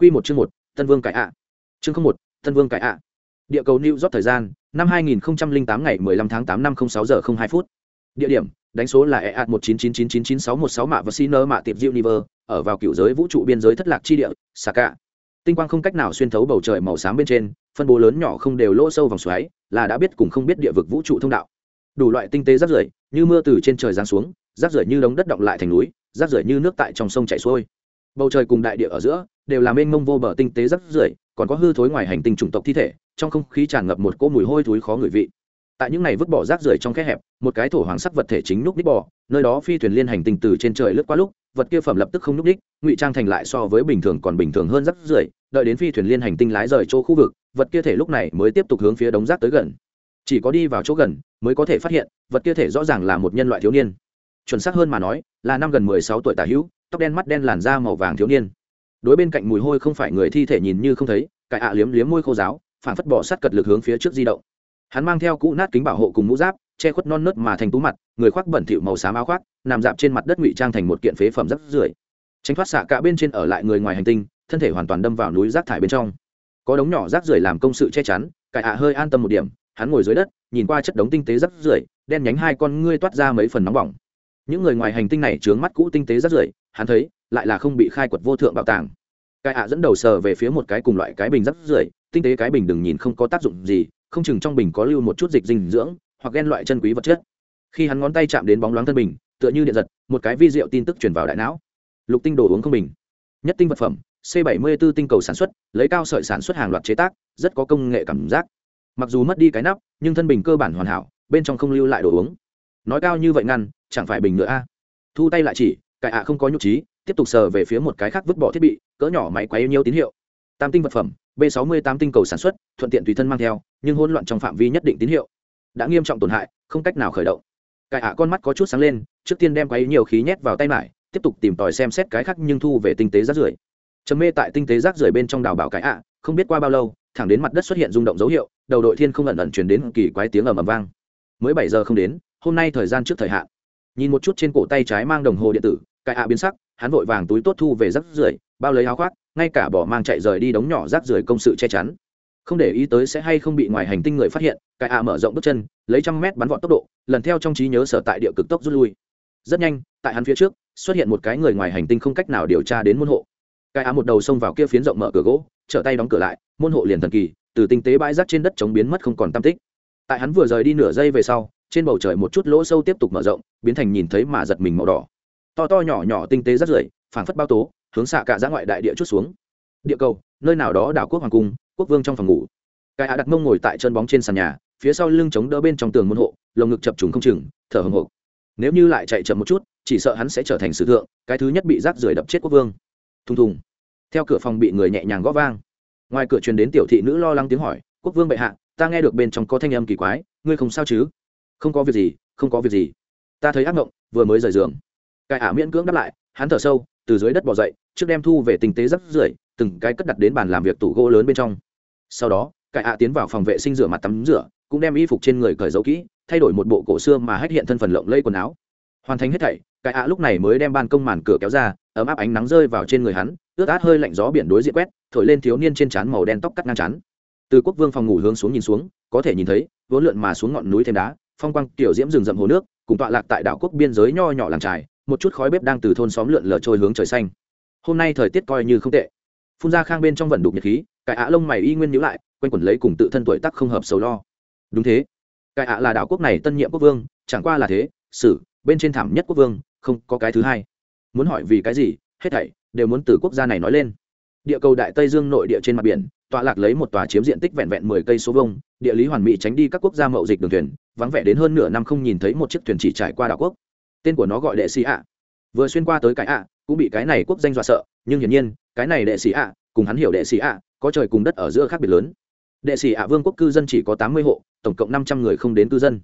Quy một chương một, Tân Vương cải ạ. Chương không một, Tân Vương cải ạ. Địa cầu New York thời gian, năm 2008 ngày 15 tháng 8 năm 06 giờ 02 phút. Địa điểm, đánh số là EAT 19999616 mạ và Sinner mạ tiệp Universe, ở vào cựu giới vũ trụ biên giới thất lạc chi địa, Saka. Tinh quang không cách nào xuyên thấu bầu trời màu xám bên trên, phân bố lớn nhỏ không đều lỗ sâu vòng xoáy, là đã biết cùng không biết địa vực vũ trụ thông đạo. Đủ loại tinh tế rác rưởi, như mưa từ trên trời giáng xuống, rác rưởi như đống đất động lại thành núi, rác rưởi như nước tại trong sông chảy xuôi. Bầu trời cùng đại địa ở giữa, đều là mênh mông vô bờ tinh tế rất rưởi, còn có hư thối ngoài hành tinh chủng tộc thi thể, trong không khí tràn ngập một cỗ mùi hôi thối khó ngửi vị. Tại những này vứt bỏ rác rưởi trong khe hẹp một cái thổ hoàng sắc vật thể chính núp ních bỏ nơi đó phi thuyền liên hành tinh từ trên trời lướt qua lúc vật kia phẩm lập tức không núp ních ngụy trang thành lại so với bình thường còn bình thường hơn rác rưởi đợi đến phi thuyền liên hành tinh lái rời chỗ khu vực vật kia thể lúc này mới tiếp tục hướng phía đống rác tới gần. Chỉ có đi vào chỗ gần mới có thể phát hiện vật kia thể rõ ràng là một nhân loại thiếu niên. Chuẩn xác hơn mà nói là năm gần mười sáu tuổi tả hữu tóc đen mắt đen làn da màu vàng thiếu niên. Đối bên cạnh mùi hôi không phải người thi thể nhìn như không thấy, cải ạ liếm liếm môi khô giáo phản phất bỏ sát cật lực hướng phía trước di động. Hắn mang theo cũ nát kính bảo hộ cùng mũ giáp, che khuất non nớt mà thành tú mặt, người khoác bẩn thịu màu xám áo khoác, nằm dạp trên mặt đất ngụy trang thành một kiện phế phẩm rất rưởi. Tránh thoát xạ cả bên trên ở lại người ngoài hành tinh, thân thể hoàn toàn đâm vào núi rác thải bên trong. Có đống nhỏ rác rưởi làm công sự che chắn, cải ạ hơi an tâm một điểm, hắn ngồi dưới đất, nhìn qua chất đống tinh tế rác rưởi, đen nhánh hai con ngươi toát ra mấy phần nóng bỏng. Những người ngoài hành tinh này trướng mắt cũ tinh tế rác rưởi hắn thấy, lại là không bị khai quật vô thượng bảo tàng. Cái ạ dẫn đầu sờ về phía một cái cùng loại cái bình rắc rưởi, tinh tế cái bình đừng nhìn không có tác dụng gì, không chừng trong bình có lưu một chút dịch dinh dưỡng, hoặc ghen loại chân quý vật chất. Khi hắn ngón tay chạm đến bóng loáng thân bình, tựa như điện giật, một cái vi diệu tin tức truyền vào đại não. Lục tinh đồ uống không bình. Nhất tinh vật phẩm, c 74 tinh cầu sản xuất, lấy cao sợi sản xuất hàng loạt chế tác, rất có công nghệ cảm giác. Mặc dù mất đi cái nắp, nhưng thân bình cơ bản hoàn hảo, bên trong không lưu lại đồ uống. Nói cao như vậy ngăn, chẳng phải bình nữa a. Thu tay lại chỉ cải ạ không có nhục trí, tiếp tục sờ về phía một cái khác vứt bỏ thiết bị, cỡ nhỏ máy quấy nhiều tín hiệu. Tam tinh vật phẩm b 68 tinh cầu sản xuất, thuận tiện tùy thân mang theo, nhưng hỗn loạn trong phạm vi nhất định tín hiệu. Đã nghiêm trọng tổn hại, không cách nào khởi động. Cải ạ con mắt có chút sáng lên, trước tiên đem quấy nhiều khí nhét vào tay mải, tiếp tục tìm tòi xem xét cái khác nhưng thu về tinh tế rác rưởi. Trầm mê tại tinh tế rác rưởi bên trong đảo bảo cái ạ, không biết qua bao lâu, thẳng đến mặt đất xuất hiện rung động dấu hiệu, đầu đội thiên không ẩn ẩn chuyển đến kỳ quái tiếng ầm ầm vang. Mới bảy giờ không đến, hôm nay thời gian trước thời hạn. Nhìn một chút trên cổ tay trái mang đồng hồ điện tử cái ạ biến sắc, hắn vội vàng túi tốt thu về rác rưởi, bao lấy áo khoác, ngay cả bỏ mang chạy rời đi đống nhỏ rác rưởi công sự che chắn. Không để ý tới sẽ hay không bị ngoài hành tinh người phát hiện, cái ạ mở rộng bước chân, lấy trăm mét bắn vọt tốc độ, lần theo trong trí nhớ sở tại địa cực tốc rút lui. Rất nhanh, tại hắn phía trước, xuất hiện một cái người ngoài hành tinh không cách nào điều tra đến môn hộ. Cái ạ một đầu xông vào kia phiến rộng mở cửa gỗ, trở tay đóng cửa lại, môn hộ liền thần kỳ, từ tinh tế bãi rác trên đất chống biến mất không còn tam tích. Tại hắn vừa rời đi nửa giây về sau, trên bầu trời một chút lỗ sâu tiếp tục mở rộng, biến thành nhìn thấy mà giật mình màu đỏ to to nhỏ nhỏ tinh tế rất rưởi, phảng phất bao tố, hướng xạ cả ra ngoại đại địa chút xuống. Địa cầu, nơi nào đó đảo quốc hoàng cung, quốc vương trong phòng ngủ. Cái hạ đặt mông ngồi tại chân bóng trên sàn nhà, phía sau lưng chống đỡ bên trong tường môn hộ, lồng ngực chập trùng không chừng, thở hồng hộc. Nếu như lại chạy chậm một chút, chỉ sợ hắn sẽ trở thành sử thượng, cái thứ nhất bị rác rưởi đập chết quốc vương. Thùng thùng. Theo cửa phòng bị người nhẹ nhàng gõ vang. Ngoài cửa truyền đến tiểu thị nữ lo lắng tiếng hỏi, quốc vương bệ hạ, ta nghe được bên trong có thanh âm kỳ quái, ngươi không sao chứ? Không có việc gì, không có việc gì. Ta thấy ác mộng, vừa mới rời giường cải ả miễn cưỡng đáp lại, hắn thở sâu, từ dưới đất bỏ dậy, trước đem thu về tình tế rất rưởi, từng cái cất đặt đến bàn làm việc tủ gỗ lớn bên trong. Sau đó cải ạ tiến vào phòng vệ sinh rửa mặt tắm rửa, cũng đem y phục trên người cởi dấu kỹ, thay đổi một bộ cổ xưa mà hách hiện thân phần lộng lây quần áo. Hoàn thành hết thảy cải ạ lúc này mới đem ban công màn cửa kéo ra, ấm áp ánh nắng rơi vào trên người hắn, ướt át hơi lạnh gió biển đối diện quét, thổi lên thiếu niên trên trán màu đen tóc cắt ngang chắn từ quốc vương phòng ngủ hướng xuống nhìn xuống, có thể nhìn thấy, vốn lượn mà xuống ngọn núi thêm đá, phong quang tiểu diễm rừng rậm hồ nước, cùng tọa lạc tại đảo quốc biên giới nho nhỏ làng trài một chút khói bếp đang từ thôn xóm lượn lờ trôi hướng trời xanh. Hôm nay thời tiết coi như không tệ. Phun ra khang bên trong vẩn đục nhiệt khí cái ạ lông mày y nguyên nhữ lại, quanh quẩn lấy cùng tự thân tuổi tác không hợp sầu lo. Đúng thế. Cái ạ là đảo quốc này tân nhiệm quốc vương, chẳng qua là thế, sử, bên trên thảm nhất quốc vương, không có cái thứ hai. Muốn hỏi vì cái gì, hết thảy đều muốn từ quốc gia này nói lên. Địa cầu đại tây dương nội địa trên mặt biển, tọa lạc lấy một tòa chiếm diện tích vẹn vẹn mười cây số vông địa lý hoàn mỹ tránh đi các quốc gia mậu dịch đường thuyền, vắng vẻ đến hơn nửa năm không nhìn thấy một chiếc thuyền chỉ trải qua đảo quốc tên của nó gọi đệ sĩ ạ. Vừa xuyên qua tới cái ạ, cũng bị cái này quốc danh dọa sợ, nhưng hiển nhiên, cái này đệ sĩ ạ, cùng hắn hiểu đệ sĩ ạ, có trời cùng đất ở giữa khác biệt lớn. Đệ sĩ ạ vương quốc cư dân chỉ có tám mươi hộ, tổng cộng năm trăm người không đến cư dân.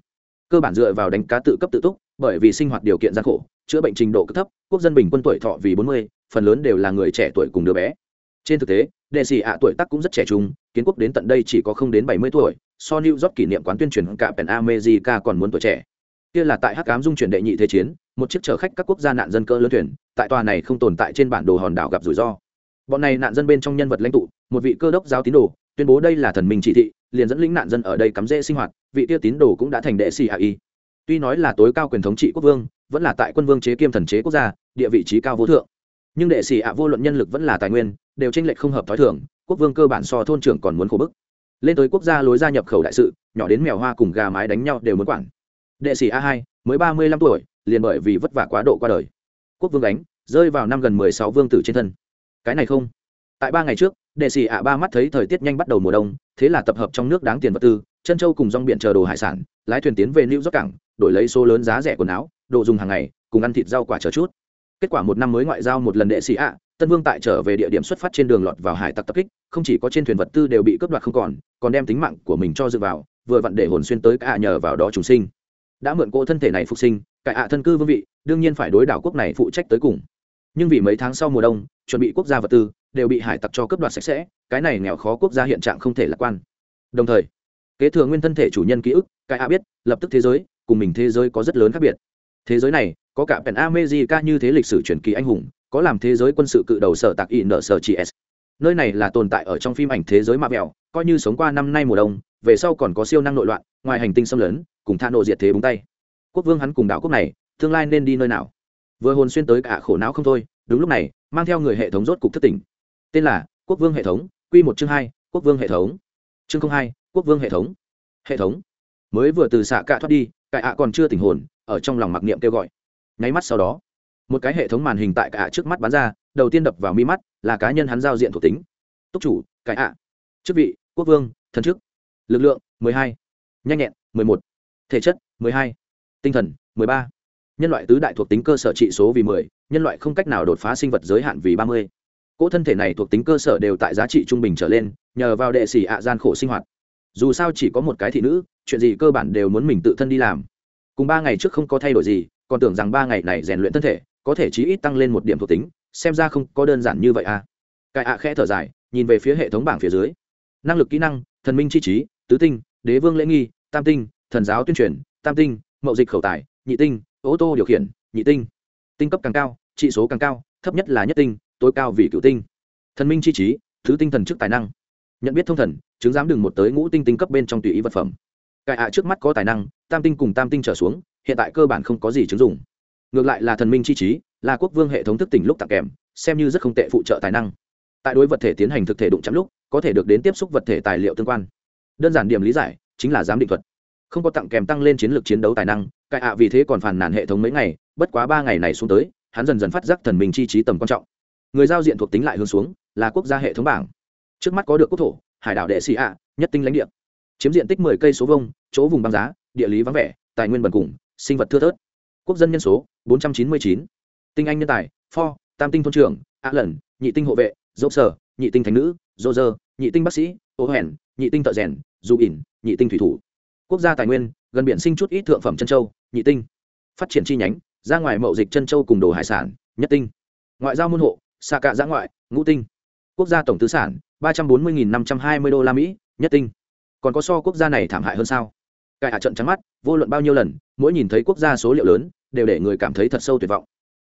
Cơ bản dựa vào đánh cá tự cấp tự túc, bởi vì sinh hoạt điều kiện gian khổ, chữa bệnh trình độ cấp thấp, quốc dân bình quân tuổi thọ vì bốn mươi, phần lớn đều là người trẻ tuổi cùng đứa bé. Trên thực tế, đệ sĩ ạ tuổi tác cũng rất trẻ trung, kiến quốc đến tận đây chỉ có không đến bảy mươi tuổi, so new job kỷ niệm quán tuyên truyền cả pen america còn muốn tuổi trẻ kia là tại hắc ám dung chuyển đệ nhị thế chiến, một chiếc chở khách các quốc gia nạn dân cơ lớn thuyền, tại tòa này không tồn tại trên bản đồ hòn đảo gặp rủi ro. Bọn này nạn dân bên trong nhân vật lãnh tụ, một vị cơ đốc giáo tín đồ, tuyên bố đây là thần minh chỉ thị, liền dẫn lĩnh nạn dân ở đây cắm rễ sinh hoạt, vị tiêu tín đồ cũng đã thành đệ sĩ hạ y. Tuy nói là tối cao quyền thống trị quốc vương, vẫn là tại quân vương chế kiêm thần chế quốc gia, địa vị trí cao vô thượng. Nhưng đệ sĩ ạ vô luận nhân lực vẫn là tài nguyên, đều tranh lệch không hợp thói h thưởng quốc vương cơ bản so thôn trưởng còn muốn khổ bức. Lên tới quốc gia lối gia nhập khẩu đại sự, nhỏ đến mèo hoa cùng gà mái đánh nhau đều muốn quản đệ sĩ a hai, mới ba mươi lăm tuổi, liền bởi vì vất vả quá độ qua đời. Quốc vương đánh rơi vào năm gần mười sáu vương tử trên thân. Cái này không. Tại ba ngày trước, đệ sĩ ạ ba mắt thấy thời tiết nhanh bắt đầu mùa đông, thế là tập hợp trong nước đáng tiền vật tư chân châu cùng rong biển chờ đồ hải sản, lái thuyền tiến về new york cảng, đổi lấy số lớn giá rẻ quần áo, đồ dùng hàng ngày, cùng ăn thịt rau quả chờ chút. Kết quả một năm mới ngoại giao một lần đệ sĩ ạ tân vương tại trở về địa điểm xuất phát trên đường lọt vào hải tặc tập kích, không chỉ có trên thuyền vật tư đều bị cướp đoạt không còn còn đem tính mạng của mình cho dựa vào, vừa vặn để hồn xuyên tới cả nhờ vào đó trùng sinh đã mượn cô thân thể này phục sinh, cải ạ thân cư vương vị, đương nhiên phải đối đảo quốc này phụ trách tới cùng. Nhưng vì mấy tháng sau mùa đông, chuẩn bị quốc gia vật tư, đều bị hải tặc cho cướp đoạt sạch sẽ, cái này nghèo khó quốc gia hiện trạng không thể lạc quan. Đồng thời, kế thừa nguyên thân thể chủ nhân ký ức cái a biết, lập tức thế giới, cùng mình thế giới có rất lớn khác biệt. Thế giới này, có cả pèn amejica như thế lịch sử truyền kỳ anh hùng, có làm thế giới quân sự cự đầu sở tạc in nợ sở chị s. Nơi này là tồn tại ở trong phim ảnh thế giới mạ mẹo coi như sống qua năm nay mùa đông, về sau còn có siêu năng nội loạn, ngoài hành tinh xâm lấn cùng tha nộ diệt thế búng tay. Quốc vương hắn cùng đảo quốc này, tương lai nên đi nơi nào? Vừa hồn xuyên tới cả khổ não không thôi, đúng lúc này, mang theo người hệ thống rốt cục thất tỉnh. Tên là quốc vương hệ thống q một chương hai, quốc vương hệ thống. Chương hai, quốc vương hệ thống. Hệ thống. Mới vừa từ xạ cạ thoát đi cạ ạ còn chưa tỉnh hồn, ở trong lòng mặc niệm kêu gọi. Nháy mắt sau đó, một cái hệ thống màn hình tại cạ trước mắt bắn ra, đầu tiên đập vào mi mắt, là cá nhân hắn giao diện thuộc tính. Túc chủ cạ ạ. Chức vị, quốc vương, thần chức. Lực lượng, mười hai. Nhanh nhẹn, mười một thể chất, mười hai. Tinh thần, mười ba. Nhân loại tứ đại thuộc tính cơ sở trị số vì mười, nhân loại không cách nào đột phá sinh vật giới hạn vì ba mươi. Cỗ thân thể này thuộc tính cơ sở đều tại giá trị trung bình trở lên, nhờ vào đệ sĩ ạ gian khổ sinh hoạt. Dù sao chỉ có một cái thị nữ, chuyện gì cơ bản đều muốn mình tự thân đi làm. Cùng ba ngày trước không có thay đổi gì, còn tưởng rằng ba ngày này rèn luyện thân thể, có thể chí ít tăng lên một điểm thuộc tính, xem ra không có đơn giản như vậy à. Cai ạ khẽ thở dài, nhìn về phía hệ thống bảng phía dưới. Năng lực kỹ năng, thần minh chi trí, tứ tinh, đế vương lễ nghi, tam tinh thần giáo tuyên truyền, tam tinh, mậu dịch khẩu tài, nhị tinh, ô tô điều khiển, nhị tinh. Tinh cấp càng cao, trị số càng cao, thấp nhất là nhất tinh, tối cao vì cựu tinh. Thần minh chi trí, thứ tinh thần chức tài năng. Nhận biết thông thần, chứng giám đừng một tới ngũ tinh tinh cấp bên trong tùy ý vật phẩm. Cải ạ trước mắt có tài năng, tam tinh cùng tam tinh trở xuống, hiện tại cơ bản không có gì chứng dụng. Ngược lại là thần minh chi trí, là quốc vương hệ thống thức tỉnh lúc tặng kèm, xem như rất không tệ phụ trợ tài năng. Tại đối vật thể tiến hành thực thể đụng chạm lúc, có thể được đến tiếp xúc vật thể tài liệu tương quan. Đơn giản điểm lý giải, chính là giám định thuật không có tặng kèm tăng lên chiến lược chiến đấu tài năng cai ạ vì thế còn phàn nàn hệ thống mấy ngày, bất quá ba ngày này xuống tới, hắn dần dần phát giác thần minh chi trí tầm quan trọng. Người giao diện thuộc tính lại hướng xuống, là quốc gia hệ thống bảng. Trước mắt có được quốc thổ, hải đảo đệ sĩ ạ, nhất tinh lãnh địa. Chiếm diện tích mười cây số vông chỗ vùng băng giá, địa lý vắng vẻ, tài nguyên bần cùng, sinh vật thưa thớt. Quốc dân nhân số, bốn trăm chín mươi chín. Tinh anh nhân tài, pho, tam tinh thôn trưởng a lần, nhị tinh hộ vệ, dốc sở, nhị tinh thánh nữ, dô dơ, nhị tinh bác sĩ, ô hèn, nhị tinh thợ rèn, dù ỉn, nhị tinh thủy thủ quốc gia tài nguyên, gần biển sinh chút ít thượng phẩm chân châu, nhị tinh. Phát triển chi nhánh, ra ngoài mậu dịch chân châu cùng đồ hải sản, nhất tinh. Ngoại giao môn hộ xa cạ giã ngoại, ngũ tinh. Quốc gia tổng tư sản, ba trăm bốn mươi năm trăm hai mươi đô la mỹ, nhất tinh. Còn có so quốc gia này thảm hại hơn sao? Cải hạ trận trắng mắt, vô luận bao nhiêu lần, mỗi nhìn thấy quốc gia số liệu lớn, đều để người cảm thấy thật sâu tuyệt vọng.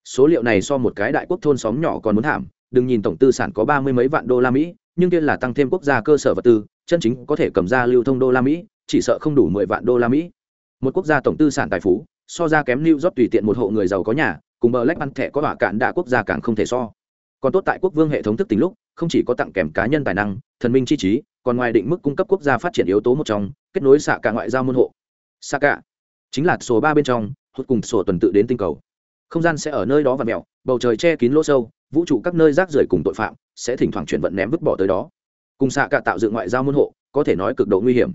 Số liệu này so một cái đại quốc thôn xóm nhỏ còn muốn thảm, đừng nhìn tổng tư sản có ba mươi mấy vạn đô la mỹ, nhưng kia là tăng thêm quốc gia cơ sở vật tư, chân chính có thể cầm ra lưu thông đô la mỹ chỉ sợ không đủ mười vạn đô la mỹ. Một quốc gia tổng tư sản tài phú, so ra kém new rót tùy tiện một hộ người giàu có nhà, cùng bờ lách ăn thẻ có hỏa cạn đạ quốc gia càng không thể so. Còn tốt tại quốc vương hệ thống thức tính lúc, không chỉ có tặng kèm cá nhân tài năng, thần minh chi trí, còn ngoài định mức cung cấp quốc gia phát triển yếu tố một trong, kết nối xạ cả ngoại giao môn hộ. Xạ cả, chính là số ba bên trong hút cùng sổ tuần tự đến tinh cầu. Không gian sẽ ở nơi đó và mẹo bầu trời che kín lỗ sâu, vũ trụ các nơi rác rưởi cùng tội phạm sẽ thỉnh thoảng chuyển vận ném vứt bỏ tới đó. Cùng xạ cả tạo dựng ngoại giao môn hộ, có thể nói cực độ nguy hiểm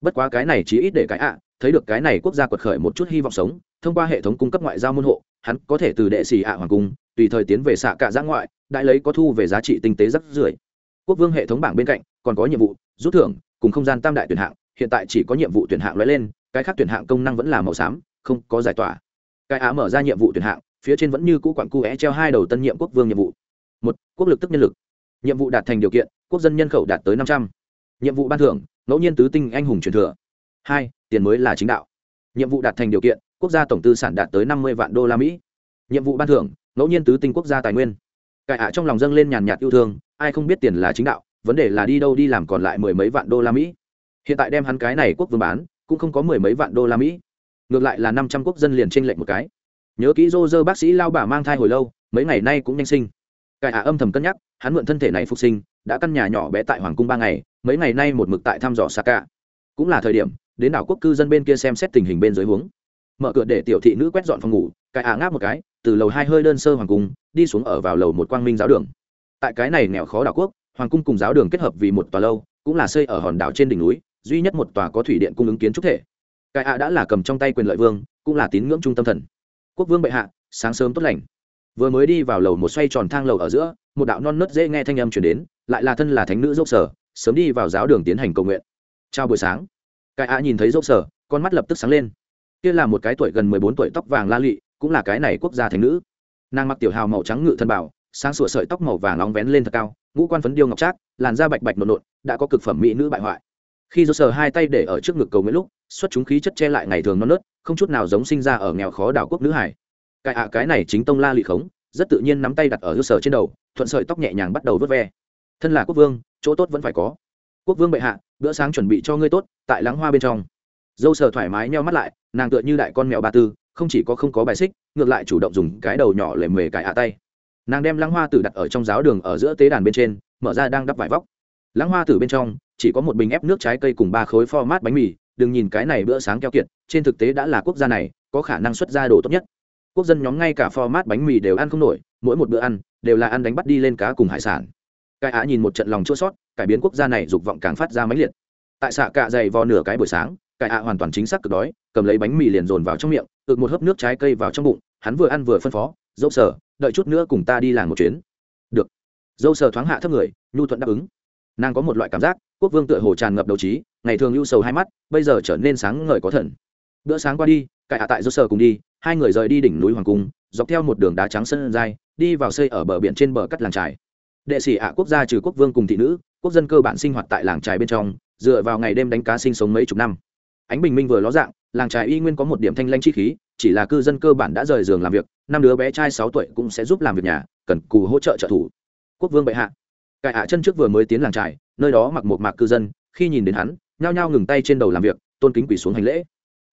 bất quá cái này chỉ ít để cái ạ, thấy được cái này quốc gia quật khởi một chút hy vọng sống, thông qua hệ thống cung cấp ngoại giao môn hộ, hắn có thể từ đệ xì ạ hoàng cung, tùy thời tiến về xạ cả giã ngoại, đại lấy có thu về giá trị tinh tế rất rưởi. Quốc vương hệ thống bảng bên cạnh, còn có nhiệm vụ, rút thưởng, cùng không gian tam đại tuyển hạng, hiện tại chỉ có nhiệm vụ tuyển hạng lóe lên, cái khác tuyển hạng công năng vẫn là màu xám, không có giải tỏa. Cái á mở ra nhiệm vụ tuyển hạng, phía trên vẫn như cũ quặng cu é treo hai đầu tân nhiệm quốc vương nhiệm vụ. Một, quốc lực tức nhân lực. Nhiệm vụ đạt thành điều kiện, quốc dân nhân khẩu đạt tới năm trăm. Nhiệm vụ ban thưởng ngẫu nhiên tứ tinh anh hùng truyền thừa. Hai, tiền mới là chính đạo. Nhiệm vụ đạt thành điều kiện, quốc gia tổng tư sản đạt tới năm mươi vạn đô la mỹ. Nhiệm vụ ban thưởng, ngẫu nhiên tứ tinh quốc gia tài nguyên. Cải ạ trong lòng dâng lên nhàn nhạt yêu thương, ai không biết tiền là chính đạo, vấn đề là đi đâu đi làm còn lại mười mấy vạn đô la mỹ. Hiện tại đem hắn cái này quốc vương bán, cũng không có mười mấy vạn đô la mỹ. Ngược lại là năm trăm quốc dân liền t r ê n lệch một cái. Nhớ kỹ rô rơ bác sĩ lao bà mang thai hồi lâu, mấy ngày nay cũng nhanh sinh cải Hạ âm thầm cân nhắc, hắn mượn thân thể này phục sinh, đã căn nhà nhỏ bé tại hoàng cung ba ngày, mấy ngày nay một mực tại thăm dò xa cả cũng là thời điểm, đến đảo quốc cư dân bên kia xem xét tình hình bên dưới huống. Mở cửa để tiểu thị nữ quét dọn phòng ngủ cải Hạ ngáp một cái, từ lầu hai hơi đơn sơ hoàng cung, đi xuống ở vào lầu một quang minh giáo đường. Tại cái này nghèo khó đảo quốc, hoàng cung cùng giáo đường kết hợp vì một tòa lâu, cũng là xây ở hòn đảo trên đỉnh núi, duy nhất một tòa có thủy điện cung ứng kiến trúc thể. Cải ạ đã là cầm trong tay quyền lợi vương, cũng là tín ngưỡng trung tâm thần. Quốc vương bệ hạ, sáng sớm tốt lành vừa mới đi vào lầu một xoay tròn thang lầu ở giữa, một đạo non nớt dễ nghe thanh âm chuyển đến, lại là thân là thánh nữ dốc sở, sớm đi vào giáo đường tiến hành cầu nguyện. Chào buổi sáng. Cái ạ nhìn thấy dốc sở, con mắt lập tức sáng lên. Kia là một cái tuổi gần mười bốn tuổi tóc vàng la lị, cũng là cái này quốc gia thánh nữ. Nàng mặc tiểu hào màu trắng ngự thân bảo, sáng sủa sợi tóc màu vàng nóng vén lên thật cao, ngũ quan phấn điêu ngọc trác, làn da bạch bạch nộn nộn, đã có cực phẩm mỹ nữ bại hoại. Khi dốc sở hai tay để ở trước ngực cầu nguyện lúc, xuất chúng khí chất che lại ngày thường non nớt, không chút nào giống sinh ra ở nghèo khó đảo quốc nữ hải cái ạ, cái này chính tông la lị khống, rất tự nhiên nắm tay đặt ở hư sở trên đầu, thuận sợi tóc nhẹ nhàng bắt đầu vớt ve. Thân là quốc vương, chỗ tốt vẫn phải có. Quốc vương bệ hạ, bữa sáng chuẩn bị cho ngươi tốt, tại lắng hoa bên trong. Dâu sờ thoải mái nheo mắt lại, nàng tựa như đại con mèo ba tư, không chỉ có không có bài xích, ngược lại chủ động dùng cái đầu nhỏ lề mề cải hạ tay. Nàng đem lăng hoa tử đặt ở trong giáo đường ở giữa tế đàn bên trên, mở ra đang đắp vải vóc. Lăng hoa tử bên trong, chỉ có một bình ép nước trái cây cùng ba khối pho mát bánh mì, đừng nhìn cái này bữa sáng keo kiệt, trên thực tế đã là quốc gia này, có khả năng xuất ra đồ tốt nhất quốc dân nhóm ngay cả format bánh mì đều ăn không nổi, mỗi một bữa ăn đều là ăn đánh bắt đi lên cá cùng hải sản. Cái á nhìn một trận lòng chua sót, cải biến quốc gia này dục vọng càng phát ra mãnh liệt. Tại xạ cạ dày vò nửa cái buổi sáng cái á hoàn toàn chính xác cực đói, cầm lấy bánh mì liền dồn vào trong miệng, ực một hớp nước trái cây vào trong bụng, hắn vừa ăn vừa phân phó, dâu sở đợi chút nữa cùng ta đi làm một chuyến. Được. Dâu sở thoáng hạ thấp người, nhu thuận đáp ứng. Nàng có một loại cảm giác, quốc vương tựa hồ tràn ngập đầu trí, ngày thường ưu sầu hai mắt, bây giờ trở nên sáng ngời có thần. Bữa sáng qua đi, cải á tại dâu sở cùng đi hai người rời đi đỉnh núi hoàng cung, dọc theo một đường đá trắng sân dài, đi vào xây ở bờ biển trên bờ cắt làng trài. Đệ sĩ ạ quốc gia trừ quốc vương cùng thị nữ, quốc dân cơ bản sinh hoạt tại làng trài bên trong, dựa vào ngày đêm đánh cá sinh sống mấy chục năm. Ánh bình minh vừa ló dạng, làng trài y nguyên có một điểm thanh lanh chi khí, chỉ là cư dân cơ bản đã rời giường làm việc, năm đứa bé trai sáu tuổi cũng sẽ giúp làm việc nhà, cần cù hỗ trợ trợ thủ. Quốc vương bệ hạ. Cải ạ chân trước vừa mới tiến làng trài, nơi đó mặc một mạc cư dân, khi nhìn đến hắn, nhao nhao ngừng tay trên đầu làm việc, tôn kính quỷ xuống hành lễ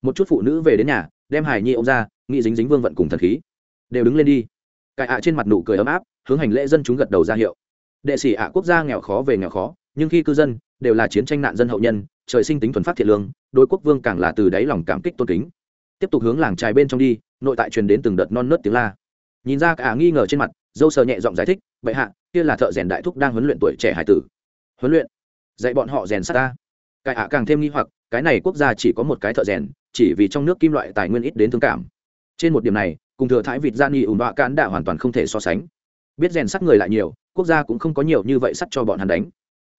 một chút phụ nữ về đến nhà, đem hải nhi ông ra, nghĩ dính dính vương vận cùng thần khí. Đều đứng lên đi. Cải ạ trên mặt nụ cười ấm áp, hướng hành lễ dân chúng gật đầu ra hiệu. Đệ sĩ ạ quốc gia nghèo khó về nghèo khó, nhưng khi cư dân đều là chiến tranh nạn dân hậu nhân, trời sinh tính thuần phát thiện lương đối quốc vương càng là từ đáy lòng cảm kích tôn kính. Tiếp tục hướng làng trài bên trong đi, nội tại truyền đến từng đợt non nớt tiếng la. Nhìn ra cả nghi ngờ trên mặt, dâu sờ nhẹ giọng giải thích vậy hạ, kia là thợ rèn đại thúc đang huấn luyện tuổi trẻ hải tử. Huấn luyện? Dạy bọn họ rèn sắt ta. Cải ạ càng thêm nghi hoặc cái này quốc gia chỉ có một cái thợ rèn, chỉ vì trong nước kim loại tài nguyên ít đến thương cảm. Trên một điểm này, cùng thừa thái vịt gia nghi ủn đọa cán đã hoàn toàn không thể so sánh. Biết rèn sắt người lại nhiều, quốc gia cũng không có nhiều như vậy sắt cho bọn hắn đánh.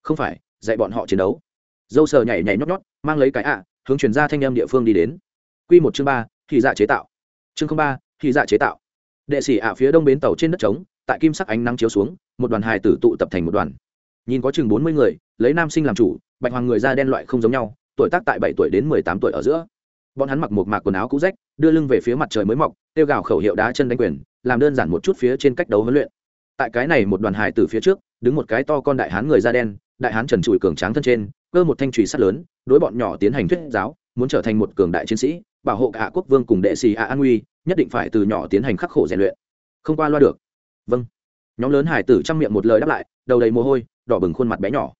Không phải, dạy bọn họ chiến đấu. Dâu sờ nhảy nhảy nhót nhót, mang lấy cái ạ, hướng chuyển ra thanh em địa phương đi đến. Q một chương ba, thì dạ chế tạo. Chương ba, thì dạ chế tạo. Đệ sĩ ạ phía đông bến tàu trên đất trống, tại kim sắc ánh nắng chiếu xuống, một đoàn hài tử tụ tập thành một đoàn. Nhìn có chừng bốn mươi người, lấy nam sinh làm chủ, bạch hoàng người da đen loại không giống nhau tuổi tác tại bảy tuổi đến mười tám tuổi ở giữa. Bọn hắn mặc một mạc quần áo cũ rách, đưa lưng về phía mặt trời mới mọc, tiêu gào khẩu hiệu đá chân đánh quyền, làm đơn giản một chút phía trên cách đấu huấn luyện. Tại cái này một đoàn hài từ phía trước, đứng một cái to con đại hán người da đen, đại hán trần trụi cường tráng thân trên, cơ một thanh trùy sắt lớn, đối bọn nhỏ tiến hành thuyết giáo, muốn trở thành một cường đại chiến sĩ, bảo hộ cả quốc vương cùng đệ sĩ ạ an nguy nhất định phải từ nhỏ tiến hành khắc khổ rèn luyện. Không qua loa được. Vâng. Nhóm lớn hải tử trong miệng một lời đáp lại, đầu đầy mồ hôi, đỏ bừng khuôn mặt bé nhỏ.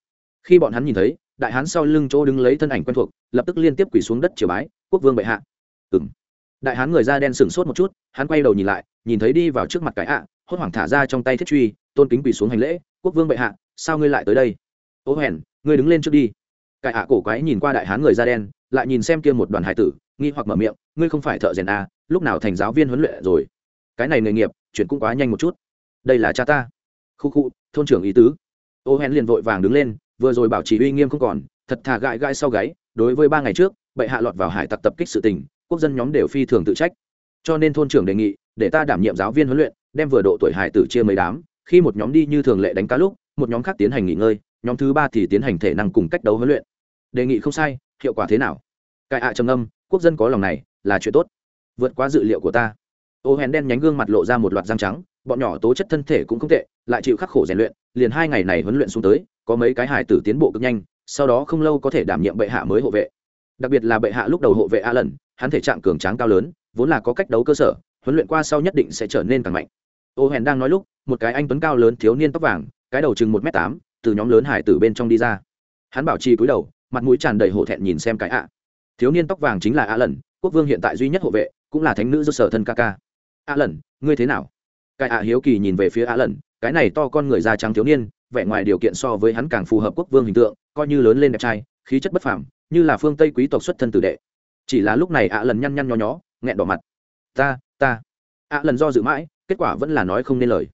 Khi bọn hắn nhìn thấy đại hán sau lưng chỗ đứng lấy thân ảnh quen thuộc lập tức liên tiếp quỳ xuống đất triều bái quốc vương bệ hạ. Ừng đại hán người da đen sửng sốt một chút hắn quay đầu nhìn lại nhìn thấy đi vào trước mặt cái ạ hốt hoảng thả ra trong tay thiết truy tôn kính quỳ xuống hành lễ quốc vương bệ hạ sao ngươi lại tới đây? Ô hèn ngươi đứng lên trước đi. Cái ạ cổ quái nhìn qua đại hán người da đen lại nhìn xem kia một đoàn hải tử nghi hoặc mở miệng ngươi không phải thợ rèn à, lúc nào thành giáo viên huấn luyện rồi? Cái này nghề nghiệp chuyển cũng quá nhanh một chút. Đây là cha ta. Khu khu thôn trưởng ý tứ. Ô hèn liền vội vàng đứng lên vừa rồi bảo chỉ uy nghiêm không còn, thật thà gãi gãi sau gáy, đối với ba ngày trước, bệ hạ lọt vào hải tặc tập kích sự tình, quốc dân nhóm đều phi thường tự trách. Cho nên thôn trưởng đề nghị, để ta đảm nhiệm giáo viên huấn luyện, đem vừa độ tuổi hải tử chia mấy đám, khi một nhóm đi như thường lệ đánh cá lúc, một nhóm khác tiến hành nghỉ ngơi, nhóm thứ ba thì tiến hành thể năng cùng cách đấu huấn luyện. Đề nghị không sai, hiệu quả thế nào? Cải ạ trầm âm quốc dân có lòng này, là chuyện tốt. Vượt quá dự liệu của ta. Ô hèn đen nhánh gương mặt lộ ra một loạt răng trắng, bọn nhỏ tố chất thân thể cũng không tệ, lại chịu khắc khổ rèn luyện, liền hai ngày này huấn luyện xuống tới có mấy cái hải tử tiến bộ cực nhanh, sau đó không lâu có thể đảm nhiệm bệ hạ mới hộ vệ. Đặc biệt là bệ hạ lúc đầu hộ vệ a lần hắn thể trạng cường tráng cao lớn, vốn là có cách đấu cơ sở, huấn luyện qua sau nhất định sẽ trở nên càng mạnh. Ô hèn đang nói lúc, một cái anh tuấn cao lớn thiếu niên tóc vàng, cái đầu chừng một m tám, từ nhóm lớn hải tử bên trong đi ra. Hắn bảo trì cúi đầu, mặt mũi tràn đầy hổ thẹn nhìn xem cái ạ. Thiếu niên tóc vàng chính là a lần quốc vương hiện tại duy nhất hộ vệ, cũng là thánh nữ do sở thân ca ca. A lần ngươi thế nào? Cái ạ hiếu kỳ nhìn về phía a lần cái này to con người da trắng thiếu niên vẻ ngoài điều kiện so với hắn càng phù hợp quốc vương hình tượng, coi như lớn lên đẹp trai, khí chất bất phàm, như là phương tây quý tộc xuất thân tử đệ. Chỉ là lúc này ạ lần nhăn nhăn nho nhó, nghẹn đỏ mặt. Ta ta. ạ lần do dự mãi, kết quả vẫn là nói không nên lời.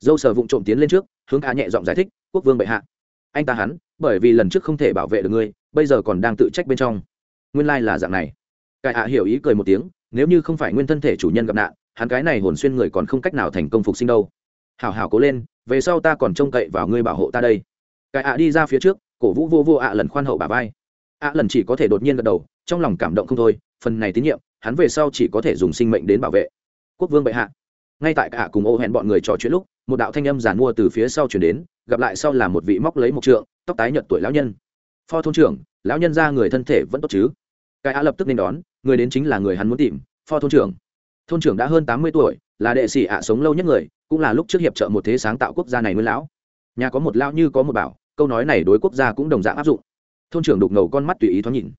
Dâu sờ vụng trộm tiến lên trước, hướng ạ nhẹ giọng giải thích, quốc vương bệ hạ, anh ta hắn, bởi vì lần trước không thể bảo vệ được ngươi, bây giờ còn đang tự trách bên trong. Nguyên lai là dạng này. Cải ạ hiểu ý cười một tiếng, nếu như không phải nguyên thân thể chủ nhân gặp nạn, hắn cái này hồn xuyên người còn không cách nào thành công phục sinh đâu hảo hảo cố lên, về sau ta còn trông cậy vào ngươi bảo hộ ta đây. Cái ạ đi ra phía trước, cổ vũ vô vô ạ lần khoan hậu bà vai. Ạ lần chỉ có thể đột nhiên gật đầu, trong lòng cảm động không thôi, phần này tín nhiệm, hắn về sau chỉ có thể dùng sinh mệnh đến bảo vệ. Quốc vương bệ hạ. Ngay tại cả cùng ô hẹn bọn người trò chuyện lúc, một đạo thanh âm giàn mua từ phía sau chuyển đến, gặp lại sau là một vị móc lấy một trượng, tóc tái nhợt tuổi lão nhân. Phó thôn trưởng, lão nhân ra người thân thể vẫn tốt chứ? Cái ạ lập tức nên đón, người đến chính là người hắn muốn tìm, phó thôn trưởng. Thôn trưởng đã hơn tám mươi tuổi, là đệ sĩ ạ sống lâu nhất người cũng là lúc trước hiệp trợ một thế sáng tạo quốc gia này nguyên lão. Nhà có một lão như có một bảo, câu nói này đối quốc gia cũng đồng dạng áp dụng. Thôn trưởng đục ngầu con mắt tùy ý thoáng nhìn.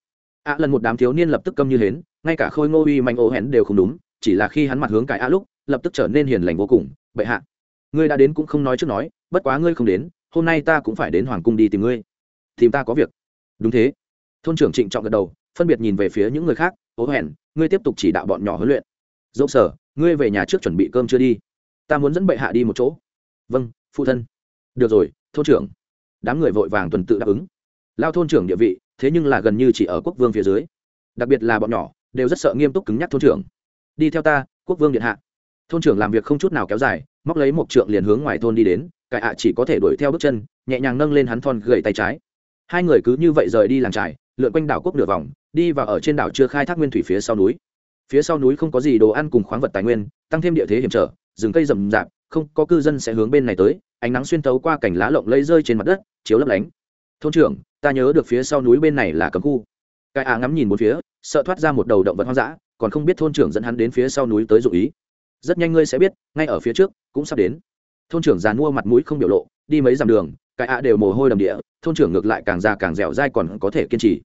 Ạ lần một đám thiếu niên lập tức câm như hến, ngay cả khôi ngô uy mạnh ô hén đều không đúng, chỉ là khi hắn mặt hướng cải ạ lúc, lập tức trở nên hiền lành vô cùng, bệ hạ, ngươi đã đến cũng không nói trước nói, bất quá ngươi không đến, hôm nay ta cũng phải đến hoàng cung đi tìm ngươi. Tìm ta có việc. Đúng thế. Thôn trưởng trịnh trọng gật đầu, phân biệt nhìn về phía những người khác ố hẹn, ngươi tiếp tục chỉ đạo bọn nhỏ huấn luyện. Dẫu sở, ngươi về nhà trước chuẩn bị cơm chưa đi ta muốn dẫn bệ hạ đi một chỗ. Vâng phụ thân. Được rồi, thôn trưởng. Đám người vội vàng tuần tự đáp ứng. Lao thôn trưởng địa vị, thế nhưng là gần như chỉ ở quốc vương phía dưới. Đặc biệt là bọn nhỏ, đều rất sợ nghiêm túc cứng nhắc thôn trưởng. Đi theo ta, quốc vương điện hạ. Thôn trưởng làm việc không chút nào kéo dài, móc lấy một trượng liền hướng ngoài thôn đi đến cải ạ chỉ có thể đuổi theo bước chân, nhẹ nhàng nâng lên hắn thon gầy tay trái. Hai người cứ như vậy rời đi làng trải lượn quanh đảo quốc nửa vòng, đi vào ở trên đảo chưa khai thác nguyên thủy phía sau núi. Phía sau núi không có gì đồ ăn cùng khoáng vật tài nguyên, tăng thêm địa thế hiểm trở rừng cây rậm rạp, không, có cư dân sẽ hướng bên này tới, ánh nắng xuyên tấu qua cảnh lá lộng lây rơi trên mặt đất, chiếu lấp lánh. Thôn trưởng, ta nhớ được phía sau núi bên này là cấm khu. Cái ạ ngắm nhìn một phía, sợ thoát ra một đầu động vật hoang dã, còn không biết thôn trưởng dẫn hắn đến phía sau núi tới dụ ý. Rất nhanh ngươi sẽ biết, ngay ở phía trước, cũng sắp đến. Thôn trưởng giàn mua mặt mũi không biểu lộ, đi mấy dặm đường, cái ạ đều mồ hôi đầm địa, thôn trưởng ngược lại càng già càng dẻo dai còn có thể kiên trì.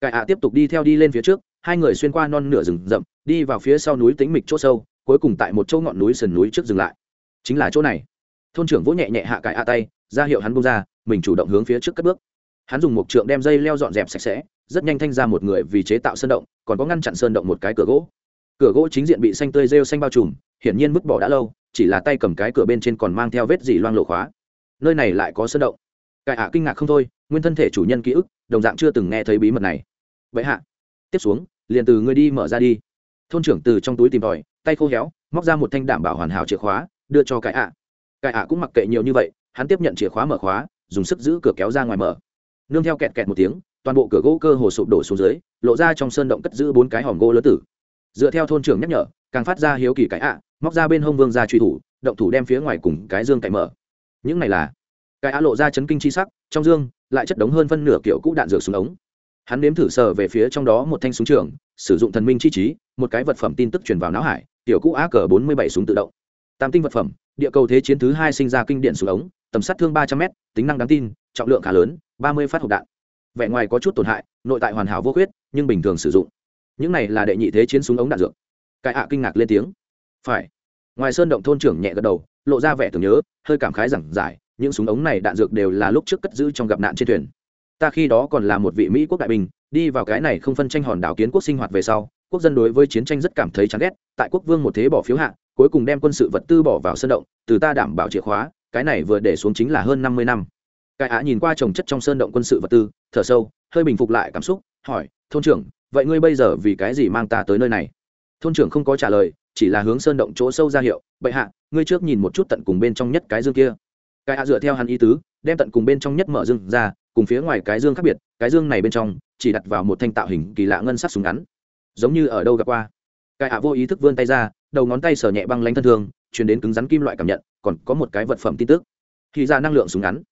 Cái ạ tiếp tục đi theo đi lên phía trước, hai người xuyên qua non nửa rừng rậm, đi vào phía sau núi tính mịch chỗ sâu cuối cùng tại một chỗ ngọn núi sườn núi trước dừng lại. Chính là chỗ này. Thôn trưởng vỗ nhẹ nhẹ hạ cải ạ tay, ra hiệu hắn bông ra, mình chủ động hướng phía trước cất bước. Hắn dùng một trượng đem dây leo dọn dẹp sạch sẽ, rất nhanh thanh ra một người vì chế tạo sơn động, còn có ngăn chặn sơn động một cái cửa gỗ. Cửa gỗ chính diện bị xanh tươi rêu xanh bao trùm, hiển nhiên vứt bỏ đã lâu, chỉ là tay cầm cái cửa bên trên còn mang theo vết dỉ loang lộ khóa. Nơi này lại có sơn động. Cải ạ kinh ngạc không thôi, nguyên thân thể chủ nhân ký ức, đồng dạng chưa từng nghe thấy bí mật này. Vậy hạ, tiếp xuống, liền từ ngươi đi mở ra đi. Thôn trưởng từ trong túi tìm tòi tay khô héo, móc ra một thanh đảm bảo hoàn hảo chìa khóa, đưa cho cái ạ. Cái ạ cũng mặc kệ nhiều như vậy, hắn tiếp nhận chìa khóa mở khóa, dùng sức giữ cửa kéo ra ngoài mở. Nương theo kẹt kẹt một tiếng, toàn bộ cửa gỗ cơ hồ sụp đổ xuống dưới, lộ ra trong sơn động cất giữ bốn cái hòm gỗ lớn tử. Dựa theo thôn trưởng nhắc nhở, càng phát ra hiếu kỳ cái ạ, móc ra bên hông vương ra truy thủ, động thủ đem phía ngoài cùng cái dương cậy mở. Những này là, cái ạ lộ ra chấn kinh chi sắc, trong dương, lại chất đống hơn phân nửa kiểu cũ đạn dược xuống ống. Hắn nếm thử sờ về phía trong đó một thanh súng trường, sử dụng thần minh chi trí, một cái vật phẩm tin tức truyền vào não hải tiểu cũ á cờ bốn mươi bảy súng tự động. Tam tinh vật phẩm, địa cầu thế chiến thứ hai sinh ra kinh điện súng ống, tầm sát thương ba trăm m tính năng đáng tin, trọng lượng khá lớn, ba mươi phát hộp đạn. Vẻ ngoài có chút tổn hại, nội tại hoàn hảo vô khuyết, nhưng bình thường sử dụng. Những này là đệ nhị thế chiến súng ống đạn dược. Cải ạ kinh ngạc lên tiếng. Phải. Ngoài sơn động thôn trưởng nhẹ gật đầu, lộ ra vẻ tưởng nhớ, hơi cảm khái rằng, giải, những súng ống này đạn dược đều là lúc trước cất giữ trong gặp nạn trên thuyền. Ta khi đó còn là một vị mỹ quốc đại bình đi vào cái này không phân tranh hòn đảo kiến quốc sinh hoạt về sau quốc dân đối với chiến tranh rất cảm thấy chán ghét, tại quốc vương một thế bỏ phiếu hạ, cuối cùng đem quân sự vật tư bỏ vào sơn động, từ ta đảm bảo chìa khóa, cái này vừa để xuống chính là hơn năm mươi năm. Cái á nhìn qua trồng chất trong sơn động quân sự vật tư, thở sâu, hơi bình phục lại cảm xúc, hỏi, thôn trưởng, vậy ngươi bây giờ vì cái gì mang ta tới nơi này? Thôn trưởng không có trả lời, chỉ là hướng sơn động chỗ sâu ra hiệu, bệ hạ, ngươi trước nhìn một chút tận cùng bên trong nhất cái dương kia. Cái á dựa theo hắn ý tứ, đem tận cùng bên trong nhất mở dương ra, cùng phía ngoài cái dương khác biệt, cái dương này bên trong, chỉ đặt vào một thanh tạo hình kỳ lạ ngân sắc súng ngắn giống như ở đâu gặp qua. Cái ạ vô ý thức vươn tay ra đầu ngón tay sờ nhẹ băng lanh thân thương chuyển đến cứng rắn kim loại cảm nhận còn có một cái vật phẩm tin tức. Khi ra năng lượng súng ngắn.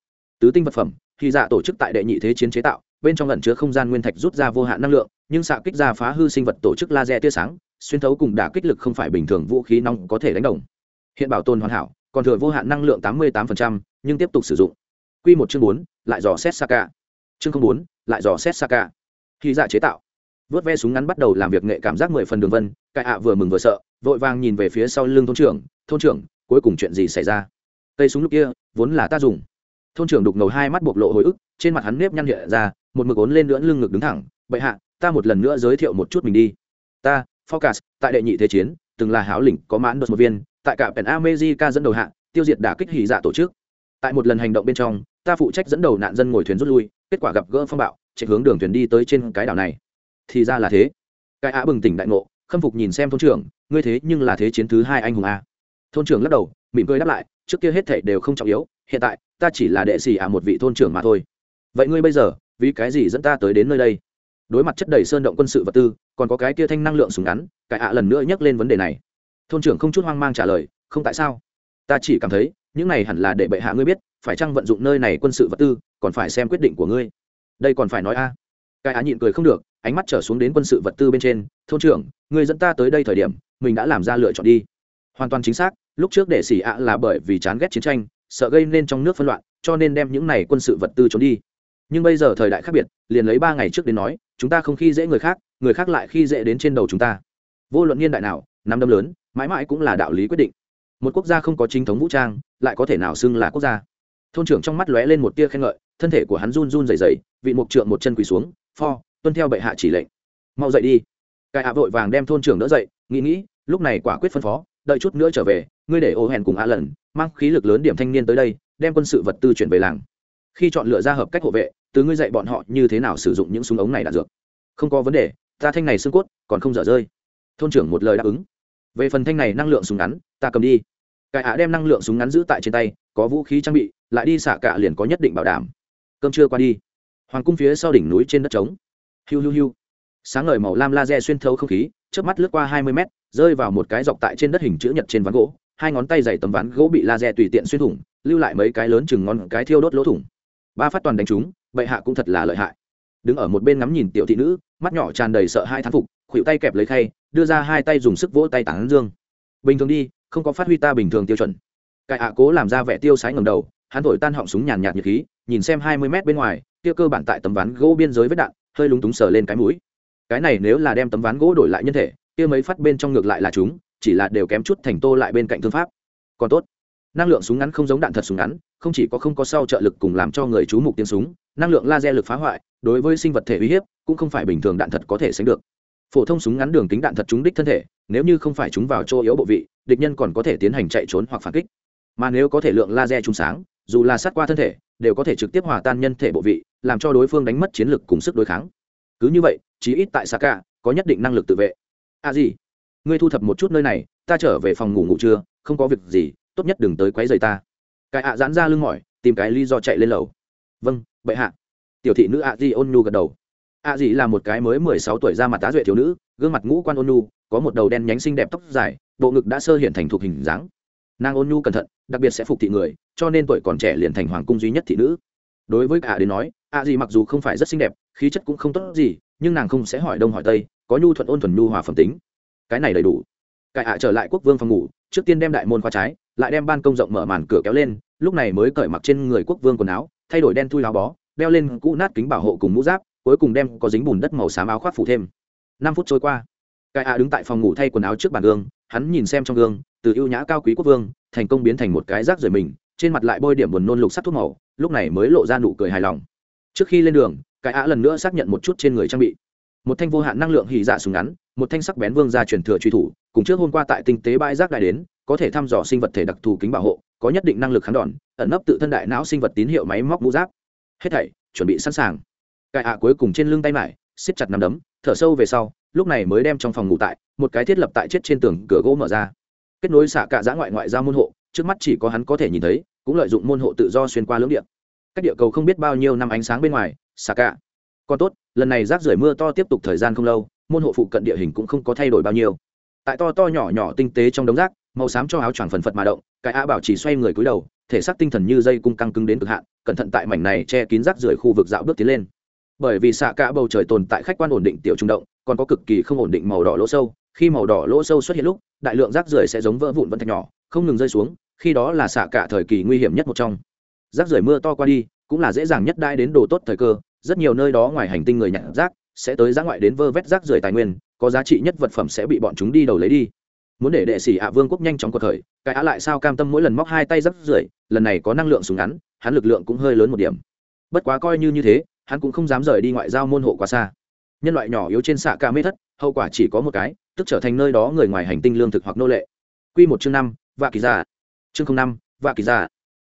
Tứ tinh vật phẩm khi ra tổ chức tại đệ nhị thế chiến chế tạo bên trong lẩn chứa không gian nguyên thạch rút ra vô hạn năng lượng nhưng xạ kích ra phá hư sinh vật tổ chức laser tia sáng xuyên thấu cùng đả kích lực không phải bình thường vũ khí nóng có thể đánh đồng. Hiện bảo tồn hoàn hảo còn thừa vô hạn năng lượng tám mươi 88%, nhưng tiếp tục sử dụng. Quy một chương bốn lại dò xét saka. Chương không bốn lại dò xét saka. Khi dạ chế tạo vớt ve súng ngắn bắt đầu làm việc nghệ cảm giác mười phần đường vân, cai ạ vừa mừng vừa sợ, vội vàng nhìn về phía sau lưng thôn trưởng thôn trưởng, cuối cùng chuyện gì xảy ra? Cây súng lúc kia, vốn là ta dùng. Thôn trưởng đục ngầu hai mắt bộc lộ hồi ức, trên mặt hắn nếp nhăn hiện ra, một mực ốn lên lưỡn lưng ngực đứng thẳng, bệ hạ, ta một lần nữa giới thiệu một chút mình đi. Ta, focus, tại đệ nhị thế chiến, từng là hảo lĩnh, có mãn đột một viên, tại cả pèn amejica dẫn đầu hạ, tiêu diệt đả kích hỉ dạ tổ chức. Tại một lần hành động bên trong, ta phụ trách dẫn đầu nạn dân ngồi thuyền rút lui, kết quả gặp gỡ phong bạo, chạy hướng đường thuyền đi tới trên cái đảo này thì ra là thế. Cái á bừng tỉnh đại ngộ, khâm phục nhìn xem thôn trưởng, ngươi thế nhưng là thế chiến thứ hai anh hùng a. Thôn trưởng lắc đầu, mỉm cười đáp lại, trước kia hết thảy đều không trọng yếu, hiện tại, ta chỉ là đệ sĩ à một vị thôn trưởng mà thôi. Vậy ngươi bây giờ, vì cái gì dẫn ta tới đến nơi đây? Đối mặt chất đầy sơn động quân sự vật tư, còn có cái kia thanh năng lượng súng ngắn, cái ạ lần nữa nhắc lên vấn đề này. Thôn trưởng không chút hoang mang trả lời, không tại sao? Ta chỉ cảm thấy, những này hẳn là để bệ hạ ngươi biết, phải chăng vận dụng nơi này quân sự vật tư, còn phải xem quyết định của ngươi. Đây còn phải nói a. Cái á nhịn cười không được ánh mắt trở xuống đến quân sự vật tư bên trên, thôn trưởng, người dẫn ta tới đây thời điểm, mình đã làm ra lựa chọn đi. Hoàn toàn chính xác, lúc trước để xỉ ạ là bởi vì chán ghét chiến tranh, sợ gây nên trong nước phân loạn, cho nên đem những này quân sự vật tư trốn đi. Nhưng bây giờ thời đại khác biệt, liền lấy ba ngày trước đến nói, chúng ta không khi dễ người khác người khác lại khi dễ đến trên đầu chúng ta. Vô luận niên đại nào, năm đâm lớn, mãi mãi cũng là đạo lý quyết định. Một quốc gia không có chính thống vũ trang, lại có thể nào xưng là quốc gia? Thôn trưởng trong mắt lóe lên một tia khen ngợi, thân thể của hắn run run rẩy rẩy, vị mục trượng một chân quỳ xuống, pho tuân theo bệ hạ chỉ lệnh. Mau dậy đi. Cai hạ vội vàng đem thôn trưởng đỡ dậy, nghĩ nghĩ, lúc này quả quyết phân phó, đợi chút nữa trở về, ngươi để ô hèn cùng a lần, mang khí lực lớn điểm thanh niên tới đây, đem quân sự vật tư chuyển về làng. Khi chọn lựa ra hợp cách hộ vệ, từ ngươi dạy bọn họ như thế nào sử dụng những súng ống này đạn dược. Không có vấn đề, ta thanh này xương cốt, còn không dở rơi. Thôn trưởng một lời đáp ứng. Về phần thanh này năng lượng súng ngắn, ta cầm đi. Cải ạ đem năng lượng súng ngắn giữ tại trên tay, có vũ khí trang bị, lại đi xạ cả liền có nhất định bảo đảm. Cơm trưa qua đi. Hoàng cung phía sau đỉnh núi trên đất trống hiu hiu hiu. Sáng ngời màu lam laser xuyên thấu không khí trước mắt lướt qua hai mươi mét, rơi vào một cái dọc tại trên đất hình chữ nhật trên ván gỗ. Hai ngón tay dày tấm ván gỗ bị laser tùy tiện xuyên thủng, lưu lại mấy cái lớn chừng ngón cái thiêu đốt lỗ thủng. Ba phát toàn đánh trúng, bệ hạ cũng thật là lợi hại. Đứng ở một bên ngắm nhìn tiểu thị nữ, mắt nhỏ tràn đầy sợ hai thán phục, khuỷu tay kẹp lấy khay, đưa ra hai tay dùng sức vỗ tay tán dương. Bình thường đi, không có phát huy ta bình thường tiêu chuẩn. Cải ạ cố làm ra vẻ tiêu sái ngầm đầu, hắn thổi tan họng súng nhàn nhạt nhiệt khí, nhìn xem hai mươi mét bên ngoài, kia cơ bản tại tấm ván gỗ biên giới vết đạn hơi lúng túng sờ lên cái mũi. Cái này nếu là đem tấm ván gỗ đổi lại nhân thể, kia mấy phát bên trong ngược lại là chúng, chỉ là đều kém chút thành tô lại bên cạnh thương pháp. Còn tốt. Năng lượng súng ngắn không giống đạn thật súng ngắn, không chỉ có không có sau trợ lực cùng làm cho người chú mục tiếng súng, năng lượng laser lực phá hoại, đối với sinh vật thể uy hiếp, cũng không phải bình thường đạn thật có thể sánh được. Phổ thông súng ngắn đường kính đạn thật trúng đích thân thể, nếu như không phải chúng vào chỗ yếu bộ vị, địch nhân còn có thể tiến hành chạy trốn hoặc phản kích. Mà nếu có thể lượng laser trúng sáng, dù là sát qua thân thể đều có thể trực tiếp hòa tan nhân thể bộ vị, làm cho đối phương đánh mất chiến lực cùng sức đối kháng. Cứ như vậy, chí ít tại saka, có nhất định năng lực tự vệ. À gì? Ngươi thu thập một chút nơi này, ta trở về phòng ngủ ngủ trưa, không có việc gì, tốt nhất đừng tới quấy rầy ta. Cái ạ giãn ra lưng mỏi, tìm cái lý do chạy lên lầu. Vâng bệ hạ. Tiểu thị nữ ạ di ôn nhu gật đầu. Ạ di là một cái mới mười sáu tuổi ra mặt tá duệ thiếu nữ, gương mặt ngũ quan ôn nhu có một đầu đen nhánh xinh đẹp tóc dài, bộ ngực đã sơ hiện thành thuộc hình dáng. Nàng ôn nhu cẩn thận đặc biệt sẽ phục thị người, cho nên tuổi còn trẻ liền thành hoàng cung duy nhất thị nữ. Đối với cả đến nói ạ gì mặc dù không phải rất xinh đẹp, khí chất cũng không tốt gì, nhưng nàng không sẽ hỏi đông hỏi tây, có nhu thuận ôn thuần nhu hòa phẩm tính. Cái này đầy đủ. Cải ạ trở lại quốc vương phòng ngủ, trước tiên đem đại môn khóa trái, lại đem ban công rộng mở màn cửa kéo lên, lúc này mới cởi mặc trên người quốc vương quần áo, thay đổi đen thui áo bó, đeo lên cũ nát kính bảo hộ cùng mũ giáp, cuối cùng đem có dính bùn đất màu xám áo khoác phủ thêm. Năm phút trôi qua cải ạ đứng tại phòng ngủ thay quần áo trước bàn gương hắn nhìn xem trong gương, từ ưu nhã cao quý quốc vương, thành công biến thành một cái rác rời mình, trên mặt lại bôi điểm buồn nôn lục sắc thuốc màu, lúc này mới lộ ra nụ cười hài lòng. Trước khi lên đường, cái ạ lần nữa xác nhận một chút trên người trang bị. Một thanh vô hạn năng lượng hì dạ súng ngắn, một thanh sắc bén vương ra truyền thừa truy thủ, cùng trước hôm qua tại tinh tế bãi rác đại đến, có thể thăm dò sinh vật thể đặc thù kính bảo hộ, có nhất định năng lực kháng đòn, ẩn nấp tự thân đại não sinh vật tín hiệu máy móc mũ giáp. Hết thảy, chuẩn bị sẵn sàng. Cài ạ cuối cùng trên lưng tay mải siết chặt nắm đấm, thở sâu về sau, lúc này mới đem trong phòng ngủ tại, một cái thiết lập tại chết trên tường cửa gỗ mở ra. Kết nối xạ cạ giã ngoại ngoại giao môn hộ, trước mắt chỉ có hắn có thể nhìn thấy, cũng lợi dụng môn hộ tự do xuyên qua lưỡng điện cách địa cầu không biết bao nhiêu năm ánh sáng bên ngoài, xạ cạ. Còn tốt, lần này rác rưởi mưa to tiếp tục thời gian không lâu, môn hộ phụ cận địa hình cũng không có thay đổi bao nhiêu. Tại to to nhỏ nhỏ tinh tế trong đống rác, màu xám cho áo choàng phần phật mà động, cái a bảo chỉ xoay người cúi đầu, thể xác tinh thần như dây cung căng cứng đến cực hạn, cẩn thận tại mảnh này che kín rác rưởi khu vực dạo bước tiến lên bởi vì xạ cả bầu trời tồn tại khách quan ổn định tiểu trung động, còn có cực kỳ không ổn định màu đỏ lỗ sâu. Khi màu đỏ lỗ sâu xuất hiện lúc, đại lượng rác rưởi sẽ giống vỡ vụn vân thạch nhỏ, không ngừng rơi xuống, khi đó là xạ cả thời kỳ nguy hiểm nhất một trong. Rác rưởi mưa to qua đi, cũng là dễ dàng nhất đai đến đồ tốt thời cơ, rất nhiều nơi đó ngoài hành tinh người nhặt rác sẽ tới giã ngoại đến vơ vét rác rưởi tài nguyên, có giá trị nhất vật phẩm sẽ bị bọn chúng đi đầu lấy đi. Muốn để đệ sĩ ạ vương quốc nhanh chóng cuộc khởi, cái á lại sao cam tâm mỗi lần móc hai tay rác rưởi, lần này có năng lượng súng ngắn, hắn lực lượng cũng hơi lớn một điểm. Bất quá coi như như thế hắn cũng không dám rời đi ngoại giao môn hộ quá xa. Nhân loại nhỏ yếu trên xạ ca mê thất, hậu quả chỉ có một cái, tức trở thành nơi đó người ngoài hành tinh lương thực hoặc nô lệ. Q một chương năm và kỳ giả chương năm và kỳ giả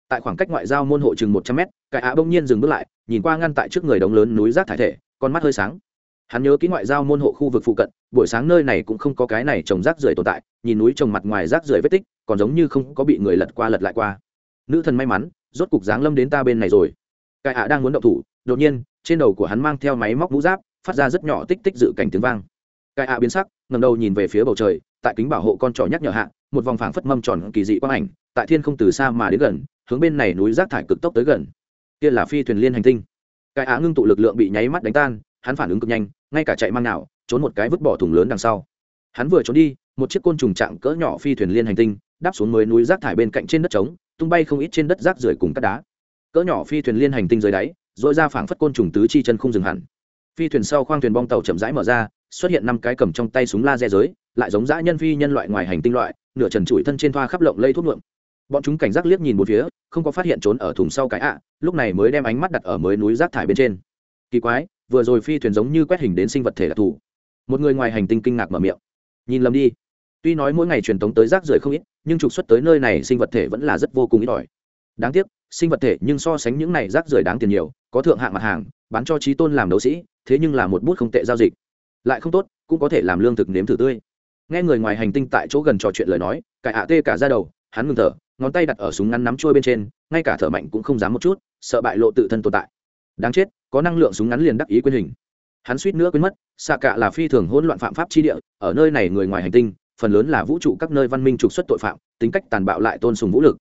tại khoảng cách ngoại giao môn hộ chừng một trăm mét cải á bỗng nhiên dừng bước lại, nhìn qua ngăn tại trước người đống lớn núi rác thải thể, con mắt hơi sáng. Hắn nhớ kỹ ngoại giao môn hộ khu vực phụ cận, buổi sáng nơi này cũng không có cái này trồng rác rưởi tồn tại, nhìn núi trồng mặt ngoài rác rưởi vết tích, còn giống như không có bị người lật qua lật lại qua. Nữ thần may mắn, rốt cục giáng lâm đến ta bên này rồi. Cải ạ đang muốn động thủ, đột nhiên trên đầu của hắn mang theo máy móc mũ giáp, phát ra rất nhỏ tích tích dự cảnh tiếng vang. Cái ạ biến sắc ngầm đầu nhìn về phía bầu trời, tại kính bảo hộ con trỏ nhắc nhở hạ, một vòng phảng phất mâm tròn kỳ dị quang ảnh, tại thiên không từ xa mà đến gần, hướng bên này núi rác thải cực tốc tới gần. Kia là phi thuyền liên hành tinh. Cái á ngưng tụ lực lượng bị nháy mắt đánh tan, hắn phản ứng cực nhanh, ngay cả chạy mang nào, trốn một cái vứt bỏ thùng lớn đằng sau. Hắn vừa trốn đi, một chiếc côn trùng trạng cỡ nhỏ phi thuyền liên hành tinh, đáp xuống mới núi rác thải bên cạnh trên đất trống, tung bay không ít trên đất rác rưởi cùng cát đá. Cỡ nhỏ phi thuyền liên hành tinh dưới đáy dội ra phảng phất côn trùng tứ chi chân không dừng hẳn. Phi thuyền sau khoang thuyền bong tàu chậm rãi mở ra, xuất hiện năm cái cầm trong tay súng laser giới, lại giống dã nhân phi nhân loại ngoài hành tinh loại, nửa trần trụi thân trên thoa khắp lộng lây thuốc nhuộm. Bọn chúng cảnh giác liếc nhìn một phía, không có phát hiện trốn ở thùng sau cái ạ, lúc này mới đem ánh mắt đặt ở mới núi rác thải bên trên. Kỳ quái, vừa rồi phi thuyền giống như quét hình đến sinh vật thể đặc thù một người ngoài hành tinh kinh ngạc mở miệng. Nhìn lầm đi. Tuy nói mỗi ngày truyền tống tới rác rưởi không ít, nhưng trục xuất tới nơi này sinh vật thể vẫn là rất vô cùng ít ỏi. Đáng tiếc, sinh vật thể nhưng so sánh những này rác rưởi đáng tiền nhiều có thượng hạng mặt hàng, bán cho trí tôn làm đấu sĩ, thế nhưng là một bút không tệ giao dịch. Lại không tốt, cũng có thể làm lương thực nếm thử tươi. Nghe người ngoài hành tinh tại chỗ gần trò chuyện lời nói cải ạ tê cả ra đầu, hắn ngừng thở, ngón tay đặt ở súng ngắn nắm trôi bên trên, ngay cả thở mạnh cũng không dám một chút, sợ bại lộ tự thân tồn tại. Đáng chết, có năng lượng súng ngắn liền đắc ý quyền hình. Hắn suýt nữa quên mất, xạ cạ là phi thường hỗn loạn phạm pháp chi địa, ở nơi này người ngoài hành tinh, phần lớn là vũ trụ các nơi văn minh trục xuất tội phạm, tính cách tàn bạo lại tôn sùng vũ lực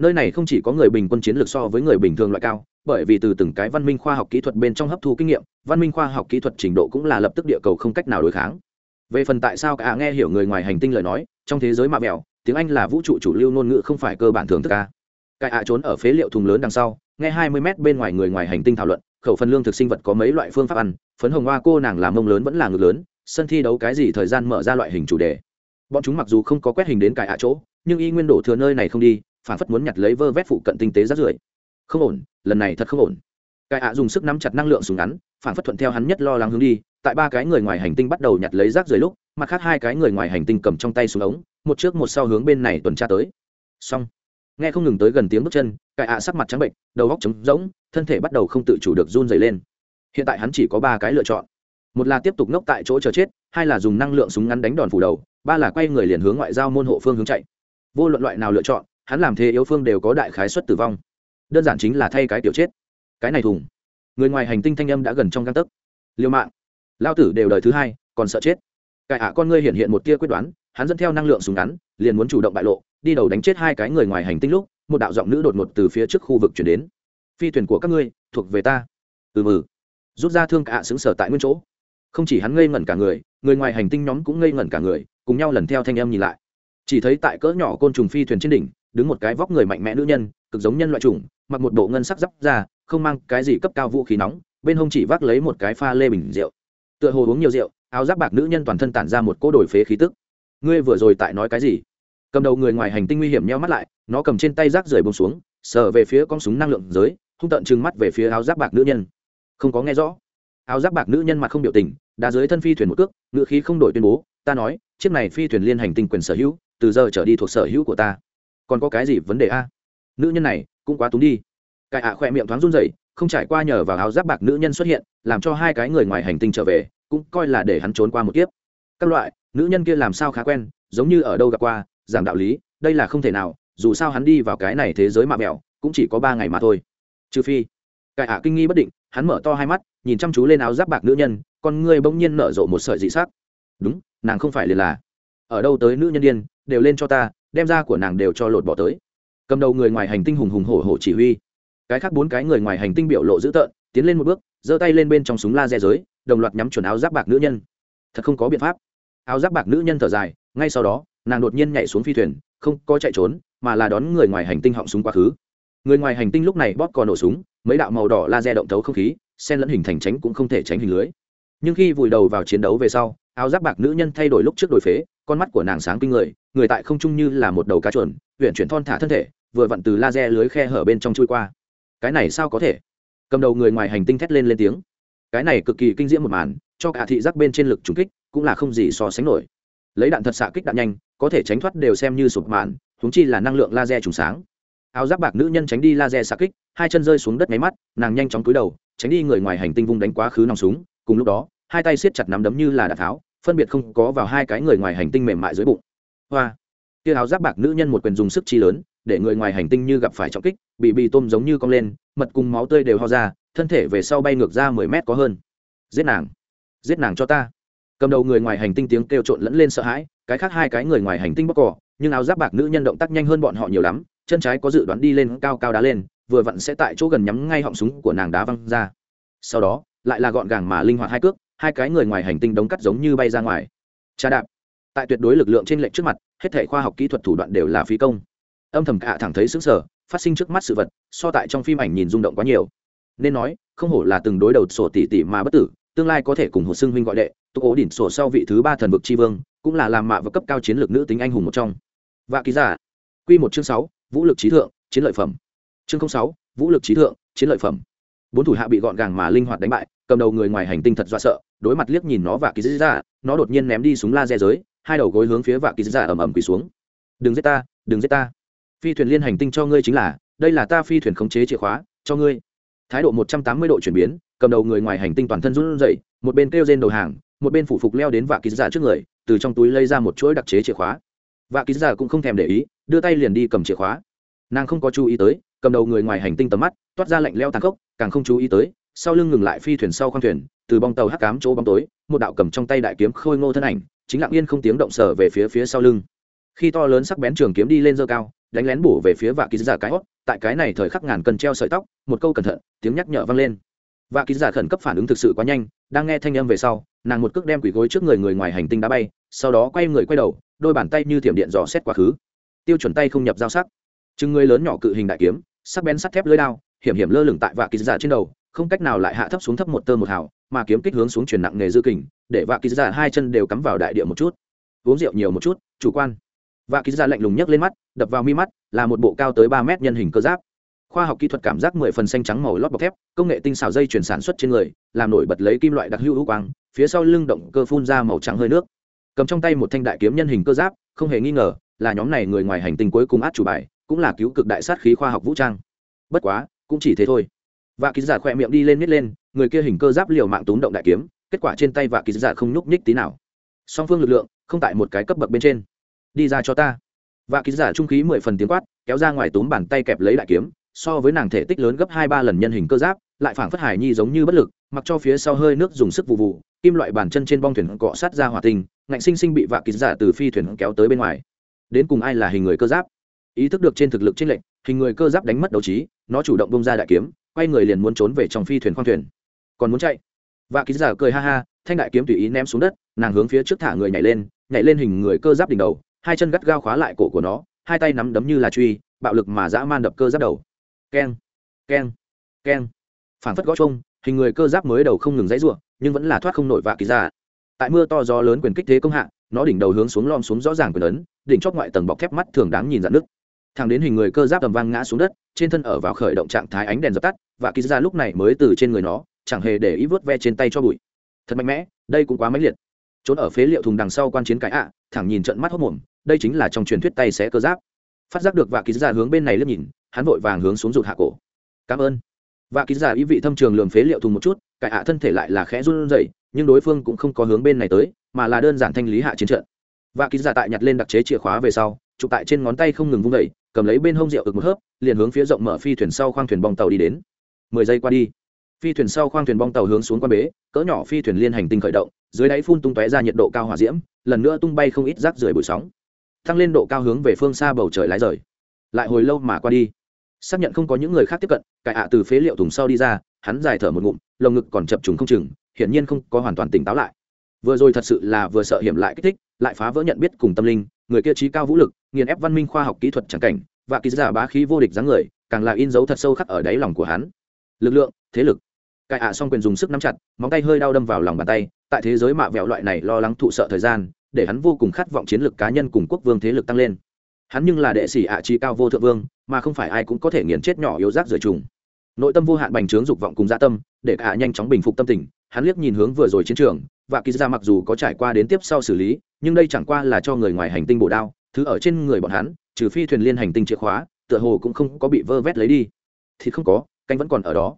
nơi này không chỉ có người bình quân chiến lược so với người bình thường loại cao, bởi vì từ từng cái văn minh khoa học kỹ thuật bên trong hấp thu kinh nghiệm, văn minh khoa học kỹ thuật trình độ cũng là lập tức địa cầu không cách nào đối kháng. Về phần tại sao cả nghe hiểu người ngoài hành tinh lời nói, trong thế giới mạ mẹo, tiếng anh là vũ trụ chủ lưu ngôn ngữ không phải cơ bản thường thức ca cái ạ trốn ở phế liệu thùng lớn đằng sau, nghe hai mươi mét bên ngoài người ngoài hành tinh thảo luận, khẩu phần lương thực sinh vật có mấy loại phương pháp ăn, phấn hồng hoa cô nàng làm mông lớn vẫn là ngực lớn, sân thi đấu cái gì thời gian mở ra loại hình chủ đề. Bọn chúng mặc dù không có quét hình đến cải ạ chỗ, nhưng y nguyên đổ thừa nơi này không đi phản phất muốn nhặt lấy vơ vét phụ cận tinh tế rát rưởi. Không ổn, lần này thật không ổn. Cái ạ dùng sức nắm chặt năng lượng súng ngắn phản phất thuận theo hắn nhất lo lắng hướng đi, tại ba cái người ngoài hành tinh bắt đầu nhặt lấy rác rưởi lúc, mặt khác hai cái người ngoài hành tinh cầm trong tay súng ống, một trước một sau hướng bên này tuần tra tới. Xong. Nghe không ngừng tới gần tiếng bước chân, cái ạ sắc mặt trắng bệnh, đầu góc trống rỗng, thân thể bắt đầu không tự chủ được run dày lên. Hiện tại hắn chỉ có ba cái lựa chọn. Một là tiếp tục nốc tại chỗ chờ chết, hai là dùng năng lượng súng ngắn đánh đòn phủ đầu, ba là quay người liền hướng ngoại giao môn hộ phương hướng chạy. Vô luận loại nào lựa chọn hắn làm thế yếu phương đều có đại khái suất tử vong. Đơn giản chính là thay cái tiểu chết. Cái này thùng. Người ngoài hành tinh thanh âm đã gần trong găng tấc. Liêu mạng. Lao tử đều đời thứ hai, còn sợ chết. Cải ạ con ngươi hiện hiện một tia quyết đoán, hắn dẫn theo năng lượng súng ngắn, liền muốn chủ động bại lộ, đi đầu đánh chết hai cái người ngoài hành tinh lúc, một đạo giọng nữ đột ngột từ phía trước khu vực chuyển đến. Phi thuyền của các ngươi, thuộc về ta. Ừ mừ rút ra thương cả xứng sở tại nguyên chỗ. Không chỉ hắn ngây ngẩn cả người người ngoài hành tinh nhóm cũng ngây ngẩn cả người, cùng nhau lần theo thanh âm nhìn lại. Chỉ thấy tại cỡ nhỏ côn trùng phi thuyền trên đỉnh đứng một cái vóc người mạnh mẽ nữ nhân cực giống nhân loại chủng, mặc một bộ ngân sắc giáp ra không mang cái gì cấp cao vũ khí nóng bên hông chỉ vác lấy một cái pha lê bình rượu. Tựa hồ uống nhiều rượu áo giáp bạc nữ nhân toàn thân tản ra một cỗ đổi phế khí tức. Ngươi vừa rồi tại nói cái gì? Cầm đầu người ngoài hành tinh nguy hiểm nheo mắt lại nó cầm trên tay rác rời bông xuống sờ về phía con súng năng lượng giới hung tận trừng mắt về phía áo giáp bạc nữ nhân. Không có nghe rõ. Áo giáp bạc nữ nhân mặt không biểu tình đã dưới thân phi thuyền một cước ngựa khí không đổi tuyên bố ta nói chiếc này phi thuyền liên hành tinh quyền sở hữu từ giờ trở đi thuộc sở hữu của ta còn có cái gì vấn đề a? Nữ nhân này cũng quá túng đi. Cải ạ khỏe miệng thoáng run rẩy, không trải qua nhờ vào áo giáp bạc nữ nhân xuất hiện, làm cho hai cái người ngoài hành tinh trở về, cũng coi là để hắn trốn qua một kiếp. Các loại, nữ nhân kia làm sao khá quen, giống như ở đâu gặp qua, giảng đạo lý, đây là không thể nào, dù sao hắn đi vào cái này thế giới mạ mẹo, cũng chỉ có ba ngày mà thôi. Trừ phi cải ạ kinh nghi bất định, hắn mở to hai mắt, nhìn chăm chú lên áo giáp bạc nữ nhân, con ngươi bỗng nhiên nở rộ một sợi dị sắc. Đúng, nàng không phải liền là. Ở đâu tới nữ nhân điên, đều lên cho ta đem da của nàng đều cho lột bỏ tới. Cầm đầu người ngoài hành tinh hùng hùng hổ hổ chỉ huy. Cái khác bốn cái người ngoài hành tinh biểu lộ dữ tợn, tiến lên một bước, giơ tay lên bên trong súng laser giới, đồng loạt nhắm chuẩn áo giáp bạc nữ nhân. Thật không có biện pháp. Áo giáp bạc nữ nhân thở dài, ngay sau đó, nàng đột nhiên nhảy xuống phi thuyền, không có chạy trốn, mà là đón người ngoài hành tinh họng súng quá khứ. Người ngoài hành tinh lúc này bóp cò nổ súng, mấy đạo màu đỏ laser động thấu không khí sen lẫn hình thành tránh cũng không thể tránh hình lưới. Nhưng khi vùi đầu vào chiến đấu về sau, áo giáp bạc nữ nhân thay đổi lúc trước đổi phế con mắt của nàng sáng kinh người người tại không trung như là một đầu cá chuồn huyện chuyển thon thả thân thể, vừa vặn từ laser lưới khe hở bên trong chui qua. Cái này sao có thể? Cầm đầu người ngoài hành tinh thét lên lên tiếng. Cái này cực kỳ kinh diễm một màn, cho cả thị giác bên trên lực trùng kích, cũng là không gì so sánh nổi. Lấy đạn thật xạ kích đạn nhanh, có thể tránh thoát đều xem như sụp màn húng chi là năng lượng laser trùng sáng. Áo giáp bạc nữ nhân tránh đi laser xạ kích, hai chân rơi xuống đất máy mắt, nàng nhanh chóng cúi đầu, tránh đi người ngoài hành tinh vung đánh quá khứ nòng súng, cùng lúc đó, hai tay siết chặt nắm đấm như là đạn tháo phân biệt không có vào hai cái người ngoài hành tinh mềm mại dưới bụng. Hoa. Kia áo giáp bạc nữ nhân một quyền dùng sức chi lớn, để người ngoài hành tinh như gặp phải trọng kích, bị bị tôm giống như cong lên, mật cùng máu tươi đều ho ra, thân thể về sau bay ngược ra mười mét có hơn. Giết nàng. Giết nàng cho ta. Cầm đầu người ngoài hành tinh tiếng kêu trộn lẫn lên sợ hãi, cái khác hai cái người ngoài hành tinh bóc cỏ, nhưng áo giáp bạc nữ nhân động tác nhanh hơn bọn họ nhiều lắm, chân trái có dự đoán đi lên cao cao đá lên, vừa vặn sẽ tại chỗ gần nhắm ngay họng súng của nàng đá văng ra. Sau đó, lại là gọn gàng mà linh hoạt hai cước hai cái người ngoài hành tinh đống cắt giống như bay ra ngoài. Trà đạp. Tại tuyệt đối lực lượng trên lệnh trước mặt, hết thể khoa học kỹ thuật thủ đoạn đều là phí công. Âm thầm cả thẳng thấy xứng sở phát sinh trước mắt sự vật, so tại trong phim ảnh nhìn rung động quá nhiều. Nên nói, không hổ là từng đối đầu sổ tỷ tỷ mà bất tử, tương lai có thể cùng hồ xưng huynh gọi đệ tục ố đỉnh sổ sau vị thứ ba thần vực tri vương, cũng là làm mạ và cấp cao chiến lược nữ tính anh hùng một trong. Và ký giả. Quy một chương sáu, vũ lực trí thượng, chiến lợi phẩm. Chương sáu, vũ lực trí thượng, chiến lợi phẩm. Bốn thủ hạ bị gọn gàng mà linh hoạt đánh bại cầm đầu người ngoài hành tinh thật do sợ, đối mặt liếc nhìn nó và ký giả dạ, nó đột nhiên ném đi súng laser giới, hai đầu gối hướng phía và ký giả dạ ầm ầm quỳ xuống. Đừng giết ta, đừng giết ta. Phi thuyền liên hành tinh cho ngươi chính là, đây là ta phi thuyền khống chế chìa khóa, cho ngươi. Thái độ một trăm tám mươi độ chuyển biến, cầm đầu người ngoài hành tinh toàn thân run rẩy, một bên kêu trên đầu hàng, một bên phủ phục leo đến vạ ký giả trước người, từ trong túi lấy ra một chuỗi đặc chế chìa khóa. Vạ ký giả cũng không thèm để ý, đưa tay liền đi cầm chìa khóa. Nàng không có chú ý tới, cầm đầu người ngoài hành tinh tầm mắt, toát ra lạnh leo tàn khốc, càng không chú ý tới sau lưng ngừng lại phi thuyền sau khoang thuyền, từ bong tàu hắc cám chỗ bóng tối, một đạo cầm trong tay đại kiếm khôi ngô thân ảnh, chính lặng yên không tiếng động sở về phía phía sau lưng. Khi to lớn sắc bén trường kiếm đi lên dơ cao, đánh lén bổ về phía vạ ký giả cái hót tại cái này thời khắc ngàn cần treo sợi tóc, một câu cẩn thận, tiếng nhắc nhở vang lên. Vạ ký giả khẩn cấp phản ứng thực sự quá nhanh, đang nghe thanh âm về sau, nàng một cước đem quỷ gối trước người người ngoài hành tinh đá bay, sau đó quay người quay đầu, đôi bàn tay như thiểm điện dò xét quá khứ. Tiêu chuẩn tay không nhập giao sắc. Chừng người lớn nhỏ cự hình đại kiếm, sắc bén sắt thép lưới đao, hiểm hiểm lơ lửng tại vạ ký giả trên đầu không cách nào lại hạ thấp xuống thấp một tơ một hào, mà kiếm kích hướng xuống truyền nặng nghề dư kình, để vạ ký giả hai chân đều cắm vào đại địa một chút. Uống rượu nhiều một chút, chủ quan. Vạ ký giả lạnh lùng nhấc lên mắt, đập vào mi mắt, là một bộ cao tới ba mét nhân hình cơ giáp. Khoa học kỹ thuật cảm giác mười phần xanh trắng màu lót bọc thép, công nghệ tinh xảo dây chuyển sản xuất trên người, làm nổi bật lấy kim loại đặc hữu hữu quang, phía sau lưng động cơ phun ra màu trắng hơi nước. Cầm trong tay một thanh đại kiếm nhân hình cơ giáp, không hề nghi ngờ là nhóm này người ngoài hành tinh cuối cùng át chủ bài, cũng là cứu cực đại sát khí khoa học vũ trang. Bất quá, cũng chỉ thế thôi và ký giả khỏe miệng đi lên nít lên, người kia hình cơ giáp liều mạng túm động đại kiếm, kết quả trên tay và ký giả không nhúc nhích tí nào. Song phương lực lượng không tại một cái cấp bậc bên trên. Đi ra cho ta. Và ký giả trung khí mười phần tiếng quát, kéo ra ngoài túm bàn tay kẹp lấy đại kiếm, so với nàng thể tích lớn gấp hai ba lần nhân hình cơ giáp, lại phảng phất hải nhi giống như bất lực, mặc cho phía sau hơi nước dùng sức vụ vụ, kim loại bàn chân trên bong thuyền cọ sát ra hỏa tình ngạnh sinh sinh bị vạ ký giả dạ từ phi thuyền kéo tới bên ngoài. Đến cùng ai là hình người cơ giáp? Ý thức được trên thực lực trên lệnh hình người cơ giáp đánh mất đấu trí, nó chủ động bông ra đại kiếm quay người liền muốn trốn về trong phi thuyền khoang thuyền. Còn muốn chạy? Vạ ký giả cười ha ha, thanh đại kiếm tùy ý ném xuống đất, nàng hướng phía trước thả người nhảy lên nhảy lên hình người cơ giáp đỉnh đầu, hai chân gắt gao khóa lại cổ của nó, hai tay nắm đấm như là truy, bạo lực mà dã man đập cơ giáp đầu. Keng keng keng. Phản phất gõ chung hình người cơ giáp mới đầu không ngừng dãy r u ộ n nhưng vẫn là thoát không nổi vạ ký giả. Tại mưa to gió lớn quyền kích thế công hạ, nó đỉnh đầu hướng xuống lom xuống rõ ràng quyền ấn, đỉnh chót ngoại tầng bọc thép mắt thường đáng nhìn dạn nước thằng đến hình người cơ giáp tầm vang ngã xuống đất, trên thân ở vào khởi động trạng thái ánh đèn dập tắt, và ký ra lúc này mới từ trên người nó, chẳng hề để ý vớt ve trên tay cho bụi. Thật mạnh mẽ, đây cũng quá mãnh liệt. Trốn ở phế liệu thùng đằng sau quan chiến cái ạ, thẳng nhìn trận mắt hốc mồm, đây chính là trong truyền thuyết tay xé cơ giáp. Phát giác được vạ ký ra hướng bên này liếc nhìn, hắn vội vàng hướng xuống rụt hạ cổ. Cảm ơn. Và ký ra ý vị thâm trường lường phế liệu thùng một chút cải ạ thân thể lại là khẽ run rẩy, nhưng đối phương cũng không có hướng bên này tới, mà là đơn giản thanh lý hạ chiến trận. Và ký ra tại nhặt lên đặc chế chìa khóa về sau chụp tại trên ngón tay không ngừng vung đẩy, cầm lấy bên hông rượu ực một hớp liền hướng phía rộng mở phi thuyền sau khoang thuyền bong tàu đi đến. Mười giây qua đi phi thuyền sau khoang thuyền bong tàu hướng xuống quan bế cỡ nhỏ phi thuyền liên hành tinh khởi động dưới đáy phun tung tóe ra nhiệt độ cao hỏa diễm lần nữa tung bay không ít rác rưởi bụi sóng. Tăng lên độ cao hướng về phương xa bầu trời lái rời. Lại hồi lâu mà qua đi xác nhận không có những người khác tiếp cận cải ạ từ phế liệu thùng sau đi ra hắn dài thở một ngụm lồng ngực còn chập trùng không chừng hiển nhiên không có hoàn toàn tỉnh táo lại. Vừa rồi thật sự là vừa sợ hiểm lại kích thích lại phá vỡ nhận biết cùng tâm linh người kia trí cao vũ lực, nghiền ép văn minh khoa học kỹ thuật chẳng cảnh, và ký giả bá khí vô địch dáng người, càng là in dấu thật sâu khắc ở đáy lòng của hắn. Lực lượng, thế lực. Cải ạ xong quyền dùng sức nắm chặt, móng tay hơi đau đâm vào lòng bàn tay, tại thế giới mạ vẹo loại này lo lắng thụ sợ thời gian, để hắn vô cùng khát vọng chiến lược cá nhân cùng quốc vương thế lực tăng lên. Hắn nhưng là đệ sĩ ạ trí cao vô thượng vương, mà không phải ai cũng có thể nghiền chết nhỏ yếu rác rời trùng nội tâm vô hạn bành trướng dục vọng cùng gia dạ tâm, để cả nhanh chóng bình phục tâm tình, hắn liếc nhìn hướng vừa rồi chiến trường, và kỳ ra mặc dù có trải qua đến tiếp sau xử lý, nhưng đây chẳng qua là cho người ngoài hành tinh bổ đao, thứ ở trên người bọn hắn, trừ phi thuyền liên hành tinh chìa khóa, tựa hồ cũng không có bị vơ vét lấy đi. Thì không có, canh vẫn còn ở đó.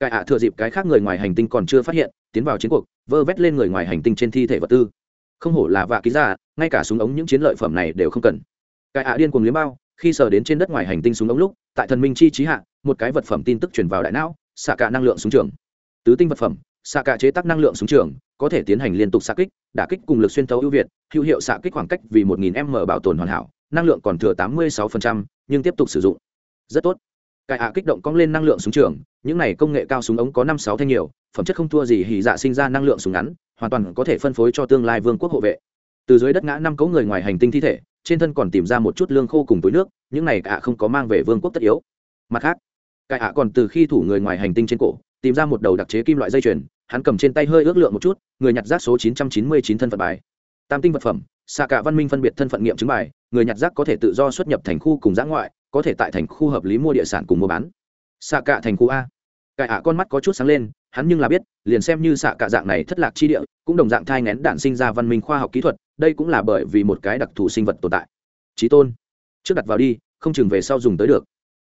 Cải ạ thừa dịp cái khác người ngoài hành tinh còn chưa phát hiện, tiến vào chiến cuộc, vơ vét lên người ngoài hành tinh trên thi thể vật tư. Không hổ là vạ ký ra, ngay cả súng ống những chiến lợi phẩm này đều không cần. Cải ạ điên cuồng liếm bao, khi sờ đến trên đất ngoài hành tinh súng ống lúc, tại thần minh chi trí hạ một cái vật phẩm tin tức truyền vào đại não xạ cả năng lượng súng trường. Tứ tinh vật phẩm xạ cả chế tác năng lượng súng trường có thể tiến hành liên tục xạ kích đả kích cùng lực xuyên tấu ưu việt hữu hiệu xạ kích khoảng cách vì một nghìn m bảo tồn hoàn hảo năng lượng còn thừa tám mươi 86%, nhưng tiếp tục sử dụng. Rất tốt. Cải hạ kích động cong lên năng lượng súng trường những này công nghệ cao súng ống có năm sáu thanh nhiều phẩm chất không thua gì hỉ dạ sinh ra năng lượng súng ngắn hoàn toàn có thể phân phối cho tương lai vương quốc hộ vệ. Từ dưới đất ngã năm cấu người ngoài hành tinh thi thể trên thân còn tìm ra một chút lương khô cùng túi nước những này cả không có mang về vương quốc tất yếu. Mặt khác cải ạ còn từ khi thủ người ngoài hành tinh trên cổ, tìm ra một đầu đặc chế kim loại dây chuyền, hắn cầm trên tay hơi ước lượng một chút, người nhặt rác số 999 thân phận bài. Tam tinh vật phẩm xạ cả văn minh phân biệt thân phận nghiệm chứng bài, người nhặt rác có thể tự do xuất nhập thành khu cùng giã ngoại, có thể tại thành khu hợp lý mua địa sản cùng mua bán. Xạ cả thành khu a. Cải ạ con mắt có chút sáng lên, hắn nhưng là biết, liền xem như xạ cả dạng này thất lạc chi địa, cũng đồng dạng thai ngén đạn sinh ra văn minh khoa học kỹ thuật, đây cũng là bởi vì một cái đặc thù sinh vật tồn tại. Trí tôn, trước đặt vào đi, không chừng về sau dùng tới được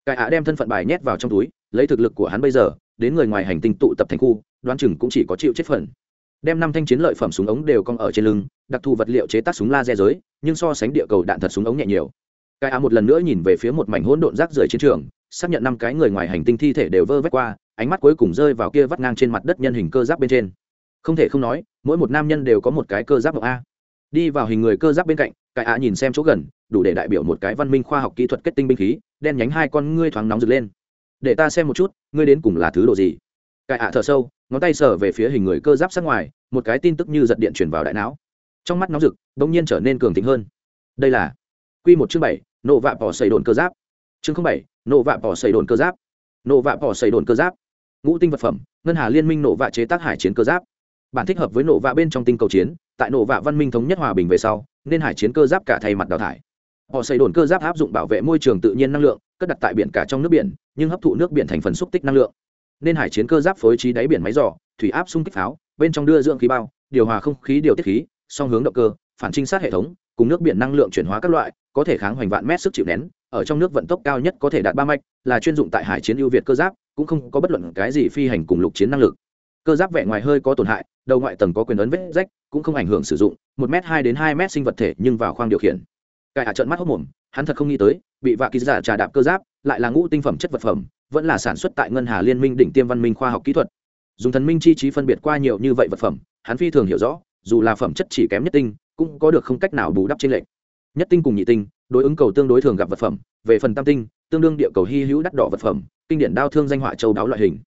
cải ạ đem thân phận bài nhét vào trong túi, lấy thực lực của hắn bây giờ, đến người ngoài hành tinh tụ tập thành khu, đoán chừng cũng chỉ có chịu chết phần. Đem năm thanh chiến lợi phẩm súng ống đều cong ở trên lưng, đặc thù vật liệu chế tác súng laser giới, nhưng so sánh địa cầu đạn thật súng ống nhẹ nhiều. Cái á một lần nữa nhìn về phía một mảnh hỗn độn rác rưởi chiến trường, xác nhận năm cái người ngoài hành tinh thi thể đều vơ vét qua, ánh mắt cuối cùng rơi vào kia vắt ngang trên mặt đất nhân hình cơ giáp bên trên. Không thể không nói, mỗi một nam nhân đều có một cái cơ giáp a đi vào hình người cơ giáp bên cạnh, cái ạ nhìn xem chỗ gần, đủ để đại biểu một cái văn minh khoa học kỹ thuật kết tinh binh khí, đen nhánh hai con ngươi thoáng nóng rực lên. Để ta xem một chút, ngươi đến cùng là thứ đồ gì? Cải ạ thở sâu, ngón tay sờ về phía hình người cơ giáp sát ngoài, một cái tin tức như giật điện chuyển vào đại não. Trong mắt nóng rực, bỗng nhiên trở nên cường tính hơn. Đây là q một chương bảy, nộ vạ bỏ xây đồn cơ giáp. Chương bảy, nộ vạ bỏ xây đồn cơ giáp. Nộ vạ bỏ xây đồn cơ giáp. Ngũ tinh vật phẩm, ngân hà liên minh nộ vạ chế tác hải chiến cơ giáp. Bản thích hợp với nộ vạ bên trong tinh cầu chiến tại nổ vạ văn minh thống nhất hòa bình về sau, nên hải chiến cơ giáp cả thay mặt đào thải. Họ xây đồn cơ giáp áp dụng bảo vệ môi trường tự nhiên năng lượng, cất đặt tại biển cả trong nước biển, nhưng hấp thụ nước biển thành phần xúc tích năng lượng. Nên hải chiến cơ giáp phối trí đáy biển máy giỏ thủy áp xung kích pháo, bên trong đưa dưỡng khí bao, điều hòa không khí, điều tiết khí, song hướng động cơ, phản trinh sát hệ thống, cùng nước biển năng lượng chuyển hóa các loại, có thể kháng hoành vạn mét sức chịu nén, ở trong nước vận tốc cao nhất có thể đạt ba mạch, là chuyên dụng tại hải chiến ưu việt cơ giáp, cũng không có bất luận cái gì phi hành cùng lục chiến năng lực. Cơ giáp vẻ ngoài hơi có tổn hại, đầu ngoại tầng có quyền ấn vết rách cũng không ảnh hưởng sử dụng, một m hai đến hai m sinh vật thể nhưng vào khoang điều khiển. Cải hạ trận mắt hốc mồm, hắn thật không nghĩ tới, bị vạ ký giả trà đạp cơ giáp, lại là ngũ tinh phẩm chất vật phẩm, vẫn là sản xuất tại ngân hà liên minh đỉnh tiêm văn minh khoa học kỹ thuật. Dùng thần minh chi trí phân biệt qua nhiều như vậy vật phẩm, hắn phi thường hiểu rõ, dù là phẩm chất chỉ kém nhất tinh, cũng có được không cách nào bù đắp trên lệnh nhất tinh cùng nhị tinh, đối ứng cầu tương đối thường gặp vật phẩm, về phần tam tinh, tương đương địa cầu hy hữu đắt đỏ vật phẩm, kinh điển đao thương danh họa châu đáo loại hình.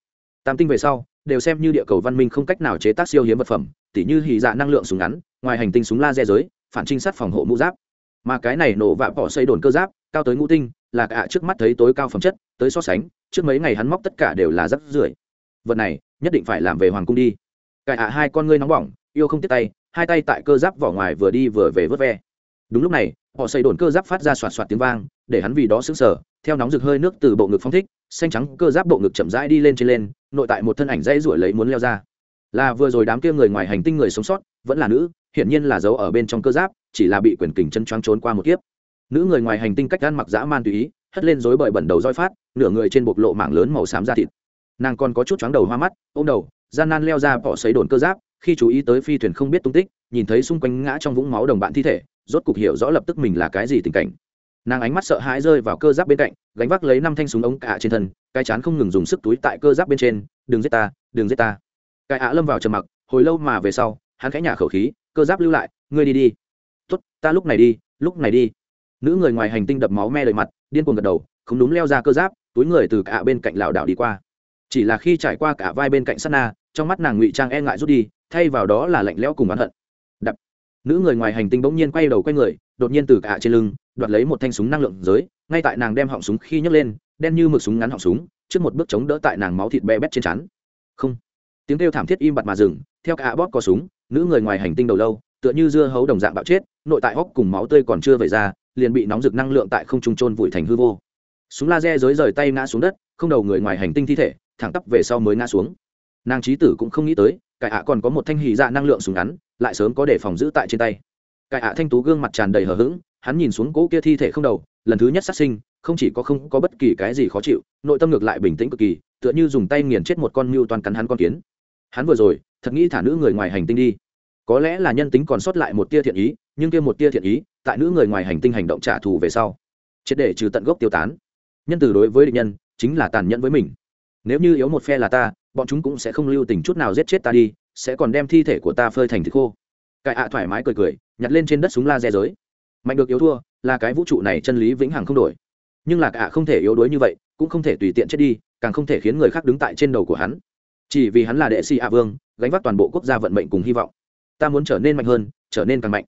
Tam tinh về sau, đều xem như địa cầu văn minh không cách nào chế tác siêu hiếm vật phẩm tỉ như hì dạ năng lượng súng ngắn, ngoài hành tinh súng laser giới, phản trinh sát phòng hộ mũ giáp. Mà cái này nổ vạ bỏ xây đồn cơ giáp, cao tới ngũ tinh, là cả trước mắt thấy tối cao phẩm chất, tới so sánh, trước mấy ngày hắn móc tất cả đều là rắc rưởi. Vật này, nhất định phải làm về hoàng cung đi. Cải ạ hai con ngươi nóng bỏng, yêu không tiếp tay, hai tay tại cơ giáp vỏ ngoài vừa đi vừa về vớt ve. Đúng lúc này, họ xây đồn cơ giáp phát ra soạt soạt tiếng vang, để hắn vì đó sững sờ, theo nóng rực hơi nước từ bộ ngực phong thích, xanh trắng cơ giáp bộ ngực chậm rãi đi lên trên lên, nội tại một thân ảnh dãy ruổi lấy muốn leo ra là vừa rồi đám kia người ngoài hành tinh người sống sót, vẫn là nữ, hiển nhiên là giấu ở bên trong cơ giáp, chỉ là bị quyền kình chân choáng trốn qua một kiếp. Nữ người ngoài hành tinh cách gan mặc dã man tùy ý, hất lên rối bời bẩn đầu roi phát, nửa người trên bộc lộ mảng lớn màu xám da thịt. Nàng còn có chút choáng đầu hoa mắt, ôm đầu, gian nan leo ra bỏ xấy đồn cơ giáp, khi chú ý tới phi thuyền không biết tung tích, nhìn thấy xung quanh ngã trong vũng máu đồng bạn thi thể, rốt cục hiểu rõ lập tức mình là cái gì tình cảnh. Nàng ánh mắt sợ hãi rơi vào cơ giáp bên cạnh, gánh vác lấy năm thanh súng ống cả trên thân, cái chán không ngừng dùng sức túi tại cơ giáp bên trên, đừng giết ta, đừng giết ta cái ạ lâm vào trầm mặc, hồi lâu mà về sau, hắn khẽ nhả khẩu khí, cơ giáp lưu lại, ngươi đi đi. Tốt, ta lúc này đi, lúc này đi. Nữ người ngoài hành tinh đập máu me đầy mặt, điên cuồng gật đầu, không đúng leo ra cơ giáp, túi người từ cả bên cạnh lảo đảo đi qua. Chỉ là khi trải qua cả vai bên cạnh sát na, trong mắt nàng ngụy trang e ngại rút đi, thay vào đó là lạnh lẽo cùng oán hận. Đập. Nữ người ngoài hành tinh bỗng nhiên quay đầu quay người, đột nhiên từ cả trên lưng, đoạt lấy một thanh súng năng lượng giới, ngay tại nàng đem họng súng khi nhấc lên, đen như mực súng ngắn họng súng, trước một bước chống đỡ tại nàng máu thịt bé bét trên chắn không tiếng kêu thảm thiết im bặt mà dừng, theo cả bóp có súng, nữ người ngoài hành tinh đầu lâu, tựa như dưa hấu đồng dạng bạo chết, nội tại hốc cùng máu tươi còn chưa vẩy ra, liền bị nóng rực năng lượng tại không trung trôn vùi thành hư vô. Súng laser rối rời tay ngã xuống đất, không đầu người ngoài hành tinh thi thể, thẳng tắp về sau mới ngã xuống. Nàng trí tử cũng không nghĩ tới, cải ạ còn có một thanh hì dạ năng lượng súng ngắn, lại sớm có để phòng giữ tại trên tay. Cải ạ thanh tú gương mặt tràn đầy hờ hững, hắn nhìn xuống cỗ kia thi thể không đầu, lần thứ nhất sát sinh, không chỉ có không có bất kỳ cái gì khó chịu, nội tâm ngược lại bình tĩnh cực kỳ, tựa như dùng tay nghiền chết một con mưu toàn cắn hắn con kiến hắn vừa rồi, thật nghĩ thả nữ người ngoài hành tinh đi. Có lẽ là nhân tính còn sót lại một tia thiện ý, nhưng kia một tia thiện ý, tại nữ người ngoài hành tinh hành động trả thù về sau, triệt để trừ tận gốc tiêu tán. Nhân từ đối với địch nhân, chính là tàn nhẫn với mình. Nếu như yếu một phe là ta, bọn chúng cũng sẽ không lưu tình chút nào giết chết ta đi, sẽ còn đem thi thể của ta phơi thành thịt khô. Cải ạ thoải mái cười cười, nhặt lên trên đất súng laser giới. Mạnh được yếu thua, là cái vũ trụ này chân lý vĩnh hằng không đổi. Nhưng là cả không thể yếu đuối như vậy, cũng không thể tùy tiện chết đi, càng không thể khiến người khác đứng tại trên đầu của hắn chỉ vì hắn là đệ sĩ ạ vương, gánh vác toàn bộ quốc gia vận mệnh cùng hy vọng. Ta muốn trở nên mạnh hơn, trở nên càng mạnh.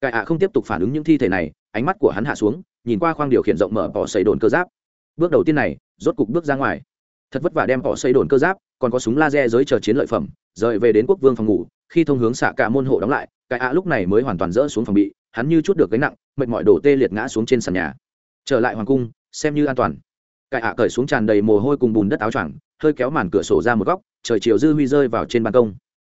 Cải ạ không tiếp tục phản ứng những thi thể này, ánh mắt của hắn hạ xuống, nhìn qua khoang điều khiển rộng mở bỏ xây đồn cơ giáp. Bước đầu tiên này, rốt cục bước ra ngoài. Thật vất vả đem bỏ xây đồn cơ giáp, còn có súng laser giới chờ chiến lợi phẩm, rời về đến quốc vương phòng ngủ, khi thông hướng xạ cả môn hộ đóng lại, cái ạ lúc này mới hoàn toàn rỡ xuống phòng bị, hắn như chút được gánh nặng, mệt mỏi đổ tê liệt ngã xuống trên sàn nhà. Trở lại hoàng cung, xem như an toàn. Cái ạ cởi xuống tràn đầy mồ hôi cùng bùn đất áo choàng, hơi kéo màn cửa sổ ra một góc trời chiều dư huy rơi vào trên ban công.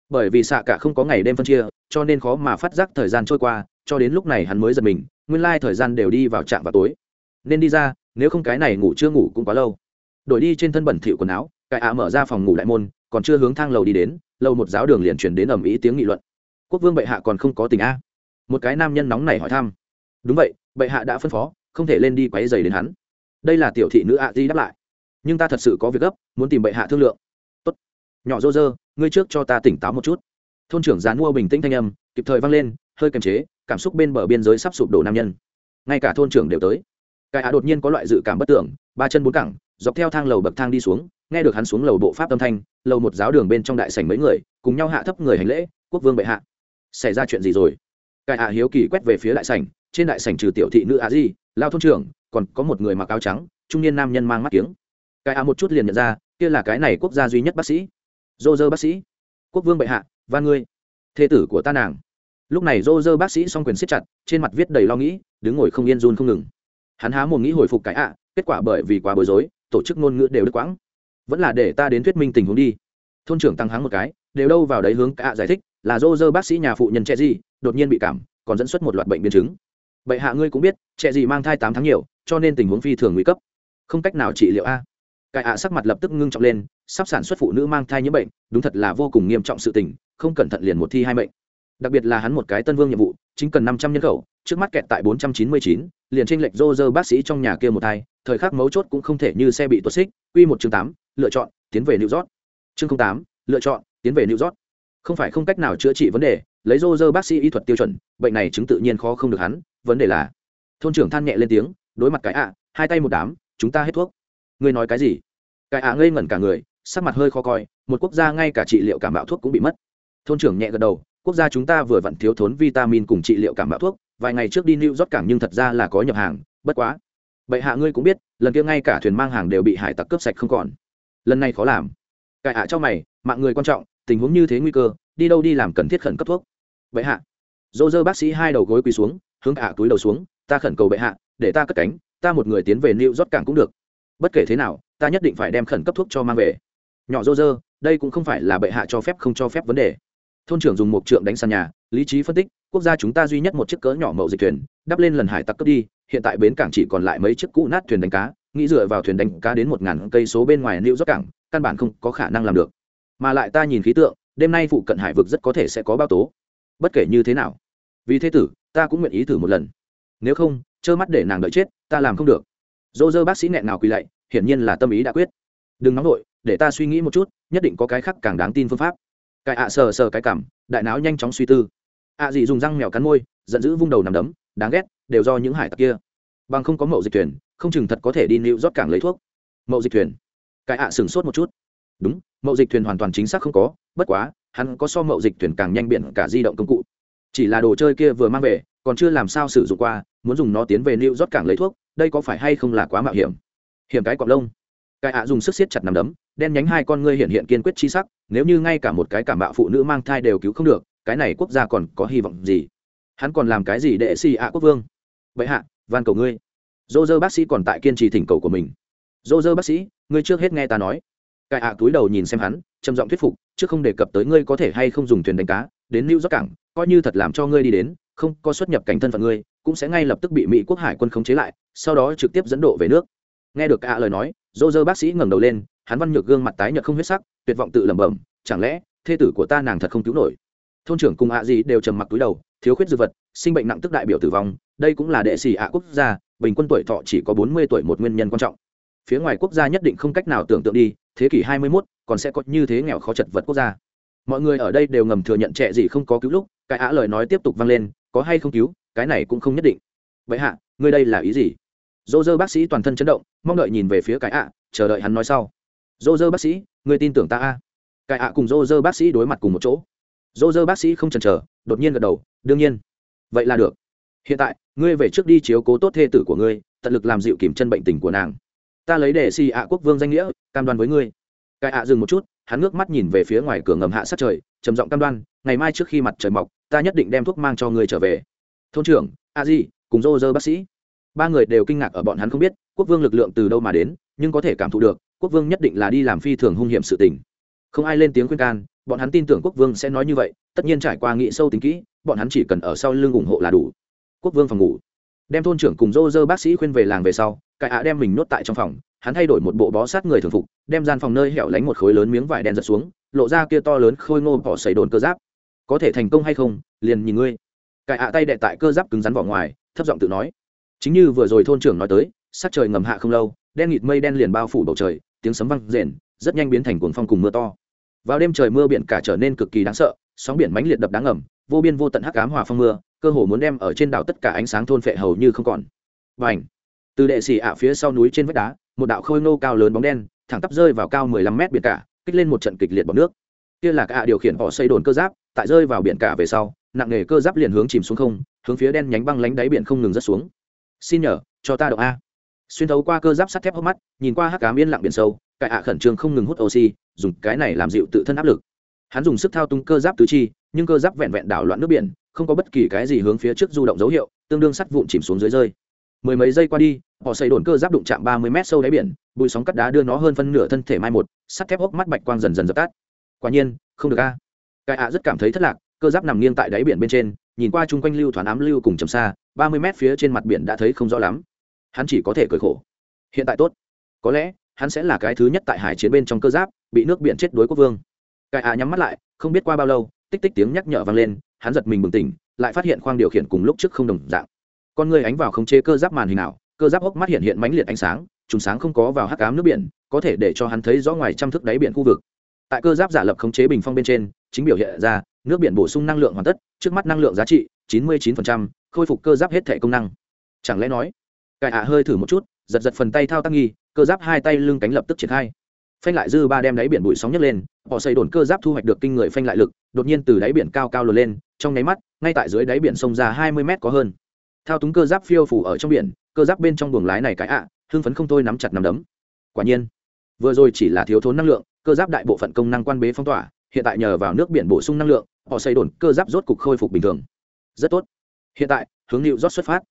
Bởi vì xạ cả không có ngày đêm phân chia, cho nên khó mà phát giác thời gian trôi qua, cho đến lúc này hắn mới giật mình, nguyên lai thời gian đều đi vào trạm vào tối. Nên đi ra, nếu không cái này ngủ chưa ngủ cũng quá lâu. Đổi đi trên thân bẩn thỉu quần áo cải ạ mở ra phòng ngủ đại môn, còn chưa hướng thang lầu đi đến, lâu một giáo đường liền chuyển đến ầm ĩ tiếng nghị luận. Quốc vương bệ hạ còn không có tình a? Một cái nam nhân nóng này hỏi thăm. Đúng vậy, bệ hạ đã phân phó, không thể lên đi quấy dày đến hắn. Đây là tiểu thị nữ ạ di đáp lại. Nhưng ta thật sự có việc gấp, muốn tìm bệ hạ thương lượng nhỏ rô rơ, ngươi trước cho ta tỉnh táo một chút. Thôn trưởng dán mua bình tĩnh thanh âm, kịp thời vang lên, hơi kiềm chế, cảm xúc bên bờ biên giới sắp sụp đổ nam nhân. Ngay cả thôn trưởng đều tới. Cái á đột nhiên có loại dự cảm bất tưởng, ba chân bốn cẳng, dọc theo thang lầu bậc thang đi xuống, nghe được hắn xuống lầu bộ pháp âm thanh, lầu một giáo đường bên trong đại sảnh mấy người, cùng nhau hạ thấp người hành lễ, quốc vương bệ hạ, xảy ra chuyện gì rồi? Cái á hiếu kỳ quét về phía đại sảnh, trên đại sảnh trừ tiểu thị nữ á di, lao thôn trưởng, còn có một người mặc áo trắng, trung niên nam nhân mang mắt kiếng. Cái á một chút liền nhận ra, kia là cái này quốc gia duy nhất bác sĩ dô dơ bác sĩ. Quốc vương bệ hạ và ngươi. Thê tử của ta nàng. Lúc này dô dơ bác sĩ s o n g quyền siết chặt, trên mặt viết đầy lo nghĩ, đứng ngồi không yên run không ngừng. Hắn há một nghĩ hồi phục cái ạ, kết quả bởi vì quá bối rối, tổ chức ngôn ngữ đều đứt quãng. Vẫn là để ta đến thuyết minh tình huống đi. Thôn trưởng tăng háng một cái, đều đâu vào đấy hướng cả giải thích, là dô dơ bác sĩ nhà phụ nhân trẻ gì đột nhiên bị cảm, còn dẫn xuất một loạt bệnh biến chứng. Bệ hạ ngươi cũng biết trẻ gì mang thai tám tháng nhiều, cho nên tình huống phi thường nguy cấp. Không cách nào trị liệu a cái ạ sắc mặt lập tức ngưng trọng lên, sắp sản xuất phụ nữ mang thai nhiễm bệnh, đúng thật là vô cùng nghiêm trọng sự tình, không cẩn thận liền một thi hai bệnh đặc biệt là hắn một cái tân vương nhiệm vụ, chính cần năm trăm nhân khẩu, trước mắt kẹt tại bốn trăm chín mươi chín, liền tranh lệch rô rơ bác sĩ trong nhà kia một thai, thời khắc mấu chốt cũng không thể như xe bị tuột xích, quy một chương tám, lựa chọn, tiến về new york. Chương tám, lựa chọn, tiến về new york. Không phải không cách nào chữa trị vấn đề, lấy rô rơ bác sĩ y thuật tiêu chuẩn, bệnh này chứng tự nhiên khó không được hắn, vấn đề là, thôn trưởng than nhẹ lên tiếng, đối mặt cái ạ, hai tay một đám, chúng ta hết thuốc ngươi nói cái gì cái ạ ngây ngẩn cả người sắc mặt hơi khó coi một quốc gia ngay cả trị liệu cảm bạo thuốc cũng bị mất thôn trưởng nhẹ gật đầu quốc gia chúng ta vừa vặn thiếu thốn vitamin cùng trị liệu cảm bạo thuốc vài ngày trước đi New York cảng nhưng thật ra là có nhập hàng, bất quá. Bệ hạ ngươi cũng biết, lần kia ngay cả thuyền mang hàng đều bị hải tặc cướp sạch không còn. Lần này khó làm. Cải à cho mày, mạng người quan trọng, tình huống như thế nguy cơ, đi đâu đi làm cần thiết khẩn cấp thuốc. Bệ hạ. Dỗ dơ bác sĩ hai đầu gối quỳ xuống, hướng hạ túi đầu xuống, ta khẩn cầu bệ hạ, để ta cất cánh, ta một người tiến về New York cảng cũng được. Bất kể thế nào, ta nhất định phải đem khẩn cấp thuốc cho mang về. Nhỏ Dô dơ, đây cũng không phải là bệ hạ cho phép không cho phép vấn đề. Thôn trưởng dùng một trượng đánh sàn nhà, lý trí phân tích, quốc gia chúng ta duy nhất một chiếc cỡ nhỏ mậu dịch thuyền đắp lên lần hải tặc cướp đi hiện tại bến cảng chỉ còn lại mấy chiếc cũ nát thuyền đánh cá nghĩ dựa vào thuyền đánh cá đến một ngàn cây số bên ngoài lưu dốc cảng căn bản không có khả năng làm được mà lại ta nhìn khí tượng đêm nay phụ cận hải vực rất có thể sẽ có bao tố bất kể như thế nào vì thế tử ta cũng nguyện ý thử một lần nếu không trơ mắt để nàng đợi chết ta làm không được dô dơ bác sĩ nghẹn nào quỳ lạy, hiển nhiên là tâm ý đã quyết. Đừng nóng nổi để ta suy nghĩ một chút, nhất định có cái khác càng đáng tin phương pháp. Cái ạ sờ sờ cái cảm, đại não nhanh chóng suy tư. Ạ à gì dùng răng mèo cắn môi, giận dữ vung đầu nằm đấm, đáng ghét, đều do những hải tặc kia. Bằng không có mậu dịch thuyền, không chừng thật có thể đi nịu rót cảng lấy thuốc. Mậu dịch thuyền. Cái ạ à sửng sốt một chút. Đúng, mậu dịch thuyền hoàn toàn chính xác không có, bất quá, hắn có so mậu dịch thuyền càng nhanh biển cả di động công cụ. Chỉ là đồ chơi kia vừa mang về, còn chưa làm sao sử dụng qua, muốn dùng nó tiến về nịu rót cảng lấy thuốc đây có phải hay không là quá mạo hiểm? Hiểm cái cọp lông. Cái ạ dùng sức siết chặt nằm đấm, đen nhánh hai con ngươi hiện hiện kiên quyết chi sắc, nếu như ngay cả một cái cảm bạo phụ nữ mang thai đều cứu không được, cái này quốc gia còn có hy vọng gì? Hắn còn làm cái gì để xì ạ quốc vương? Vậy hạ, van cầu ngươi. Dô dơ bác sĩ còn tại kiên trì thỉnh cầu của mình. Dô dơ bác sĩ, ngươi trước hết nghe ta nói. Cái ạ túi đầu nhìn xem hắn, trầm giọng thuyết phục chứ không đề cập tới ngươi có thể hay không dùng thuyền đánh cá, đến lưu york cảng, coi như thật làm cho ngươi đi đến không có xuất nhập cảnh thân phận ngươi cũng sẽ ngay lập tức bị mỹ quốc hải quân khống chế lại sau đó trực tiếp dẫn độ về nước. Nghe được ạ lời nói dô dơ bác sĩ ngẩng đầu lên hắn văn nhược gương mặt tái nhợt không huyết sắc tuyệt vọng tự lẩm bẩm chẳng lẽ thê tử của ta nàng thật không cứu nổi? Thôn trưởng cùng ạ gì đều trầm mặc túi đầu thiếu khuyết dư vật sinh bệnh nặng tức đại biểu tử vong đây cũng là đệ sĩ ạ quốc gia bình quân tuổi thọ chỉ có bốn mươi tuổi một nguyên nhân quan trọng. Phía ngoài quốc gia nhất định không cách nào tưởng tượng đi thế kỷ hai mươi 21, còn sẽ có như thế nghèo khó chật vật quốc gia. Mọi người ở đây đều ngầm thừa nhận trẻ gì không có cứu lúc cái ạ lời nói tiếp tục vang lên có hay không cứu, cái này cũng không nhất định. Vậy hạ, ngươi đây là ý gì? Dô dơ bác sĩ toàn thân chấn động, mong đợi nhìn về phía cái ạ, chờ đợi hắn nói sau. Dô dơ bác sĩ, ngươi tin tưởng ta a? Cái ạ cùng dô dơ bác sĩ đối mặt cùng một chỗ. Dô dơ bác sĩ không chần chờ, đột nhiên gật đầu, đương nhiên. Vậy là được. Hiện tại, ngươi về trước đi chiếu cố tốt thê tử của ngươi, tận lực làm dịu kìm chân bệnh tình của nàng. Ta lấy để xì ạ quốc vương danh nghĩa, cam đoan với ngươi. Cái ạ dừng một chút, hắn ngước mắt nhìn về phía ngoài cửa ngầm hạ sát trời, trầm giọng cam đoan, ngày mai trước khi mặt trời mọc ta nhất định đem thuốc mang cho ngươi trở về. Thôn trưởng, a di, cùng dô dơ bác sĩ. Ba người đều kinh ngạc ở bọn hắn không biết, quốc vương lực lượng từ đâu mà đến, nhưng có thể cảm thụ được, quốc vương nhất định là đi làm phi thường hung hiểm sự tình. Không ai lên tiếng khuyên can, bọn hắn tin tưởng quốc vương sẽ nói như vậy, tất nhiên trải qua nghị sâu tính kỹ, bọn hắn chỉ cần ở sau lưng ủng hộ là đủ. Quốc vương phòng ngủ. Đem thôn trưởng cùng dô dơ bác sĩ khuyên về làng về sau cải ạ đem mình nốt tại trong phòng, hắn thay đổi một bộ bó sát người thường phục, đem gian phòng nơi hẻo lánh một khối lớn miếng vải đen giật xuống, lộ ra kia to lớn khôi ngô bỏ xầy đồn cơ giáp có thể thành công hay không, liền nhìn ngươi. Cải ạ tay đệ tại cơ giáp cứng rắn vỏ ngoài, thấp giọng tự nói. Chính như vừa rồi thôn trưởng nói tới, sắc trời ngầm hạ không lâu, đen nghịt mây đen liền bao phủ bầu trời, tiếng sấm văng rền, rất nhanh biến thành cuồng phong cùng mưa to. Vào đêm trời mưa biển cả trở nên cực kỳ đáng sợ, sóng biển mãnh liệt đập đáng ngầm, vô biên vô tận hắc ám hòa phong mưa, cơ hồ muốn đem ở trên đảo tất cả ánh sáng thôn phệ hầu như không còn. Và ảnh từ đệ xì ạ phía sau núi trên vách đá, một đạo khôi nô cao lớn bóng đen, thẳng tắp rơi vào cao mười lăm mét biển cả, kích lên một trận kịch liệt bọc nước. Kia là cả điều khiển họ xây đồn cơ giáp tại rơi vào biển cả về sau, nặng nghề cơ giáp liền hướng chìm xuống không, hướng phía đen nhánh băng lánh đáy biển không ngừng rớt xuống. Xin nhờ, cho ta động a. Xuyên thấu qua cơ giáp sắt thép hốc mắt, nhìn qua hắc cám yên lặng biển sâu, cải ạ khẩn trương không ngừng hút oxy, dùng cái này làm dịu tự thân áp lực. Hắn dùng sức thao túng cơ giáp tứ chi, nhưng cơ giáp vẹn vẹn đảo loạn nước biển, không có bất kỳ cái gì hướng phía trước du động dấu hiệu, tương đương sắt vụn chìm xuống dưới rơi. Mười mấy giây qua đi, họ xây đồn cơ giáp đụng chạm ba mươi mét sâu đáy biển, bụi sóng cắt đá đưa nó hơn phân nửa thân thể mai một, sắt thép hốc mắt bạch quang dần dần dập tắt. Quả nhiên, không được a cái ạ rất cảm thấy thất lạc, cơ giáp nằm nghiêng tại đáy biển bên trên, nhìn qua chung quanh lưu thoáng ám lưu cùng chầm xa, ba mươi mét phía trên mặt biển đã thấy không rõ lắm. Hắn chỉ có thể cười khổ. Hiện tại tốt. Có lẽ, hắn sẽ là cái thứ nhất tại hải chiến bên trong cơ giáp, bị nước biển chết đuối quốc vương. Cái ạ nhắm mắt lại, không biết qua bao lâu, tích tích tiếng nhắc nhở vang lên, hắn giật mình bừng tỉnh, lại phát hiện khoang điều khiển cùng lúc trước không đồng dạng. Con người ánh vào không chế cơ giáp màn hình nào cơ giáp hốc mắt hiện hiện mãnh liệt ánh sáng, trùng sáng không có vào hắc cám nước biển, có thể để cho hắn thấy rõ ngoài trăm thước đáy biển khu vực tại cơ giáp giả lập khống chế bình phong bên trên chính biểu hiện ra nước biển bổ sung năng lượng hoàn tất trước mắt năng lượng giá trị 99%, khôi phục cơ giáp hết thể công năng. Chẳng lẽ nói cải ạ hơi thử một chút giật giật phần tay thao tác nghi cơ giáp hai tay lưng cánh lập tức triển khai. Phanh lại dư ba đem đáy biển bụi sóng nhấc lên họ xây đồn cơ giáp thu hoạch được kinh người phanh lại lực đột nhiên từ đáy biển cao cao lùa lên trong nháy mắt ngay tại dưới đáy biển sông ra hai mươi mét có hơn. Thao túng cơ giáp phiêu phủ ở trong biển cơ giáp bên trong buồng lái này cái ạ hưng phấn không thôi nắm chặt nắm đấm. Quả nhiên vừa rồi chỉ là thiếu thốn năng lượng cơ giáp đại bộ phận công năng quan bế phong tỏa, hiện tại nhờ vào nước biển bổ sung năng lượng, họ xây đồn cơ giáp rốt cục khôi phục bình thường. Rất tốt. Hiện tại, hướng liệu rót xuất phát.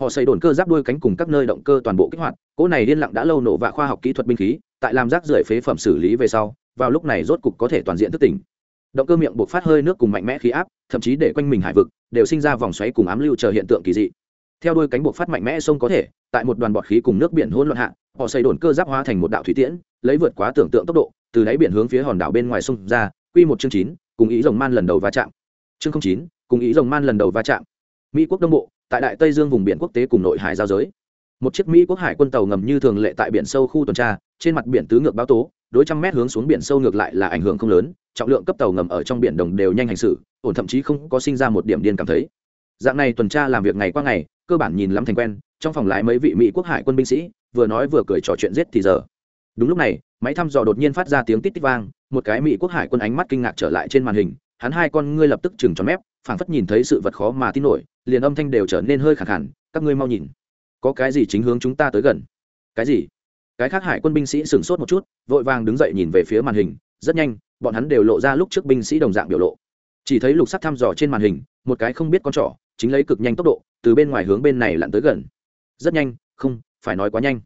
Họ xây đồn cơ giáp đuôi cánh cùng các nơi động cơ toàn bộ kích hoạt, cỗ này liên lặng đã lâu nổ vạ khoa học kỹ thuật binh khí, tại làm rác rưởi phế phẩm xử lý về sau, vào lúc này rốt cục có thể toàn diện thức tỉnh. Động cơ miệng buộc phát hơi nước cùng mạnh mẽ khí áp, thậm chí để quanh mình hải vực, đều sinh ra vòng xoáy cùng ám lưu chờ hiện tượng kỳ dị. Theo đuôi cánh buộc phát mạnh mẽ sông có thể, tại một đoàn bọt khí cùng nước biển hỗn loạn hạ họ xây đồn cơ giáp hóa thành một đạo thủy tiễn, lấy vượt quá tưởng tượng tốc độ, từ đáy biển hướng phía hòn đảo bên ngoài sông ra, quy một chương chín, cùng ý rồng man lần đầu va chạm. Chương chín, cùng ý rồng man lần đầu va chạm. Mỹ quốc đông bộ, tại đại tây dương vùng biển quốc tế cùng nội hải giao giới. Một chiếc mỹ quốc hải quân tàu ngầm như thường lệ tại biển sâu khu tuần tra, trên mặt biển tứ ngược báo tố, đối trăm mét hướng xuống biển sâu ngược lại là ảnh hưởng không lớn, trọng lượng cấp tàu ngầm ở trong biển đồng đều nhanh hành xử, ổn thậm chí không có sinh ra một điểm điên cảm thấy. Dạng này tuần tra làm việc ngày qua ngày, cơ bản nhìn lắm thành quen, trong phòng lái mấy vị mỹ quốc hải quân binh sĩ vừa nói vừa cười trò chuyện giết thì giờ. Đúng lúc này, máy thăm dò đột nhiên phát ra tiếng tít tít vang, một cái mỹ quốc hải quân ánh mắt kinh ngạc trở lại trên màn hình, hắn hai con ngươi lập tức chừng tròn mép, phảng phất nhìn thấy sự vật khó mà tin nổi, liền âm thanh đều trở nên hơi khẳng hẳn các ngươi mau nhìn, có cái gì chính hướng chúng ta tới gần? Cái gì? Cái khác hải quân binh sĩ sửng sốt một chút, vội vàng đứng dậy nhìn về phía màn hình, rất nhanh, bọn hắn đều lộ ra lúc trước binh sĩ đồng dạng biểu lộ. Chỉ thấy lục sắc thăm dò trên màn hình, một cái không biết con trỏ, chính lấy cực nhanh tốc độ, từ bên ngoài hướng bên này lặn tới gần. Rất nhanh, không phải nói quá nhanh.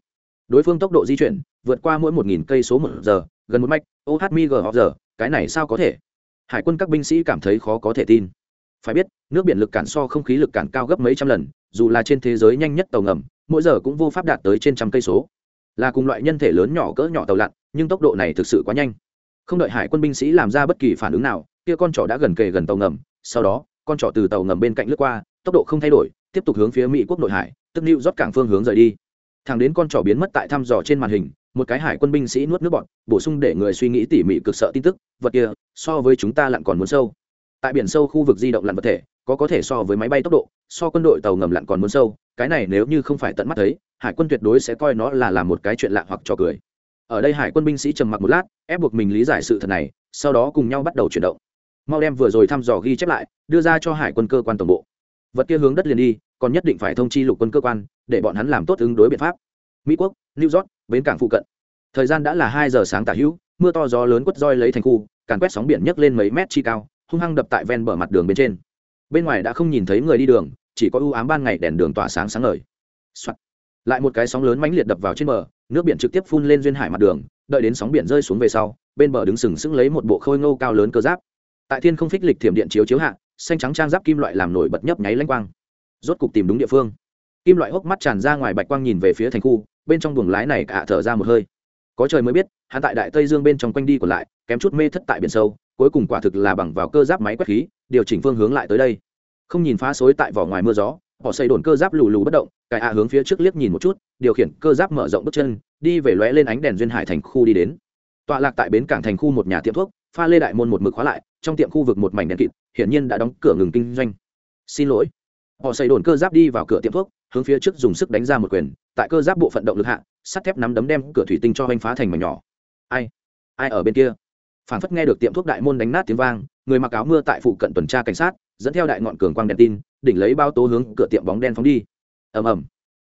Đối phương tốc độ di chuyển, vượt qua mỗi một nghìn cây số một giờ, gần một mạch ohmig giờ cái này sao có thể? Hải quân các binh sĩ cảm thấy khó có thể tin. Phải biết, nước biển lực cản so không khí lực cản cao gấp mấy trăm lần, dù là trên thế giới nhanh nhất tàu ngầm, mỗi giờ cũng vô pháp đạt tới trên trăm cây số. Là cùng loại nhân thể lớn nhỏ cỡ nhỏ tàu lặn, nhưng tốc độ này thực sự quá nhanh. Không đợi hải quân binh sĩ làm ra bất kỳ phản ứng nào, kia con trỏ đã gần kề gần tàu ngầm, sau đó, con trỏ từ tàu ngầm bên cạnh lướt qua, tốc độ không thay đổi, tiếp tục hướng phía mỹ quốc nội hải, tức lưu rót cảng phương hướng rời đi thằng đến con trỏ biến mất tại thăm dò trên màn hình, một cái hải quân binh sĩ nuốt nước bọt, bổ sung để người suy nghĩ tỉ mỉ cực sợ tin tức, vật kia, so với chúng ta lặn còn muốn sâu. Tại biển sâu khu vực di động lặn vật thể, có có thể so với máy bay tốc độ, so quân đội tàu ngầm lặn còn muốn sâu, cái này nếu như không phải tận mắt thấy, hải quân tuyệt đối sẽ coi nó là làm một cái chuyện lạ hoặc trò cười. Ở đây hải quân binh sĩ trầm mặc một lát, ép buộc mình lý giải sự thật này, sau đó cùng nhau bắt đầu chuyển động. Mau đem vừa rồi thăm dò ghi chép lại, đưa ra cho hải quân cơ quan tổng bộ. Vật kia hướng đất liền đi còn nhất định phải thông chi lục quân cơ quan, để bọn hắn làm tốt ứng đối biện pháp. Mỹ quốc, new york, bến cảng phụ cận. Thời gian đã là hai giờ sáng tả hữu, mưa to gió lớn quất roi lấy thành khu, càn quét sóng biển nhấc lên mấy mét chi cao, hung hăng đập tại ven bờ mặt đường bên trên. Bên ngoài đã không nhìn thấy người đi đường, chỉ có ưu ám ban ngày đèn đường tỏa sáng sáng ngời、Soạn. lại một cái sóng lớn mãnh liệt đập vào trên bờ, nước biển trực tiếp phun lên duyên hải mặt đường, đợi đến sóng biển rơi xuống về sau, bên bờ đứng sừng sững lấy một bộ khôi ngô cao lớn cơ giáp. Tại thiên không phích lịch thiểm điện chiếu chiếu hạ, xanh trắng trang giáp kim loại làm nổi bật nhấp nháy lanh quang rốt cục tìm đúng địa phương. Kim loại hốc mắt tràn ra ngoài bạch quang nhìn về phía thành khu, bên trong buồng lái này cả thở ra một hơi. Có trời mới biết, hắn tại đại tây dương bên trong quanh đi còn lại, kém chút mê thất tại biển sâu, cuối cùng quả thực là bằng vào cơ giáp máy quét khí, điều chỉnh phương hướng lại tới đây. Không nhìn phá xối tại vỏ ngoài mưa gió, họ xây đồn cơ giáp lù lù bất động cài ạ hướng phía trước liếc nhìn một chút, điều khiển cơ giáp mở rộng bước chân, đi về lóe lên ánh đèn duyên hải thành khu đi đến. Tọa lạc tại bến cảng thành khu một nhà tiệm thuốc, pha lê đại môn một mực khóa lại, trong tiệm khu vực một mảnh đèn kịt, hiển nhiên đã đóng cửa ngừng kinh doanh. Xin lỗi họ xây đồn cơ giáp đi vào cửa tiệm thuốc, hướng phía trước dùng sức đánh ra một quyền, tại cơ giáp bộ phận động lực hạ, sắt thép nắm đấm đem cửa thủy tinh cho anh phá thành mảnh nhỏ. Ai? Ai ở bên kia? Phản phất nghe được tiệm thuốc đại môn đánh nát tiếng vang, người mặc áo mưa tại phụ cận tuần tra cảnh sát, dẫn theo đại ngọn cường quang đèn tin, đỉnh lấy bao tố hướng cửa tiệm bóng đen phóng đi. Ầm ầm.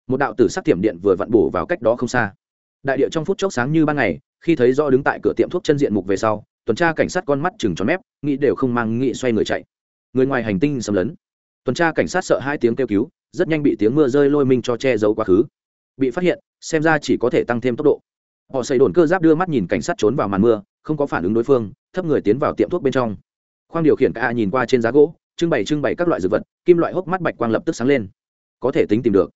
Một đạo tử sắc tiệm điện vừa vặn bổ vào cách đó không xa. Đại địa trong phút chốc sáng như ban ngày, khi thấy do đứng tại cửa tiệm thuốc chân diện mục về sau, tuần tra cảnh sát con mắt chừng tròn mép, nghĩ đều không mang, nghĩ xoay người chạy. Người ngoài hành tinh xâm lấn tuần tra cảnh sát sợ hai tiếng kêu cứu, rất nhanh bị tiếng mưa rơi lôi mình cho che giấu quá khứ. Bị phát hiện, xem ra chỉ có thể tăng thêm tốc độ. Họ xây đồn cơ giáp đưa mắt nhìn cảnh sát trốn vào màn mưa, không có phản ứng đối phương, thấp người tiến vào tiệm thuốc bên trong. Khoang điều khiển ca nhìn qua trên giá gỗ, trưng bày trưng bày các loại dược vật, kim loại hốc mắt bạch quang lập tức sáng lên. Có thể tính tìm được.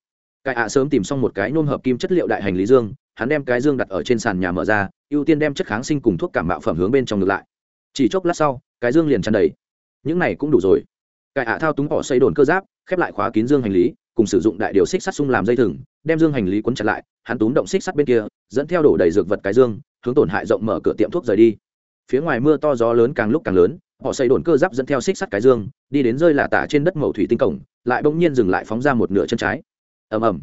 Cái ạ sớm tìm xong một cái nôm hợp kim chất liệu đại hành lý dương, hắn đem cái dương đặt ở trên sàn nhà mở ra, ưu tiên đem chất kháng sinh cùng thuốc cảm mạo phẩm hướng bên trong ngược lại. Chỉ chốc lát sau, cái dương liền tràn đầy. Những này cũng đủ rồi cái ạ thao túng bỏ xây đồn cơ giáp, khép lại khóa kín dương hành lý, cùng sử dụng đại điều xích sắt sung làm dây thừng, đem dương hành lý quấn chặt lại, hắn túm động xích sắt bên kia, dẫn theo đổ đầy dược vật cái dương, hướng tổn hại rộng mở cửa tiệm thuốc rời đi. Phía ngoài mưa to gió lớn càng lúc càng lớn họ xây đồn cơ giáp dẫn theo xích sắt cái dương, đi đến rơi là tả trên đất màu thủy tinh cổng, lại bỗng nhiên dừng lại phóng ra một nửa chân trái. Ầm ầm.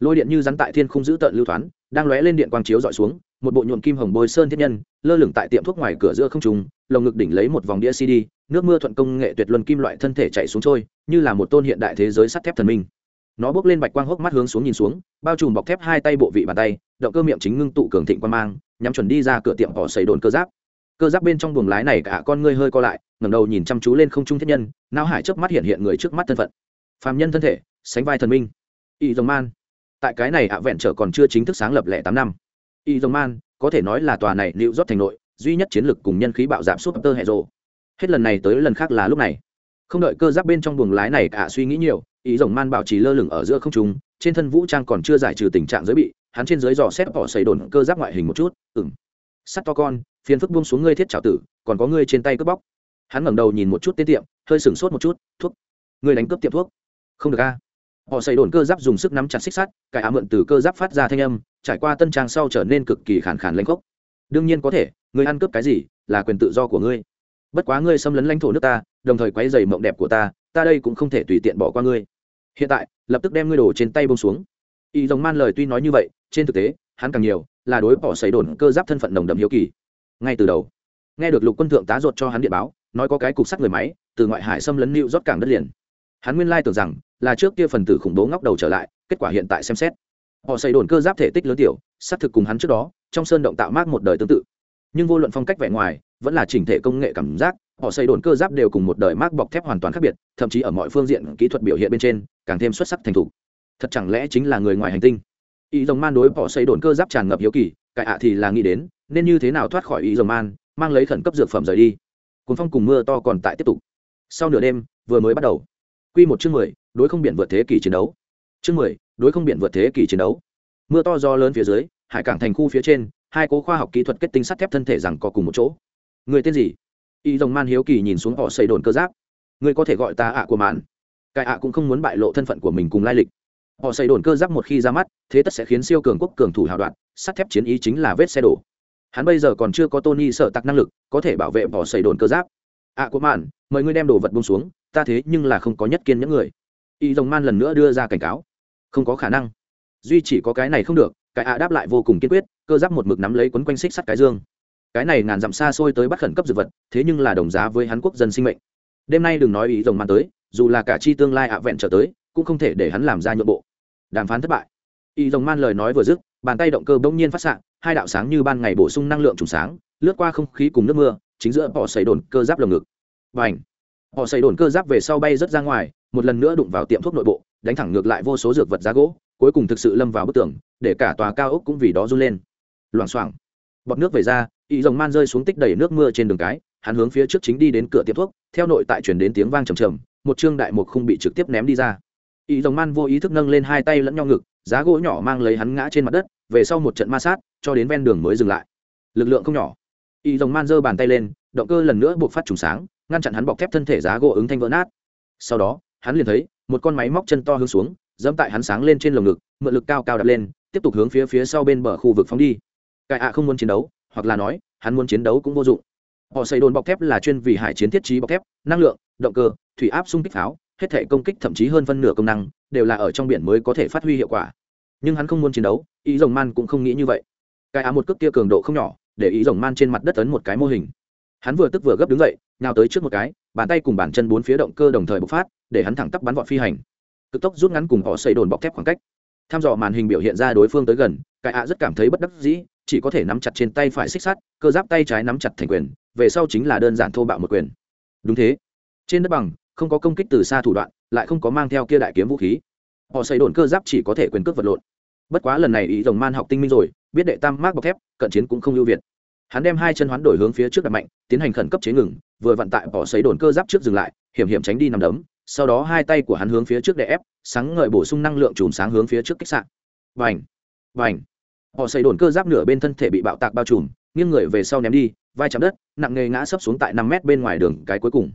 Lôi điện như rắn tại thiên không giữ tợn lưu thoáng, đang lóe lên điện quang chiếu dọi xuống, một bộ nhuộm kim hồng bôi sơn thiết nhân, lơ lửng tại tiệm thuốc ngoài cửa giữa không trùng lồng ngực đỉnh lấy một vòng đĩa cd nước mưa thuận công nghệ tuyệt luân kim loại thân thể chạy xuống trôi, như là một tôn hiện đại thế giới sắt thép thần minh. Nó bước lên bạch quang hốc mắt hướng xuống nhìn xuống, bao trùm bọc thép hai tay bộ vị bàn tay, động cơ miệng chính ngưng tụ cường thịnh quan mang, nhắm chuẩn đi ra cửa tiệm họ xầy đồn cơ giáp. Cơ giáp bên trong buồng lái này cả con ngươi hơi co lại, ngẩng đầu nhìn chăm chú lên không trung thiết nhân, não hải trước mắt hiện hiện người trước mắt thân phận. Phàm nhân thân thể, sánh vai thần minh. Y dòng man. Tại cái này ạ vẹn trở còn chưa chính thức sáng lập lẻ tám năm. Y dòng man, có thể nói là tòa này liệu rót thành nội, duy nhất chiến lược cùng nhân khí bạo giảm suốt tơ hệ rộ hết lần này tới lần khác là lúc này. Không đợi cơ giáp bên trong buồng lái này cả suy nghĩ nhiều, ý rồng man bảo trì lơ lửng ở giữa không trung, trên thân vũ trang còn chưa giải trừ tình trạng giới bị, hắn trên dưới dò xét bỏ xầy đồn cơ giáp ngoại hình một chút ừng sắt to con, phiền phức buông xuống ngươi thiết trào tử, còn có ngươi trên tay cướp bóc. Hắn ngẩng đầu nhìn một chút tiết tiệm, hơi sửng sốt một chút, thuốc. Ngươi đánh cướp tiệm thuốc. Không được a. Họ xây đồn cơ giáp dùng sức nắm chặt xích sắt, cái á mượn từ cơ giáp phát ra thanh âm, trải qua tân trang sau trở nên cực kỳ khản khản lanh gốc đương nhiên có thể, ngươi ăn cướp cái gì, là quyền tự do của ngươi bất quá ngươi xâm lấn lãnh thổ nước ta, đồng thời quấy dày mộng đẹp của ta ta đây cũng không thể tùy tiện bỏ qua ngươi. Hiện tại, lập tức đem ngươi đổ trên tay bông xuống. Y dòng man lời tuy nói như vậy, trên thực tế, hắn càng nhiều là đối bỏ xảy đồn cơ giáp thân phận nồng đậm hiếu kỳ. Ngay từ đầu, nghe được lục quân thượng tá ruột cho hắn điện báo, nói có cái cục sắt người máy, từ ngoại hải xâm lấn lưu rót cảng đất liền. Hắn nguyên lai tưởng rằng là trước kia phần tử khủng bố ngóc đầu trở lại, kết quả hiện tại xem xét. Họ xây đồn cơ giáp thể tích lớn tiểu, xác thực cùng hắn trước đó, trong sơn động tạo mát một đời tương tự. Nhưng vô luận phong cách vẻ ngoài vẫn là chỉnh thể công nghệ cảm giác, họ xây đồn cơ giáp đều cùng một đời mác bọc thép hoàn toàn khác biệt, thậm chí ở mọi phương diện kỹ thuật biểu hiện bên trên, càng thêm xuất sắc thành thục. Thật chẳng lẽ chính là người ngoài hành tinh? Ý dòng man đối họ xây đồn cơ giáp tràn ngập hiếu kỳ cải ạ thì là nghĩ đến, nên như thế nào thoát khỏi ý dòng man, mang lấy khẩn cấp dược phẩm rời đi. Cuốn phong cùng mưa to còn tại tiếp tục. Sau nửa đêm, vừa mới bắt đầu. Quy một chương mười, đối không biển vượt thế kỷ chiến đấu. Chương mười, đối không biển vượt thế kỷ chiến đấu. Mưa to do lớn phía dưới, hải cảng thành khu phía trên, hai cố khoa học kỹ thuật kết tinh sắt thép thân thể rằng có cùng một chỗ người tên gì? Y dòng man hiếu kỳ nhìn xuống họ xây đồn cơ giáp. Người có thể gọi ta ạ của mạn. Cải ạ cũng không muốn bại lộ thân phận của mình cùng lai lịch. Họ xây đồn cơ giáp một khi ra mắt, thế tất sẽ khiến siêu cường quốc cường thủ hào đoạn sắt thép chiến ý chính là vết xe đổ. Hắn bây giờ còn chưa có tony sợ tặc năng lực, có thể bảo vệ bỏ xây đồn cơ giáp. Ạ của mạn, mời ngươi đem đồ vật bông xuống, ta thế nhưng là không có nhất kiên những người. Y dòng man lần nữa đưa ra cảnh cáo. Không có khả năng. Duy chỉ có cái này không được, cái ạ đáp lại vô cùng kiên quyết, cơ giáp một mực nắm lấy quấn quanh xích sắt cái dương cái này ngàn dặm xa xôi tới bắt khẩn cấp dược vật, thế nhưng là đồng giá với hắn quốc dân sinh mệnh. Đêm nay đừng nói ý rồng man tới, dù là cả chi tương lai ạ vẹn trở tới, cũng không thể để hắn làm ra nhượng bộ. Đàm phán thất bại. Ý rồng man lời nói vừa dứt, bàn tay động cơ bỗng nhiên phát xạ, hai đạo sáng như ban ngày bổ sung năng lượng trùng sáng, lướt qua không khí cùng nước mưa, chính giữa họ xây đồn cơ giáp lồng ngực. Và ảnh họ xây đồn cơ giáp về sau bay rất ra ngoài, một lần nữa đụng vào tiệm thuốc nội bộ, đánh thẳng ngược lại vô số dược vật giá gỗ, cuối cùng thực sự lâm vào bức tường, để cả tòa cao ốc cũng vì đó run lên. Loảng xoảng. Bọt nước về ra y rồng man rơi xuống tích đầy nước mưa trên đường cái, hắn hướng phía trước chính đi đến cửa tiệm thuốc, theo nội tại chuyển đến tiếng vang trầm trầm, một trương đại mục không bị trực tiếp ném đi ra. Y rồng man vô ý thức nâng lên hai tay lẫn nhau ngực, giá gỗ nhỏ mang lấy hắn ngã trên mặt đất, về sau một trận ma sát, cho đến ven đường mới dừng lại. Lực lượng không nhỏ. Y rồng man giơ bàn tay lên, động cơ lần nữa buộc phát trùng sáng, ngăn chặn hắn bọc thép thân thể giá gỗ ứng thanh vỡ nát. Sau đó, hắn liền thấy, một con máy móc chân to hướng xuống, dẫm tại hắn sáng lên trên lồng ngực, mượn lực cao cao đập lên, tiếp tục hướng phía phía sau bên bờ khu vực phóng đi. Cải ạ không muốn chiến đấu hoặc là nói, hắn muốn chiến đấu cũng vô dụng. Họ xây đồn bọc thép là chuyên vì hải chiến thiết trí bọc thép, năng lượng, động cơ, thủy áp xung kích pháo, hết thể công kích thậm chí hơn phân nửa công năng, đều là ở trong biển mới có thể phát huy hiệu quả. Nhưng hắn không muốn chiến đấu, ý rồng man cũng không nghĩ như vậy. Cái á một cước kia cường độ không nhỏ, để ý rồng man trên mặt đất ấn một cái mô hình. Hắn vừa tức vừa gấp đứng dậy, nhào tới trước một cái, bàn tay cùng bàn chân bốn phía động cơ đồng thời bộc phát, để hắn thẳng tắp bắn vọt phi hành. Cực tốc rút ngắn cùng họ xây đồn bọc thép khoảng cách. Tham dò màn hình biểu hiện ra đối phương tới gần, cái ạ rất cảm thấy bất đắc dĩ chỉ có thể nắm chặt trên tay phải xích sắt, cơ giáp tay trái nắm chặt thành quyền, về sau chính là đơn giản thô bạo một quyền. Đúng thế. Trên đất bằng, không có công kích từ xa thủ đoạn, lại không có mang theo kia đại kiếm vũ khí. Họ xây đồn cơ giáp chỉ có thể quyền cước vật lộn. Bất quá lần này ý rồng man học tinh minh rồi, biết đệ tam mác bọc thép, cận chiến cũng không ưu việt. Hắn đem hai chân hoán đổi hướng phía trước đặt mạnh, tiến hành khẩn cấp chế ngừng, vừa vận tại bỏ xấy đồn cơ giáp trước dừng lại, hiểm hiểm tránh đi nằm đấm, sau đó hai tay của hắn hướng phía trước để ép, sáng ngời bổ sung năng lượng chùm sáng hướng phía trước kích sạn vành vành họ xây đồn cơ giáp nửa bên thân thể bị bạo tạc bao trùm, nghiêng người về sau ném đi, vai chạm đất, nặng nghề ngã sấp xuống tại năm mét bên ngoài đường cái cuối cùng.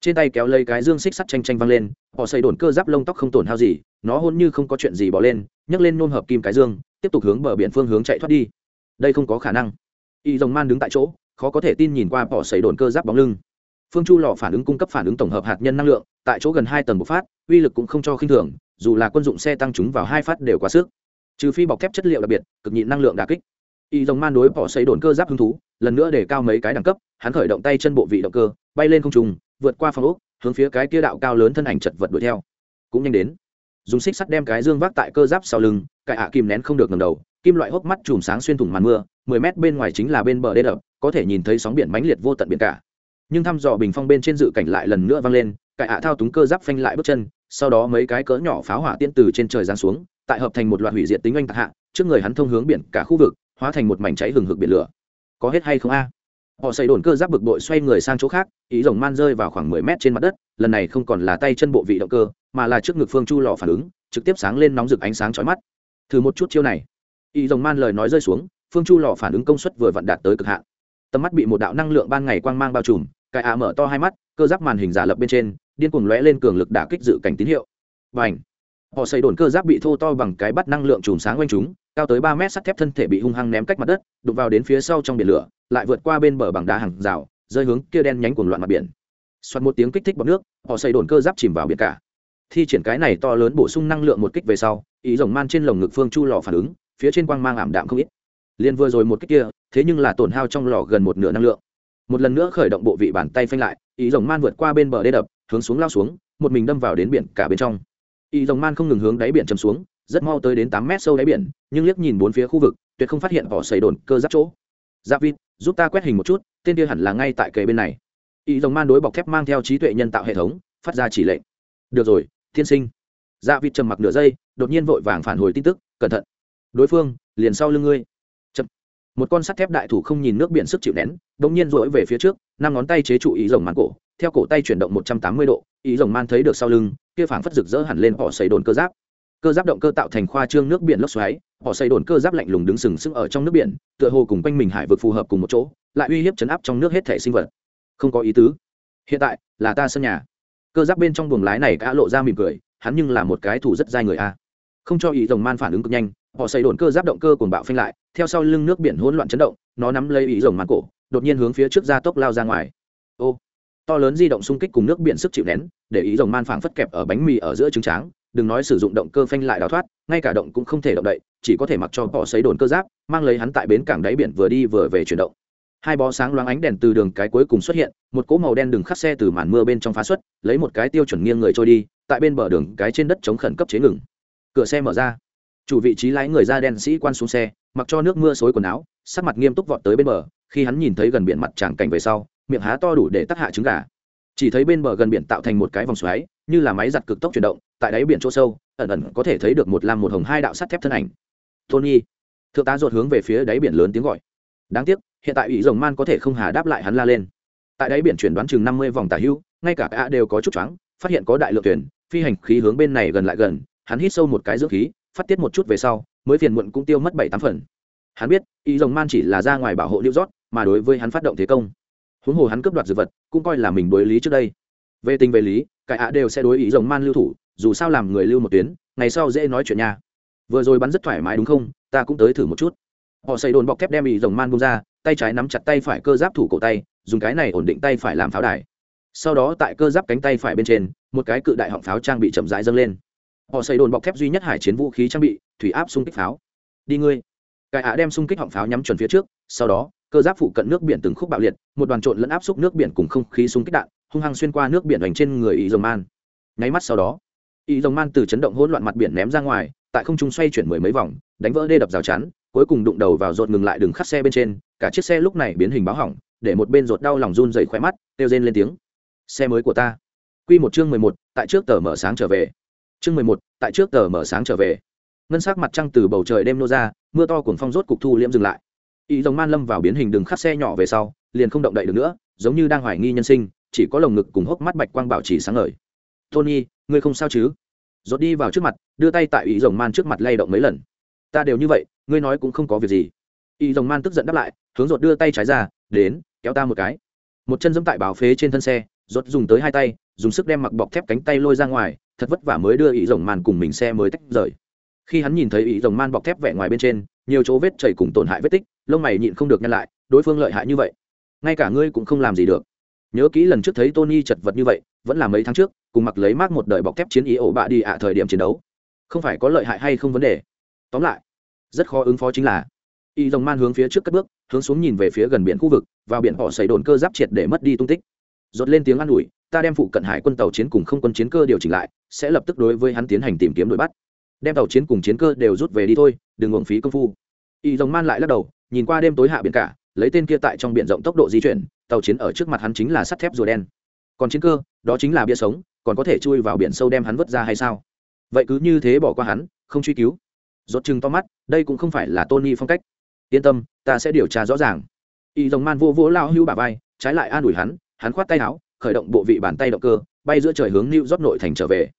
Trên tay kéo lấy cái dương xích sắt tranh tranh văng lên, họ xây đồn cơ giáp lông tóc không tổn hao gì, nó hôn như không có chuyện gì bỏ lên, nhấc lên nôn hợp kim cái dương, tiếp tục hướng bờ biển phương hướng chạy thoát đi. Đây không có khả năng. Y dòng man đứng tại chỗ, khó có thể tin nhìn qua họ xây đồn cơ giáp bóng lưng. Phương chu lò phản ứng cung cấp phản ứng tổng hợp hạt nhân năng lượng, tại chỗ gần hai tầng bộc phát, uy lực cũng không cho khinh thường, dù là quân dụng xe tăng chúng vào hai phát đều quá sức trừ phi bọc thép chất liệu đặc biệt, cực nhịn năng lượng đà kích. Y dòng man đối bỏ xây đồn cơ giáp hứng thú, lần nữa để cao mấy cái đẳng cấp, hắn khởi động tay chân bộ vị động cơ, bay lên không trùng vượt qua phòng úc hướng phía cái kia đạo cao lớn thân ảnh chật vật đuổi theo. Cũng nhanh đến, dùng xích sắt đem cái dương vác tại cơ giáp sau lưng cải ạ kìm nén không được ngầm đầu, kim loại hốc mắt chùm sáng xuyên thủng màn mưa, mười mét bên ngoài chính là bên bờ đê đập, có thể nhìn thấy sóng biển mãnh liệt vô tận biển cả. Nhưng thăm dò bình phong bên trên dự cảnh lại lần nữa vang lên cải ạ thao túng cơ giáp phanh lại bước chân, sau đó mấy cái cỡ nhỏ pháo hỏa tiên từ trên trời giáng xuống tại hợp thành một loạt hủy diệt tính anh tạc hạ, trước người hắn thông hướng biển cả khu vực, hóa thành một mảnh cháy hừng hực biển lửa. Có hết hay không a? Họ xây đồn cơ giáp bực bội xoay người sang chỗ khác, ý rồng man rơi vào khoảng mười mét trên mặt đất, lần này không còn là tay chân bộ vị động cơ, mà là trước ngực phương chu lò phản ứng, trực tiếp sáng lên nóng rực ánh sáng chói mắt. Thử một chút chiêu này. Ý rồng man lời nói rơi xuống, phương chu lò phản ứng công suất vừa vặn đạt tới cực hạn. Tầm mắt bị một đạo năng lượng ban ngày quang mang bao trùm cài ạ mở to hai mắt, cơ giáp màn hình giả lập bên trên, điên cuồng lóe lên cường lực đả kích dự cảnh tín hiệu. Và ảnh họ xây đồn cơ giáp bị thô to bằng cái bắt năng lượng chùm sáng quanh chúng, cao tới ba mét sắt thép thân thể bị hung hăng ném cách mặt đất, đụng vào đến phía sau trong biển lửa, lại vượt qua bên bờ bằng đá hàng rào, rơi hướng kia đen nhánh cuồng loạn mặt biển. Xoát một tiếng kích thích bọc nước, họ xây đồn cơ giáp chìm vào biển cả. Thi triển cái này to lớn bổ sung năng lượng một kích về sau, ý rồng man trên lồng ngực phương chu lò phản ứng, phía trên quang mang ảm đạm không ít. Liền vừa rồi một kích kia, thế nhưng là tổn hao trong lò gần một nửa năng lượng. Một lần nữa khởi động bộ vị bàn tay phanh lại, ý rồng man vượt qua bên bờ đê đập, hướng xuống lao xuống, một mình đâm vào đến biển cả bên trong. Y rồng man không ngừng hướng đáy biển chầm xuống, rất mau tới đến tám mét sâu đáy biển, nhưng liếc nhìn bốn phía khu vực, tuyệt không phát hiện vỏ xầy đồn cơ giáp chỗ. Giáp vịt, giúp ta quét hình một chút, tên kia hẳn là ngay tại kề bên này. Y rồng man đối bọc thép mang theo trí tuệ nhân tạo hệ thống, phát ra chỉ lệnh. Được rồi thiên sinh. Dạ vịt trầm mặc nửa giây, đột nhiên vội vàng phản hồi tin tức, cẩn thận. Đối phương, liền sau lưng ngươi. Chậm. một con sắt thép đại thủ không nhìn nước biển sức chịu nén đ ỗ n g nhiên rỗi về phía trước, năm ngón tay chế trụ ý rồng man cổ, theo cổ tay chuyển động một trăm tám mươi độ ý rồng man thấy được sau lưng kia phảng phất rực rỡ hẳn lên họ xây đồn cơ giáp. Cơ giáp động cơ tạo thành khoa trương nước biển lốc xoáy, họ xây đồn cơ giáp lạnh lùng đứng sừng sững ở trong nước biển, tựa hồ cùng quanh mình hải vực phù hợp cùng một chỗ, lại uy hiếp chấn áp trong nước hết thể sinh vật. Không có ý tứ. Hiện tại, là ta sân nhà. Cơ giáp bên trong buồng lái này đã lộ ra mỉm cười, hắn nhưng là một cái thủ rất dai người a. Không cho ý rồng man phản ứng cực nhanh, họ xây đồn cơ giáp động cơ cuồng bạo phanh lại, theo sau lưng nước biển hỗn loạn chấn động, nó nắm lấy ý rồng man cổ, đột nhiên hướng phía trước ra tốc lao ra ngoài. Ô to lớn di động xung kích cùng nước biển sức chịu nén, để ý rồng man phảng phất kẹp ở bánh mì ở giữa trứng tráng, đừng nói sử dụng động cơ phanh lại đào thoát, ngay cả động cũng không thể động đậy, chỉ có thể mặc cho bỏ xấy đồn cơ giáp, mang lấy hắn tại bến cảng đáy biển vừa đi vừa về chuyển động. Hai bó sáng loáng ánh đèn từ đường cái cuối cùng xuất hiện, một cỗ màu đen đường khắc xe từ màn mưa bên trong phá xuất, lấy một cái tiêu chuẩn nghiêng người trôi đi, tại bên bờ đường cái trên đất chống khẩn cấp chế ngừng. Cửa xe mở ra. Chủ vị trí lái người da đen sĩ quan xuống xe, mặc cho nước mưa xối quần áo, sắc mặt nghiêm túc vọt tới bên bờ, khi hắn nhìn thấy gần biển mặt tràng cảnh về sau miệng há to đủ để tắc hạ trứng gà. Chỉ thấy bên bờ gần biển tạo thành một cái vòng xoáy, như là máy giặt cực tốc chuyển động, tại đáy biển chỗ sâu, ẩn ẩn có thể thấy được một lam một hồng hai đạo sắt thép thân ảnh. Tony, thượng tá ruột hướng về phía đáy biển lớn tiếng gọi. Đáng tiếc, hiện tại ủy rồng man có thể không hà đáp lại hắn la lên. Tại đáy biển chuyển đoán chừng năm mươi vòng tả hữu ngay cả cả đều có chút choáng, phát hiện có đại lượng thuyền, phi hành khí hướng bên này gần lại gần, hắn hít sâu một cái dưỡng khí, phát tiết một chút về sau, mới phiền muộn cũng tiêu mất bảy tám phần. Hắn biết y rồng man chỉ là ra ngoài bảo hộ lưu rót mà đối với hắn phát động thế công huống hồ hắn cướp đoạt dược vật, cũng coi là mình đối lý trước đây. Về tình về lý cải ạ đều sẽ đối ý rồng man lưu thủ, dù sao làm người lưu một tuyến, ngày sau dễ nói chuyện nha. Vừa rồi bắn rất thoải mái đúng không? Ta cũng tới thử một chút. Họ xây đồn bọc thép đem ý rồng man bung ra, tay trái nắm chặt tay phải cơ giáp thủ cổ tay, dùng cái này ổn định tay phải làm pháo đài. Sau đó tại cơ giáp cánh tay phải bên trên, một cái cự đại họng pháo trang bị chậm rãi dâng lên. Họ xây đồn bọc thép duy nhất hải chiến vũ khí trang bị, thủy áp xung kích pháo. Đi ngươi. Cải ạ đem xung kích họng pháo nhắm chuẩn phía trước, sau đó cơ giáp phụ cận nước biển từng khúc bạo liệt, một đoàn trộn lẫn áp xúc nước biển cùng không khí xung kích đạn, hung hăng xuyên qua nước biển hoành trên người ý dòng man. Nháy mắt sau đó ý dòng man từ chấn động hỗn loạn mặt biển ném ra ngoài, tại không trung xoay chuyển mười mấy vòng, đánh vỡ đê đập rào chắn, cuối cùng đụng đầu vào rột ngừng lại đường khắc xe bên trên, cả chiếc xe lúc này biến hình báo hỏng, để một bên rột đau lòng run dày khóe mắt, kêu rên lên tiếng. Xe mới của ta. Q một chương mười một, tại trước tờ mở sáng trở về. Chương mười một, tại trước tờ mở sáng trở về. Ngân s ắ c mặt trăng từ bầu trời đêm nô ra, mưa to cùng phong rốt cục thu liễm dừng lại ý giống man lâm vào biến hình đường khắc xe nhỏ về sau, liền không động đậy được nữa, giống như đang hoài nghi nhân sinh, chỉ có lồng ngực cùng hốc mắt bạch quang bảo trì sáng ngời. Tony, ngươi không sao chứ? Rột đi vào trước mặt, đưa tay tại ý rồng man trước mặt lay động mấy lần. Ta đều như vậy, ngươi nói cũng không có việc gì. Ý rồng man tức giận đáp lại, hướng dột đưa tay trái ra, đến, kéo ta một cái. Một chân dẫm tại bảo phế trên thân xe rột dùng tới hai tay, dùng sức đem mặc bọc thép cánh tay lôi ra ngoài, thật vất vả mới đưa ý rồng man cùng mình xe mới tách rời. Khi hắn nhìn thấy ý rồng man bọc thép vẻ ngoài bên trên, nhiều chỗ vết chảy cùng tổn hại vết tích lông mày nhịn không được nhăn lại, đối phương lợi hại như vậy, ngay cả ngươi cũng không làm gì được. Nhớ kỹ lần trước thấy tony chật vật như vậy, vẫn là mấy tháng trước, cùng mặc lấy mác một đời bọc thép chiến ý ổ bạ đi ạ à thời điểm chiến đấu. Không phải có lợi hại hay không vấn đề. Tóm lại, rất khó ứng phó chính là, y dòng man hướng phía trước cất bước, hướng xuống nhìn về phía gần biển khu vực, vào biển họ xảy đồn cơ giáp triệt để mất đi tung tích. Dột lên tiếng an ủi, ta đem phụ cận hải quân tàu chiến cùng không quân chiến cơ điều chỉnh lại, sẽ lập tức đối với hắn tiến hành tìm kiếm đuổi bắt. Đem tàu chiến cùng chiến cơ đều rút về đi thôi, đừng uổng phí công phu. Y dòng man lại lắc đầu nhìn qua đêm tối hạ biển cả, lấy tên kia tại trong biển rộng tốc độ di chuyển, tàu chiến ở trước mặt hắn chính là sắt thép rùa đen. Còn chiến cơ, đó chính là bia sống, còn có thể chui vào biển sâu đem hắn vứt ra hay sao? Vậy cứ như thế bỏ qua hắn, không truy cứu. Rốt chừng to mắt, đây cũng không phải là tony phong cách. Yên tâm, ta sẽ điều tra rõ ràng. Y dòng man vô vỗ lao hưu bà vai, trái lại an ủi hắn hắn khoát tay áo, khởi động bộ vị bàn tay động cơ, bay giữa trời hướng new rót nội thành trở về.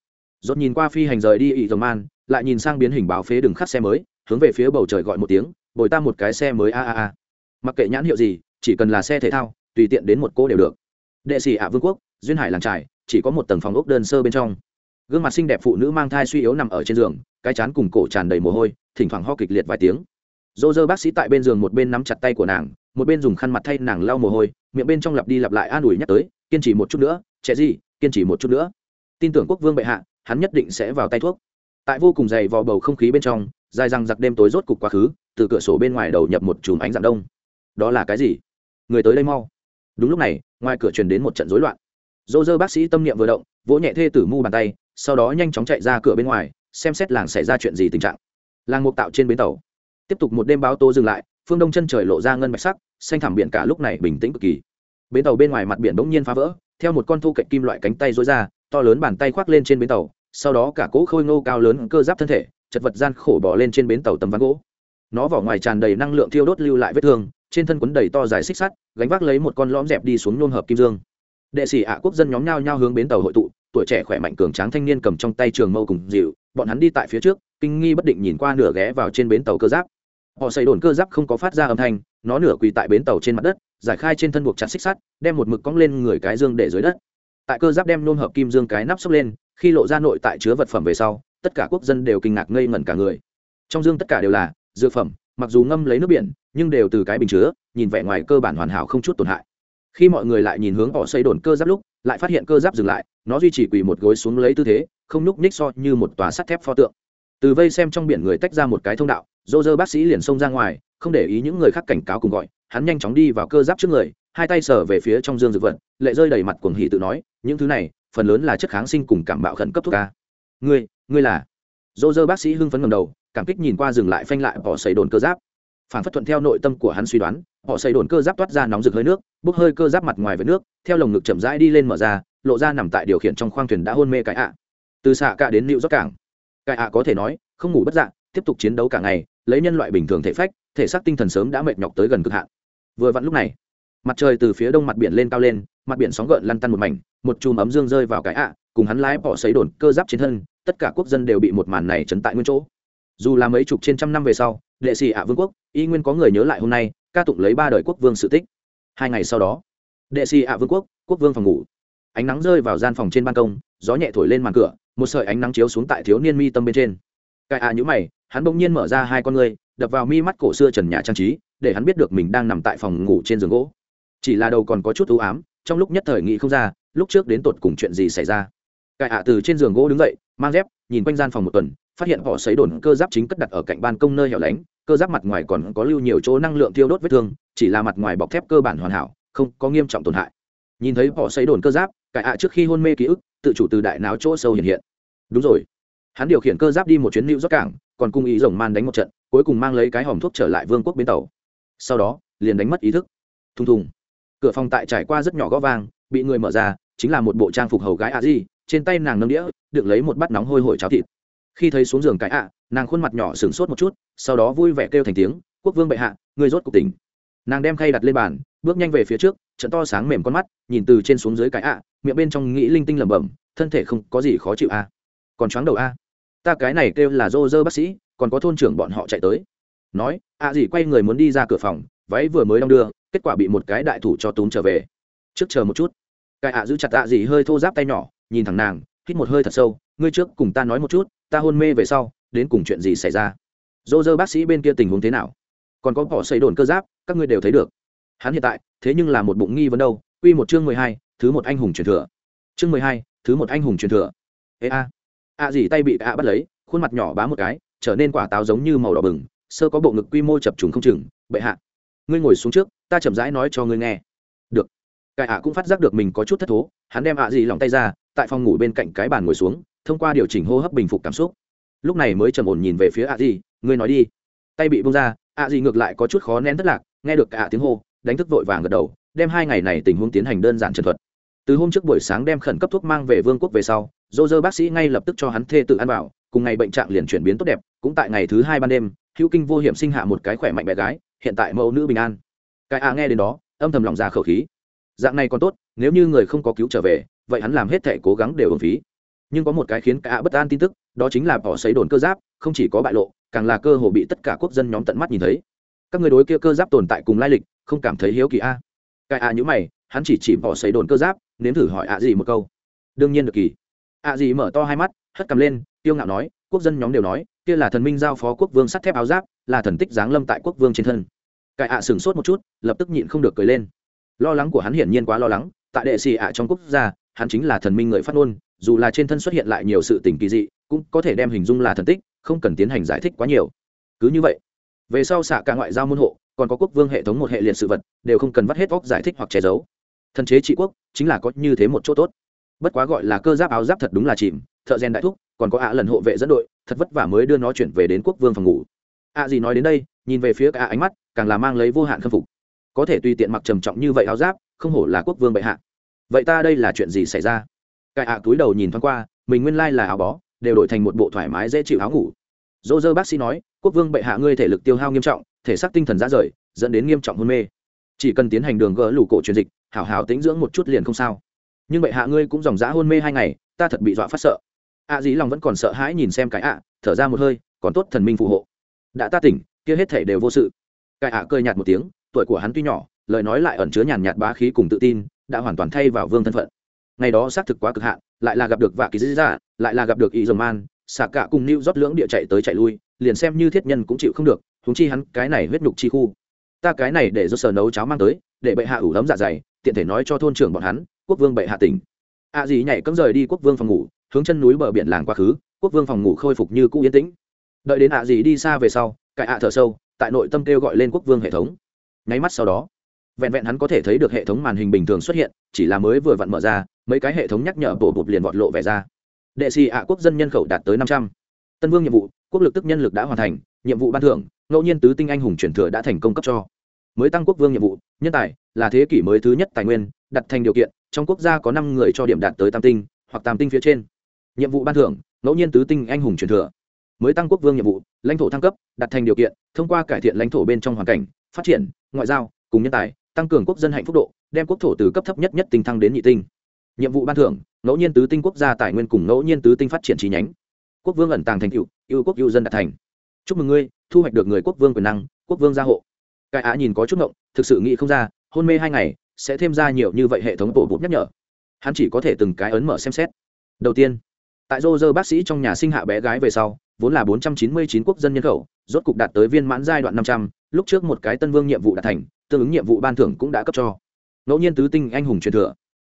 Rốt nhìn qua phi hành rời đi y dòng man, lại nhìn sang biến hình báo phế đường khắc xe mới hướng về phía bầu trời gọi một tiếng, bồi ta một cái xe mới a a a. Mặc kệ nhãn hiệu gì, chỉ cần là xe thể thao, tùy tiện đến một cô đều được. Đệ sĩ ạ vương quốc, duyên hải làng trải chỉ có một tầng phòng ốc đơn sơ bên trong. Gương mặt xinh đẹp phụ nữ mang thai suy yếu nằm ở trên giường, cái chán cùng cổ tràn đầy mồ hôi, thỉnh thoảng ho kịch liệt vài tiếng. Dô dơ bác sĩ tại bên giường một bên nắm chặt tay của nàng, một bên dùng khăn mặt thay nàng lau mồ hôi, miệng bên trong lặp đi lặp lại an ủi nhắc tới, kiên trì một chút nữa, trẻ gì, kiên trì một chút nữa. Tin tưởng quốc vương bệ hạ, hắn nhất định sẽ vào tay thuốc. Tại vô cùng dày vò bầu không khí bên trong dài răng giặc đêm tối rốt cục quá khứ, từ cửa sổ bên ngoài đầu nhập một chùm ánh dạng đông. Đó là cái gì? Người tới đây mau. Đúng lúc này, ngoài cửa truyền đến một trận rối loạn. Dô dơ bác sĩ tâm niệm vừa động, vỗ nhẹ thê tử mu bàn tay, sau đó nhanh chóng chạy ra cửa bên ngoài, xem xét làng xảy ra chuyện gì tình trạng. Làng mục tạo trên bến tàu. Tiếp tục một đêm báo tô dừng lại, phương đông chân trời lộ ra ngân bạch sắc, xanh thảm biển cả lúc này bình tĩnh cực kỳ. Bến tàu bên ngoài mặt biển bỗng nhiên phá vỡ, theo một con thu cạnh kim loại cánh tay rối ra, to lớn bàn tay khoác lên trên bến tàu, sau đó cả cỗ khôi ngô cao lớn cơ giáp thân thể chật vật gian khổ bỏ lên trên bến tàu tấm ván gỗ. Nó vỏ ngoài tràn đầy năng lượng thiêu đốt lưu lại vết thương, trên thân quấn đầy to dài xích sắt, gánh vác lấy một con lõm dẹp đi xuống nôn hợp kim dương. Đệ sĩ ạ quốc dân nhóm nhau nhau hướng bến tàu hội tụ, tuổi trẻ khỏe mạnh cường tráng thanh niên cầm trong tay trường mâu cùng dịu, bọn hắn đi tại phía trước, kinh nghi bất định nhìn qua nửa ghé vào trên bến tàu cơ giáp. Họ xây đồn cơ giáp không có phát ra âm thanh, nó nửa quỳ tại bến tàu trên mặt đất, giải khai trên thân buộc chặt xích sắt, đem một mực cong lên người cái dương để dưới đất. Tại cơ giáp đem nôn hợp kim dương cái nắp xốc lên, khi lộ ra nội tại chứa vật phẩm về sau tất cả quốc dân đều kinh ngạc ngây ngẩn cả người. Trong dương tất cả đều là dược phẩm, mặc dù ngâm lấy nước biển, nhưng đều từ cái bình chứa, nhìn vẻ ngoài cơ bản hoàn hảo không chút tổn hại. Khi mọi người lại nhìn hướng họ xây đồn cơ giáp lúc, lại phát hiện cơ giáp dừng lại, nó duy trì quỳ một gối xuống lấy tư thế, không núc ních so như một tòa sắt thép pho tượng. Từ vây xem trong biển người tách ra một cái thông đạo, dô dơ bác sĩ liền xông ra ngoài, không để ý những người khác cảnh cáo cùng gọi, hắn nhanh chóng đi vào cơ giáp trước người, hai tay sờ về phía trong dương dược vật, lệ rơi đầy mặt cuồng hỉ tự nói, những thứ này, phần lớn là chất kháng sinh cùng cảm bạo khẩn cấp thuốc ca ngươi ngươi là. Dô dơ bác sĩ hưng phấn ngầm đầu, cảm kích nhìn qua dừng lại phanh lại, bỏ xây đồn cơ giáp. Phản phất thuận theo nội tâm của hắn suy đoán họ xây đồn cơ giáp toát ra nóng rực hơi nước, bốc hơi cơ giáp mặt ngoài với nước, theo lồng ngực chậm rãi đi lên mở ra, lộ ra nằm tại điều khiển trong khoang thuyền đã hôn mê cãi ạ. Từ xạ cả đến liệu gió cảng. Cãi ạ có thể nói, không ngủ bất dạng tiếp tục chiến đấu cả ngày, lấy nhân loại bình thường thể phách, thể xác tinh thần sớm đã mệt nhọc tới gần cực hạn. Vừa vặn lúc này, mặt trời từ phía đông mặt biển lên cao lên, mặt biển sóng gợn lăn tăn một mảnh, một chùm ấm dương rơi vào cái ạ, cùng hắn lái bỏ xấy đồn cơ giáp trên thân tất cả quốc dân đều bị một màn này chấn tại nguyên chỗ. Dù là mấy chục trên trăm năm về sau, lệ sĩ ạ vương quốc, y nguyên có người nhớ lại hôm nay, ca tụng lấy ba đời quốc vương sự tích. Hai ngày sau đó đệ sĩ ạ vương quốc quốc vương phòng ngủ. Ánh nắng rơi vào gian phòng trên ban công, gió nhẹ thổi lên màn cửa, một sợi ánh nắng chiếu xuống tại thiếu niên mi tâm bên trên. Cái ạ nhữ mày, hắn bỗng nhiên mở ra hai con ngươi, đập vào mi mắt cổ xưa trần nhà trang trí, để hắn biết được mình đang nằm tại phòng ngủ trên giường gỗ. Chỉ là đầu còn có chút ưu ám, trong lúc nhất thời nghĩ không ra, lúc trước đến tột cùng chuyện gì xảy ra. Cài ạ từ trên giường gỗ đứng dậy mang dép, nhìn quanh gian phòng một tuần, phát hiện họ xấy đồn cơ giáp chính cất đặt ở cạnh ban công nơi hẻo lánh, cơ giáp mặt ngoài còn có lưu nhiều chỗ năng lượng tiêu đốt vết thương, chỉ là mặt ngoài bọc thép cơ bản hoàn hảo, không có nghiêm trọng tổn hại. Nhìn thấy họ xấy đồn cơ giáp cải ạ trước khi hôn mê ký ức, tự chủ từ đại não chỗ sâu hiện hiện. Đúng rồi. Hắn điều khiển cơ giáp đi một chuyến lưu rót cảng, còn cung ý rồng man đánh một trận, cuối cùng mang lấy cái hòm thuốc trở lại vương quốc bến tàu. Sau đó, liền đánh mất ý thức. Thùng thùng. Cửa phòng tại trải qua rất nhỏ gó vang, bị người mở ra, chính là một bộ trang phục hầu gái a di trên tay nàng nâng đĩa được lấy một bát nóng hôi hổi cháo thịt. Khi thấy xuống giường cái ạ, nàng khuôn mặt nhỏ sửng sốt một chút, sau đó vui vẻ kêu thành tiếng, quốc vương bệ hạ người rốt cục tỉnh. Nàng đem khay đặt lên bàn, bước nhanh về phía trước, trận to sáng mềm con mắt, nhìn từ trên xuống dưới cái ạ, miệng bên trong nghĩ linh tinh lẩm bẩm, thân thể không có gì khó chịu a còn choáng đầu a ta cái này kêu là dô dơ bác sĩ, còn có thôn trưởng bọn họ chạy tới. Nói a gì quay người muốn đi ra cửa phòng, váy vừa mới đong đưa, kết quả bị một cái đại thủ cho túm trở về. Trước chờ một chút. Cái ạ giữ chặt ạ gì hơi thô giáp tay nhỏ nhìn thẳng nàng, hít một hơi thật sâu, ngươi trước cùng ta nói một chút, ta hôn mê về sau, đến cùng chuyện gì xảy ra? Dô dơ bác sĩ bên kia tình huống thế nào? Còn có cỏ xây đồn cơ giáp, các ngươi đều thấy được. Hắn hiện tại, thế nhưng là một bụng nghi vấn đâu. Quy một chương mười hai, thứ một anh hùng truyền thừa. Chương mười hai, thứ một anh hùng truyền thừa. Ê a. A gì tay bị ạ bắt lấy, khuôn mặt nhỏ bá một cái, trở nên quả táo giống như màu đỏ bừng, sơ có bộ ngực quy mô chập trùng không chừng, bệ hạ, ngươi ngồi xuống trước, ta chậm rãi nói cho ngươi nghe. Được. Cải ạ cũng phát giác được mình có chút thất thố, hắn đem ạ gì lòng tay ra tại phòng ngủ bên cạnh cái bàn ngồi xuống, thông qua điều chỉnh hô hấp bình phục cảm xúc. Lúc này mới trầm ổn nhìn về phía a di, ngươi nói đi. Tay bị bông ra, a di ngược lại có chút khó nén thất lạc, nghe được cả tiếng hô, đánh thức vội vàng gật đầu, đem hai ngày này tình huống tiến hành đơn giản trần thuật. Từ hôm trước buổi sáng đem khẩn cấp thuốc mang về vương quốc về sau, dô dơ bác sĩ ngay lập tức cho hắn thê tự ăn vào, cùng ngày bệnh trạng liền chuyển biến tốt đẹp, cũng tại ngày thứ hai ban đêm, hữu kinh vô hiểm sinh hạ một cái khỏe mạnh bé gái, hiện tại mẫu nữ bình an. Cái a nghe đến đó, âm thầm lòng ra khẩu khí. Dạng này còn tốt, nếu như người không có cứu trở về vậy hắn làm hết thể cố gắng đều hưởng phí. Nhưng có một cái khiến cả bất an tin tức, đó chính là bỏ xấy đồn cơ giáp, không chỉ có bại lộ, càng là cơ hồ bị tất cả quốc dân nhóm tận mắt nhìn thấy. Các người đối kia cơ giáp tồn tại cùng lai lịch, không cảm thấy hiếu kỳ a. Cái a nhữ mày, hắn chỉ chỉ bỏ xấy đồn cơ giáp, nếm thử hỏi ạ gì một câu. Đương nhiên được kỳ. Ạ gì mở to hai mắt, hất cầm lên, tiêu ngạo nói, quốc dân nhóm đều nói, kia là thần minh giao phó quốc vương sắt thép áo giáp, là thần tích giáng lâm tại quốc vương trên thân. Cái ạ sửng sốt một chút, lập tức nhịn không được cười lên. Lo lắng của hắn hiển nhiên quá lo lắng, tại đệ xì ạ trong quốc gia hắn chính là thần minh người phát ngôn, dù là trên thân xuất hiện lại nhiều sự tình kỳ dị, cũng có thể đem hình dung là thần tích, không cần tiến hành giải thích quá nhiều. Cứ như vậy, về sau xạ cả ngoại giao môn hộ, còn có quốc vương hệ thống một hệ liệt sự vật, đều không cần vắt hết vóc giải thích hoặc che giấu. Thần chế trị quốc, chính là có như thế một chỗ tốt. Bất quá gọi là cơ giáp áo giáp thật đúng là chìm, thợ rèn đại thúc, còn có ạ lần hộ vệ dẫn đội, thật vất vả mới đưa nó chuyển về đến quốc vương phòng ngủ. Ạ gì nói đến đây, nhìn về phía cả ánh mắt, càng là mang lấy vô hạn khâm phục. Có thể tùy tiện mặc trầm trọng như vậy áo giáp, không hổ là quốc vương bệ hạ vậy ta đây là chuyện gì xảy ra? Cải ạ túi đầu nhìn thoáng qua, mình nguyên lai là áo bó, đều đổi thành một bộ thoải mái dễ chịu áo ngủ. Dỗ dơ bác sĩ nói, quốc vương bệ hạ ngươi thể lực tiêu hao nghiêm trọng, thể xác tinh thần ra rời, dẫn đến nghiêm trọng hôn mê. Chỉ cần tiến hành đường gỡ lủ cổ truyền dịch, hảo hảo tính dưỡng một chút liền không sao. Nhưng bệ hạ ngươi cũng dòng dã hôn mê hai ngày, ta thật bị dọa phát sợ. Ạ dĩ lòng vẫn còn sợ hãi nhìn xem cái ạ, thở ra một hơi, còn tốt thần minh phù hộ. Đã ta tỉnh, kia hết thể đều vô sự. Cái ạ cười nhạt một tiếng, tuổi của hắn tuy nhỏ, lời nói lại ẩn chứa nhàn nhạt bá khí cùng tự tin đã hoàn toàn thay vào vương thân phận. Ngày đó xác thực quá cực hạn, lại là gặp được vạ kỳ dĩ dạ lại là gặp được ý dầu man xạ cả cùng new rót lưỡng địa chạy tới chạy lui, liền xem như thiết nhân cũng chịu không được thúng chi hắn cái này huyết nhục chi khu. Ta cái này để do sờ nấu cháo mang tới, để bệ hạ ủ lấm dạ dày, tiện thể nói cho thôn trưởng bọn hắn, quốc vương bệ hạ tỉnh. A à nhảy cấm rời đi quốc vương phòng ngủ, hướng chân núi bờ biển làng quá khứ, quốc vương phòng ngủ khôi phục như cũ yên tĩnh. Đợi đến ạ à đi xa về sau, cải ạ thở sâu, tại nội tâm kêu gọi lên quốc vương hệ thống. Nháy mắt sau đó vẹn vẹn hắn có thể thấy được hệ thống màn hình bình thường xuất hiện, chỉ là mới vừa vặn mở ra, mấy cái hệ thống nhắc nhở bổ bụt liền vọt lộ vẻ ra. Đệ xì ạ quốc dân nhân khẩu đạt tới năm trăm. Tân vương nhiệm vụ, quốc lực tức nhân lực đã hoàn thành, nhiệm vụ ban thưởng, ngẫu nhiên tứ tinh anh hùng truyền thừa đã thành công cấp cho. Mới tăng quốc vương nhiệm vụ, nhân tài, là thế kỷ mới thứ nhất tài nguyên, đặt thành điều kiện, trong quốc gia có năm người cho điểm đạt tới tam tinh, hoặc tam tinh phía trên. Nhiệm vụ ban thưởng, ngẫu nhiên tứ tinh anh hùng truyền thừa. Mới tăng quốc vương nhiệm vụ, lãnh thổ thăng cấp, đặt thành điều kiện, thông qua cải thiện lãnh thổ bên trong hoàn cảnh, phát triển, ngoại giao, cùng nhân tài tăng cường quốc dân hạnh phúc độ, đem quốc thổ từ cấp thấp nhất nhất tinh thăng đến nhị tinh. Nhiệm vụ ban thưởng, ngẫu nhiên tứ tinh quốc gia tài nguyên cùng ngẫu nhiên tứ tinh phát triển trí nhánh. Quốc vương ẩn tàng thành cựu yêu quốc yêu dân đạt thành. Chúc mừng ngươi, thu hoạch được người quốc vương quyền năng, quốc vương gia hộ. Cái á nhìn có chút ngộng, thực sự nghĩ không ra, hôn mê hai ngày, sẽ thêm ra nhiều như vậy hệ thống bổ bụt nhắc nhở. Hắn chỉ có thể từng cái ấn mở xem xét. Đầu tiên, tại dô dơ bác sĩ trong nhà sinh hạ bé gái về sau, vốn là bốn trăm chín mươi chín quốc dân nhân khẩu, rốt cục đạt tới viên mãn giai đoạn năm trăm, lúc trước một cái tân vương nhiệm vụ đạt thành tương ứng nhiệm vụ ban thưởng cũng đã cấp cho. Ngẫu nhiên tứ tinh anh hùng truyền thừa.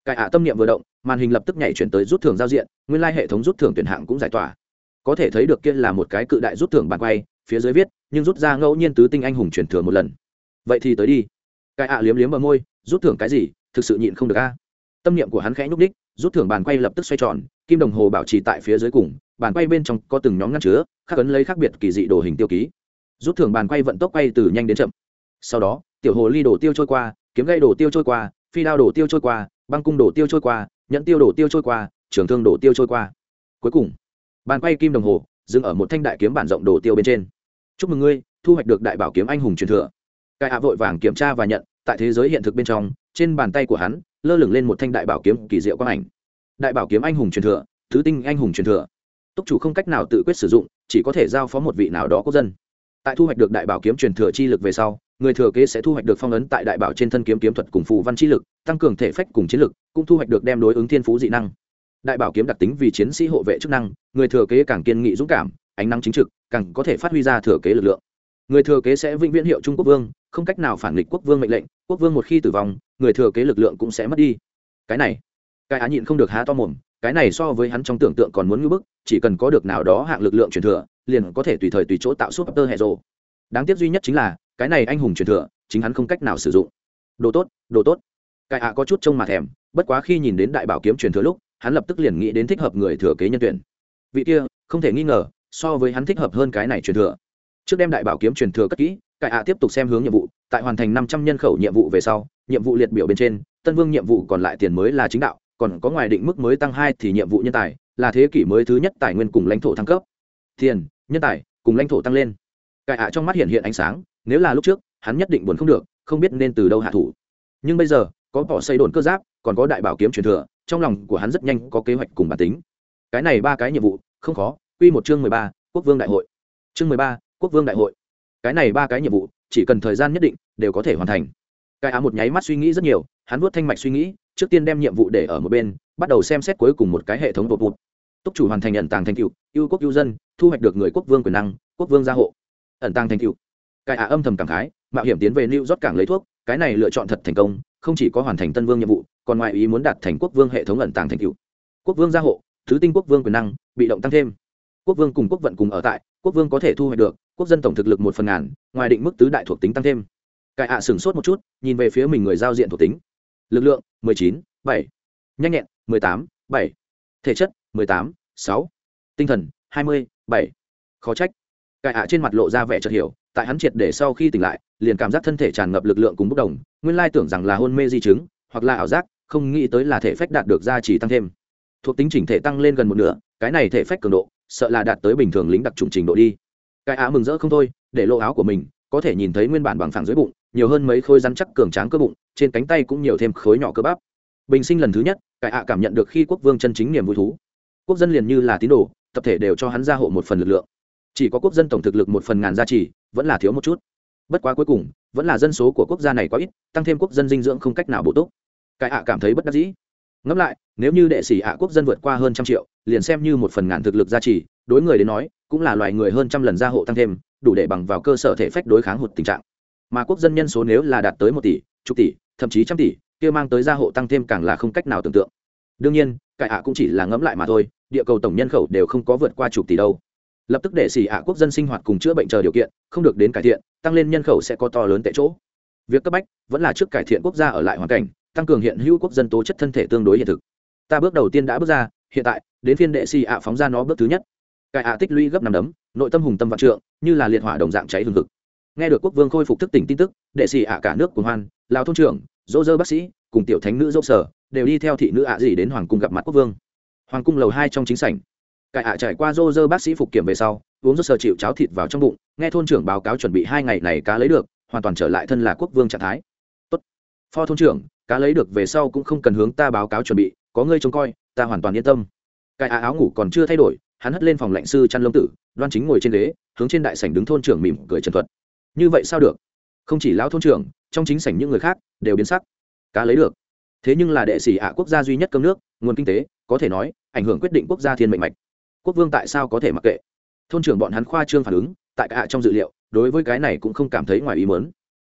Cải ạ tâm niệm vừa động, màn hình lập tức nhảy chuyển tới rút thưởng giao diện, nguyên lai hệ thống rút thưởng tuyển hạng cũng giải tỏa. Có thể thấy được kia là một cái cự đại rút thưởng bàn quay, phía dưới viết, nhưng rút ra ngẫu nhiên tứ tinh anh hùng truyền thừa một lần. Vậy thì tới đi. Cải ạ liếm liếm bờ môi, rút thưởng cái gì, thực sự nhịn không được a. Tâm niệm của hắn khẽ nhúc đích rút thưởng bàn quay lập tức xoay tròn, kim đồng hồ bảo trì tại phía dưới cùng, bàn quay bên trong có từng nhóm ngăn chứa, khắc ấn lấy khác biệt kỳ dị đồ hình tiêu ký. Rút thưởng bàn quay vận tốc quay từ nhanh đến chậm sau đó, tiểu hồ ly đổ tiêu trôi qua, kiếm gây đổ tiêu trôi qua, phi đao đổ tiêu trôi qua, băng cung đổ tiêu trôi qua, nhẫn tiêu đổ tiêu trôi qua, trường thương đổ tiêu trôi qua. Cuối cùng, bàn quay kim đồng hồ, dừng ở một thanh đại kiếm bản rộng đổ tiêu bên trên. Chúc mừng ngươi, thu hoạch được đại bảo kiếm anh hùng truyền thừa. Cai hạ vội vàng kiểm tra và nhận, tại thế giới hiện thực bên trong, trên bàn tay của hắn, lơ lửng lên một thanh đại bảo kiếm kỳ diệu quang ảnh. Đại bảo kiếm anh hùng truyền thừa, thứ tinh anh hùng truyền thừa. Túc chủ không cách nào tự quyết sử dụng, chỉ có thể giao phó một vị nào đó quốc dân. Tại thu hoạch được đại bảo kiếm truyền thừa chi lực về sau người thừa kế sẽ thu hoạch được phong ấn tại đại bảo trên thân kiếm kiếm thuật cùng phù văn chi lực, tăng cường thể phách cùng chiến lực, cũng thu hoạch được đem đối ứng thiên phú dị năng. Đại bảo kiếm đặc tính vì chiến sĩ hộ vệ chức năng, người thừa kế càng kiên nghị dũng cảm, ánh nắng chính trực, càng có thể phát huy ra thừa kế lực lượng. Người thừa kế sẽ vĩnh viễn hiệu trung quốc vương, không cách nào phản nghịch quốc vương mệnh lệnh, quốc vương một khi tử vong, người thừa kế lực lượng cũng sẽ mất đi. Cái này, cái á nhịn không được há to mồm, cái này so với hắn trong tưởng tượng còn muốn ngưỡng bức, chỉ cần có được nào đó hạng lực lượng truyền thừa, liền có thể tùy thời tùy chỗ tạo suốt tơ hệ rồ đáng tiếc duy nhất chính là cái này anh hùng truyền thừa, chính hắn không cách nào sử dụng. Đồ tốt đồ tốt. Cai ạ có chút trông mà thèm, bất quá khi nhìn đến đại bảo kiếm truyền thừa lúc, hắn lập tức liền nghĩ đến thích hợp người thừa kế nhân tuyển. Vị kia, không thể nghi ngờ, so với hắn thích hợp hơn cái này truyền thừa. Trước đem đại bảo kiếm truyền thừa cất kỹ cải ạ tiếp tục xem hướng nhiệm vụ, tại hoàn thành năm trăm nhân khẩu nhiệm vụ về sau, nhiệm vụ liệt biểu bên trên, tân vương nhiệm vụ còn lại tiền mới là chính đạo, còn có ngoài định mức mới tăng hai thì nhiệm vụ nhân tài, là thế kỷ mới thứ nhất tài nguyên cùng lãnh thổ thăng cấp. Tiền, nhân tài, cùng lãnh thổ tăng lên. Cải ạ trong mắt hiện hiện ánh sáng nếu là lúc trước, hắn nhất định buồn không được, không biết nên từ đâu hạ thủ. Nhưng bây giờ, có bỏ xây đồn cơ giáp, còn có đại bảo kiếm truyền thừa, trong lòng của hắn rất nhanh có kế hoạch cùng bản tính. Cái này ba cái nhiệm vụ, không khó. Quy một chương mười ba, quốc vương đại hội. Chương mười ba, quốc vương đại hội. Cái này ba cái nhiệm vụ, chỉ cần thời gian nhất định, đều có thể hoàn thành. Cái á một nháy mắt suy nghĩ rất nhiều, hắn vuốt thanh mạch suy nghĩ, trước tiên đem nhiệm vụ để ở một bên, bắt đầu xem xét cuối cùng một cái hệ thống bột bụt túc chủ hoàn thành ẩn tàng thành cựu yêu quốc yêu dân, thu hoạch được người quốc vương quyền năng, quốc vương gia hộ. Ẩn tàng thành cựu Cai á âm thầm cảm khái, mạo hiểm tiến về new rót cảng lấy thuốc, cái này lựa chọn thật thành công, không chỉ có hoàn thành tân vương nhiệm vụ, còn ngoài ý muốn đạt thành quốc vương hệ thống ẩn tàng thành cựu quốc vương gia hộ, thứ tinh quốc vương quyền năng, bị động tăng thêm. Quốc vương cùng quốc vận cùng ở tại, quốc vương có thể thu hoạch được, quốc dân tổng thực lực một phần ngàn, ngoài định mức tứ đại thuộc tính tăng thêm. Cải ạ sửng sốt một chút, nhìn về phía mình người giao diện thuộc tính. Lực lượng, mười chín, bảy. Nhanh nhẹn, mười tám, bảy. Thể chất, mười tám, sáu. Tinh thần, hai mươi, bảy. Khó trách cải ạ trên mặt lộ ra vẻ chợt hiểu, tại hắn triệt để sau khi tỉnh lại, liền cảm giác thân thể tràn ngập lực lượng cùng bốc đồng, nguyên lai tưởng rằng là hôn mê di chứng, hoặc là ảo giác, không nghĩ tới là thể phách đạt được gia trì tăng thêm. Thuộc tính chỉnh thể tăng lên gần một nửa, cái này thể phách cường độ, sợ là đạt tới bình thường lính đặc trùng trình độ đi. Cái á mừng rỡ không thôi, để lộ áo của mình, có thể nhìn thấy nguyên bản bằng phẳng dưới bụng, nhiều hơn mấy khối rắn chắc cường tráng cơ bụng, trên cánh tay cũng nhiều thêm khối nhỏ cơ bắp. Bình sinh lần thứ nhất cái ạ cảm nhận được khi quốc vương chân chính niềm vui thú. Quốc dân liền như là tín đồ, tập thể đều cho hắn gia hộ một phần lực lượng chỉ có quốc dân tổng thực lực một phần ngàn gia trì, vẫn là thiếu một chút. Bất quá cuối cùng, vẫn là dân số của quốc gia này quá ít, tăng thêm quốc dân dinh dưỡng không cách nào bổ túc. Cái ạ cảm thấy bất đắc dĩ. Ngẫm lại, nếu như đệ sĩ ạ quốc dân vượt qua hơn trăm triệu, liền xem như một phần ngàn thực lực gia trì, đối người đến nói, cũng là loài người hơn trăm lần gia hộ tăng thêm, đủ để bằng vào cơ sở thể phách đối kháng hụt tình trạng. Mà quốc dân nhân số nếu là đạt tới một tỷ, chục tỷ, thậm chí trăm tỷ, kia mang tới gia hộ tăng thêm càng là không cách nào tưởng tượng. Đương nhiên cải ạ cũng chỉ là ngẫm lại mà thôi, địa cầu tổng nhân khẩu đều không có vượt qua chục tỷ đâu lập tức để xỉ ạ quốc dân sinh hoạt cùng chữa bệnh chờ điều kiện không được đến cải thiện, tăng lên nhân khẩu sẽ có to lớn tại chỗ. Việc cấp bách vẫn là trước cải thiện quốc gia ở lại hoàn cảnh, tăng cường hiện hữu quốc dân tố chất thân thể tương đối hiện thực. Ta bước đầu tiên đã bước ra, hiện tại, đến phiên đệ xì ạ phóng ra nó bước thứ nhất. Cải ạ tích lũy gấp năm đấm, nội tâm hùng tâm vạn trượng, như là liệt hỏa đồng dạng cháy hừng hực. Nghe được quốc vương khôi phục thức tỉnh tin tức, đệ xì ạ cả nước cùng hoan, lào thôn trưởng, dỗ dơ bác sĩ, cùng tiểu thánh nữ dỗ sở, đều đi theo thị nữ ạ à gì đến hoàng cung gặp mặt quốc vương. Hoàng cung lầu hai trong chính sảnh cải ạ trải qua rô rơ bác sĩ phục kiểm về sau, uống rất sờ chịu cháo thịt vào trong bụng, nghe thôn trưởng báo cáo chuẩn bị hai ngày này cá lấy được, hoàn toàn trở lại thân là quốc vương trạng thái. Tốt. Phó thôn trưởng, cá lấy được về sau cũng không cần hướng ta báo cáo chuẩn bị, có ngươi trông coi, ta hoàn toàn yên tâm. Cái hạ áo ngủ còn chưa thay đổi, hắn hất lên phòng lạnh sư chăn lông tử, đoan chính ngồi trên ghế, hướng trên đại sảnh đứng thôn trưởng mỉm cười trần thuật. Như vậy sao được? Không chỉ lão thôn trưởng, trong chính sảnh những người khác đều biến sắc. Cá lấy được. Thế nhưng là đệ sĩ ạ quốc gia duy nhất cơm nước, nguồn kinh tế, có thể nói, ảnh hưởng quyết định quốc gia thiên mệnh mạch quốc vương tại sao có thể mặc kệ? Thôn trưởng bọn hắn khoa trương phản ứng, tại cả trong dự liệu, đối với cái này cũng không cảm thấy ngoài ý mớn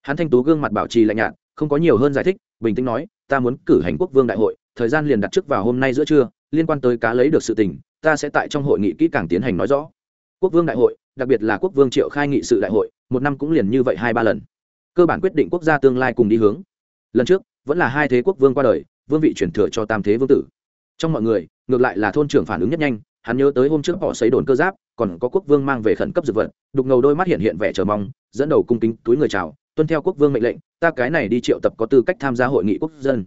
hắn thanh tú gương mặt bảo trì lạnh nhạt, không có nhiều hơn giải thích, bình tĩnh nói, ta muốn cử hành quốc vương đại hội, thời gian liền đặt trước vào hôm nay giữa trưa, liên quan tới cá lấy được sự tình, ta sẽ tại trong hội nghị kỹ càng tiến hành nói rõ. Quốc vương đại hội, đặc biệt là quốc vương triệu khai nghị sự đại hội, một năm cũng liền như vậy hai ba lần. Cơ bản quyết định quốc gia tương lai cùng đi hướng. Lần trước, vẫn là hai thế quốc vương qua đời, vương vị chuyển thừa cho tam thế vương tử. Trong mọi người, ngược lại là thôn trưởng phản ứng nhất nhanh hắn nhớ tới hôm trước họ xấy đồn cơ giáp, còn có quốc vương mang về khẩn cấp dược vật, đục ngầu đôi mắt hiện hiện vẻ chờ mong, dẫn đầu cung kính túi người chào, tuân theo quốc vương mệnh lệnh, ta cái này đi triệu tập có tư cách tham gia hội nghị quốc dân.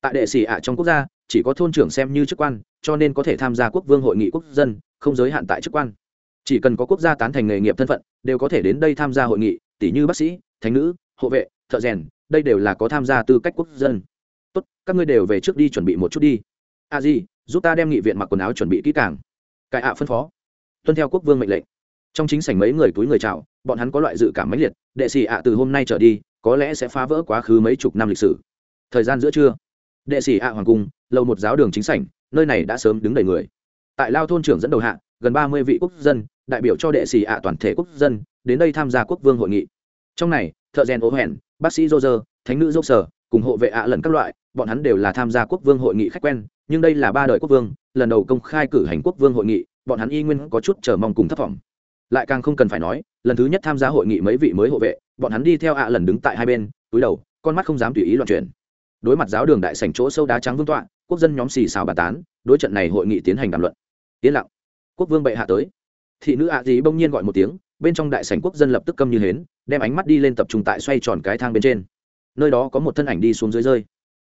Tại đệ sĩ ạ trong quốc gia, chỉ có thôn trưởng xem như chức quan, cho nên có thể tham gia quốc vương hội nghị quốc dân, không giới hạn tại chức quan. Chỉ cần có quốc gia tán thành nghề nghiệp thân phận, đều có thể đến đây tham gia hội nghị tỷ như bác sĩ, thánh nữ, hộ vệ, thợ rèn, đây đều là có tham gia tư cách quốc dân. Tốt, các ngươi đều về trước đi chuẩn bị một chút đi. A à di, giúp ta đem nghị viện mặc quần áo chuẩn bị kỹ càng cải ạ phân phó, tuân theo quốc vương mệnh lệnh. Trong chính sảnh mấy người túi người chào, bọn hắn có loại dự cảm mãnh liệt, đệ sĩ ạ từ hôm nay trở đi, có lẽ sẽ phá vỡ quá khứ mấy chục năm lịch sử. Thời gian giữa trưa, đệ sĩ ạ hoàng cung, lầu một giáo đường chính sảnh, nơi này đã sớm đứng đầy người. Tại lao thôn trưởng dẫn đầu hạ, gần ba mươi vị quốc dân, đại biểu cho đệ sĩ ạ toàn thể quốc dân, đến đây tham gia quốc vương hội nghị. Trong này, thợ rèn ố hẹn bác sĩ dô dơ thánh nữ dốc sở, cùng hộ vệ ạ lần các loại bọn hắn đều là tham gia quốc vương hội nghị khách quen, nhưng đây là ba đời quốc vương, lần đầu công khai cử hành quốc vương hội nghị, bọn hắn y nguyên có chút chờ mong cùng thất vọng. Lại càng không cần phải nói, lần thứ nhất tham gia hội nghị mấy vị mới hộ vệ, bọn hắn đi theo ạ lần đứng tại hai bên, túi đầu, con mắt không dám tùy ý loạn chuyển. Đối mặt giáo đường đại sảnh chỗ sâu đá trắng vương tọa, quốc dân nhóm xì xào bà tán, đối trận này hội nghị tiến hành đàm luận. Yên lặng. Quốc vương bệ hạ tới. Thị nữ ạ à dí bỗng nhiên gọi một tiếng, bên trong đại sảnh quốc dân lập tức câm như hến, đem ánh mắt đi lên tập trung tại xoay tròn cái thang bên trên. Nơi đó có một thân ảnh đi xuống dưới rơi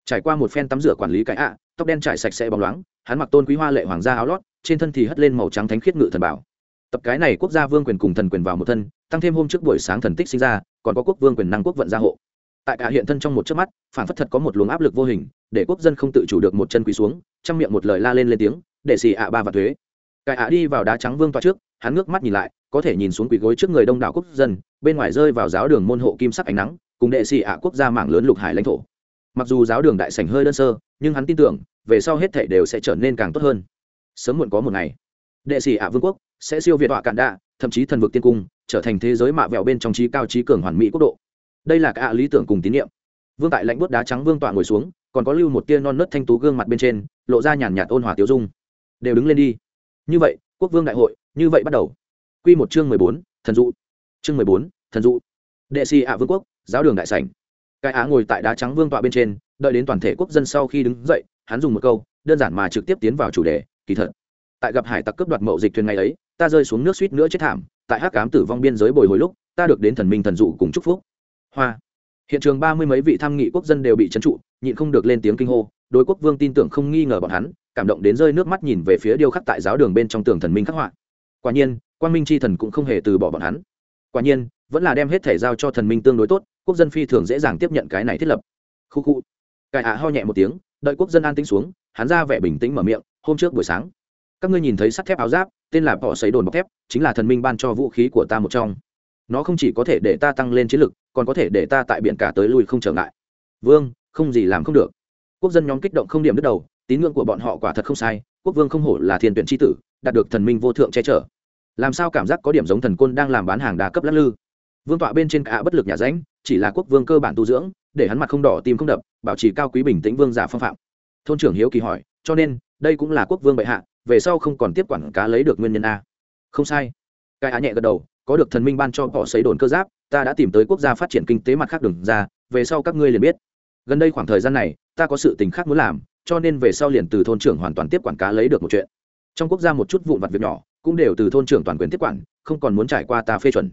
trải qua một phen tắm rửa quản lý cái ạ, tóc đen trải sạch sẽ bóng loáng, hắn mặc tôn quý hoa lệ hoàng gia áo lót, trên thân thì hất lên màu trắng thánh khiết ngự thần bảo. Tập cái này quốc gia vương quyền cùng thần quyền vào một thân, tăng thêm hôm trước buổi sáng thần tích sinh ra, còn có quốc vương quyền năng quốc vận gia hộ. Tại cả hiện thân trong một chớp mắt, phản phất thật có một luồng áp lực vô hình, để quốc dân không tự chủ được một chân quỳ xuống, trong miệng một lời la lên lên tiếng, để xì ạ ba và thuế. Cái ạ đi vào đá trắng vương toa trước, hắn ngước mắt nhìn lại, có thể nhìn xuống quỳ gối trước người đông đảo quốc dân, bên ngoài rơi vào giáo đường môn hộ kim sắc ánh nắng, cùng đệ xì ạ quốc gia mảng lớn lục hải lãnh thổ mặc dù giáo đường đại sảnh hơi đơn sơ, nhưng hắn tin tưởng, về sau hết thảy đều sẽ trở nên càng tốt hơn. Sớm muộn có một ngày, đệ sĩ ạ vương quốc sẽ siêu việt họa cạn đạ, thậm chí thần vực tiên cung, trở thành thế giới mạ vẹo bên trong trí cao trí cường hoàn mỹ quốc độ. Đây là cả lý tưởng cùng tín nhiệm vương tại lãnh bút đá trắng vương tọa ngồi xuống, còn có lưu một tia non nớt thanh tú gương mặt bên trên, lộ ra nhàn nhạt ôn hòa tiêu dung. Đều đứng lên đi. Như vậy, quốc vương đại hội, như vậy bắt đầu. Q một chương mười bốn, thần dụ. Chương mười bốn, thần dụ. Đệ sĩ ạ vương quốc, giáo đường đại sảnh cái á ngồi tại đá trắng vương tọa bên trên, đợi đến toàn thể quốc dân sau khi đứng dậy, hắn dùng một câu, đơn giản mà trực tiếp tiến vào chủ đề, kỳ thật. Tại gặp hải tặc cướp đoạt mậu dịch thuyền ngày ấy, ta rơi xuống nước suýt nữa chết thảm, tại hắc cám tử vong biên giới bồi hồi lúc, ta được đến thần minh thần dụ cùng chúc phúc. Hoa. Hiện trường ba mươi mấy vị tham nghị quốc dân đều bị trấn trụ, nhịn không được lên tiếng kinh hô, đối quốc vương tin tưởng không nghi ngờ bọn hắn, cảm động đến rơi nước mắt nhìn về phía điêu khắc tại giáo đường bên trong tường thần minh khắc họa. Quả nhiên quan minh c h i thần cũng không hề từ bỏ bọn hắn. Quả nhiên, vẫn là đem hết thể giao cho thần minh tương đối tốt quốc dân phi thường dễ dàng tiếp nhận cái này thiết lập. Khu khu. Cải ạ ho nhẹ một tiếng, đợi quốc dân an tính xuống, hắn ra vẻ bình tĩnh mở miệng, hôm trước buổi sáng, các ngươi nhìn thấy sắt thép áo giáp, tên là bọ xấy đồn bọc thép, chính là thần minh ban cho vũ khí của ta một trong. Nó không chỉ có thể để ta tăng lên chiến lực, còn có thể để ta tại biển cả tới lui không trở ngại. Vương, không gì làm không được. Quốc dân nhóm kích động không điểm đứt đầu, tín ngưỡng của bọn họ quả thật không sai, quốc vương không hổ là thiên tuyển tri tử, đạt được thần minh vô thượng che chở. Làm sao cảm giác có điểm giống thần côn đang làm bán hàng đa cấp lắc lư? Vương tọa bên trên cả bất lực nhà ránh chỉ là quốc vương cơ bản tu dưỡng, để hắn mặt không đỏ tim không đập, bảo trì cao quý bình tĩnh vương giả phong phạm. Thôn trưởng hiếu kỳ hỏi, cho nên, đây cũng là quốc vương bệ hạ, về sau không còn tiếp quản cá lấy được nguyên nhân a. Không sai. Cái á nhẹ gật đầu, có được thần minh ban cho họ xấy đồn cơ giáp, ta đã tìm tới quốc gia phát triển kinh tế mặt khác đường ra, về sau các ngươi liền biết. Gần đây khoảng thời gian này, ta có sự tình khác muốn làm, cho nên về sau liền từ thôn trưởng hoàn toàn tiếp quản cá lấy được một chuyện. Trong quốc gia một chút vụn vặt việc nhỏ, cũng đều từ thôn trưởng toàn quyền tiếp quản, không còn muốn trải qua ta phê chuẩn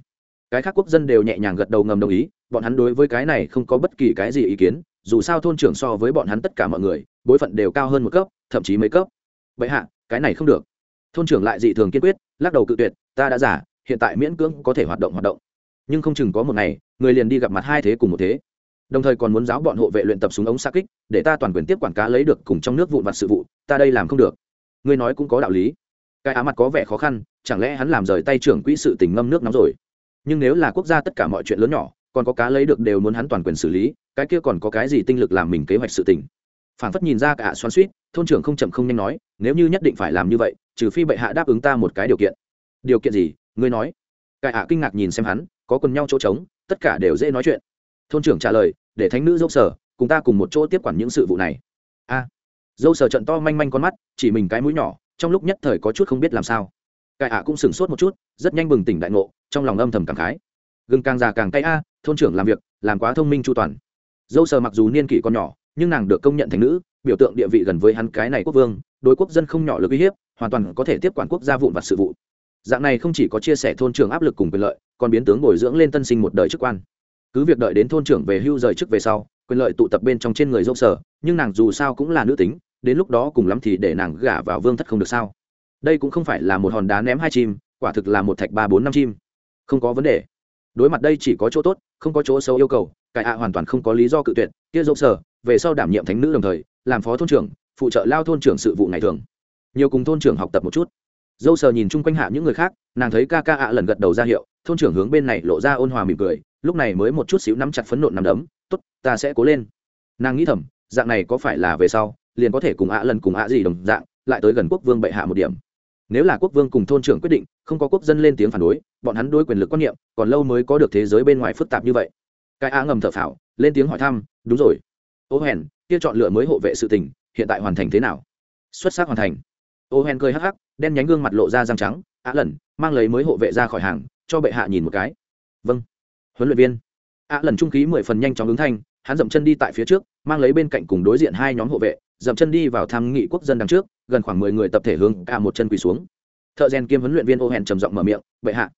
cái khác quốc dân đều nhẹ nhàng gật đầu ngầm đồng ý, bọn hắn đối với cái này không có bất kỳ cái gì ý kiến, dù sao thôn trưởng so với bọn hắn tất cả mọi người, bối phận đều cao hơn một cấp, thậm chí mấy cấp. Vậy hạ, cái này không được. Thôn trưởng lại dị thường kiên quyết, lắc đầu cự tuyệt, ta đã giả, hiện tại miễn cưỡng có thể hoạt động hoạt động. Nhưng không chừng có một ngày, người liền đi gặp mặt hai thế cùng một thế. Đồng thời còn muốn giáo bọn hộ vệ luyện tập súng ống xa kích, để ta toàn quyền tiếp quản cá lấy được cùng trong nước vụn vặt sự vụ, ta đây làm không được. Ngươi nói cũng có đạo lý. Cái á mặt có vẻ khó khăn, chẳng lẽ hắn làm rời tay trưởng quỹ sự tình ngâm nước nóng rồi? Nhưng nếu là quốc gia tất cả mọi chuyện lớn nhỏ, còn có cá lấy được đều muốn hắn toàn quyền xử lý, cái kia còn có cái gì tinh lực làm mình kế hoạch sự tình? Phản phất nhìn ra cả xoắn suýt thôn trưởng không chậm không nhanh nói, nếu như nhất định phải làm như vậy, trừ phi bệ hạ đáp ứng ta một cái điều kiện. Điều kiện gì? Ngươi nói. Cải ạ kinh ngạc nhìn xem hắn, có quần nhau chỗ trống, tất cả đều dễ nói chuyện. Thôn trưởng trả lời, để thánh nữ dâu sở cùng ta cùng một chỗ tiếp quản những sự vụ này. A. Dâu sở trận to manh manh con mắt, chỉ mình cái mũi nhỏ, trong lúc nhất thời có chút không biết làm sao cải ạ cũng sửng sốt một chút, rất nhanh bừng tỉnh đại ngộ, trong lòng âm thầm cảm khái. Gừng càng già càng cay a, thôn trưởng làm việc, làm quá thông minh chu toàn. Dâu sờ mặc dù niên kỷ còn nhỏ, nhưng nàng được công nhận thành nữ, biểu tượng địa vị gần với hắn cái này quốc vương, đối quốc dân không nhỏ lực uy hiếp, hoàn toàn có thể tiếp quản quốc gia vụn vặt sự vụ. Dạng này không chỉ có chia sẻ thôn trưởng áp lực cùng quyền lợi, còn biến tướng bồi dưỡng lên tân sinh một đời chức quan. Cứ việc đợi đến thôn trưởng về hưu rời chức về sau, quyền lợi tụ tập bên trong trên người dâu sở nhưng nàng dù sao cũng là nữ tính, đến lúc đó cùng lắm thì để nàng gả vào vương thất không được sao? Đây cũng không phải là một hòn đá ném hai chim, quả thực là một thạch ba bốn năm chim. Không có vấn đề. Đối mặt đây chỉ có chỗ tốt, không có chỗ xấu yêu cầu cải ạ hoàn toàn không có lý do cự tuyệt, kia dâu sở, về sau đảm nhiệm thánh nữ đồng thời, làm phó thôn trưởng, phụ trợ lao thôn trưởng sự vụ ngày thường. Nhiều cùng thôn trưởng học tập một chút. Dâu sờ nhìn chung quanh hạ những người khác, nàng thấy ca ca ạ lần gật đầu ra hiệu, thôn trưởng hướng bên này lộ ra ôn hòa mỉm cười, lúc này mới một chút xíu nắm chặt phấn nộn nằm đấm t ố t ta sẽ cố lên. Nàng nghĩ thầm, dạng này có phải là về sau, liền có thể cùng ạ lần cùng ạ gì đồng dạng, lại tới gần quốc vương bệ hạ một điểm nếu là quốc vương cùng thôn trưởng quyết định, không có quốc dân lên tiếng phản đối, bọn hắn đối quyền lực quan niệm, còn lâu mới có được thế giới bên ngoài phức tạp như vậy. Cái á ngầm thở phào, lên tiếng hỏi thăm, đúng rồi. Ô hèn kia chọn lựa mới hộ vệ sự tình, hiện tại hoàn thành thế nào? Xuất sắc hoàn thành. Ô hèn cười hắc hắc, đen nhánh gương mặt lộ ra răng trắng, á lần, mang lấy mới hộ vệ ra khỏi hàng, cho bệ hạ nhìn một cái. Vâng. Huấn luyện viên. Á lần trung khí mười phần nhanh chóng ứng thanh, hắn dậm chân đi tại phía trước, mang lấy bên cạnh cùng đối diện hai nhóm hộ vệ dậm chân đi vào tham nghị quốc dân đằng trước, gần khoảng mười người tập thể hướng cả một chân quỳ xuống. Thợ rèn kiêm huấn luyện viên ô hẹn trầm giọng mở miệng, bệ hạ.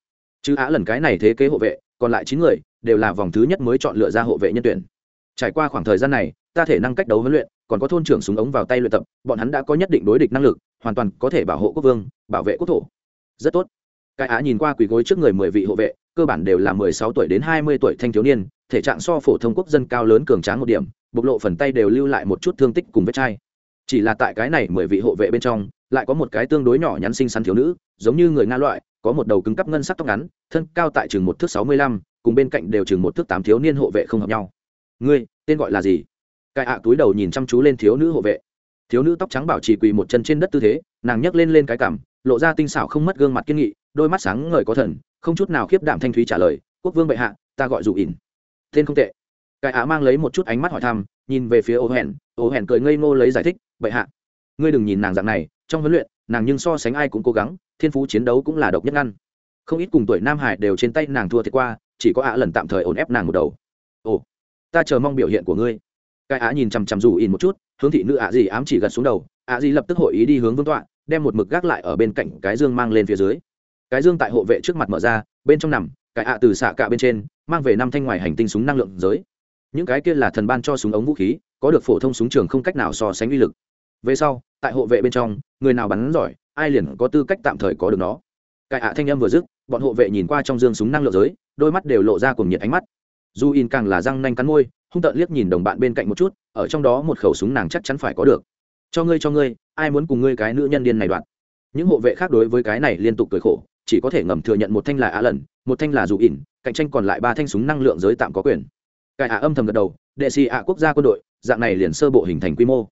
Chứ á lần cái này thế kế hộ vệ, còn lại chín người đều là vòng thứ nhất mới chọn lựa ra hộ vệ nhân tuyển. Trải qua khoảng thời gian này, ta thể năng cách đấu huấn luyện, còn có thôn trưởng súng ống vào tay luyện tập, bọn hắn đã có nhất định đối địch năng lực, hoàn toàn có thể bảo hộ quốc vương, bảo vệ quốc thổ. Rất tốt. Cái á nhìn qua quỳ gối trước người mười vị hộ vệ, cơ bản đều là mười sáu tuổi đến hai mươi tuổi thanh thiếu niên, thể trạng so phổ thông quốc dân cao lớn cường tráng một điểm bộc lộ phần tay đều lưu lại một chút thương tích cùng vết chai. Chỉ là tại cái này mười vị hộ vệ bên trong, lại có một cái tương đối nhỏ nhắn xinh xắn thiếu nữ, giống như người nga loại, có một đầu cứng cắp ngân sắc tóc ngắn, thân cao tại chừng một thước sáu mươi lăm, cùng bên cạnh đều chừng một thước tám thiếu niên hộ vệ không hợp nhau. Ngươi, tên gọi là gì? Cai ạ túi đầu nhìn chăm chú lên thiếu nữ hộ vệ. Thiếu nữ tóc trắng bảo trì quỳ một chân trên đất tư thế, nàng nhấc lên lên cái cảm lộ ra tinh xảo không mất gương mặt kiên nghị, đôi mắt sáng ngời có thần, không chút nào khiếp đảm thanh thúy trả lời, quốc vương bệ hạ, ta gọi dù ỉn. Tên không tệ cái á mang lấy một chút ánh mắt hỏi thăm, nhìn về phía ô hẹn ô hẹn cười ngây ngô lấy giải thích, bệ hạ, ngươi đừng nhìn nàng dạng này. Trong huấn luyện, nàng nhưng so sánh ai cũng cố gắng, thiên phú chiến đấu cũng là độc nhất ngăn. Không ít cùng tuổi nam hải đều trên tay nàng thua thiệt qua, chỉ có ạ lần tạm thời ổn ép nàng một đầu. Ồ, ta chờ mong biểu hiện của ngươi. Cái á nhìn chằm chằm dù in một chút, hướng thị nữ ạ gì ám chỉ gật xuống đầu. Ạ gì lập tức hội ý đi hướng vương tọa, đem một mực gác lại ở bên cạnh cái dương mang lên phía dưới. Cái dương tại hộ vệ trước mặt mở ra, bên trong nằm, cái ạ từ xạ cạ bên trên, mang về năm thanh ngoài hành tinh súng năng lượng giới những cái kia là thần ban cho súng ống vũ khí, có được phổ thông súng trường không cách nào so sánh uy lực. Về sau, tại hộ vệ bên trong, người nào bắn giỏi, ai liền có tư cách tạm thời có được nó. Cái ạ thanh em vừa dứt, bọn hộ vệ nhìn qua trong dương súng năng lượng giới, đôi mắt đều lộ ra cùng nhiệt ánh mắt. Du in càng là răng nanh cắn môi, hung tợn liếc nhìn đồng bạn bên cạnh một chút, ở trong đó một khẩu súng nàng chắc chắn phải có được. Cho ngươi cho ngươi, ai muốn cùng ngươi cái nữ nhân điên này đoạn? Những hộ vệ khác đối với cái này liên tục cười khổ, chỉ có thể ngầm thừa nhận một thanh là á lần, một thanh là dù ỉn cạnh tranh còn lại ba thanh súng năng lượng giới tạm có quyền cải ạ âm thầm gật đầu, đệ xì ạ quốc gia quân đội, dạng này liền sơ bộ hình thành quy mô.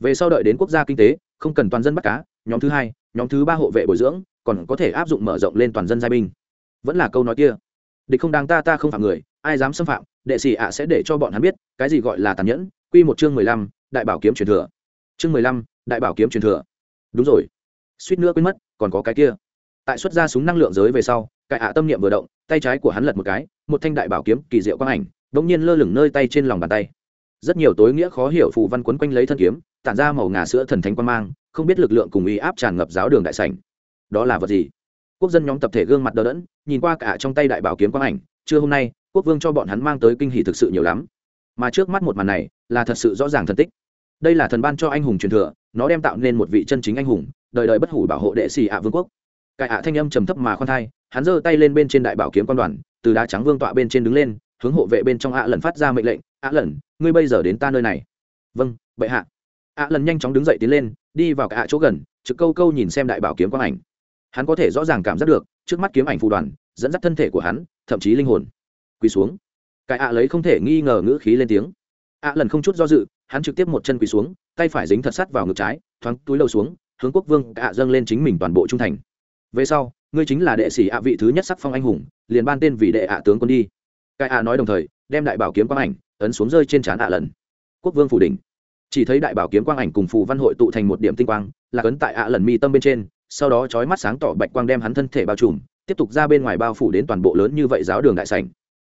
Về sau đợi đến quốc gia kinh tế, không cần toàn dân bắt cá, nhóm thứ hai, nhóm thứ ba hộ vệ bồi dưỡng, còn có thể áp dụng mở rộng lên toàn dân giai binh. Vẫn là câu nói kia. Địch không đáng ta ta không phạm người, ai dám xâm phạm, đệ sĩ ạ sẽ để cho bọn hắn biết, cái gì gọi là tàn nhẫn, quy một chương mười lăm, đại bảo kiếm truyền thừa. Chương mười lăm, đại bảo kiếm truyền thừa. Đúng rồi. Suýt nữa quên mất, còn có cái kia. Tại xuất ra súng năng lượng giới về sau cải ạ tâm niệm vừa động, tay trái của hắn lật một cái, một thanh đại bảo kiếm kỳ diệu quang ảnh bỗng nhiên lơ lửng nơi tay trên lòng bàn tay. Rất nhiều tối nghĩa khó hiểu phù văn quấn quanh lấy thân kiếm, tản ra màu ngà sữa thần thánh quan mang, không biết lực lượng cùng ý áp tràn ngập giáo đường đại sảnh. Đó là vật gì? Quốc dân nhóm tập thể gương mặt đờ đẫn, nhìn qua cả trong tay đại bảo kiếm quang ảnh, trưa hôm nay, quốc vương cho bọn hắn mang tới kinh hỷ thực sự nhiều lắm. Mà trước mắt một màn này, là thật sự rõ ràng thần tích. Đây là thần ban cho anh hùng truyền thừa, nó đem tạo nên một vị chân chính anh hùng, đời đời bất hủ bảo hộ đệ sĩ ạ vương quốc. Cải ạ thanh âm trầm thấp mà khoan thai, hắn giơ tay lên bên trên đại bảo kiếm quan đoàn, từ đá trắng vương tọa bên trên đứng lên hướng hộ vệ bên trong ạ lần phát ra mệnh lệnh, ạ lần, ngươi bây giờ đến ta nơi này. Vâng bệ hạ. Ạ lần nhanh chóng đứng dậy tiến lên, đi vào cả chỗ gần, trực câu câu nhìn xem đại bảo kiếm quang ảnh. Hắn có thể rõ ràng cảm giác được, trước mắt kiếm ảnh phù đoàn, dẫn dắt thân thể của hắn, thậm chí linh hồn. Quỳ xuống. Cái ạ lấy không thể nghi ngờ ngữ khí lên tiếng. Ạ lần không chút do dự, hắn trực tiếp một chân quỳ xuống, tay phải dính thật sắt vào ngực trái, thoáng túi lâu xuống, hướng quốc vương ạ dâng lên chính mình toàn bộ trung thành. Về sau, ngươi chính là đệ sĩ ạ vị thứ nhất sắc phong anh hùng, liền ban tên vì đệ ạ tướng quân đi cái ạ nói đồng thời, đem đại bảo kiếm quang ảnh ấn xuống rơi trên trán ạ lần. Quốc vương phủ đỉnh. Chỉ thấy đại bảo kiếm quang ảnh cùng phù văn hội tụ thành một điểm tinh quang, là cấn tại ạ lần mi tâm bên trên, sau đó chói mắt sáng tỏ bạch quang đem hắn thân thể bao trùm, tiếp tục ra bên ngoài bao phủ đến toàn bộ lớn như vậy giáo đường đại sảnh.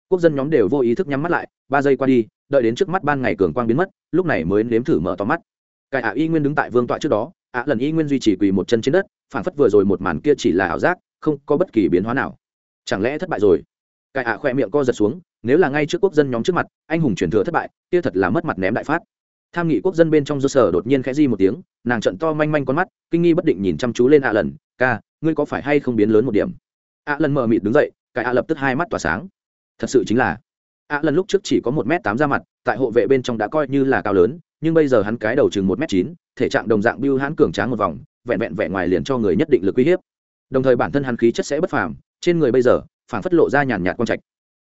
Quốc dân nhóm đều vô ý thức nhắm mắt lại, ba giây qua đi, đợi đến trước mắt ban ngày cường quang biến mất, lúc này mới nếm thử mở to mắt. Cải ạ y nguyên đứng tại vương tọa trước đó ạ lần y nguyên duy trì quỳ một chân trên đất, phản phất vừa rồi một màn kia chỉ là ảo giác, không có bất kỳ biến hóa nào. Chẳng lẽ thất bại rồi? Cải ạ khỏe miệng co giật xuống, nếu là ngay trước quốc dân nhóm trước mặt, anh hùng truyền thừa thất bại, kia thật là mất mặt ném đại phát. Tham nghị quốc dân bên trong do sở đột nhiên khẽ di một tiếng, nàng trận to manh manh con mắt, kinh nghi bất định nhìn chăm chú lên ạ lần, ca, ngươi có phải hay không biến lớn một điểm? ạ lần mờ mịt đứng dậy, cái ạ lập tức hai mắt tỏa sáng. Thật sự chính là. ạ lần lúc trước chỉ có một m tám ra mặt, tại hộ vệ bên trong đã coi như là cao lớn, nhưng bây giờ hắn cái đầu chừng một m chín, thể trạng đồng dạng biêu hãn cường tráng một vòng, vẹn vẹn vẹn ngoài liền cho người nhất định lực uy hiếp. Đồng thời bản thân hắn khí chất sẽ bất phàm, trên người bây giờ phản phất lộ ra nhàn nhạt quang trạch.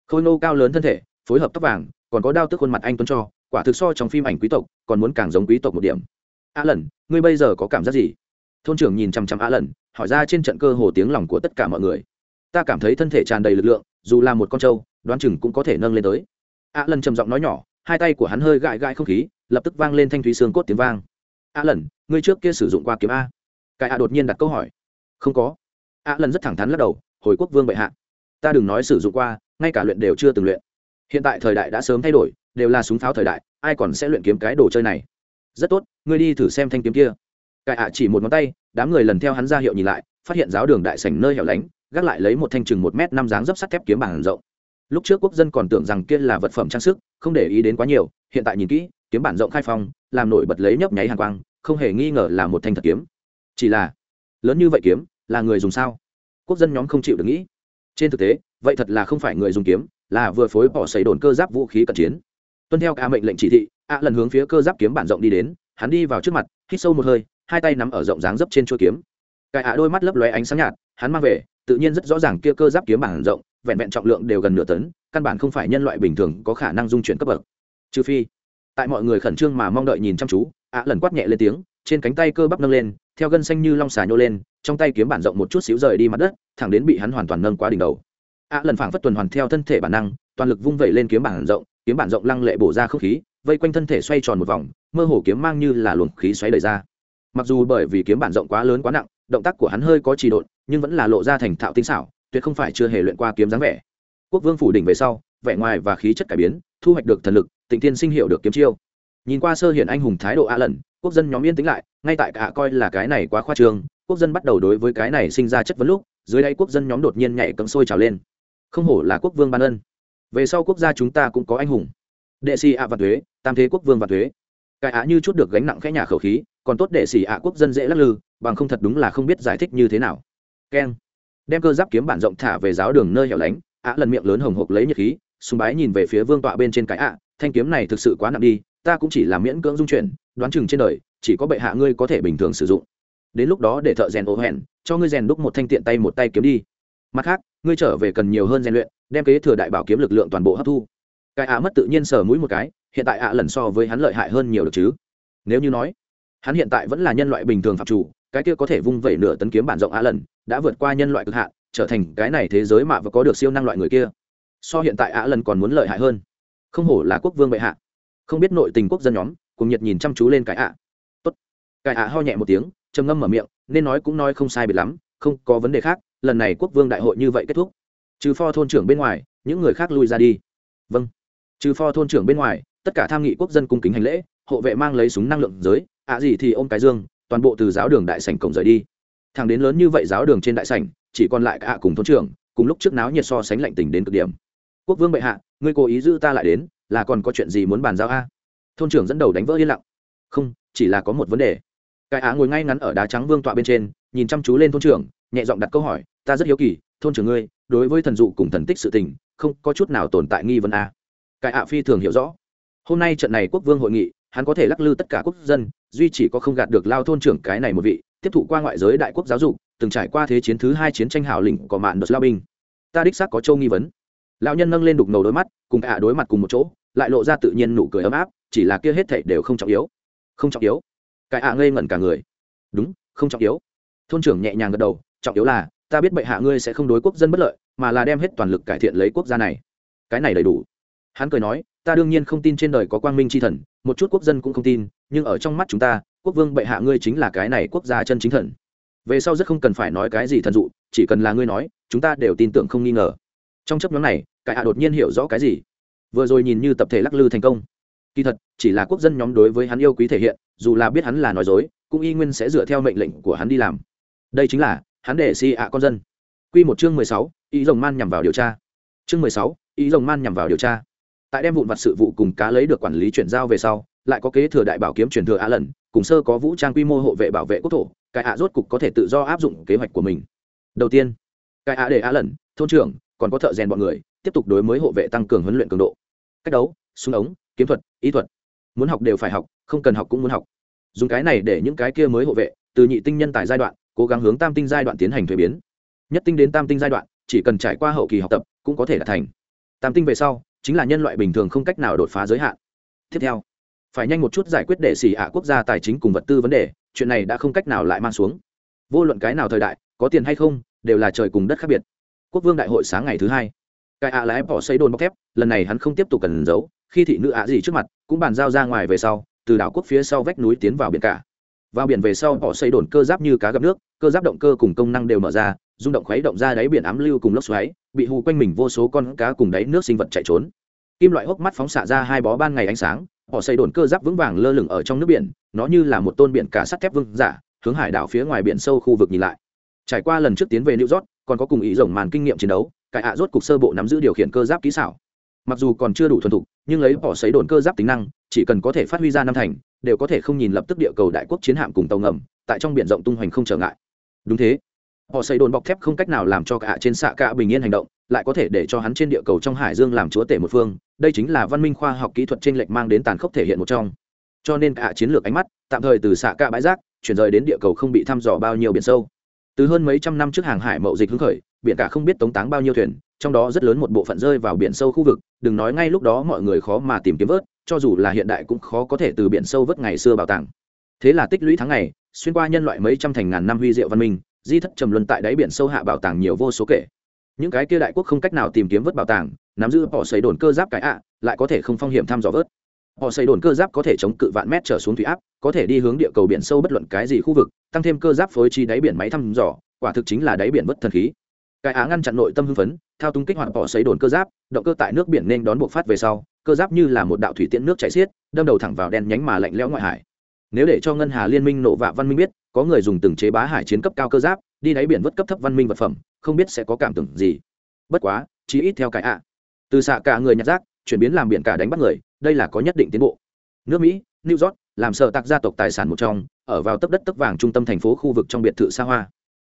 Khôi nô cao lớn thân thể, phối hợp tóc vàng, còn có đao tức khuôn mặt anh tuấn cho, quả thực so trong phim ảnh quý tộc còn muốn càng giống quý tộc một điểm. A lần ngươi bây giờ có cảm giác gì? Thôn trưởng nhìn chằm chằm a lần hỏi ra trên trận cơ hồ tiếng lòng của tất cả mọi người. Ta cảm thấy thân thể tràn đầy lực lượng, dù là một con trâu, đoán chừng cũng có thể nâng lên tới. A lần trầm giọng nói nhỏ, hai tay của hắn hơi gãi gãi không khí, lập tức vang lên thanh thúy xương cốt tiếng vang. A lần ngươi trước kia sử dụng qua kiếm a? Cái a đột nhiên đặt câu hỏi. Không có. A lần rất thẳng thắn lắc đầu, hồi quốc vương bệ hạ ta đừng nói sử dụng qua, ngay cả luyện đều chưa từng luyện. Hiện tại thời đại đã sớm thay đổi, đều là súng pháo thời đại, ai còn sẽ luyện kiếm cái đồ chơi này? Rất tốt, ngươi đi thử xem thanh kiếm kia. Cải ạ chỉ một ngón tay, đám người lần theo hắn ra hiệu nhìn lại, phát hiện giáo đường đại sảnh nơi hẻo lánh, gác lại lấy một thanh chừng một m năm dáng dấp sắt thép kiếm bản rộng. Lúc trước quốc dân còn tưởng rằng kia là vật phẩm trang sức, không để ý đến quá nhiều, hiện tại nhìn kỹ, kiếm bản rộng khai phong, làm nổi bật lấy nhấp nháy hàng quang, không hề nghi ngờ là một thanh thật kiếm. Chỉ là, lớn như vậy kiếm, là người dùng sao? Quốc dân nhóm không chịu được nghĩ trên thực tế, vậy thật là không phải người dùng kiếm, là vừa phối bỏ xây đồn cơ giáp vũ khí cận chiến. Tuân theo cả mệnh lệnh chỉ thị ạ lần hướng phía cơ giáp kiếm bản rộng đi đến, hắn đi vào trước mặt, hít sâu một hơi, hai tay nắm ở rộng dáng dấp trên chuôi kiếm. Cải ạ đôi mắt lấp lóe ánh sáng nhạt, hắn mang về, tự nhiên rất rõ ràng kia cơ giáp kiếm bản rộng, vẹn vẹn trọng lượng đều gần nửa tấn, căn bản không phải nhân loại bình thường có khả năng dung chuyển cấp bậc. Trừ phi, tại mọi người khẩn trương mà mong đợi nhìn chăm chú ạ lần quát nhẹ lên tiếng, trên cánh tay cơ bắp nâng lên, theo gân xanh như long xà nhô lên trong tay kiếm bản rộng một chút xíu rời đi mặt đất, thẳng đến bị hắn hoàn toàn nâng quá đỉnh đầu. Ạ lần phảng phất tuần hoàn theo thân thể bản năng, toàn lực vung vẩy lên kiếm bản rộng, kiếm bản rộng lăng lệ bổ ra không khí, vây quanh thân thể xoay tròn một vòng, mơ hồ kiếm mang như là luồng khí xoáy đầy ra. Mặc dù bởi vì kiếm bản rộng quá lớn quá nặng, động tác của hắn hơi có trì độn, nhưng vẫn là lộ ra thành thạo tinh xảo, tuyệt không phải chưa hề luyện qua kiếm dáng vẻ. Quốc vương phủ đỉnh về sau, vẻ ngoài và khí chất cải biến, thu hoạch được thần lực, tịnh tiên sinh hiệu được kiếm chiêu. Nhìn qua sơ hiển anh hùng thái độ a lần, quốc dân nhóm yên tĩnh lại, ngay tại cả coi là cái này quá khoa trương quốc dân bắt đầu đối với cái này sinh ra chất vấn lúc, dưới đây quốc dân nhóm đột nhiên nhảy cấm sôi trào lên. Không hổ là quốc vương ban ân. Về sau quốc gia chúng ta cũng có anh hùng. Đệ sĩ ạ và thuế, tam thế quốc vương và thuế. Cái ạ như chút được gánh nặng khẽ nhà khẩu khí, còn tốt đệ sĩ ạ quốc dân dễ lắc lư, bằng không thật đúng là không biết giải thích như thế nào. Keng. Đem cơ giáp kiếm bản rộng thả về giáo đường nơi hẻo lánh, ạ lần miệng lớn hồng hộc lấy nhiệt khí súng bái nhìn về phía vương tọa bên trên cái ạ, thanh kiếm này thực sự quá nặng đi, ta cũng chỉ là miễn cưỡng dung chuyển, đoán chừng trên đời, chỉ có bệ hạ ngươi có thể bình thường sử dụng đến lúc đó để thợ rèn ô hẹn, cho ngươi rèn đúc một thanh tiện tay một tay kiếm đi. Mặt khác, ngươi trở về cần nhiều hơn rèn luyện, đem kế thừa đại bảo kiếm lực lượng toàn bộ hấp thu. Cái ạ mất tự nhiên sờ mũi một cái, hiện tại ạ lần so với hắn lợi hại hơn nhiều được chứ. Nếu như nói, hắn hiện tại vẫn là nhân loại bình thường phạm chủ, cái kia có thể vung vẩy nửa tấn kiếm bản rộng ạ lần, đã vượt qua nhân loại cực hạn, trở thành cái này thế giới mà và có được siêu năng loại người kia. So hiện tại ạ lần còn muốn lợi hại hơn. Không hổ là quốc vương bệ hạ. Không biết nội tình quốc dân nhóm, cùng nhiệt nhìn chăm chú lên cái ạ. Tốt. Cái ạ ho nhẹ một tiếng trầm ngâm mở miệng, nên nói cũng nói không sai biệt lắm, không có vấn đề khác, lần này quốc vương đại hội như vậy kết thúc. Trừ pho thôn trưởng bên ngoài, những người khác lui ra đi. Vâng. Trừ pho thôn trưởng bên ngoài, tất cả tham nghị quốc dân cung kính hành lễ, hộ vệ mang lấy súng năng lượng giới, ạ gì thì ôm cái dương, toàn bộ từ giáo đường đại sảnh cổng rời đi. Thằng đến lớn như vậy giáo đường trên đại sảnh, chỉ còn lại cả cùng thôn trưởng, cùng lúc trước náo nhiệt so sánh lạnh tình đến cực điểm. Quốc vương bệ hạ, ngươi cố ý giữ ta lại đến, là còn có chuyện gì muốn bàn giao a? Thôn trưởng dẫn đầu đánh vỡ yên lặng. Không, chỉ là có một vấn đề cái á ngồi ngay ngắn ở đá trắng vương tọa bên trên, nhìn chăm chú lên thôn trưởng, nhẹ giọng đặt câu hỏi, ta rất hiếu kỳ, thôn trưởng ngươi, đối với thần dụ cùng thần tích sự tình, không có chút nào tồn tại nghi vấn a cái ạ phi thường hiểu rõ. Hôm nay trận này quốc vương hội nghị, hắn có thể lắc lư tất cả quốc dân, duy chỉ có không gạt được lao thôn trưởng cái này một vị, tiếp thụ qua ngoại giới đại quốc giáo dục, từng trải qua thế chiến thứ hai chiến tranh hào lĩnh có mạn đột lao binh. Ta đích xác có châu nghi vấn. Lão nhân nâng lên đục ngầu đôi mắt, cùng cả đối mặt cùng một chỗ, lại lộ ra tự nhiên nụ cười ấm áp, chỉ là kia hết thảy đều không trọng yếu. Không trọng yếu cái ạ ngây ngẩn cả người. Đúng, không trọng yếu. Thôn trưởng nhẹ nhàng gật đầu, trọng yếu là, ta biết bệ hạ ngươi sẽ không đối quốc dân bất lợi, mà là đem hết toàn lực cải thiện lấy quốc gia này. Cái này đầy đủ. Hắn cười nói, ta đương nhiên không tin trên đời có quang minh c h i thần, một chút quốc dân cũng không tin, nhưng ở trong mắt chúng ta, quốc vương bệ hạ ngươi chính là cái này quốc gia chân chính thần. Về sau rất không cần phải nói cái gì thần dụ, chỉ cần là ngươi nói, chúng ta đều tin tưởng không nghi ngờ. Trong chấp nhóm này cải hạ đột nhiên hiểu rõ cái gì? Vừa rồi nhìn như tập thể lắc lư thành công kỳ thật, chỉ là quốc dân nhóm đối với hắn yêu quý thể hiện, dù là biết hắn là nói dối, cũng y nguyên sẽ dựa theo mệnh lệnh của hắn đi làm. Đây chính là hắn để si ạ con dân. Q một chương mười sáu, ý rồng man nhằm vào điều tra. Chương mười sáu, ý rồng man nhằm vào điều tra. Tại đem vụn vặt sự vụ cùng cá lấy được quản lý chuyển giao về sau, lại có kế thừa đại bảo kiếm truyền thừa a lần, cùng sơ có vũ trang quy mô hộ vệ bảo vệ quốc thổ cải ạ rốt cục có thể tự do áp dụng kế hoạch của mình. Đầu tiên cải ạ để a lần, thôn trưởng, còn có thợ rèn bọn người, tiếp tục đối mới hộ vệ tăng cường huấn luyện cường độ. Cách đấu, súng ống, kiếm thuật ý thuật. Muốn học đều phải học, không cần học cũng muốn học. Dùng cái này để những cái kia mới hộ vệ, từ nhị tinh nhân tài giai đoạn, cố gắng hướng tam tinh giai đoạn tiến hành thuế biến. Nhất tinh đến tam tinh giai đoạn, chỉ cần trải qua hậu kỳ học tập, cũng có thể đạt thành. Tam tinh về sau, chính là nhân loại bình thường không cách nào đột phá giới hạn. Tiếp theo, phải nhanh một chút giải quyết để xỉ ạ quốc gia tài chính cùng vật tư vấn đề, chuyện này đã không cách nào lại mang xuống. Vô luận cái nào thời đại, có tiền hay không, đều là trời cùng đất khác biệt. Quốc vương đại hội sáng ngày thứ hai. Cái ạ là ép bỏ xây đồn bóc thép, lần này hắn không tiếp tục cần giấu khi thị nữ ạ gì trước mặt, cũng bàn giao ra ngoài về sau, từ đảo quốc phía sau vách núi tiến vào biển cả. Vào biển về sau, họ xây đồn cơ giáp như cá gặp nước, cơ giáp động cơ cùng công năng đều mở ra, rung động khuấy động ra đáy biển ám lưu cùng lốc xoáy, bị hù quanh mình vô số con cá cùng đáy nước sinh vật chạy trốn. Kim loại hốc mắt phóng xạ ra hai bó ban ngày ánh sáng, họ xây đồn cơ giáp vững vàng lơ lửng ở trong nước biển, nó như là một tôn biển cả sắt thép vương giả, hướng hải đảo phía ngoài biển sâu khu vực nhìn lại. Trải qua lần trước tiến về new york, còn có cùng ý rồng màn kinh nghiệm chiến đấu cải ạ rốt cục sơ bộ nắm giữ điều khiển cơ giáp kỹ xảo mặc dù còn chưa đủ thuần thục, nhưng lấy bỏ xấy đồn cơ giáp tính năng, chỉ cần có thể phát huy ra năm thành, đều có thể không nhìn lập tức địa cầu đại quốc chiến hạm cùng tàu ngầm, tại trong biển rộng tung hoành không trở ngại. Đúng thế. Họ xây đồn bọc thép không cách nào làm cho cả trên xạ cả bình yên hành động, lại có thể để cho hắn trên địa cầu trong hải dương làm chúa tể một phương, đây chính là văn minh khoa học kỹ thuật trên lệch mang đến tàn khốc thể hiện một trong. Cho nên cả chiến lược ánh mắt, tạm thời từ xạ cả bãi rác, chuyển rời đến địa cầu không bị thăm dò bao nhiêu biển sâu. Từ hơn mấy trăm năm trước hàng hải mậu dịch hứng khởi, biển cả không biết tống táng bao nhiêu thuyền trong đó rất lớn một bộ phận rơi vào biển sâu khu vực, đừng nói ngay lúc đó mọi người khó mà tìm kiếm vớt, cho dù là hiện đại cũng khó có thể từ biển sâu vớt ngày xưa bảo tàng. Thế là tích lũy tháng ngày, xuyên qua nhân loại mấy trăm thành ngàn năm huy diệu văn minh, di thất trầm luân tại đáy biển sâu hạ bảo tàng nhiều vô số kể. Những cái kia đại quốc không cách nào tìm kiếm vớt bảo tàng, nắm giữ họ xây đồn cơ giáp cái ạ, lại có thể không phong hiểm thăm dò vớt. Họ xây đồn cơ giáp có thể chống cự vạn mét trở xuống thủy áp, có thể đi hướng địa cầu biển sâu bất luận cái gì khu vực, tăng thêm cơ giáp phối chi đáy biển máy thăm dò, quả thực chính là đáy biển bất thần khí cái á ngăn chặn nội tâm hưng phấn, thao túng kích hoạt bỏ xấy đồn cơ giáp, động cơ tại nước biển nên đón buộc phát về sau, cơ giáp như là một đạo thủy tiễn nước chảy xiết, đâm đầu thẳng vào đen nhánh mà lạnh lẽo ngoại hải. Nếu để cho ngân hà liên minh nộ vạ văn minh biết, có người dùng từng chế bá hải chiến cấp cao cơ giáp, đi đáy biển vớt cấp thấp văn minh vật phẩm, không biết sẽ có cảm tưởng gì. Bất quá, chí ít theo cái ạ từ xạ cả người nhặt rác, chuyển biến làm biển cả đánh bắt người, đây là có nhất định tiến bộ. Nước mỹ, new york, làm sợ tạc gia tộc tài sản một trong, ở vào tấp đất tấp vàng trung tâm thành phố khu vực trong biệt thự xa hoa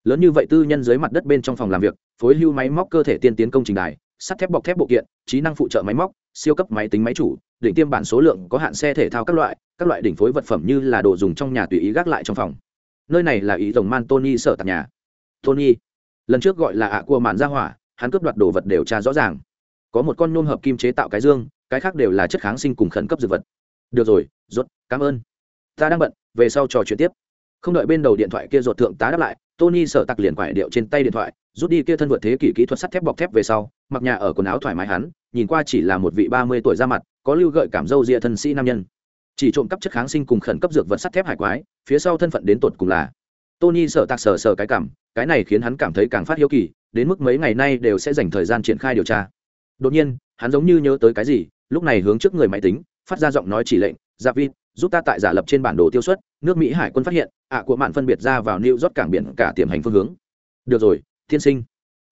lớn như vậy tư nhân dưới mặt đất bên trong phòng làm việc, phối hưu máy móc cơ thể tiên tiến công trình đài, sắt thép bọc thép bộ kiện, trí năng phụ trợ máy móc, siêu cấp máy tính máy chủ, đỉnh tiêm bản số lượng có hạn xe thể thao các loại các loại đỉnh phối vật phẩm như là đồ dùng trong nhà tùy ý gác lại trong phòng. Nơi này là ý rồng man tony sở tạc nhà. Tony, lần trước gọi là ạ cua mạn ra hỏa, hắn cướp đoạt đồ vật đều tra rõ ràng. Có một con nhôm hợp kim chế tạo cái dương, cái khác đều là chất kháng sinh cùng khẩn cấp dược vật. Được rồi, rốt, cảm ơn. Ta đang bận, về sau trò chuyện tiếp. Không đợi bên đầu điện thoại kia rột thượng tá đáp lại tony sợ tặc liền quải điệu trên tay điện thoại, rút đi kia thân vượt thế kỷ kỹ thuật sắt thép bọc thép về sau, mặc nhà ở quần áo thoải mái hắn, nhìn qua chỉ là một vị ba mươi tuổi ra mặt, có lưu gợi cảm dâu ria thân sĩ nam nhân. Chỉ trộm cắp chất kháng sinh cùng khẩn cấp dược vật sắt thép hải quái, phía sau thân phận đến tột cùng là. Tony sợ tặc sờ sờ cái cảm, cái này khiến hắn cảm thấy càng phát hiếu kỳ, đến mức mấy ngày nay đều sẽ dành thời gian triển khai điều tra. Đột nhiên, hắn giống như nhớ tới cái gì, lúc này hướng trước người máy tính, phát ra giọng nói chỉ lệnh giáp vin giúp ta tại giả lập trên bản đồ tiêu xuất nước mỹ hải quân phát hiện ạ của mạn phân biệt ra vào new rót cảng biển cả tiềm hành phương hướng. Được rồi, tiên sinh.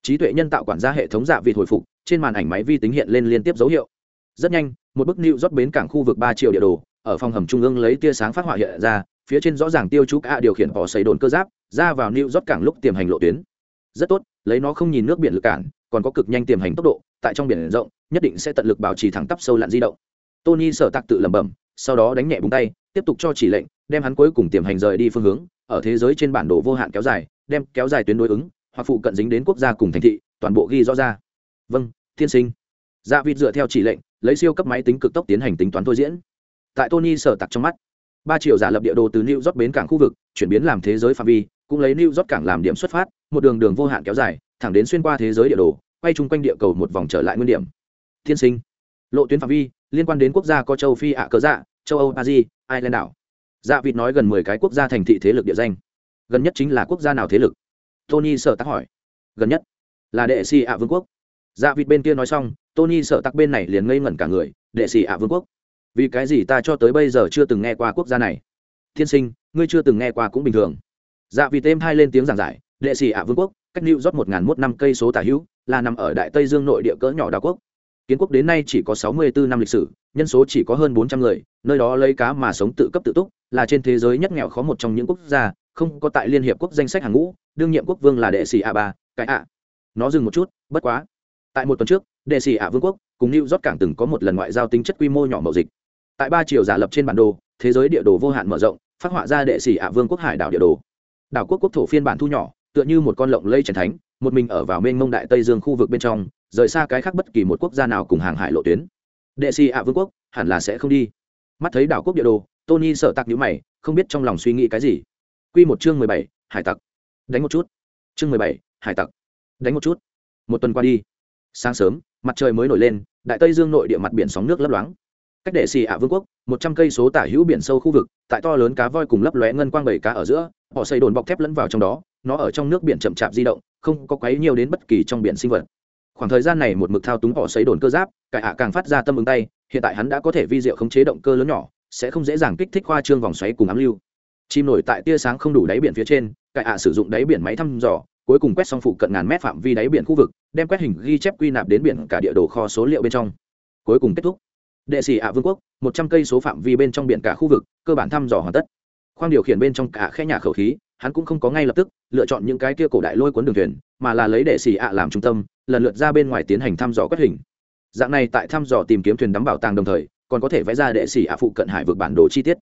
Trí tuệ nhân tạo quản gia hệ thống dạ vịt hồi phục, trên màn ảnh máy vi tính hiện lên liên tiếp dấu hiệu. Rất nhanh, một bức new rót bến cảng khu vực ba triệu địa đồ, ở phòng hầm trung ương lấy tia sáng phát họa hiện ra, phía trên rõ ràng tiêu chú cả điều khiển bỏ xây đồn cơ giáp, ra vào new rót cảng lúc tiềm hành lộ tuyến. Rất tốt, lấy nó không nhìn nước biển lực cản, còn có cực nhanh tiềm hành tốc độ, tại trong biển rộng, nhất định sẽ tận lực bảo trì thẳng tắp sâu lặn di động. Tony sở tạc tự lẩm bẩm, sau đó đánh nhẹ búng tay, tiếp tục cho chỉ lệnh đem hắn cuối cùng tiềm hành rời đi phương hướng, ở thế giới trên bản đồ vô hạn kéo dài, đem kéo dài tuyến đối ứng, hoặc phụ cận dính đến quốc gia cùng thành thị, toàn bộ ghi rõ ra. Vâng thiên sinh. Dạ vịt dựa theo chỉ lệnh, lấy siêu cấp máy tính cực tốc tiến hành tính toán thôi diễn. Tại tony sở tặc trong mắt, ba triệu giả lập địa đồ từ new york bến cảng khu vực, chuyển biến làm thế giới phạm vi, cũng lấy new york cảng làm điểm xuất phát, một đường đường vô hạn kéo dài, thẳng đến xuyên qua thế giới địa đồ, quay chung quanh địa cầu một vòng trở lại nguyên điểm. Thiên sinh. Lộ tuyến phạm vi, liên quan đến quốc gia có châu phi ạ cớ dạ châu âu asia ireland đảo dạ vịt nói gần mười cái quốc gia thành thị thế lực địa danh. Gần nhất chính là quốc gia nào thế lực? Tony sợ tắc hỏi. Gần nhất là đệ sĩ ạ vương quốc. Dạ vịt bên kia nói xong, tony sợ tắc bên này liền ngây ngẩn cả người, đệ sĩ ạ vương quốc. Vì cái gì ta cho tới bây giờ chưa từng nghe qua quốc gia này? Thiên sinh, ngươi chưa từng nghe qua cũng bình thường. Dạ vịt êm hai lên tiếng giảng giải, đệ sĩ ạ vương quốc, cách new rót một ngàn một năm cây số tả hữu, là nằm ở đại tây dương nội địa cỡ nhỏ đảo quốc. Kiến quốc đến nay chỉ có sáu mươi bốn năm lịch sử, nhân số chỉ có hơn bốn trăm người, nơi đó lấy cá mà sống tự cấp tự túc là trên thế giới nhất nghèo khó một trong những quốc gia, không có tại liên hiệp quốc danh sách hàng ngũ, đương nhiệm quốc vương là đệ sĩ a ba, cái ạ. Nó dừng một chút, bất quá. Tại một tuần trước, đệ sĩ ạ vương quốc cùng new york cảng từng có một lần ngoại giao tính chất quy mô nhỏ mậu dịch. Tại ba chiều giả lập trên bản đồ, thế giới địa đồ vô hạn mở rộng, phát họa ra đệ sĩ ạ vương quốc hải đảo địa đồ. Đảo quốc quốc thổ phiên bản thu nhỏ, tựa như một con lộng lây trần thánh, một mình ở vào mênh mông đại tây dương khu vực bên trong, rời xa cái khác bất kỳ một quốc gia nào cùng hàng hải lộ tuyến. Đệ sĩ ạ vương quốc hẳn là sẽ không đi. Mắt thấy đảo quốc địa đồ tony sợ tặc nhữ mày, không biết trong lòng suy nghĩ cái gì. Q một chương mười bảy, hải tặc. Đánh một chút. Chương mười bảy, hải tặc. Đánh một chút. Một tuần qua đi. Sáng sớm, mặt trời mới nổi lên, đại tây dương nội địa mặt biển sóng nước lấp loáng. Cách đệ xì ạ vương quốc, một trăm cây số tả hữu biển sâu khu vực, tại to lớn cá voi cùng lấp lóe ngân quang bảy cá ở giữa, họ xây đồn bọc thép lẫn vào trong đó, nó ở trong nước biển chậm chạp di động, không có quấy nhiều đến bất kỳ trong biển sinh vật. Khoảng thời gian này một mực thao túng họ xây đồn cơ giáp, cải ạ càng phát ra tâm ứng tay, hiện tại hắn đã có thể vi diệu khống chế động cơ lớn nhỏ sẽ không dễ dàng kích thích khoa trương vòng xoáy cùng ám lưu. Chim nổi tại tia sáng không đủ đáy biển phía trên, cải ạ sử dụng đáy biển máy thăm dò, cuối cùng quét xong phụ cận ngàn mét phạm vi đáy biển khu vực, đem quét hình ghi chép quy nạp đến biển cả địa đồ kho số liệu bên trong. Cuối cùng kết thúc. Đệ sĩ ạ vương quốc, một trăm cây số phạm vi bên trong biển cả khu vực, cơ bản thăm dò hoàn tất. Khoang điều khiển bên trong cả khe nhà khẩu khí, hắn cũng không có ngay lập tức lựa chọn những cái kia cổ đại lôi cuốn đường thuyền, mà là lấy đệ sĩ ạ làm trung tâm, lần lượt ra bên ngoài tiến hành thăm dò quét hình. Dạng này tại thăm dò tìm kiếm thuyền đắm bảo tàng đồng thời còn có thể vẽ ra đệ sĩ ạ phụ cận hải vực bản đồ chi tiết.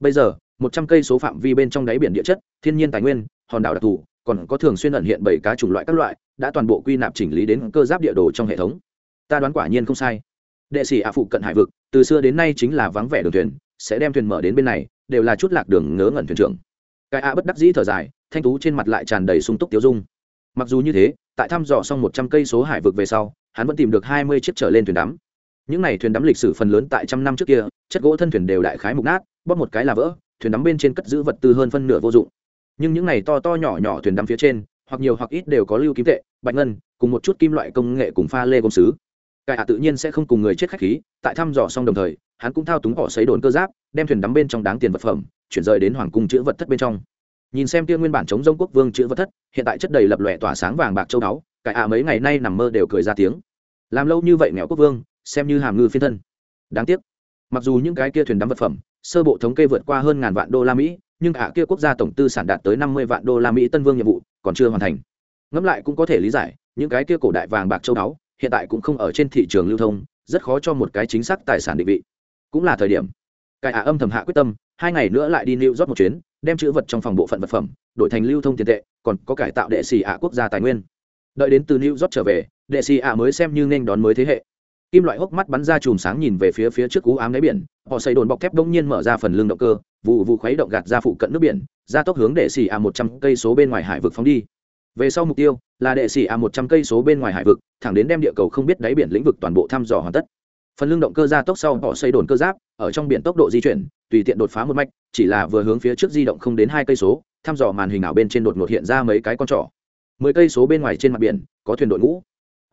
Bây giờ, một trăm cây số phạm vi bên trong đáy biển địa chất, thiên nhiên tài nguyên, hòn đảo đặc thù, còn có thường xuyên ẩn hiện bảy cá chủng loại các loại, đã toàn bộ quy nạp chỉnh lý đến cơ giáp địa đồ trong hệ thống. Ta đoán quả nhiên không sai. Đệ sĩ ạ phụ cận hải vực, từ xưa đến nay chính là vắng vẻ đường thuyền, sẽ đem thuyền mở đến bên này, đều là chút lạc đường ngớ ngẩn thuyền trưởng. Cái ạ bất đắc dĩ thở dài, thanh tú trên mặt lại tràn đầy sung túc tiêu dung. Mặc dù như thế, tại thăm dò xong một trăm cây số hải vực về sau, hắn vẫn tìm được hai mươi chiếc trở lên thuyền đắm những này thuyền đắm lịch sử phần lớn tại trăm năm trước kia chất gỗ thân thuyền đều đại khái mục nát bóp một cái là vỡ thuyền đắm bên trên cất giữ vật tư hơn phân nửa vô dụng. Nhưng những này to to nhỏ nhỏ thuyền đắm phía trên hoặc nhiều hoặc ít đều có lưu kim tệ bạch ngân cùng một chút kim loại công nghệ cùng pha lê công sứ cải hạ tự nhiên sẽ không cùng người chết khách khí tại thăm dò xong đồng thời hắn cũng thao túng họ xấy đồn cơ giáp đem thuyền đắm bên trong đáng tiền vật phẩm chuyển rời đến hoàng cung chữ vật thất bên trong. Nhìn xem kia nguyên bản chống dông quốc vương chữ vật thất hiện tại chất đầy lập lòe tỏa sáng vàng bạc châu đáo, cải hạ mấy ngày nay nằm mơ đều cười ra tiếng. Làm lâu như vậy nghèo quốc vương xem như hàm ngư phiên thân. Đáng tiếc, mặc dù những cái kia thuyền đắm vật phẩm, sơ bộ thống kê vượt qua hơn ngàn vạn đô la mỹ, nhưng hạ kia quốc gia tổng tư sản đạt tới năm mươi vạn đô la mỹ tân vương nhiệm vụ còn chưa hoàn thành. Ngẫm lại cũng có thể lý giải, những cái kia cổ đại vàng bạc châu đáo hiện tại cũng không ở trên thị trường lưu thông, rất khó cho một cái chính xác tài sản định vị. Cũng là thời điểm cải ả âm thầm hạ quyết tâm, hai ngày nữa lại đi lưu rót một chuyến, đem chữ vật trong phòng bộ phận vật phẩm, đổi thành lưu thông tiền tệ, còn có cải tạo đệ xì ả quốc gia tài nguyên. Đợi đến từ new york trở về, đệ xì ả mới xem như nên đón mới thế hệ kim loại hốc mắt bắn ra chùm sáng nhìn về phía phía trước cú ám đáy biển, họ xây đồn bọc thép đông nhiên mở ra phần lưng động cơ, vụ vụ khuấy động gạt ra phụ cận nước biển, ra tốc hướng đệ xỉ a một trăm cây số bên ngoài hải vực phóng đi. Về sau mục tiêu là đệ xỉ a một trăm cây số bên ngoài hải vực, thẳng đến đem địa cầu không biết đáy biển lĩnh vực toàn bộ thăm dò hoàn tất. Phần lưng động cơ ra tốc sau, họ xây đồn cơ giáp, ở trong biển tốc độ di chuyển, tùy tiện đột phá một mạch, chỉ là vừa hướng phía trước di động không đến hai cây số, thăm dò màn hình ảo bên trên đột ngột hiện ra mấy cái con trỏ. Mười cây số bên ngoài trên mặt biển, có thuyền đội ngũ.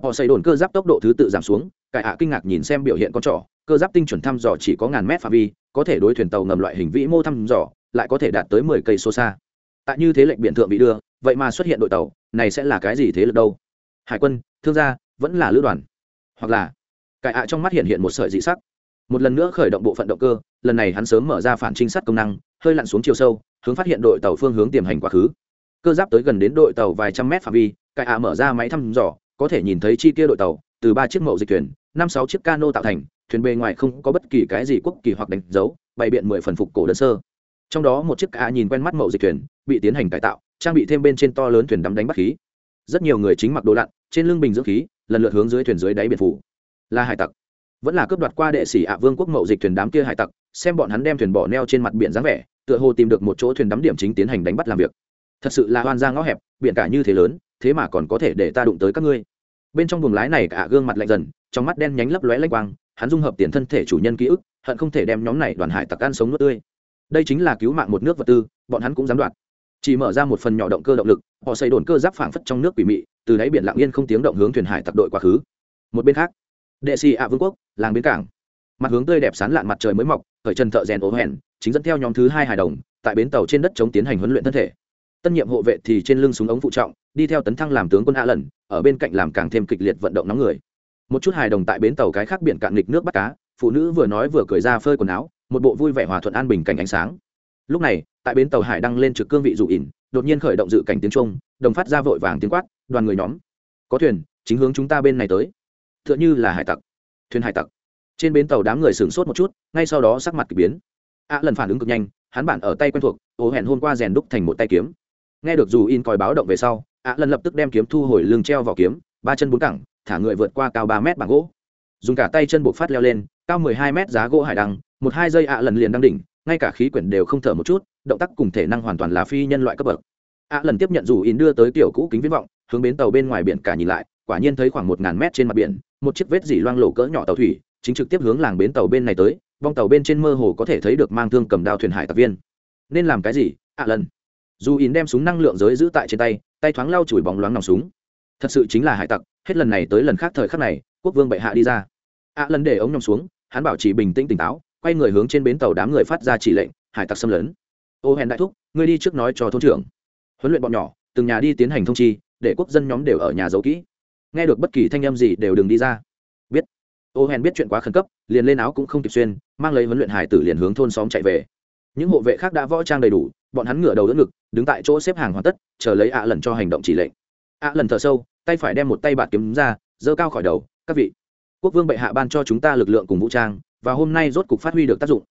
Họ xây đồn cơ giáp tốc độ thứ tự giảm xuống cải ạ kinh ngạc nhìn xem biểu hiện con trỏ, cơ giáp tinh chuẩn thăm dò chỉ có ngàn mét phạm vi, có thể đối thuyền tàu ngầm loại hình vĩ mô thăm dò, lại có thể đạt tới mười cây số xa. Tại như thế lệnh biển thượng bị đưa, vậy mà xuất hiện đội tàu, này sẽ là cái gì thế lực đâu? Hải quân, thương gia, vẫn là lữ đoàn. Hoặc là, cải ạ trong mắt hiện hiện một sợi dị sắc. Một lần nữa khởi động bộ phận động cơ, lần này hắn sớm mở ra phản trinh sát công năng, hơi lặn xuống chiều sâu, hướng phát hiện đội tàu phương hướng tiềm hành quá khứ. Cơ giáp tới gần đến đội tàu vài trăm mét phạm vi, cải ạ mở ra máy thăm dò, có thể nhìn thấy chi kia đội tàu từ ba chiếc mậu dịch thuyền, năm sáu chiếc cano tạo thành, thuyền bề ngoài không có bất kỳ cái gì quốc kỳ hoặc đánh dấu, bày biện mười phần phục cổ đơn sơ. Trong đó một chiếc cá nhìn quen mắt mậu dịch thuyền, bị tiến hành cải tạo, trang bị thêm bên trên to lớn thuyền đắm đánh bắt khí. Rất nhiều người chính mặc đồ lặn, trên lưng bình dưỡng khí, lần lượt hướng dưới thuyền dưới đáy biển phủ. Là hải tặc. Vẫn là cướp đoạt qua đệ sĩ ạ vương quốc mậu dịch thuyền đám kia hải tặc, xem bọn hắn đem thuyền bỏ neo trên mặt biển dáng vẻ, tựa hồ tìm được một chỗ thuyền đắm điểm chính tiến hành đánh bắt làm việc. Thật sự là hoan ra ngõ hẹp, biển cả như thế lớn, thế mà còn có thể để ta đụng tới các ngươi bên trong buồng lái này cả gương mặt lạnh dần, trong mắt đen nhánh lấp lóe lanh quang, hắn dung hợp tiền thân thể chủ nhân ký ức, hận không thể đem nhóm này đoàn hải tặc ăn sống nước tươi. Đây chính là cứu mạng một nước vật tư, bọn hắn cũng dám đoạt. Chỉ mở ra một phần nhỏ động cơ động lực, họ xây đồn cơ giáp phảng phất trong nước quỷ mị, từ đáy biển lặng yên không tiếng động hướng thuyền hải tặc đội quá khứ. Một bên khác, đệ xì ạ vương quốc, làng bến cảng. Mặt hướng tươi đẹp sán lạn mặt trời mới mọc, khởi chân thợ rèn ố hẹn, chính dẫn theo nhóm thứ hai hài đồng, tại bến tàu trên đất chống tiến hành huấn luyện thân thể. Tân nhiệm hộ vệ thì trên lưng súng ống phụ trọng, đi theo tấn thăng làm tướng quân a lần ở bên cạnh làm càng thêm kịch liệt vận động nóng người. Một chút hài đồng tại bến tàu cái khác biển cạn nghịch nước bắt cá, phụ nữ vừa nói vừa cười ra phơi quần áo, một bộ vui vẻ hòa thuận an bình cảnh ánh sáng. Lúc này, tại bến tàu hải đăng lên trực cương vị dụ ỉn, đột nhiên khởi động dự cảnh tiếng trung đồng phát ra vội vàng tiếng quát, đoàn người nhóm, có thuyền, chính hướng chúng ta bên này tới. T h ư ợ n h ư là hải tặc. Thuyền hải tặc. Trên bến tàu đám người sửng sốt một chút, ngay sau đó sắc mặt k ỳ biến. A lần phản ứng cực nhanh, hắn bản ở tay quen thuộc ố hẹn hôm qua rèn đúc thành một tay kiếm. Nghe được dù in còi báo động về sau a lần lập tức đem kiếm thu hồi lưng treo vào kiếm, ba chân bốn cẳng, thả người vượt qua cao ba mét bằng gỗ. Dùng cả tay chân buộc phát leo lên, cao mười hai mét giá gỗ hải đăng, một hai giây ạ lần liền đang đỉnh, ngay cả khí quyển đều không thở một chút, động tác cùng thể năng hoàn toàn là phi nhân loại cấp bậc. Ạ lần tiếp nhận dù in đưa tới tiểu cũ kính viễn vọng, hướng bến tàu bên ngoài biển cả nhìn lại, quả nhiên thấy khoảng một ngàn mét trên mặt biển, một chiếc vết dỉ loang lổ cỡ nhỏ tàu thủy, chính trực tiếp hướng làng bến tàu bên này tới, vong tàu bên trên mơ hồ có thể thấy được mang thương cầm đao thuyền hải tặc viên. Nên làm cái gì ạ lần? Dù in đem súng năng lượng giới giữ tại trên tay tay thoáng lau chùi bóng loáng nòng súng. Thật sự chính là hải tặc, hết lần này tới lần khác thời khắc này, quốc vương bệ hạ đi ra. Ạ lần để ống nhòm xuống, hắn bảo trì bình tĩnh tỉnh táo, quay người hướng trên bến tàu đám người phát ra chỉ lệnh, hải tặc xâm lấn. Ô hèn đại thúc, ngươi đi trước nói cho thôn trưởng. Huấn luyện bọn nhỏ, từng nhà đi tiến hành thông chi, để quốc dân nhóm đều ở nhà giấu kỹ. Nghe được bất kỳ thanh âm gì đều đừng đi ra. Biết. Ô hèn biết chuyện quá khẩn cấp, liền lên áo cũng không kịp xuyên, mang lấy huấn luyện hải tử liền hướng thôn xóm chạy về. Những hộ vệ khác đã võ trang đầy đủ bọn hắn ngửa đầu đỡ ngực, đứng tại chỗ xếp hàng hoàn tất, chờ lấy ạ lần cho hành động chỉ lệnh. ạ lần thở sâu, tay phải đem một tay bạt kiếm ra, giơ cao khỏi đầu, các vị, quốc vương bệ hạ ban cho chúng ta lực lượng cùng vũ trang, và hôm nay rốt cục phát huy được tác dụng.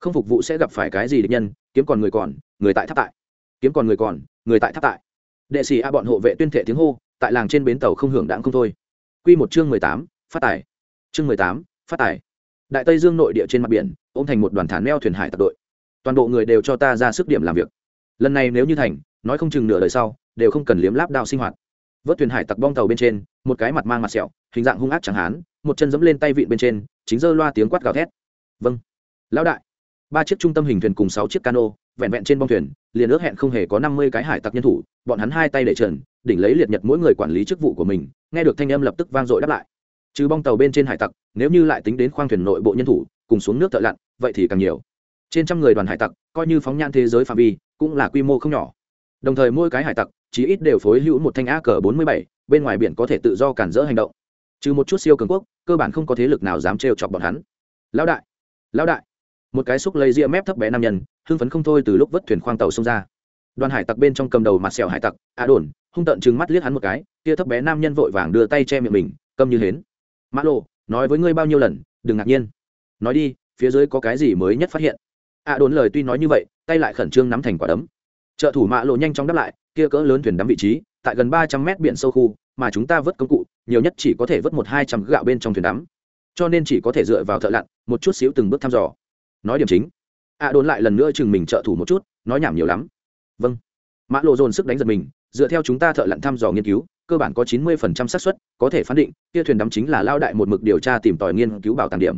Không phục vụ sẽ gặp phải cái gì địch nhân, kiếm còn người còn, người tại tháp tại. Kiếm còn người còn, người tại tháp tại. Đệ sĩ a bọn hộ vệ tuyên thệ tiếng hô, tại làng trên bến tàu không hưởng đáng không thôi. Q một chương mười tám, phát tài. Chương mười tám, phát tài. Đại tây dương nội địa trên mặt biển, ôm thành một đoàn thản neo thuyền hải tặc đội toàn bộ người đều cho ta ra sức điểm làm việc. Lần này nếu như thành, nói không chừng nửa đời sau, đều không cần liếm láp đao sinh hoạt. Vớt thuyền hải tặc bong tàu bên trên, một cái mặt mang mặt sẹo, hình dạng hung ác chẳng hán, một chân dẫm lên tay vịn bên trên, chính dơ loa tiếng quát gào thét. Vâng. Lão đại. Ba chiếc trung tâm hình thuyền cùng sáu chiếc cano, vẹn vẹn trên bong thuyền, liền ước hẹn không hề có năm mươi cái hải tặc nhân thủ, bọn hắn hai tay để trần, đỉnh lấy liệt nhật mỗi người quản lý chức vụ của mình, nghe được thanh âm lập tức vang dội đáp lại. Trừ bong tàu bên trên hải tặc, nếu như lại tính đến khoang thuyền nội bộ nhân thủ, cùng xuống nước thợ lặn, vậy thì càng nhiều trên trăm người đoàn hải tặc, coi như phóng nhan thế giới phạm vi, cũng là quy mô không nhỏ. Đồng thời mỗi cái hải tặc, chí ít đều phối hữu một thanh a cờ bốn mươi bảy, bên ngoài biển có thể tự do cản rỡ hành động. Trừ một chút siêu cường quốc, cơ bản không có thế lực nào dám trêu chọc bọn hắn. Lão đại lão đại. Một cái xúc lấy ria mép thấp bé nam nhân, hưng phấn không thôi từ lúc vớt thuyền khoang tàu xông ra. Đoàn hải tặc bên trong cầm đầu mặt sẹo hải tặc, a đồn, hung tợn trừng mắt liếc hắn một cái, kia thấp bé nam nhân vội vàng đưa tay che miệng mình, câm như hến. Mã lộ nói với ngươi bao nhiêu lần, đừng ngạc nhiên. Nói đi, phía dưới có cái gì mới nhất phát hiện? A đồn lời tuy nói như vậy, tay lại khẩn trương nắm thành quả đấm. Trợ thủ mã lộ nhanh chóng đáp lại, kia cỡ lớn thuyền đắm vị trí, tại gần ba trăm mét biển sâu khu, mà chúng ta vớt công cụ, nhiều nhất chỉ có thể vớt một hai trăm gạo bên trong thuyền đắm. Cho nên chỉ có thể dựa vào thợ lặn, một chút xíu từng bước thăm dò. Nói điểm chính a đồn lại lần nữa chừng mình trợ thủ một chút, nói nhảm nhiều lắm. Vâng. Mã lộ dồn sức đánh giật mình, dựa theo chúng ta thợ lặn thăm dò nghiên cứu, cơ bản có chín mươi phần trăm xác suất, có thể phán định, kia thuyền đắm chính là lao đại một mực điều tra tìm tòi nghiên cứu bảo tàng điểm.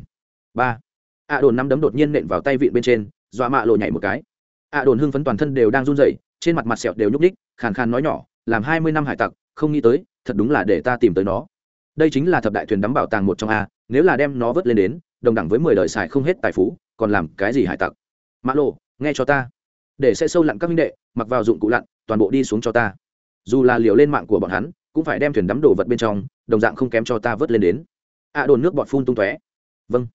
Ba. A đồn năm đấm đột nhiên nện vào tay vịn bên trên dọa mạ lộ nhảy một cái. À đồn hưng phấn toàn thân đều đang run rẩy, trên mặt mặt sẹo đều nhúc ních khàn khàn nói nhỏ, làm hai mươi năm hải tặc, không nghĩ tới, thật đúng là để ta tìm tới nó. Đây chính là thập đại thuyền đắm bảo tàng một trong a, nếu là đem nó vớt lên đến, đồng đẳng với mười đời xài không hết tài phú, còn làm cái gì hải tặc? Mã lộ, nghe cho ta. Để sẽ sâu lặn các minh đệ, mặc vào dụng cụ lặn, toàn bộ đi xuống cho ta. Dù là liều lên mạng của bọn hắn, cũng phải đem thuyền đắm đồ vật bên trong, đồng dạng không kém cho ta vớt lên đến. À đồn nước bọt phun tung tóe. Vâng.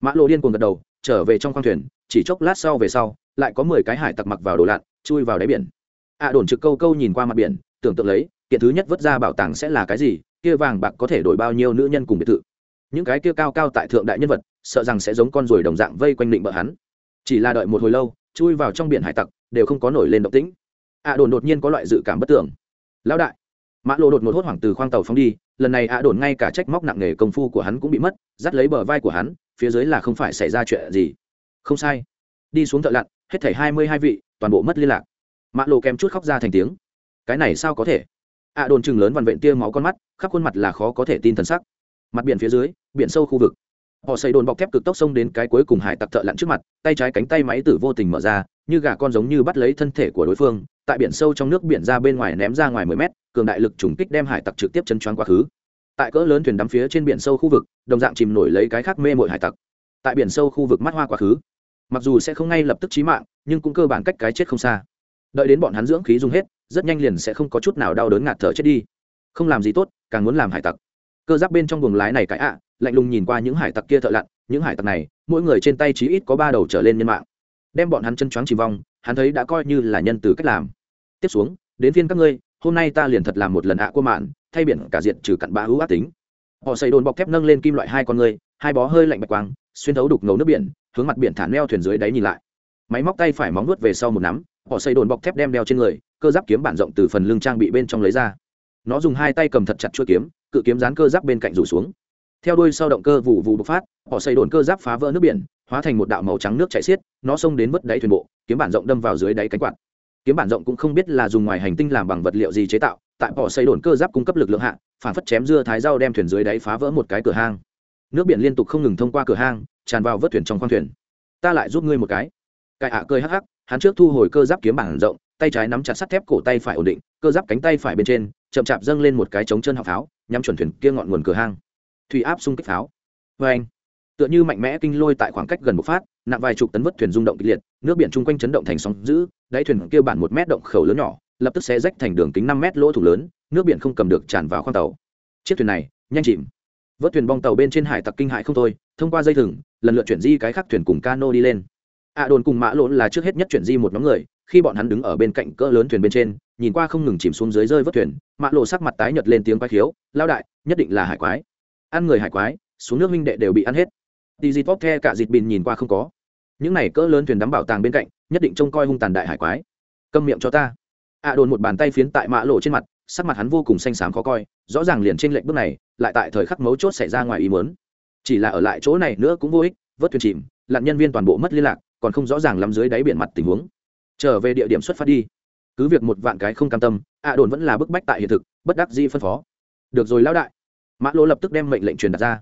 Mã lộ điên cuồng gật đầu trở về trong khoang thuyền, chỉ chốc lát sau về sau, lại có mười cái hải tặc mặc vào đồ lặn chui vào đáy biển. Ạ đồn trực câu câu nhìn qua mặt biển, tưởng tượng lấy, kiện thứ nhất vớt ra bảo tàng sẽ là cái gì, kia vàng bạc có thể đổi bao nhiêu nữ nhân cùng biệt thự. Những cái kia cao cao tại thượng đại nhân vật, sợ rằng sẽ giống con ruồi đồng dạng vây quanh định bợ hắn. Chỉ là đợi một hồi lâu, chui vào trong biển hải tặc, đều không có nổi lên động tĩnh. Ạ đồn đột nhiên có loại dự cảm bất tưởng. Lão đại! Mã lộ đột một hốt hoảng từ khoang tàu phóng đi, lần này ạ đồn ngay cả trách móc nặng nề công phu của hắn cũng bị mất, dắt lấy bờ vai của hắn phía dưới là không phải xảy ra chuyện gì. Không sai. Đi xuống thợ lặn, hết thảy hai mươi hai vị, toàn bộ mất liên lạc. Mã lộ kèm chút khóc ra thành tiếng. Cái này sao có thể? À đồn chừng lớn vằn vện tia máu con mắt, khắp khuôn mặt là khó có thể tin thần sắc. Mặt biển phía dưới, biển sâu khu vực. Họ xây đồn bọc thép cực tốc xông đến cái cuối cùng hải tặc thợ lặn trước mặt, tay trái cánh tay máy tử vô tình mở ra, như gà con giống như bắt lấy thân thể của đối phương, tại biển sâu trong nước biển ra bên ngoài ném ra ngoài mười mét, cường đại lực trùng kích đem hải tặc trực tiếp chân choáng quá khứ tại cỡ lớn thuyền đắm phía trên biển sâu khu vực, đồng dạng chìm nổi lấy cái khác mê mội hải tặc. Tại biển sâu khu vực mắt hoa quá khứ, mặc dù sẽ không ngay lập tức chí mạng, nhưng cũng cơ bản cách cái chết không xa. Đợi đến bọn hắn dưỡng khí dùng hết, rất nhanh liền sẽ không có chút nào đau đớn ngạt thở chết đi. Không làm gì tốt, càng muốn làm hải tặc. Cơ giáp bên trong buồng lái này cái ạ, lạnh lùng nhìn qua những hải tặc kia thợ lặn, những hải tặc này, mỗi người trên tay chí ít có ba đầu trở lên nhân mạng. Đem bọn hắn chân choáng chìm vong, hắn thấy đã coi như là nhân từ cách làm. Tiếp xuống, đến phiên các ngươi hôm nay ta liền thật làm một lần ạ qua mạn, thay biển cả diện trừ cặn bã hữu ác tính. Họ xây đồn bọc thép nâng lên kim loại hai con người, hai bó hơi lạnh bạch quang, xuyên thấu đục ngầu nước biển, hướng mặt biển thả neo thuyền dưới đáy nhìn lại. Máy móc tay phải móng nuốt về sau một nắm, họ xây đồn bọc thép đem đeo trên người, cơ giáp kiếm bản rộng từ phần lưng trang bị bên trong lấy ra. Nó dùng hai tay cầm thật chặt chuôi kiếm, cự kiếm dán cơ giáp bên cạnh rủ xuống. Theo đuôi sau động cơ vụ vụ bộc phát, họ xây đồn cơ giáp phá vỡ nước biển, hóa thành một đạo màu trắng nước chảy xiết, nó xông đến vứt đáy thuyền bộ, kiếm bản rộng đâm vào dưới đáy cánh quạt kiếm bản rộng cũng không biết là dùng ngoài hành tinh làm bằng vật liệu gì chế tạo, tại bỏ xây đồn cơ giáp cung cấp lực lượng hạ, phản phất chém dưa thái rau đem thuyền dưới đáy phá vỡ một cái cửa hang. Nước biển liên tục không ngừng thông qua cửa hang, tràn vào vớt thuyền trong khoang thuyền. Ta lại giúp ngươi một cái. Cải ạ à hắc hắc, hắn trước thu hồi cơ giáp kiếm bản rộng, tay trái nắm chặt sắt thép cổ tay phải ổn định, cơ giáp cánh tay phải bên trên, chậm chạp dâng lên một cái trống chân học pháo, nhắm chuẩn thuyền kia ngọn nguồn cửa hang. Thủy áp xung kích pháo. Vê anh tựa như mạnh mẽ kinh lôi tại khoảng cách gần một phát nặng vài chục tấn vớt thuyền rung động kịch liệt, nước biển chung quanh chấn động thành sóng giữ đáy thuyền kia bản một mét động khẩu lớn nhỏ, lập tức sẽ rách thành đường kính năm mét lỗ thủ lớn, nước biển không cầm được tràn vào khoang tàu. Chiếc thuyền này, nhanh chìm. Vớt thuyền bong tàu bên trên hải tặc kinh hại không thôi, thông qua dây thừng, lần lượt chuyển di cái khác thuyền cùng cano đi lên. Ạ đồn cùng mã lộn là trước hết nhất chuyển di một nhóm người, khi bọn hắn đứng ở bên cạnh cỡ lớn thuyền bên trên, nhìn qua không ngừng chìm xuống dưới rơi vớt thuyền, mã lộ sắc mặt tái nhợt lên tiếng quái khiếu lao đại, nhất định là hải quái. Ăn người hải quái, xuống nước minh đệ đều bị ăn hết. Tì dịt bóp the cả dịt bìn nhìn qua không có những này cỡ lớn thuyền đắm bảo tàng bên cạnh, nhất định trông coi hung tàn đại hải quái. Câm miệng cho ta. Ạ đồn một bàn tay phiến tại mã lộ trên mặt, sắc mặt hắn vô cùng xanh xám khó coi, rõ ràng liền trên lệnh bước này, lại tại thời khắc mấu chốt xảy ra ngoài ý muốn. Chỉ là ở lại chỗ này nữa cũng vô ích, vớt thuyền chìm, lặn nhân viên toàn bộ mất liên lạc, còn không rõ ràng lắm dưới đáy biển mặt tình huống. Trở về địa điểm xuất phát đi. Cứ việc một vạn cái không cam tâm ạ đồn vẫn là bức bách tại hiện thực, bất đắc dĩ phân phó. Được rồi lão đại. Mã lỗ lập tức đem mệnh lệnh truyền đặt ra.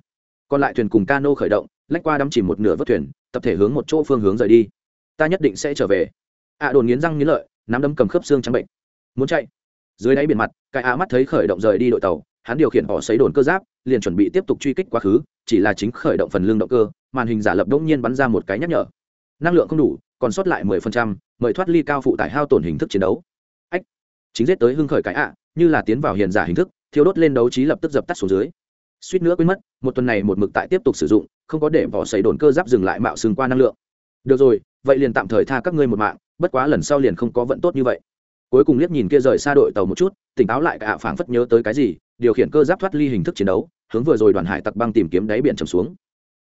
Còn lại thuyền cùng cano khởi động lách qua đắm chìm một nửa vớt thuyền, tập thể hướng một chỗ phương hướng rời đi. Ta nhất định sẽ trở về. Ạ đồn nghiến răng nghiến lợi, nắm đấm cầm khớp xương trắng bệnh. Muốn chạy? Dưới đáy biển mặt, cái ạ mắt thấy khởi động rời đi đội tàu, hắn điều khiển họ xấy đồn cơ giáp, liền chuẩn bị tiếp tục truy kích quá khứ, chỉ là chính khởi động phần lương động cơ, màn hình giả lập đỗng nhiên bắn ra một cái nhắc nhở. Năng lượng không đủ, còn sót lại mười phần trăm, mời thoát ly cao phụ tải hao tổn hình thức chiến đấu. Ách. Chính giết tới hưng khởi cái ạ như là tiến vào hiền giả hình thức thiếu đốt lên đấu trí lập tức dập tắt xuống dưới suýt nữa quên mất, một tuần này một mực tại tiếp tục sử dụng, không có để vỏ xấy đồn cơ giáp dừng lại mạo xương qua năng lượng. Được rồi, vậy liền tạm thời tha các ngươi một mạng, bất quá lần sau liền không có vận tốt như vậy. Cuối cùng liếc nhìn kia rời xa đội tàu một chút, tỉnh táo lại cả phảng phất nhớ tới cái gì, điều khiển cơ giáp thoát ly hình thức chiến đấu, hướng vừa rồi đoàn hải tặc băng tìm kiếm đáy biển trầm xuống.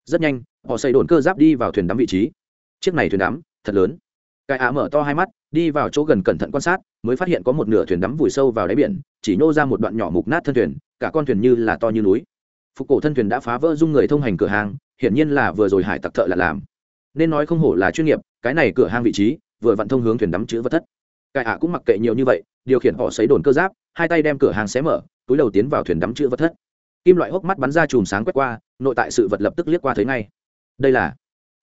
Rất nhanh, họ xây đồn cơ giáp đi vào thuyền đắm vị trí. Chiếc này thuyền đắm, thật lớn. Cái ạ mở to hai mắt, đi vào chỗ gần cẩn thận quan sát, mới phát hiện có một nửa thuyền đắm vùi sâu vào đáy biển, chỉ nhô ra một đoạn nhỏ mục nát thân thuyền, cả con thuyền như là to như núi phục cổ thân thuyền đã phá vỡ dung người thông hành cửa hàng, hiển nhiên là vừa rồi hải tặc thợ là làm. Nên nói không hổ là chuyên nghiệp, cái này cửa hàng vị trí, vừa vặn thông hướng thuyền đắm chữ vật thất. Cải ạ cũng mặc kệ nhiều như vậy, điều khiển họ xấy đồn cơ giáp, hai tay đem cửa hàng xé mở, túi đầu tiến vào thuyền đắm chữ vật thất. Kim loại hốc mắt bắn ra chùm sáng quét qua, nội tại sự vật lập tức liếc qua thấy ngay. Đây là,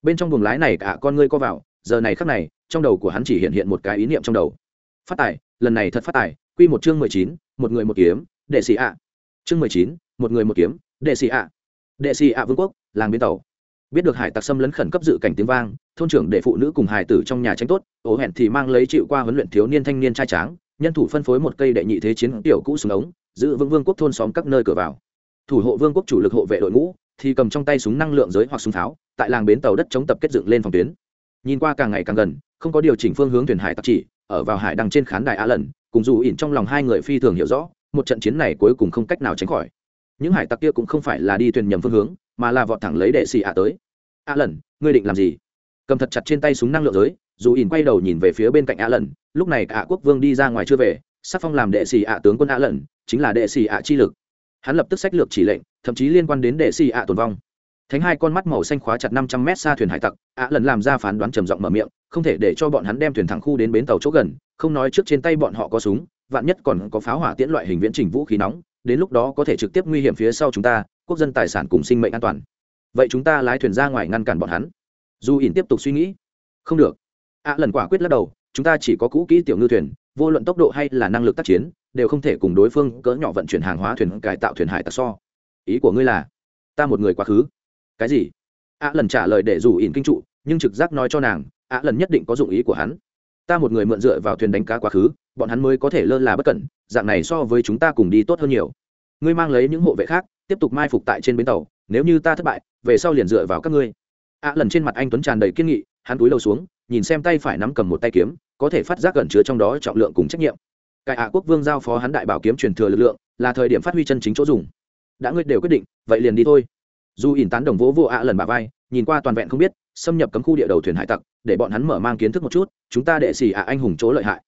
bên trong buồng lái này cả con ngươi co vào, giờ này khắc này, trong đầu của hắn chỉ hiện hiện một cái ý niệm trong đầu. Phát tài, lần này thật phát tài, quy một chương mười chín, một người một kiếm, đệ sĩ ạ. Chương mười chín, một người một kiếm đệ sĩ ạ. Đệ sĩ ạ vương quốc, làng bến tàu. Biết được hải tặc xâm lấn khẩn cấp dự cảnh tiếng vang, thôn trưởng để phụ nữ cùng hải tử trong nhà tranh tốt, ố hẹn thì mang lấy chịu qua huấn luyện thiếu niên thanh niên trai tráng, nhân thủ phân phối một cây đệ nhị thế chiến tiểu cũ súng ống, giữ vững vương quốc thôn xóm các nơi cửa vào. Thủ hộ vương quốc chủ lực hộ vệ đội ngũ, thì cầm trong tay súng năng lượng giới hoặc súng tháo, tại làng bến tàu đất chống tập kết dựng lên phòng tuyến. Nhìn qua càng ngày càng gần, không có điều chỉnh phương hướng thuyền hải tặc chỉ, ở vào hải đăng trên khán đài á lần, cùng dù ỉn trong lòng hai người phi thường hiểu rõ, một trận chiến này cuối cùng không cách nào tránh khỏi những hải tặc kia cũng không phải là đi thuyền nhầm phương hướng, mà là vọt thẳng lấy đệ xì ạ tới. A lần, ngươi định làm gì? Cầm thật chặt trên tay súng năng lượng giới, dù ỉn quay đầu nhìn về phía bên cạnh a lần, lúc này cả quốc vương đi ra ngoài chưa về, sắc phong làm đệ xì ạ tướng quân a lần, chính là đệ xì ạ chi lực. Hắn lập tức sách lược chỉ lệnh, thậm chí liên quan đến đệ xì ạ tồn vong. Thánh hai con mắt màu xanh khóa chặt năm trăm mét xa thuyền hải tặc ạ lần làm ra phán đoán trầm giọng mở miệng, không thể để cho bọn hắn đem thuyền thẳng khu đến bến tàu chỗ gần, không nói trước trên tay bọn họ có súng, vạn nhất còn có pháo hỏa tiễn loại hình viễn trình vũ khí nóng đến lúc đó có thể trực tiếp nguy hiểm phía sau chúng ta, quốc dân tài sản cùng sinh mệnh an toàn. Vậy chúng ta lái thuyền ra ngoài ngăn cản bọn hắn. Dù ỉn tiếp tục suy nghĩ. Không được. Ạ lần quả quyết lắc đầu, chúng ta chỉ có cũ kỹ tiểu ngư thuyền, vô luận tốc độ hay là năng lực tác chiến, đều không thể cùng đối phương cỡ nhỏ vận chuyển hàng hóa thuyền, cải tạo thuyền hải tặc so. Ý của ngươi là, ta một người quá khứ. Cái gì? Ạ lần trả lời để dù ỉn kinh trụ, nhưng trực giác nói cho nàng ạ lần nhất định có dụng ý của hắn. Ta một người mượn dựa vào thuyền đánh cá quá khứ, bọn hắn mới có thể lơ là bất cẩn dạng này so với chúng ta cùng đi tốt hơn nhiều. Ngươi mang lấy những hộ vệ khác, tiếp tục mai phục tại trên bến tàu, nếu như ta thất bại, về sau liền dựa vào các ngươi. Ạ lần trên mặt anh tuấn tràn đầy kiên nghị, hắn túi đầu xuống, nhìn xem tay phải nắm cầm một tay kiếm, có thể phát giác gần chứa trong đó trọng lượng cùng trách nhiệm. Cải ạ quốc vương giao phó hắn đại bảo kiếm truyền thừa lực lượng, là thời điểm phát huy chân chính chỗ dùng. Đã ngươi đều quyết định, vậy liền đi thôi. Dù ỉn tán đồng vỗ vô ạ lần bà vai, nhìn qua toàn vẹn không biết, xâm nhập cấm khu địa đầu thuyền hải tặc, để bọn hắn mở mang kiến thức một chút, chúng ta đệ xỉ ạ anh hùng chỗ lợi hại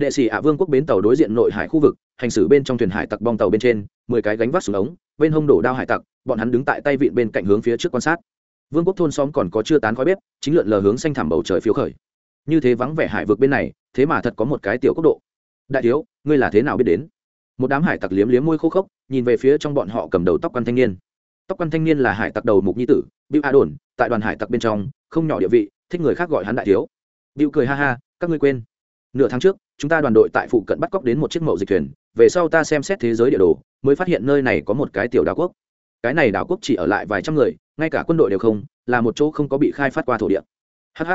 đệ sĩ ạ vương quốc bến tàu đối diện nội hải khu vực, hành xử bên trong thuyền hải tặc bong tàu bên trên, mười cái gánh vác xuống ống, bên hông đổ đao hải tặc, bọn hắn đứng tại tay vịn bên cạnh hướng phía trước quan sát. Vương quốc thôn xóm còn có chưa tán khói bếp, chính lượn lờ hướng xanh thảm bầu trời phiếu khởi. Như thế vắng vẻ hải vực bên này, thế mà thật có một cái tiểu quốc độ. Đại thiếu, ngươi là thế nào biết đến? Một đám hải tặc liếm liếm môi khô khốc, nhìn về phía trong bọn họ cầm đầu tóc quan thanh niên. Tóc quan thanh niên là hải tặc đầu mục nhi tử, bưu a đồn, tại đoàn hải tặc bên trong, không nhỏ địa vị, thích người khác gọi hắn đại thiếu. Bưu cười ha ha, các ngươi quên nửa tháng trước chúng ta đoàn đội tại phụ cận bắt cóc đến một chiếc mậu dịch thuyền về sau ta xem xét thế giới địa đồ mới phát hiện nơi này có một cái tiểu đảo quốc. Cái này đảo quốc chỉ ở lại vài trăm người ngay cả quân đội đều không là một chỗ không có bị khai phát qua thổ địa. Hh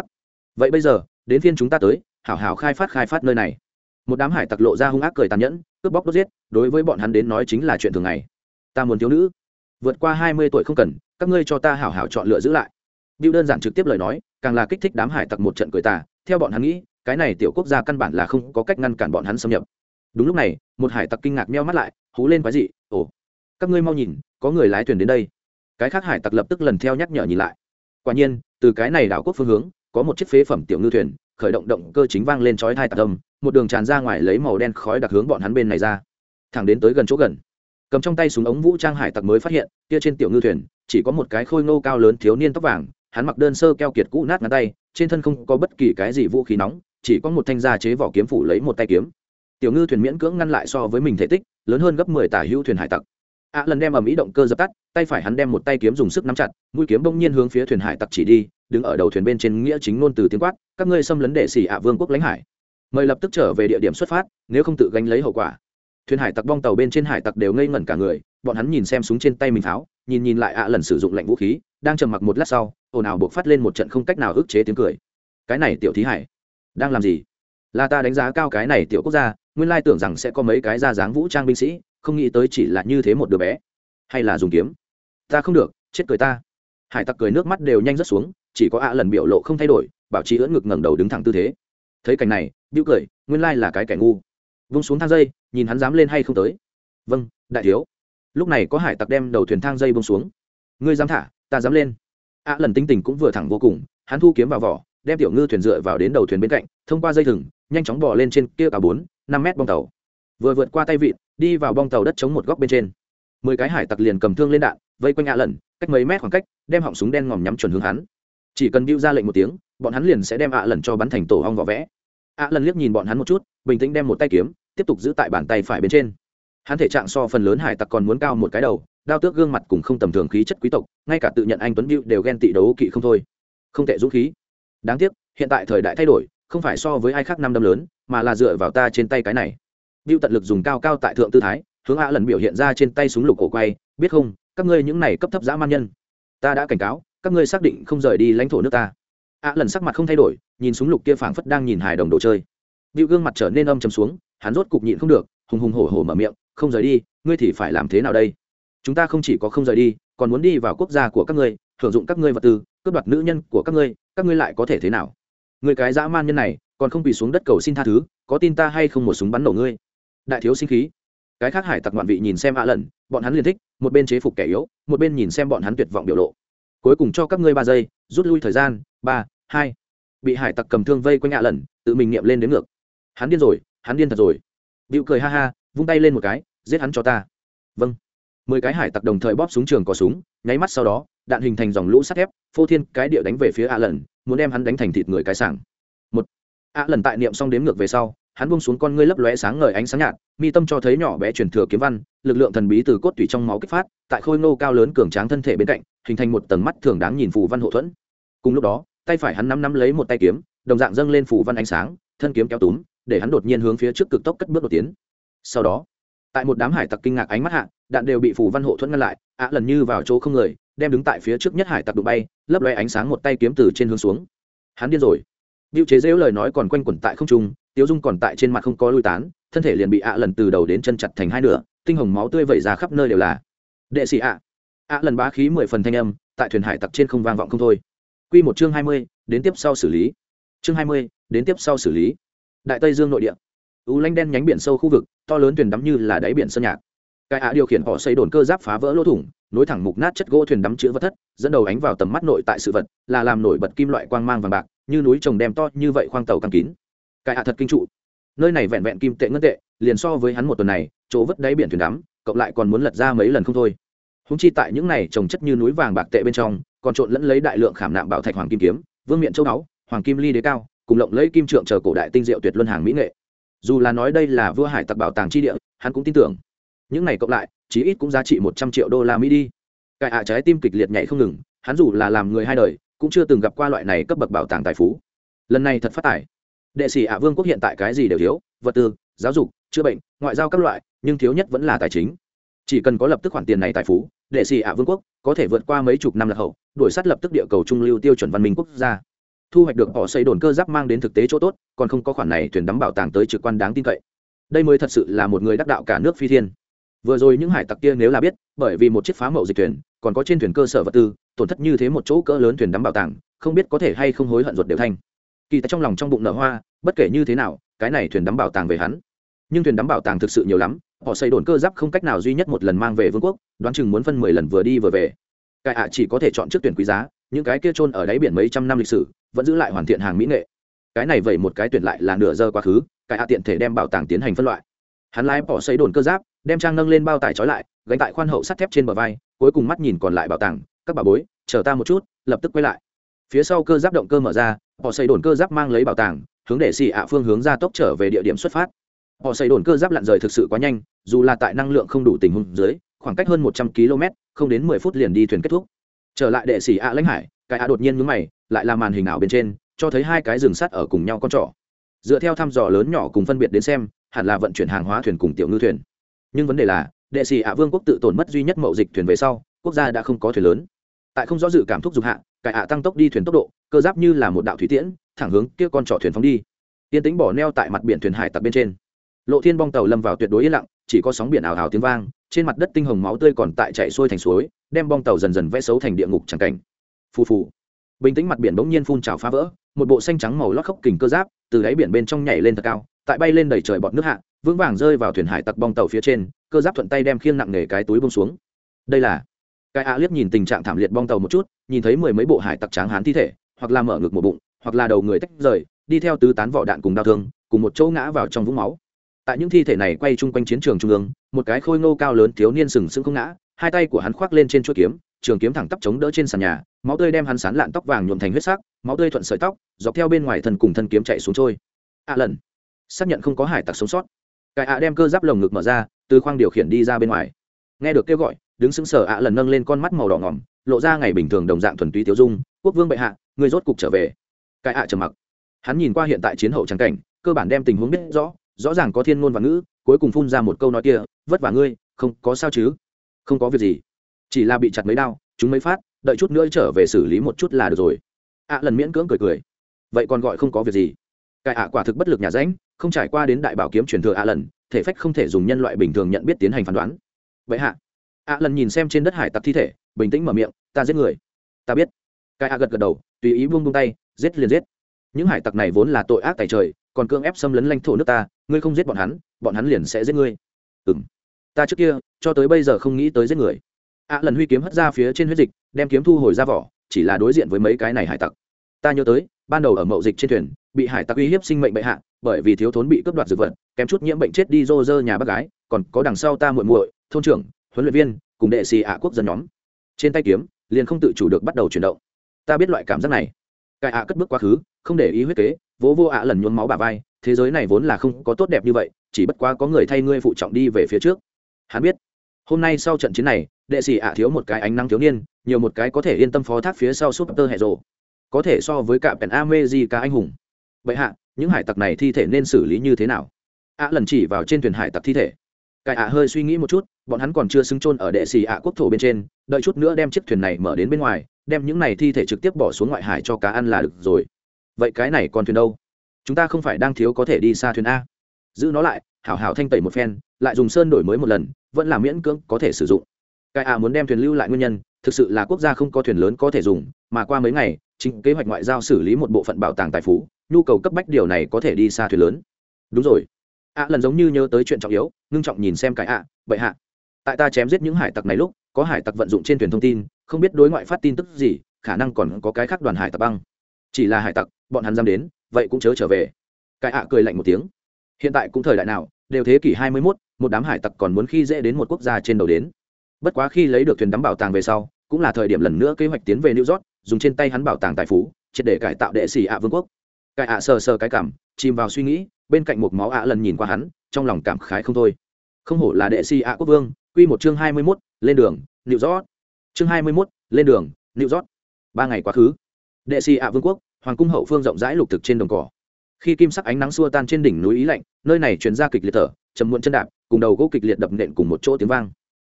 vậy bây giờ đến phiên chúng ta tới hảo hảo khai phát khai phát nơi này. Một đám hải tặc lộ ra hung ác cười tàn nhẫn cướp bóc đốt giết đối với bọn hắn đến nói chính là chuyện thường ngày. Ta muốn thiếu nữ. Vượt qua hai mươi tuổi không cần các ngươi cho ta hảo hảo chọn lựa giữ lại. Bill đơn giản trực tiếp lời nói, càng là kích thích đám hải tặc một trận cười tà, theo bọn hắn nghĩ, cái này tiểu quốc gia căn bản là không có cách ngăn cản bọn hắn xâm nhập. Đúng lúc này, một hải tặc kinh ngạc meo mắt lại, hú lên quái dị, "Ồ, các ngươi mau nhìn, có người lái thuyền đến đây." Cái khác hải tặc lập tức lần theo nhắc nhở nhìn lại. Quả nhiên, từ cái này đảo quốc phương hướng, có một chiếc phế phẩm tiểu ngư thuyền, khởi động động cơ chính vang lên chói tai tạc âm, một đường tràn ra ngoài lấy màu đen khói đặc hướng bọn hắn bên này ra. Thẳng đến tới gần chỗ gần, cầm trong tay súng ống vũ trang hải tặc mới phát hiện, kia trên tiểu ngư thuyền chỉ có một cái khôi ngô cao lớn thiếu niên tóc vàng, hắn mặc đơn sơ keo kiệt cũ nát ngắn tay trên thân không có bất kỳ cái gì vũ khí nóng chỉ có một thanh gia chế vỏ kiếm phủ lấy một tay kiếm. Tiểu ngư thuyền miễn cưỡng ngăn lại so với mình thể tích lớn hơn gấp mười tả hữu thuyền hải tặc. Ạ lần đem ầm ĩ động cơ dập tắt tay phải hắn đem một tay kiếm dùng sức nắm chặt mũi kiếm bỗng nhiên hướng phía thuyền hải tặc chỉ đi đứng ở đầu thuyền bên trên nghĩa chính ngôn từ tiếng quát các ngươi xâm lấn đệ xỉ ạ vương quốc lãnh hải mời lập tức trở về địa điểm xuất phát nếu không tự gánh lấy hậu quả. Thuyền hải tặc bong tàu bên trên hải tặc đều ngây ngẩn cả người bọn hắn nhìn xem súng trên tay mình tháo, nhìn nhìn lại ạ lần sử dụng lạnh vũ khí đang trầm mặc một lát sau ồn ào buộc phát lên một trận không cách nào ức chế tiếng cười. Cái này tiểu thí hải đang làm gì? Là ta đánh giá cao cái này tiểu quốc gia, nguyên lai tưởng rằng sẽ có mấy cái ra dáng vũ trang binh sĩ, không nghĩ tới chỉ là như thế một đứa bé. Hay là dùng kiếm? Ta không được, chết cười ta. Hải tặc cười nước mắt đều nhanh rớt xuống, chỉ có ạ lần biểu lộ không thay đổi, bảo trì ưỡn ngực ngẩng đầu đứng thẳng tư thế. Thấy cảnh này bĩu cười, nguyên lai là cái kẻ ngu. Vung xuống thang dây, nhìn hắn dám lên hay không tới. Vâng đại thiếu. Lúc này có hải tặc đem đầu thuyền thang dây bông xuống. Ngươi dám thả, ta dám lên. Ạ lần tinh tình cũng vừa thẳng vô cùng, hắn thu kiếm vào vỏ đem tiểu ngư thuyền dựa vào đến đầu thuyền bên cạnh, thông qua dây thừng, nhanh chóng bỏ lên trên kia cả bốn, năm mét bong tàu. Vừa vượt qua tay vịt, đi vào bong tàu đất chống một góc bên trên. Mười cái hải tặc liền cầm thương lên đạn, vây quanh ạ lần cách mấy mét khoảng cách, đem họng súng đen ngòm nhắm chuẩn hướng hắn. Chỉ cần bưu ra lệnh một tiếng, bọn hắn liền sẽ đem ạ lần cho bắn thành tổ hong vỏ vẽ. Ạ lần liếc nhìn bọn hắn một chút, bình tĩnh đem một tay kiếm, tiếp tục giữ tại bàn tay phải bên trên. Hắn thể trạng so phần lớn hải tặc còn muốn cao một cái đầu, đao tước gương mặt cùng không tầm thường khí chất quý tộc, ngay cả tự nhận anh tuấn bưu đều ghen tị đấu kỵ không thôi. Không tệ dũng khí đáng tiếc, hiện tại thời đại thay đổi, không phải so với ai khác năm đâm lớn, mà là dựa vào ta trên tay cái này. Bưu tận lực dùng cao cao tại thượng tư thái, hướng hạ lần biểu hiện ra trên tay súng lục cổ quay, biết không, các ngươi những này cấp thấp dã man nhân. Ta đã cảnh cáo, các ngươi xác định không rời đi lãnh thổ nước ta. Hạ lần sắc mặt không thay đổi, nhìn súng lục kia phảng phất đang nhìn hài đồng đồ chơi. Bưu gương mặt trở nên âm chầm xuống, hắn rốt cục nhịn không được, hùng hùng hổ hổ mở miệng, không rời đi, ngươi thì phải làm thế nào đây? Chúng ta không chỉ có không rời đi, còn muốn đi vào quốc gia của các ngươi hưởng dụng các ngươi vật tư cướp đoạt nữ nhân của các ngươi các ngươi lại có thể thế nào? Người cái dã man nhân này còn không bị xuống đất cầu xin tha thứ có tin ta hay không một súng bắn nổ ngươi? Đại thiếu sinh khí. Cái khác hải tặc ngoạn vị nhìn xem ạ lần bọn hắn liền thích một bên chế phục kẻ yếu một bên nhìn xem bọn hắn tuyệt vọng biểu lộ. Cuối cùng cho các ngươi ba giây rút lui thời gian ba hai. Bị hải tặc cầm thương vây quanh ạ lần tự mình nghiệm lên đến ngược. Hắn điên rồi hắn điên thật rồi. Điệu cười ha ha, vung tay lên một cái, giết hắn cho ta. Vâng. Mười cái hải tặc đồng thời bóp súng trường có súng, nháy mắt sau đó, đạn hình thành dòng lũ sắt thép, phô thiên cái địa đánh về phía A lần, muốn đem hắn đánh thành thịt người cái sảng. Một. A lần tại niệm xong đếm ngược về sau, hắn buông xuống con ngươi lấp lóe sáng ngời ánh sáng nhạt, mi tâm cho thấy nhỏ bé truyền thừa kiếm văn, lực lượng thần bí từ cốt tủy trong máu kích phát, tại khôi ngô cao lớn cường tráng thân thể bên cạnh, hình thành một tầng mắt thường đáng nhìn phù văn hộ thuẫn. Cùng lúc đó, tay phải hắn nắm nắm lấy một tay kiếm, đồng dạng dâng lên phù văn ánh sáng, thân kiếm kéo túm, để hắn đột nhiên hướng phía trước cực tốc cất bước đột tiến sau đó tại một đám hải tặc kinh ngạc ánh mắt hạ đạn đều bị phủ văn hộ thuẫn ngăn lại ạ lần như vào chỗ không người đem đứng tại phía trước nhất hải tặc đụng bay lấp loe ánh sáng một tay kiếm từ trên hướng xuống hắn điên rồi Diệu chế dễu lời nói còn quanh quẩn tại không trung, tiếu Dung còn tại trên mặt không có lui tán, thân thể liền bị ạ lần từ đầu đến chân chặt thành hai nửa, tinh hồng máu tươi vẩy ra khắp nơi đều là. Đệ sĩ ạ. ạ lần bá khí mười phần thanh âm, tại thuyền hải tặc trên không vang vọng không thôi. Quy một chương hai mươi, đến tiếp sau xử lý. Chương hai mươi, đến tiếp sau xử lý đại tây dương nội địa u lanh đen nhánh biển sâu khu vực to lớn thuyền đắm như là đáy biển sơn nhạc. Cái ạ điều khiển họ xây đồn cơ giáp phá vỡ lỗ thủng nối thẳng mục nát chất gỗ thuyền đắm chữ vật thất dẫn đầu ánh vào tầm mắt nội tại sự vật là làm nổi bật kim loại quang mang vàng bạc như núi trồng đem to như vậy khoang tàu căng kín. Cái ạ thật kinh trụ. Nơi này vẹn vẹn kim tệ ngân tệ liền so với hắn một tuần này chỗ vứt đáy biển thuyền đắm cộng lại còn muốn lật ra mấy lần không thôi. Húng chi tại những này trồng chất như núi vàng bạc tệ bên trong còn trộn lẫn lấy đại lượng khảm nạm bảo thạch hoàng kim kiếm vương miện châu đáo, hoàng kim ly đế cao cùng lộng lấy kim trượng chờ cổ đại tinh diệu tuyệt luân hàng mỹ nghệ dù là nói đây là vua hải tặc bảo tàng chi địa, hắn cũng tin tưởng. Những này cộng lại, chí ít cũng giá trị một trăm triệu đô la mỹ đi. Cải ạ trái tim kịch liệt nhảy không ngừng, hắn dù là làm người hai đời, cũng chưa từng gặp qua loại này cấp bậc bảo tàng tài phú. Lần này thật phát tài. Đệ sĩ ạ vương quốc hiện tại cái gì đều thiếu, vật tư, giáo dục, chữa bệnh, ngoại giao các loại, nhưng thiếu nhất vẫn là tài chính. Chỉ cần có lập tức khoản tiền này tài phú, đệ sĩ ạ vương quốc có thể vượt qua mấy chục năm lạc hậu, đuổi sát lập tức địa cầu trung lưu tiêu chuẩn văn minh quốc gia thu hoạch được họ xây đồn cơ giáp mang đến thực tế chỗ tốt, còn không có khoản này thuyền đắm bảo tàng tới trực quan đáng tin cậy. Đây mới thật sự là một người đắc đạo cả nước phi thiên. Vừa rồi những hải tặc kia nếu là biết, bởi vì một chiếc phá mậu dịch thuyền, còn có trên thuyền cơ sở vật tư, tổn thất như thế một chỗ cỡ lớn thuyền đắm bảo tàng, không biết có thể hay không hối hận ruột đều thanh kỳ tại trong lòng trong bụng nở hoa, bất kể như thế nào, cái này thuyền đắm bảo tàng về hắn. Nhưng thuyền đắm bảo tàng thực sự nhiều lắm, họ xây đồn cơ giáp không cách nào duy nhất một lần mang về vương quốc, đoán chừng muốn phân mười lần vừa đi vừa về. Cái ạ chỉ có thể chọn trước tuyển quý giá, những cái kia trôn ở đáy biển mấy trăm năm lịch sử vẫn giữ lại hoàn thiện hàng mỹ nghệ. Cái này vậy một cái tuyển lại là nửa giờ quá khứ, cái hạ tiện thể đem bảo tàng tiến hành phân loại. Hắn lái bỏ xây đồn cơ giáp, đem trang nâng lên bao tải trói lại, gánh tại khoan hậu sắt thép trên bờ vai, cuối cùng mắt nhìn còn lại bảo tàng, các bà bối, chờ ta một chút, lập tức quay lại. Phía sau cơ giáp động cơ mở ra họ xây đồn cơ giáp mang lấy bảo tàng, hướng để xì ạ phương hướng ra tốc trở về địa điểm xuất phát. Họ xây đồn cơ giáp lặn rời thực sự quá nhanh, dù là tại năng lượng không đủ tình huống dưới, khoảng cách hơn một trăm km không đến mười phút liền đi thuyền kết thúc. Trở lại đệ xì ạ lãnh hải cái ạ đột nhiên mướn mày, lại là màn hình ảo bên trên, cho thấy hai cái rừng sắt ở cùng nhau con trỏ. Dựa theo thăm dò lớn nhỏ cùng phân biệt đến xem, hẳn là vận chuyển hàng hóa thuyền cùng tiểu ngư thuyền. Nhưng vấn đề là, đệ sĩ ạ vương quốc tự tổn mất duy nhất mậu dịch thuyền về sau, quốc gia đã không có thuyền lớn. Tại không rõ dự cảm thúc dục hạ cải ạ tăng tốc đi thuyền tốc độ, cơ giáp như là một đạo thủy tiễn, thẳng hướng kia con trỏ thuyền phóng đi. Tiên tính bỏ neo tại mặt biển thuyền hải tặc bên trên. Lộ thiên bong tàu lâm vào tuyệt đối yên lặng, chỉ có sóng biển ảo ảo tiếng vang, trên mặt đất tinh hồng máu tươi còn tại chạy xuôi thành suối, đem bong tàu dần dần vẽ xấu thành địa ngục tràng cảnh phù phù. Bình tĩnh mặt biển bỗng nhiên phun trào phá vỡ, một bộ xanh trắng màu lót khốc kình cơ giáp từ đáy biển bên trong nhảy lên thật cao, tại bay lên đầy trời bọt nước hạ, vững vàng rơi vào thuyền hải tặc bong tàu phía trên, cơ giáp thuận tay đem khiêng nặng nề cái túi bông xuống. Đây là cái a liếc nhìn tình trạng thảm liệt bong tàu một chút, nhìn thấy mười mấy bộ hải tặc tráng hán thi thể, hoặc là mở ngực một bụng, hoặc là đầu người tách rời, đi theo tứ tán vỏ đạn cùng đau thương, cùng một chỗ ngã vào trong vũng máu. Tại những thi thể này quay chung quanh chiến trường trung ương, một cái khôi ngô cao lớn thiếu niên sừng sững không ngã, hai tay của hắn khoác lên trên chuỗi kiếm trường kiếm thẳng tắp chống đỡ trên sàn nhà, máu tươi đem hắn sán lạn tóc vàng nhuộm thành huyết sắc, máu tươi thuận sợi tóc, dọc theo bên ngoài thân cùng thân kiếm chạy xuống trôi. Ạ à lần, xác nhận không có hải tặc sống sót. Cải ạ đem cơ giáp lồng ngực mở ra, từ khoang điều khiển đi ra bên ngoài. Nghe được kêu gọi, đứng sững sờ ạ lần nâng lên con mắt màu đỏ ngỏm, lộ ra ngày bình thường đồng dạng thuần túy tiêu dung, quốc vương bệ hạ người rốt cục trở về. Cải ạ trầm mặc. Hắn nhìn qua hiện tại chiến hậu trắng cảnh, cơ bản đem tình huống biết rõ rõ ràng có thiên ngôn và ngữ, cuối cùng phun ra một câu nói kia, vất vả ngươi, không có sao chứ? Không có việc gì chỉ là bị chặt mấy đau chúng mới phát, đợi chút nữa trở về xử lý một chút là được rồi. Ạ lần miễn cưỡng cười cười. Vậy còn gọi không có việc gì. Cải ạ quả thực bất lực nhà ránh, không trải qua đến đại bảo kiếm truyền thừa ạ lần, thể phách không thể dùng nhân loại bình thường nhận biết tiến hành phán đoán. Vậy hạ. Ạ lần nhìn xem trên đất hải tặc thi thể, bình tĩnh mở miệng, ta giết người. Ta biết. Cải ạ gật gật đầu, tùy ý buông buông tay, giết liền giết. Những hải tặc này vốn là tội ác tài trời, còn cưỡng ép xâm lấn lãnh thổ nước ta, ngươi không giết bọn hắn bọn hắn liền sẽ giết ngươi. Ừ m ta trước kia, cho tới bây giờ không nghĩ tới giết người ạ lần huy kiếm hất ra phía trên huyết dịch, đem kiếm thu hồi ra vỏ, chỉ là đối diện với mấy cái này hải tặc. Ta nhớ tới, ban đầu ở mậu dịch trên thuyền, bị hải tặc uy hiếp sinh mệnh bệ hạ, bởi vì thiếu thốn bị cướp đoạt dược vật, kém chút nhiễm bệnh chết đi rô rơ nhà bác gái, còn có đằng sau ta muội muội, thôn trưởng, huấn luyện viên, cùng đệ xì ạ quốc dân nhóm. Trên tay kiếm, liền không tự chủ được bắt đầu chuyển động. Ta biết loại cảm giác này. Cài ạ cất bước quá khứ, không để ý huyết kế, vỗ vô ạ lần nhuốm máu bà vai, thế giới này vốn là không có tốt đẹp như vậy, chỉ bất quá có người thay ngươi phụ trọng đi về phía trước. Hắn biết hôm nay sau trận chiến này, đệ sĩ ạ thiếu một cái ánh nắng thiếu niên, nhiều một cái có thể yên tâm phó thác phía sau súp tơ hệ rộ có thể so với cả pèn ame di cả anh hùng. Vậy hạ, những hải tặc này thi thể nên xử lý như thế nào? Ạ lần chỉ vào trên thuyền hải tặc thi thể. Cải ạ hơi suy nghĩ một chút, bọn hắn còn chưa xứng chôn ở đệ sĩ ạ quốc thổ bên trên, đợi chút nữa đem chiếc thuyền này mở đến bên ngoài, đem những này thi thể trực tiếp bỏ xuống ngoại hải cho cá ăn là được rồi. Vậy cái này còn thuyền đâu? Chúng ta không phải đang thiếu có thể đi xa thuyền a. Giữ nó lại hảo hảo thanh tẩy một phen lại dùng sơn đổi mới một lần vẫn là miễn cưỡng có thể sử dụng. Cái à muốn đem thuyền lưu lại nguyên nhân thực sự là quốc gia không có thuyền lớn có thể dùng mà qua mấy ngày chính kế hoạch ngoại giao xử lý một bộ phận bảo tàng tài phú nhu cầu cấp bách điều này có thể đi xa thuyền lớn. Đúng rồi. À lần giống như nhớ tới chuyện trọng yếu ngưng trọng nhìn xem cái à, bệ hạ tại ta chém giết những hải tặc này lúc có hải tặc vận dụng trên thuyền thông tin không biết đối ngoại phát tin tức gì khả năng còn có cái khác đoàn hải tặc băng. Chỉ là hải tặc bọn hắn dám đến vậy cũng chớ trở về. Cái ạ cười lạnh một tiếng. Hiện tại cũng thời đại nào đều thế kỷ hai mươi 21, một đám hải tặc còn muốn khi dễ đến một quốc gia trên đầu đến. Bất quá khi lấy được thuyền đắm bảo tàng về sau cũng là thời điểm lần nữa kế hoạch tiến về new york dùng trên tay hắn bảo tàng tài phú triệt để cải tạo đệ sĩ ạ vương quốc. Cái ạ sờ sờ cái cảm chìm vào suy nghĩ bên cạnh một máu ạ lần nhìn qua hắn trong lòng cảm khái không thôi. Không hổ là đệ sĩ ạ quốc vương quy một chương hai mươi 21, lên đường new york. Chương hai mươi 21, lên đường new york. Ba ngày quá khứ đệ sĩ ạ vương quốc hoàng cung hậu phương rộng rãi lục thực trên đồng cỏ khi kim sắc ánh nắng xua tan trên đỉnh núi ý lạnh, nơi này chuyển ra kịch liệt thở chầm muộn chân đạp, cùng đầu gỗ kịch liệt đập nện cùng một chỗ tiếng vang.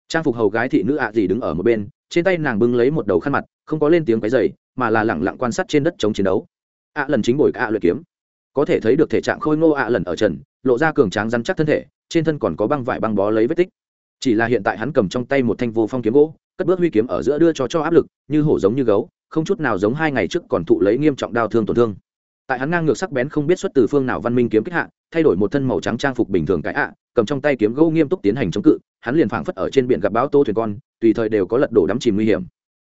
Trang phục hầu gái thị nữ ạ à gì đứng ở một bên, trên tay nàng bưng lấy một đầu khăn mặt, không có lên tiếng cái dày mà là lẳng lặng quan sát trên đất chống chiến đấu. Ạ lần chính bồi ạ luyện kiếm. Có thể thấy được thể trạng khôi ngô ạ lần ở trần, lộ ra cường tráng rắn chắc thân thể, trên thân còn có băng vải băng bó lấy vết tích. Chỉ là hiện tại hắn cầm trong tay một thanh vô phong kiếm gỗ, cất bước huy kiếm ở giữa đưa cho cho áp lực, như hổ giống như gấu, không chút nào giống hai ngày trước còn thụ lấy nghiêm trọng đau thương tổn thương tại hắn ngang ngược sắc bén không biết xuất từ phương nào văn minh kiếm kích hạ, thay đổi một thân màu trắng trang phục bình thường cái ạ, cầm trong tay kiếm gỗ nghiêm túc tiến hành chống cự, hắn liền phảng phất ở trên biển gặp bão tô thuyền con, tùy thời đều có lật đổ đắm chìm nguy hiểm.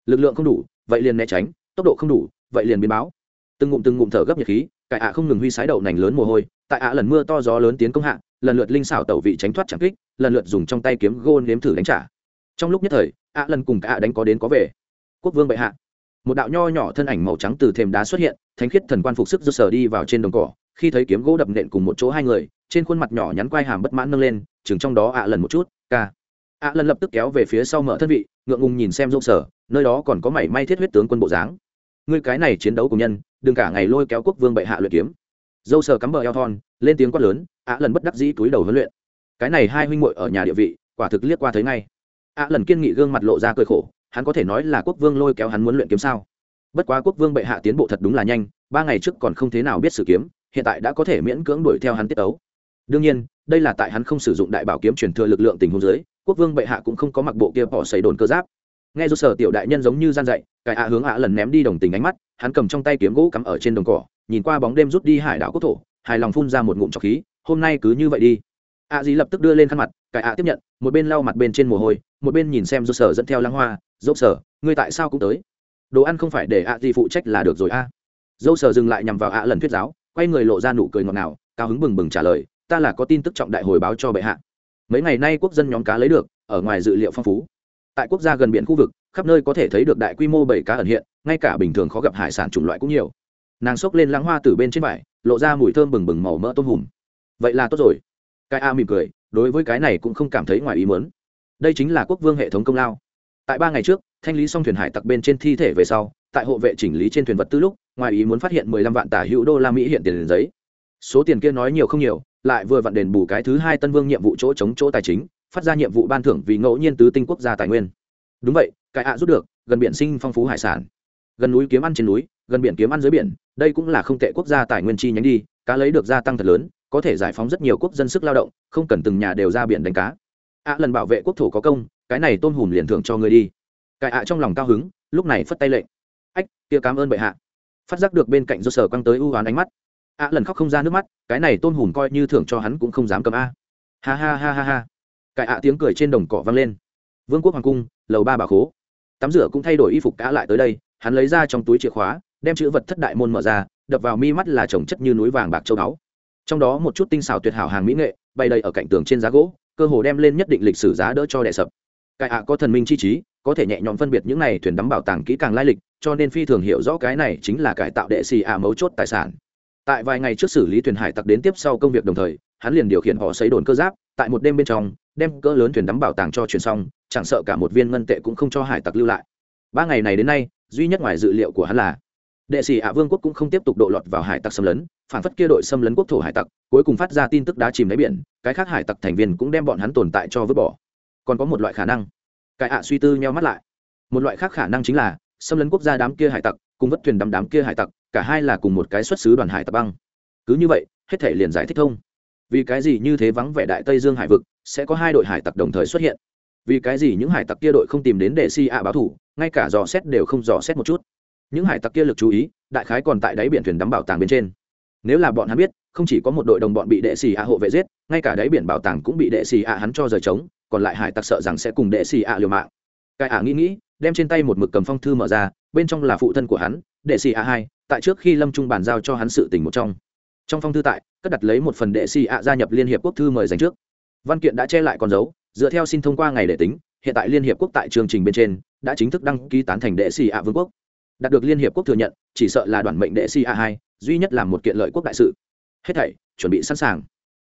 Lực lượng không đủ, vậy liền né tránh, tốc độ không đủ, vậy liền biến báo. Từng ngụm từng ngụm thở gấp nhiệt khí cải ạ không ngừng huy sái đậu nành lớn mồ hôi, tại ạ lần mưa to gió lớn tiến công hạ, lần lượt linh xảo tẩu vị tránh thoát chẳng kích, lần lượt dùng trong tay kiếm gôn nếm thử đánh trả. Trong lúc nhất thời, ạ lần cùng cả ạ đánh có đến có về. Quốc vương bệ hạ một đạo nho nhỏ thân ảnh màu trắng từ thềm đá xuất hiện, thánh khiết thần quan phục sức rút sờ đi vào trên đồng cỏ. Khi thấy kiếm gỗ đập nện cùng một chỗ hai người, trên khuôn mặt nhỏ nhắn quai hàm bất mãn nâng lên, chừng trong đó ạ lần một chút, ca. ạ lần lập tức kéo về phía sau mở thân vị, ngượng ngùng nhìn xem rộng sở, nơi đó còn có mảy may thiết huyết tướng quân bộ dáng. Ngươi cái này chiến đấu cùng nhân, đừng cả ngày lôi kéo quốc vương bệ hạ luyện kiếm. Dâu sờ cắm bờ eo thon, lên tiếng quát lớn, ạ lần bất đắc dĩ túi đầu huấn luyện. Cái này hai huynh muội ở nhà địa vị, quả thực liếc qua thấy ngay. ạ lần kiên nghị gương mặt lộ ra cơi khổ hắn có thể nói là quốc vương lôi kéo hắn muốn luyện kiếm sao? Bất quá quốc vương bệ hạ tiến bộ thật đúng là nhanh, ba ngày trước còn không thế nào biết sử kiếm, hiện tại đã có thể miễn cưỡng đuổi theo hắn tiết ấu đương nhiên, đây là tại hắn không sử dụng đại bảo kiếm truyền thừa lực lượng tình huống dưới, quốc vương bệ hạ cũng không có mặc bộ kia bỏ xầy đồn cơ giáp. Nghe do sở tiểu đại nhân giống như gian dạy, cái ạ hướng ạ lần ném đi đồng tình ánh mắt, hắn cầm trong tay kiếm gỗ cắm ở trên đồng cỏ, nhìn qua bóng đêm rút đi hải đảo quốc thổ, hài lòng phun ra một ngụm trọc khí, hôm nay cứ như vậy đi. Ạ à dì lập tức đưa lên khăn mặt, cái ạ tiếp nhận, một bên lau mặt bên trên mồ hôi, một bên nhìn xem do sở dẫn theo lăng hoa dâu sở ngươi tại sao cũng tới? Đồ ăn không phải để ạ gì phụ trách là được rồi a. Dâu sở dừng lại nhằm vào ạ lần thuyết giáo, quay người lộ ra nụ cười ngọt ngào, cao hứng bừng bừng trả lời, ta là có tin tức trọng đại hồi báo cho bệ hạ. Mấy ngày nay quốc dân nhóm cá lấy được, ở ngoài dự liệu phong phú. Tại quốc gia gần biển khu vực, khắp nơi có thể thấy được đại quy mô bảy cá ẩn hiện, ngay cả bình thường khó gặp hải sản chủng loại cũng nhiều. Nàng xốc lên lãng hoa từ bên trên vải, lộ ra mùi thơm bừng bừng màu mỡ tôm hùm. Vậy là tốt rồi. Cái a mỉm cười, đối với cái này cũng không cảm thấy ngoài ý mớn đây chính là quốc vương hệ thống công lao tại ba ngày trước, thanh lý xong thuyền hải tặc bên trên thi thể về sau, tại hộ vệ chỉnh lý trên thuyền vật tư lúc, ngoài ý muốn phát hiện mười lăm vạn tả hữu đô la mỹ hiện tiền giấy. Số tiền kia nói nhiều không nhiều, lại vừa vặn đền bù cái thứ hai tân vương nhiệm vụ chỗ chống chỗ tài chính, phát ra nhiệm vụ ban thưởng vì ngẫu nhiên tứ tinh quốc gia tài nguyên. Đúng vậy, cái ạ rút được, gần biển sinh phong phú hải sản. Gần núi kiếm ăn trên núi, gần biển kiếm ăn dưới biển, đây cũng là không tệ quốc gia tài nguyên chi nhánh đi, cá lấy được gia tăng thật lớn, có thể giải phóng rất nhiều quốc dân sức lao động, không cần từng nhà đều ra biển đánh cá. Ạ lần bảo vệ quốc thổ có công cái này tôm hùm liền thưởng cho ngươi đi. Cải ạ trong lòng cao hứng, lúc này phất tay lệnh ách, kia cảm ơn bệ hạ. Phát giác được bên cạnh do sở quăng tới ưu hoán ánh mắt. Ạ lần khóc không ra nước mắt, cái này tôm hùm coi như thưởng cho hắn cũng không dám cầm a. Ha ha ha ha ha. Cải ạ tiếng cười trên đồng cỏ vang lên. Vương quốc hoàng cung, lầu ba bà khố. Tắm rửa cũng thay đổi y phục cá lại tới đây, hắn lấy ra trong túi chìa khóa, đem chữ vật thất đại môn mở ra, đập vào mi mắt là trồng chất như núi vàng bạc châu báu. Trong đó một chút tinh xảo tuyệt hảo hàng mỹ nghệ bày đầy ở cạnh tường trên giá gỗ, cơ hồ đem lên nhất định lịch sử giá đỡ cho đẻ sập cái ạ có thần minh chi trí, có thể nhẹ nhõm phân biệt những này thuyền đắm bảo tàng kỹ càng lai lịch, cho nên phi thường hiểu rõ cái này chính là cải tạo đệ xì ạ mấu chốt tài sản. Tại vài ngày trước xử lý thuyền hải tặc đến tiếp sau công việc đồng thời, hắn liền điều khiển họ xấy đồn cơ giáp, tại một đêm bên trong, đem cỡ lớn thuyền đắm bảo tàng cho chuyển xong, chẳng sợ cả một viên ngân tệ cũng không cho hải tặc lưu lại. Ba ngày này đến nay, duy nhất ngoài dự liệu của hắn là, đệ sĩ ạ vương quốc cũng không tiếp tục độ lọt vào hải tặc xâm lấn, phản phất kia đội xâm lấn quốc thổ hải tặc, cuối cùng phát ra tin tức đá chìm đáy biển, cái khác hải tặc thành viên cũng đem bọn hắn tồn tại cho vứt bỏ còn có một loại khả năng. Cải ạ suy tư nheo mắt lại. Một loại khác khả năng chính là, xâm lấn quốc gia đám kia hải tặc, cùng vất thuyền đám đám kia hải tặc, cả hai là cùng một cái xuất xứ đoàn hải tặc băng. Cứ như vậy, hết thể liền giải thích thông. Vì cái gì như thế vắng vẻ đại tây dương hải vực sẽ có hai đội hải tặc đồng thời xuất hiện? Vì cái gì những hải tặc kia đội không tìm đến để si ạ báo thủ, ngay cả dò xét đều không dò xét một chút? Những hải tặc kia lực chú ý, đại khái còn tại đáy biển thuyền đắm bảo tàng bên trên. Nếu là bọn hắn biết, không chỉ có một đội đồng bọn bị đệ xì ạ hộ vệ giết, ngay cả đáy biển bảo tàng cũng bị đệ xì ạ hắn cho rời trống còn lại hải tặc sợ rằng sẽ cùng đệ xì ạ liều mạng. Cái ả nghĩ nghĩ, đem trên tay một mực cầm phong thư mở ra, bên trong là phụ thân của hắn, đệ xì ạ hai, tại trước khi lâm trung bàn giao cho hắn sự tình một trong. Trong phong thư tại, cất đặt lấy một phần đệ xì ạ gia nhập liên hiệp quốc thư mời dành trước. Văn kiện đã che lại con dấu, dựa theo xin thông qua ngày để tính, hiện tại liên hiệp quốc tại chương trình bên trên, đã chính thức đăng ký tán thành đệ xì ạ vương quốc. Đạt được liên hiệp quốc thừa nhận, chỉ sợ là đoàn mệnh đệ xì ạ hai, duy nhất là một kiện lợi quốc đại sự. Hết thảy, chuẩn bị sẵn sàng.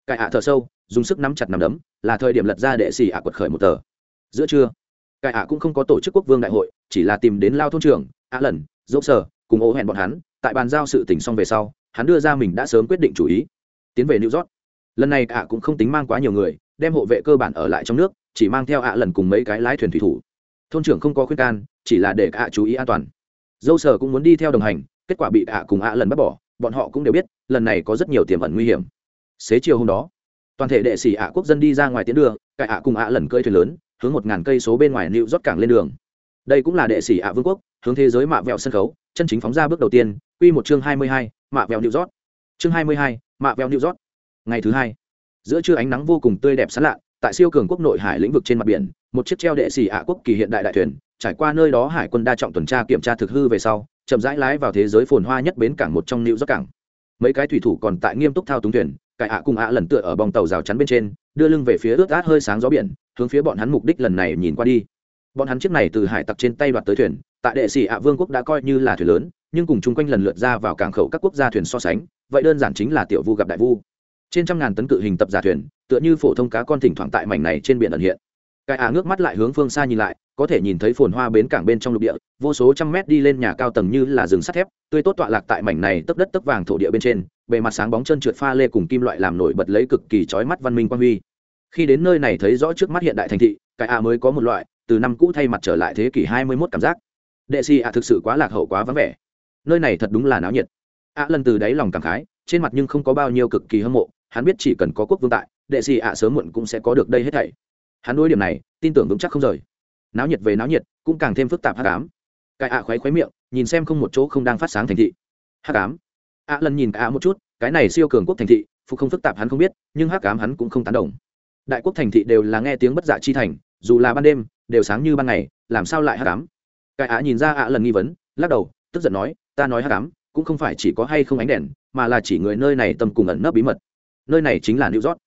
Cải ả thở sâu dùng sức nắm chặt nắm đấm, là thời điểm lật ra đệ xì ạ quật khởi một tờ. Giữa trưa cải ạ cũng không có tổ chức quốc vương đại hội, chỉ là tìm đến lao thôn trưởng ạ lần dốc sở cùng ố hẹn bọn hắn, tại bàn giao sự tỉnh xong về sau, hắn đưa ra mình đã sớm quyết định chủ ý, tiến về new york. Lần này ạ cũng không tính mang quá nhiều người, đem hộ vệ cơ bản ở lại trong nước, chỉ mang theo ạ lần cùng mấy cái lái thuyền thủy thủ. Thôn trưởng không có khuyên can, chỉ là để ạ chú ý an toàn. Dâu sở cũng muốn đi theo đồng hành, kết quả bị ạ cùng ạ lần bắt bỏ, bọn họ cũng đều biết, lần này có rất nhiều tiềm ẩn nguy hiểm. Xế chiều hôm đó toàn thể đệ sĩ ạ quốc dân đi ra ngoài tiến đường, cải ạ cùng ạ lần cơi thuyền lớn, hướng một ngàn cây số bên ngoài nịu rót cảng lên đường. Đây cũng là đệ sĩ ạ vương quốc, hướng thế giới mạ vẹo sân khấu, chân chính phóng ra bước đầu tiên, quy một chương hai mươi hai, mạ vẹo nịu rót chương hai mươi hai, mạ vẹo nịu rót ngày thứ hai, giữa trưa ánh nắng vô cùng tươi đẹp sán lạ, tại siêu cường quốc nội hải lĩnh vực trên mặt biển, một chiếc treo đệ sĩ ạ quốc kỳ hiện đại đại thuyền, trải qua nơi đó hải quân đa trọng tuần tra kiểm tra thực hư về sau, chậm rãi lái vào thế giới phồn hoa nhất bến cảng một trong nịu rót cảng. Mấy cái thủy thủ còn tại nghiêm túc thao túng thuyền cải ạ cùng ạ lần tựa ở bong tàu rào chắn bên trên, đưa lưng về phía ướt át hơi sáng gió biển, hướng phía bọn hắn mục đích lần này nhìn qua đi. Bọn hắn chiếc này từ hải tặc trên tay đoạt tới thuyền, tại đệ sĩ ạ vương quốc đã coi như là thuyền lớn, nhưng cùng chung quanh lần lượt ra vào cảng khẩu các quốc gia thuyền so sánh, vậy đơn giản chính là tiểu vu gặp đại vu. Trên trăm ngàn tấn cự hình tập giả thuyền, tựa như phổ thông cá con thỉnh thoảng tại mảnh này trên biển ẩn hiện. Cái ạ ngước mắt lại hướng phương xa nhìn lại có thể nhìn thấy phồn hoa bến cảng bên trong lục địa, vô số trăm mét đi lên nhà cao tầng như là rừng sắt thép, tươi tốt tọa lạc tại mảnh này tấp đất tấp vàng thổ địa bên trên, bề mặt sáng bóng chân trượt pha lê cùng kim loại làm nổi bật lấy cực kỳ trói mắt văn minh quang huy. Khi đến nơi này thấy rõ trước mắt hiện đại thành thị, cái a mới có một loại, từ năm cũ thay mặt trở lại thế kỷ hai mươi 21 cảm giác. Đệ xì a thực sự quá lạc hậu quá vắng vẻ. Nơi này thật đúng là náo nhiệt. A lần từ đáy lòng cảm khái, trên mặt nhưng không có bao nhiêu cực kỳ hâm mộ, hắn biết chỉ cần có quốc vương tại, đệ si a sớm muộn cũng sẽ có được đây hết thảy. Hắn đối điểm này, tin tưởng vững chắc không rời náo nhiệt về náo nhiệt, cũng càng thêm phức tạp hắc ám. Cái ạ khoáy khoáy miệng, nhìn xem không một chỗ không đang phát sáng thành thị. Hắc ám. Ạ lần nhìn ạ một chút, cái này siêu cường quốc thành thị, phục không phức tạp hắn không biết, nhưng hắc ám hắn cũng không tán đồng. Đại quốc thành thị đều là nghe tiếng bất dạ chi thành, dù là ban đêm, đều sáng như ban ngày, làm sao lại hắc ám? Cái ạ nhìn ra ạ lần nghi vấn, lắc đầu, tức giận nói, ta nói hắc ám, cũng không phải chỉ có hay không ánh đèn, mà là chỉ người nơi này tầm cùng ẩn nấp bí mật. Nơi này chính là new york.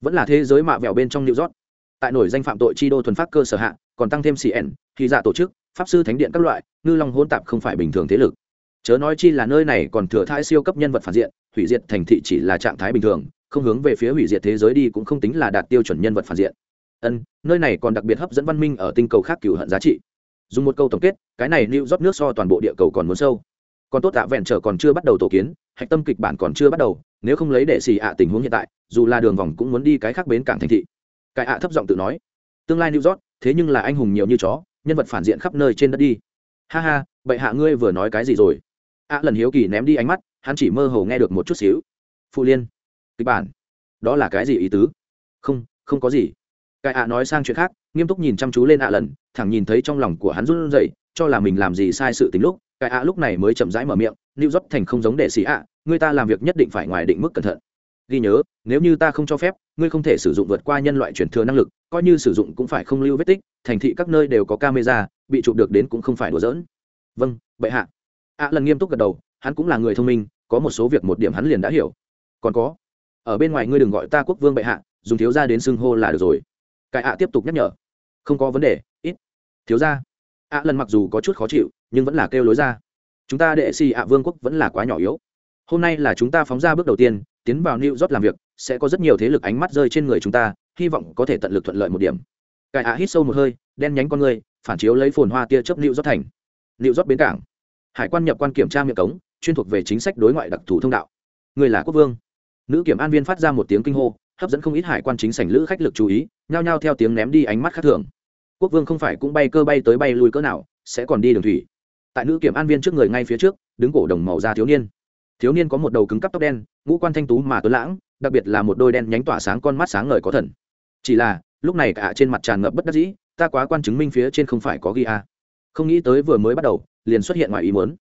Vẫn là thế giới mạ vẹo bên trong new york tại nổi danh phạm tội chi đô thuần pháp cơ sở hạ, còn tăng thêm cn thì dạ tổ chức, pháp sư thánh điện các loại, ngư long hôn tạp không phải bình thường thế lực. Chớ nói chi là nơi này còn thừa thai siêu cấp nhân vật phản diện, hủy diệt thành thị chỉ là trạng thái bình thường, không hướng về phía hủy diệt thế giới đi cũng không tính là đạt tiêu chuẩn nhân vật phản diện. Ân, nơi này còn đặc biệt hấp dẫn văn minh ở tinh cầu khác cựu hận giá trị. Dùng một câu tổng kết, cái này lưu rót nước so toàn bộ địa cầu còn muốn sâu. Còn tốt tạ vẹn trở còn chưa bắt đầu tổ kiến, hạch tâm kịch bản còn chưa bắt đầu, nếu không lấy để xì ạ tình huống hiện tại, dù là đường vòng cũng muốn đi cái khác bến cảng thành thị cải ạ thấp giọng tự nói, tương lai new york, thế nhưng là anh hùng nhiều như chó, nhân vật phản diện khắp nơi trên đất đi. Ha ha, bệ hạ ngươi vừa nói cái gì rồi? ạ lần hiếu kỳ ném đi ánh mắt, hắn chỉ mơ hồ nghe được một chút xíu. Phụ liên, kịch bản, đó là cái gì ý tứ? Không không có gì. Cải ạ nói sang chuyện khác, nghiêm túc nhìn chăm chú lên ạ lần, thẳng nhìn thấy trong lòng của hắn run rẩy, cho là mình làm gì sai sự tính lúc cải ạ lúc này mới chậm rãi mở miệng lưu rót thành không giống đệ sĩ ạ, người ta làm việc nhất định phải ngoài định mức cẩn thận. Ghi nhớ, nếu như ta không cho phép ngươi không thể sử dụng vượt qua nhân loại truyền thừa năng lực, coi như sử dụng cũng phải không lưu vết tích, thành thị các nơi đều có camera, bị chụp được đến cũng không phải đùa giỡn. Vâng bệ hạ. Ạ lần nghiêm túc gật đầu, hắn cũng là người thông minh, có một số việc một điểm hắn liền đã hiểu. Còn có, ở bên ngoài ngươi đừng gọi ta quốc vương bệ hạ, dùng thiếu gia đến xưng hô là được rồi. Cái ạ tiếp tục nhắc nhở. Không có vấn đề, ít. Thiếu gia. Ạ lần mặc dù có chút khó chịu, nhưng vẫn là kêu lối ra. Chúng ta đệ si ạ vương quốc vẫn là quá nhỏ yếu. Hôm nay là chúng ta phóng ra bước đầu tiên tiến vào new york làm việc, sẽ có rất nhiều thế lực ánh mắt rơi trên người chúng ta, hy vọng có thể tận lực thuận lợi một điểm. Cải Á hít sâu một hơi, đen nhánh con người, phản chiếu lấy phồn hoa tia chớp new york thành. New york bến cảng. Hải quan nhập quan kiểm tra miệng cống, chuyên thuộc về chính sách đối ngoại đặc thù thông đạo. Người là quốc vương. Nữ kiểm an viên phát ra một tiếng kinh hô, hấp dẫn không ít hải quan chính sảnh lữ khách lực chú ý, nhao nhao theo tiếng ném đi ánh mắt khác thường. Quốc vương không phải cũng bay cơ bay tới bay lui cỡ nào, sẽ còn đi đường thủy. Tại nữ kiểm an viên trước người ngay phía trước, đứng cổ đồng màu da thiếu niên thiếu niên có một đầu cứng cắp tóc đen, ngũ quan thanh tú mà tuấn lãng, đặc biệt là một đôi đen nhánh tỏa sáng con mắt sáng ngời có thần. Chỉ là, lúc này cả trên mặt tràn ngập bất đắc dĩ, ta quá quan chứng minh phía trên không phải có ghi a. Không nghĩ tới vừa mới bắt đầu, liền xuất hiện ngoài ý muốn.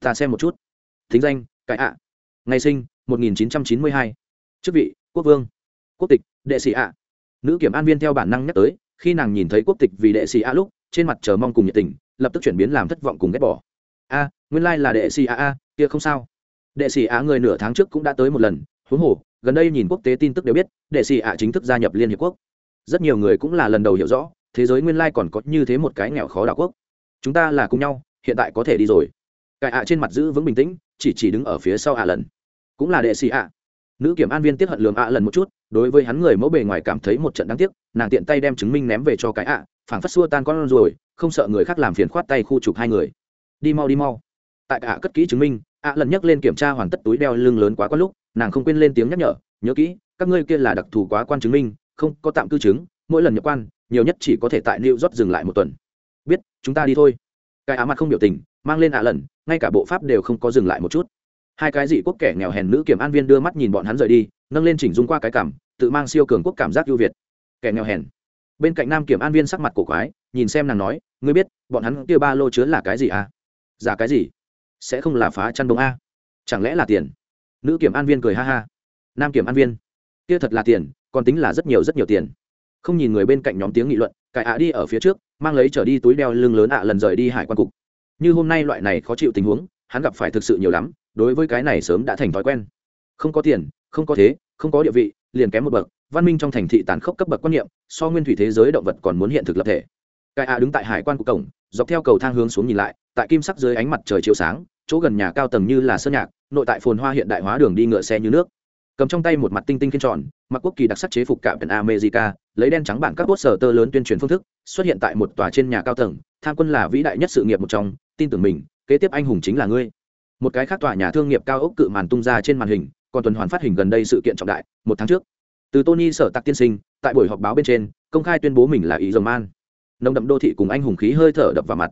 Ta xem một chút. Thính danh, cải ạ. Ngày sinh 1992. chức vị, quốc vương. Quốc tịch, đệ sĩ ạ. Nữ kiểm an viên theo bản năng nhắc tới, khi nàng nhìn thấy quốc tịch vì đệ sĩ ạ lúc, trên mặt chờ mong cùng nhiệt tình, lập tức chuyển biến làm thất vọng cùng ghét bỏ. A, nguyên lai là đệ sĩ ạ a, kia không sao đệ sĩ ạ người nửa tháng trước cũng đã tới một lần, huống hồ, gần đây nhìn quốc tế tin tức đều biết, đệ sĩ ạ chính thức gia nhập liên hiệp quốc. Rất nhiều người cũng là lần đầu hiểu rõ, thế giới nguyên lai còn có như thế một cái nghèo khó đảo quốc. Chúng ta là cùng nhau, hiện tại có thể đi rồi. Cải ạ trên mặt giữ vững bình tĩnh, chỉ chỉ đứng ở phía sau ạ lần. Cũng là đệ sĩ ạ. Nữ kiểm an viên tiếp hận lường ạ lần một chút, đối với hắn người mẫu bề ngoài cảm thấy một trận đáng tiếc, nàng tiện tay đem chứng minh ném về cho cái ạ, phảng phất xua tan con rồi, không sợ người khác làm phiền khoát tay khu trục hai người. Đi mau đi mau. Tại ạ cất kỹ chứng minh ạ lần nhắc lên kiểm tra hoàn tất túi đeo lưng lớn quá quá lúc, nàng không quên lên tiếng nhắc nhở, nhớ kỹ, các ngươi kia là đặc thù quá quan chứng minh, không có tạm cư chứng mỗi lần nhập quan, nhiều nhất chỉ có thể tại new york dừng lại một tuần. Biết, chúng ta đi thôi. Cái á mặt không biểu tình, mang lên ạ lần, ngay cả bộ pháp đều không có dừng lại một chút. Hai cái dị quốc kẻ nghèo hèn nữ kiểm an viên đưa mắt nhìn bọn hắn rời đi, nâng lên chỉnh dung qua cái cảm, tự mang siêu cường quốc cảm giác ưu việt. Kẻ nghèo hèn. Bên cạnh nam kiểm an viên sắc mặt cổ quái, nhìn xem nàng nói, ngươi biết, bọn hắn kia ba lô chứa là cái gì à? Giả cái gì? Sẽ không là phá chăn đông a. Chẳng lẽ là tiền? Nữ kiểm an viên cười ha ha. Nam kiểm an viên. Kia thật là tiền, còn tính là rất nhiều rất nhiều tiền. Không nhìn người bên cạnh nhóm tiếng nghị luận, cải ạ đi ở phía trước, mang lấy trở đi túi đeo lưng lớn ạ lần rời đi hải quan cục. Như hôm nay loại này khó chịu tình huống, hắn gặp phải thực sự nhiều lắm, đối với cái này sớm đã thành thói quen. Không có tiền, không có thế, không có địa vị, liền kém một bậc, văn minh trong thành thị tàn khốc cấp bậc quan niệm, so nguyên thủy thế giới động vật còn muốn hiện thực lập thể. Cải ạ đứng tại hải quan cục cổng, dọc theo cầu thang hướng xuống nhìn lại, tại kim sắc dưới ánh mặt trời chiếu sáng chỗ gần nhà cao tầng như là sơn nhạc, nội tại phồn hoa hiện đại hóa đường đi ngựa xe như nước. Cầm trong tay một mặt tinh tinh kiên tròn, mặc quốc kỳ đặc sắc chế phục cạm tần america, lấy đen trắng bản các bốt sở tơ lớn tuyên truyền phương thức, xuất hiện tại một tòa trên nhà cao tầng, tham quân là vĩ đại nhất sự nghiệp một trong, tin tưởng mình, kế tiếp anh hùng chính là ngươi. Một cái khác tòa nhà thương nghiệp cao ốc cự màn tung ra trên màn hình, còn tuần hoàn phát hình gần đây sự kiện trọng đại, một tháng trước. Từ tony sở tạc tiên sinh, tại buổi họp báo bên trên, công khai tuyên bố mình là ý dòng man nồng đậm đô thị cùng anh hùng khí hơi thở đập vào mặt.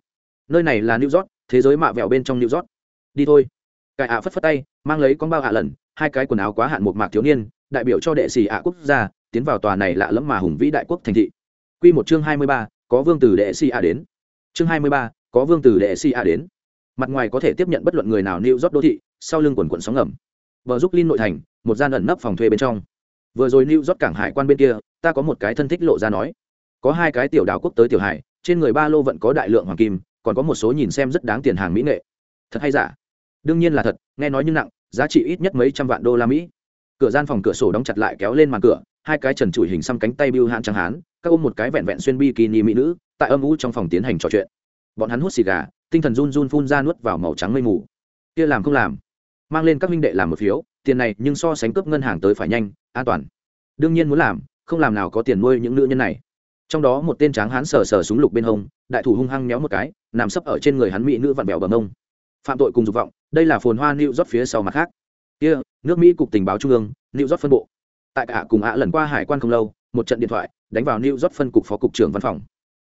Nơi này là new york, thế giới mạ vẹo bên trong new york đi thôi. Cải ạ phất phất tay mang lấy con bao hạ lần hai cái quần áo quá hạn một mạc thiếu niên đại biểu cho đệ sĩ ạ quốc gia tiến vào tòa này lạ lẫm mà hùng vĩ đại quốc thành thị. Quy một chương hai mươi ba, có vương tử đệ sĩ ạ đến. Chương hai mươi ba, có vương tử đệ sĩ ạ đến. Mặt ngoài có thể tiếp nhận bất luận người nào new york đô thị sau lưng quần quần sóng ngầm. Vợ giúp linh nội thành một gian ẩn nấp phòng thuê bên trong. Vừa rồi new york cảng hải quan bên kia ta có một cái thân thích lộ ra nói. Có hai cái tiểu đảo quốc tới tiểu hải trên người ba lô vẫn có đại lượng hoàng kim còn có một số nhìn xem rất đáng tiền hàng mỹ nghệ. Thật hay giả? Đương nhiên là thật, nghe nói như nặng, giá trị ít nhất mấy trăm vạn đô la mỹ. Cửa gian phòng cửa sổ đóng chặt lại kéo lên màn cửa, hai cái trần trụi hình xăm cánh tay bưu hãn trắng hán, các ôm một cái vẹn vẹn xuyên bi kỳ ni mỹ nữ, tại âm u trong phòng tiến hành trò chuyện. Bọn hắn hút xì gà, tinh thần run run phun ra nuốt vào màu trắng mây mù. Kia làm không làm. Mang lên các minh đệ làm một phiếu, tiền này nhưng so sánh cướp ngân hàng tới phải nhanh, an toàn. Đương nhiên muốn làm, không làm nào có tiền nuôi những nữ nhân này. Trong đó một tên tráng hán sờ sờ súng lục bên hông, đại thủ hung hăng méo một cái, nằm sấp ở trên người hắn mỹ nữ vặn vẹo bờ mông. Phạm tội cùng dục vọng đây là phồn hoa new rót phía sau mặt khác. Kia, nước mỹ cục tình báo trung ương, new rót phân bộ. Tại cả cùng ạ lần qua hải quan không lâu, một trận điện thoại đánh vào new rót phân cục phó cục trưởng văn phòng.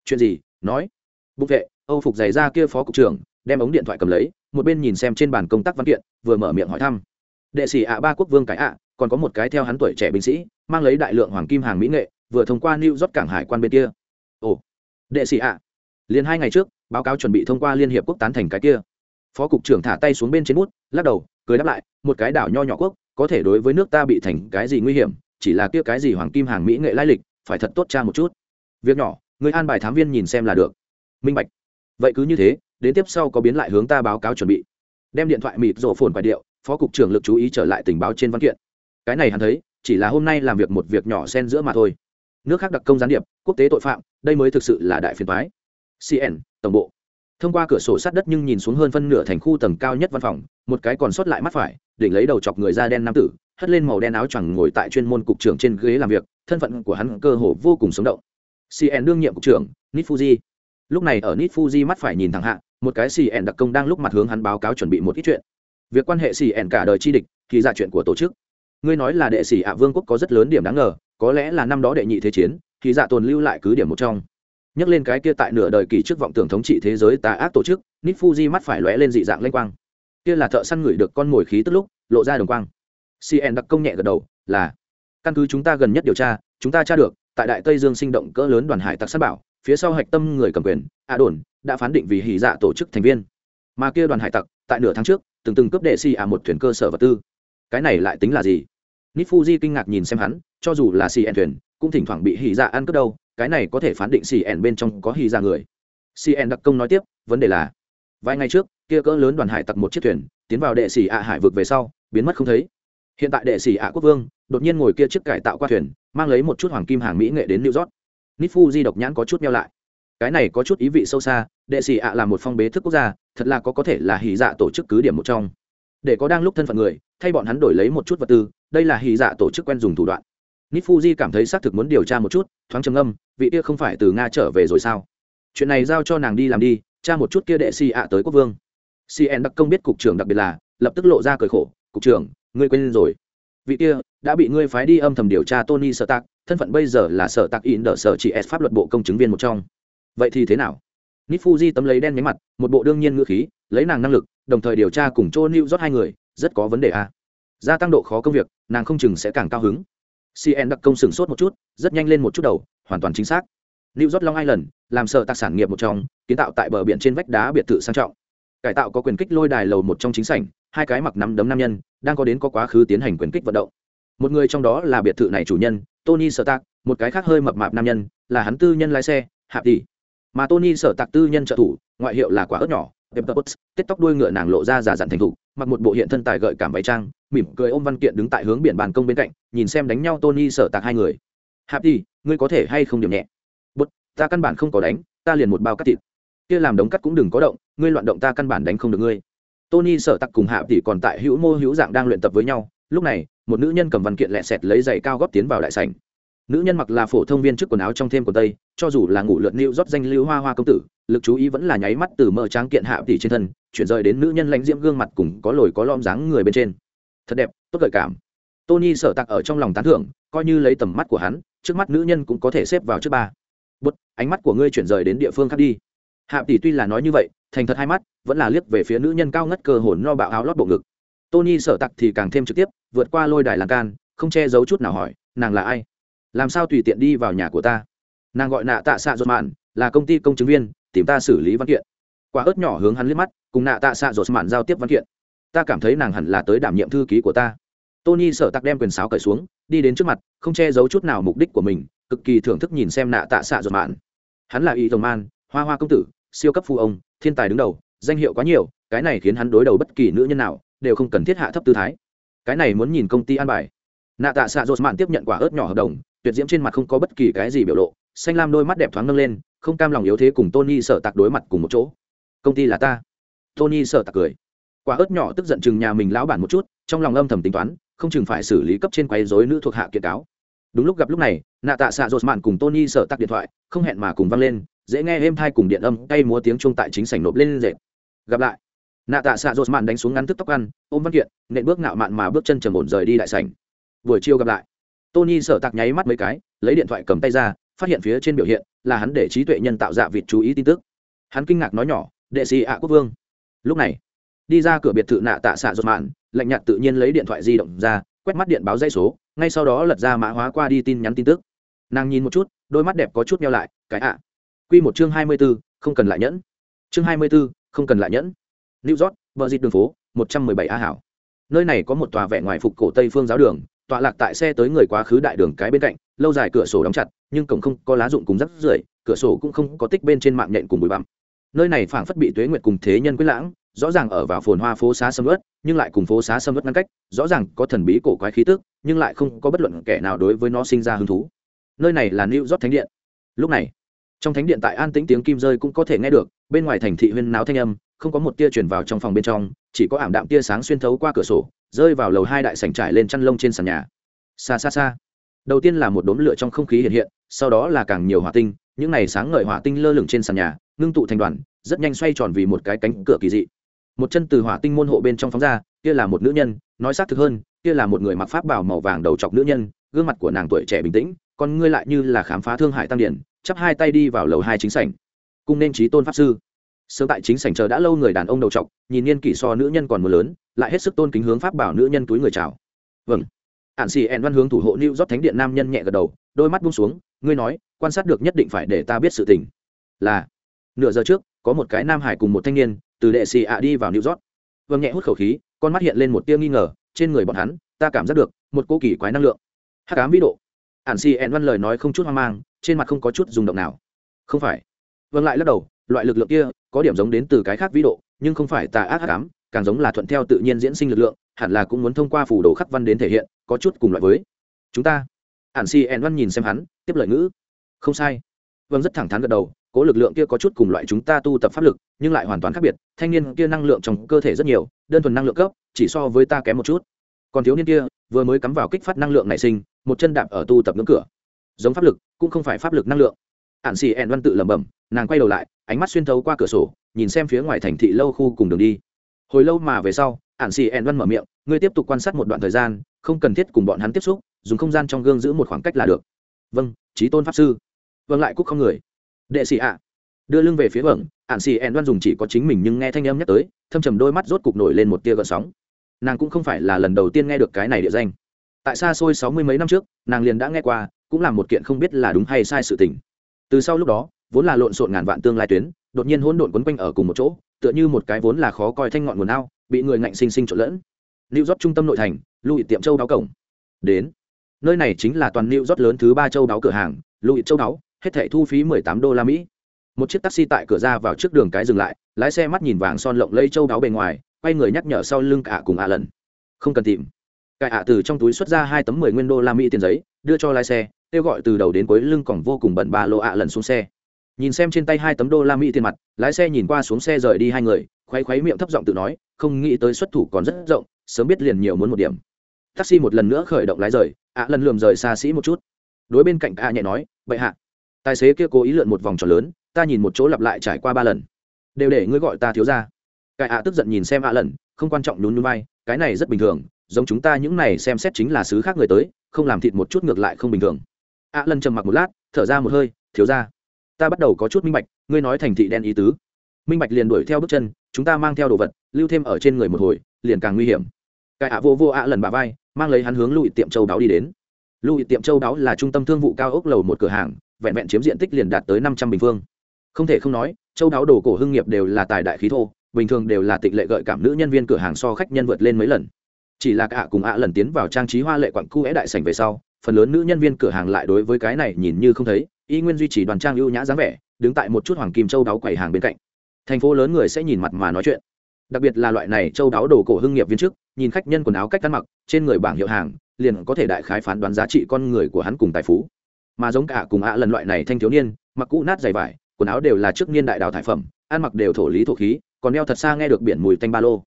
Chuyện gì? nói. Bục vệ, âu phục giày ra kia phó cục trưởng, đem ống điện thoại cầm lấy, một bên nhìn xem trên bàn công tác văn kiện, vừa mở miệng hỏi thăm. Đệ sĩ ạ, ba quốc vương cái ạ, còn có một cái theo hắn tuổi trẻ binh sĩ, mang lấy đại lượng hoàng kim hàng mỹ nghệ, vừa thông qua new york cảng hải quan bên kia. Ồ, đệ sĩ ạ. Liền hai ngày trước, báo cáo chuẩn bị thông qua liên hiệp quốc tán thành cái kia phó cục trưởng thả tay xuống bên trên bút, lắc đầu, cười đáp lại, một cái đảo nho nhỏ quốc, có thể đối với nước ta bị thành cái gì nguy hiểm, chỉ là kia cái gì hoàng kim hàng mỹ nghệ lai lịch, phải thật tốt cha một chút. Việc nhỏ, người an bài thám viên nhìn xem là được. Minh bạch. Vậy cứ như thế, đến tiếp sau có biến lại hướng ta báo cáo chuẩn bị. Đem điện thoại mịt rổ phồn bài điệu, phó cục trưởng lực chú ý trở lại tình báo trên văn kiện. Cái này hắn thấy, chỉ là hôm nay làm việc một việc nhỏ xen giữa mà thôi. Nước khác đặc công gián điệp, quốc tế tội phạm, đây mới thực sự là đại phiền thoái cn tổng bộ thông qua cửa sổ sát đất nhưng nhìn xuống hơn phân nửa thành khu tầng cao nhất văn phòng, một cái còn sót lại mắt phải, đỉnh lấy đầu chọc người da đen nam tử, hất lên màu đen áo choàng ngồi tại chuyên môn cục trưởng trên ghế làm việc, thân phận của hắn cơ hồ vô cùng sống động. Cn đương nhiệm cục trưởng, nit fuji. Lúc này ở nit fuji mắt phải nhìn thẳng hạ, một cái cn đặc công đang lúc mặt hướng hắn báo cáo chuẩn bị một ít chuyện. Việc quan hệ cn cả đời chi địch, thì ra chuyện của tổ chức. Ngươi nói là đệ sĩ ạ vương quốc có rất lớn điểm đáng ngờ, có lẽ là năm đó đệ nhị thế chiến, thì dạ tồn lưu lại cứ điểm một trong nhắc lên cái kia tại nửa đời kỳ trước vọng tưởng thống trị thế giới tà ác tổ chức nít fuji mắt phải lóe lên dị dạng lênh quang. Kia là thợ săn ngửi được con mồi khí tức lúc, lộ ra đồng quang. Cn đặc công nhẹ gật đầu, là, căn cứ chúng ta gần nhất điều tra, chúng ta tra được, tại đại tây dương sinh động cỡ lớn đoàn hải tặc sát bảo, phía sau hạch tâm người cầm quyền, a đồn, đã phán định vì hỉ dạ tổ chức thành viên. Mà kia đoàn hải tặc, tại nửa tháng trước, từng từng cướp đệ si à một thuyền cơ sở vật tư. Cái này lại tính là gì? Nít fuji kinh ngạc nhìn xem hắn, cho dù là cn thuyền, cũng thỉnh thoảng bị hỉ dạ ăn cướp đâu cái này có thể phán định cn bên trong có hỉ ra người. Cn đặc công nói tiếp, vấn đề là, vài ngày trước, kia cỡ lớn đoàn hải tặc một chiếc thuyền, tiến vào đệ sĩ ạ hải vực về sau, biến mất không thấy. Hiện tại đệ sĩ ạ quốc vương, đột nhiên ngồi kia chiếc cải tạo qua thuyền, mang lấy một chút hoàng kim hàng mỹ nghệ đến new york. Nít di độc nhãn có chút meo lại. Cái này có chút ý vị sâu xa, đệ sĩ ạ là một phong bế thức quốc gia, thật là có có thể là hỉ dạ tổ chức cứ điểm một trong. Để có đang lúc thân phận người, thay bọn hắn đổi lấy một chút vật tư, đây là hỉ dạ tổ chức quen dùng thủ đoạn nít fuji cảm thấy xác thực muốn điều tra một chút, thoáng trầm âm vị kia không phải từ nga trở về rồi sao? Chuyện này giao cho nàng đi làm đi, tra một chút kia đệ si ạ tới quốc vương. Cn đặc công biết cục trưởng đặc biệt là, lập tức lộ ra cười khổ, cục trưởng, ngươi quên rồi. Vị kia đã bị ngươi phái đi âm thầm điều tra tony sợ tạc thân phận bây giờ là sở tạc in đỡ sở chỉ s pháp luật bộ công chứng viên một trong. Vậy thì thế nào? Nít fuji tấm lấy đen nhánh mặt, một bộ đương nhiên ngữ khí, lấy nàng năng lực, đồng thời điều tra cùng chỗ new rót hai người, rất có vấn đề a. Gia tăng độ khó công việc, nàng không chừng sẽ càng cao hứng cn đặc công sửng sốt một chút rất nhanh lên một chút đầu hoàn toàn chính xác. New york long island làm sợ tạc sản nghiệp một trong kiến tạo tại bờ biển trên vách đá biệt thự sang trọng. Cải tạo có quyền kích lôi đài lầu một trong chính sảnh hai cái mặc nắm đấm nam nhân đang có đến có quá khứ tiến hành quyền kích vận động. Một người trong đó là biệt thự này chủ nhân tony sở tạc một cái khác hơi mập mạp nam nhân là hắn tư nhân lái xe hạ tỷ. Mà tony sở tạc tư nhân trợ thủ ngoại hiệu là quả ớt nhỏ Pepperpot, tết tóc đuôi ngựa nàng lộ ra giả dặn thành thục, mặc một bộ hiện thân tài gợi cảm váy trang, mỉm cười ôm văn kiện đứng tại hướng biển bàn công bên cạnh, nhìn xem đánh nhau Tony sở tạc hai người. Hạp đi, ngươi có thể hay không điểm nhẹ? Bút, ta căn bản không có đánh, ta liền một bao cắt thịt. Kia làm đống cắt cũng đừng có động, ngươi loạn động ta căn bản đánh không được ngươi. Tony sở tạc cùng Hạp tỷ còn tại hữu mô hữu dạng đang luyện tập với nhau, lúc này, một nữ nhân cầm văn kiện lẹ sẹt lấy giày cao gót tiến vào đại sảnh. nữ nhân mặc là phổ thông viên trước quần áo trong thêm quần tây cho dù là ngủ lượn nịu rót danh lưu hoa hoa công tử lực chú ý vẫn là nháy mắt từ mở tráng kiện hạ tỷ trên thân chuyển rời đến nữ nhân lãnh diễm gương mặt cùng có lồi có lom dáng người bên trên thật đẹp, tốt gợi cảm. Tony sở tặc ở trong lòng tán thưởng, coi như lấy tầm mắt của hắn, trước mắt nữ nhân cũng có thể xếp vào trước ba. Bút ánh mắt của ngươi chuyển rời đến địa phương khác đi. Hạ tỷ tuy là nói như vậy, thành thật hai mắt, vẫn là liếc về phía nữ nhân cao ngất cơ hồn no bạo áo lót bộ ngực. Tony sở tặc thì càng thêm trực tiếp, vượt qua lôi đài lan can, không che giấu chút nào hỏi, nàng là ai? Làm sao tùy tiện đi vào nhà của ta? Nàng gọi nạ tạ xạ dột mạn, là công ty công chứng viên, tìm ta xử lý văn kiện. Quả ớt nhỏ hướng hắn liếc mắt, cùng nạ tạ xạ dột mạn giao tiếp văn kiện ta cảm thấy nàng hẳn là tới đảm nhiệm thư ký của ta. Tony sợ tặc đem quyền sáo cởi xuống, đi đến trước mặt, không che giấu chút nào mục đích của mình, cực kỳ thưởng thức nhìn xem nạ tạ xạ ruột mạn. Hắn là y dòng man, hoa hoa công tử, siêu cấp phu ông, thiên tài đứng đầu, danh hiệu quá nhiều, cái này khiến hắn đối đầu bất kỳ nữ nhân nào, đều không cần thiết hạ thấp tư thái. Cái này muốn nhìn công ty an bài. Nạ tạ xạ ruột mạn tiếp nhận quả ớt nhỏ hợp đồng, tuyệt diễm trên mặt không có bất kỳ cái gì biểu lộ, xanh lam đôi mắt đẹp thoáng nâng lên, không cam lòng yếu thế cùng tony sợ tặc đối mặt cùng một chỗ. Công ty là ta. Tony sợ tặc cười quả ớt nhỏ tức giận chừng nhà mình lão bản một chút, trong lòng âm thầm tính toán, không chừng phải xử lý cấp trên quấy rối nữ thuộc hạ kiện cáo. Đúng lúc gặp lúc này, nạ tạ xạ rột mạn cùng tony sợ tắt điện thoại, không hẹn mà cùng văng lên, dễ nghe êm thai cùng điện âm tay múa tiếng chuông tại chính sảnh nộp lên dệt gặp lại. Nạ tạ xạ rột mạn đánh xuống ngắn thức tóc ăn, ôm văn kiện, nện bước nạo mạn mà bước chân trầm ổn rời đi đại sảnh. Buổi chiều gặp lại. Tony sợ tạc nháy mắt mấy cái, lấy điện thoại cầm tay ra, phát hiện phía trên biểu hiện là hắn để trí tuệ nhân tạo dạ vịt chú ý tin tức. Hắn kinh ngạc nói nhỏ, đệ sĩ ạ quốc vương. Lúc này đi ra cửa biệt thự nạ tạ xạ rột mạn, lạnh nhạt tự nhiên lấy điện thoại di động ra, quét mắt điện báo dây số, ngay sau đó lật ra mã hóa qua đi tin nhắn tin tức. Nàng nhìn một chút, đôi mắt đẹp có chút nhau lại, cái ạ. À. q một chương hai mươi b ố không cần lại nhẫn. Chương hai mươi b ố không cần lại nhẫn. New york, vợ dịt đường phố, một trăm mười bảy a hảo. Nơi này có một tòa vẽ ngoài phục cổ tây phương giáo đường, tọa lạc tại xe tới người quá khứ đại đường cái bên cạnh, lâu dài cửa sổ đóng chặt, nhưng cổng không có lá dụng cùng rắc rưởi, cửa sổ cũng không có tích bên trên mạng nhện cùng bụi bặm. Nơi này phảng phất bị tuế nguyệt cùng thế nhân quyết lãng rõ ràng ở vào phồn hoa phố xá sâm ớt nhưng lại cùng phố xá sâm ớt ngăn cách, rõ ràng có thần bí cổ quái khí tức, nhưng lại không có bất luận kẻ nào đối với nó sinh ra hứng thú. Nơi này là new york thánh điện. Lúc này, trong thánh điện tại an tĩnh tiếng kim rơi cũng có thể nghe được, bên ngoài thành thị huyên náo thanh âm, không có một tia chuyển vào trong phòng bên trong, chỉ có ảm đạm tia sáng xuyên thấu qua cửa sổ, rơi vào lầu hai đại sảnh trải lên chăn lông trên sàn nhà. Xa xa xa. Đầu tiên là một đốm lửa trong không khí hiện hiện, sau đó là càng nhiều hỏa tinh, những này sáng ngời hỏa tinh lơ lửng trên sàn nhà, ngưng tụ thành đoàn, rất nhanh xoay tròn vì một cái cánh cửa kỳ dị một chân từ hỏa tinh môn hộ bên trong phóng ra, kia là một nữ nhân, nói xác thực hơn, kia là một người mặc pháp bảo màu vàng đầu chọc nữ nhân, gương mặt của nàng tuổi trẻ bình tĩnh còn ngươi lại như là khám phá thương hại tăng điển, chắp hai tay đi vào lầu hai chính sảnh. Cung nên trí tôn pháp sư. Sớm tại chính sảnh chờ đã lâu người đàn ông đầu trọc nhìn niên kỷ so nữ nhân còn mưa lớn, lại hết sức tôn kính hướng pháp bảo nữ nhân túi người chào. Vâng. Ạn xì ẹn văn hướng thủ hộ lưu rót thánh điện nam nhân nhẹ gật đầu, đôi mắt bung xuống, ngươi nói, quan sát được nhất định phải để ta biết sự tình. Là, nửa giờ trước, có một cái nam hải cùng một thanh niên từ đệ xì ạ đi vào new rót vâng nhẹ hút khẩu khí, con mắt hiện lên một tia nghi ngờ, trên người bọn hắn, ta cảm giác được một cô kỳ quái năng lượng. Hát cám vĩ độ. Ạn xì ẹn văn lời nói không chút hoang mang, trên mặt không có chút rung động nào. Không phải. Vâng lại lắc đầu, loại lực lượng kia có điểm giống đến từ cái khác vĩ độ, nhưng không phải tà ác hát cám càng giống là thuận theo tự nhiên diễn sinh lực lượng, hẳn là cũng muốn thông qua phủ đồ khắc văn đến thể hiện, có chút cùng loại với. Chúng ta. Ản si en văn nhìn xem hắn, tiếp lời ngữ. Không sai. Vâng rất thẳng thắn gật đầu cố lực lượng kia có chút cùng loại chúng ta tu tập pháp lực, nhưng lại hoàn toàn khác biệt, thanh niên kia năng lượng trong cơ thể rất nhiều, đơn thuần năng lượng cấp, chỉ so với ta kém một chút. Còn thiếu niên kia, vừa mới cắm vào kích phát năng lượng nảy sinh, một chân đạp ở tu tập ngưỡng cửa. Giống pháp lực, cũng không phải pháp lực năng lượng. Ạn xì ẹn văn tự lẩm bẩm, nàng quay đầu lại, ánh mắt xuyên thấu qua cửa sổ, nhìn xem phía ngoài thành thị lâu khu cùng đường đi. Hồi lâu mà về sau ạn xì ẹn văn mở miệng, ngươi tiếp tục quan sát một đoạn thời gian, không cần thiết cùng bọn hắn tiếp xúc, dùng không gian trong gương giữ một khoảng cách là được. Vâng trí tôn pháp sư. Vâng lại cúc không người đệ sĩ ạ. Đưa lưng về phía vầng ạn xì ẹn đoan dùng chỉ có chính mình nhưng nghe thanh âm nhắc tới thâm trầm đôi mắt rốt cục nổi lên một tia gợn sóng. Nàng cũng không phải là lần đầu tiên nghe được cái này địa danh. Tại xa xôi sáu mươi mấy năm trước nàng liền đã nghe qua cũng là một kiện không biết là đúng hay sai sự tình. Từ sau lúc đó vốn là lộn xộn ngàn vạn tương lai tuyến đột nhiên hỗn độn quấn quanh ở cùng một chỗ tựa như một cái vốn là khó coi thanh ngọn nguồn ao bị người ngạnh sinh sinh trộn lẫn. Lưu rót trung tâm nội thành, Louis tiệm châu đáo cổng. Đến. Nơi này chính là toàn lưu rót lớn thứ ba châu đáo cửa hàng, Louis châu đáo, hết thảy thu phí 18 đô la Mỹ. Một chiếc taxi tại cửa ra vào trước đường cái dừng lại, lái xe mắt nhìn vàng son lộng lẫy châu đáo bề ngoài, quay người nhắc nhở sau lưng cả cùng ạ lần. Không cần tìm. Cái ạ từ trong túi xuất ra hai tấm 10 nguyên đô la Mỹ tiền giấy, đưa cho lái xe, kêu gọi từ đầu đến cuối lưng còn vô cùng bận ba lô ạ lần xuống xe. Nhìn xem trên tay hai tấm đô la Mỹ tiền mặt, lái xe nhìn qua xuống xe rời đi hai người, khoáy khoáy miệng thấp giọng tự nói, không nghĩ tới xuất thủ còn rất rộng, sớm biết liền nhiều muốn một điểm taxi một lần nữa khởi động lái rời ạ lần lườm rời xa xỉ một chút đối bên cạnh ạ nhẹ nói vậy hạ tài xế kia cố ý lượn một vòng tròn lớn, ta nhìn một chỗ lặp lại trải qua ba lần. Đều để ngươi gọi ta thiếu ra cái ạ tức giận nhìn xem ạ lần, không quan trọng nhún nhún vai, cái này rất bình thường, giống chúng ta những này xem xét chính là xứ khác người tới, không làm thịt một chút ngược lại không bình thường. Ạ lần trầm mặc một lát, thở ra một hơi, thiếu ra ta bắt đầu có chút minh bạch, ngươi nói thành thị đen ý tứ. Minh bạch liền đuổi theo bước chân, chúng ta mang theo đồ vật, lưu thêm ở trên người một hồi, liền càng nguy hiểm. Cái ạ vô vô ạ lần bà vai, mang lấy hắn hướng lụi tiệm châu đáo đi đến. Lụi tiệm châu đáo là trung tâm thương vụ cao ốc lầu một cửa hàng vẹn vẹn chiếm diện tích liền đạt tới năm trăm bình phương. Không thể không nói, châu đáo đồ cổ hưng nghiệp đều là tài đại khí thô, bình thường đều là tịnh lệ gợi cảm nữ nhân viên cửa hàng so khách nhân vượt lên mấy lần. Chỉ là cả cùng ạ lần tiến vào trang trí hoa lệ quặng khu é đại sảnh về sau, phần lớn nữ nhân viên cửa hàng lại đối với cái này nhìn như không thấy, y nguyên duy trì đoàn trang ưu nhã dáng vẻ, đứng tại một chút hoàng kim châu đáo quầy hàng bên cạnh. Thành phố lớn người sẽ nhìn mặt mà nói chuyện. Đặc biệt là loại này châu đáo đồ cổ hưng nghiệp viên chức nhìn khách nhân quần áo cách ăn mặc, trên người bảng hiệu hàng, liền có thể đại khái phán đoán giá trị con người của hắn cùng tài phú mà giống cả cùng ạ lần loại này thanh thiếu niên, mặc cũ nát dày vải, quần áo đều là trước niên đại đào thải phẩm, ăn mặc đều thổ lý thổ khí, còn đeo thật xa nghe được biển mùi tanh ba lô.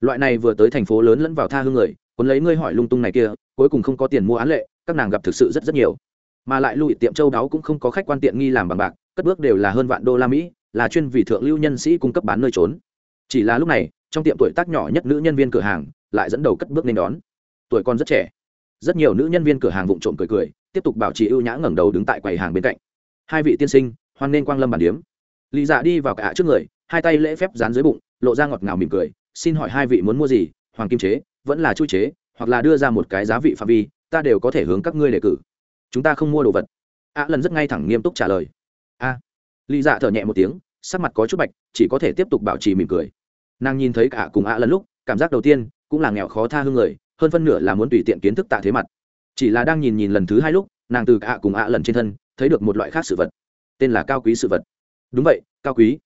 Loại này vừa tới thành phố lớn lẫn vào tha hương người quấn lấy ngươi hỏi lung tung này kia, cuối cùng không có tiền mua án lệ, các nàng gặp thực sự rất rất nhiều. Mà lại lụi tiệm châu đáo cũng không có khách quan tiện nghi làm bằng bạc, cất bước đều là hơn vạn đô la mỹ, là chuyên vì thượng lưu nhân sĩ cung cấp bán nơi trốn. Chỉ là lúc này, trong tiệm tuổi tác nhỏ nhất nữ nhân viên cửa hàng, lại dẫn đầu cất bước nên đón. Tuổi con rất trẻ rất nhiều nữ nhân viên cửa hàng vụng trộm cười cười, tiếp tục bảo trì ưu nhã ngẩng đầu đứng tại quầy hàng bên cạnh. Hai vị tiên sinh, hoan nên quang lâm bản điếm. Lý dạ đi vào cả trước người, hai tay lễ phép dán dưới bụng, lộ ra ngọt ngào mỉm cười, xin hỏi hai vị muốn mua gì, hoàng kim chế, vẫn là chui chế, hoặc là đưa ra một cái giá vị phạm vi, ta đều có thể hướng các ngươi đề cử. Chúng ta không mua đồ vật. Ạ lần rất ngay thẳng nghiêm túc trả lời. A. À. lý dạ thở nhẹ một tiếng, sắc mặt có chút bạch, chỉ có thể tiếp tục bảo trì mỉm cười. Nàng nhìn thấy cả cùng ạ lần lúc, cảm giác đầu tiên cũng là nghèo khó tha hương người hơn phân nửa là muốn tùy tiện kiến thức tạ thế mặt. Chỉ là đang nhìn nhìn lần thứ hai lúc, nàng từ ạ cùng ạ lần trên thân, thấy được một loại khác sự vật. Tên là cao quý sự vật. Đúng vậy, cao quý.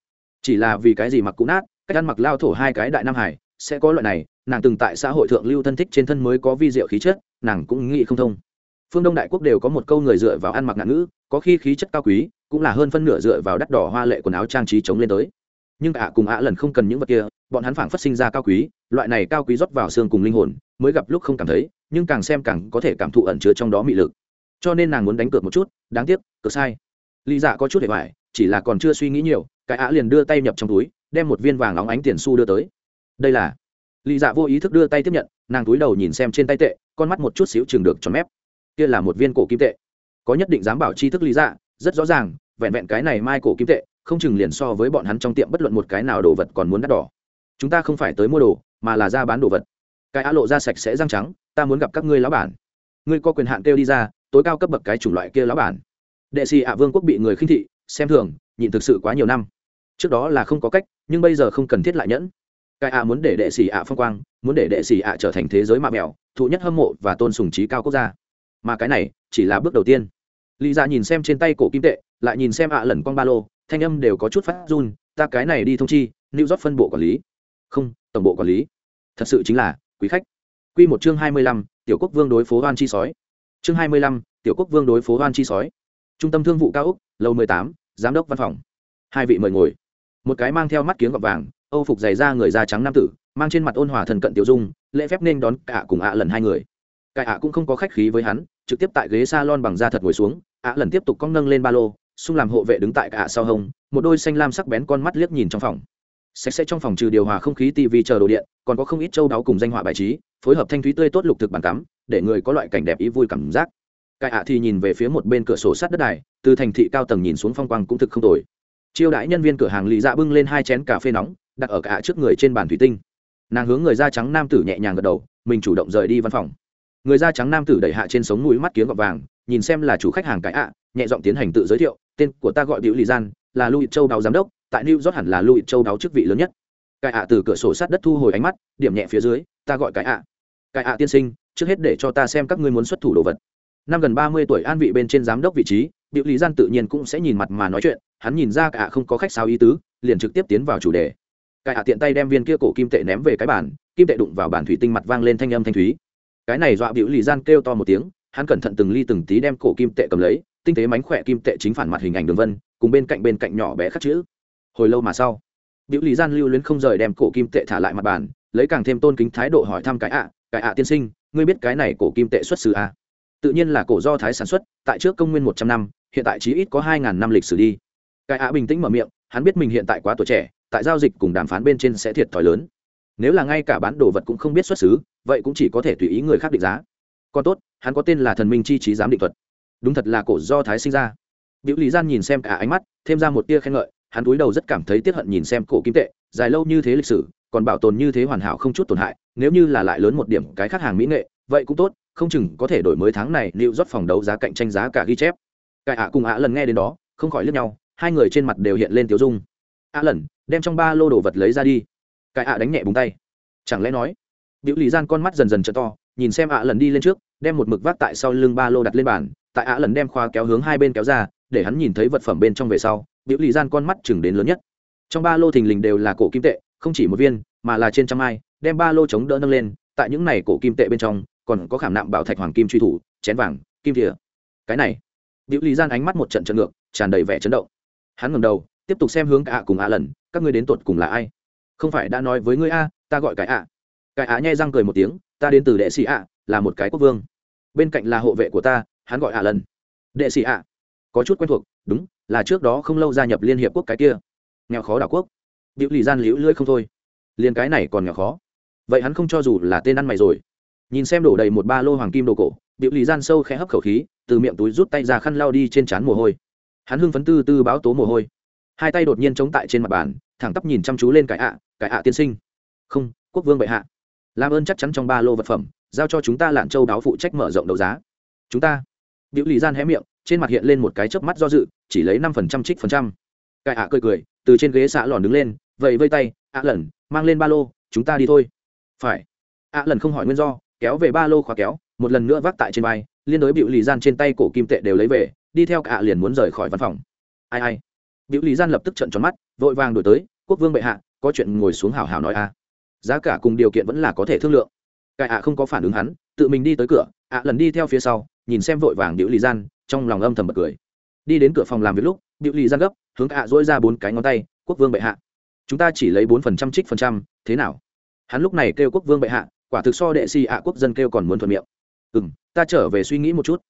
Chỉ là vì cái gì mặc cũ nát, cách ăn mặc lao thổ hai cái đại nam hải, sẽ có loại này, nàng từng tại xã hội thượng lưu thân thích trên thân mới có vi diệu khí chất, nàng cũng nghĩ không thông. Phương đông đại quốc đều có một câu người dựa vào ăn mặc ngạn ngữ, có khi khí chất cao quý, cũng là hơn phân nửa dựa vào đắt đỏ hoa lệ quần áo trang trí chống lên tới. Nhưng ạ cùng ạ lần không cần những vật kia, bọn hắn phảng phất sinh ra cao quý, loại này cao quý rót vào xương cùng linh hồn mới gặp lúc không cảm thấy, nhưng càng xem càng có thể cảm thụ ẩn chứa trong đó mị lực. Cho nên nàng muốn đánh cược một chút, đáng tiếc, cược sai. Lý dạ có chút để hoài, chỉ là còn chưa suy nghĩ nhiều, cái á liền đưa tay nhập trong túi, đem một viên vàng óng ánh tiền xu đưa tới. Đây là. Lý dạ vô ý thức đưa tay tiếp nhận, nàng túi đầu nhìn xem trên tay tệ, con mắt một chút xíu chừng được tròn mép. Kia là một viên cổ kim tệ. Có nhất định dám bảo tri thức lý dạ rất rõ ràng, vẹn vẹn cái này mai cổ kim tệ, không chừng liền so với bọn hắn trong tiệm bất luận một cái nào đồ vật còn muốn đắt đỏ. Chúng ta không phải tới mua đồ, mà là ra bán đồ vật cái á lộ ra sạch sẽ răng trắng, ta muốn gặp các ngươi lão bản. Ngươi có quyền hạn kêu đi ra, tối cao cấp bậc cái chủng loại kia lão bản. Đệ sĩ ạ vương quốc bị người khinh thị, xem thường, nhịn thực sự quá nhiều năm. Trước đó là không có cách, nhưng bây giờ không cần thiết lại nhẫn. Cái ạ muốn để đệ sĩ ạ phong quang, muốn để đệ sĩ ạ trở thành thế giới mạ mèo thụ nhất hâm mộ và tôn sùng trí cao quốc gia. Mà cái này, chỉ là bước đầu tiên. Lý ra nhìn xem trên tay cổ kim tệ, lại nhìn xem ạ lần quang ba lô, thanh âm đều có chút phát run, ta cái này đi thông chi, new york phân bộ quản lý. Không, tổng bộ quản lý. Thật sự chính là quý khách. Q một chương hai mươi lăm, tiểu quốc vương đối phố hoan chi sói. Chương hai mươi lăm, tiểu quốc vương đối phố hoan chi sói. Trung tâm thương vụ cao úc lầu mười tám, giám đốc văn phòng. Hai vị mời ngồi. Một cái mang theo mắt kiếng gọt vàng, âu phục dày da người da trắng nam tử, mang trên mặt ôn hòa thần cận tiểu dung, lễ phép nên đón cả cùng ạ lần hai người. Cả ạ cũng không có khách khí với hắn, trực tiếp tại ghế s a lon bằng da thật ngồi xuống, ạ lần tiếp tục cong nâng lên ba lô, xung làm hộ vệ đứng tại cả sau hông, một đôi xanh lam sắc bén con mắt liếc nhìn trong phòng sạch sẽ trong phòng trừ điều hòa không khí tv chờ đồ điện, còn có không ít châu đáo cùng danh họa bài trí, phối hợp thanh thúy tươi tốt lục thực bàn tắm để người có loại cảnh đẹp ý vui cảm giác. Cải ạ thì nhìn về phía một bên cửa sổ sát đất đài, từ thành thị cao tầng nhìn xuống phong quang cũng thực không tồi. Chiêu đãi nhân viên cửa hàng lì dạ bưng lên hai chén cà phê nóng, đặt ở cả trước người trên bàn thủy tinh. Nàng hướng người da trắng nam tử nhẹ nhàng gật đầu, mình chủ động rời đi văn phòng. Người da trắng nam tử đẩy hạ trên sống mũi mắt kiếm gọt vàng, nhìn xem là chủ khách hàng cái ạ, nhẹ giọng tiến hành tự giới thiệu, tên của ta gọi biểu lì gian, là Lưu châu Đào giám đốc tại new york hẳn là louis châu đáo chức vị lớn nhất. Cái ạ từ cửa sổ sát đất thu hồi ánh mắt, điểm nhẹ phía dưới, ta gọi cái ạ. Cái ạ tiên sinh, trước hết để cho ta xem các ngươi muốn xuất thủ đồ vật. Năm gần ba mươi tuổi an vị bên trên giám đốc vị trí Diệu lý gian tự nhiên cũng sẽ nhìn mặt mà nói chuyện, hắn nhìn ra cả không có khách sao ý tứ, liền trực tiếp tiến vào chủ đề. Cái ạ tiện tay đem viên kia cổ kim tệ ném về cái bàn, kim tệ đụng vào bàn thủy tinh mặt vang lên thanh âm thanh thúy. Cái này dọa biểu lý gian kêu to một tiếng, hắn cẩn thận từng ly từng tí đem cổ kim tệ cầm lấy, tinh tế mánh khỏe kim tệ chính phản mặt hình ảnh đường vân, cùng bên cạnh bên cạnh nhỏ bé khắc chữ hồi lâu mà sau, biểu lý gian lưu luyến không rời đem cổ kim tệ thả lại mặt bàn, lấy càng thêm tôn kính thái độ hỏi thăm cái ạ cái ạ tiên sinh, ngươi biết cái này cổ kim tệ xuất xứ à? tự nhiên là cổ do thái sản xuất, tại trước công nguyên một trăm năm, hiện tại chí ít có hai ngàn năm lịch sử đi. Cái ạ bình tĩnh mở miệng, hắn biết mình hiện tại quá tuổi trẻ, tại giao dịch cùng đàm phán bên trên sẽ thiệt thòi lớn. Nếu là ngay cả bán đồ vật cũng không biết xuất xứ, vậy cũng chỉ có thể tùy ý người khác định giá. Còn tốt, hắn có tên là thần minh chi trí giám định thuật. Đúng thật là cổ do thái sinh ra. Biểu lý gian nhìn xem cả ánh mắt, thêm ra một tia khen ngợi hắn cúi đầu rất cảm thấy tiếc hận nhìn xem cổ kim tệ, dài lâu như thế lịch sử, còn bảo tồn như thế hoàn hảo không chút tổn hại, nếu như là lại lớn một điểm cái khác hàng mỹ nghệ, vậy cũng tốt, không chừng có thể đổi mới tháng này liệu rót phòng đấu giá cạnh tranh giá cả ghi chép. Cải ạ cùng ạ lần nghe đến đó, không khỏi lướt nhau, hai người trên mặt đều hiện lên tiêu dung. Ạ lần, đem trong ba lô đồ vật lấy ra đi. Cải ạ đánh nhẹ búng tay. Chẳng lẽ nói, biểu lý gian con mắt dần dần t to, nhìn xem ạ lần đi lên trước, đem một mực vác tại sau lưng ba lô đặt lên bàn, tại ạ lần đem khoa kéo hướng hai bên kéo ra, để hắn nhìn thấy vật phẩm bên trong về sau biểu lý gian con mắt chừng đến lớn nhất. Trong ba lô thình lình đều là cổ kim tệ, không chỉ một viên, mà là trên trăm ai, đem ba lô chống đỡ nâng lên, tại những này cổ kim tệ bên trong, còn có khảm nạm bảo thạch hoàng kim truy thủ, chén vàng, kim thìa. Cái này, biểu lý gian ánh mắt một trận trận ngược, tràn đầy vẻ chấn động. Hắn ngầm đầu, tiếp tục xem hướng ạ cùng ạ lần, các ngươi đến tột cùng là ai? Không phải đã nói với ngươi a, ta gọi cái ạ. Cái ạ nhai răng cười một tiếng, ta đến từ đệ sĩ ạ, là một cái quốc vương. Bên cạnh là hộ vệ của ta, hắn gọi ạ lần. Đệ sĩ ạ. Có chút quen thuộc, đúng là trước đó không lâu gia nhập liên hiệp quốc cái kia. Nghèo khó đảo quốc. Biểu lì gian liễu lưỡi không thôi. Liền cái này còn nghèo khó. Vậy hắn không cho dù là tên ăn mày rồi. Nhìn xem đổ đầy một ba lô hoàng kim đồ cổ, biểu lì gian sâu khẽ hấp khẩu khí, từ miệng túi rút tay ra khăn lao đi trên trán mồ hôi. Hắn hưng phấn tư tư báo tố mồ hôi. Hai tay đột nhiên chống tại trên mặt bàn, thẳng tắp nhìn chăm chú lên cái ạ cái ạ tiên sinh. Không, quốc vương bệ hạ. Làm ơn chắc chắn trong ba lô vật phẩm, giao cho chúng ta lạn châu đáo phụ trách mở rộng đấu giá. Chúng ta. Biểu lì gian hé miệng trên mặt hiện lên một cái chớp mắt do dự, chỉ lấy năm phần trăm trích phần trăm. Cái ạ cười cười, từ trên ghế xạ lòn đứng lên vậy vây tay, ạ lần, mang lên ba lô, chúng ta đi thôi. Phải. Ạ lần không hỏi nguyên do, kéo về ba lô khóa kéo, một lần nữa vác tại trên vai, liên đối biểu lì gian trên tay cổ kim tệ đều lấy về, đi theo cả liền muốn rời khỏi văn phòng. Ai ai. Biểu lì gian lập tức trận tròn mắt, vội vàng đổi tới, quốc vương bệ hạ, có chuyện ngồi xuống hào hào nói a. Giá cả cùng điều kiện vẫn là có thể thương lượng. Cái ạ không có phản ứng hắn, tự mình đi tới cửa, ạ lần đi theo phía sau, nhìn xem vội vàng biểu lì gian trong lòng âm thầm bật cười. Đi đến cửa phòng làm việc lúc, điệu lì gian gấp, hướng hạ dỗi ra bốn cái ngón tay, quốc vương bệ hạ, chúng ta chỉ lấy bốn phần trăm trích phần trăm, thế nào? Hắn lúc này kêu quốc vương bệ hạ, quả thực so đệ si ạ quốc dân kêu còn muốn thuận miệng. Ừ m ta trở về suy nghĩ một chút.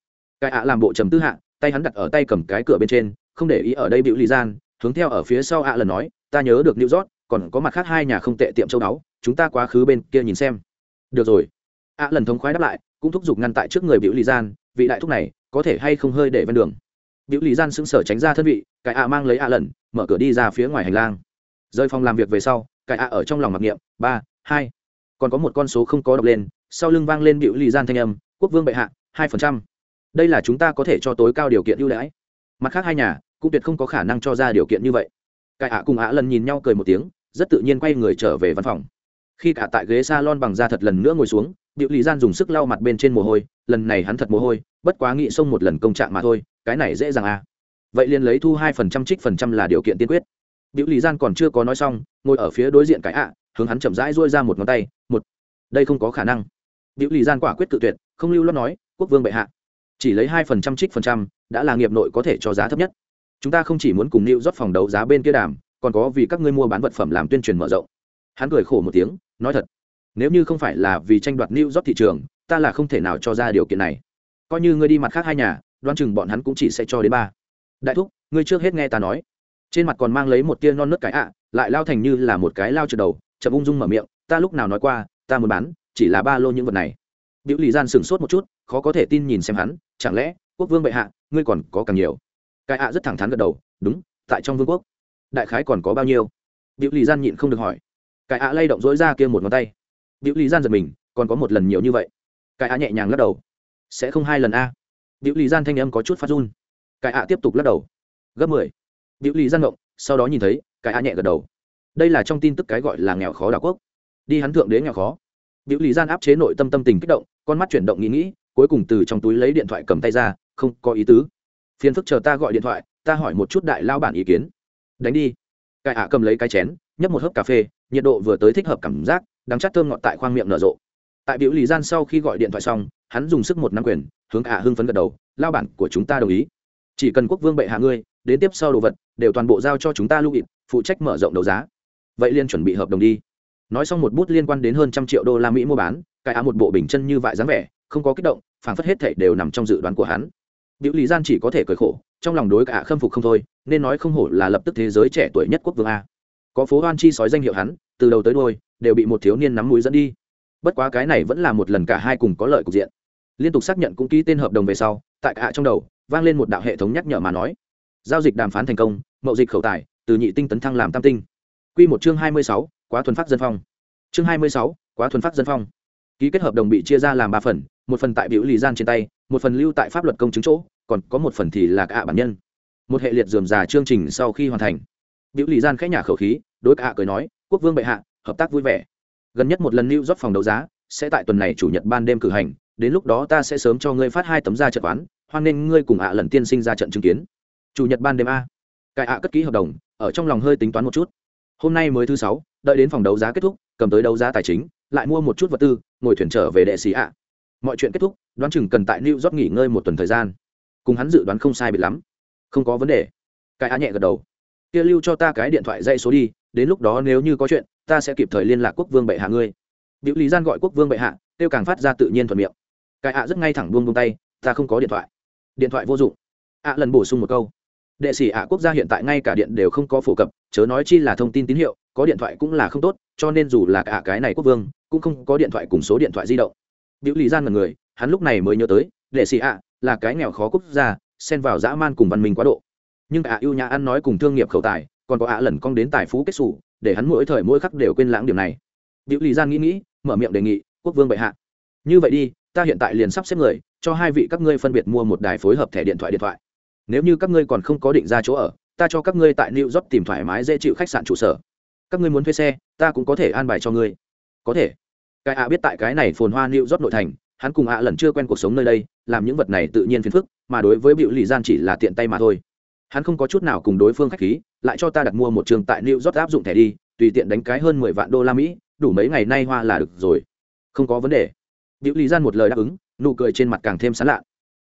Cái ạ làm bộ trầm tư hạ, tay hắn đặt ở tay cầm cái cửa bên trên, không để ý ở đây bịu lì gian, hướng theo ở phía sau ạ lần nói, ta nhớ được new york còn có mặt khác hai nhà không tệ tiệm châu đáo chúng ta quá khứ bên kia nhìn xem. Được rồi. Ạ lần thống khoái đáp lại, cũng thúc giục ngăn tại trước người bịu lì gian, vị đại thúc này có thể hay không hơi để ven đường. Biểu lý gian sững sờ tránh ra thân vị cái ạ mang lấy ạ lần, mở cửa đi ra phía ngoài hành lang. Rơi phòng làm việc về sau cái ạ ở trong lòng mặc niệm, ba, hai. Còn có một con số không có đọc lên, sau lưng vang lên biểu lý gian thanh âm, quốc vương bệ hạ, hai phần trăm. Đây là chúng ta có thể cho tối cao điều kiện ưu đãi. Mặt khác hai nhà, cũng tuyệt không có khả năng cho ra điều kiện như vậy. Cái ạ cùng ạ lần nhìn nhau cười một tiếng, rất tự nhiên quay người trở về văn phòng. Khi cả tại ghế s a lon bằng da thật lần nữa ngồi xuống điệu lý gian dùng sức lau mặt bên trên mồ hôi, lần này hắn thật mồ hôi bất quá nghị xông một lần công trạng mà thôi, cái này dễ dàng à. Vậy liền lấy thu hai phần trăm trích phần trăm là điều kiện tiên quyết. Biểu lý gian còn chưa có nói xong, ngồi ở phía đối diện cái ạ, hướng hắn chậm rãi dôi ra một ngón tay, một. Đây không có khả năng. Biểu lý gian quả quyết tự tuyệt, không lưu lót nói, quốc vương bệ hạ, chỉ lấy hai phần trăm trích phần trăm, đã là nghiệp nội có thể cho giá thấp nhất. Chúng ta không chỉ muốn cùng lưu rót phòng đấu giá bên kia đàm, còn có vì các ngươi mua bán vật phẩm làm tuyên truyền mở rộng. Hắn cười khổ một tiếng, nói thật, nếu như không phải là vì tranh đoạt lưu rót thị trường, ta là không thể nào cho ra điều kiện này coi như ngươi đi mặt khác hai nhà đoan chừng bọn hắn cũng chỉ sẽ cho đến ba. Đại thúc, ngươi trước hết nghe ta nói. Trên mặt còn mang lấy một tia non nước cái ạ, lại lao thành như là một cái lao trượt đầu, chậm ung dung mở miệng, ta lúc nào nói qua, ta muốn bán, chỉ là ba lô những vật này. Biểu lì gian sửng sốt một chút, khó có thể tin nhìn xem hắn, chẳng lẽ, quốc vương bệ hạ, ngươi còn có càng nhiều. Cái ạ rất thẳng thắn gật đầu, đúng, tại trong vương quốc, đại khái còn có bao nhiêu? Biểu lì gian nhịn không được hỏi. Cái ạ lay động dỗi ra kia một ngón tay. Biểu lì gian giật mình, còn có một lần nhiều như vậy. Cái ạ nhẹ nhàng lắc đầu sẽ không hai lần a. Biểu lì gian thanh âm có chút phát run. Cái ạ tiếp tục lắc đầu. Gấp mười. Biểu lì gian ngộng, sau đó nhìn thấy cái ạ nhẹ gật đầu. Đây là trong tin tức cái gọi là nghèo khó đảo quốc. Đi hắn thượng đế nghèo khó. Biểu lì gian áp chế nội tâm tâm tình kích động, con mắt chuyển động nghĩ nghĩ, cuối cùng từ trong túi lấy điện thoại cầm tay ra, không có ý tứ. Phiền phức chờ ta gọi điện thoại, ta hỏi một chút đại lao bản ý kiến. Đánh đi. Cải ạ cầm lấy cái chén, nhấp một hớp cà phê, nhiệt độ vừa tới thích hợp cảm giác, đắng chát thơm ngọt tại khoang miệng nở rộ tại biểu Lý gian sau khi gọi điện thoại xong hắn dùng sức một năm quyền hướng ạ hưng phấn gật đầu lao bản của chúng ta đồng ý. Chỉ cần quốc vương bệ hạ ngươi đến tiếp sau đồ vật đều toàn bộ giao cho chúng ta lưu ý, phụ trách mở rộng đấu giá. Vậy liên chuẩn bị hợp đồng đi. Nói xong một bút liên quan đến hơn trăm triệu đô la mỹ mua bán cái á một bộ bình chân như vại dáng vẻ không có kích động phảng phất hết thể đều nằm trong dự đoán của hắn. Biểu lý gian chỉ có thể cười khổ trong lòng đối cả khâm phục không thôi nên nói không hổ là lập tức thế giới trẻ tuổi nhất quốc vương a. Có phố hoan chi sói danh hiệu hắn từ đầu tới đôi đều bị một thiếu niên nắm mũi dẫn đi bất quá cái này vẫn là một lần cả hai cùng có lợi cục diện. Liên tục xác nhận cũng ký tên hợp đồng về sau, tại hạ trong đầu, vang lên một đạo hệ thống nhắc nhở mà nói. Giao dịch đàm phán thành công, mậu dịch khẩu tài, từ nhị tinh tấn thăng làm tam tinh. Q một chương hai mươi sáu, quá thuần phát dân phong. Chương hai mươi sáu, quá thuần phát dân phong. Ký kết hợp đồng bị chia ra làm ba phần, một phần tại biểu lì gian trên tay, một phần lưu tại pháp luật công chứng chỗ, còn có một phần thì là cả bản nhân. Một hệ liệt dườm già chương trình sau khi hoàn thành. Biểu lì gian khẽ nhà khẩu khí, đối cả cười nói, quốc vương bệ hạ, hợp tác vui vẻ gần nhất một lần lưu rót phòng đấu giá, sẽ tại tuần này chủ nhật ban đêm cử hành, đến lúc đó ta sẽ sớm cho ngươi phát hai tấm ra trận quán, hoan nên ngươi cùng ạ lần tiên sinh ra trận chứng kiến. Chủ nhật ban đêm a. Cải ạ cất ký hợp đồng, ở trong lòng hơi tính toán một chút. Hôm nay mới thứ sáu, đợi đến phòng đấu giá kết thúc, cầm tới đấu giá tài chính, lại mua một chút vật tư, ngồi thuyền trở về đệ sĩ ạ. Mọi chuyện kết thúc, đoán chừng cần tại new york nghỉ ngơi một tuần thời gian. Cùng hắn dự đoán không sai bị lắm. Không có vấn đề. Cái ạ nhẹ gật đầu kia lưu cho ta cái điện thoại dây số đi, đến lúc đó nếu như có chuyện, ta sẽ kịp thời liên lạc quốc vương bệ hạ ngươi. Biểu lý gian gọi quốc vương bệ hạ tiêu càng phát ra tự nhiên thuận miệng. Cái ạ rất ngay thẳng buông buông tay, ta không có điện thoại. Điện thoại vô dụng. Ạ lần bổ sung một câu. Đệ sĩ ạ quốc gia hiện tại ngay cả điện đều không có phổ cập, chớ nói chi là thông tin tín hiệu, có điện thoại cũng là không tốt, cho nên dù là cả cái này quốc vương, cũng không có điện thoại cùng số điện thoại di động. Biểu lý gian là người, hắn lúc này mới nhớ tới, đệ sĩ ạ, là cái nghèo khó quốc gia, xen vào dã man cùng văn minh quá độ nhưng ạ yêu nhà ăn nói cùng thương nghiệp khẩu tài, còn có ạ lần cong đến tài phú kết xù, để hắn mỗi thời mỗi khắc đều quên lãng điểm này. Điệu lý gian nghĩ nghĩ, mở miệng đề nghị, quốc vương bệ hạ, như vậy đi, ta hiện tại liền sắp xếp người, cho hai vị các ngươi phân biệt mua một đài phối hợp thẻ điện thoại điện thoại. Nếu như các ngươi còn không có định ra chỗ ở, ta cho các ngươi tại new york tìm thoải mái dễ chịu khách sạn trụ sở. Các ngươi muốn thuê xe, ta cũng có thể an bài cho ngươi. Có thể. Cái ạ biết tại cái này phồn hoa new york nội thành, hắn cùng ạ lần chưa quen cuộc sống nơi đây, làm những vật này tự nhiên phiền phức, mà đối với biểu lì gian chỉ là tiện tay mà thôi hắn không có chút nào cùng đối phương khách khí, lại cho ta đặt mua một trường tại new york áp dụng thẻ đi, tùy tiện đánh cái hơn mười vạn đô la mỹ, đủ mấy ngày nay hoa là được rồi. Không có vấn đề. Biểu Lý gian một lời đáp ứng, nụ cười trên mặt càng thêm sán lạ.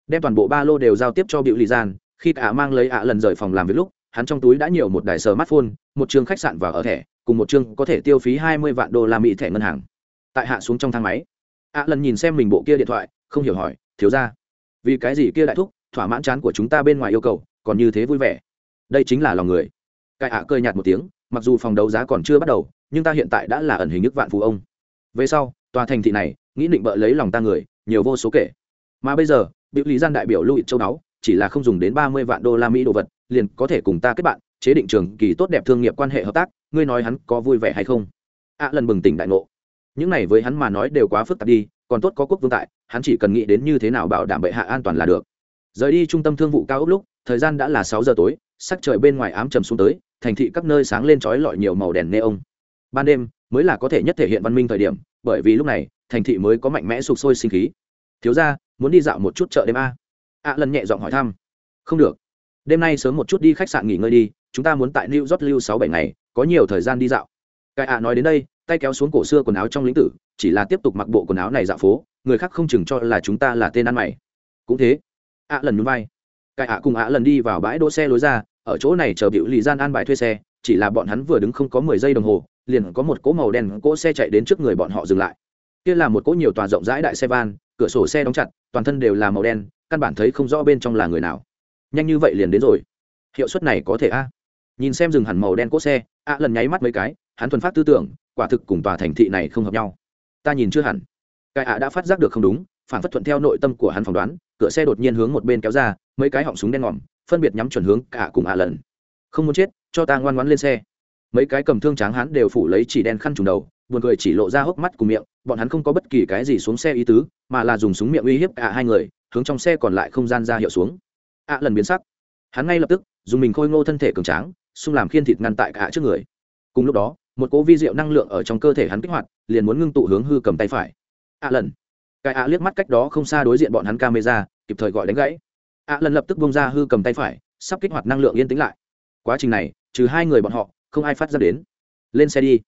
Đem toàn bộ ba lô đều giao tiếp cho biểu Lý gian, khi cả mang lấy ả lần rời phòng làm việc lúc, hắn trong túi đã nhiều một đài smartphone, một trường khách sạn và ở thẻ, cùng một chương có thể tiêu phí hai mươi vạn đô la mỹ thẻ ngân hàng. Tại hạ xuống trong thang máy, ạ lần nhìn xem mình bộ kia điện thoại, không hiểu hỏi, thiếu ra vì cái gì kia đại thúc, thỏa mãn chán của chúng ta bên ngoài yêu cầu còn như thế vui vẻ. Đây chính là lòng người. Cai ạ cười nhạt một tiếng, mặc dù phòng đấu giá còn chưa bắt đầu, nhưng ta hiện tại đã là ẩn hình nước vạn phú ông. Về sau, tòa thành thị này, nghĩ định bợ lấy lòng ta người, nhiều vô số kể. Mà bây giờ, biểu lý gian đại biểu lưu châu đáo chỉ là không dùng đến ba mươi vạn đô la mỹ đồ vật, liền có thể cùng ta kết bạn, chế định trường kỳ tốt đẹp thương nghiệp quan hệ hợp tác, ngươi nói hắn có vui vẻ hay không? Ạ lần bừng tỉnh đại ngộ. Những này với hắn mà nói đều quá phức tạp đi, còn tốt có quốc vương tại, hắn chỉ cần nghĩ đến như thế nào bảo đảm bệ hạ an toàn là được. Rời đi trung tâm thương vụ cao ốc lúc thời gian đã là sáu giờ tối, sắc trời bên ngoài ám trầm xuống tới, thành thị các nơi sáng lên trói lọi nhiều màu đèn neon. Ban đêm mới là có thể nhất thể hiện văn minh thời điểm, bởi vì lúc này, thành thị mới có mạnh mẽ sụp sôi sinh khí. Thiếu ra muốn đi dạo một chút chợ đêm a? Ạ lần nhẹ giọng hỏi thăm. Không được. Đêm nay sớm một chút đi khách sạn nghỉ ngơi đi, chúng ta muốn tại new york lưu sáu bảy ngày, có nhiều thời gian đi dạo. Cái ạ nói đến đây, tay kéo xuống cổ xưa quần áo trong lĩnh tử, chỉ là tiếp tục mặc bộ quần áo này dạo phố, người khác không chừng cho là chúng ta là tên ăn mày. Cũng thế. Ạ lần nhún vai cái ạ cùng ạ lần đi vào bãi đỗ xe lối ra, ở chỗ này chờ biểu lì gian an bài thuê xe, chỉ là bọn hắn vừa đứng không có mười giây đồng hồ, liền có một cỗ màu đen cỗ xe chạy đến trước người bọn họ dừng lại. Kia là một cỗ nhiều tòa rộng rãi đại xe van, cửa sổ xe đóng chặt, toàn thân đều là màu đen, căn bản thấy không rõ bên trong là người nào. Nhanh như vậy liền đến rồi. Hiệu suất này có thể a? Nhìn xem dừng hẳn màu đen cỗ xe, ạ lần nháy mắt mấy cái, hắn thuần phát tư tưởng, quả thực cùng tòa thành thị này không hợp nhau. Ta nhìn chưa hẳn. Cái ạ đã phát giác được không đúng, phản phất thuận theo nội tâm của hắn phỏng đoán, cửa xe đột nhiên hướng một bên kéo ra mấy cái họng súng đen ngòm, phân biệt nhắm chuẩn hướng cả cùng ạ lần. Không muốn chết, cho ta ngoan ngoãn lên xe. Mấy cái cầm thương tráng hắn đều phủ lấy chỉ đen khăn trùng đầu, buồn cười chỉ lộ ra hốc mắt cùng miệng, bọn hắn không có bất kỳ cái gì xuống xe ý tứ, mà là dùng súng miệng uy hiếp cả hai người, hướng trong xe còn lại không gian ra hiệu xuống. Ạ lần biến sắc. Hắn ngay lập tức, dùng mình khôi ngô thân thể cường tráng, xung làm khiên thịt ngăn tại cả trước người. Cùng lúc đó, một cỗ vi diệu năng lượng ở trong cơ thể hắn kích hoạt, liền muốn ngưng tụ hướng hư cầm tay phải. Ạ lần. Cái ạ liếc mắt cách đó không xa đối diện bọn hắn camera, kịp thời gọi đánh gãy ạ lần lập tức bông ra hư cầm tay phải, sắp kích hoạt năng lượng yên tĩnh lại. Quá trình này, trừ hai người bọn họ, không ai phát ra đến. Lên xe đi.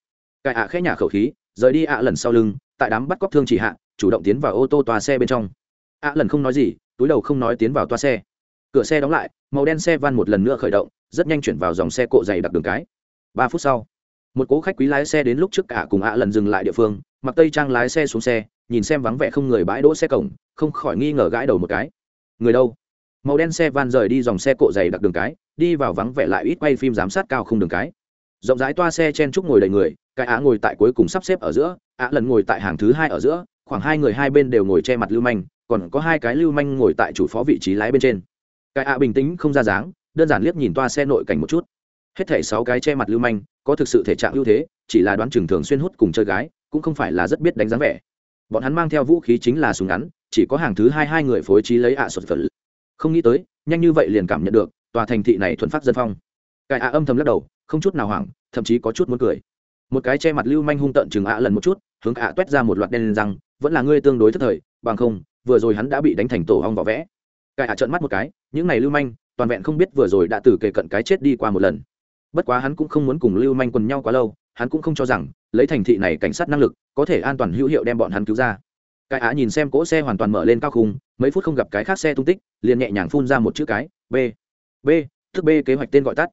Cái ạ khẽ nhả khẩu khí, rời đi ạ lần sau lưng, tại đám bắt cóc thương chỉ hạ, chủ động tiến vào ô tô toa xe bên trong. Ạ lần không nói gì, túi đầu không nói tiến vào toa xe. Cửa xe đóng lại, màu đen xe van một lần nữa khởi động, rất nhanh chuyển vào dòng xe cộ dày đặc đường cái. Ba phút sau, một cố khách quý lái xe đến lúc trước cả cùng ạ lần dừng lại địa phương, mặc tây trang lái xe xuống xe, nhìn xem vắng vẻ không người bãi đỗ xe cổng, không khỏi nghi ngờ gãi đầu một cái. Người đâu? Màu đen xe van rời đi dòng xe cộ dày đặc đường cái, đi vào vắng vẻ lại ít quay phim giám sát cao không đường cái. Rộng rãi toa xe chen chúc ngồi đầy người, cái á ngồi tại cuối cùng sắp xếp ở giữa, á lần ngồi tại hàng thứ hai ở giữa, khoảng hai người hai bên đều ngồi che mặt lưu manh, còn có hai cái lưu manh ngồi tại chủ phó vị trí lái bên trên. Cái á bình tĩnh không ra dáng, đơn giản liếc nhìn toa xe nội cảnh một chút. Hết thảy sáu cái che mặt lưu manh, có thực sự thể trạng ưu thế, chỉ là đoán chừng thường xuyên hút cùng chơi gái, cũng không phải là rất biết đánh dáng vẻ. Bọn hắn mang theo vũ khí chính là súng ngắn, chỉ có hàng thứ hai hai người phối trí lấy ạ sụt sột phật không nghĩ tới, nhanh như vậy liền cảm nhận được, tòa thành thị này thuần phát dân phong. Cái ạ âm thầm lắc đầu, không chút nào hoảng, thậm chí có chút muốn cười. Một cái che mặt lưu manh hung tợn chừng ạ lần một chút, hướng ạ toét ra một loạt đen răng, vẫn là ngươi tương đối thất thời, bằng không, vừa rồi hắn đã bị đánh thành tổ hong vỏ vẽ. Cái ạ trợn mắt một cái, những này lưu manh, toàn vẹn không biết vừa rồi đã từ kề cận cái chết đi qua một lần. Bất quá hắn cũng không muốn cùng lưu manh quần nhau quá lâu, hắn cũng không cho rằng, lấy thành thị này cảnh sát năng lực, có thể an toàn hữu hiệu đem bọn hắn cứu ra cái á nhìn xem cỗ xe hoàn toàn mở lên cao khung, mấy phút không gặp cái khác xe tung tích, liền nhẹ nhàng phun ra một chữ cái, b. B thức b kế hoạch tên gọi tắt.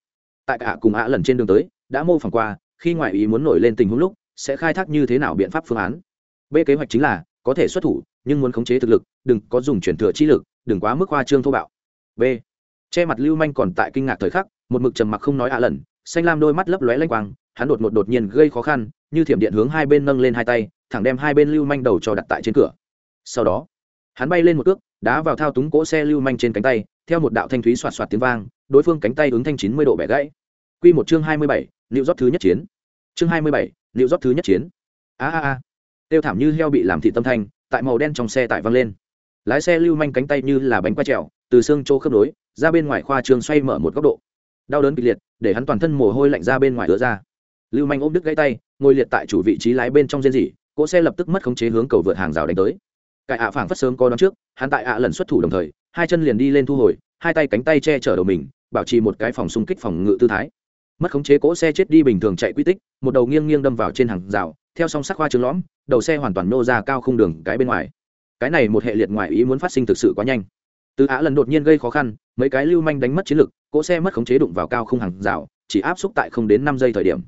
Tại cả cùng á lần trên đường tới, đã mô phỏng qua, khi ngoại ý muốn nổi lên tình huống lúc, sẽ khai thác như thế nào biện pháp phương án. B kế hoạch chính là, có thể xuất thủ, nhưng muốn khống chế thực lực, đừng có dùng chuyển thừa chi lực, đừng quá mức hoa trương thô bạo. B. Che mặt lưu manh còn tại kinh ngạc thời khắc, một mực trầm mặc không nói ạ lần, xanh lam đôi mắt lấp lóe lanh quang, hắn đột ngột đột nhiên gây khó khăn, như thiểm điện hướng hai bên nâng lên hai tay thẳng đem hai bên lưu manh đầu cho đặt tại trên cửa. Sau đó, hắn bay lên một cước, đá vào thao túng cỗ xe lưu manh trên cánh tay, theo một đạo thanh thúy soạt soạt tiếng vang, đối phương cánh tay ứng thanh chín mươi độ bẻ gãy. Q một chương hai mươi bảy liệu rót thứ nhất chiến. Chương hai mươi bảy liệu rót thứ nhất chiến. A a a. Tiêu thảm như heo bị làm thị tâm thanh, tại màu đen trong xe tải văng lên. Lái xe lưu manh cánh tay như là bánh quay trèo, từ xương chỗ khớp nối, ra bên ngoài khoa trường xoay mở một góc độ. Đau đớn kịch liệt, để hắn toàn thân mồ hôi lạnh ra bên ngoài ứa ra. Lưu manh ôm đứt gãy tay, ngồi liệt tại chủ vị trí lái bên trong rên rỉ cỗ xe lập tức mất khống chế hướng cầu vượt hàng rào đánh tới. Cải ạ phảng phất sớm có đón trước, hắn tại ạ lần xuất thủ đồng thời, hai chân liền đi lên thu hồi, hai tay cánh tay che chở đầu mình, bảo trì một cái phòng xung kích phòng ngự tư thái. Mất khống chế cỗ xe chết đi bình thường chạy quy tích, một đầu nghiêng nghiêng đâm vào trên hàng rào, theo song sắc hoa trứng lõm, đầu xe hoàn toàn nô ra cao không đường cái bên ngoài. Cái này một hệ liệt ngoại ý muốn phát sinh thực sự quá nhanh. Từ ạ lần đột nhiên gây khó khăn, mấy cái lưu manh đánh mất chiến lực, cỗ xe mất khống chế đụng vào cao không hàng rào, chỉ áp xúc tại không đến năm giây thời điểm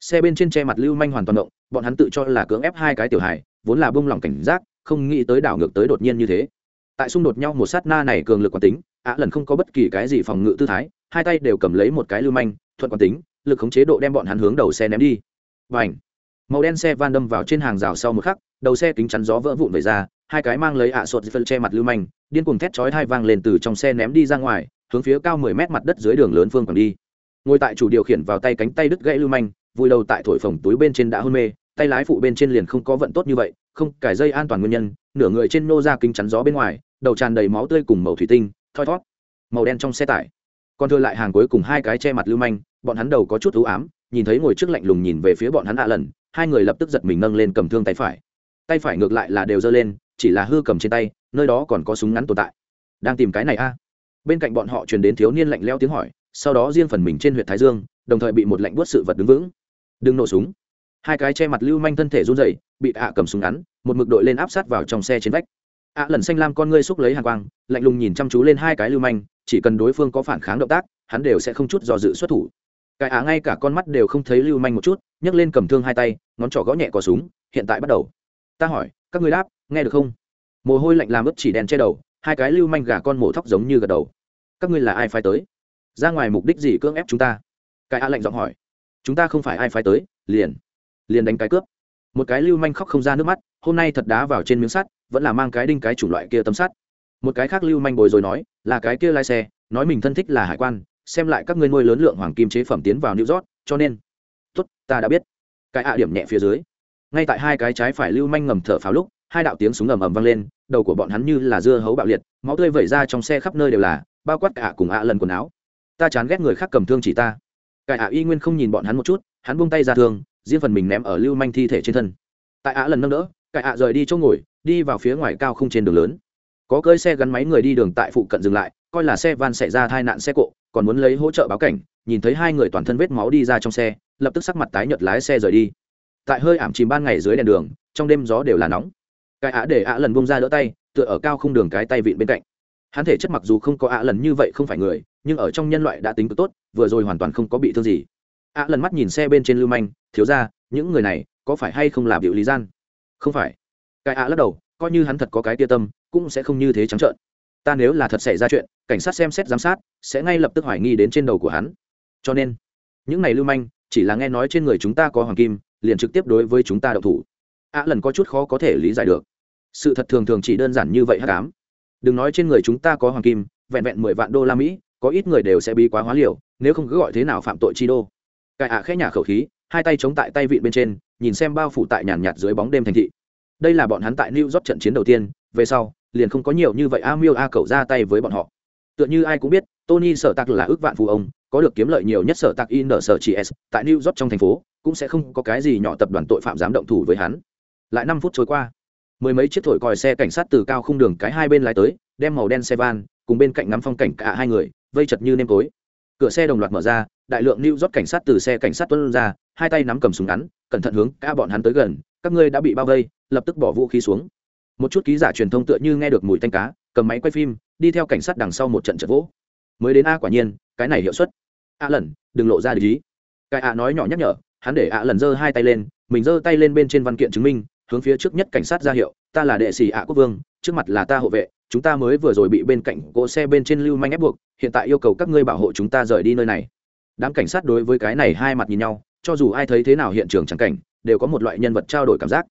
xe bên trên che mặt lưu manh hoàn toàn động, bọn hắn tự cho là cưỡng ép hai cái tiểu hài, vốn là bông lỏng cảnh giác, không nghĩ tới đảo ngược tới đột nhiên như thế. Tại xung đột nhau một sát na này cường lực quán tính ạ lần không có bất kỳ cái gì phòng ngự tư thái, hai tay đều cầm lấy một cái lưu manh, thuận quán tính, lực khống chế độ đem bọn hắn hướng đầu xe ném đi. Và ảnh màu đen xe van đâm vào trên hàng rào sau một khắc, đầu xe kính chắn gió vỡ vụn về ra, hai cái mang lấy ạ sột phân che mặt lưu manh, điên cuồng thét chói hai vang lên từ trong xe ném đi ra ngoài, hướng phía cao mười mét mặt đất dưới đường lớn phương còn đi. Ngồi tại chủ điều khiển vào tay cánh tay đứt gãy lưu manh vui đầu tại thổi phồng túi bên trên đã hôn mê, tay lái phụ bên trên liền không có vận tốt như vậy, không cải dây an toàn nguyên nhân, nửa người trên nô ra kính chắn gió bên ngoài, đầu tràn đầy máu tươi cùng màu thủy tinh, thoi thót, màu đen trong xe tải. Còn thừa lại hàng cuối cùng hai cái che mặt lưu manh, bọn hắn đầu có chút ưu ám, nhìn thấy ngồi trước lạnh lùng nhìn về phía bọn hắn ạ lần, hai người lập tức giật mình nâng lên cầm thương tay phải. Tay phải ngược lại là đều giơ lên, chỉ là hư cầm trên tay, nơi đó còn có súng ngắn tồn tại. Đang tìm cái này a. Bên cạnh bọn họ truyền đến thiếu niên lạnh leo tiếng hỏi, sau đó riêng phần mình trên huyện thái dương, đồng thời bị một lạnh buốt sự vật đứng vững đừng nổ súng. Hai cái che mặt lưu manh thân thể run rẩy, bị ạ cầm súng ngắn, một mực đội lên áp sát vào trong xe trên vách. Ạ lần xanh lam con ngươi xúc lấy hàng quang, lạnh lùng nhìn chăm chú lên hai cái lưu manh, chỉ cần đối phương có phản kháng động tác, hắn đều sẽ không chút do dự xuất thủ. Cái ạ ngay cả con mắt đều không thấy lưu manh một chút, nhấc lên cầm thương hai tay, ngón trỏ gõ nhẹ cò súng, hiện tại bắt đầu. Ta hỏi, các ngươi đáp, nghe được không? Mồ hôi lạnh làm ướt chỉ đèn che đầu, hai cái lưu manh gà con mổ thóc giống như gật đầu. Các ngươi là ai phái tới? Ra ngoài mục đích gì cưỡng ép chúng ta? Cái ạ lạnh giọng hỏi chúng ta không phải ai phái tới, liền liền đánh cái cướp. Một cái lưu manh khóc không ra nước mắt, hôm nay thật đá vào trên miếng sắt, vẫn là mang cái đinh cái chủng loại kia tấm sắt. Một cái khác lưu manh bồi rồi nói, là cái kia lái xe, nói mình thân thích là hải quan, xem lại các ngươi nuôi lớn lượng hoàng kim chế phẩm tiến vào new york, cho nên. Tốt, ta đã biết. Cái ạ điểm nhẹ phía dưới. Ngay tại hai cái trái phải lưu manh ngầm thở pháo lúc, hai đạo tiếng súng ầm ầm vang lên, đầu của bọn hắn như là dưa hấu bạo liệt, máu tươi vẩy ra trong xe khắp nơi đều là, bao quát cả cùng ạ lần quần áo. Ta chán ghét người khác cầm thương chỉ ta cải ạ y nguyên không nhìn bọn hắn một chút, hắn buông tay ra thương riêng phần mình ném ở lưu manh thi thể trên thân. Tại ạ lần nâng đỡ cải ạ rời đi chỗ ngồi, đi vào phía ngoài cao không trên đường lớn. Có cơi xe gắn máy người đi đường tại phụ cận dừng lại, coi là xe van xảy ra tai nạn xe cộ, còn muốn lấy hỗ trợ báo cảnh, nhìn thấy hai người toàn thân vết máu đi ra trong xe, lập tức sắc mặt tái nhợt lái xe rời đi. Tại hơi ảm chìm ban ngày dưới đèn đường, trong đêm gió đều là nóng. Cái ạ để ạ lần bông ra đỡ tay, tựa ở cao không đường cái tay vịn bên cạnh hắn thể chất mặc dù không có ạ lần như vậy không phải người, nhưng ở trong nhân loại đã tính cực tốt, vừa rồi hoàn toàn không có bị thương gì. Ạ lần mắt nhìn xe bên trên lưu manh, thiếu ra, những người này có phải hay không là biểu lý gian? Không phải. Cái ạ lắc đầu, coi như hắn thật có cái tia tâm, cũng sẽ không như thế trắng trợn. Ta nếu là thật xảy ra chuyện, cảnh sát xem xét giám sát, sẽ ngay lập tức hoài nghi đến trên đầu của hắn. Cho nên, những này lưu manh, chỉ là nghe nói trên người chúng ta có hoàng kim, liền trực tiếp đối với chúng ta đậu thủ. Ạ lần có chút khó có thể lý giải được. Sự thật thường thường chỉ đơn giản như vậy hát cám đừng nói trên người chúng ta có hoàng kim, vẹn vẹn mười vạn đô la mỹ, có ít người đều sẽ bí quá hóa liều, nếu không cứ gọi thế nào phạm tội chi đô. Cải ạ khẽ nhả khẩu khí, hai tay chống tại tay vịn bên trên, nhìn xem bao phủ tại nhàn nhạt dưới bóng đêm thành thị. Đây là bọn hắn tại new york trận chiến đầu tiên, về sau, liền không có nhiều như vậy a miêu a cậu ra tay với bọn họ. Tựa như ai cũng biết, tony sở tặc là ước vạn phù ông, có được kiếm lợi nhiều nhất sở tặc in ở sở chỉ s tại new york trong thành phố, cũng sẽ không có cái gì nhỏ tập đoàn tội phạm dám động thủ với hắn. Lại năm phút trôi qua mười mấy chiếc thổi còi xe cảnh sát từ cao khung đường cái hai bên lái tới, đem màu đen xe van cùng bên cạnh ngắm phong cảnh cả hai người, vây chật như nêm tối. Cửa xe đồng loạt mở ra, đại lượng lưu rót cảnh sát từ xe cảnh sát tuân ra, hai tay nắm cầm súng ngắn, cẩn thận hướng cả bọn hắn tới gần, các ngươi đã bị bao vây, lập tức bỏ vũ khí xuống. Một chút ký giả truyền thông tựa như nghe được mùi tanh cá, cầm máy quay phim, đi theo cảnh sát đằng sau một trận trận vỗ. Mới đến a quả nhiên, cái này hiệu suất. A lần, đừng lộ ra lý cái a nói nhỏ nhắc nhở, hắn để a lần giơ hai tay lên, mình giơ tay lên bên trên văn kiện chứng minh hướng phía trước nhất cảnh sát ra hiệu, ta là đệ sĩ ạ quốc vương, trước mặt là ta hộ vệ, chúng ta mới vừa rồi bị bên cạnh cỗ xe bên trên lưu manh ép buộc, hiện tại yêu cầu các ngươi bảo hộ chúng ta rời đi nơi này. Đám cảnh sát đối với cái này hai mặt nhìn nhau, cho dù ai thấy thế nào hiện trường chẳng cảnh, đều có một loại nhân vật trao đổi cảm giác.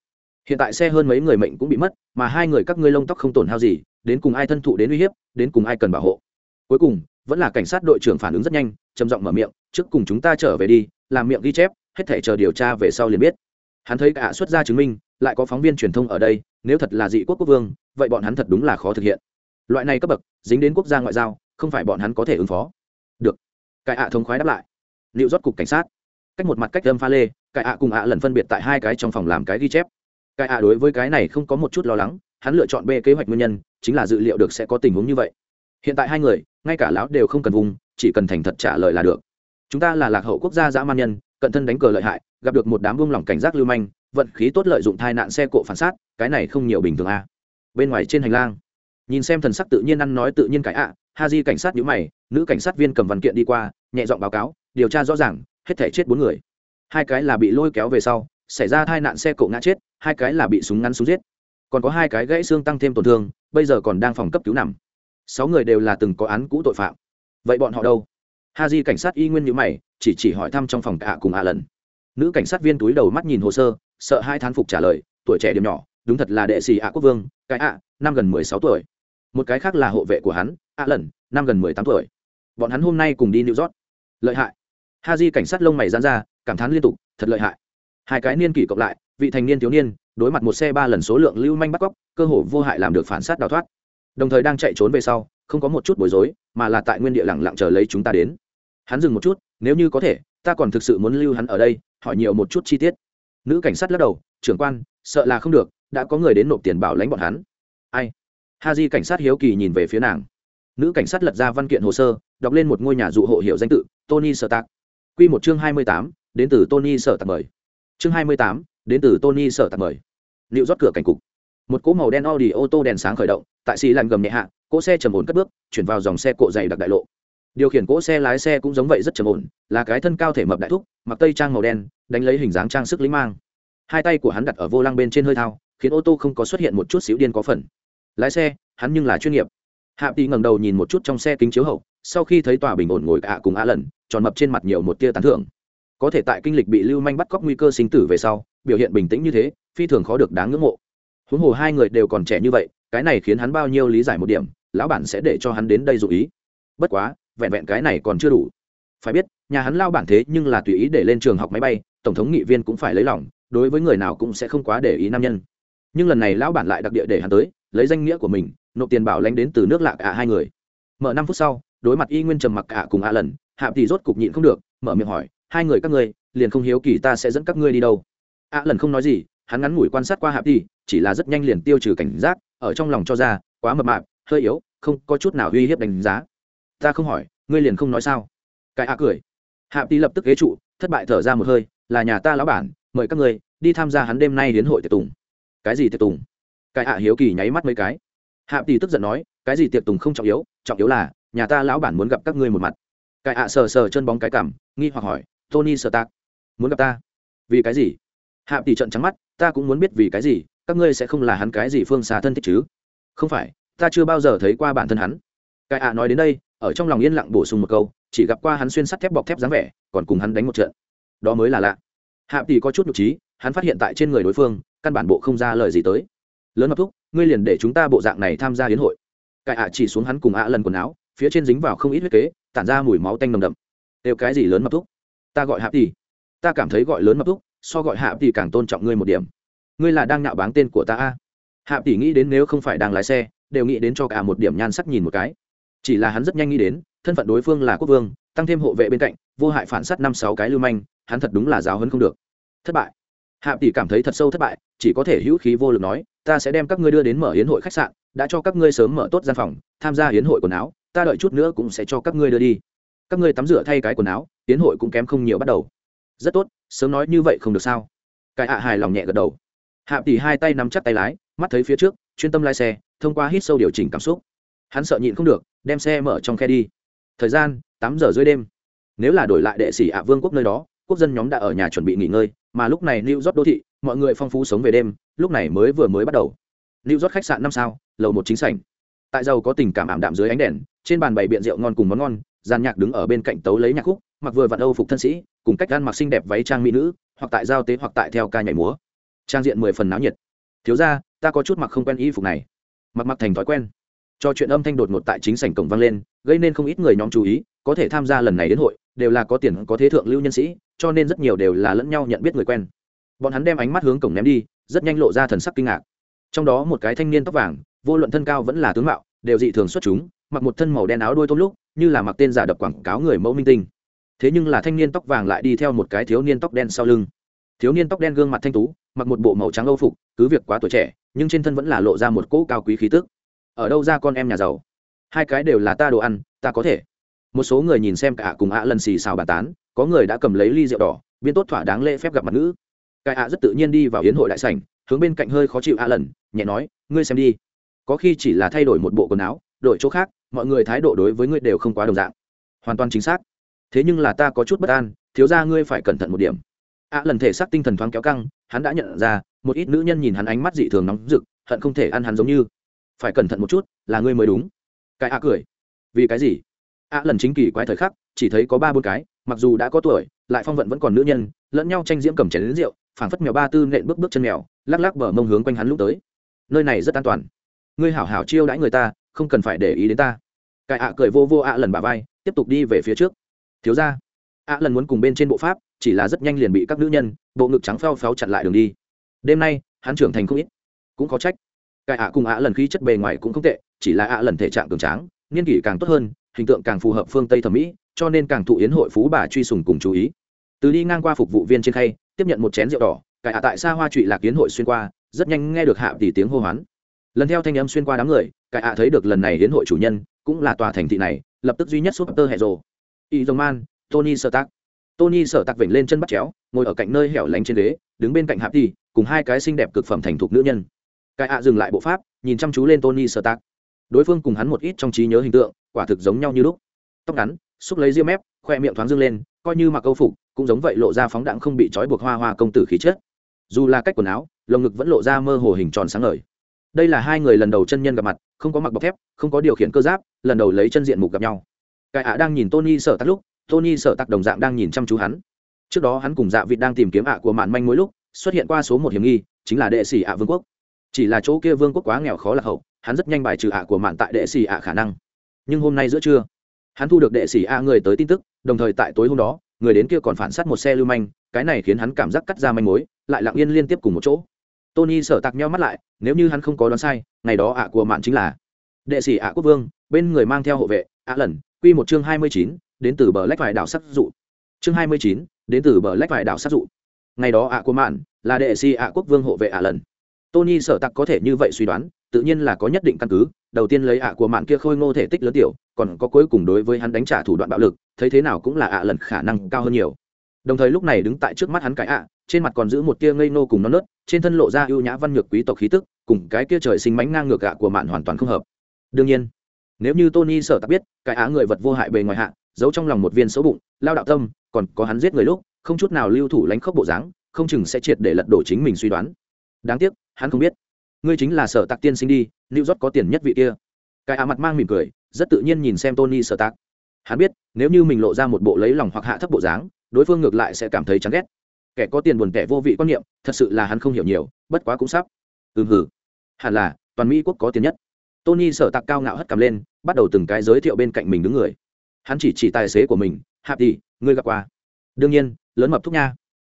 Hiện tại xe hơn mấy người mệnh cũng bị mất, mà hai người các ngươi lông tóc không tổn hao gì, đến cùng ai thân thụ đến uy hiếp, đến cùng ai cần bảo hộ. Cuối cùng, vẫn là cảnh sát đội trưởng phản ứng rất nhanh, trầm giọng mở miệng, trước cùng chúng ta trở về đi, làm miệng ghi chép, hết thể chờ điều tra về sau liền biết. Hắn thấy cả xuất ra chứng minh lại có phóng viên truyền thông ở đây, nếu thật là dị quốc quốc vương, vậy bọn hắn thật đúng là khó thực hiện. Loại này cấp bậc, dính đến quốc gia ngoại giao, không phải bọn hắn có thể ứng phó. Được. Cải ạ thống khoái đáp lại. Liệu rót cục cảnh sát. Cách một mặt cách âm pha lê, cải ạ cùng ạ lần phân biệt tại hai cái trong phòng làm cái ghi chép. Cải ạ đối với cái này không có một chút lo lắng, hắn lựa chọn b kế hoạch nguyên nhân, chính là dự liệu được sẽ có tình huống như vậy. Hiện tại hai người, ngay cả lão đều không cần vùng, chỉ cần thành thật trả lời là được. Chúng ta là lạc hậu quốc gia dã man nhân, cận thân đánh cờ lợi hại, gặp được một đám buông lỏng cảnh giác lưu manh vận khí tốt lợi dụng tai nạn xe cộ phản sát cái này không nhiều bình thường à. bên ngoài trên hành lang nhìn xem thần sắc tự nhiên ăn nói tự nhiên cãi ạ à, ha di cảnh sát nhữ mày nữ cảnh sát viên cầm văn kiện đi qua nhẹ giọng báo cáo điều tra rõ ràng hết thể chết bốn người. Hai cái là bị lôi kéo về sau xảy ra tai nạn xe cộ ngã chết hai cái là bị súng ngắn súng giết. Còn có hai cái gãy xương tăng thêm tổn thương bây giờ còn đang phòng cấp cứu nằm. Sáu người đều là từng có án cũ tội phạm. Vậy bọn họ đâu? Ha di cảnh sát y nguyên nhữ mày chỉ chỉ hỏi thăm trong phòng cả cùng ạ lần nữ cảnh sát viên túi đầu mắt nhìn hồ sơ, sợ hai thán phục trả lời, tuổi trẻ điểm nhỏ, đúng thật là đệ sĩ ạ quốc vương, cái ạ, năm gần mười sáu tuổi. Một cái khác là hộ vệ của hắn, ạ lần, năm gần mười tám tuổi. Bọn hắn hôm nay cùng đi new york. Lợi hại. Ha di cảnh sát lông mày dán ra, cảm thán liên tục, thật lợi hại. Hai cái niên kỷ cộng lại, vị thành niên thiếu niên, đối mặt một xe ba lần số lượng lưu manh bắt cóc, cơ hồ vô hại làm được phản sát đào thoát. Đồng thời đang chạy trốn về sau, không có một chút bối rối, mà là tại nguyên địa lẳng lặng chờ lấy chúng ta đến. Hắn dừng một chút, nếu như có thể ta còn thực sự muốn lưu hắn ở đây, hỏi nhiều một chút chi tiết. Nữ cảnh sát lắc đầu, trưởng quan, sợ là không được, đã có người đến nộp tiền bảo lãnh bọn hắn. Ai? Ha di cảnh sát hiếu kỳ nhìn về phía nàng. Nữ cảnh sát lật ra văn kiện hồ sơ, đọc lên một ngôi nhà dụ hộ hiệu danh tự, tony sợ tạc q một chương hai mươi tám, đến từ tony sợ tạc mời. Chương hai mươi tám, đến từ tony sợ tạc mời. Liệu rót cửa cảnh cục. Một cỗ màu đen audi ô tô đèn sáng khởi động, tại xì làn gầm nhẹ hạ, cỗ xe trầm ổn cất bước, chuyển vào dòng xe cộ dày đặc đại lộ điều khiển cỗ xe lái xe cũng giống vậy rất trầm ổn, là cái thân cao thể mập đại thúc, mặc tây trang màu đen, đánh lấy hình dáng trang sức lính mang. Hai tay của hắn đặt ở vô lăng bên trên hơi thao, khiến ô tô không có xuất hiện một chút xíu điên có phần. Lái xe, hắn nhưng là chuyên nghiệp. Hạ tì ngẩng đầu nhìn một chút trong xe kính chiếu hậu, sau khi thấy tòa bình ổn ngồi ạ cùng ạ lần, tròn mập trên mặt nhiều một tia tán thưởng. Có thể tại kinh lịch bị lưu manh bắt cóc nguy cơ sinh tử về sau, biểu hiện bình tĩnh như thế, phi thường khó được đáng ngưỡng mộ. Huống hồ hai người đều còn trẻ như vậy, cái này khiến hắn bao nhiêu lý giải một điểm, lão bản sẽ để cho hắn đến đây dụ ý. Bất quá vẹn vẹn cái này còn chưa đủ. Phải biết, nhà hắn lao bản thế nhưng là tùy ý để lên trường học máy bay, tổng thống nghị viên cũng phải lấy lòng, đối với người nào cũng sẽ không quá để ý nam nhân. Nhưng lần này lão bản lại đặc địa để hắn tới, lấy danh nghĩa của mình, nộp tiền bảo lãnh đến từ nước lạ cả hai người. Mở năm phút sau, đối mặt y nguyên trầm mặc cả cùng ạ lần, hạ thì rốt cục nhịn không được, mở miệng hỏi, hai người các ngươi, liền không hiếu kỳ ta sẽ dẫn các ngươi đi đâu? ạ lần không nói gì, hắn ngắn ngủi quan sát qua hạ thì chỉ là rất nhanh liền tiêu trừ cảnh giác, ở trong lòng cho ra, quá mập mạp, hơi yếu, không có chút nào uy hiếp đánh giá ta không hỏi, ngươi liền không nói sao? Cái ạ cười. Hạ tý lập tức ghế trụ, thất bại thở ra một hơi, là nhà ta lão bản, mời các ngươi đi tham gia hắn đêm nay đến hội tiệc tùng. Cái gì tiệc tùng? Cái ạ hiếu kỳ nháy mắt mấy cái. Hạ tỷ tức giận nói, cái gì tiệc tùng không trọng yếu trọng yếu là nhà ta lão bản muốn gặp các ngươi một mặt. Cái ạ sờ sờ chân bóng cái cảm nghi hoặc hỏi, tony sờ tạc muốn gặp ta? Vì cái gì? Hạ tỷ trận trắng mắt, ta cũng muốn biết vì cái gì, các ngươi sẽ không là hắn cái gì phương xa thân thích chứ? Không phải, ta chưa bao giờ thấy qua bản thân hắn. Cái ạ nói đến đây ở trong lòng yên lặng bổ sung một câu, chỉ gặp qua hắn xuyên sắt thép bọc thép dáng vẻ, còn cùng hắn đánh một trận. Đó mới là lạ. Hạ tỷ có chút nhục trí, hắn phát hiện tại trên người đối phương, căn bản bộ không ra lời gì tới. Lớn mập thúc, ngươi liền để chúng ta bộ dạng này tham gia hiến hội. Cải ạ chỉ xuống hắn cùng ạ lần quần áo, phía trên dính vào không ít huyết kế, tản ra mùi máu tanh nồng đậm. Đều cái gì lớn mập thúc? Ta gọi hạ tỷ. Ta cảm thấy gọi lớn mập thúc, so gọi hạ tỷ càng tôn trọng ngươi một điểm. Ngươi là đang nạo báng tên của ta a. Hạ tỷ nghĩ đến nếu không phải đang lái xe, đều nghĩ đến cho cả một điểm nhan sắc nhìn một cái chỉ là hắn rất nhanh nghĩ đến, thân phận đối phương là quốc vương, tăng thêm hộ vệ bên cạnh, vô hại phản s á t năm sáu cái lưu manh, hắn thật đúng là giáo hơn không được. Thất bại. Hạ tỷ cảm thấy thật sâu thất bại, chỉ có thể hữu khí vô lực nói, ta sẽ đem các ngươi đưa đến mở hiến hội khách sạn, đã cho các ngươi sớm mở tốt gian phòng, tham gia hiến hội quần áo, ta đợi chút nữa cũng sẽ cho các ngươi đưa đi. Các ngươi tắm rửa thay cái quần áo hiến hội cũng kém không nhiều bắt đầu. Rất tốt, sớm nói như vậy không được sao? Cái hạ hài lòng nhẹ gật đầu. Hạ tỷ hai tay nắm chắc tay lái, mắt thấy phía trước, chuyên tâm lái xe, thông qua hít sâu điều chỉnh cảm xúc. Hắn sợ nhịn không được đem xe mở trong khe đi. Thời gian, tám giờ dưới đêm. Nếu là đổi lại đệ sĩ ạ vương quốc nơi đó, quốc dân nhóm đã ở nhà chuẩn bị nghỉ ngơi, mà lúc này new york đô thị, mọi người phong phú sống về đêm, lúc này mới vừa mới bắt đầu. New york khách sạn năm sao, lầu một chính sảnh. Tại giàu có tình cảm ảm đạm dưới ánh đèn, trên bàn bày biện rượu ngon cùng món ngon, Gian nhạc đứng ở bên cạnh tấu lấy nhạc khúc, mặc vừa vặn âu phục thân sĩ, cùng cách ăn mặc xinh đẹp váy trang mỹ nữ, hoặc tại giao tế hoặc tại theo ca nhảy múa. Trang diện mười phần náo nhiệt. Thiếu ra ta có chút mặc không quen y phục này. Mặc mặc thành thói quen cho chuyện âm thanh đột ngột tại chính sảnh cổng vang lên, gây nên không ít người nhóm chú ý, có thể tham gia lần này đến hội, đều là có tiền, có thế thượng lưu nhân sĩ, cho nên rất nhiều đều là lẫn nhau nhận biết người quen. Bọn hắn đem ánh mắt hướng cổng ném đi, rất nhanh lộ ra thần sắc kinh ngạc. Trong đó một cái thanh niên tóc vàng, vô luận thân cao vẫn là tướng mạo, đều dị thường xuất chúng, mặc một thân màu đen áo đôi tôm lúc, như là mặc tên giả đập quảng cáo người mẫu minh tinh. Thế nhưng là thanh niên tóc vàng lại đi theo một cái thiếu niên tóc đen sau lưng. Thiếu niên tóc đen gương mặt thanh tú, mặc một bộ màu trắng âu phục, cứ việc quá tuổi trẻ, nhưng trên thân vẫn là lộ ra một cỗ cao quý khí tức ở đâu ra con em nhà giàu? Hai cái đều là ta đồ ăn, ta có thể. Một số người nhìn xem cả cùng ạ lần xì xào bàn tán, có người đã cầm lấy ly rượu đỏ biên tốt thỏa đáng lễ phép gặp mặt nữ. Cái ạ rất tự nhiên đi vào hiến hội đại sảnh, hướng bên cạnh hơi khó chịu ạ lần, nhẹ nói, ngươi xem đi. Có khi chỉ là thay đổi một bộ quần áo, đổi chỗ khác, mọi người thái độ đối với ngươi đều không quá đồng dạng. Hoàn toàn chính xác. Thế nhưng là ta có chút bất an, thiếu ra ngươi phải cẩn thận một điểm. Ạ lần thể xác tinh thần thoáng kéo căng, hắn đã nhận ra, một ít nữ nhân nhìn hắn ánh mắt dị thường nóng rực, hận không thể ăn hắn giống như phải cẩn thận một chút, là ngươi mới đúng. Cái a cười. Vì cái gì? A lần chính kỳ quái thời khắc, chỉ thấy có ba bốn cái, mặc dù đã có tuổi, lại phong vận vẫn còn nữ nhân, lẫn nhau tranh diễm cầm chén đến rượu, phảng phất mèo ba tư nện bước bước chân mèo, lắc lắc bờ mông hướng quanh hắn lúc tới. Nơi này rất an toàn. Ngươi hảo hảo chiêu đãi người ta, không cần phải để ý đến ta. Cái ạ cười vô vô ạ lần bà vai, tiếp tục đi về phía trước. Thiếu ra ạ lần muốn cùng bên trên bộ pháp, chỉ là rất nhanh liền bị các nữ nhân, bộ ngực trắng phao pháo chặn lại đường đi. Đêm nay, hắn trưởng thành không ít. Cũng có trách cái ạ cùng ạ lần khí chất bề ngoài cũng không tệ, chỉ là ạ lần thể trạng cường tráng, niên kỷ càng tốt hơn, hình tượng càng phù hợp phương tây thẩm mỹ, cho nên càng thụ yến hội phú bà truy sùng cùng chú ý. Từ đi ngang qua phục vụ viên trên khay, tiếp nhận một chén rượu đỏ, Cái ạ tại xa hoa trụy lạc yến hội xuyên qua, rất nhanh nghe được hạ tỷ tiếng hô hoán. Lần theo thanh âm xuyên qua đám người, cái ạ thấy được lần này yến hội chủ nhân, cũng là tòa thành thị này, lập tức duy nhất súp tơ hệ rồ. Y dòng man, tony sợ tác tony sợ tắc vểnh lên chân bắt chéo, ngồi ở cạnh nơi hẻo lánh trên ghế, đứng bên cạnh hạ tỷ, cùng hai cái xinh đẹp cực phẩm thành thục nữ nhân cải ạ dừng lại bộ pháp, nhìn chăm chú lên tony sơ tác đối phương cùng hắn một ít trong trí nhớ hình tượng, quả thực giống nhau như lúc. Tóc ngắn, xúc lấy ria mép, khoe miệng thoáng dâng lên, coi như mặc câu phục, cũng giống vậy lộ ra phóng đạn không bị trói buộc hoa hoa công tử khí chất. Dù là cách quần áo, lồng ngực vẫn lộ ra mơ hồ hình tròn sáng ngời. Đây là hai người lần đầu chân nhân gặp mặt, không có mặc bọc thép, không có điều khiển cơ giáp, lần đầu lấy chân diện mục gặp nhau. Cái ạ đang nhìn tony sợ tắc lúc, tony sợ tắc đồng dạng đang nhìn chăm chú hắn. Trước đó hắn cùng dạ vịt đang tìm kiếm ạ của mạn manh mỗi lúc, xuất hiện qua số một hiểm nghi, chính là đệ sĩ ạ vương quốc chỉ là chỗ kia vương quốc quá nghèo khó lạc hậu, hắn rất nhanh bài trừ ạ của mạn tại đệ xì ạ khả năng. Nhưng hôm nay giữa trưa, hắn thu được đệ sĩ a người tới tin tức, đồng thời tại tối hôm đó, người đến kia còn phản s á t một xe lưu manh, cái này khiến hắn cảm giác cắt ra manh mối, lại lặng yên liên tiếp cùng một chỗ. Tony sợ tặc nhau mắt lại, nếu như hắn không có đoán sai, ngày đó ạ của mạn chính là đệ xì ạ quốc vương, bên người mang theo hộ vệ, ạ lần q một chương hai mươi chín, đến từ bờ lách vải đảo sắc dụ. Chương hai mươi chín, đến từ bờ lách vải đảo sắc dụ. Ngày đó ạ của mạn là đệ xì ạ quốc vương hộ vệ ạ lần tony sở tặc có thể như vậy suy đoán, tự nhiên là có nhất định căn cứ. Đầu tiên lấy ạ của mạn kia khôi ngô thể tích lớn tiểu, còn có cuối cùng đối với hắn đánh trả thủ đoạn bạo lực, thấy thế nào cũng là ạ lần khả năng cao hơn nhiều. Đồng thời lúc này đứng tại trước mắt hắn cái ạ, trên mặt còn giữ một tia ngây nô cùng non nớt, trên thân lộ ra ưu nhã văn nhược quý tộc khí tức, cùng cái kia trời sinh mánh ngang ngược ạ của mạn hoàn toàn không hợp. Đương nhiên, nếu như tony sợ tặc biết, cái á người vật vô hại bề ngoài hạ, giấu trong lòng một viên xấu bụng, lao đạo tâm, còn có hắn giết người lúc, không chút nào lưu thủ lánh khốc bộ dáng, không chừng sẽ triệt để lật đổ chính mình suy đoán đáng tiếc hắn không biết. Ngươi chính là sở tạc tiên sinh đi lưu rót có tiền nhất vị kia. Cái á mặt mang mỉm cười rất tự nhiên nhìn xem tony sở tạc. hắn biết nếu như mình lộ ra một bộ lấy lòng hoặc hạ thấp bộ dáng đối phương ngược lại sẽ cảm thấy chán ghét. Kẻ có tiền buồn kẻ vô vị quan niệm thật sự là hắn không hiểu nhiều bất quá cũng sắp. Ừm hử hẳn là toàn mỹ quốc có tiền nhất. Tony sở tạc cao ngạo hất cầm lên bắt đầu từng cái giới thiệu bên cạnh mình đứng người. Hắn chỉ chỉ tài xế của mình hạp tỷ, ngươi gặp qua? Đương nhiên lớn mập thúc nha.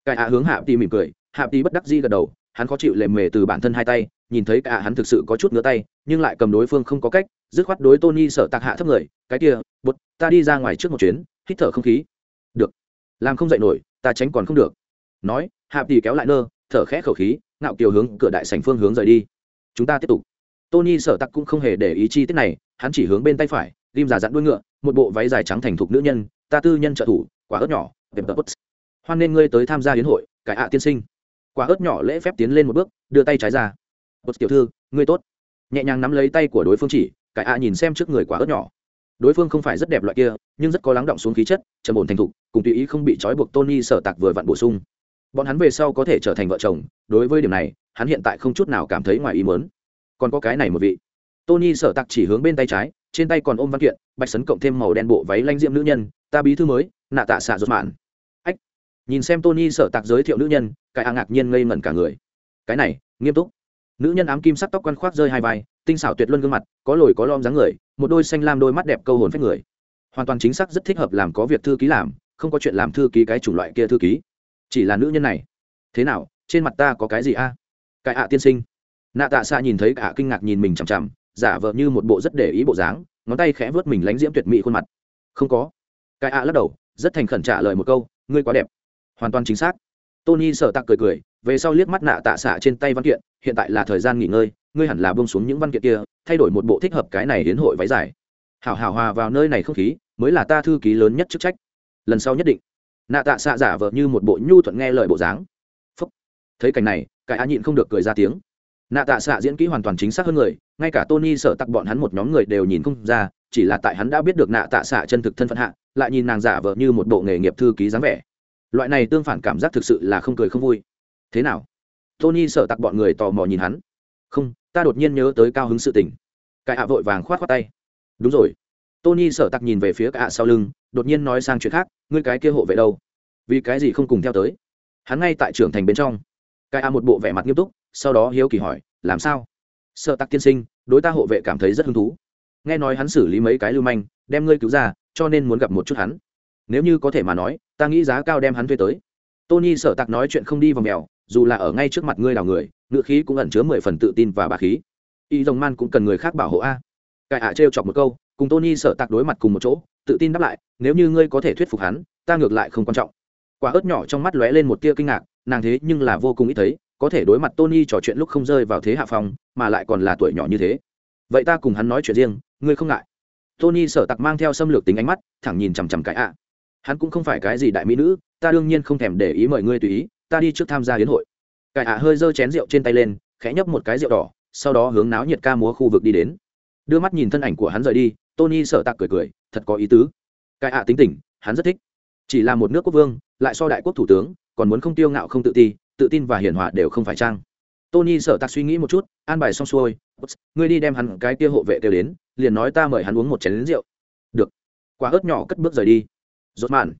Cái á hướng hạp tỷ mỉm cười hạp tỷ bất đắc di gật đầu hắn khó chịu lề mề từ bản thân hai tay, nhìn thấy cả hắn thực sự có chút ngứa tay, nhưng lại cầm đối phương không có cách, dứt khoát đối tony sợ tạc hạ thấp người, cái kia bột ta đi ra ngoài trước một chuyến, hít thở không khí. Được. Làm không dậy nổi, ta tránh còn không được. Nói, hạp thì kéo lại nơ, thở khẽ khẩu khí, ngạo kiều hướng cửa đại sảnh phương hướng rời đi. Chúng ta tiếp tục. Tony sợ tặc cũng không hề để ý chi tiết này, hắn chỉ hướng bên tay phải, ghim giả dặn đuôi ngựa, một bộ váy dài trắng thành thục nữ nhân, ta tư nhân trợ thủ, quả ớt nhỏ hoan nên ngươi tới tham gia hiến hội, cải hạ tiên sinh quả ớt nhỏ lễ phép tiến lên một bước, đưa tay trái ra. Bột tiểu thư, ngươi tốt. Nhẹ nhàng nắm lấy tay của đối phương chỉ, cải ạ nhìn xem trước người quả ớt nhỏ. Đối phương không phải rất đẹp loại kia, nhưng rất có lắng động xuống khí chất, trầm ổn thành thục, cùng tùy ý không bị trói buộc tony sở tạc vừa vặn bổ sung. Bọn hắn về sau có thể trở thành vợ chồng, đối với điểm này, hắn hiện tại không chút nào cảm thấy ngoài ý mớn còn có cái này một vị. Tony sở tạc chỉ hướng bên tay trái, trên tay còn ôm văn kiện, bạch sấn cộng thêm màu đen bộ váy lanh diệm nữ nhân, ta bí thư mới, nạ tạ xạ rốt mạn nhìn xem tony sợ tạc giới thiệu nữ nhân, cái a ngạc nhiên ngây ngẩn cả người. Cái này, nghiêm túc. Nữ nhân ám kim sắc tóc quăn khoác rơi hai vai, tinh xảo tuyệt luân gương mặt, có lồi có lom dáng người, một đôi xanh lam đôi mắt đẹp câu hồn phách người. Hoàn toàn chính xác rất thích hợp làm có việc thư ký làm, không có chuyện làm thư ký cái chủng loại kia thư ký. Chỉ là nữ nhân này. Thế nào, trên mặt ta có cái gì a? À? cái ạ tiên sinh. Nạ tạ xạ nhìn thấy cả kinh ngạc nhìn mình chằm chằm, giả vờ như một bộ rất để ý bộ dáng, ngón tay khẽ vớt mình lánh diễm tuyệt mỹ khuôn mặt. Không có. Cái ạ lắc đầu, rất thành khẩn trả lời một câu, ngươi quá đẹp hoàn toàn chính xác. Tony sợ tặc cười cười, về sau liếc mắt nạ tạ xạ trên tay văn kiện, hiện tại là thời gian nghỉ ngơi, ngươi hẳn là bông xuống những văn kiện kia, thay đổi một bộ thích hợp cái này đến hội váy dài. Hảo hảo hòa vào nơi này không khí, mới là ta thư ký lớn nhất chức trách. Lần sau nhất định. Nạ tạ xạ giả vợ như một bộ nhu thuận nghe lời bộ dáng. Phúc. Thấy cảnh này, cái á nhịn không được cười ra tiếng. Nạ tạ xạ diễn kỹ hoàn toàn chính xác hơn người, ngay cả tony sợ tặc bọn hắn một nhóm người đều nhìn không ra, chỉ là tại hắn đã biết được nạ tạ xạ chân thực thân phận hạ, lại nhìn nàng giả vợ như một bộ nghề nghiệp thư ký dáng vẻ loại này tương phản cảm giác thực sự là không cười không vui. Thế nào? Tony sợ tặc bọn người tò mò nhìn hắn. Không, ta đột nhiên nhớ tới cao hứng sự tình. Cái hạ vội vàng khoát khoát tay. Đúng rồi. Tony sợ tặc nhìn về phía cả sau lưng, đột nhiên nói sang chuyện khác, ngươi cái kia hộ vệ đâu? Vì cái gì không cùng theo tới? Hắn ngay tại trưởng thành bên trong. Cái a một bộ vẻ mặt nghiêm túc, sau đó hiếu kỳ hỏi, làm sao? Sợ tặc tiên sinh, đối ta hộ vệ cảm thấy rất hứng thú. Nghe nói hắn xử lý mấy cái lưu manh, đem ngươi cứu ra, cho nên muốn gặp một chút hắn. Nếu như có thể mà nói ta nghĩ giá cao đem hắn thuê tới. Tony sợ tặc nói chuyện không đi vào mèo, dù là ở ngay trước mặt ngươi đào người, ngựa khí cũng ẩn chứa mười phần tự tin và bà khí. Y dòng man cũng cần người khác bảo hộ a. Cải ạ trêu chọc một câu, cùng tony sợ tặc đối mặt cùng một chỗ, tự tin đáp lại, nếu như ngươi có thể thuyết phục hắn, ta ngược lại không quan trọng. Quả ớt nhỏ trong mắt lóe lên một tia kinh ngạc, nàng thế nhưng là vô cùng ít thấy, có thể đối mặt tony trò chuyện lúc không rơi vào thế hạ phòng, mà lại còn là tuổi nhỏ như thế. Vậy ta cùng hắn nói chuyện riêng, ngươi không ngại. Tony sở tặc mang theo xâm lược tính ánh mắt, thẳng nhìn chằm chằm cái ạ hắn cũng không phải cái gì đại mỹ nữ, ta đương nhiên không thèm để ý mời ngươi tùy ý, ta đi trước tham gia hiến hội. Cải ạ hơi giơ chén rượu trên tay lên, khẽ nhấp một cái rượu đỏ, sau đó hướng náo nhiệt ca múa khu vực đi đến. Đưa mắt nhìn thân ảnh của hắn rời đi, tony sợ tạc cười cười, thật có ý tứ. Cải ạ tính tình, hắn rất thích. Chỉ là một nước quốc vương, lại so đại quốc thủ tướng, còn muốn không tiêu ngạo không tự ti, tự tin và hiền hòa đều không phải trang. Tony sợ tạc suy nghĩ một chút, an bài xong xuôi ngươi đi đem hắn cái kia hộ vệ kêu đến, liền nói ta mời hắn uống một chén lính rượu. Được. Quả ớt nhỏ cất bước rời đi rốt mạn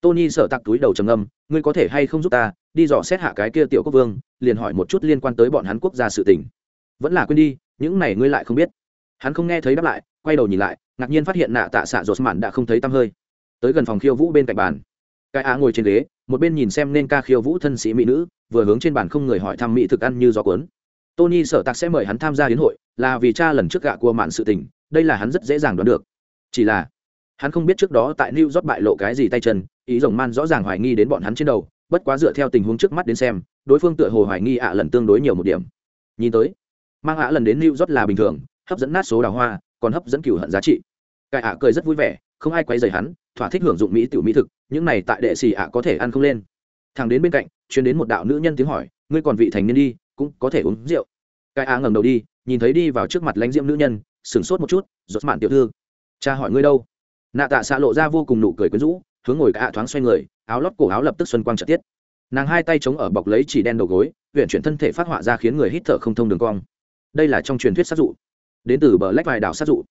tony sợ tặc túi đầu trầm âm ngươi có thể hay không giúp ta? Đi dò xét hạ cái kia tiểu quốc vương, liền hỏi một chút liên quan tới bọn hắn quốc gia sự tình. Vẫn là quên đi, những này ngươi lại không biết. Hắn không nghe thấy đáp lại, quay đầu nhìn lại, ngạc nhiên phát hiện nạ tạ xạ rột mạn đã không thấy tăm hơi. Tới gần phòng khiêu vũ bên cạnh bàn. Cái á ngồi trên ghế, một bên nhìn xem nên ca khiêu vũ thân sĩ mỹ nữ, vừa hướng trên bàn không người hỏi thăm mỹ thực ăn như gió cuốn. Tony sở tạc sẽ mời hắn tham gia hiến hội, là vì cha lần trước gạ cua mạn sự tình, đây là hắn rất dễ dàng đoán được. Chỉ là hắn không biết trước đó tại new york bại lộ cái gì tay chân, ý rồng man rõ ràng hoài nghi đến bọn hắn trên đầu, bất quá dựa theo tình huống trước mắt đến xem, đối phương tựa hồ hoài nghi ạ lần tương đối nhiều một điểm. Nhìn tới, mang ạ lần đến new york là bình thường, hấp dẫn nát số đào hoa, còn hấp dẫn cửu hận giá trị. Cải ạ cười rất vui vẻ, không ai quay dày hắn, thỏa thích hưởng dụng mỹ tiểu mỹ thực, những này tại đệ xì ạ có thể ăn không lên. Thằng đến bên cạnh chuyến đến một đạo nữ nhân tiếng hỏi, ngươi còn vị thành niên đi, cũng có thể uống rượu. Cải ạ ngẩng đầu đi, nhìn thấy đi vào trước mặt lãnh diễm nữ nhân, sửng sốt một chút, rốt mạn tiểu thư, cha hỏi ngươi đâu? Nạ tạ xạ lộ ra vô cùng nụ cười quyến rũ, hướng ngồi cả ạ thoáng xoay người, áo lót cổ áo lập tức xuân quang trợ tiết. Nàng hai tay chống ở bọc lấy chỉ đen đầu gối huyện chuyển thân thể phát họa ra khiến người hít thở không thông đường cong. Đây là trong truyền thuyết sát dụ. Đến từ bờ lách vài đảo sát dụ.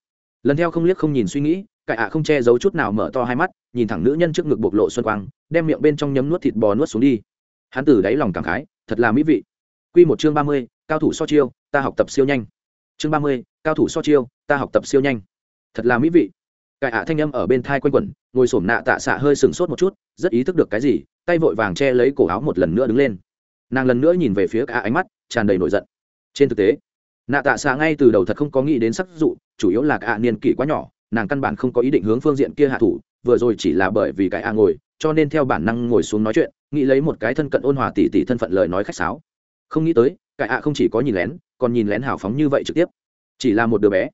Lần theo không liếc không nhìn suy nghĩ, cải ạ không che giấu chút nào mở to hai mắt, nhìn thẳng nữ nhân trước ngực bộc lộ xuân quang, đem miệng bên trong nhấm nuốt thịt bò nuốt xuống đi. Hắn từ đáy lòng cảm khái, thật là mỹ vị. Q một chương ba mươi, cao thủ so chiêu, ta học tập siêu nhanh. Chương ba mươi, cao thủ so chiêu, ta học tập siêu nhanh. Thật là mỹ vị cải ạ thanh âm ở bên thai quanh quẩn, ngồi sổm nạ tạ xạ hơi sừng sốt một chút, rất ý thức được cái gì, tay vội vàng che lấy cổ áo một lần nữa đứng lên. Nàng lần nữa nhìn về phía cả ánh mắt, tràn đầy nổi giận. Trên thực tế, nạ tạ xạ ngay từ đầu thật không có nghĩ đến sắc dụ, chủ yếu là cả niên kỷ quá nhỏ, nàng căn bản không có ý định hướng phương diện kia hạ thủ, vừa rồi chỉ là bởi vì cái a ngồi, cho nên theo bản năng ngồi xuống nói chuyện, nghĩ lấy một cái thân cận ôn hòa tỉ tỉ thân phận lời nói khách sáo. Không nghĩ tới, cái a không chỉ có nhìn lén, còn nhìn lén hào phóng như vậy trực tiếp. Chỉ là một đứa bé.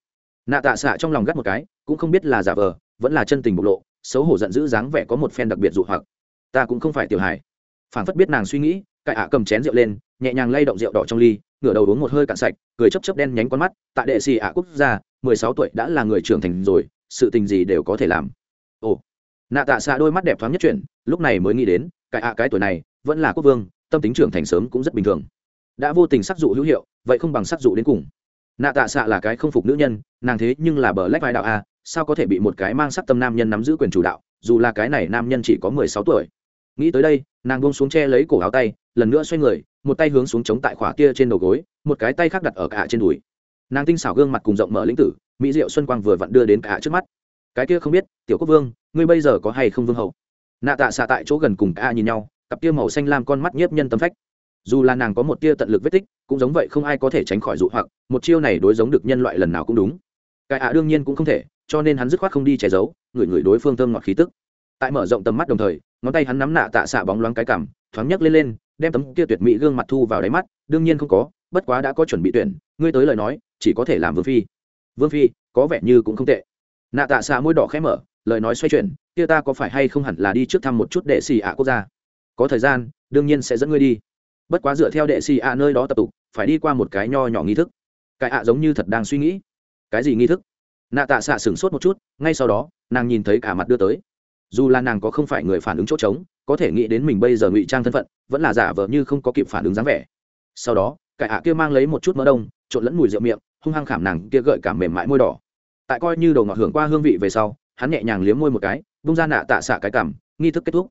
Nạ tạ xạ trong lòng gắt một cái cũng không biết là giả vờ, vẫn là chân tình bộc lộ, xấu hổ giận dữ dáng vẻ có một phen đặc biệt dụ hoặc. Ta cũng không phải tiểu hài. Phản phất biết nàng suy nghĩ cải ạ cầm chén rượu lên, nhẹ nhàng lay động rượu đỏ trong ly, ngửa đầu uống một hơi cạn sạch, cười chấp chấp đen nhánh con mắt, tại đệ xì ạ quốc gia, mười sáu tuổi đã là người trưởng thành rồi, sự tình gì đều có thể làm. Ồ. Nạ tạ xạ đôi mắt đẹp thoáng nhất chuyển, lúc này mới nghĩ đến cải ạ cái tuổi này, vẫn là quốc vương, tâm tính trưởng thành sớm cũng rất bình thường. Đã vô tình sắc dụ hữu hiệu, vậy không bằng sắc dụ đến cùng nạ tạ xạ là cái không phục nữ nhân, nàng thế nhưng là bờ lách vai đạo a, sao có thể bị một cái mang sắc tâm nam nhân nắm giữ quyền chủ đạo, dù là cái này nam nhân chỉ có mười sáu tuổi. Nghĩ tới đây, nàng buông xuống che lấy cổ áo tay, lần nữa xoay người, một tay hướng xuống chống tại khỏa kia trên đầu gối, một cái tay khác đặt ở cả trên đùi. Nàng tinh xảo gương mặt cùng rộng mở lĩnh tử, mỹ diệu xuân quang vừa vặn đưa đến cả trước mắt. Cái kia không biết, tiểu quốc vương, ngươi bây giờ có hay không vương hậu? Nạ tạ xạ tại chỗ gần cùng cả nhìn nhau, cặp kia màu xanh lam con mắt nhiếp nhân tâm phách dù là nàng có một tia tận lực vết tích, cũng giống vậy không ai có thể tránh khỏi dụ hoặc, một chiêu này đối giống được nhân loại lần nào cũng đúng. Cái ạ đương nhiên cũng không thể, cho nên hắn dứt khoát không đi che giấu người người đối phương thơm ngọt khí tức. Tại mở rộng tầm mắt đồng thời, ngón tay hắn nắm nạ tạ xạ bóng loáng cái cảm thoáng nhấc lên lên, đem tấm kia tuyệt mỹ gương mặt thu vào đáy mắt, đương nhiên không có, bất quá đã có chuẩn bị tuyển, ngươi tới lời nói, chỉ có thể làm vương phi. Vương phi, có vẻ như cũng không tệ. Nạ tạ xạ môi đỏ khẽ mở, lời nói xoay chuyển, kia ta có phải hay không hẳn là đi trước thăm một chút đệ xì ạ quốc gia? Có thời gian, đương nhiên sẽ dẫn ngươi đi bất quá dựa theo đệ xì ạ nơi đó tập tục, phải đi qua một cái nho nhỏ nghi thức. Cái ạ giống như thật đang suy nghĩ. Cái gì nghi thức? Nạ tạ xạ sửng sốt một chút, ngay sau đó, nàng nhìn thấy cả mặt đưa tới. Dù là nàng có không phải người phản ứng chỗ trống, có thể nghĩ đến mình bây giờ ngụy trang thân phận, vẫn là giả vờ như không có kịp phản ứng dáng vẻ. Sau đó, cái ạ kia mang lấy một chút mỡ đông, trộn lẫn mùi rượu miệng, hung hăng khảm nàng kia gợi cảm mềm mại môi đỏ. Tại coi như đầu ngọt hưởng qua hương vị về sau, hắn nhẹ nhàng liếm môi một cái bung ra nạ tạ xạ cái cảm, nghi thức kết thúc.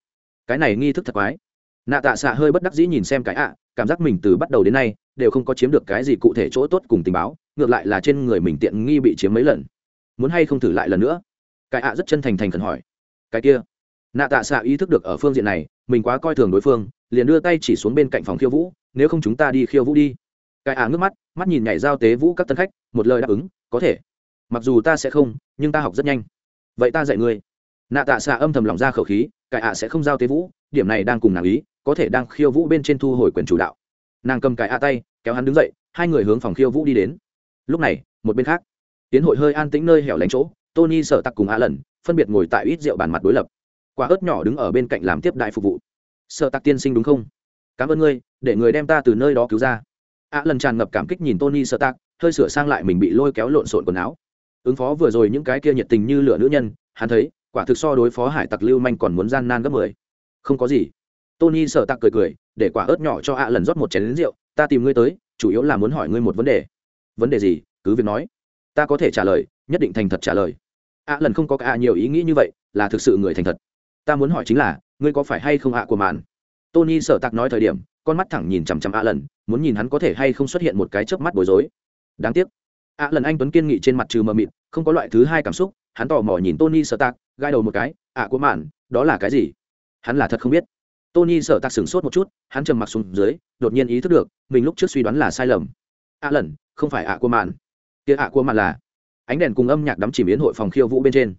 Cái này nghi thức thật quái nạ tạ xạ hơi bất đắc dĩ nhìn xem cái ạ, cảm giác mình từ bắt đầu đến nay đều không có chiếm được cái gì cụ thể chỗ tốt cùng tình báo, ngược lại là trên người mình tiện nghi bị chiếm mấy lần. Muốn hay không thử lại lần nữa? Cái ạ rất chân thành thành khẩn hỏi. Cái kia. Nạ tạ xạ ý thức được ở phương diện này, mình quá coi thường đối phương, liền đưa tay chỉ xuống bên cạnh phòng khiêu vũ, nếu không chúng ta đi khiêu vũ đi. Cái ạ ngước mắt mắt nhìn nhảy giao tế vũ các tân khách, một lời đáp ứng, có thể. Mặc dù ta sẽ không, nhưng ta học rất nhanh. Vậy ta dạy ngươi. Nạ tạ xạ âm thầm lòng ra khẩu khí, cái ạ sẽ không giao tế vũ điểm này đang cùng nàng ý, có thể đang khiêu vũ bên trên thu hồi quyền chủ đạo. Nàng cầm cái a tay, kéo hắn đứng dậy, hai người hướng phòng khiêu vũ đi đến. Lúc này, một bên khác, tiến hội hơi an tĩnh nơi hẻo lánh chỗ, tony sợ tặc cùng a lần, phân biệt ngồi tại ít rượu bàn mặt đối lập. Quả ớt nhỏ đứng ở bên cạnh làm tiếp đại phục vụ. Sợ tặc tiên sinh đúng không? Cảm ơn ngươi, để người đem ta từ nơi đó cứu ra. A lần tràn ngập cảm kích nhìn tony sợ tặc, hơi sửa sang lại mình bị lôi kéo lộn xộn quần áo. Ứng phó vừa rồi những cái kia nhiệt tình như lửa nữ nhân, hắn thấy, quả thực so đối phó hải tặc lưu manh còn muốn gian nan gấp mười không có gì. Tony sợ tặc cười cười, để quả ớt nhỏ cho ạ lần rót một chén lính rượu, ta tìm ngươi tới, chủ yếu là muốn hỏi ngươi một vấn đề. Vấn đề gì? Cứ việc nói. Ta có thể trả lời, nhất định thành thật trả lời. Ạ lần không có cả nhiều ý nghĩ như vậy, là thực sự người thành thật. Ta muốn hỏi chính là, ngươi có phải hay không ạ của màn? Tony sợ tặc nói thời điểm, con mắt thẳng nhìn chằm chằm ạ lần, muốn nhìn hắn có thể hay không xuất hiện một cái chớp mắt bối rối. Đáng tiếc. Ạ lần anh tuấn kiên nghị trên mặt trừ mờ mịt, không có loại thứ hai cảm xúc, hắn tò mò nhìn tony sợ tặc gai đầu một cái, ạ của màn, đó là cái gì? Hắn là thật không biết. Tony sợ tạc sửng sốt một chút, hắn trầm mặc xuống dưới, đột nhiên ý thức được, mình lúc trước suy đoán là sai lầm. Ạ lần, không phải ạ của màn kia ạ của màn là ánh đèn cùng âm nhạc đắm chìm yến hội phòng khiêu vũ bên trên.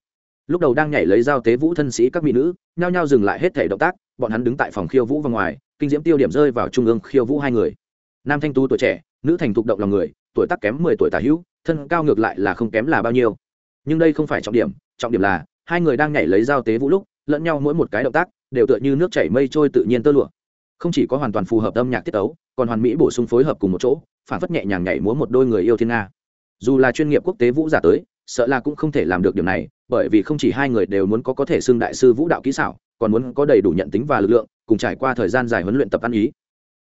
Lúc đầu đang nhảy lấy dao tế vũ thân sĩ các mỹ nữ, nhao nhao dừng lại hết thể động tác, bọn hắn đứng tại phòng khiêu vũ và ngoài, kinh diễm tiêu điểm rơi vào trung ương khiêu vũ hai người. Nam thanh tú tuổi trẻ, nữ thành thục động lòng người, tuổi tác kém mười tuổi tả hữu, thân cao ngược lại là không kém là bao nhiêu. Nhưng đây không phải trọng điểm trọng điểm là hai người đang nhảy lấy dao tế vũ lúc, lẫn nhau mỗi một cái động tác đều tựa như nước chảy mây trôi tự nhiên tơ lụa. Không chỉ có hoàn toàn phù hợp âm nhạc tiết tấu, còn hoàn mỹ bổ sung phối hợp cùng một chỗ phản phất nhẹ nhàng nhảy múa một đôi người yêu thiên nga. Dù là chuyên nghiệp quốc tế vũ giả tới sợ là cũng không thể làm được điều này bởi vì không chỉ hai người đều muốn có có thể xưng đại sư vũ đạo kỹ xảo còn muốn có đầy đủ nhận tính và lực lượng cùng trải qua thời gian dài huấn luyện tập ăn ý.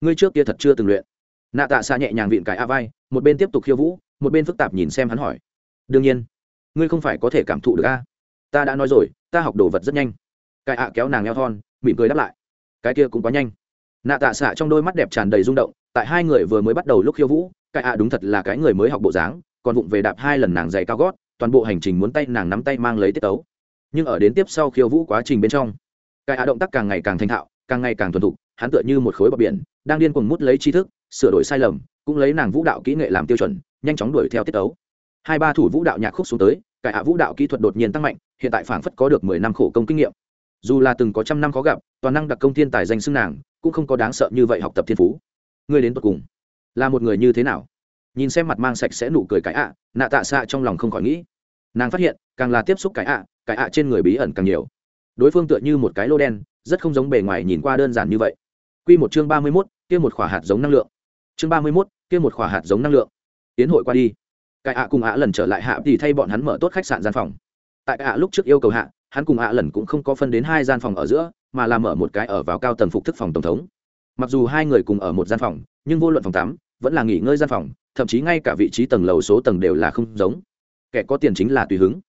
Ngươi trước kia thật chưa từng luyện. Nạ tạ xa nhẹ nhàng vịn cái a vai một bên tiếp tục khiêu vũ một bên phức tạp nhìn xem hắn hỏi. Đương nhiên ngươi không phải có thể cảm thụ được a. Ta đã nói rồi ta học đồ vật rất nhanh cái ạ kéo nàng eo thon, mỉm cười đáp lại. Cái kia cũng quá nhanh. Nạ tạ xạ trong đôi mắt đẹp tràn đầy rung động, tại hai người vừa mới bắt đầu lúc khiêu vũ, cái ạ đúng thật là cái người mới học bộ dáng, còn vụng về đạp hai lần nàng dày cao gót, toàn bộ hành trình muốn tay nàng nắm tay mang lấy tiết tấu. Nhưng ở đến tiếp sau khiêu vũ quá trình bên trong, cái ạ động tác càng ngày càng thành thạo, càng ngày càng thuần thục, hắn tựa như một khối bọc biển, đang điên cuồng mút lấy tri thức, sửa đổi sai lầm, cũng lấy nàng vũ đạo kỹ nghệ làm tiêu chuẩn, nhanh chóng đuổi theo tiết tấu. Hai ba thủ vũ đạo nhạc khúc xuống tới cải hạ vũ đạo kỹ thuật đột nhiên tăng mạnh, hiện tại phảng phất có được mười năm khổ công kinh nghiệm dù là từng có trăm năm khó gặp, toàn năng đặc công thiên tài danh xưng nàng, cũng không có đáng sợ như vậy học tập thiên phú. Ngươi đến tột cùng là một người như thế nào? Nhìn xem mặt mang sạch sẽ nụ cười cái ạ, nạ tạ xạ trong lòng không khỏi nghĩ. Nàng phát hiện, càng là tiếp xúc cái ạ cái ạ trên người bí ẩn càng nhiều. Đối phương tựa như một cái lô đen, rất không giống bề ngoài nhìn qua đơn giản như vậy. Q một chương ba mươi mốt, kia một khỏa hạt giống năng lượng. Chương ba mươi mốt, kia một khỏa hạt giống năng lượng. Tiến hội qua đi. Cái ạ cùng ạ lần trở lại hạ thì thay bọn hắn mở tốt khách sạn gian phòng. Tại ạ lúc trước yêu cầu hạ hắn cùng ạ lần cũng không có phân đến hai gian phòng ở giữa, mà làm mở một cái ở vào cao tầng phục thức phòng tổng thống. Mặc dù hai người cùng ở một gian phòng, nhưng vô luận phòng tắm, vẫn là nghỉ ngơi gian phòng, thậm chí ngay cả vị trí tầng lầu số tầng đều là không giống. Kẻ có tiền chính là tùy hứng.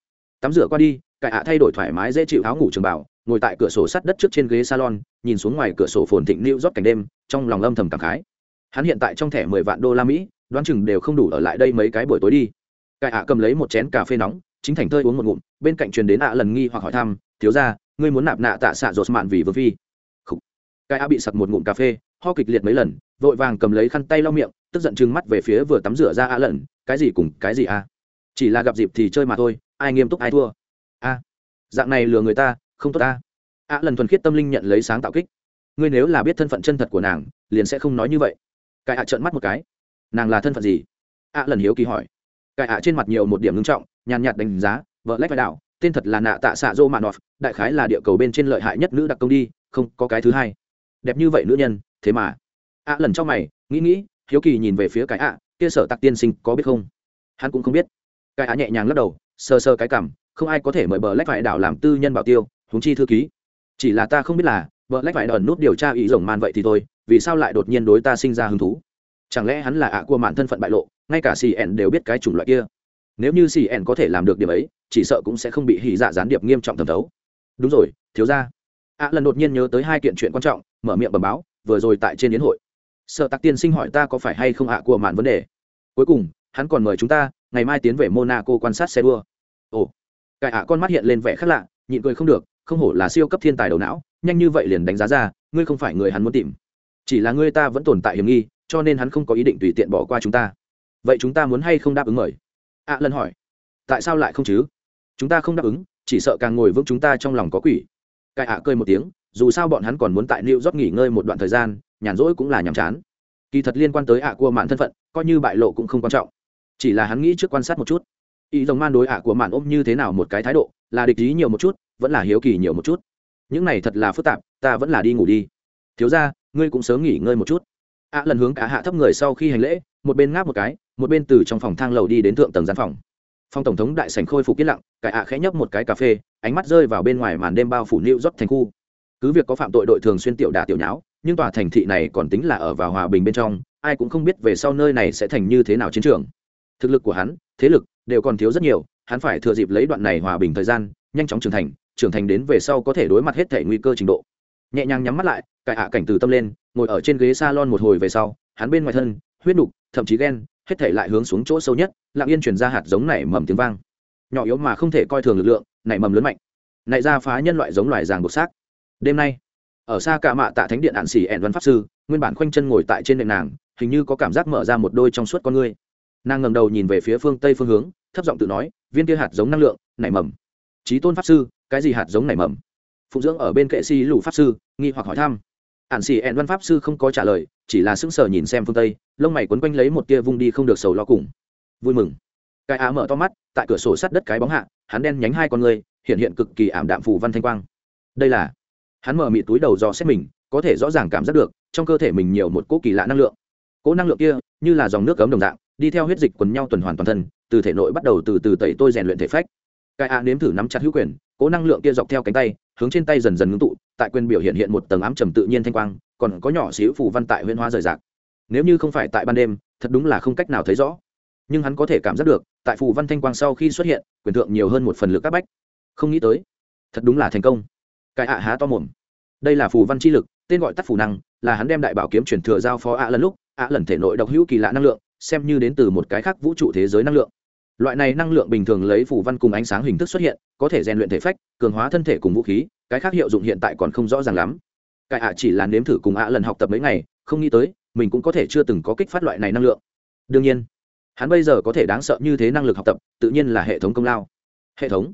Tắm rửa qua đi, cải ạ thay đổi thoải mái dễ chịu áo ngủ trường bảo, ngồi tại cửa sổ sắt đất trước trên ghế salon, nhìn xuống ngoài cửa sổ phồn thịnh lưu rót cảnh đêm, trong lòng âm thầm cảm khái. Hắn hiện tại trong thẻ mười vạn đô la mỹ, đoán chừng đều không đủ ở lại đây mấy cái buổi tối đi. Cải ạ cầm lấy một chén cà phê nóng, chính thành thơi uống một ngụm bên cạnh truyền đến ạ lần nghi hoặc hỏi thăm, thiếu ra ngươi muốn nạp nạ tạ xạ dột mạn vì vương phi? Cái ạ bị sặc một ngụm cà phê, ho kịch liệt mấy lần, vội vàng cầm lấy khăn tay lau miệng, tức giận chừng mắt về phía vừa tắm rửa ra ạ lần, cái gì cùng cái gì à? Chỉ là gặp dịp thì chơi mà thôi, ai nghiêm túc ai thua. A, dạng này lừa người ta, không tốt ta ạ lần thuần khiết tâm linh nhận lấy sáng tạo kích. Ngươi nếu là biết thân phận chân thật của nàng, liền sẽ không nói như vậy. Cái ạ trợn mắt một cái. Nàng là thân phận gì? ạ lần hiếu kỳ hỏi. Cái ạ trên mặt nhiều một điểm ngưng trọng, nhàn nhạt đánh giá vợ lách vai đạo tên thật là nạ tạ xạ dô nọt, đại khái là địa cầu bên trên lợi hại nhất nữ đặc công đi không có cái thứ hai. Đẹp như vậy nữ nhân thế mà. Ạ lần trong mày nghĩ nghĩ hiếu kỳ nhìn về phía cái ạ kia sở tặc tiên sinh có biết không? Hắn cũng không biết. Cái ạ nhẹ nhàng lắc đầu sơ sơ cái cảm không ai có thể mời bờ lách vải đảo làm tư nhân bảo tiêu húng chi thư ký. Chỉ là ta không biết là bờ lách vải đòn nút điều tra ý rồng man vậy thì thôi vì sao lại đột nhiên đối ta sinh ra hứng thú? Chẳng lẽ hắn là ạ của mạn thân phận bại lộ ngay cả xì ẻn đều biết cái chủng loại kia? Nếu như xì ẻn có thể làm được điểm ấy, chỉ sợ cũng sẽ không bị hỉ dạ gián điệp nghiêm trọng thẩm thấu. Đúng rồi, thiếu ra ạ lần đột nhiên nhớ tới hai kiện chuyện quan trọng, mở miệng bẩm báo, vừa rồi tại trên yến hội. Sợ tặc tiên sinh hỏi ta có phải hay không ạ của mạn vấn đề. Cuối cùng, hắn còn mời chúng ta, ngày mai tiến về monaco quan sát xe đua. Ồ cải ạ con mắt hiện lên vẻ khác lạ, nhịn cười không được, không hổ là siêu cấp thiên tài đầu não, nhanh như vậy liền đánh giá ra, ngươi không phải người hắn muốn tìm. Chỉ là ngươi ta vẫn tồn tại hiểm nghi, cho nên hắn không có ý định tùy tiện bỏ qua chúng ta. Vậy chúng ta muốn hay không đáp ứng mời? Ạ lần hỏi tại sao lại không chứ chúng ta không đáp ứng chỉ sợ càng ngồi vững chúng ta trong lòng có quỷ Cai ạ cười một tiếng dù sao bọn hắn còn muốn tại New York nghỉ ngơi một đoạn thời gian, nhàn rỗi cũng là nhàm chán. Kỳ thật liên quan tới ạ của mạn thân phận, coi như bại lộ cũng không quan trọng. Chỉ là hắn nghĩ trước quan sát một chút. Ý rồng man đối ạ của mạn ôm như thế nào một cái thái độ, là địch ý nhiều một chút, vẫn là hiếu kỳ nhiều một chút. Những này thật là phức tạp, ta vẫn là đi ngủ đi. Thiếu gia, ngươi cũng sớm nghỉ ngơi một chút. ạ lần hướng cả hạ thấp người sau khi hành lễ, một bên ngáp một cái, một bên từ trong phòng thang lầu đi đến thượng tầng gian phòng. Phòng tổng thống đại sảnh khôi phục yên lặng, cải ạ khẽ nhấp một cái cà phê, ánh mắt rơi vào bên ngoài màn đêm bao phủ New rót thành khu. Cứ việc có phạm tội đội thường xuyên tiểu đả tiểu nháo nhưng tòa thành thị này còn tính là ở vào hòa bình bên trong ai cũng không biết về sau nơi này sẽ thành như thế nào chiến trường. Thực lực của hắn thế lực đều còn thiếu rất nhiều hắn phải thừa dịp lấy đoạn này hòa bình thời gian nhanh chóng trưởng thành trưởng thành đến về sau có thể đối mặt hết thể nguy cơ trình độ. Nhẹ nhàng nhắm mắt lại cải ạ cảnh từ tâm lên ngồi ở trên ghế s a lon một hồi về sau hắn bên ngoài thân huyết đục thậm chí ghen hết thể lại hướng xuống chỗ sâu nhất, lặng yên chuyển ra hạt giống nảy mầm tiếng vang. Nhỏ yếu mà không thể coi thường lực lượng, nảy mầm lớn mạnh. Nảy ra phá nhân loại giống loài ràng bột xác. Đêm nay, ở xa cả mạ tạ thánh điện ạn xỉ ẻn văn pháp sư, nguyên bản khoanh chân ngồi tại trên nệm nàng, hình như có cảm giác mở ra một đôi trong suốt con ngươi. Nàng ngầm đầu nhìn về phía phương tây phương hướng, thấp giọng tự nói, viên kia hạt giống năng lượng, nảy mầm. Trí tôn pháp sư, cái gì hạt giống nảy mầm? Phụng dưỡng ở bên kệ si lù pháp sư, nghi hoặc hỏi thăm. Ạn xỉ ẹn văn pháp sư không có trả lời chỉ là sững sờ nhìn xem phương tây, lông mày quấn quanh lấy một tia vung đi không được sầu lo cùng. Vui mừng. Cái á mở to mắt, tại cửa sổ sắt đất cái bóng hạ, hắn đen nhánh hai con người, hiện hiện cực kỳ ảm đạm phù văn thanh quang. Đây là, hắn mở mịt túi đầu dò xét mình, có thể rõ ràng cảm giác được, trong cơ thể mình nhiều một cỗ kỳ lạ năng lượng. Cỗ năng lượng kia, như là dòng nước cấm đồng dạng, đi theo huyết dịch quần nhau tuần hoàn toàn thân, từ thể nội bắt đầu từ từ tẩy tôi rèn luyện thể phách. Cái a nếm thử nắm chặt hữu quyền, cỗ năng lượng kia dọc theo cánh tay, hướng trên tay dần dần ngưng tụ, tại quyền biểu hiện hiện một tầng ám trầm tự nhiên thanh quang còn có nhỏ xíu phù văn tại huyên hoa rời rạc. Nếu như không phải tại ban đêm, thật đúng là không cách nào thấy rõ. Nhưng hắn có thể cảm giác được, tại phù văn thanh quang sau khi xuất hiện, quyền thượng nhiều hơn một phần lực các bách. Không nghĩ tới, thật đúng là thành công. Cái ạ há to mồm. Đây là phù văn chi lực, tên gọi tắt phù năng, là hắn đem đại bảo kiếm chuyển thừa giao phó ạ lần lúc, ạ lần thể nội độc hữu kỳ lạ năng lượng, xem như đến từ một cái khác vũ trụ thế giới năng lượng. Loại này năng lượng bình thường lấy phù văn cùng ánh sáng hình thức xuất hiện, có thể rèn luyện thể phách, cường hóa thân thể cùng vũ khí, cái khác hiệu dụng hiện tại còn không rõ ràng lắm cái ạ chỉ là nếm thử cùng ạ lần học tập mấy ngày không nghĩ tới mình cũng có thể chưa từng có kích phát loại này năng lượng đương nhiên hắn bây giờ có thể đáng sợ như thế năng lực học tập tự nhiên là hệ thống công lao hệ thống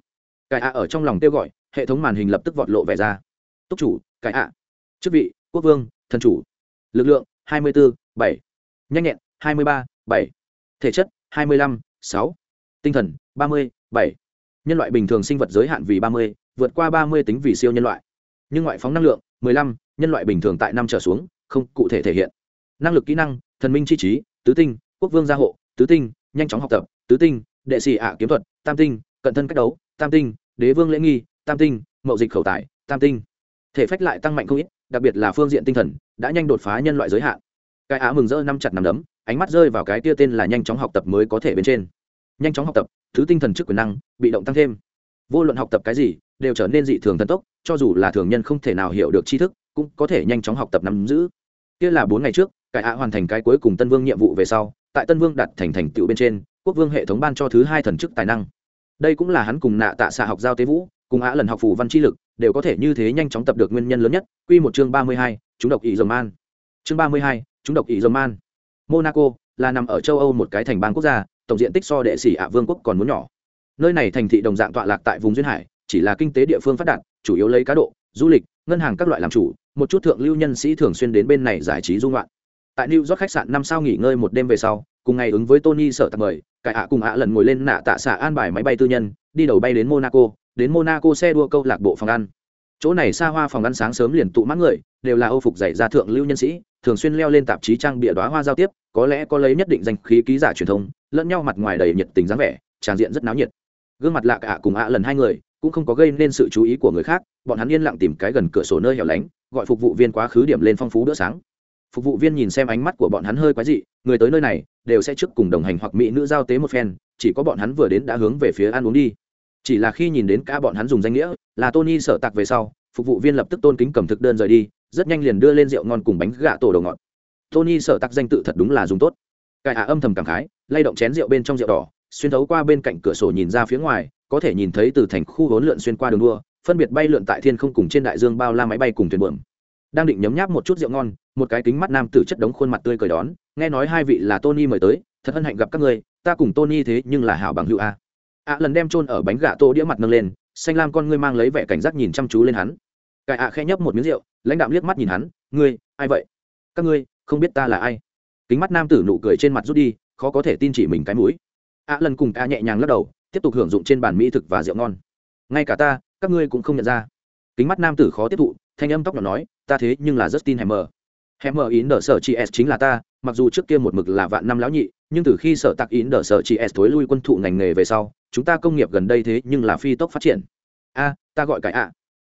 cái ạ ở trong lòng kêu gọi hệ thống màn hình lập tức vọt lộ vẻ ra túc chủ cái ạ chức vị quốc vương thần chủ lực lượng 24, 7. nhanh nhẹn 23, 7. thể chất 25, 6. tinh thần 30, 7. nhân loại bình thường sinh vật giới hạn vì 30, vượt qua 30 tính vì siêu nhân loại nhưng ngoại phóng năng lượng 15, nhân loại bình thường tại năm trở xuống không cụ thể thể hiện. Năng lực kỹ năng thần minh chi trí tứ tinh quốc vương gia hộ tứ tinh nhanh chóng học tập tứ tinh đệ sĩ ạ kiếm thuật tam tinh cận thân cách đấu tam tinh đế vương lễ nghi tam tinh mậu dịch khẩu tài tam tinh. Thể phách lại tăng mạnh không ít đặc biệt là phương diện tinh thần đã nhanh đột phá nhân loại giới hạn. Cái á mừng rỡ năm chặt nằm đấm ánh mắt rơi vào cái tia tên là nhanh chóng học tập mới có thể bên trên. Nhanh chóng học tập thứ tinh thần chức quyền năng bị động tăng thêm. Vô luận học tập cái gì đều trở nên dị thường thần tốc cho dù là thường nhân không thể nào hiểu được tri thức, cũng có thể nhanh chóng học tập nắm giữ. Kia là bốn ngày trước cái á hoàn thành cái cuối cùng tân vương nhiệm vụ về sau, tại tân vương đặt thành thành tựu bên trên, quốc vương hệ thống ban cho thứ hai thần chức tài năng. Đây cũng là hắn cùng nạ tạ xạ học giao tế vũ, cùng ạ lần học phủ văn tri lực, đều có thể như thế nhanh chóng tập được nguyên nhân lớn nhất, quy một chương ba mươi hai, chúng độc ý dầu man chương ba mươi hai, chúng độc ý dầu man monaco là nằm ở châu âu một cái thành bang quốc gia, tổng diện tích so đệ sĩ ạ vương quốc còn muốn nhỏ. Nơi này thành thị đồng dạng tọa lạc tại vùng duyên hải, chỉ là kinh tế địa phương phát đạt chủ yếu lấy cá độ, du lịch, ngân hàng các loại làm chủ, một chút thượng lưu nhân sĩ thường xuyên đến bên này giải trí dung loạn tại new york khách sạn năm sao nghỉ ngơi một đêm về sau, cùng ngày ứng với tony sợ tặng mời, cải ạ cùng ạ lần ngồi lên nạ tạ xạ an bài máy bay tư nhân, đi đầu bay đến monaco đến monaco xe đua câu lạc bộ phòng ăn. Chỗ này xa hoa phòng ăn sáng sớm liền tụ mắt người, đều là ô phục dạy ra thượng lưu nhân sĩ, thường xuyên leo lên tạp chí trang bịa đoá hoa giao tiếp, có lẽ có lấy nhất định danh khí ký giả truyền thông, lẫn nhau mặt ngoài đầy nhiệt tình dáng vẻ, tràn diện rất náo nhiệt. Gương mặt lạ cả cùng ạ lần hai người cũng không có gây nên sự chú ý của người khác, bọn hắn yên lặng tìm cái gần cửa sổ nơi hẻo lánh, gọi phục vụ viên quá khứ điểm lên phong phú bữa sáng. Phục vụ viên nhìn xem ánh mắt của bọn hắn hơi quái dị, người tới nơi này, đều sẽ trước cùng đồng hành hoặc mỹ nữ giao tế một phen, chỉ có bọn hắn vừa đến đã hướng về phía ăn uống đi. Chỉ là khi nhìn đến cả bọn hắn dùng danh nghĩa là tony sợ tạc về sau, phục vụ viên lập tức tôn kính cầm thực đơn rời đi, rất nhanh liền đưa lên rượu ngon cùng bánh gà tổ đầu ngọt. Tony sợ tạc danh tự thật đúng là dùng tốt. Cải ả âm thầm cảm khái, lay động chén rượu bên trong rượu đỏ, xuyên thấu qua bên cạnh cửa sổ nhìn ra phía ngoài có thể nhìn thấy từ thành khu hỗn lượn xuyên qua đường đua phân biệt bay lượn tại thiên không cùng trên đại dương bao la máy bay cùng thuyền buồm. Đang định nhấm nháp một chút rượu ngon một cái kính mắt nam tử chất đống khuôn mặt tươi cười đón nghe nói hai vị là tony mời tới thật hân hạnh gặp các người, ta cùng tony thế nhưng là hảo bằng hữu a. Ạ lần đem trôn ở bánh gà tô đĩa mặt nâng lên xanh lam con ngươi mang lấy vẻ cảnh giác nhìn chăm chú lên hắn. Cải ạ à khẽ nhấp một miếng rượu lãnh đạm liếc mắt nhìn hắn ngươi ai vậy? Các ngươi không biết ta là ai? Kính mắt nam tử nụ cười trên mặt rút đi khó có thể tin chỉ mình cái mũi. Ạ lần cùng ca nhẹ nhàng lắc đầu tiếp tục hưởng dụng trên bàn mỹ thực và rượu ngon. Ngay cả ta, các ngươi cũng không nhận ra. Kính mắt nam tử khó tiếp thụ, thanh âm tóc nhỏ nói, ta thế nhưng là justin hammer. Hammer ý nở sở chị s chính là ta, mặc dù trước kia một mực là vạn năm lão nhị, nhưng từ khi sở tạc ý nở sở chị s tối lui quân thụ ngành nghề về sau, chúng ta công nghiệp gần đây thế nhưng là phi tốc phát triển. A, ta gọi cái ạ.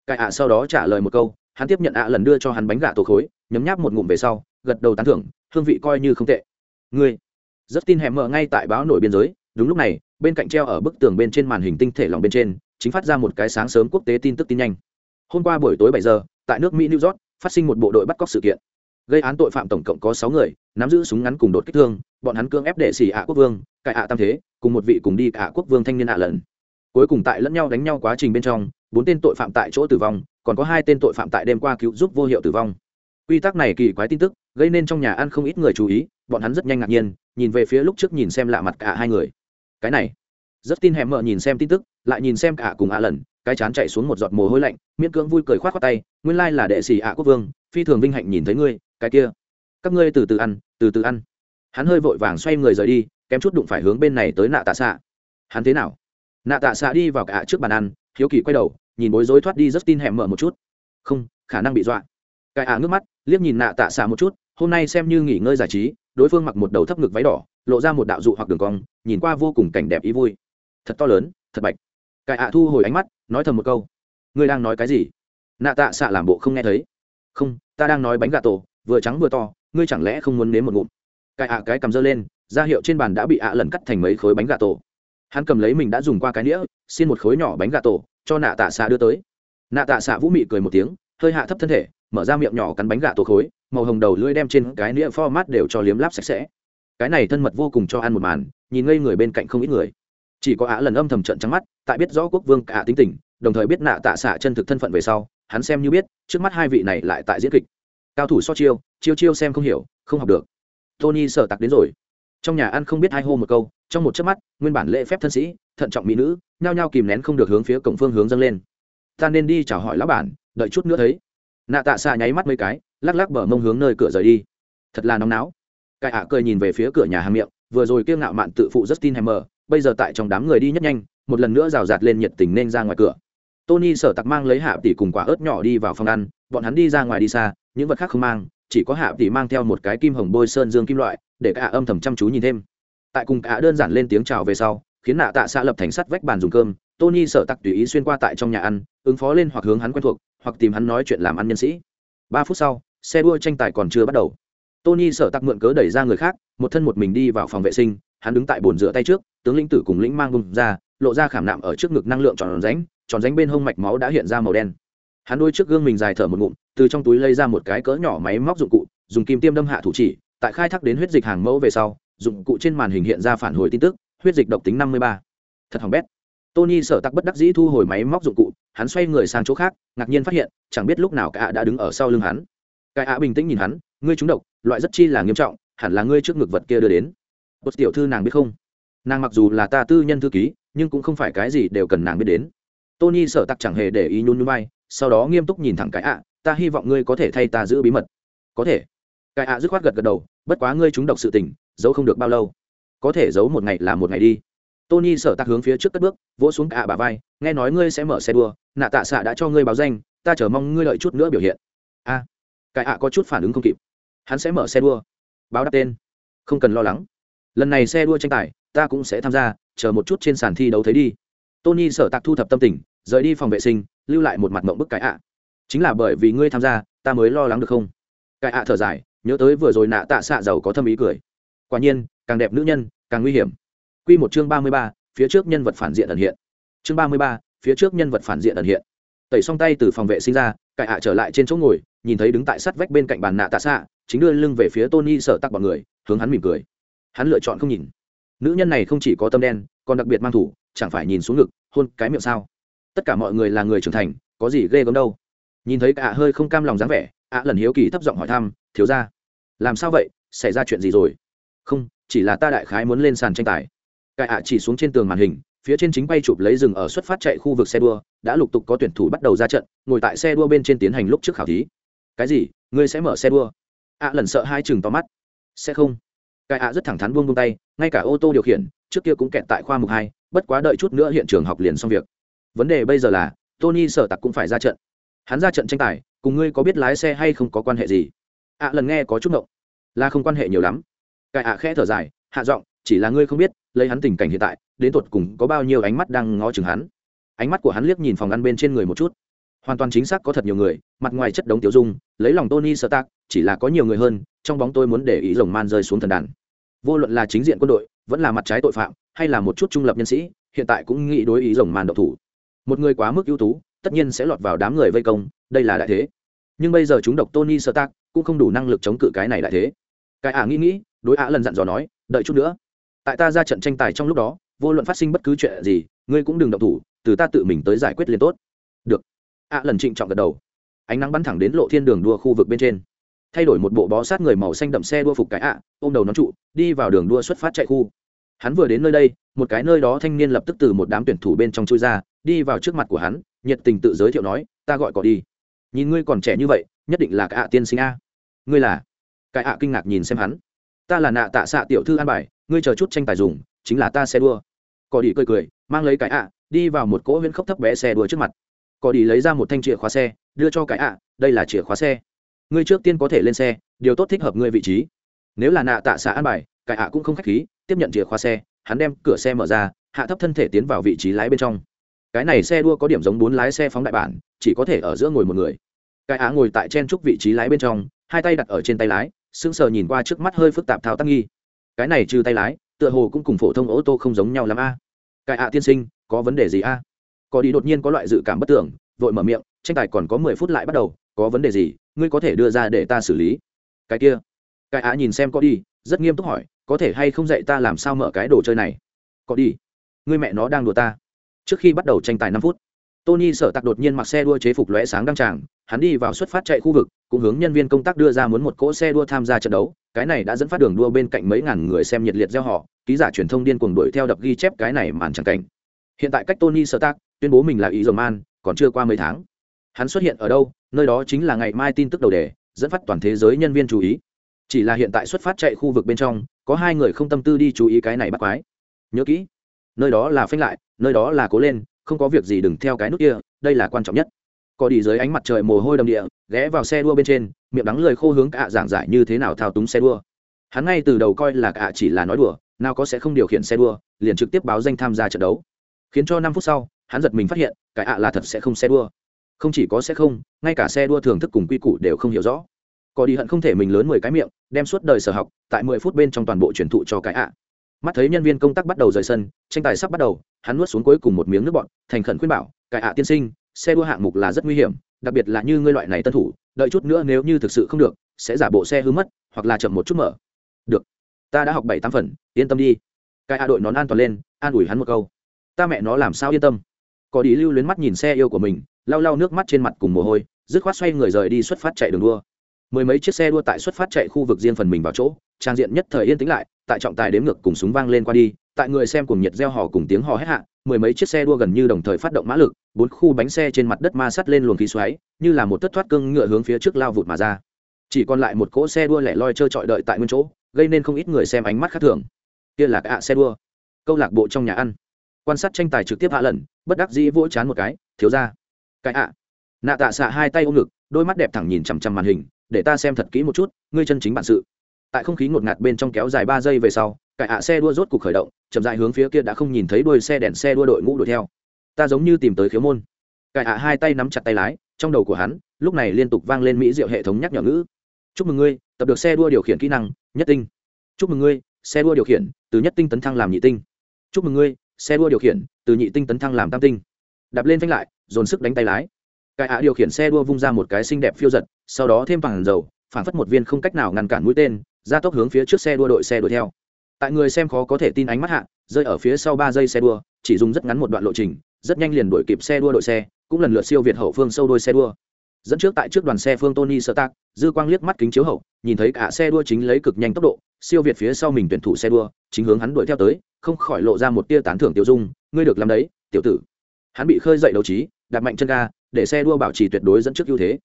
Cái ạ sau đó trả lời một câu, hắn tiếp nhận ạ lần đưa cho hắn bánh gà tổ khối, nhấm nháp một ngụm về sau, gật đầu tán thưởng, hương vị coi như không tệ. Ngươi rất tin hẻm ngay tại báo nổi biên giới đúng lúc này, bên cạnh treo ở bức tường bên trên màn hình tinh thể lòng bên trên, chính phát ra một cái sáng sớm quốc tế tin tức tin nhanh. Hôm qua buổi tối bảy giờ, tại nước mỹ, new york, phát sinh một bộ đội bắt cóc sự kiện. Gây án tội phạm tổng cộng có sáu người, nắm giữ súng ngắn cùng đột kích thương, bọn hắn cưỡng ép đệ xỉ ạ quốc vương, cải ạ tam thế, cùng một vị cùng đi cả quốc vương thanh niên ạ lần. Cuối cùng tại lẫn nhau đánh nhau quá trình bên trong, bốn tên tội phạm tại chỗ tử vong, còn có hai tên tội phạm tại đêm qua cứu giúp vô hiệu tử vong. Quy tắc này kỳ quái tin tức, gây nên trong nhà ăn không ít người chú ý, bọn hắn rất nhanh ngạc nhiên, nhìn về phía lúc trước nhìn xem lạ mặt cả hai người cái này. Rất tin hẻm mợ nhìn xem tin tức, lại nhìn xem cả cùng ạ lần, cái chán chạy xuống một giọt mồ hôi lạnh, miễn cưỡng vui cười khoát khoát tay, nguyên lai là đệ sĩ ạ quốc vương, phi thường vinh hạnh nhìn thấy ngươi, cái kia. Các ngươi từ từ ăn, từ từ ăn. Hắn hơi vội vàng xoay người rời đi, kém chút đụng phải hướng bên này tới nạ tạ xạ. Hắn thế nào? Nạ tạ xạ đi vào cả trước bàn ăn, hiếu kỳ quay đầu, nhìn bối rối thoát đi rất tin hẻm mở một chút. Không, khả năng bị dọa. Cái ạ à ngước mắt, liếc nhìn nạ tạ xạ một chút, hôm nay xem như nghỉ ngơi giải trí, đối phương mặc một đầu thấp ngực váy đỏ lộ ra một đạo dụ hoặc đường cong, nhìn qua vô cùng cảnh đẹp ý vui. Thật to lớn, thật bạch. Cái ạ thu hồi ánh mắt, nói thầm một câu. Ngươi đang nói cái gì? Nạ tạ xạ làm bộ không nghe thấy. Không, ta đang nói bánh gà tổ, vừa trắng vừa to, ngươi chẳng lẽ không muốn nếm một ngụm? Cái ạ cái cầm dơ lên, ra hiệu trên bàn đã bị ạ lần cắt thành mấy khối bánh gà tổ. Hắn cầm lấy mình đã dùng qua cái nĩa, xin một khối nhỏ bánh gà tổ, cho nạ tạ xạ đưa tới. Nạ tạ xạ vũ mị cười một tiếng, hơi hạ thấp thân thể, mở ra miệng nhỏ cắn bánh gà tổ khối, màu hồng đầu lưỡi đem trên cái nĩa format đều cho liếm láp sạch sẽ cái này thân mật vô cùng cho ăn một màn, nhìn ngây người bên cạnh không ít người. Chỉ có ả lần âm thầm trận trắng mắt, tại biết rõ quốc vương cả tính tình, đồng thời biết nạ tạ xạ chân thực thân phận về sau, hắn xem như biết, trước mắt hai vị này lại tại diễn kịch. Cao thủ so chiêu chiêu chiêu xem không hiểu, không học được. Tony sợ tặc đến rồi. Trong nhà ăn không biết hai hô một câu, trong một chớp mắt, nguyên bản lễ phép thân sĩ, thận trọng mỹ nữ, nhao nhao kìm nén không được hướng phía cổng phương hướng dâng lên. Ta nên đi chào hỏi lão bản, đợi chút nữa thấy. Nạ tạ xạ nháy mắt mấy cái, lắc lắc bờ mông hướng nơi cửa rời đi. Thật là nóng náo. Cai ạ cười nhìn về phía cửa nhà hàng miệng, vừa rồi kiêng ngạo mạn tự phụ justin hammer, bây giờ tại trong đám người đi nhất nhanh, một lần nữa rào rạt lên nhiệt tình nên ra ngoài cửa. Tony sở tặc mang lấy hạ tỷ cùng quả ớt nhỏ đi vào phòng ăn, bọn hắn đi ra ngoài đi xa, những vật khác không mang, chỉ có hạ tỷ mang theo một cái kim hồng bôi sơn dương kim loại, để cả âm thầm chăm chú nhìn thêm. Tại cùng cả đơn giản lên tiếng chào về sau, khiến nạ tạ xạ lập thành sắt vách bàn dùng cơm, tony sở tặc tùy ý xuyên qua tại trong nhà ăn, ứng phó lên hoặc hướng hắn quen thuộc, hoặc tìm hắn nói chuyện làm ăn nhân sĩ. Ba phút sau, xe đua tranh tài còn chưa bắt đầu tony sở tặc mượn cớ đẩy ra người khác, một thân một mình đi vào phòng vệ sinh, hắn đứng tại bồn rửa tay trước, tướng lĩnh tử cùng lĩnh mang bùng ra, lộ ra khảm nạm ở trước ngực năng lượng tròn ránh tròn ránh bên hông mạch máu đã hiện ra màu đen. Hắn đôi trước gương mình dài thở một ngụm, từ trong túi lấy ra một cái cỡ nhỏ máy móc dụng cụ, dùng kim tiêm đâm hạ thủ chỉ, tại khai thác đến huyết dịch hàng mẫu về sau, dụng cụ trên màn hình hiện ra phản hồi tin tức, huyết dịch độc tính năm mươi ba. Thật hỏng bét. Tony sợ tặc bất đắc dĩ thu hồi máy móc dụng cụ, hắn xoay người sang chỗ khác, ngạc nhiên phát hiện, chẳng biết lúc nào cả đã đứng ở sau lưng hắn. Cái ạ bình tĩnh nhìn hắn, ngươi trúng độc loại rất chi là nghiêm trọng hẳn là ngươi trước ngực vật kia đưa đến. Bột tiểu thư nàng biết không? Nàng mặc dù là ta tư nhân thư ký nhưng cũng không phải cái gì đều cần nàng biết đến. Tony sợ tặc chẳng hề để ý nhún nhún vai sau đó nghiêm túc nhìn thẳng cái ạ ta hy vọng ngươi có thể thay ta giữ bí mật. Có thể. Cái ạ dứt khoát gật gật đầu bất quá ngươi trúng độc sự tình giấu không được bao lâu. Có thể giấu một ngày là một ngày đi. Tony sợ tặc hướng phía trước cất bước vỗ xuống cả bà vai nghe nói ngươi sẽ mở xe đua nạ tạ xạ đã cho ngươi báo danh ta chờ mong ngươi lợi chút nữa biểu hiện. A. À, cái ạ có chút phản ứng không kịp hắn sẽ mở xe đua. Báo đáp tên. Không cần lo lắng. Lần này xe đua tranh tài, ta cũng sẽ tham gia, chờ một chút trên sàn thi đấu thấy đi. Tony sở tạc thu thập tâm tình, rời đi phòng vệ sinh, lưu lại một mặt mộng bức cái ạ. Chính là bởi vì ngươi tham gia, ta mới lo lắng được không? Cái ạ thở dài, nhớ tới vừa rồi nạ tạ xạ giàu có thâm ý cười. Quả nhiên, càng đẹp nữ nhân, càng nguy hiểm. Q một chương ba mươi ba, phía trước nhân vật phản diện ẩn hiện. Chương ba mươi ba, phía trước nhân vật phản diện ẩn hiện. Tẩy xong tay từ phòng vệ sinh ra cải ạ trở lại trên chỗ ngồi, nhìn thấy đứng tại sắt vách bên cạnh bàn nạ tạ xạ chính đưa lưng về phía tony sợ tắc bọn người, hướng hắn mỉm cười. Hắn lựa chọn không nhìn. Nữ nhân này không chỉ có tâm đen, còn đặc biệt mang thủ, chẳng phải nhìn xuống ngực, hôn cái miệng sao? Tất cả mọi người là người trưởng thành, có gì ghê gớm đâu. Nhìn thấy cả hơi không cam lòng dáng vẻ, ạ lần hiếu kỳ thấp giọng hỏi thăm, thiếu ra làm sao vậy? Xảy ra chuyện gì rồi? Không, chỉ là ta đại khái muốn lên sàn tranh tài. Cái ạ chỉ xuống trên tường màn hình, phía trên chính bay chụp lấy rừng ở xuất phát chạy khu vực xe đua, đã lục tục có tuyển thủ bắt đầu ra trận, ngồi tại xe đua bên trên tiến hành lúc trước khảo thí. Cái gì? Ngươi sẽ mở xe đua? Ạ lần sợ hai chừng to mắt. Sẽ không. Cái ạ rất thẳng thắn buông buông tay, ngay cả ô tô điều khiển, trước kia cũng kẹt tại khoa mục hai, bất quá đợi chút nữa hiện trường học liền xong việc. Vấn đề bây giờ là, tony sở tặc cũng phải ra trận. Hắn ra trận tranh tài, cùng ngươi có biết lái xe hay không có quan hệ gì? Ạ lần nghe có chút ngộng. Là không quan hệ nhiều lắm. Cái ạ khẽ thở dài, hạ giọng, chỉ là ngươi không biết, lấy hắn tình cảnh hiện tại, đến tột cùng có bao nhiêu ánh mắt đang ngó chừng hắn. Ánh mắt của hắn liếc nhìn phòng ăn bên trên người một chút. Hoàn toàn chính xác có thật nhiều người, mặt ngoài chất đống tiểu dung lấy lòng tony Stark, chỉ là có nhiều người hơn, trong bóng tôi muốn để ý rồng man rơi xuống thần đàn. Vô luận là chính diện quân đội, vẫn là mặt trái tội phạm, hay là một chút trung lập nhân sĩ, hiện tại cũng nghĩ đối ý rồng man độc thủ. Một người quá mức ưu tú, tất nhiên sẽ lọt vào đám người vây công, đây là đại thế. Nhưng bây giờ chúng độc tony Stark cũng không đủ năng lực chống cự cái này đại thế. Cái ả nghĩ nghĩ, đối ả lần dặn dò nói, đợi chút nữa. Tại ta ra trận tranh tài trong lúc đó, vô luận phát sinh bất cứ chuyện gì, ngươi cũng đừng động thủ, từ ta tự mình tới giải quyết liền tốt. Được. ạ lần trịnh trọng gật đầu ánh nắng bắn thẳng đến lộ thiên đường đua khu vực bên trên. Thay đổi một bộ bó sát người màu xanh đậm xe đua phục cái ạ, ôm đầu nón trụ, đi vào đường đua xuất phát chạy khu. Hắn vừa đến nơi đây, một cái nơi đó thanh niên lập tức từ một đám tuyển thủ bên trong chui ra, đi vào trước mặt của hắn, nhiệt tình tự giới thiệu nói, ta gọi cỏ đi. Nhìn ngươi còn trẻ như vậy, nhất định là cái ạ tiên sinh a. Ngươi là? Cái ạ kinh ngạc nhìn xem hắn. Ta là nạ tạ xạ tiểu thư an bài, ngươi chờ chút tranh tài dùng, chính là ta xe đua. Cỏ đi cười cười, mang lấy cái ạ, đi vào một cỗ huyễn khốc thấp bé xe đua trước mặt có đi lấy ra một thanh chìa khóa xe, đưa cho cái ạ, đây là chìa khóa xe. Ngươi trước tiên có thể lên xe, điều tốt thích hợp ngươi vị trí. Nếu là nạ tạ xạ an bài, cái ạ cũng không khách khí, tiếp nhận chìa khóa xe, hắn đem cửa xe mở ra, hạ thấp thân thể tiến vào vị trí lái bên trong. Cái này xe đua có điểm giống bốn lái xe phóng đại bản, chỉ có thể ở giữa ngồi một người. Cái á ngồi tại chen trúc vị trí lái bên trong, hai tay đặt ở trên tay lái, sững sờ nhìn qua trước mắt hơi phức tạp thao tác nghi. Cái này trừ tay lái, tựa hồ cũng cùng phổ thông ô tô không giống nhau lắm a. Cái ạ tiên sinh, có vấn đề gì a? Có đi đột nhiên có loại dự cảm bất tưởng, vội mở miệng, tranh tài còn có mười phút lại bắt đầu, có vấn đề gì, ngươi có thể đưa ra để ta xử lý. Cái kia, cái á nhìn xem có đi rất nghiêm túc hỏi, có thể hay không dạy ta làm sao mở cái đồ chơi này? Có đi ngươi mẹ nó đang đùa ta. Trước khi bắt đầu tranh tài năm phút, tony sở tặc đột nhiên mặc xe đua chế phục lóe sáng đăng tràng, hắn đi vào xuất phát chạy khu vực, cũng hướng nhân viên công tác đưa ra muốn một cỗ xe đua tham gia trận đấu, cái này đã dẫn phát đường đua bên cạnh mấy ngàn người xem nhiệt liệt gieo họ, ký giả truyền thông điên cuồng đuổi theo đập ghi chép cái này màn chẳng cảnh. Hiện tại cách tony sở tặc tuyên bố mình là ý dầu man, còn chưa qua mấy tháng. Hắn xuất hiện ở đâu, nơi đó chính là ngày mai tin tức đầu đề, dẫn phát toàn thế giới nhân viên chú ý. Chỉ là hiện tại xuất phát chạy khu vực bên trong, có hai người không tâm tư đi chú ý cái này bắt quái. Nhớ kỹ, nơi đó là phanh lại, nơi đó là cố lên, không có việc gì đừng theo cái nút kia, đây là quan trọng nhất. Có đi dưới ánh mặt trời mồ hôi đầm địa, ghé vào xe đua bên trên, miệng đắng lời khô hướng cả giảng giải như thế nào thao túng xe đua. Hắn ngay từ đầu coi là cả chỉ là nói đùa, nào có sẽ không điều khiển xe đua, liền trực tiếp báo danh tham gia trận đấu. Khiến cho năm phút sau hắn giật mình phát hiện, cái ạ là thật sẽ không xe đua. Không chỉ có sẽ không, ngay cả xe đua thường thức cùng quy củ đều không hiểu rõ. Có đi hận không thể mình lớn mười cái miệng, đem suốt đời sở học, tại mười phút bên trong toàn bộ truyền thụ cho cái ạ. Mắt thấy nhân viên công tác bắt đầu rời sân, tranh tài sắp bắt đầu, hắn nuốt xuống cuối cùng một miếng nước bọn thành khẩn khuyên bảo, cái ạ tiên sinh, xe đua hạng mục là rất nguy hiểm, đặc biệt là như ngươi loại này tân thủ, đợi chút nữa nếu như thực sự không được, sẽ giả bộ xe hư mất, hoặc là chậm một chút mở. Được, ta đã học bảy tám phần, yên tâm đi. Cái ạ đội nón an toàn lên, an ủi hắn một câu. Ta mẹ nó làm sao yên tâm? Có đi lưu luyến mắt nhìn xe yêu của mình, lau lau nước mắt trên mặt cùng mồ hôi, dứt khoát xoay người rời đi xuất phát chạy đường đua. Mười mấy chiếc xe đua tại xuất phát chạy khu vực riêng phần mình vào chỗ, trang diện nhất thời yên tĩnh lại, tại trọng tài đếm ngược cùng súng vang lên qua đi, tại người xem cùng nhiệt gieo hò cùng tiếng hò hét hạ, mười mấy chiếc xe đua gần như đồng thời phát động mã lực, bốn khu bánh xe trên mặt đất ma sắt lên luồng khí xoáy, như là một tất thoát cưng ngựa hướng phía trước lao vụt mà ra. Chỉ còn lại một cỗ xe đua lẻ loi trơ trọi đợi tại nguyên chỗ, gây nên không ít người xem ánh mắt khác thường. Kia là ạ xe đua. Câu lạc bộ trong nhà ăn quan sát tranh tài trực tiếp hạ lần, bất đắc dĩ vỗ chán một cái, thiếu ra cái ạ. Nạ tạ xạ hai tay ôm ngực, đôi mắt đẹp thẳng nhìn chằm chằm màn hình, để ta xem thật kỹ một chút, ngươi chân chính bản sự. Tại không khí ngột ngạt bên trong kéo dài ba giây về sau cải ạ xe đua rốt cục khởi động, chậm dài hướng phía kia đã không nhìn thấy đuôi xe đèn xe đua đội ngũ đuổi theo. Ta giống như tìm tới khiếu môn. Cải ạ hai tay nắm chặt tay lái, trong đầu của hắn, lúc này liên tục vang lên mỹ diệu hệ thống nhắc nhở ngữ. Chúc mừng ngươi, tập được xe đua điều khiển kỹ năng, nhất tinh. Chúc mừng ngươi, xe đua điều khiển, từ nhất tinh tấn thăng làm nhị tinh. Chúc mừng ngươi xe đua điều khiển, từ nhị tinh tấn thăng làm tam tinh. Đạp lên phanh lại, dồn sức đánh tay lái. Cái ạ điều khiển xe đua vung ra một cái xinh đẹp phiêu giật, sau đó thêm bằng dầu, phản phất một viên không cách nào ngăn cản mũi tên, ra tốc hướng phía trước xe đua đội xe đuổi theo. Tại người xem khó có thể tin ánh mắt hạ, rơi ở phía sau ba giây xe đua, chỉ dùng rất ngắn một đoạn lộ trình, rất nhanh liền đuổi kịp xe đua đội xe, cũng lần lượt siêu việt hậu phương sâu đôi xe đua. Dẫn trước tại trước đoàn xe phương tony sơ tác dư quang liếc mắt kính chiếu hậu, nhìn thấy cả xe đua chính lấy cực nhanh tốc độ, siêu việt phía sau mình tuyển thủ xe đua chính hướng hắn đuổi theo tới, không khỏi lộ ra một tia tán thưởng tiêu dung, ngươi được làm đấy, tiểu tử. Hắn bị khơi dậy đấu trí, đạp mạnh chân ga, để xe đua bảo trì tuyệt đối dẫn trước ưu thế.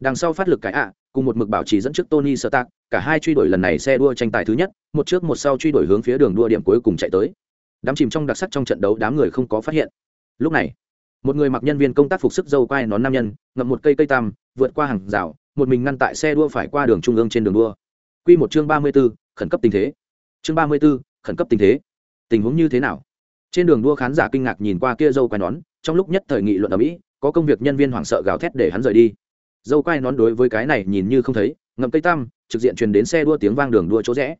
Đằng sau phát lực cái ạ, cùng một mực bảo trì dẫn trước tony sơ tạc cả hai truy đuổi lần này xe đua tranh tài thứ nhất, một trước một sau truy đuổi hướng phía đường đua điểm cuối cùng chạy tới. Đám chìm trong đặc sắc trong trận đấu đám người không có phát hiện. Lúc này, một người mặc nhân viên công tác phục sức dâu quai nón nam nhân, ngậm một cây cây tam, vượt qua hàng rào, một mình ngăn tại xe đua phải qua đường trung ương trên đường đua. Q một chương ba mươi b ố khẩn cấp tình thế. Chương ba mươi b ố khẩn cấp tình thế. Tình huống như thế nào? Trên đường đua khán giả kinh ngạc nhìn qua kia dâu quai nón, trong lúc nhất thời nghị luận ở mỹ có công việc nhân viên hoảng sợ gào thét để hắn rời đi. Dâu quai nón đối với cái này nhìn như không thấy, ngậm cây tam trực diện truyền đến xe đua tiếng vang đường đua chỗ rẽ.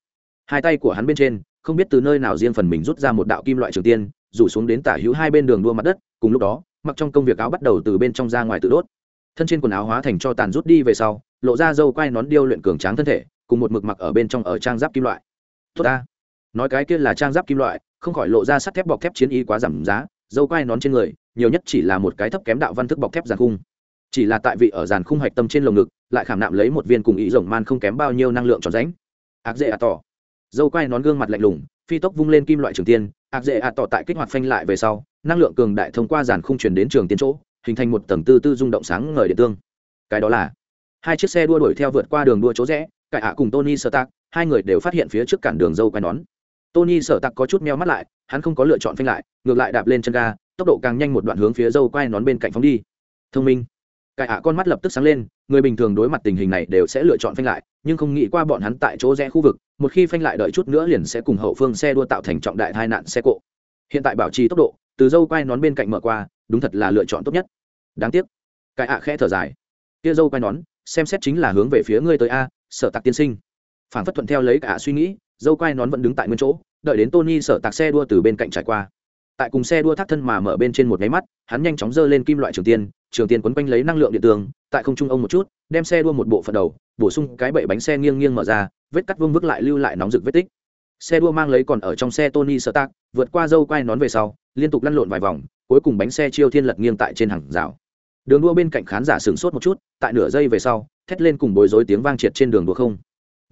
Hai tay của hắn bên trên, không biết từ nơi nào riêng phần mình rút ra một đạo kim loại trường tiên, rủ xuống đến tả hữu hai bên đường đua mặt đất, cùng lúc đó, mặc trong công việc áo bắt đầu từ bên trong ra ngoài tự đốt. Thân trên quần áo hóa thành cho tàn rút đi về sau, lộ ra dâu quai nón điêu luyện cường tráng thân thể, cùng một mực mặc ở bên trong ở trang giáp kim loại. Tốt ta nói cái kia là trang giáp kim loại, không khỏi lộ ra sắt thép bọc thép chiến y quá giảm giá, dâu quai nón trên người, nhiều nhất chỉ là một cái thấp kém đạo văn thức bọc thép giàn khung. Chỉ là tại vị ở giàn khung hạch tâm trên lồng ngực, lại khảm nạm lấy một viên cùng ý rồng man không kém bao nhiêu năng lượng tròn ránh ác dễ ạ tỏ. Dâu quai nón gương mặt lạnh lùng, phi tốc vung lên kim loại trường tiên, ác dễ ạ tỏ tại kích hoạt phanh lại về sau, năng lượng cường đại thông qua giàn khung chuyển đến trường tiến chỗ, hình thành một tầng tư tư rung động sáng ngời điện tương. Cái đó là, hai chiếc xe đua đuổi theo vượt qua đường đua chỗ rẽ, cải ạ cùng tony sơ tạc hai người đều phát hiện phía trước cản đường dâu quai nón tony sở tặc có chút meo mắt lại, hắn không có lựa chọn phanh lại, ngược lại đạp lên chân ga, tốc độ càng nhanh một đoạn hướng phía dâu quai nón bên cạnh phóng đi. Thông minh. Cải ạ con mắt lập tức sáng lên, người bình thường đối mặt tình hình này đều sẽ lựa chọn phanh lại, nhưng không nghĩ qua bọn hắn tại chỗ rẽ khu vực, một khi phanh lại đợi chút nữa liền sẽ cùng hậu phương xe đua tạo thành trọng đại tai nạn xe cộ. Hiện tại bảo trì tốc độ, từ dâu quai nón bên cạnh mở qua, đúng thật là lựa chọn tốt nhất. Đáng tiếc. Cải ạ khẽ thở dài. Kia dâu quai nón, xem xét chính là hướng về phía ngươi tới a, sợ tặc tiên sinh. Phản phất thuận theo lấy cả suy nghĩ dâu quai nón vẫn đứng tại nguyên chỗ, đợi đến tony sở tạc xe đua từ bên cạnh trải qua. Tại cùng xe đua thác thân mà mở bên trên một nháy mắt, hắn nhanh chóng giơ lên kim loại trường tiên trường tiên quấn quanh lấy năng lượng điện tường, tại không trung ông một chút, đem xe đua một bộ phận đầu, bổ sung cái bệ bánh xe nghiêng nghiêng mở ra, vết cắt vương vức lại lưu lại nóng rực vết tích. Xe đua mang lấy còn ở trong xe tony sơ tác vượt qua dâu quai nón về sau, liên tục lăn lộn vài vòng, cuối cùng bánh xe chiêu thiên lật nghiêng tại trên hàng rào. Đường đua bên cạnh khán giả sửng sốt một chút, tại nửa giây về sau, thét lên cùng bối rối tiếng vang triệt trên đường đua không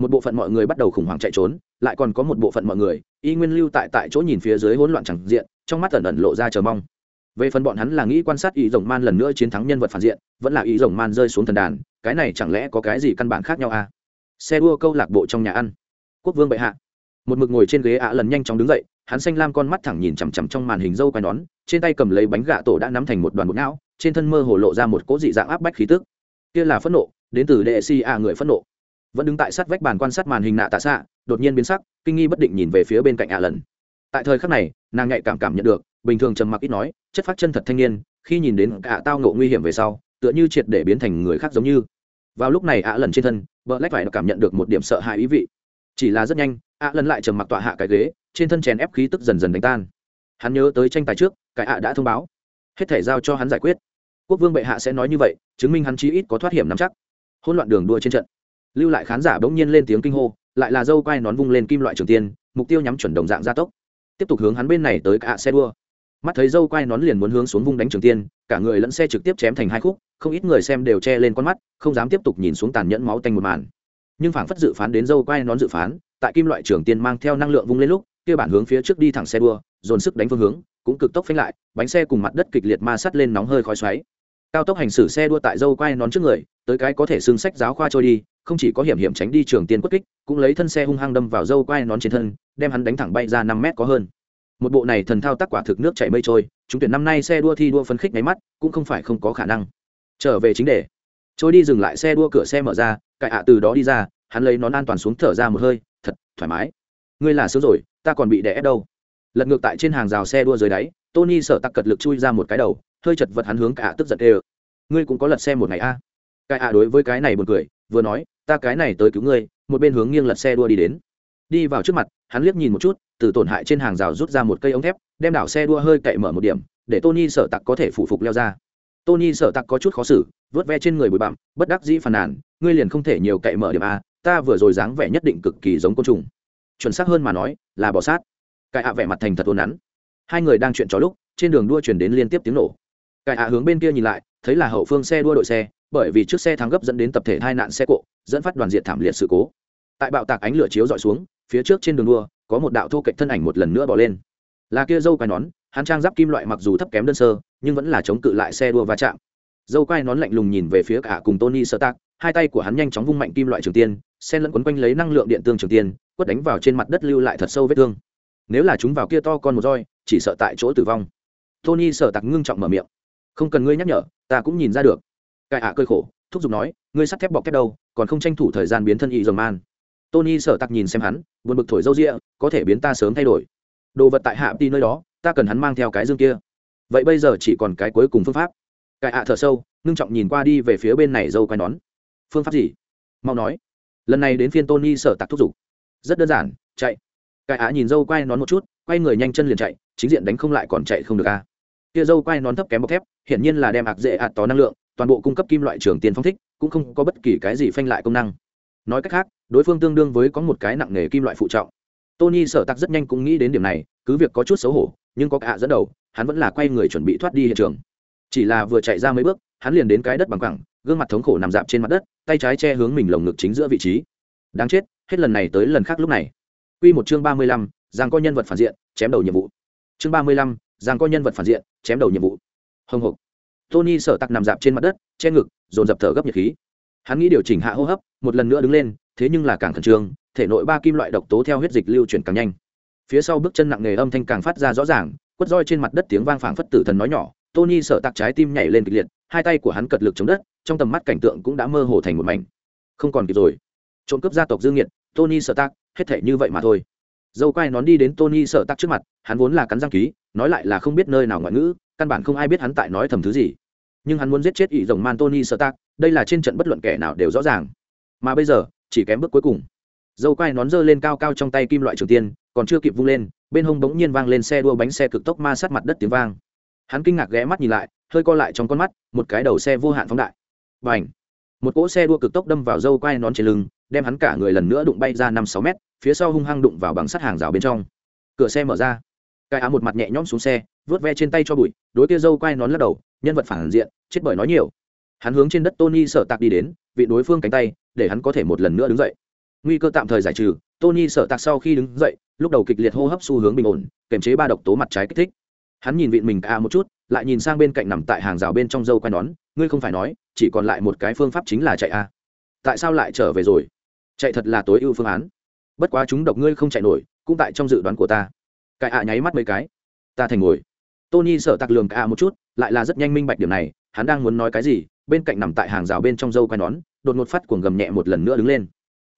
một bộ phận mọi người bắt đầu khủng hoảng chạy trốn, lại còn có một bộ phận mọi người, y nguyên lưu tại tại chỗ nhìn phía dưới hỗn loạn chẳng diện, trong mắt ẩn ẩn lộ ra chờ mong. Về phần bọn hắn là nghĩ quan sát ý rồng man lần nữa chiến thắng nhân vật phản diện, vẫn là ý rồng man rơi xuống thần đàn, cái này chẳng lẽ có cái gì căn bản khác nhau à? Xe đua câu lạc bộ trong nhà ăn. Quốc vương bệ hạ. Một mực ngồi trên ghế ạ lần nhanh chóng đứng dậy, hắn xanh lam con mắt thẳng nhìn chằm chằm trong màn hình dâu quai nón, trên tay cầm lấy bánh gà tổ đã nắm thành một đoàn bột não, trên thân mơ hồ lộ ra một cỗ dị dạng áp bách khí tức. Kia là phẫn nộ, đến từ đệ si a người phẫn nộ vẫn đứng tại sát vách bàn quan sát màn hình nạ tạ xạ, đột nhiên biến sắc, kinh nghi bất định nhìn về phía bên cạnh ạ lần. Tại thời khắc này, nàng nhạy cảm cảm nhận được, bình thường trầm mặc ít nói, chất phát chân thật thanh niên, khi nhìn đến cả tao ngộ nguy hiểm về sau, tựa như triệt để biến thành người khác giống như. Vào lúc này ạ lần trên thân vợ lách phải cảm nhận được một điểm sợ hãi ý vị. Chỉ là rất nhanh, ạ lần lại trầm mặc tọa hạ cái ghế, trên thân chèn ép khí tức dần dần đánh tan. Hắn nhớ tới tranh tài trước, cái ạ đã thông báo. Hết thể giao cho hắn giải quyết. Quốc vương bệ hạ sẽ nói như vậy, chứng minh hắn chí ít có thoát hiểm nắm chắc. Hỗn loạn đường đua trên trận lưu lại khán giả bỗng nhiên lên tiếng kinh hô, lại là dâu quai nón vung lên kim loại trường tiên, mục tiêu nhắm chuẩn đồng dạng gia tốc. Tiếp tục hướng hắn bên này tới cả xe đua. Mắt thấy dâu quai nón liền muốn hướng xuống vung đánh trường tiên, cả người lẫn xe trực tiếp chém thành hai khúc, không ít người xem đều che lên con mắt, không dám tiếp tục nhìn xuống tàn nhẫn máu tanh một màn. Nhưng phảng phất dự phán đến dâu quai nón dự phán, tại kim loại trường tiên mang theo năng lượng vung lên lúc, kia bản hướng phía trước đi thẳng xe đua, dồn sức đánh phương hướng, cũng cực tốc phanh lại, bánh xe cùng mặt đất kịch liệt ma sắt lên nóng hơi khói xoáy. Cao tốc hành xử xe đua tại dâu quai nón trước người, tới cái có thể xương sách giáo khoa trôi đi không chỉ có hiểm hiểm tránh đi trường tiên quất kích, cũng lấy thân xe hung hăng đâm vào dâu quai nón trên thân, đem hắn đánh thẳng bay ra năm mét có hơn. Một bộ này thần thao tác quả thực nước chảy mây trôi, chúng tuyển năm nay xe đua thi đua phấn khích máy mắt, cũng không phải không có khả năng. Trở về chính đề. Trôi đi dừng lại xe đua cửa xe mở ra, cải ạ từ đó đi ra, hắn lấy nón an toàn xuống thở ra một hơi, thật thoải mái. Ngươi là sướng rồi, ta còn bị đè ép đâu. Lật ngược tại trên hàng rào xe đua dưới đáy, tony sợ tặc cật lực chui ra một cái đầu, hơi chật vật hắn hướng cả tức giận ê ngươi cũng có lật xe một ngày a. À. cái ạ đối với cái này buồn cười vừa nói, ta cái này tới cứu ngươi, một bên hướng nghiêng lật xe đua đi đến. Đi vào trước mặt, hắn liếc nhìn một chút, từ tổn hại trên hàng rào rút ra một cây ống thép, đem đảo xe đua hơi cậy mở một điểm, để tony sở tặc có thể phủ phục leo ra. Tony sở tặc có chút khó xử, vớt ve trên người bụi bặm, bất đắc dĩ phàn nàn, ngươi liền không thể nhiều cậy mở điểm a, ta vừa rồi dáng vẻ nhất định cực kỳ giống côn trùng. Chuẩn xác hơn mà nói, là bò sát. Cải ạ vẻ mặt thành thật ôn nắn. Hai người đang chuyện trò lúc, trên đường đua chuyển đến liên tiếp tiếng nổ. Cải ạ hướng bên kia nhìn lại, thấy là hậu phương xe đua đội xe bởi vì chiếc xe thắng gấp dẫn đến tập thể hai nạn xe cộ, dẫn phát đoàn diện thảm liệt sự cố. Tại bạo tạc ánh lửa chiếu dọi xuống, phía trước trên đường đua, có một đạo thô cạnh thân ảnh một lần nữa bỏ lên. Là kia dâu quai nón, hắn trang giáp kim loại mặc dù thấp kém đơn sơ, nhưng vẫn là chống cự lại xe đua va chạm. Dâu quai nón lạnh lùng nhìn về phía cả cùng tony sơ tác hai tay của hắn nhanh chóng vung mạnh kim loại trường tiên sen lẫn quấn quanh lấy năng lượng điện tương trường tiên, quất đánh vào trên mặt đất lưu lại thật sâu vết thương. Nếu là chúng vào kia to con một roi, chỉ sợ tại chỗ tử vong. Tony sợ tặc ngưng trọng mở miệng. Không cần ngươi nhắc nhở, ta cũng nhìn ra được cai ạ cơi khổ, thúc giục nói, ngươi sắt thép bọc thép đâu, còn không tranh thủ thời gian biến thân y dòng man. Tony sợ tặc nhìn xem hắn, buồn bực thổi râu rịa, có thể biến ta sớm thay đổi. Đồ vật tại hạ đi nơi đó, ta cần hắn mang theo cái dương kia. Vậy bây giờ chỉ còn cái cuối cùng phương pháp. Cai ạ thở sâu, ngưng trọng nhìn qua đi về phía bên này dâu quai nón. Phương pháp gì? Mau nói. Lần này đến phiên tony sợ tặc thúc giục. Rất đơn giản, chạy. Cai ạ nhìn dâu quai nón một chút, quay người nhanh chân liền chạy, chính diện đánh không lại còn chạy không được a kia dâu quai nón thấp kém bọc thép, hiển nhiên là đem ạc dễ ạt tó năng lượng toàn bộ cung cấp kim loại trường tiền phong thích cũng không có bất kỳ cái gì phanh lại công năng nói cách khác đối phương tương đương với có một cái nặng nề kim loại phụ trọng tony sở tặc rất nhanh cũng nghĩ đến điểm này cứ việc có chút xấu hổ nhưng có cả dẫn đầu hắn vẫn là quay người chuẩn bị thoát đi hiện trường chỉ là vừa chạy ra mấy bước hắn liền đến cái đất bằng quẳng gương mặt thống khổ nằm dạp trên mặt đất tay trái che hướng mình lồng ngực chính giữa vị trí đáng chết hết lần này tới lần khác lúc này Quy một chương ba mươi lăm, giang có nhân vật phản diện, chém đầu nhiệm vụ. Chương ba mươi lăm, giang có nhân vật phản diện, chém đầu nhiệm vụ. Hồng hộc. Tony sở tặc nằm dạp trên mặt đất, che ngực, dồn dập thở gấp nhiệt khí. Hắn nghĩ điều chỉnh hạ hô hấp, một lần nữa đứng lên, thế nhưng là càng khẩn trương, thể nội ba kim loại độc tố theo huyết dịch lưu chuyển càng nhanh. Phía sau bước chân nặng nề âm thanh càng phát ra rõ ràng, quất roi trên mặt đất tiếng vang phảng phất tử thần nói nhỏ, Tony sở tặc trái tim nhảy lên kịch liệt, hai tay của hắn cật lực chống đất, trong tầm mắt cảnh tượng cũng đã mơ hồ thành một mảnh. Không còn kịp rồi. Trộm cướp gia tộc Dương Nghiệt, Tony sở tặc, hết thể như vậy mà thôi dâu quai nón đi đến tony sợ tạc trước mặt hắn vốn là cắn răng ký nói lại là không biết nơi nào ngoại ngữ căn bản không ai biết hắn tại nói thầm thứ gì nhưng hắn muốn giết chết ỷ rồng man tony sơ tác đây là trên trận bất luận kẻ nào đều rõ ràng. Mà bây giờ, chỉ kém bước cuối cùng. Dâu quai nón dơ lên cao cao trong tay kim loại trường tiên, còn chưa kịp vung lên, bên hông bỗng nhiên vang lên xe đua bánh xe cực tốc ma sát mặt đất tiếng vang. Hắn kinh ngạc ghé mắt nhìn lại, hơi co lại trong con mắt, một cái đầu xe vô hạn phóng đại. B à n h một cỗ xe đua cực tốc đâm vào dâu quai nón trên lưng, đem hắn cả người lần nữa đụng bay ra năm sáu mét, phía sau hung hăng đụng vào bằng sắt hàng rào bên trong. Cửa xe mở ra. Cái á một mặt nhẹ nhõm xuống xe, vớt ve trên tay cho bụi, đối kia dâu quai nón lắc đầu nhân vật phản diện, chết bởi nói nhiều. Hắn hướng trên đất tony sợ tạc đi đến, vị đối phương cánh tay, để hắn có thể một lần nữa đứng dậy. Nguy cơ tạm thời giải trừ, tony sợ tạc sau khi đứng dậy, lúc đầu kịch liệt hô hấp xu hướng bình ổn, kềm chế ba độc tố mặt trái kích thích. Hắn nhìn vịn mình cả một chút, lại nhìn sang bên cạnh nằm tại hàng rào bên trong dâu quai nón, ngươi không phải nói, chỉ còn lại một cái phương pháp chính là chạy a à? tại sao lại trở về rồi? Chạy thật là tối ưu phương án. Bất quá chúng độc ngươi không chạy nổi, cũng tại trong dự đoán của ta. Cải ạ nháy mắt mấy cái. Ta thành ngồi. Tony sợ tặc lường cả một chút lại là rất nhanh minh bạch điểm này, hắn đang muốn nói cái gì, bên cạnh nằm tại hàng rào bên trong dâu quai nón, đột ngột phát cuồng gầm nhẹ một lần nữa đứng lên.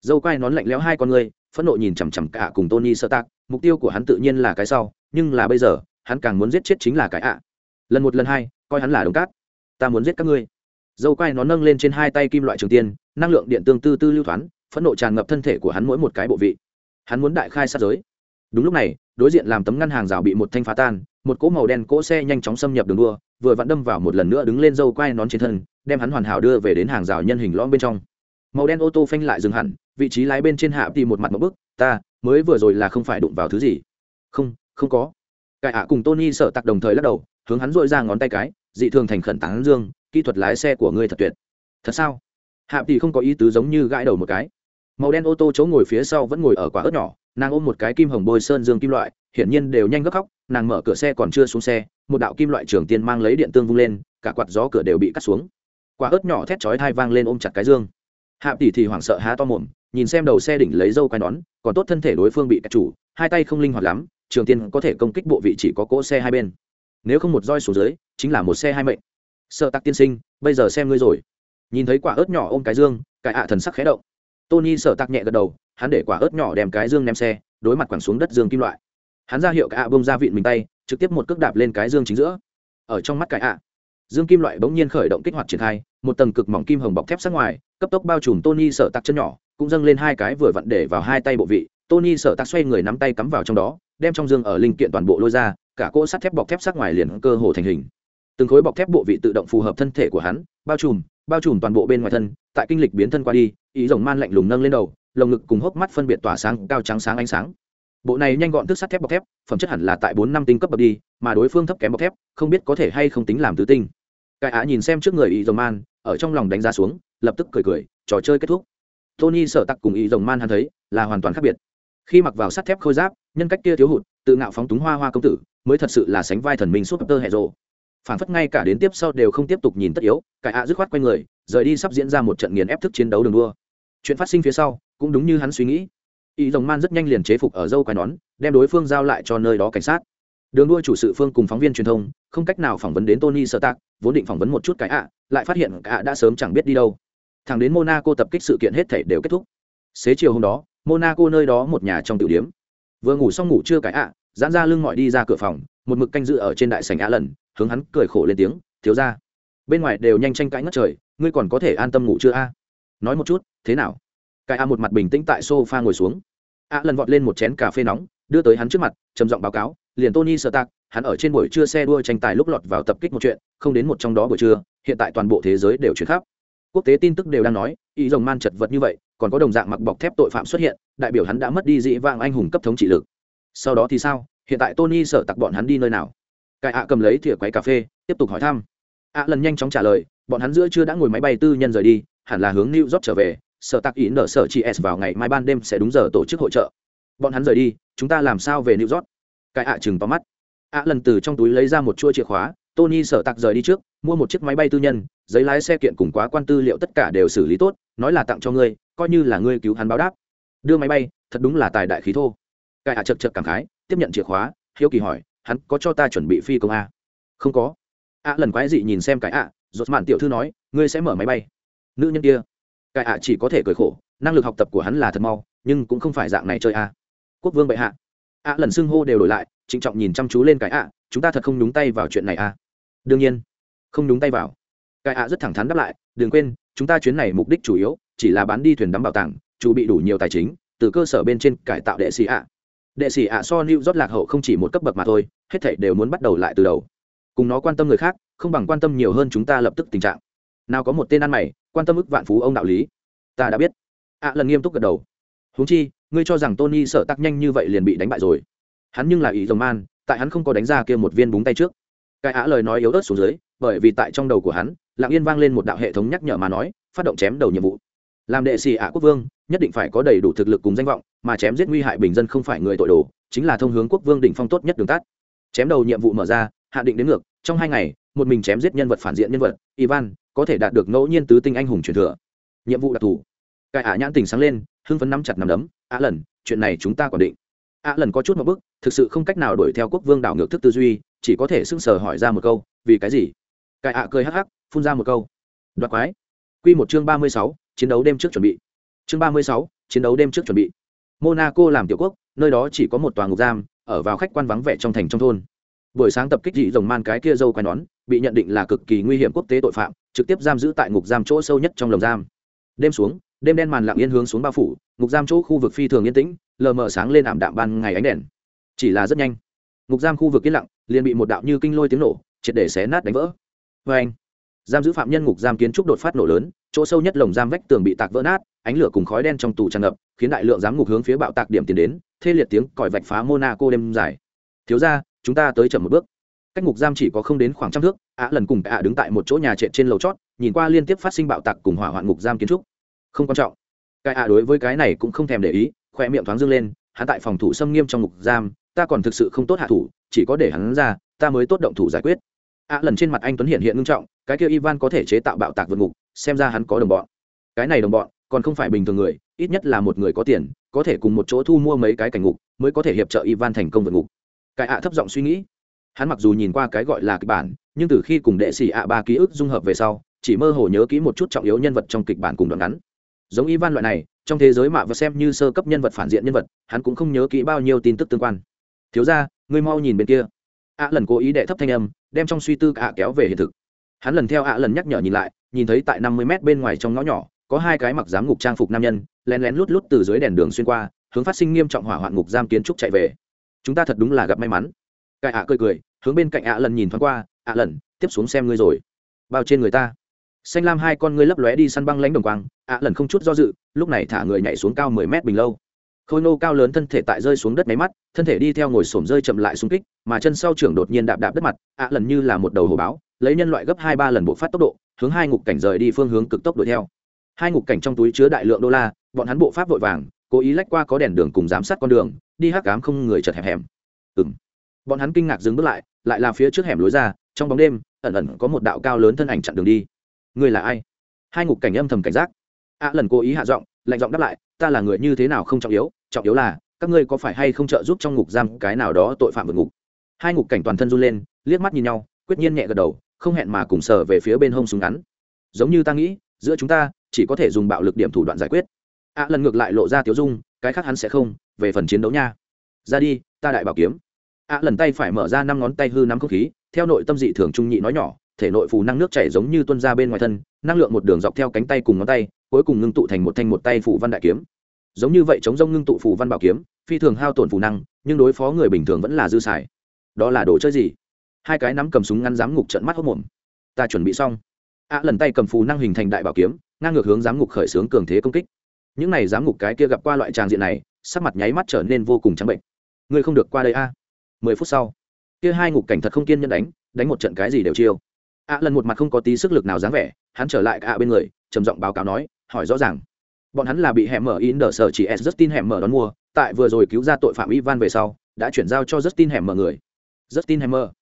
Dâu quai nón lạnh lẽo hai con ngươi phẫn nộ nhìn chằm chằm cả cùng tony sơ tạc mục tiêu của hắn tự nhiên là cái sau, nhưng là bây giờ, hắn càng muốn giết chết chính là cái ạ. Lần một lần hai, coi hắn là đồng cát. Ta muốn giết các ngươi. Dâu quai nó nâng lên trên hai tay kim loại trường tiên, năng lượng điện tương tư tư lưu thoáng, phẫn nộ tràn ngập thân thể của hắn mỗi một cái bộ vị. Hắn muốn đại khai sát giới. Đúng lúc này, đối diện làm tấm ngăn hàng rào bị một thanh phá tan, một cỗ màu đen cỗ xe nhanh chóng xâm nhập đường đua vừa vặn đâm vào một lần nữa đứng lên dâu quai nón trên thân, đem hắn hoàn hảo đưa về đến hàng rào nhân hình lõm bên trong. Màu đen ô tô phanh lại dừng hẳn, vị trí lái bên trên hạ thì một mặt một bức, ta, mới vừa rồi là không phải đụng vào thứ gì. Không không có. Cải ạ cùng tony sợ tặc đồng thời lắc đầu, hướng hắn dội ra ngón tay cái, dị thường thành khẩn tán dương, kỹ thuật lái xe của ngươi thật tuyệt. Thật sao? Hạ thì không có ý tứ giống như gãi đầu một cái màu đen ô tô chỗ ngồi phía sau vẫn ngồi ở quả ớt nhỏ, nàng ôm một cái kim hồng bôi sơn dương kim loại, hiển nhiên đều nhanh gấp khóc, nàng mở cửa xe còn chưa xuống xe, một đạo kim loại trường tiên mang lấy điện tương vung lên, cả quạt gió cửa đều bị cắt xuống. Quả ớt nhỏ thét chói thai vang lên ôm chặt cái dương. Hạ tỷ thì hoảng sợ há to mồm, nhìn xem đầu xe đỉnh lấy dâu quai nón, còn tốt thân thể đối phương bị cắt chủ, hai tay không linh hoạt lắm, trường tiên có thể công kích bộ vị chỉ có cỗ xe hai bên. Nếu không một roi xuống dưới, chính là một xe hai mệnh. Sợ tắc tiên sinh, bây giờ xem ngươi rồi. Nhìn thấy quả ớt nhỏ ôm cái dương, cái ạ thần sắc khẽ động tony sợ tạc nhẹ gật đầu, hắn để quả ớt nhỏ đem cái dương ném xe, đối mặt quẳng xuống đất dương kim loại. Hắn ra hiệu cả ạ bông ra vịn mình tay, trực tiếp một cước đạp lên cái dương chính giữa. Ở trong mắt cái ạ dương kim loại bỗng nhiên khởi động kích hoạt triển khai, một tầng cực mỏng kim hồng bọc thép sát ngoài, cấp tốc bao trùm tony sợ tạc chân nhỏ, cũng dâng lên hai cái vừa vặn để vào hai tay bộ vị. Tony sợ tạc xoay người nắm tay cắm vào trong đó, đem trong dương ở linh kiện toàn bộ lôi ra, cả cỗ sắt thép bọc thép sát ngoài liền cơ hồ thành hình. Từng khối bọc thép bộ vị tự động phù hợp thân thể của hắn, bao trùm bao trùm toàn bộ bên ngoài thân, tại kinh lịch biến thân qua đi ý rồng man lạnh lùng nâng lên đầu, lồng ngực cùng hốc mắt phân biệt tỏa sáng, cao trắng sáng ánh sáng. Bộ này nhanh gọn thức sắt thép bọc thép, phẩm chất hẳn là tại bốn năm tinh cấp bậc đi, mà đối phương thấp kém bọc thép, không biết có thể hay không tính làm tứ tinh. Cái á nhìn xem trước người ý rồng man, ở trong lòng đánh giá xuống, lập tức cười cười, trò chơi kết thúc. Tony sợ tặc cùng ý rồng man hắn thấy, là hoàn toàn khác biệt. Khi mặc vào sắt thép khôi giáp, nhân cách kia thiếu hụt, tự ngạo phóng túng hoa hoa công tử, mới thật sự là sánh vai thần minh suốt tơ hệ rộ phản phất ngay cả đến tiếp sau đều không tiếp tục nhìn tất yếu cải ạ dứt khoát quanh người, rời đi sắp diễn ra một trận nghiền ép thức chiến đấu đường đua chuyện phát sinh phía sau, cũng đúng như hắn suy nghĩ. Y dòng man rất nhanh liền chế phục ở dâu quai nón, đem đối phương giao lại cho nơi đó cảnh sát. Đường đua chủ sự phương cùng phóng viên truyền thông, không cách nào phỏng vấn đến tony sơ tạc vốn định phỏng vấn một chút cái ạ, lại phát hiện cả đã sớm chẳng biết đi đâu. Thẳng đến monaco tập kích sự kiện hết thể đều kết thúc. Xế chiều hôm đó, monaco nơi đó một nhà trong tiểu điếm vừa ngủ xong ngủ chưa cái ạ, giãn ra lưng mọi đi ra cửa phòng, một mực canh dự ở trên đại sảnh ạ lần, hướng hắn cười khổ lên tiếng, thiếu ra bên ngoài đều nhanh tranh cãi ngất trời, ngươi còn có thể an tâm ngủ chưa a? Nói một chút, thế nào? Cái a một mặt bình tĩnh tại sofa ngồi xuống. A lần vọt lên một chén cà phê nóng, đưa tới hắn trước mặt, trầm giọng báo cáo, liền tony sợ tạc hắn ở trên buổi trưa xe đua tranh tài lúc lọt vào tập kích một chuyện, không đến một trong đó buổi trưa, hiện tại toàn bộ thế giới đều chuyển khắp. Quốc tế tin tức đều đang nói, y rồng man chật vật như vậy, còn có đồng dạng mặc bọc thép tội phạm xuất hiện, đại biểu hắn đã mất đi dị vang anh hùng cấp thống trị lực. Sau đó thì sao? Hiện tại tony sợ tặc bọn hắn đi nơi nào? Cải ạ cầm lấy thìa quấy cà phê, tiếp tục hỏi thăm. Ạ lần nhanh chóng trả lời, bọn hắn giữa chưa đã ngồi máy bay tư nhân rời đi hẳn là hướng new york trở về, Sở Tạc ý nở sở chị s vào ngày mai ban đêm sẽ đúng giờ tổ chức hội trợ. Bọn hắn rời đi, chúng ta làm sao về new york? Cái ạ chừng to mắt. Ạ lần từ trong túi lấy ra một chuôi chìa khóa, tony Sở Tạc rời đi trước, mua một chiếc máy bay tư nhân, giấy lái xe kiện cùng quá quan tư liệu tất cả đều xử lý tốt, nói là tặng cho ngươi, coi như là ngươi cứu hắn báo đáp. Đưa máy bay, thật đúng là tài đại khí thô. Cái ạ chật chật cảm khái, tiếp nhận chìa khóa, hiếu kỳ hỏi, hắn có cho ta chuẩn bị phi công a? Không có. Ạ lần quái dị nhìn xem cái ạ, rốt mạn tiểu thư nói, ngươi sẽ mở máy bay nữ nhân kia. Cải ạ chỉ có thể cười khổ, năng lực học tập của hắn là thật mau, nhưng cũng không phải dạng này chơi a. Quốc vương bệ hạ. Ạ lần xưng hô đều đổi lại, trịnh trọng nhìn chăm chú lên cái ạ, chúng ta thật không nhúng tay vào chuyện này a. Đương nhiên, không nhúng tay vào. Cái ạ rất thẳng thắn đáp lại, đừng quên, chúng ta chuyến này mục đích chủ yếu, chỉ là bán đi thuyền đắm bảo tàng chủ bị đủ nhiều tài chính, từ cơ sở bên trên cải tạo đệ sĩ ạ. Đệ sĩ ạ so new rót lạc hậu không chỉ một cấp bậc mà thôi, hết thảy đều muốn bắt đầu lại từ đầu. Cùng nó quan tâm người khác, không bằng quan tâm nhiều hơn chúng ta lập tức tình trạng. Nào có một tên ăn mày quan tâm ức vạn phú ông đạo lý. Ta đã biết. Ạ lần nghiêm túc gật đầu. Húng chi, ngươi cho rằng tony sợ tắc nhanh như vậy liền bị đánh bại rồi. Hắn nhưng là ý dòng man, tại hắn không có đánh ra kia một viên búng tay trước. Cái ạ lời nói yếu ớt xuống dưới, bởi vì tại trong đầu của hắn, lặng yên vang lên một đạo hệ thống nhắc nhở mà nói, phát động chém đầu nhiệm vụ. Làm đệ sĩ ạ quốc vương, nhất định phải có đầy đủ thực lực cùng danh vọng, mà chém giết nguy hại bình dân không phải người tội đồ, chính là thông hướng quốc vương đỉnh phong tốt nhất đường tắt. Chém đầu nhiệm vụ mở ra, hạ định đến ngược, trong hai ngày, một mình chém giết nhân vật phản diện nhân vật, ivan có thể đạt được ngẫu nhiên tứ tinh anh hùng truyền thừa. Nhiệm vụ đặc thù. Cải ả nhãn tình sáng lên, hưng phấn nắm chặt nắm đấm. Ạ lần, chuyện này chúng ta còn định. Ạ lần có chút một bức, thực sự không cách nào đuổi theo quốc vương đảo ngược thức tư duy, chỉ có thể sưng sờ hỏi ra một câu, vì cái gì? Cải ạ cười hắc hắc, phun ra một câu, đoạt quái. Q một chương ba mươi sáu, chiến đấu đêm trước chuẩn bị. Chương ba mươi sáu, chiến đấu đêm trước chuẩn bị. Monaco làm tiểu quốc, nơi đó chỉ có một tòa ngục giam, ở vào khách quan vắng vẻ trong thành trong thôn buổi sáng tập kích dị rồng man cái kia dâu quai nón, bị nhận định là cực kỳ nguy hiểm quốc tế tội phạm, trực tiếp giam giữ tại ngục giam chỗ sâu nhất trong lồng giam. Đêm xuống, đêm đen màn lặng yên hướng xuống bao phủ, ngục giam chỗ khu vực phi thường yên tĩnh, lờ mờ sáng lên ảm đạm ban ngày ánh đèn. Chỉ là rất nhanh, ngục giam khu vực yên lặng, liền bị một đạo như kinh lôi tiếng nổ, triệt để xé nát đánh vỡ. Vê anh, giam giữ phạm nhân ngục giam kiến trúc đột phát nổ lớn, chỗ sâu nhất lồng giam vách tường bị tạc vỡ nát, ánh lửa cùng khói đen trong tù tràn ngập, khiến đại lượng giám ngục hướng phía bạo tạc điểm tiến đến, thê liệt tiếng còi vạch phá monaco đêm dài. Thiếu ra chúng ta tới chậm một bước. Cách ngục giam chỉ có không đến khoảng trăm thước, ạ lần cùng ạ đứng tại một chỗ nhà trệ trên lầu chót, nhìn qua liên tiếp phát sinh bạo tạc cùng hỏa hoạn ngục giam kiến trúc. Không quan trọng. Cái ạ đối với cái này cũng không thèm để ý, khoe miệng thoáng dâng lên, hắn tại phòng thủ xâm nghiêm trong ngục giam, ta còn thực sự không tốt hạ thủ, chỉ có để hắn ra, ta mới tốt động thủ giải quyết. Ạ lần trên mặt anh tuấn hiện hiện ngưng trọng, cái kia ivan có thể chế tạo bạo tạc vượt ngục, xem ra hắn có đồng bọn. Cái này đồng bọn, còn không phải bình thường người, ít nhất là một người có tiền, có thể cùng một chỗ thu mua mấy cái cảnh ngục, mới có thể hiệp trợ ivan thành công vượt ngục cái ạ thấp giọng suy nghĩ. Hắn mặc dù nhìn qua cái gọi là kịch bản, nhưng từ khi cùng đệ sĩ ạ ba ký ức dung hợp về sau, chỉ mơ hồ nhớ kỹ một chút trọng yếu nhân vật trong kịch bản cùng đoạn ngắn. Giống ivan loại này, trong thế giới mạ và xem như sơ cấp nhân vật phản diện nhân vật, hắn cũng không nhớ kỹ bao nhiêu tin tức tương quan. Thiếu ra ngươi mau nhìn bên kia. Ạ lần cố ý đệ thấp thanh âm, đem trong suy tư ạ kéo về hiện thực. Hắn lần theo ạ lần nhắc nhở nhìn lại, nhìn thấy tại năm mươi mét bên ngoài trong ngõ nhỏ, có hai cái mặc giám ngục trang phục nam nhân, lén lén lút lút từ dưới đèn đường xuyên qua, hướng phát sinh nghiêm trọng hỏa hoạn ngục giam kiến trúc chạy về chúng ta thật đúng là gặp may mắn. Cái ạ cười cười, hướng bên cạnh ạ lần nhìn thoáng qua, ạ lần, tiếp xuống xem ngươi rồi. Bao trên người ta. Xanh lam hai con ngươi lấp lóe đi săn băng lánh đồng quang, ạ lần không chút do dự, lúc này thả người nhảy xuống cao mười mét bình lâu. Khôi nô cao lớn thân thể tại rơi xuống đất máy mắt, thân thể đi theo ngồi xổm rơi chậm lại xung kích, mà chân sau trưởng đột nhiên đạp đạp đất mặt, ạ lần như là một đầu hồ báo, lấy nhân loại gấp hai ba lần bộ phát tốc độ, hướng hai ngục cảnh rời đi phương hướng cực tốc đuổi theo. Hai ngục cảnh trong túi chứa đại lượng đô la, bọn hắn bộ pháp vội vàng cố ý lách qua có đèn đường cùng giám sát con đường, đi hắc cám không người chật hẹp hẻm. Ừng bọn hắn kinh ngạc dừng bước lại lại là phía trước hẻm lối ra, trong bóng đêm, ẩn ẩn có một đạo cao lớn thân ảnh chặn đường đi. Người là ai? Hai ngục cảnh âm thầm cảnh giác. Ạ lần cố ý hạ giọng, lạnh giọng đáp lại, ta là người như thế nào không trọng yếu trọng yếu là, các ngươi có phải hay không trợ giúp trong ngục giam cái nào đó tội phạm vượt ngục? Hai ngục cảnh toàn thân run lên, liếc mắt nhìn nhau, quyết nhiên nhẹ gật đầu, không hẹn mà cùng sờ về phía bên hông súng ngắn. Giống như ta nghĩ, giữa chúng ta, chỉ có thể dùng bạo lực điểm thủ đoạn giải quyết ạ lần ngược lại lộ ra tiếu dung, cái khác hắn sẽ không, về phần chiến đấu nha. Ra đi, ta đại bảo kiếm. Ạ lần tay phải mở ra năm ngón tay hư nắm không khí, theo nội tâm dị thường trung nhị nói nhỏ, thể nội phù năng nước chảy giống như tuân ra bên ngoài thân, năng lượng một đường dọc theo cánh tay cùng ngón tay, cuối cùng ngưng tụ thành một thanh một tay phù văn đại kiếm. Giống như vậy chống rông ngưng tụ phù văn bảo kiếm, phi thường hao tổn phù năng, nhưng đối phó người bình thường vẫn là dư xài. Đó là đồ chơi gì? Hai cái nắm cầm súng ngắn giám ngục trận mắt hốc mồm. Ta chuẩn bị xong. Ạ lần tay cầm phù năng hình thành đại bảo kiếm, ngang ngược hướng giám ngục khởi xướng cường thế công kích những này giám ngục cái kia gặp qua loại tràng diện này, sắc mặt nháy mắt trở nên vô cùng trắng bệnh. Ngươi không được qua đây a. Mười phút sau, kia hai ngục cảnh thật không kiên nhẫn đánh đánh một trận cái gì đều chiêu. Ạ lần một mặt không có tí sức lực nào dáng vẻ, hắn trở lại à bên người, trầm giọng báo cáo nói, hỏi rõ ràng, bọn hắn là bị hẻm mở in đờ sở chỉ s justin hẻm mở đón mua, tại vừa rồi cứu ra tội phạm ivan về sau, đã chuyển giao cho justin hẻm mở người. Justin hẻm mở.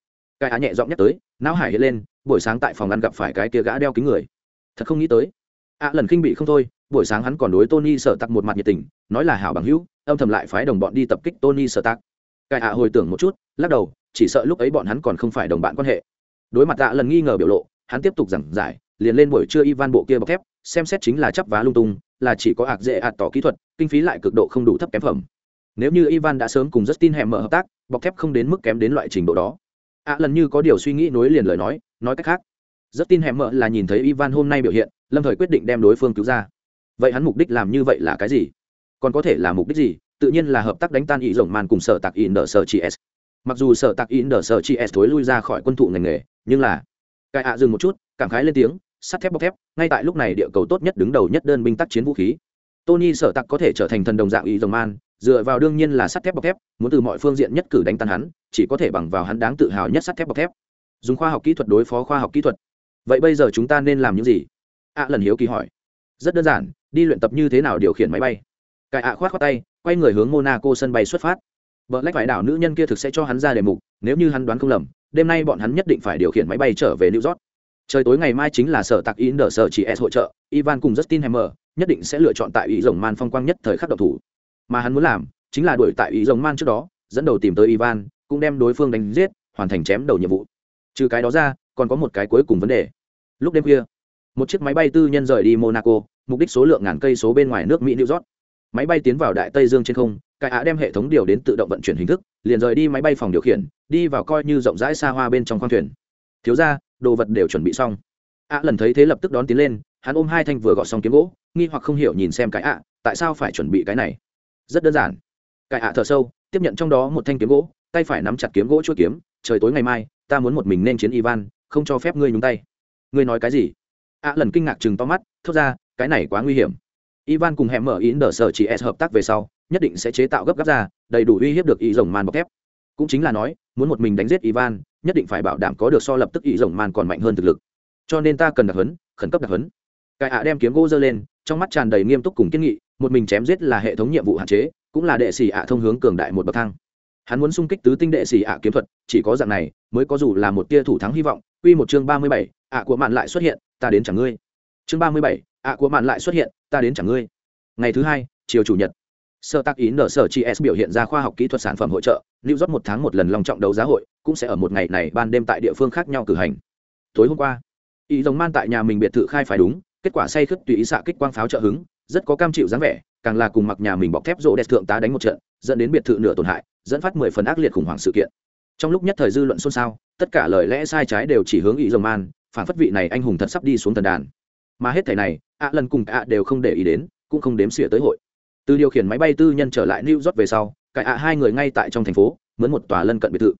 Cái á nhẹ giọng nhắc tới, não hải hiện lên, buổi sáng tại phòng ăn gặp phải cái kia gã đeo kính người. Thật không nghĩ tới ạ lần khinh bị không thôi, buổi sáng hắn còn đối tony sợ tặc một mặt nhiệt tình, nói là hảo bằng hữu, âm thầm lại phái đồng bọn đi tập kích tony sợ tặc. Cái ạ hồi tưởng một chút, lắc đầu, chỉ sợ lúc ấy bọn hắn còn không phải đồng bạn quan hệ. Đối mặt ạ lần nghi ngờ biểu lộ, hắn tiếp tục giảng giải, liền lên buổi trưa ivan bộ kia bọc thép, xem xét chính là chắp vá lung tung, là chỉ có ạc dễ ạt tỏ kỹ thuật, kinh phí lại cực độ không đủ thấp kém phẩm. Nếu như ivan đã sớm cùng justin hẻm mở hợp tác, bọc thép không đến mức kém đến loại trình độ đó. Ạ lần như có điều suy nghĩ nối liền lời nói nói cách khác. Justin hẻm mở là nhìn thấy ivan hôm nay biểu hiện lâm thời quyết định đem đối phương cứu ra. Vậy hắn mục đích làm như vậy là cái gì? Còn có thể là mục đích gì? Tự nhiên là hợp tác đánh tan ý rồng man cùng sở tạc in đờ sở chị s. Mặc dù sở tạc in đờ sở chị s thối lui ra khỏi quân thụ ngành nghề, nhưng là cai ạ dừng một chút, cảm khái lên tiếng, sắt thép bọc thép, ngay tại lúc này địa cầu tốt nhất đứng đầu nhất đơn binh tác chiến vũ khí. Tony sở tạc có thể trở thành thần đồng dạng ý rồng man dựa vào đương nhiên là sắt thép bọc thép, muốn từ mọi phương diện nhất cử đánh tan hắn, chỉ có thể bằng vào hắn đáng tự hào nhất sắt thép bọc thép. Dùng khoa học kỹ thuật đối phó khoa học kỹ thuật. Vậy bây giờ chúng ta nên làm những gì? Ạ lần hiếu kỳ hỏi. Rất đơn giản, đi luyện tập như thế nào điều khiển máy bay? Cải ạ khoát khoát tay, quay người hướng monaco sân bay xuất phát. Vợ lách vải đảo nữ nhân kia thực sẽ cho hắn ra đề mục, nếu như hắn đoán không lầm, đêm nay bọn hắn nhất định phải điều khiển máy bay trở về new york. Trời tối ngày mai chính là sở tạc in đờ sở chỉ s hỗ trợ, ivan cùng justin hammer nhất định sẽ lựa chọn tại ý rồng man phong quang nhất thời khắc độc thủ. Mà hắn muốn làm, chính là đuổi tại ý rồng man trước đó, dẫn đầu tìm tới ivan, cũng đem đối phương đánh giết, hoàn thành chém đầu nhiệm vụ. Trừ cái đó ra, còn có một cái cuối cùng vấn đề. Lúc đêm khuya một chiếc máy bay tư nhân rời đi monaco, mục đích số lượng ngàn cây số bên ngoài nước mỹ new york. Máy bay tiến vào đại tây dương trên không, cải ạ đem hệ thống điều đến tự động vận chuyển hình thức, liền rời đi máy bay phòng điều khiển, đi vào coi như rộng rãi xa hoa bên trong khoang thuyền. Thiếu ra đồ vật đều chuẩn bị xong. Ạ lần thấy thế lập tức đón tiến lên, hắn ôm hai thanh vừa gọt xong kiếm gỗ, nghi hoặc không hiểu nhìn xem cái ạ tại sao phải chuẩn bị cái này? Rất đơn giản. Cái ạ thở sâu, tiếp nhận trong đó một thanh kiếm gỗ, tay phải nắm chặt kiếm gỗ chuỗi kiếm, trời tối ngày mai, ta muốn một mình nên chiến ivan, không cho phép ngươi nhúng tay. Ngươi nói cái gì? Ạ lần kinh ngạc chừng to mắt thốt ra cái này quá nguy hiểm. Ivan cùng hẹm mở ý nở sở chỉ s hợp tác về sau nhất định sẽ chế tạo gấp gáp ra đầy đủ uy hiếp được ý rồng man bọc thép. Cũng chính là nói muốn một mình đánh giết ivan nhất định phải bảo đảm có được so lập tức ý rồng man còn mạnh hơn thực lực. Cho nên ta cần đặc hấn khẩn cấp đặc hấn cải ạ đem kiếm gỗ giơ lên trong mắt tràn đầy nghiêm túc cùng kiên nghị một mình chém giết là hệ thống nhiệm vụ hạn chế cũng là đệ sĩ ạ thông hướng cường đại một bậc thang. Hắn muốn xung kích tứ tinh đệ sĩ ạ kiếm thuật chỉ có dạng này mới có dù là một tia thủ thắng hy vọng. Quy một chương ba mươi bảy, ạ của mạn lại xuất hiện ta đến chẳng ngươi. Chương ba mươi bảy, ạ của mạn lại xuất hiện ta đến chẳng ngươi. Ngày thứ hai chiều chủ nhật. Sơ tác ý nở sở chi s biểu hiện ra khoa học kỹ thuật sản phẩm hội trợ lưu rót một tháng một lần lòng trọng đấu giá hội cũng sẽ ở một ngày này ban đêm tại địa phương khác nhau cử hành. Tối hôm qua ý giống man tại nhà mình biệt thự khai phải đúng kết quả say khướt tùy ý xạ kích quang pháo trợ hứng rất có cam chịu dáng vẻ càng là cùng mặc nhà mình bọc thép rộ đẹp thượng tá đánh một trận dẫn đến biệt thự nửa tổn hại dẫn phát mười phần ác liệt khủng hoảng sự kiện. Trong lúc nhất thời dư luận xôn xao tất cả lời lẽ sai trái đều chỉ hướng ý dòng man phản phất vị này anh hùng thật sắp đi xuống thần đàn. Mà hết thảy này ạ lần cùng ạ đều không để ý đến, cũng không đếm xỉa tới hội. Từ điều khiển máy bay tư nhân trở lại new york về sau cải ạ hai người ngay tại trong thành phố, mướn một tòa lân cận biệt thự.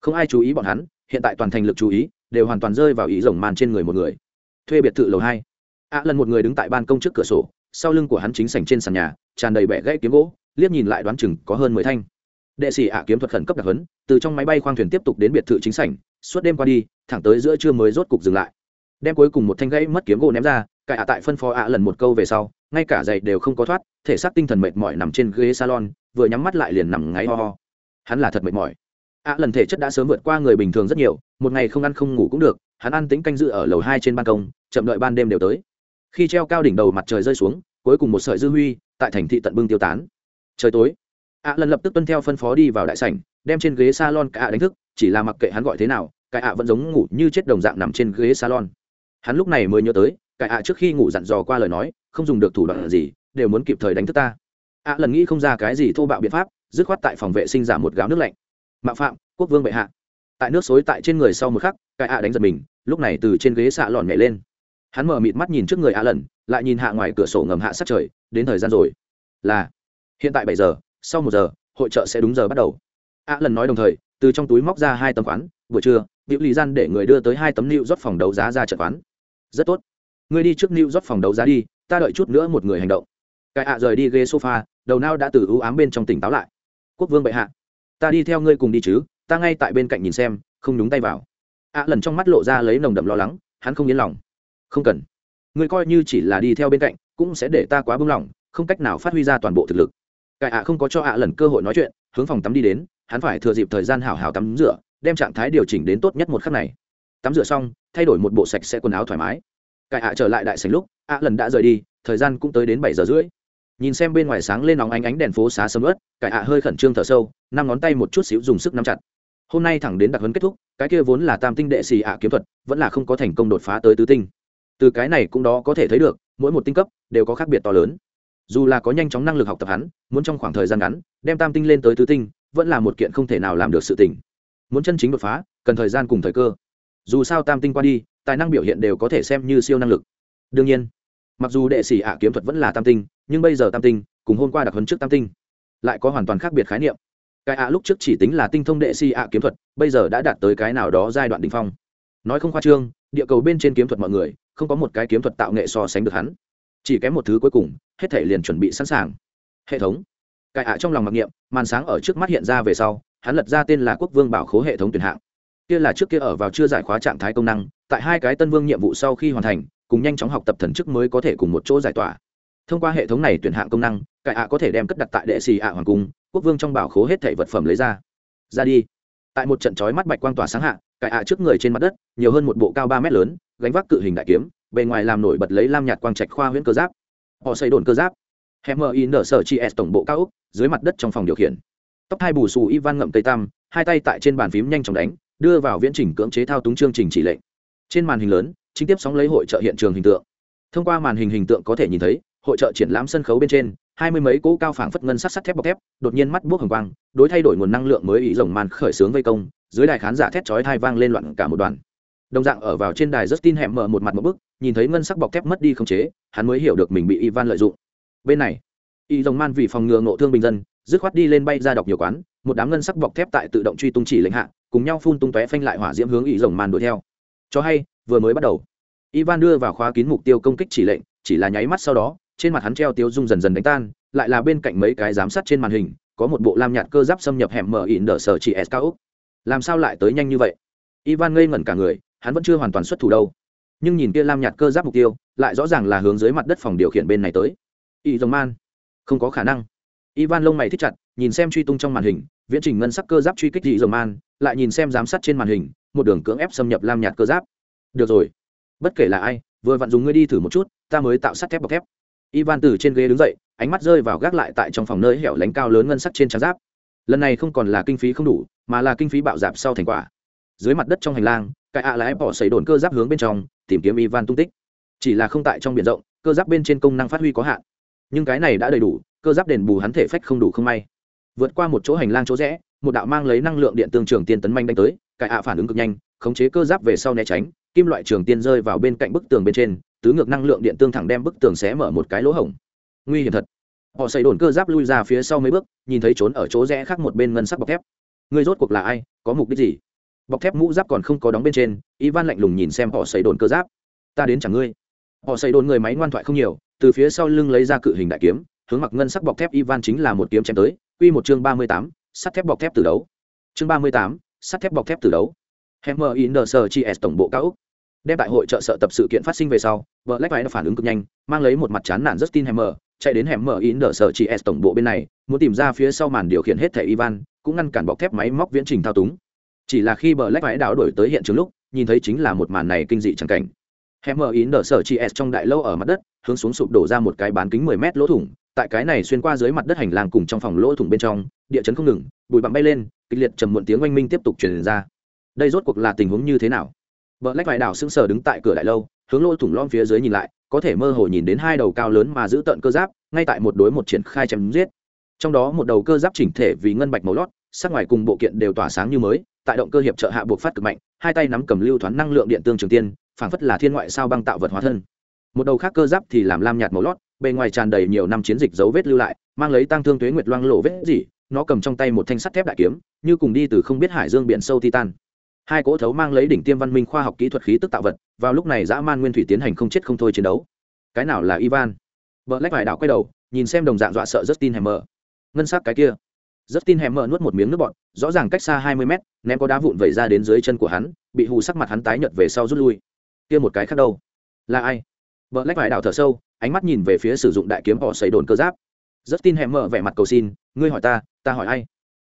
Không ai chú ý bọn hắn, hiện tại toàn thành lực chú ý, đều hoàn toàn rơi vào ý rồng màn trên người một người. Thuê biệt thự lầu hai. Ạ lần một người đứng tại ban công trước cửa sổ, sau lưng của hắn chính sảnh trên sàn nhà, tràn đầy bẻ gãy kiếm gỗ, liếc nhìn lại đoán chừng có hơn mười thanh. Đệ sĩ ạ kiếm thuật khẩn cấp đặc hấn từ trong máy bay khoang thuyền tiếp tục đến biệt thự chính sảnh, suốt đêm qua đi thẳng tới giữa trưa mới rốt cục dừng lại. Đem cuối cùng một thanh gãy mất kiếm gỗ ném ra, cải ạ tại phân phó ạ lần một câu về sau, ngay cả giày đều không có thoát, thể xác tinh thần mệt mỏi nằm trên ghế salon, vừa nhắm mắt lại liền nằm ngáy ho ho. Hắn là thật mệt mỏi. Ạ lần thể chất đã sớm vượt qua người bình thường rất nhiều, một ngày không ăn không ngủ cũng được, hắn ăn tính canh dự ở lầu hai trên ban công, chậm đợi ban đêm đều tới. Khi treo cao đỉnh đầu mặt trời rơi xuống, cuối cùng một sợi dư huy, tại thành thị tận bưng tiêu tán. Trời tối, ạ lần lập tức tuân theo phân phó đi vào đại sảnh, đem trên ghế salon cả đánh thức, chỉ là mặc kệ hắn gọi thế nào cái ạ vẫn giống ngủ như chết đồng dạng nằm trên ghế salon. Hắn lúc này mới nhớ tới, cái ạ trước khi ngủ dặn dò qua lời nói, không dùng được thủ đoạn gì, đều muốn kịp thời đánh thức ta. Ạ lần nghĩ không ra cái gì thô bạo biện pháp, dứt khoát tại phòng vệ sinh giảm một gáo nước lạnh. Mạo phạm, quốc vương bệ hạ. Tại nước xối tại trên người sau một khắc, cái ạ đánh giật mình, lúc này từ trên ghế xạ lòn nhảy lên. Hắn mở mịt mắt nhìn trước người ạ lần, lại nhìn hạ ngoài cửa sổ ngầm hạ sát trời, đến thời gian rồi. Là, hiện tại bảy giờ, sau một giờ, hội trợ sẽ đúng giờ bắt đầu. Ạ lần nói đồng thời, từ trong túi móc ra hai tấm khoán buổi trưa Diệu lý gian để người đưa tới hai tấm liệu rót phòng đấu giá ra trận quán. rất tốt. Ngươi đi trước liệu rót phòng đấu giá đi, ta đợi chút nữa một người hành động. Cái ạ rời đi ghế sofa, đầu não đã từ ưu ám bên trong tỉnh táo lại. Quốc vương bệ hạ, ta đi theo ngươi cùng đi chứ, ta ngay tại bên cạnh nhìn xem, không nhúng tay vào. Ạ lần trong mắt lộ ra lấy nồng đậm lo lắng, hắn không yên lòng. Không cần. Ngươi coi như chỉ là đi theo bên cạnh, cũng sẽ để ta quá bưng lòng, không cách nào phát huy ra toàn bộ thực lực. Cái ạ không có cho ạ lần cơ hội nói chuyện, hướng phòng tắm đi đến, hắn phải thừa dịp thời gian hảo hảo tắm rửa đem trạng thái điều chỉnh đến tốt nhất một khắc này. Tắm rửa xong, thay đổi một bộ sạch sẽ quần áo thoải mái. Cải ạ trở lại đại sành lúc, ạ lần đã rời đi, thời gian cũng tới đến bảy giờ rưỡi. Nhìn xem bên ngoài sáng lên nóng ánh ánh đèn phố xá sầm ớt cải ạ hơi khẩn trương thở sâu, năm ngón tay một chút xíu dùng sức nắm chặt. Hôm nay thẳng đến đặc huấn kết thúc, cái kia vốn là tam tinh đệ xì ạ kiếm thuật, vẫn là không có thành công đột phá tới tứ tinh. Từ cái này cũng đó có thể thấy được, mỗi một tinh cấp đều có khác biệt to lớn. Dù là có nhanh chóng năng lực học tập hắn, muốn trong khoảng thời gian ngắn, đem tam tinh lên tới tứ tinh, vẫn là một kiện không thể nào làm được sự tình muốn chân chính đột phá, cần thời gian cùng thời cơ. Dù sao tam tinh qua đi, tài năng biểu hiện đều có thể xem như siêu năng lực. Đương nhiên, mặc dù đệ sĩ ạ kiếm thuật vẫn là tam tinh, nhưng bây giờ tam tinh, cùng hôm qua đặc huấn trước tam tinh, lại có hoàn toàn khác biệt khái niệm. Cái ạ lúc trước chỉ tính là tinh thông đệ sĩ ạ kiếm thuật, bây giờ đã đạt tới cái nào đó giai đoạn đ ỉ n h phong. Nói không khoa trương, địa cầu bên trên kiếm thuật mọi người, không có một cái kiếm thuật tạo nghệ so sánh được hắn. Chỉ kém một thứ cuối cùng, hết thể liền chuẩn bị sẵn sàng. Hệ thống. Cái ạ trong lòng mặc niệm, màn sáng ở trước mắt hiện ra về sau hắn lật ra tên là quốc vương bảo khố hệ thống tuyển hạng. Kia là trước kia ở vào chưa giải khóa trạng thái công năng, tại hai cái tân vương nhiệm vụ sau khi hoàn thành, cùng nhanh chóng học tập thần chức mới có thể cùng một chỗ giải tỏa. Thông qua hệ thống này tuyển hạng công năng cải ạ có thể đem cất đặt tại đệ xì ạ hoàng cung, quốc vương trong bảo khố hết thảy vật phẩm lấy ra. Ra đi. Tại một trận chói mắt bạch quang tỏa sáng hạ cải ạ trước người trên mặt đất, nhiều hơn một bộ cao ba mét lớn, gánh vác cự hình đại kiếm, bề ngoài làm nổi bật lấy lam nhạt quang trạch khoa huyễn cơ giáp. Họ xây đồn cơ giáp. Hemmer in sở chi s tổng bộ cao úc, dưới mặt đất trong phòng điều khiển tóc hai bù xù ivan ngậm tây tam hai tay tại trên bàn phím nhanh chóng đánh, đưa vào viễn trình cưỡng chế thao túng chương trình chỉ lệnh. Trên màn hình lớn, chính tiếp sóng lấy hội trợ hiện trường hình tượng. Thông qua màn hình hình tượng có thể nhìn thấy, hội trợ triển lãm sân khấu bên trên, hai mươi mấy cỗ cao phảng phất ngân sắt sắt thép bọc thép, đột nhiên mắt buốc hồng quang, đối thay đổi nguồn năng lượng mới ý rồng màn khởi xướng vây công, dưới đài khán giả thét chói thai vang lên loạn cả một đoàn. Đồng dạng ở vào trên đài Justin hẹm mở một mặt một bức, nhìn thấy ngân sắc bọc thép mất đi không chế, hắn mới hiểu được mình bị Ivan lợi dụng. Bên này y rồng man vì phòng ngừa ngộ thương bình dân dứt khoát đi lên bay ra đọc nhiều quán, một đám ngân sắc bọc thép tại tự động truy tung chỉ lệnh hạ, cùng nhau phun tung tóe phanh lại hỏa diễm hướng y rồng man đuổi theo. Cho hay, vừa mới bắt đầu, ivan đưa vào khóa kín mục tiêu công kích chỉ lệnh, chỉ là nháy mắt sau đó, trên mặt hắn treo tiêu dung dần dần đánh tan, lại là bên cạnh mấy cái giám sát trên màn hình, có một bộ lam nhạt cơ giáp xâm nhập hẻm mở ỉn đờ sở chỉ s cao úc làm sao lại tới nhanh như vậy? Ivan ngây ngẩn cả người, hắn vẫn chưa hoàn toàn xuất thủ đâu. Nhưng nhìn kia lam nhạt cơ giáp mục tiêu, lại rõ ràng là hướng dưới mặt đất phòng điều khiển bên này tới. Y dòng man, không có khả năng ivan lông mày thích chặt, nhìn xem truy tung trong màn hình, viễn trình ngân sắc cơ giáp truy kích dị dòng man, lại nhìn xem giám sát trên màn hình, một đường cưỡng ép xâm nhập lam nhạt cơ giáp. Được rồi. Bất kể là ai, vừa vặn dùng ngươi đi thử một chút, ta mới tạo sắt thép bọc thép. Ivan từ trên ghế đứng dậy, ánh mắt rơi vào gác lại tại trong phòng nơi hẻo lánh cao lớn ngân sắc trên trang giáp. Lần này không còn là kinh phí không đủ, mà là kinh phí bạo dạp sau thành quả. Dưới mặt đất trong hành lang, cái ạ à ép bỏ xấy đồn cơ giáp hướng bên trong, tìm kiếm ivan tung tích. Chỉ là không tại trong biển rộng, cơ giáp bên trên công năng phát huy có hạn nhưng cái này đã đầy đủ, cơ giáp đền bù hắn thể phách không đủ không may. Vượt qua một chỗ hành lang chỗ rẽ, một đạo mang lấy năng lượng điện tương trường tiên tấn manh đánh tới, cải ạ phản ứng cực nhanh, khống chế cơ giáp về sau né tránh, kim loại trường tiên rơi vào bên cạnh bức tường bên trên, tứ ngược năng lượng điện tương thẳng đem bức tường xé mở một cái lỗ hổng. Nguy hiểm thật. Họ xây đồn cơ giáp lui ra phía sau mấy bước, nhìn thấy trốn ở chỗ rẽ khác một bên ngân sắc bọc thép. Người rốt cuộc là ai, có mục đích gì? Bọc thép mũ giáp còn không có đóng bên trên, ivan lạnh lùng nhìn xem họ xây đồn cơ giáp. Ta đến chẳng ngươi. Họ xây đồn người máy ngoan thoại không nhiều từ phía sau lưng lấy ra cự hình đại kiếm hướng mặc ngân sắc bọc thép ivan chính là một kiếm chém tới quy một chương ba mươi tám sắt thép bọc thép từ đấu chương ba mươi tám sắt thép bọc thép từ đấu Hammer Inner gs tổng bộ cao ốc. Đem đại hội trợ sợ tập sự kiện phát sinh về sau, Black White phản ứng cực nhanh, mang lấy một mặt chán nản Justin Hammer, chạy đến Hammer Inner Search tổng bộ bên này, muốn tìm ra phía sau màn điều khiển hết thảy Ivan, cũng ngăn cản bọc thép máy móc viễn trình thao túng. Chỉ là khi Black White đảo đổi tới hiện trường lúc, nhìn thấy chính là một màn này kinh dị chẳng cảnh. Hammer Inner Search trong đại lâu ở mặt đất, hướng xuống sụp đổ ra một cái bán kính 10 mét lỗ thủng, tại cái này xuyên qua dưới mặt đất hành lang cùng trong phòng lỗ thủng bên trong, địa chấn không ngừng, bụi bặm bay lên, kịch liệt trầm muộn tiếng oanh minh tiếp tục truyền ra. Đây rốt cuộc là tình huống như thế nào? Vợ lách vải đảo sững sờ đứng tại cửa đại lâu hướng lỗ thủng lom phía dưới nhìn lại có thể mơ hồ nhìn đến hai đầu cao lớn mà giữ tận cơ giáp ngay tại một đối một triển khai chém giết. Trong đó một đầu cơ giáp chỉnh thể vì ngân bạch màu lót sắc ngoài cùng bộ kiện đều tỏa sáng như mới tại động cơ hiệp trợ hạ buộc phát cực mạnh hai tay nắm cầm lưu thoáng năng lượng điện tương trường tiên phảng phất là thiên ngoại sao băng tạo vật hóa thân. Một đầu khác cơ giáp thì làm lam nhạt màu lót, bề ngoài tràn đầy nhiều năm chiến dịch dấu vết lưu lại, mang lấy tăng thương tuế nguyệt loang lộ vết gì nó cầm trong tay một thanh sắt thép đại kiếm, như cùng đi từ không biết hải dương biển sâu titan. Hai cỗ thấu mang lấy đỉnh tiêm văn minh khoa học kỹ thuật khí tức tạo vật, vào lúc này dã man nguyên thủy tiến hành không chết không thôi chiến đấu. Cái nào là ivan? Vợ lách vải đảo quay đầu, nhìn xem đồng dạng dọa sợ justin hemmer ngân sắc cái kia. Justin hemmer nuốt một miếng nước bọt, rõ ràng cách xa hai mươi mét, ném có đá vụn vẩy ra đến dưới chân của hắn, bị hù sắc mặt hắn tái nhợt về sau rút lui kia một cái khác đâu? Là ai? Vợ lách vải đảo thở sâu, ánh mắt nhìn về phía sử dụng đại kiếm họ xây đồn cơ giáp. Rất tin hẹm mở vẻ mặt cầu xin, ngươi hỏi ta ta hỏi ai?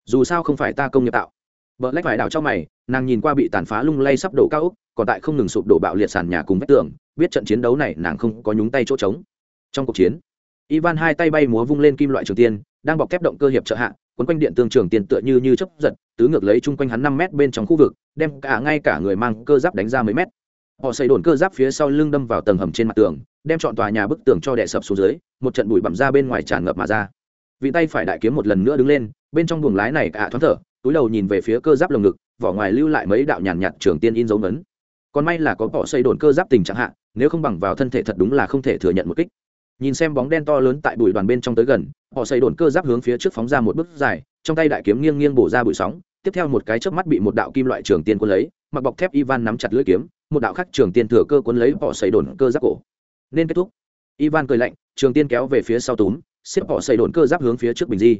Dù sao không phải ta công nghiệp tạo. Vợ lách vải đảo trong mày, nàng nhìn qua bị tàn phá lung lay sắp đổ cao úc còn tại không ngừng sụp đổ bạo liệt sàn nhà cùng vách tường, biết trận chiến đấu này nàng không có nhúng tay chỗ trống. Trong cuộc chiến, ivan hai tay bay múa vung lên kim loại trường tiên, đang bọc thép động cơ hiệp trợ hạ, quấn quanh điện tương trường tiền tựa như như chấp giật, tứ ngược lấy chung quanh hắn năm mét bên trong khu vực, đem cả ngay cả người mang cơ giáp đánh ra mấy mét họ xây đồn cơ giáp phía sau lưng đâm vào tầng hầm trên mặt tường, đem chọn tòa nhà bức tường cho đè sập xuống dưới, một trận bụi bặm ra bên ngoài tràn ngập mà ra. Vị tay phải đại kiếm một lần nữa đứng lên, bên trong buồng lái này cả thoáng thở, túi đầu nhìn về phía cơ giáp lồng ngực, vỏ ngoài lưu lại mấy đạo nhàn nhạt trường tiên in dấu ngấn còn may là có cỏ xây đồn cơ giáp tình trạng hạ, nếu không bằng vào thân thể thật đúng là không thể thừa nhận một kích. Nhìn xem bóng đen to lớn tại bụi đoàn bên trong tới gần, họ xây đồn cơ giáp hướng phía trước phóng ra một bước dài, trong tay đại kiếm nghiêng nghiêng bổ ra bụi sóng, tiếp theo một cái chớp mắt bị một đạo kim loại trường tiên quân lấy, mặc bọc thép ivan nắm chặt lưỡi kiếm một đạo khắc trường tiên thừa cơ cuốn lấy bỏ xây đồn cơ giáp cổ. Nên kết thúc. Ivan cười lạnh, trường tiên kéo về phía sau túm, xếp bỏ xây đồn cơ giáp hướng phía trước bình di.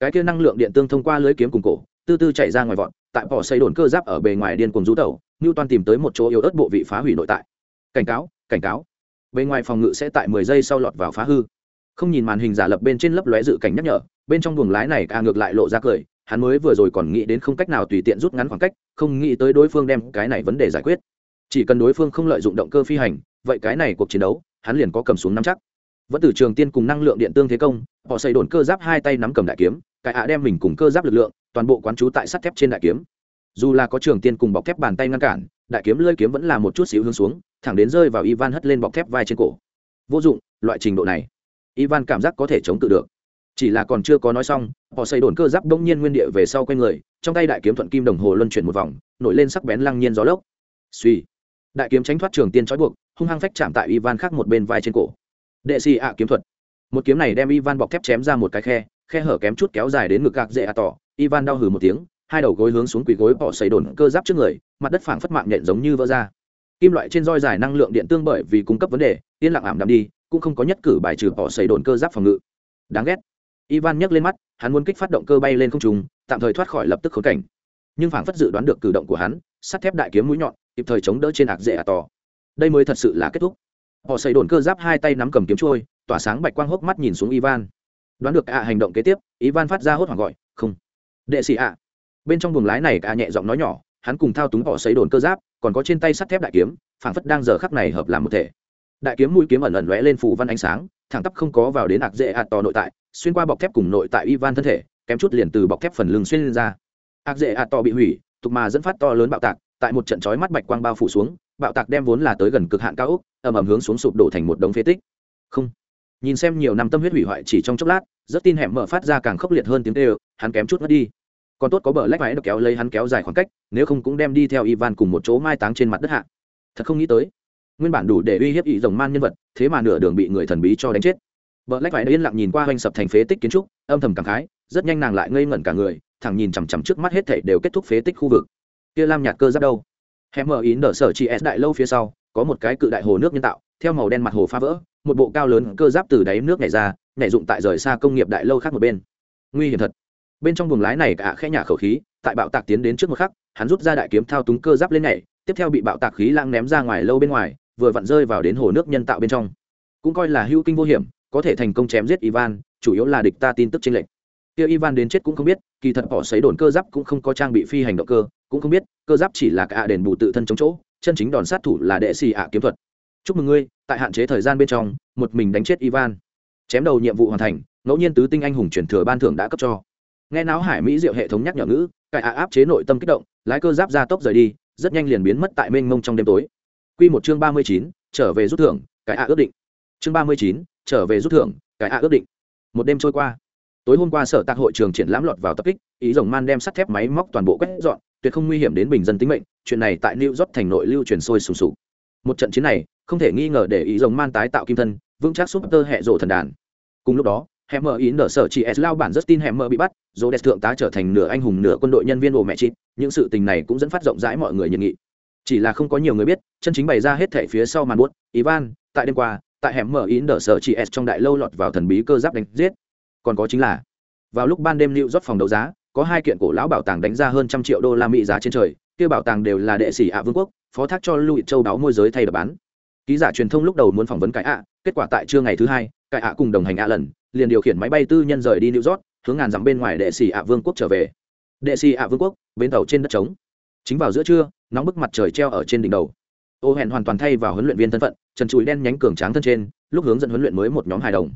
Cái kia năng lượng điện tương thông qua lưới kiếm cùng cổ, tư tư chạy ra ngoài vọt, tại bỏ xây đồn cơ giáp ở bề ngoài điên cùng rú tẩu ngưu toàn tìm tới một chỗ yếu ớt bộ vị phá hủy nội tại. Cảnh cáo cảnh cáo. Bề ngoài phòng ngự sẽ tại mười giây sau lọt vào phá hư. Không nhìn màn hình giả lập bên trên lấp lóe dự cảnh nhắc nhở, bên trong buồng lái này ca ngược lại lộ ra cười, hắn mới vừa rồi còn nghĩ đến không cách nào tùy tiện rút ngắn khoảng cách, không nghĩ tới đối phương đem cái này vấn đề giải quyết chỉ cần đối phương không lợi dụng động cơ phi hành, vậy cái này cuộc chiến đấu, hắn liền có cầm xuống nắm chắc. Vẫn từ trường tiên cùng năng lượng điện tương thế công, họ xây đồn cơ giáp hai tay nắm cầm đại kiếm, cái ạ đem mình cùng cơ giáp lực lượng, toàn bộ quán trú tại sắt thép trên đại kiếm. Dù là có trường tiên cùng bọc thép bàn tay ngăn cản, đại kiếm lơi kiếm vẫn là một chút xíu hướng xuống, thẳng đến rơi vào ivan hất lên bọc thép vai trên cổ. Vô dụng, loại trình độ này, ivan cảm giác có thể chống tự được. Chỉ là còn chưa có nói xong, họ xây đồn cơ giáp đông nhiên nguyên địa về sau q u a n người, trong tay đại kiếm thuận kim đồng hồ luân chuyển một vòng, nổi lên sắc bén lăng nhiên gió lốc. Suy đại kiếm tránh thoát trường tiên trói buộc, hung hăng phách chạm tại ivan khác một bên vai trên cổ. Đệ xì ạ kiếm thuật. Một kiếm này đem ivan bọc thép chém ra một cái khe khe hở kém chút kéo dài đến ngực gạc dễ ạ tỏ. Ivan đau hừ một tiếng, hai đầu gối hướng xuống quỳ gối bỏ xầy đồn cơ giáp trước người, mặt đất phảng phất mạng nhện giống như vỡ ra. Kim loại trên roi dài năng lượng điện tương bởi vì cung cấp vấn đề, yên lặng ảm đạm đi, cũng không có nhất cử bài trừ bỏ xầy đồn cơ giáp phòng ngự. Đáng ghét. Ivan nhấc lên mắt, hắn muốn kích phát động cơ bay lên không trùng tạm thời thoát khỏi lập tức khốn cảnh. Nhưng phảng phất dự đoán được cử động của hắn, sắt thép đại kiếm mũi nhọn kịp thời chống đỡ trên ạc dễ ạ tỏ đây mới thật sự là kết thúc. Họ xây đồn cơ giáp hai tay nắm cầm kiếm trôi, tỏa sáng bạch quang hốc mắt nhìn xuống ivan. Đoán được ạ hành động kế tiếp, ivan phát ra hốt hoảng gọi, không, đệ sĩ ạ. Bên trong buồng lái này ạ nhẹ giọng nói nhỏ, hắn cùng thao túng họ xây đồn cơ giáp, còn có trên tay sắt thép đại kiếm, phảng phất đang giờ khắc này hợp làm một thể. Đại kiếm mũi kiếm ẩn ẩn lóe lên phủ văn ánh sáng, thẳng tắp không có vào đến ạc dễ ạ tò nội tại, xuyên qua bọc thép cùng nội tại ivan thân thể, kém chút liền từ bọc thép phần lưng xuyên lên ra. Ạc dễ ạ tò bị hủy, tục mà dẫn phát to lớn bạo tạc tại một trận chói mắt bạch quang bao phủ xuống, bạo tạc đem vốn là tới gần cực hạn cao ốc, ầm ầm hướng xuống sụp đổ thành một đống phế tích. Không. Nhìn xem nhiều năm tâm huyết hủy hoại chỉ trong chốc lát rất tin hẻm mở phát ra càng khốc liệt hơn tiếng kêu, hắn kém chút mất đi. Còn tốt có bờ lách váy được kéo lấy hắn kéo dài khoảng cách, nếu không cũng đem đi theo ivan cùng một chỗ mai táng trên mặt đất hạ. Thật không nghĩ tới, nguyên bản đủ để uy hiếp ý rồng man nhân vật, thế mà nửa đường bị người thần bí cho đánh chết. Bờ lách váy yên lặng nhìn qua hoành sập thành phế tích kiến trúc, âm thầm cảm khái, rất nhanh nàng lại ngây ngẩn cả người, thẳng nhìn chằm chằm trước mắt hết thảy đều kết thúc phế tích khu vực kia lam nhạt cơ giáp đâu? Hẻm mở ý nở sở chị s đại lâu phía sau, có một cái cự đại hồ nước nhân tạo, theo màu đen mặt hồ phá vỡ, một bộ cao lớn cơ giáp từ đáy nước nhảy ra, nhảy dụng tại rời xa công nghiệp đại lâu khác một bên. Nguy hiểm thật. Bên trong buồng lái này cả khẽ nhả khẩu khí, tại bạo tạc tiến đến trước một khắc, hắn rút ra đại kiếm thao túng cơ giáp lên nhảy, tiếp theo bị bạo tạc khí lang ném ra ngoài lâu bên ngoài, vừa vặn rơi vào đến hồ nước nhân tạo bên trong. Cũng coi là hữu kinh vô hiểm, có thể thành công chém giết ivan, chủ yếu là địch ta tin tức trên lệnh kia ivan đến chết cũng không biết, kỳ thật bỏ xấy đồn cơ giáp cũng không có trang bị phi hành động cơ, cũng không biết, cơ giáp chỉ là cả đền bù tự thân chống chỗ, chân chính đòn sát thủ là đệ xì ạ kiếm thuật. Chúc mừng ngươi, tại hạn chế thời gian bên trong, một mình đánh chết ivan. Chém đầu nhiệm vụ hoàn thành, ngẫu nhiên tứ tinh anh hùng chuyển thừa ban thưởng đã cấp cho. Nghe náo hải mỹ diệu hệ thống nhắc nhở ngữ, cải ạ áp chế nội tâm kích động, lái cơ giáp ra tốc rời đi, rất nhanh liền biến mất tại mênh mông trong đêm tối. Q một chương ba mươi chín, trở về rút thưởng, cải ạ ước định. Chương ba mươi chín, trở về rút thưởng, cải ạ ước định. Một đêm trôi qua tối hôm qua sở tạc hội trường triển lãm lọt vào tập kích, ý rồng man đem sắt thép máy móc toàn bộ quét dọn, tuyệt không nguy hiểm đến bình dân tính mệnh, chuyện này tại new york thành nội lưu truyền sôi sùng sục. Một trận chiến này, không thể nghi ngờ để ý rồng man tái tạo kim thân, vững chắc súp tơ hệ rộ thần đàn. Cùng lúc đó hẻm mờ ý nở sở chị s lao bản rất tin hẻm mờ bị bắt dồ đẹp thượng tá trở thành nửa anh hùng nửa quân đội nhân viên ồ mẹ chị những sự tình này cũng dẫn phát rộng rãi mọi người nhiệt nghị. Chỉ là không có nhiều người biết, chân chính bày ra hết thể phía sau màn buốt, ivan, tại đêm qua, tại hẻm mở ý nở sở chị s trong đại lâu lọt vào thần bí cơ giáp đánh giết còn có chính là, vào lúc ban đêm lưu rót phòng đấu giá, có hai kiện cổ lão bảo tàng đánh ra hơn trăm triệu đô la mỹ giá trên trời, kia bảo tàng đều là đệ sĩ ạ vương quốc, phó thác cho lưu châu đáo môi giới thay đập bán. Ký giả truyền thông lúc đầu muốn phỏng vấn cái ạ, kết quả tại trưa ngày thứ hai, cái ạ cùng đồng hành ạ lần, liền điều khiển máy bay tư nhân rời đi new york, hướng ngàn dặm bên ngoài đệ sĩ ạ vương quốc trở về. Đệ sĩ ạ vương quốc, bến tàu trên đất trống. Chính vào giữa trưa, nóng bức mặt trời treo ở trên đỉnh đầu. Ô hẹn hoàn toàn thay vào huấn luyện viên thân phận, trần chuối đen nhánh cường tráng thân trên, lúc hướng dẫn huấn luyện mới một nhóm hài đồng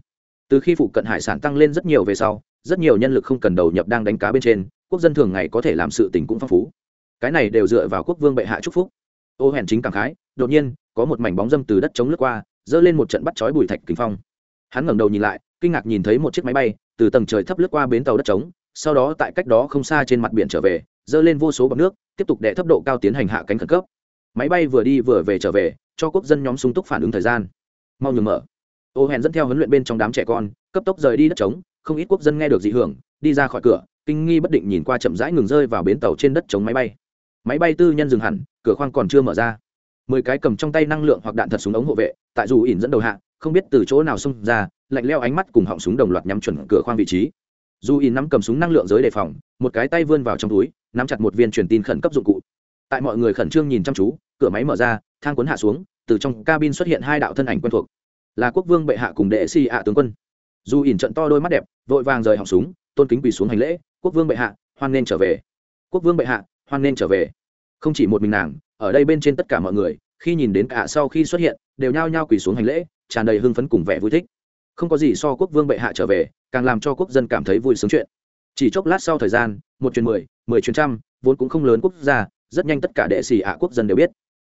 từ khi phụ cận hải sản tăng lên rất nhiều về sau, rất nhiều nhân lực không cần đầu nhập đang đánh cá bên trên, quốc dân thường ngày có thể làm sự tình cũng phong phú. Cái này đều dựa vào quốc vương bệ hạ chúc phúc. Ô hẹn chính cảm khái, đột nhiên, có một mảnh bóng dâm từ đất chống lướt qua, giơ lên một trận bắt chói bùi thạch kinh phong. Hắn ngẩng đầu nhìn lại, kinh ngạc nhìn thấy một chiếc máy bay từ tầng trời thấp lướt qua bến tàu đất trống, sau đó tại cách đó không xa trên mặt biển trở về dơ lên vô số bọc nước, tiếp tục đệ thấp độ cao tiến hành hạ cánh khẩn cấp. Máy bay vừa đi vừa về trở về, cho quốc dân nhóm sung túc phản ứng thời gian. Mau nhường mở ô hèn dẫn theo huấn luyện bên trong đám trẻ con, cấp tốc rời đi đất trống, không ít quốc dân nghe được dị hưởng, đi ra khỏi cửa, kinh nghi bất định nhìn qua chậm rãi ngừng rơi vào bến tàu trên đất chống máy bay. Máy bay tư nhân dừng hẳn, cửa khoang còn chưa mở ra. Mười cái cầm trong tay năng lượng hoặc đạn thật súng ống hộ vệ, tại dù ỉn dẫn đầu hạ, không biết từ chỗ nào xông ra, lạnh leo ánh mắt cùng họng súng đồng loạt nhắm chuẩn cửa khoang vị trí. Dù ỉn nắm cầm súng năng lượng giới đề phòng, một cái tay vươn vào trong túi, nắm chặt một viên truyền tin khẩn cấp dụng cụ. Tại mọi người khẩn trương nhìn chăm chú, cửa máy mở ra, thang cuốn hạ xuống, từ trong cabin xuất hiện hai đạo thân ảnh quen thuộc là quốc vương bệ hạ cùng đệ si ạ tướng quân. Dù ỉn trận to đôi mắt đẹp, vội vàng rời họng súng, tôn kính quỳ xuống hành lễ, quốc vương bệ hạ, hoan nên trở về. Quốc vương bệ hạ, hoan nên trở về. Không chỉ một mình nàng, ở đây bên trên tất cả mọi người, khi nhìn đến cả sau khi xuất hiện, đều nhao nhao quỳ xuống hành lễ, tràn đầy hưng phấn cùng vẻ vui thích. Không có gì so quốc vương bệ hạ trở về, càng làm cho quốc dân cảm thấy vui sướng chuyện. Chỉ chốc lát sau thời gian, một chuyến mười mười chuyến trăm, vốn cũng không lớn quốc gia, rất nhanh tất cả đệ sĩ ạ quốc dân đều biết.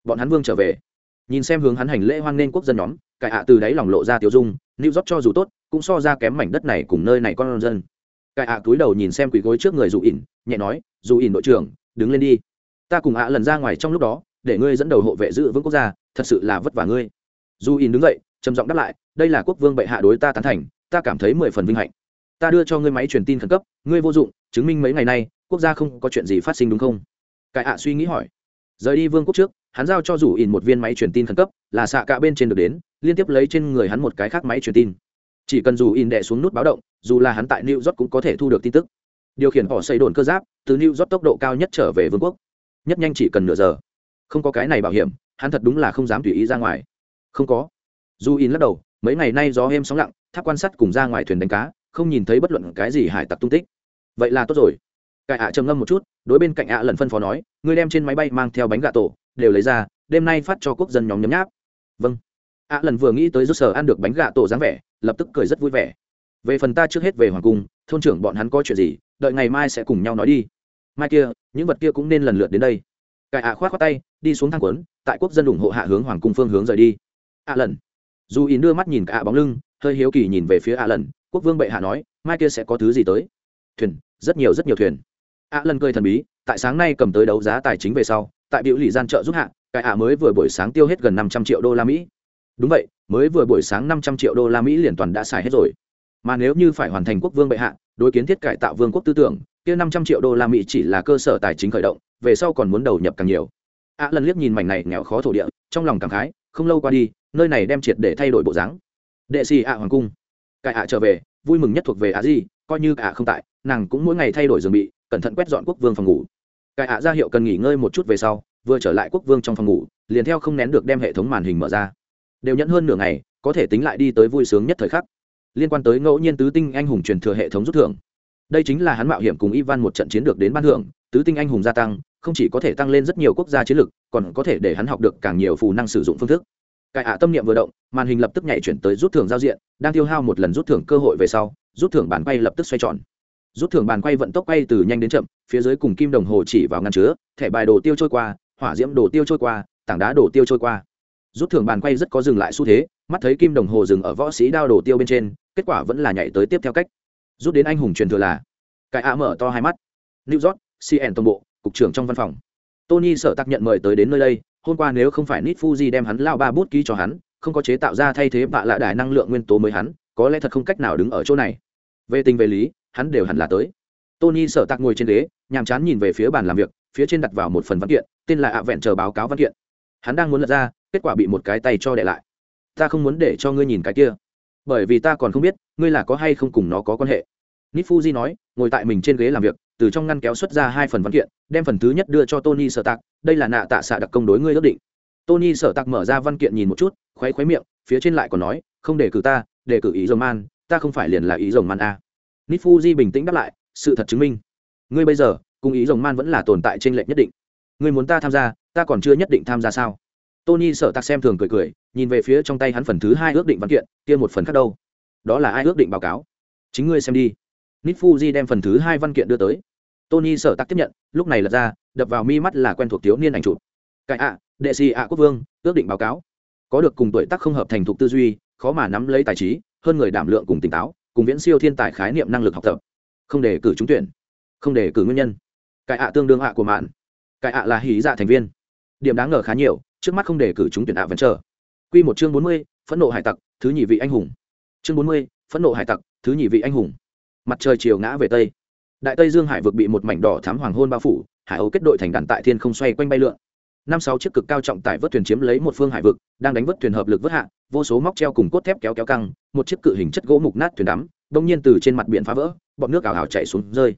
Bọn hắn vương trở về. Nhìn xem hướng hắn hành lễ hoan nghênh quốc dân nhóm cải ạ từ đáy lòng lộ ra tiêu dung lưu rót cho dù tốt, cũng so ra kém mảnh đất này cùng nơi này con dân. Cải ạ túi đầu nhìn xem quỳ gối trước người dù ỉn, nhẹ nói dù ỉn đội trưởng, đứng lên đi. Ta cùng ạ lần ra ngoài trong lúc đó, để ngươi dẫn đầu hộ vệ giữ vững quốc gia, thật sự là vất vả ngươi. Dù ỉn đứng dậy, trầm giọng đáp lại, đây là quốc vương bệ hạ đối ta tán thành, ta cảm thấy mười phần vinh hạnh. Ta đưa cho ngươi máy truyền tin khẩn cấp, ngươi vô dụng, chứng minh mấy ngày nay, quốc gia không có chuyện gì phát sinh đúng không? Cải ạ suy nghĩ hỏi. Rời đi vương quốc trước hắn giao cho rủ in một viên máy truyền tin khẩn cấp, là xạ cả bên trên được đến, liên tiếp lấy trên người hắn một cái khác máy truyền tin. Chỉ cần rủ in đệ xuống nút báo động, dù là hắn tại new york cũng có thể thu được tin tức. Điều khiển họ xây đồn cơ giáp, từ new york tốc độ cao nhất trở về vương quốc. Nhất nhanh chỉ cần nửa giờ. Không có cái này bảo hiểm, hắn thật đúng là không dám tùy ý ra ngoài. Không có. Dù in lắc đầu, mấy ngày nay gió êm sóng lặng, tháp quan sát cùng ra ngoài thuyền đánh cá, không nhìn thấy bất luận cái gì hải tặc tung tích. Vậy là tốt rồi. Cải ạ trầm ngâm một chút, đối bên cạnh ạ lần phân phó nói, ngươi đem trên máy bay mang theo bánh gà tổ đều lấy ra, đêm nay phát cho quốc dân nhóm nhấm nháp. Vâng. Ạ lần vừa nghĩ tới rút sở ăn được bánh gà tổ dáng vẻ, lập tức cười rất vui vẻ. Về phần ta trước hết về hoàng cung, thôn trưởng bọn hắn có chuyện gì, đợi ngày mai sẽ cùng nhau nói đi. Mai kia, những vật kia cũng nên lần lượt đến đây. Cải ạ khoát khoát tay, đi xuống thang quấn tại quốc dân ủng hộ hạ hướng hoàng cung phương hướng rời đi. Ạ lần. Dù ý đưa mắt nhìn cả bóng lưng, hơi hiếu kỳ nhìn về phía ạ lần, quốc vương bệ hạ nói, mai kia sẽ có thứ gì tới? Thuyền, rất nhiều rất nhiều thuyền. Ạ lần cười thần bí, tại sáng nay cầm tới đấu giá tài chính về sau tại biểu lì gian trợ giúp hạ, cái ạ mới vừa buổi sáng tiêu hết gần năm trăm triệu đô la mỹ. Đúng vậy, mới vừa buổi sáng năm trăm triệu đô la mỹ liền toàn đã xài hết rồi. Mà nếu như phải hoàn thành quốc vương bệ hạ, đối kiến thiết cải tạo vương quốc tư tưởng, kia năm trăm triệu đô la mỹ chỉ là cơ sở tài chính khởi động, về sau còn muốn đầu nhập càng nhiều. Ạ lần liếc nhìn mảnh này nghèo khó thổ địa, trong lòng cảm khái, không lâu qua đi, nơi này đem triệt để thay đổi bộ dáng. Đệ xì ạ hoàng cung. Cải ạ trở về, vui mừng nhất thuộc về ạ gì, coi như ạ không tại, nàng cũng mỗi ngày thay đổi giường bị, cẩn thận quét dọn quốc vương phòng ngủ cải ạ ra hiệu cần nghỉ ngơi một chút về sau, vừa trở lại quốc vương trong phòng ngủ, liền theo không nén được đem hệ thống màn hình mở ra. Đều nhận hơn nửa ngày, có thể tính lại đi tới vui sướng nhất thời khắc. Liên quan tới ngẫu nhiên tứ tinh anh hùng truyền thừa hệ thống rút thưởng. Đây chính là hắn mạo hiểm cùng ivan một trận chiến được đến ban thưởng, tứ tinh anh hùng gia tăng, không chỉ có thể tăng lên rất nhiều quốc gia chiến lược còn có thể để hắn học được càng nhiều phù năng sử dụng phương thức. Cải ạ tâm niệm vừa động, màn hình lập tức nhảy chuyển tới rút thưởng giao diện, đang tiêu hao một lần rút thưởng cơ hội về sau, rút thưởng bản quay lập tức xoay tròn rút thưởng bàn quay vận tốc quay từ nhanh đến chậm, phía dưới cùng kim đồng hồ chỉ vào ngăn chứa, thẻ bài đồ tiêu trôi qua, hỏa diễm đồ tiêu trôi qua, tảng đá đồ tiêu trôi qua. Rút thưởng bàn quay rất có dừng lại xu thế, mắt thấy kim đồng hồ dừng ở võ sĩ đao đồ tiêu bên trên, kết quả vẫn là nhảy tới tiếp theo cách. Rút đến anh hùng truyền thừa là cái a mở to hai mắt. New york cn toàn bộ, cục trưởng trong văn phòng. Tony sợ tác nhận mời tới đến nơi đây, hôm qua nếu không phải nít fuji đem hắn lao ba bút ký cho hắn, không có chế tạo ra thay thế bạ lạ đài năng lượng nguyên tố mới hắn, có lẽ thật không cách nào đứng ở chỗ này. Về tình về lý hắn đều hẳn là tới. Tony sợ tạc ngồi trên ghế, nhàm chán nhìn về phía bàn làm việc, phía trên đặt vào một phần văn kiện, tên là ạ vẹn chờ báo cáo văn kiện. Hắn đang muốn lật ra, kết quả bị một cái tay cho đệ lại. Ta không muốn để cho ngươi nhìn cái kia. Bởi vì ta còn không biết, ngươi là có hay không cùng nó có quan hệ. Nít nói, ngồi tại mình trên ghế làm việc, từ trong ngăn kéo xuất ra hai phần văn kiện, đem phần thứ nhất đưa cho tony sở tạc, đây là nạ tạ xạ đặc công đối ngươi ước định. Tony sở tạc mở ra văn kiện nhìn một chút khoáy khoáy miệng, phía trên lại còn nói, không để cử ta, để cử ý dòng man, ta không phải liền là ý dòng man a nít fuji bình tĩnh đáp lại, sự thật chứng minh, ngươi bây giờ cùng ý rồng man vẫn là tồn tại trên lệnh nhất định. Ngươi muốn ta tham gia, ta còn chưa nhất định tham gia sao? Tony sợ tạc xem thường cười cười, nhìn về phía trong tay hắn phần thứ hai ước định văn kiện, kia một phần khác đâu? Đó là ai ước định báo cáo? Chính ngươi xem đi. Nít fuji đem phần thứ hai văn kiện đưa tới. Tony sợ tạc tiếp nhận, lúc này lật ra, đập vào mi mắt là quen thuộc thiếu niên ảnh chụp. Cải ạ, đệ sĩ ạ quốc vương, ước định báo cáo. Có được cùng tuổi tác không hợp thành thục tư duy, khó mà nắm lấy tài trí, hơn người đảm lượng cùng tỉnh táo cùng viễn siêu thiên tài khái niệm năng lực học tập. Không để cử trúng tuyển. Không để cử nguyên nhân. Cải ạ tương đương ạ của mạn. Cải ạ là hí dạ thành viên. Điểm đáng ngờ khá nhiều, trước mắt không để cử trúng tuyển ạ vẫn chờ quy một chương bốn mươi, phẫn nộ hải tặc, thứ nhị vị anh hùng. Chương bốn mươi, phẫn nộ hải tặc, thứ nhị vị anh hùng. Mặt trời chiều ngã về tây. Đại tây dương hải vực bị một mảnh đỏ thám hoàng hôn bao phủ, hải âu kết đội thành đàn tại thiên không xoay quanh bay lượn. Năm sáu chiếc cực cao trọng tải vớt thuyền chiếm lấy một phương hải vực, đang đánh vớt thuyền hợp lực vớt hạ vô số móc treo cùng cốt thép kéo kéo căng, một chiếc cự hình chất gỗ mục nát thuyền đắm, đông nhiên từ trên mặt biển phá vỡ bọn nước ảo ảo chạy xuống rơi.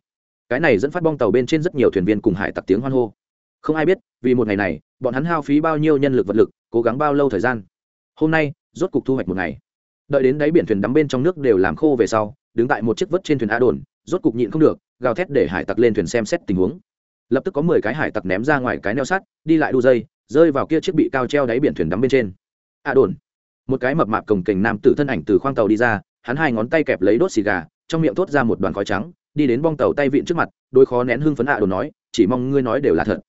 Cái này dẫn phát bong tàu bên trên rất nhiều thuyền viên cùng hải tặc tiếng hoan hô. Không ai biết, vì một ngày này, bọn hắn hao phí bao nhiêu nhân lực vật lực, cố gắng bao lâu thời gian. Hôm nay, rốt cục thu hoạch một ngày. Đợi đến đáy biển thuyền đắm bên trong nước đều làm khô về sau, đứng tại một chiếc vớt trên thuyền a đồn, rốt cục nhịn không được, gào thét để hải tặc lên thuyền xem xét tình huống. Lập tức có mười cái hải tặc ném ra ngoài cái neo sắt, đi lại đu dây, rơi vào kia chiếc bị cao treo đáy biển thuyền đắm bên trên. A đồn một cái mập mạp cồng kềnh nam tử thân ảnh từ khoang tàu đi ra, hắn hai ngón tay kẹp lấy đốt xì gà, trong miệng thốt ra một đoàn khói trắng, đi đến bong tàu tay vịn trước mặt đôi khó nén hưng phấn hạ đồn nói, chỉ mong ngươi nói đều là thật.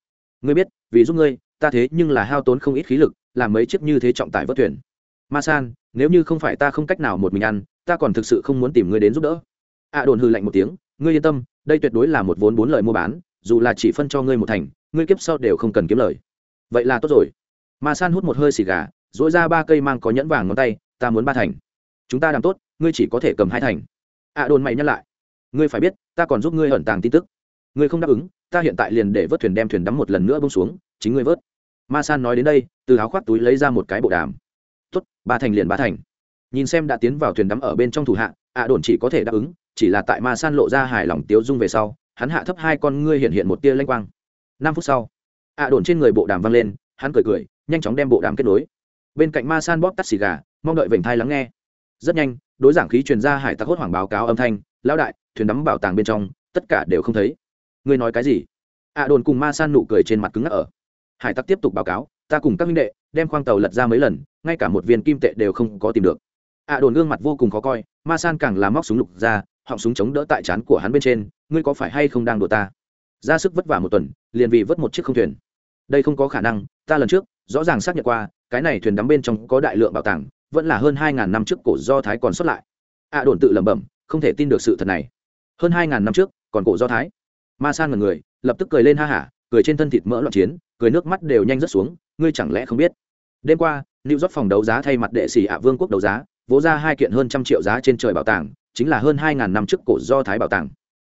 Ngươi biết, vì giúp ngươi, ta thế nhưng là hao tốn không ít khí lực, làm mấy chiếc như thế trọng tải vớt thuyền. Ma san, nếu như không phải ta không cách nào một mình ăn, ta còn thực sự không muốn tìm ngươi đến giúp đỡ. ạ đồn hư lạnh một tiếng, ngươi yên tâm, đây tuyệt đối là một vốn bốn lời mua bán, dù là chỉ phân cho ngươi một thành, ngươi kiếp sau đều không cần kiếm lời. Vậy là tốt rồi. Ma san hút một hơi xì gà dỗi ra ba cây mang có nhẫn vàng ngón tay, ta muốn ba thành. Chúng ta làm tốt, ngươi chỉ có thể cầm hai thành. Ạ đồn mày nhắc lại. Ngươi phải biết, ta còn giúp ngươi ẩn tàng tin tức. Ngươi không đáp ứng, ta hiện tại liền để vớt thuyền đem thuyền đắm một lần nữa bông xuống, chính ngươi vớt. Ma san nói đến đây, từ áo khoác túi lấy ra một cái bộ đàm. Tốt, ba thành liền ba thành. Nhìn xem đã tiến vào thuyền đắm ở bên trong thủ hạ ạ đồn chỉ có thể đáp ứng, chỉ là tại ma san lộ ra hài lòng tiếu dung về sau, hắn hạ thấp hai con ngươi hiện hiện một tia lanh quang. Năm phút sau ạ đồn trên người bộ đàm văng lên, hắn cười cười, nhanh chóng đem bộ đàm kết nối bên cạnh ma san bóp tắt xì gà, mong đợi vểnh thai lắng nghe. Rất nhanh, đối giảng khí truyền ra hải tặc hốt hoảng báo cáo âm thanh, lão đại, thuyền đắm bảo tàng bên trong, tất cả đều không thấy. Ngươi nói cái gì? Ạ đồn cùng ma san nụ cười trên mặt cứng ngắc ở. Hải tặc tiếp tục báo cáo, ta cùng các minh đệ, đem khoang tàu lật ra mấy lần, ngay cả một viên kim tệ đều không có tìm được. Ạ đồn gương mặt vô cùng khó coi, ma san càng làm móc súng lục ra, họng súng chống đỡ tại trán của hắn bên trên, ngươi có phải hay không đang đùa ta? Ra sức vất vả một tuần, liền vì vớt một chiếc không thuyền. Đây không có khả năng, ta lần trước, rõ ràng xác nhận qua cái này thuyền đắm bên trong có đại lượng bảo tàng, vẫn là hơn hai ngàn năm trước cổ do thái còn xuất lại. Ạ đồn tự lẩm bẩm, không thể tin được sự thật này. Hơn hai ngàn năm trước, còn cổ do thái. Ma san ngần người, lập tức cười lên ha hả, cười trên thân thịt mỡ loạn chiến, cười nước mắt đều nhanh rớt xuống, ngươi chẳng lẽ không biết? Đêm qua, new york phòng đấu giá thay mặt đệ sĩ ạ vương quốc đấu giá, vỗ ra hai kiện hơn trăm triệu giá trên trời bảo tàng, chính là hơn hai ngàn năm trước cổ do thái bảo tàng.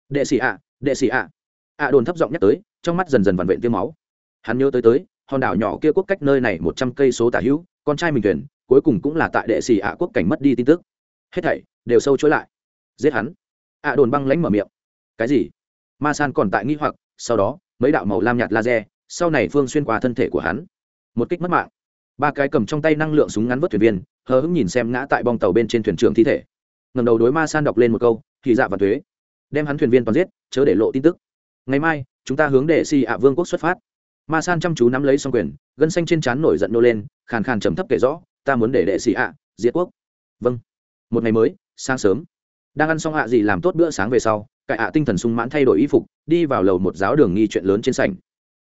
Đệ sĩ ạ, đệ sĩ ạ. Ạ đồn thấp giọng nhắc tới, trong mắt dần dần vằn vện tiêu máu. Hắn nhớ tới tới hòn đảo nhỏ kia quốc cách nơi này một trăm cây số tả hữu, con trai mình thuyền, cuối cùng cũng là tại đệ sĩ ạ quốc cảnh mất đi tin tức. Hết thảy đều sâu chối lại. Giết hắn. Ạ đồn băng lánh mở miệng. Cái gì? Ma san còn tại nghi hoặc, sau đó, mấy đạo màu lam nhạt laser, sau này phương xuyên qua thân thể của hắn. Một kích mất mạng. Ba cái cầm trong tay năng lượng súng ngắn vớt thuyền viên, hờ hững nhìn xem ngã tại bong tàu bên trên thuyền trưởng thi thể. Ngầm đầu đối ma san đọc lên một câu thì dạ và thuế. Đem hắn thuyền viên toàn giết, chớ để lộ tin tức. Ngày mai, chúng ta hướng đệ si ạ vương quốc xuất phát ma san chăm chú nắm lấy xong quyền, gân xanh trên trán nổi giận nô lên, khàn khàn trầm thấp kể rõ, ta muốn để đệ sĩ ạ, diệt quốc. Vâng. Một ngày mới, sáng sớm. Đang ăn xong ạ gì làm tốt bữa sáng về sau, cải ạ tinh thần sung mãn thay đổi y phục, đi vào lầu một giáo đường nghi chuyện lớn trên sảnh.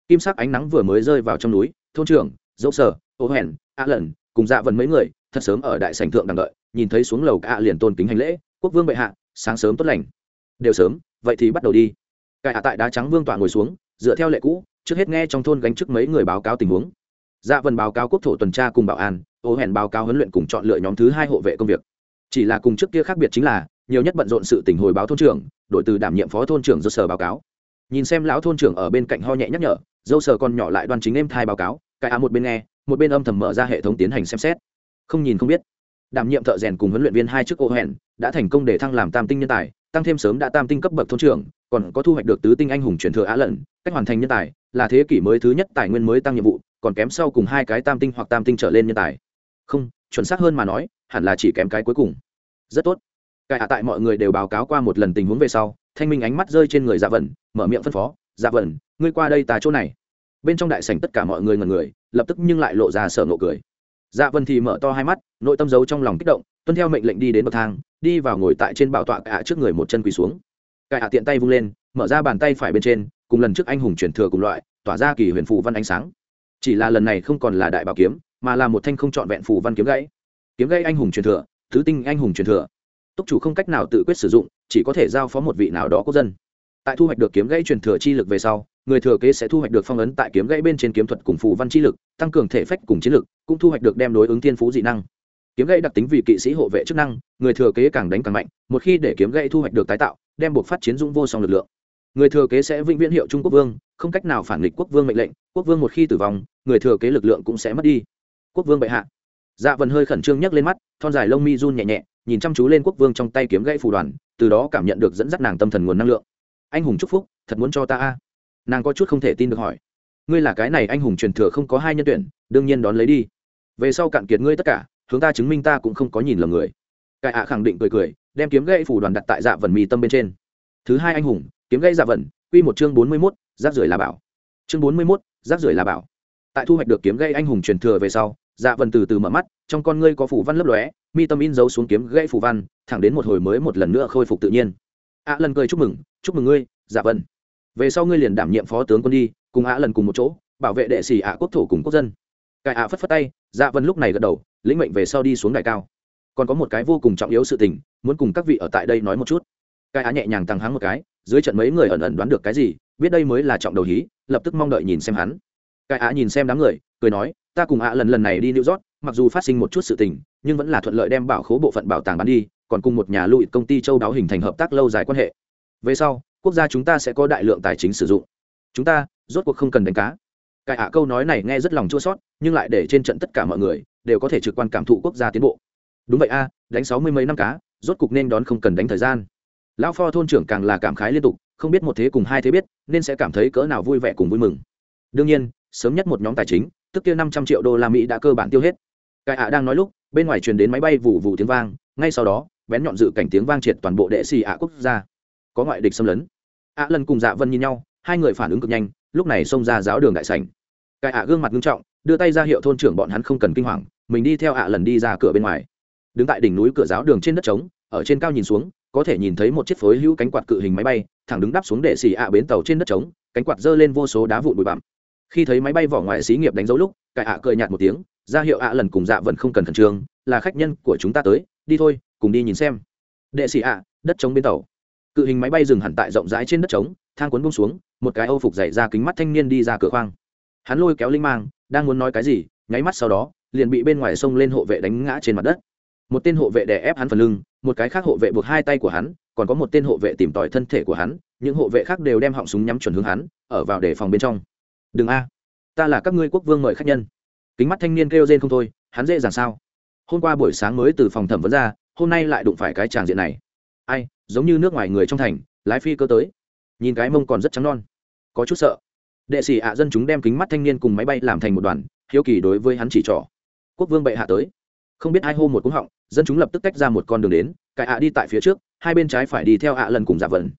Kim sắc ánh nắng vừa mới rơi vào trong núi, thôn trưởng dẫu sở, ô hèn ạ lần cùng dạ vần mấy người, thật sớm ở đại sảnh thượng đang đợi, nhìn thấy xuống lầu cả liền tôn kính hành lễ, quốc vương bệ hạ, sáng sớm tốt lành. Đều sớm, vậy thì bắt đầu đi. Cải ạ tại đá trắng vương tọa ngồi xuống dựa theo lệ cũ, trước hết nghe trong thôn gánh trước mấy người báo cáo tình huống. Dạ vần báo cáo quốc thổ tuần tra cùng bảo an, ô hẹn báo cáo huấn luyện cùng chọn lựa nhóm thứ hai hộ vệ công việc. Chỉ là cùng trước kia khác biệt chính là, nhiều nhất bận rộn sự tình hồi báo thôn trưởng, đội từ đảm nhiệm phó thôn trưởng do sở báo cáo. Nhìn xem lão thôn trưởng ở bên cạnh ho nhẹ nhắc nhở, dâu sở còn nhỏ lại đoan chính em thai báo cáo, cái á một bên nghe, một bên âm thầm mở ra hệ thống tiến hành xem xét. Không nhìn không biết. Đảm nhiệm thợ rèn cùng huấn luyện viên hai chức ô hẹn, đã thành công để thăng làm tam tinh nhân tài, tăng thêm sớm đã tam tinh cấp bậc thôn trưởng còn có thu hoạch được tứ tinh anh hùng truyền thừa á lận, cách hoàn thành nhân tài, là thế kỷ mới thứ nhất tài nguyên mới tăng nhiệm vụ, còn kém sau cùng hai cái tam tinh hoặc tam tinh trở lên nhân tài. Không, chuẩn xác hơn mà nói, hẳn là chỉ kém cái cuối cùng. Rất tốt. Cải hạ tại mọi người đều báo cáo qua một lần tình huống về sau, thanh minh ánh mắt rơi trên người dạ vẩn, mở miệng phân phó dạ vẩn, ngươi qua đây tà chỗ này. Bên trong đại sảnh tất cả mọi người ngần người, lập tức nhưng lại lộ ra sở nộ cười. Dạ vân thì mở to hai mắt, nội tâm giấu trong lòng kích động, tuân theo mệnh lệnh đi đến bậc thang, đi vào ngồi tại trên bảo tọa cả trước người một chân quỳ xuống cải hạ tiện tay vung lên, mở ra bàn tay phải bên trên, cùng lần trước anh hùng truyền thừa cùng loại, tỏa ra kỳ huyền phù văn ánh sáng. Chỉ là lần này không còn là đại bảo kiếm, mà là một thanh không trọn vẹn phù văn kiếm gãy. Kiếm gãy anh hùng truyền thừa, thứ tinh anh hùng truyền thừa. Túc chủ không cách nào tự quyết sử dụng, chỉ có thể giao phó một vị nào đó quốc dân. Tại thu hoạch được kiếm gãy truyền thừa chi lực về sau, người thừa kế sẽ thu hoạch được phong ấn tại kiếm gãy bên trên kiếm thuật cùng phù văn chi lực, tăng cường thể phách cùng chiến lực, cũng thu hoạch được đem đối ứng thiên phú dị năng. Kiếm gãy đặc tính vì kỵ sĩ hộ vệ chức năng, người thừa kế càng đánh càng mạnh, một khi để kiếm gãy thu hoạch được tái tạo đem buộc phát chiến dũng vô song lực lượng. Người thừa kế sẽ vĩnh viễn hiệu trung quốc vương, không cách nào phản nghịch quốc vương mệnh lệnh, quốc vương một khi tử vong, người thừa kế lực lượng cũng sẽ mất đi. Quốc vương bệ hạ. Dạ vần hơi khẩn trương nhấc lên mắt, thon dài lông mi run nhẹ nhẹ, nhìn chăm chú lên quốc vương trong tay kiếm gãy phù đoàn, từ đó cảm nhận được dẫn dắt nàng tâm thần nguồn năng lượng. Anh hùng chúc phúc, thật muốn cho ta a. Nàng có chút không thể tin được hỏi. Ngươi là cái này anh hùng truyền thừa không có hai nhân tuyển, đương nhiên đón lấy đi. Về sau cạn kiệt ngươi tất cả, hướng ta chứng minh ta cũng không có nhìn lầm người. Cải ạ khẳng định cười cười đem kiếm gậy phủ đoàn đặt tại dạ vần mì tâm bên trên. Thứ hai anh hùng kiếm gậy dạ vần quy một chương bốn mươi 41, rác rưởi là bảo. Chương bốn mươi 41, rác rưởi là bảo. Tại thu hoạch được kiếm gậy anh hùng truyền thừa về sau dạ vần từ từ mở mắt trong con ngươi có phủ văn lấp lóe mi tâm in dấu xuống kiếm gậy phủ văn thẳng đến một hồi mới một lần nữa khôi phục tự nhiên. Ạ lần cười chúc mừng chúc mừng ngươi dạ vần. Về sau ngươi liền đảm nhiệm phó tướng quân đi cùng ạ lần cùng một chỗ bảo vệ đệ sĩ ạ quốc thổ cùng quốc dân. Cải ạ phất phất tay dạ vân lúc này gật đầu lĩnh mệnh về sau đi xuống đài cao. Còn có một cái vô cùng trọng yếu sự tình muốn cùng các vị ở tại đây nói một chút cái á nhẹ nhàng tăng háng một cái dưới trận mấy người ẩn ẩn đoán được cái gì biết đây mới là trọng đầu hí lập tức mong đợi nhìn xem hắn cái á nhìn xem đám người cười nói ta cùng ạ lần lần này đi New York, mặc dù phát sinh một chút sự tình, nhưng vẫn là thuận lợi đem bảo khố bộ phận bảo tàng bán đi, còn cùng một nhà lụi công ty châu đáo hình thành hợp tác lâu dài quan hệ. Về sau, quốc gia chúng ta sẽ có đại lượng tài chính sử dụng. Chúng ta, rốt cuộc không cần đánh cá cái ạ câu nói này nghe rất lòng chua sót nhưng lại để trên trận tất cả mọi người đều có thể trực quan cảm thụ quốc gia tiến bộ đúng vậy a đánh sáu mươi mấy năm cá rốt cục nên đón không cần đánh thời gian. Lão pho thôn trưởng càng là cảm khái liên tục, không biết một thế cùng hai thế biết, nên sẽ cảm thấy cỡ nào vui vẻ cùng vui mừng. Đương nhiên, sớm nhất một nhóm tài chính, tức kia năm trăm triệu đô la mỹ đã cơ bản tiêu hết. Cải ạ đang nói lúc, bên ngoài truyền đến máy bay vụ vụ tiếng vang, ngay sau đó, bén nhọn dự cảnh tiếng vang triệt toàn bộ đệ xì ạ quốc gia. Có ngoại địch xâm lấn. Ạ lần cùng dạ vân nhìn nhau, hai người phản ứng cực nhanh, lúc này xông ra giáo đường đại sảnh. Cải ạ gương mặt nghiêm trọng, đưa tay ra hiệu thôn trưởng bọn hắn không cần kinh hoàng, mình đi theo ạ lần đi ra cửa bên ngoài đứng tại đỉnh núi cửa giáo đường trên đất trống, ở trên cao nhìn xuống, có thể nhìn thấy một chiếc phối hữu cánh quạt cự hình máy bay, thẳng đứng đáp xuống để xì ạ bến tàu trên đất trống, cánh quạt giơ lên vô số đá vụn bụi bặm. Khi thấy máy bay vỏ ngoài xí nghiệp đánh dấu lúc, cải ạ cười nhạt một tiếng, ra hiệu ạ lần cùng dạ vẫn không cần khẩn trương, là khách nhân của chúng ta tới, đi thôi, cùng đi nhìn xem. Đệ sĩ ạ, đất trống bến tàu. Cự hình máy bay dừng hẳn tại rộng rãi trên đất trống, thang cuốn bông xuống, một cái âu phục dày ra kính mắt thanh niên đi ra cửa khoang. Hắn lôi kéo linh mang, đang muốn nói cái gì, nháy mắt sau đó, liền bị bên ngoài sông lên hộ vệ đánh ngã trên mặt đất một tên hộ vệ đè ép hắn phần lưng, một cái khác hộ vệ buộc hai tay của hắn, còn có một tên hộ vệ tìm tòi thân thể của hắn, những hộ vệ khác đều đem họng súng nhắm chuẩn hướng hắn, ở vào đề phòng bên trong. Đừng a, ta là các ngươi quốc vương mời khách nhân. Kính mắt thanh niên kêu rên không thôi, hắn dễ dàng sao? Hôm qua buổi sáng mới từ phòng thẩm vấn ra, hôm nay lại đụng phải cái tràng diện này. Ai, giống như nước ngoài người trong thành, lái phi cơ tới. Nhìn cái mông còn rất trắng non. Có chút sợ. Đệ sĩ ạ dân chúng đem kính mắt thanh niên cùng máy bay làm thành một đoàn, hiếu kỳ đối với hắn chỉ trỏ. Quốc vương bệ hạ tới không biết ai hô một cúng họng, dân chúng lập tức tách ra một con đường đến cải ạ đi tại phía trước, hai bên trái phải đi theo ạ lần cùng giả vần.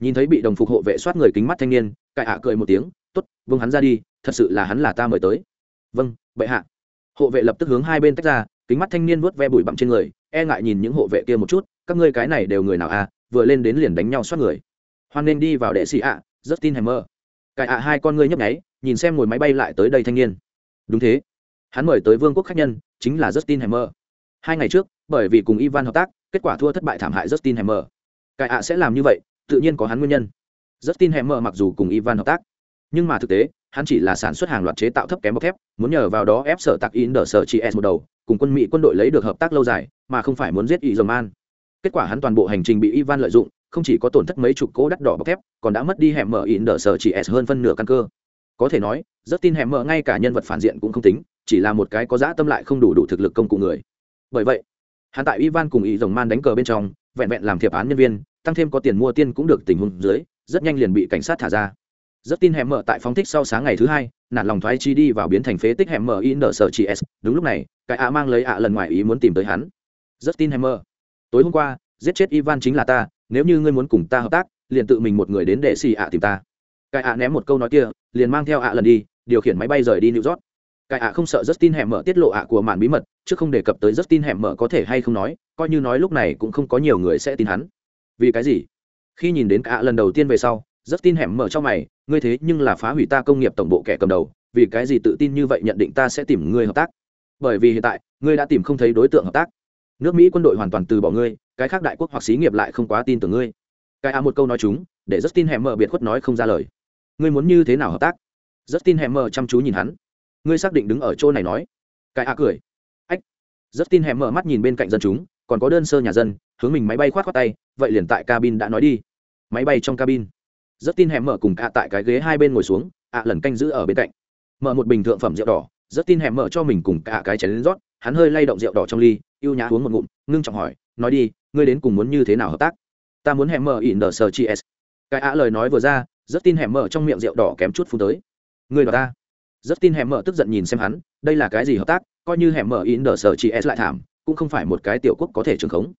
Nhìn thấy bị đồng phục hộ vệ soát người kính mắt thanh niên cải ạ cười một tiếng t ố t vương hắn ra đi, thật sự là hắn là ta mời tới. Vâng bệ hạ. Hộ vệ lập tức hướng hai bên tách ra, kính mắt thanh niên vuốt ve bụi bặm trên người e ngại nhìn những hộ vệ kia một chút, các ngươi cái này đều người nào à vừa lên đến liền đánh nhau soát người. Hoan nên đi vào đệ sĩ ạ rất tin hèm mơ cải ạ hai con ngươi nhấp nháy, nhìn xem ngồi máy bay lại tới đây thanh niên. Đúng thế. Hắn mời tới vương quốc khách nhân chính là justin hammer. Hai ngày trước, bởi vì cùng ivan hợp tác, kết quả thua thất bại thảm hại justin hammer. Cái ạ sẽ làm như vậy, tự nhiên có hắn nguyên nhân. Justin hammer mặc dù cùng ivan hợp tác, nhưng mà thực tế, hắn chỉ là sản xuất hàng loạt chế tạo thấp kém bọc thép, muốn nhờ vào đó ép sở tạc in đỡ sở chỉ s một đầu, cùng quân mỹ quân đội lấy được hợp tác lâu dài, mà không phải muốn giết ý kết quả hắn toàn bộ hành trình bị ivan lợi dụng, không chỉ có tổn thất mấy chục cố đắt đỏ bọc thép, còn đã mất đi hẻm mở in đỡ sở chỉ s hơn phân nửa căn cơ có thể nói rất tin hẻm mở ngay cả nhân vật phản diện cũng không tính, chỉ là một cái có dã tâm lại không đủ đủ thực lực công cụ người. Bởi vậy, hắn tại ivan cùng ý rồng man đánh cờ bên trong, vẹn vẹn làm thiệp án nhân viên, tăng thêm có tiền mua tiên cũng được tình huống dưới, rất nhanh liền bị cảnh sát thả ra. Rất tin hẻm mở tại phóng thích sau sáng ngày thứ hai, nản lòng thoái chi đi vào biến thành phế tích hẻm mở in đỡ sở chị s đúng lúc này, cái ạ mang lấy ạ lần ngoài ý muốn tìm tới hắn. Rất tin hẻm mở tối hôm qua, giết chết ivan chính là ta, nếu như ngươi muốn cùng ta hợp tác, liền tự mình một người đến để xì ạ tìm ta cái ạ ném một câu nói kia, liền mang theo ạ lần đi, điều khiển máy bay rời đi new york. Cái ạ không sợ Justin hẻm mở tiết lộ ạ của màn bí mật, chứ không đề cập tới Justin hẻm mở có thể hay không nói, coi như nói lúc này cũng không có nhiều người sẽ tin hắn. Vì cái gì? Khi nhìn đến ạ lần đầu tiên về sau, Justin hẻm mở cho mày, ngươi thế nhưng là phá hủy ta công nghiệp tổng bộ kẻ cầm đầu, vì cái gì tự tin như vậy nhận định ta sẽ tìm ngươi hợp tác? Bởi vì hiện tại, ngươi đã tìm không thấy đối tượng hợp tác. Nước mỹ quân đội hoàn toàn từ bỏ ngươi, cái khác đại quốc hoặc xí nghiệp lại không quá tin tưởng ngươi. Cái a một câu nói chúng, để justin mở biệt khuất nói không ra lời ngươi muốn như thế nào hợp tác? Justin mờ chăm chú nhìn hắn. Ngươi xác định đứng ở chỗ này nói. Cái a cười. Ách. Rất tin hẻm mở mắt nhìn bên cạnh dân chúng, còn có đơn sơ nhà dân, hướng mình máy bay khoát khoát tay, vậy liền tại cabin đã nói đi. Máy bay trong cabin. Rất tin hẻm mở cùng ạ tại cái ghế hai bên ngồi xuống, ạ lần canh giữ ở bên cạnh. Mở một bình thượng phẩm rượu đỏ rất tin hẻm mở cho mình cùng cả cái chén rót, hắn hơi lay động rượu đỏ trong ly yêu nhã uống một ngụm, ngưng trọng hỏi, nói đi, ngươi đến cùng muốn như thế nào hợp tác? Ta muốn hẻm mở ỉn đờ sờ chị s cái ạ lời nói vừa ra rất tin hẻm mở trong miệng rượu đỏ kém chút phun tới. Người đỏ ta. Rất tin hẻm mở tức giận nhìn xem hắn, đây là cái gì hợp tác, coi như hẻm mở in đờ sở chị s lại thảm, cũng không phải một cái tiểu quốc có thể trường khống.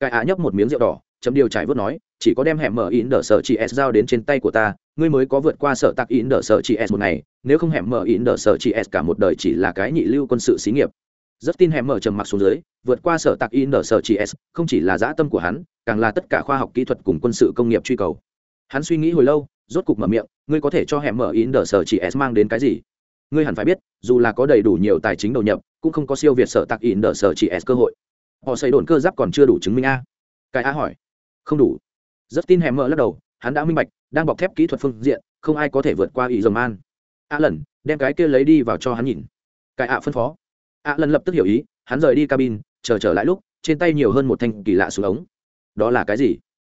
Cái á nhấp một miếng rượu đỏ, chấm điều trải vớt nói, chỉ có đem hẻm mở in đờ sở chị s giao đến trên tay của ta, ngươi mới có vượt qua sở tạc in đờ sở chị s một ngày, nếu không hẻm mở in đờ sở chị s cả một đời chỉ là cái nhị lưu quân sự xí nghiệp. Rất tin hẻm mở trầm mặc xuống dưới, vượt qua sở tạc in đờ sở chị s không chỉ là dã tâm của hắn, càng là tất cả khoa học kỹ thuật cùng quân sự công nghiệp truy cầu. Hắn suy nghĩ hồi lâu rốt cục mở miệng, ngươi có thể cho hẻm mở in đờ sở chị s mang đến cái gì? Ngươi hẳn phải biết, dù là có đầy đủ nhiều tài chính đầu nhập, cũng không có siêu việt sở tạc in đờ sở chị s cơ hội. Họ xây đồn cơ giáp còn chưa đủ chứng minh a. Cái a hỏi. Không đủ. Rất tin hẻm mở lắc đầu, hắn đã minh bạch, đang bọc thép kỹ thuật phương diện, không ai có thể vượt qua ý dầm an. A lần đem cái kia lấy đi vào cho hắn nhìn. Cái ạ phân phó. A lần lập tức hiểu ý, hắn rời đi cabin, chờ trở lại lúc, trên tay nhiều hơn một thanh kỳ lạ súng ống. Đó là cái gì?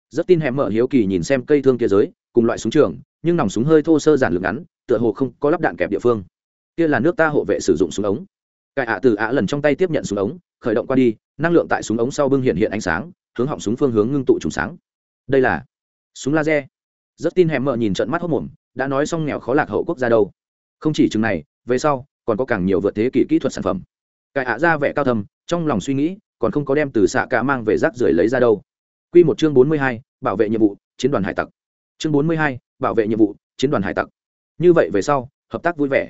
Rất tin hẻm mở hiếu kỳ nhìn xem cây thương kia giới, cùng loại súng trường, nhưng nòng súng hơi thô sơ giản lược ngắn, tựa hồ không có lắp đạn kẹp địa phương. Kia là nước ta hộ vệ sử dụng súng ống. Cải ạ từ ạ lần trong tay tiếp nhận súng ống, khởi động qua đi, năng lượng tại súng ống sau bưng hiện hiện ánh sáng, hướng họng súng phương hướng ngưng tụ trùng sáng. Đây là súng laser. Rất tin hẻm mở nhìn trận mắt hốc mồm, đã nói xong nghèo khó lạc hậu quốc gia đâu. Không chỉ chừng này, về sau, còn có càng nhiều vượt thế kỷ kỹ thuật sản phẩm. Cải ạ ra vẻ cao thầm trong lòng suy nghĩ, còn không có đem từ xạ cả mang về rác rưởi lấy ra đâu. Quy một chương bốn mươi hai, bảo vệ nhiệm vụ, chiến đoàn hải tặc. Chương bốn mươi hai, bảo vệ nhiệm vụ, chiến đoàn hải tặc. Như vậy về sau, hợp tác vui vẻ.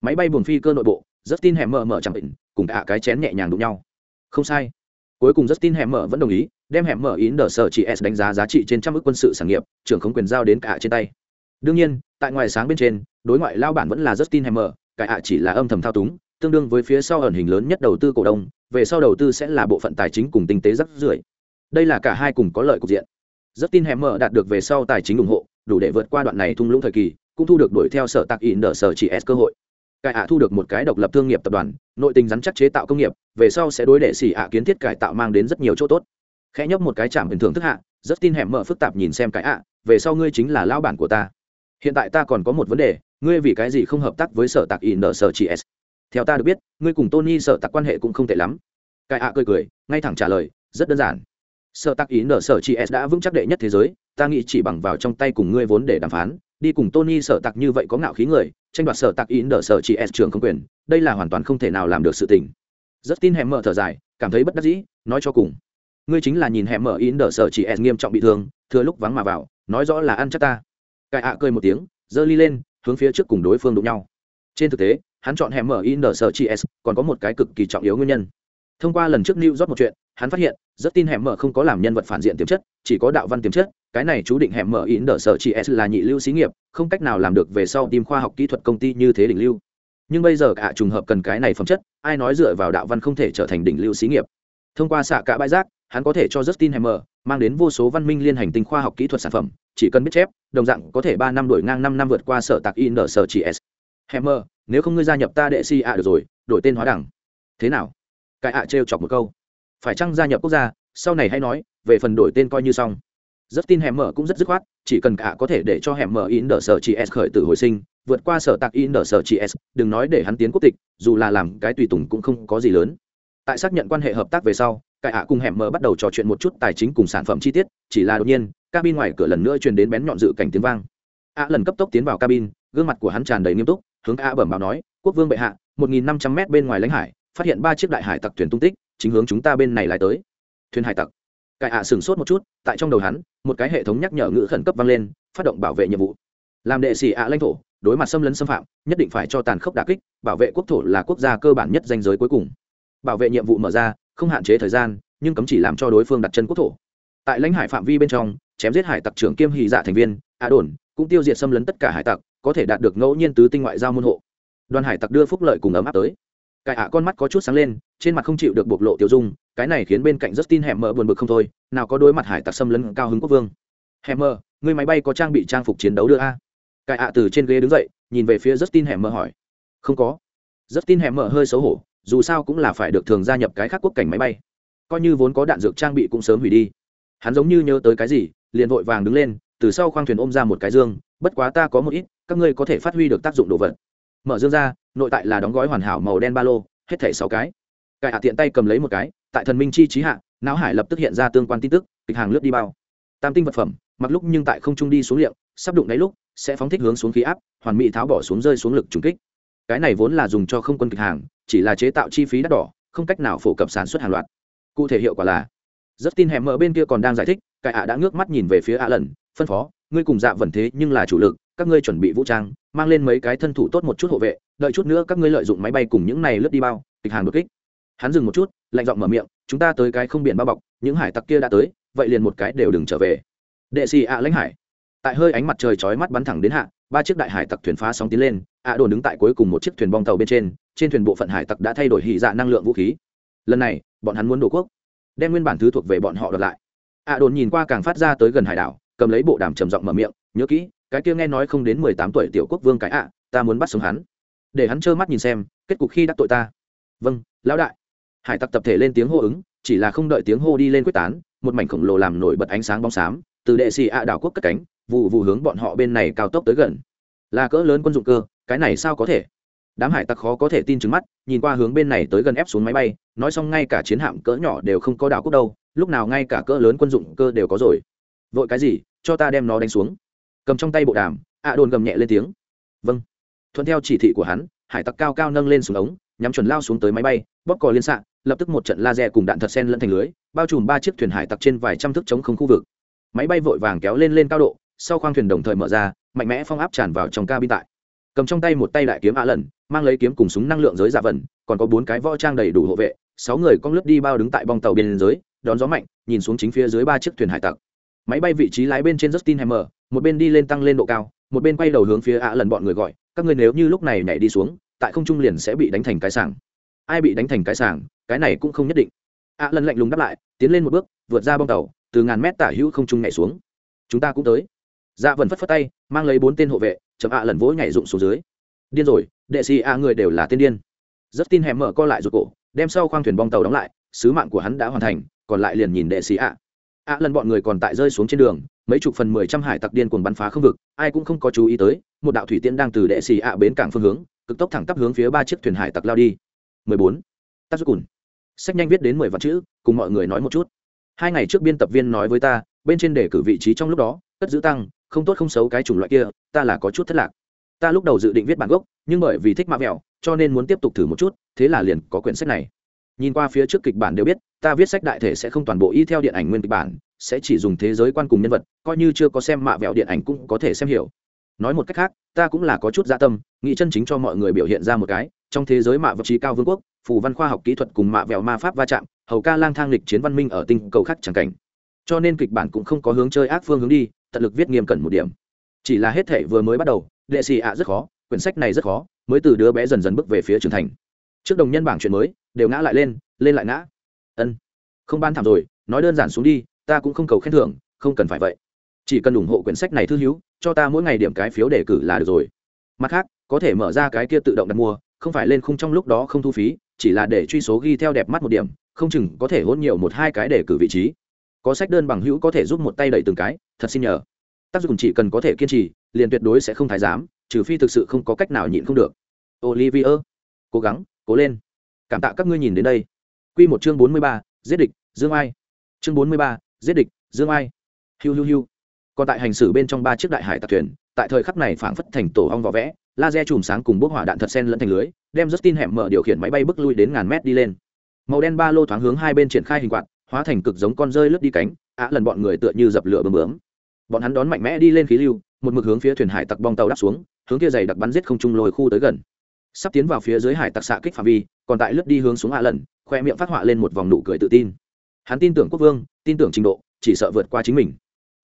Máy bay buồng phi cơ nội bộ, Justin hẻm mở mở chẳng định, cùng cả cái chén nhẹ nhàng đụng nhau. Không sai. Cuối cùng Justin hẻm mở vẫn đồng ý, đem hẻm mở yến đỡ sở chỉ s đánh giá giá trị trên trăm ức quân sự sản nghiệp trưởng không quyền giao đến cả trên tay đương nhiên tại ngoài sáng bên trên đối ngoại lao bản vẫn là Justin hẻm mở cái ạ chỉ là âm thầm thao túng tương đương với phía sau ẩn hình lớn nhất đầu tư cổ đông về sau đầu tư sẽ là bộ phận tài chính cùng tinh tế rất rưởi đây là cả hai cùng có lợi cục diện. Rất tin hẻm mở đạt được về sau tài chính ủng hộ, đủ để vượt qua đoạn này thung lũng thời kỳ, cũng thu được đuổi theo sở tạc in đờ sở chỉ s cơ hội. Cải ạ thu được một cái độc lập thương nghiệp tập đoàn, nội tình rắn chắc chế tạo công nghiệp, về sau sẽ đối đệ xỉ ạ kiến thiết cải tạo mang đến rất nhiều chỗ tốt. Khẽ nhấp một cái chạm bình thường thức hạ rất tin hẻm mở phức tạp nhìn xem cái ạ, về sau ngươi chính là lão bản của ta. Hiện tại ta còn có một vấn đề, ngươi vì cái gì không hợp tác với sở tạc in nở sở chỉ s? Theo ta được biết, ngươi cùng tony sở tạc quan hệ cũng không tệ lắm. Cái ạ cười cười, ngay thẳng trả lời, rất đơn giản sở tạc ý nở sở chị s đã vững chắc đệ nhất thế giới, ta nghĩ chỉ bằng vào trong tay cùng ngươi vốn để đàm phán, đi cùng tony sở tạc như vậy có ngạo khí người, tranh đoạt sở tạc ý nở sở chị s trường không quyền, đây là hoàn toàn không thể nào làm được sự tình. Rất tin hẻm mở thở dài, cảm thấy bất đắc dĩ, nói cho cùng. Ngươi chính là nhìn hẻm mở ý nở sở chị s nghiêm trọng bị thương, thừa lúc vắng mà vào, nói rõ là ăn chắc ta. Cài ạ cười một tiếng, giơ ly lên, hướng phía trước cùng đối phương đụng nhau. Trên thực tế, hắn chọn hẻm mở in đờ sở chị s, còn có một cái cực kỳ trọng yếu nguyên nhân. Thông qua lần trước new rót một chuyện hắn phát hiện rất tin hẻm mở không có làm nhân vật phản diện tiềm chất chỉ có đạo văn tiềm chất cái này chú định hẻm mở ý đờ sở chị s là nhị lưu xí nghiệp không cách nào làm được về sau tìm khoa học kỹ thuật công ty như thế đỉnh lưu nhưng bây giờ cả trùng hợp cần cái này phẩm chất ai nói dựa vào đạo văn không thể trở thành đỉnh lưu xí nghiệp thông qua xạ cả bãi rác hắn có thể cho Justin Hammer mang đến vô số văn minh liên hành tinh khoa học kỹ thuật sản phẩm, chỉ cần biết chép, đồng dạng có thể ba năm đổi ngang năm năm vượt qua sở tạc in sở chỉ S. Hammer, nếu không ngươi gia nhập ta đệ si ạ được rồi, đổi tên hóa đẳng. Thế nào? Cái ạ trêu chọc một câu. Phải chăng gia nhập quốc gia, sau này hay nói, về phần đổi tên coi như xong. rất tin hẻm mở cũng rất dứt khoát, chỉ cần cả có thể để cho hẻm mở in đờ sở chị S khởi tử hồi sinh, vượt qua sở tạc in đờ sở chị S, đừng nói để hắn tiến quốc tịch, dù là làm cái tùy tùng cũng không có gì lớn. Tại xác nhận quan hệ hợp tác về sau, cải ạ cùng hẻm mở bắt đầu trò chuyện một chút tài chính cùng sản phẩm chi tiết chỉ là đột nhiên cabin ngoài cửa lần nữa truyền đến bén nhọn dự cảnh tiếng vang ạ lần cấp tốc tiến vào cabin gương mặt của hắn tràn đầy nghiêm túc hướng ạ bẩm báo nói quốc vương bệ hạ một nghìn năm trăm mét bên ngoài lãnh hải phát hiện ba chiếc đại hải tặc thuyền tung tích chính hướng chúng ta bên này lại tới. Thuyền hải tặc. Cải ạ sửng sốt một chút, tại trong đầu hắn, một cái hệ thống nhắc nhở ngữ khẩn cấp vang lên, phát động bảo vệ nhiệm vụ. Làm đệ sĩ ạ lãnh thổ, đối mặt xâm lấn xâm phạm, nhất định phải cho tàn khốc đà kích, bảo vệ quốc thổ là quốc gia cơ bản nhất danh giới cuối cùng. Bảo vệ nhiệm vụ mở ra, không hạn chế thời gian, nhưng cấm chỉ làm cho đối phương đặt chân quốc thổ. Tại lãnh hải phạm vi bên trong, chém giết hải tặc trưởng kiêm hì dạ thành viên, a đồn, cũng tiêu diệt xâm lấn tất cả hải tặc, có thể đạt được ngẫu nhiên tứ tinh ngoại giao môn hộ. Đoàn hải tặc đưa phúc lợi cùng ấm áp tới cải ạ con mắt có chút sáng lên, trên mặt không chịu được bộc lộ tiêu dung, cái này khiến bên cạnh rất tin hẻm buồn bực không thôi, nào có đối mặt hải tặc xâm lấn cao hứng quốc vương. Hẻm mờ người máy bay có trang bị trang phục chiến đấu đưa a? Cải ạ từ trên ghế đứng dậy, nhìn về phía rất tin hẻm hỏi. Không có. Rất tin hẻm mở hơi xấu hổ, dù sao cũng là phải được thường gia nhập cái khác quốc cảnh máy bay. Coi như vốn có đạn dược trang bị cũng sớm hủy đi. Hắn giống như nhớ tới cái gì, liền vội vàng đứng lên, từ sau khoang thuyền ôm ra một cái dương, bất quá ta có một ít, các ngươi có thể phát huy được tác dụng đồ vật. Mở dương ra nội tại là đóng gói hoàn hảo màu đen ba lô hết thảy sáu cái. Cải hạ tiện tay cầm lấy một cái tại thần minh chi trí hạ não hải lập tức hiện ra tương quan tin tức kịch hàng lướt đi bao. Tam tinh vật phẩm mặc lúc nhưng tại không trung đi xuống liệu, sắp đụng đáy lúc sẽ phóng thích hướng xuống khí áp hoàn mỹ tháo bỏ xuống rơi xuống lực trùng kích. Cái này vốn là dùng cho không quân kịch hàng chỉ là chế tạo chi phí đắt đỏ không cách nào phổ cập sản xuất hàng loạt. Cụ thể hiệu quả là rất tin hẻm mở bên kia còn đang giải thích cải ạ đã ngước mắt nhìn về phía ạ lần phân phó ngươi cùng dạ vẩn thế nhưng là chủ lực các ngươi chuẩn bị vũ trang mang lên mấy cái thân thủ tốt một chút hộ vệ đợi chút nữa các ngươi lợi dụng máy bay cùng những này lướt đi bao, kịch hàng đột kích. Hắn dừng một chút, lạnh giọng mở miệng, chúng ta tới cái không biển bao bọc, những hải tặc kia đã tới, vậy liền một cái đều đừng trở về. Đệ xì ạ lãnh hải. Tại hơi ánh mặt trời chói mắt bắn thẳng đến hạ, ba chiếc đại hải tặc thuyền phá sóng tiến lên, ạ đồn đứng tại cuối cùng một chiếc thuyền bong tàu bên trên trên thuyền bộ phận hải tặc đã thay đổi hỉ dạ năng lượng vũ khí. Lần này, bọn hắn muốn đổ quốc, đem nguyên bản thứ thuộc về bọn họ đợt lại. Ạ đồn nhìn qua càng phát ra tới gần hải đảo, cầm lấy bộ đàm trầm giọng mở miệng, nhớ kỹ, cái kia nghe nói không đến mười tám tuổi tiểu quốc vương cái ạ, ta muốn bắt sống hắn để hắn trơ mắt nhìn xem, kết cục khi đắc tội ta. Vâng lão đại. Hải tặc tập thể lên tiếng hô ứng, chỉ là không đợi tiếng hô đi lên quyết tán, một mảnh khổng lồ làm nổi bật ánh sáng bóng xám, từ đệ xì ạ đảo quốc cất cánh, vụ vụ hướng bọn họ bên này cao tốc tới gần. Là cỡ lớn quân dụng cơ, cái này sao có thể? Đám hải tặc khó có thể tin chứng mắt, nhìn qua hướng bên này tới gần ép xuống máy bay, nói xong ngay cả chiến hạm cỡ nhỏ đều không có đảo quốc đâu, lúc nào ngay cả cỡ lớn quân dụng cơ đều có rồi. Vội cái gì? Cho ta đem nó đánh xuống. Cầm trong tay bộ đàm, ạ đồn gầm nhẹ lên tiếng. Vâng thuận theo chỉ thị của hắn, hải tặc cao cao nâng lên xuống ống, nhắm chuẩn lao xuống tới máy bay, bóp cò liên xạ, lập tức một trận laser cùng đạn thật sen lẫn thành lưới, bao trùm ba chiếc thuyền hải tặc trên vài trăm thước chống không khu vực. Máy bay vội vàng kéo lên lên cao độ, sau khoang thuyền đồng thời mở ra, mạnh mẽ phong áp tràn vào trong cabin tại. Cầm trong tay một tay đại kiếm ạ lần mang lấy kiếm cùng súng năng lượng giới giả vần, còn có bốn cái võ trang đầy đủ hộ vệ, sáu người con lướt đi bao đứng tại bong tàu bên dưới đón gió mạnh, nhìn xuống chính phía dưới ba chiếc thuyền hải tặc. Máy bay vị trí lái bên trên justin hammer, một bên đi lên tăng lên độ cao, một bên quay đầu hướng phía ạ lần bọn người gọi các ngươi nếu như lúc này nhảy đi xuống, tại không trung liền sẽ bị đánh thành cái sảng. Ai bị đánh thành cái sảng, cái này cũng không nhất định. Ạ lần lạnh lùng đáp lại, tiến lên một bước, vượt ra bong tàu, từ ngàn mét tả hữu không trung nhảy xuống. Chúng ta cũng tới. Dạ vần phất phất tay, mang lấy bốn tên hộ vệ, chậm ạ lần vỗ nhảy rụng xuống dưới. Điên rồi, đệ sĩ ạ người đều là tên điên. Rất tin hẻm mở co lại ruột cổ, đem sau khoang thuyền bong tàu đóng lại, sứ mạng của hắn đã hoàn thành, còn lại liền nhìn đệ sĩ ạ ạ lần bọn người còn tại rơi xuống trên đường, mấy chục phần mười trăm hải tặc điên cuồng bắn phá không vực, ai cũng không có chú ý tới, một đạo thủy tiễn đang từ đệ xì ạ bến cảng phương hướng, cực tốc thẳng tắp hướng phía ba chiếc thuyền hải tặc lao đi. Mười bốn. Tác giúp cùn. Sách nhanh viết đến mười vạn chữ, cùng mọi người nói một chút. Hai ngày trước biên tập viên nói với ta, bên trên để cử vị trí trong lúc đó, cất giữ tăng, không tốt không xấu cái chủng loại kia, ta là có chút thất lạc. Ta lúc đầu dự định viết bản gốc, nhưng bởi vì thích mã mẹo, cho nên muốn tiếp tục thử một chút, thế là liền có quyển sách này nhìn qua phía trước kịch bản đều biết, ta viết sách đại thể sẽ không toàn bộ y theo điện ảnh nguyên kịch bản, sẽ chỉ dùng thế giới quan cùng nhân vật, coi như chưa có xem mạ vẹo điện ảnh cũng có thể xem hiểu. Nói một cách khác, ta cũng là có chút gia tâm, nghĩ chân chính cho mọi người biểu hiện ra một cái, trong thế giới mạ vật trí cao vương quốc, phù văn khoa học kỹ thuật cùng mạ vẹo ma pháp va chạm, hầu ca lang thang lịch chiến văn minh ở tinh cầu khác chẳng cảnh. Cho nên kịch bản cũng không có hướng chơi ác phương hướng đi, tận lực viết nghiêm cẩn một điểm. Chỉ là hết thể vừa mới bắt đầu, đệ xì ạ rất khó, quyển sách này rất khó, mới từ đứa bé dần dần bước về phía trưởng thành trước đồng nhân bảng chuyện mới, đều ngã lại lên lên lại ngã. Ân, không ban thảm rồi, nói đơn giản xuống đi, ta cũng không cầu khen thưởng, không cần phải vậy. Chỉ cần ủng hộ quyển sách này thư hữu, cho ta mỗi ngày điểm cái phiếu đề cử là được rồi. Mặt khác, có thể mở ra cái kia tự động đặt mua, không phải lên khung trong lúc đó không thu phí, chỉ là để truy số ghi theo đẹp mắt một điểm, không chừng có thể hôn nhiều một hai cái đề cử vị trí. Có sách đơn bằng hữu có thể giúp một tay đẩy từng cái, thật xin nhờ. Tác dụng chỉ cần có thể kiên trì, liền tuyệt đối sẽ không thái giám, trừ phi thực sự không có cách nào nhịn không được. Olivier cố gắng cố lên. Cảm tạ các ngươi nhìn đến đây. Quy một chương bốn mươi ba, giết địch, dương ai. Chương bốn mươi ba, giết địch, dương ai. Hiu hiu hiu. Còn tại hành xử bên trong ba chiếc đại hải tặc thuyền, tại thời khắc này phảng phất thành tổ ong vỏ vẽ, laser chùm sáng cùng bốc hỏa đạn thật sen lẫn thành lưới, đem justin hẻm mở điều khiển máy bay bước lui đến ngàn mét đi lên. Màu đen ba lô thoáng hướng hai bên triển khai hình quạt, hóa thành cực giống con rơi lướt đi cánh á lần bọn người tựa như dập lửa bơm bướm. Bọn hắn đón mạnh mẽ đi lên khí lưu, một mực hướng phía thuyền hải tặc bong tàu đáp xuống, hướng kia dày đặc bắn giết không trung lồi khu tới gần sắp tiến vào phía dưới hải tặc xạ kích phạm vi, còn tại lướt đi hướng xuống hạ lần, khoe miệng phát họa lên một vòng nụ cười tự tin. Hắn tin tưởng quốc vương, tin tưởng trình độ, chỉ sợ vượt qua chính mình.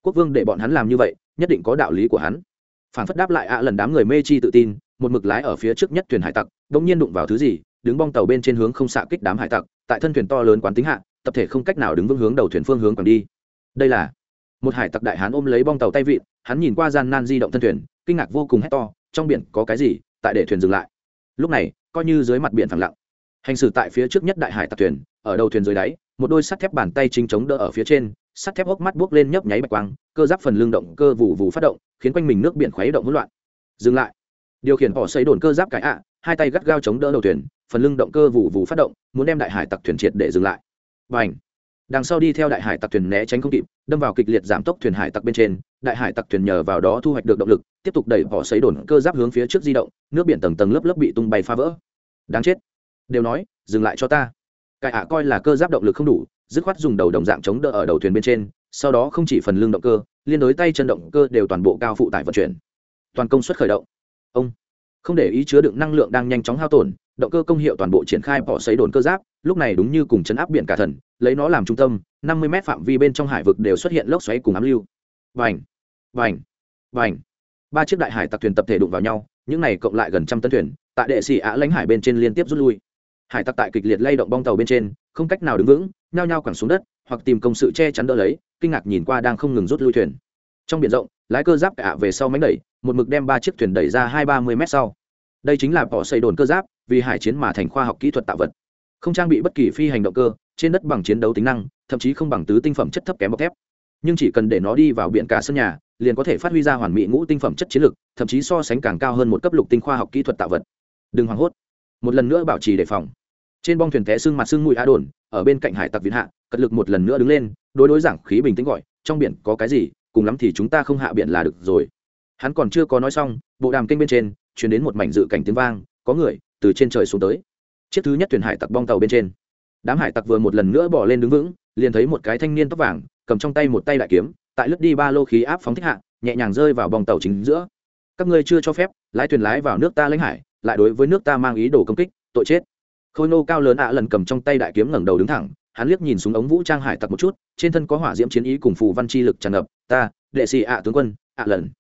Quốc vương để bọn hắn làm như vậy, nhất định có đạo lý của hắn. Phản phất đáp lại ạ lần đám người mê chi tự tin, một mực lái ở phía trước nhất thuyền hải tặc đ ỗ n g nhiên đụng vào thứ gì, đứng bong tàu bên trên hướng không xạ kích đám hải tặc, tại thân thuyền to lớn quán tính hạ, tập thể không cách nào đứng vững hướng đầu thuyền phương hướng còn đi. Đây là một hải tặc đại hán ôm lấy bong tàu tay vịn, hắn nhìn qua gian nan di động thân thuyền, kinh ngạc vô cùng hét to, trong biển có cái gì, tại để thuyền dừng lại lúc này, coi như dưới mặt biển phẳng lặng. Hành xử tại phía trước nhất đại hải tặc thuyền, ở đầu thuyền dưới đáy, một đôi sắt thép bàn tay chính chống đỡ ở phía trên, sắt thép hốc mắt buốc lên nhấp nháy bạch quang, cơ giáp phần lưng động, cơ vụ vụ phát động, khiến quanh mình nước biển khuấy động hỗn loạn. Dừng lại. Điều khiển bỏ xây đồn cơ giáp cải ạ, hai tay gắt gao chống đỡ đầu thuyền, phần lưng động cơ vụ vụ phát động, muốn đem đại hải tặc thuyền triệt để dừng lại. Và ảnh đằng sau đi theo đại hải tặc thuyền né tránh không kịp đâm vào kịch liệt giảm tốc thuyền hải tặc bên trên, đại hải tặc thuyền nhờ vào đó thu hoạch được động lực, tiếp tục đẩy vỏ xấy đồn cơ giáp hướng phía trước di động, nước biển tầng tầng lớp lớp bị tung bay phá vỡ. Đáng chết. Đều nói, dừng lại cho ta. Cải ạ coi là cơ giáp động lực không đủ, dứt khoát dùng đầu đồng dạng chống đỡ ở đầu thuyền bên trên, sau đó không chỉ phần lưng động cơ, liên đối tay chân động cơ đều toàn bộ cao phụ tải vận chuyển. Toàn công suất khởi động. Ông. Không để ý chứa đựng năng lượng đang nhanh chóng hao tổn, động cơ công hiệu toàn bộ triển khai bỏ xấy đồn cơ giáp, lúc này đúng như cùng chấn áp biển cả thần, lấy nó làm trung tâm năm mươi m phạm vi bên trong hải vực đều xuất hiện lốc xoáy cùng ám lưu. Vành vành vành. Ba chiếc đại hải tặc thuyền tập thể đụng vào nhau, những này cộng lại gần trăm tấn thuyền, tại đệ sĩ ạ lãnh hải bên trên liên tiếp rút lui. Hải tặc tại kịch liệt lay động bong tàu bên trên, không cách nào đứng vững, nhao nhao quẳng xuống đất, hoặc tìm công sự che chắn đỡ lấy, kinh ngạc nhìn qua đang không ngừng rút lui thuyền. Trong biển rộng, lái cơ giáp cả về sau mánh đẩy, một mực đem ba chiếc thuyền đẩy ra hai ba mươi mét sau. Đây chính là bỏ xây đồn cơ giáp, vì hải chiến mà thành khoa học kỹ thuật tạo vật. Không trang bị bất kỳ phi hành động cơ, trên đất bằng chiến đấu tính năng thậm chí không bằng tứ tinh phẩm chất thấp kém bọc thép. Nhưng chỉ cần để nó đi vào biển cả sân nhà, liền có thể phát huy ra hoàn mỹ ngũ tinh phẩm chất chiến lược, thậm chí so sánh càng cao hơn một cấp lục tinh khoa học kỹ thuật tạo vật. Đừng hoảng hốt. Một lần nữa bảo trì đề phòng. Trên bong thuyền té xương mặt xương mũi a đồn, ở bên cạnh hải tặc viện hạ, cật lực một lần nữa đứng lên, đối đối giảng khí bình tĩnh gọi, trong biển có cái gì, cùng lắm thì chúng ta không hạ biển là được rồi. Hắn còn chưa có nói xong, bộ đàm kênh bên trên chuyển đến một mảnh dự cảnh tiếng vang, có người từ trên trời xuống tới. Chiếc thứ nhất thuyền hải tặc bong tàu bên trên. Đám hải tặc vừa một lần nữa bỏ lên đứng vững liền thấy một cái thanh niên tóc vàng, cầm trong tay một tay đại kiếm, tại lướt đi ba lô khí áp phóng thích hạ, nhẹ nhàng rơi vào bong tàu chính giữa. Các ngươi chưa cho phép, lái thuyền lái vào nước ta lãnh hải, lại đối với nước ta mang ý đồ công kích, tội chết. Khôi nô cao lớn ạ lần cầm trong tay đại kiếm ngẩng đầu đứng thẳng, hắn liếc nhìn xuống ống vũ trang hải tặc một chút, trên thân có hỏa diễm chiến ý cùng phù văn chi lực tràn ngập, ta, đệ sĩ ạ tướng quân, ạ lần.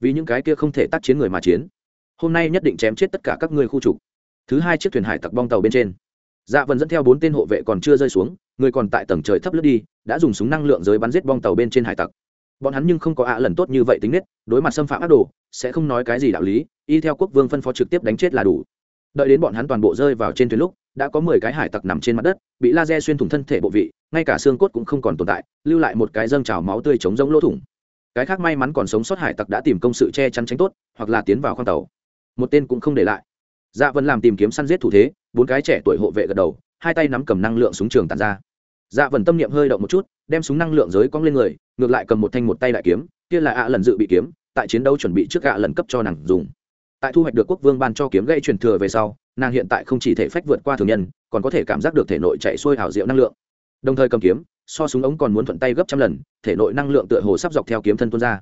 Vì những cái kia không thể tác chiến người mà chiến. Hôm nay nhất định chém chết tất cả các ngươi khu trục. Thứ hai chiếc thuyền hải tặc bong tàu bên trên. Dạ vần dẫn theo bốn tên hộ vệ còn chưa rơi xuống người còn tại tầng trời thấp lướt đi, đã dùng súng năng lượng giới bắn giết bong tàu bên trên hải tặc. Bọn hắn nhưng không có ạ lần tốt như vậy tính nết, đối mặt xâm phạm ác đồ, sẽ không nói cái gì đạo lý, y theo quốc vương phân phó trực tiếp đánh chết là đủ. Đợi đến bọn hắn toàn bộ rơi vào trên thuyền lúc, đã có mười cái hải tặc nằm trên mặt đất, bị laser xuyên thủng thân thể bộ vị, ngay cả xương cốt cũng không còn tồn tại, lưu lại một cái dâng trào máu tươi chống giống lỗ thủng. Cái khác may mắn còn sống sót hải tặc đã tìm công sự che chắn tránh tốt, hoặc là tiến vào khoang tàu. Một tên cũng không để lại. Dạ vẫn làm tìm kiếm săn giết thủ thế, bốn cái trẻ tuổi hộ vệ gật đầu, hai tay nắm cầm năng lượng súng trường tàn ra dạ vần tâm niệm hơi động một chút, đem súng năng lượng giới cong lên người, ngược lại cầm một thanh một tay đại kiếm, kia là ạ lần dự bị kiếm, tại chiến đấu chuẩn bị trước ạ lần cấp cho nàng dùng. Tại thu hoạch được quốc vương ban cho kiếm gây truyền thừa về sau, nàng hiện tại không chỉ thể phách vượt qua thường nhân, còn có thể cảm giác được thể nội chạy xuôi hảo diệu năng lượng. Đồng thời cầm kiếm, so súng ống còn muốn thuận tay gấp trăm lần, thể nội năng lượng tựa hồ sắp dọc theo kiếm thân tuôn ra.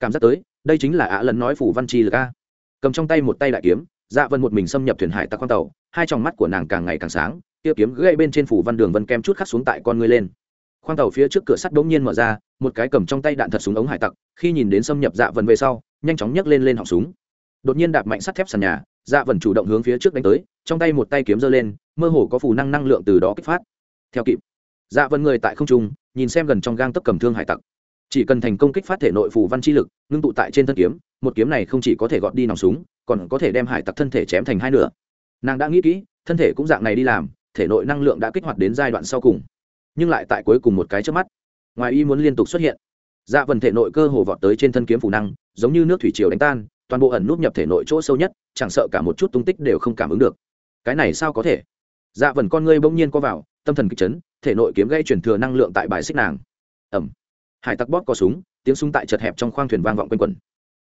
Cảm giác tới, đây chính là ạ lần nói phủ văn chi lực a. Cầm trong tay một tay đại kiếm dạ vân một mình xâm nhập thuyền hải tặc khoang tàu, hai tròng mắt của nàng càng ngày càng sáng kia kiếm gãy bên trên phủ văn đường vân kem chút khắc xuống tại con ngươi lên. Khoang tàu phía trước cửa sắt bỗng nhiên mở ra, một cái cầm trong tay đạn thật súng ống hải tặc, khi nhìn đến xâm nhập dạ vần về sau, nhanh chóng nhấc lên lên họng súng. Đột nhiên đạp mạnh sắt thép sàn nhà dạ vần chủ động hướng phía trước đánh tới, trong tay một tay kiếm giơ lên, mơ hồ có phù năng năng lượng từ đó kích phát. Theo kịp. Dạ vần người tại không trung, nhìn xem gần trong gang tấc cầm thương hải tặc. Chỉ cần thành công kích phát thể nội phù văn chi lực, ngưng tụ tại trên thân kiếm, một kiếm này không chỉ có thể gọt đi nòng súng, còn có thể đem hải tặc thân thể chém thành hai nửa. Nàng đã nghĩ kỹ, thân thể cũng dạng này đi làm thể nội năng lượng đã kích hoạt đến giai đoạn sau cùng, nhưng lại tại cuối cùng một cái trước mắt, ngoài y muốn liên tục xuất hiện. Dạ vần thể nội cơ hồ vọt tới trên thân kiếm phủ năng, giống như nước thủy triều đánh tan, toàn bộ ẩn núp nhập thể nội chỗ sâu nhất, chẳng sợ cả một chút tung tích đều không cảm ứng được. Cái này sao có thể? Dạ vần con ngươi bỗng nhiên co vào, tâm thần kịch chấn, thể nội kiếm gây chuyển thừa năng lượng tại bài xích nàng. Ẩm hải tặc bóp có súng, tiếng súng tại chật hẹp trong khoang thuyền vang vọng quanh quẩn.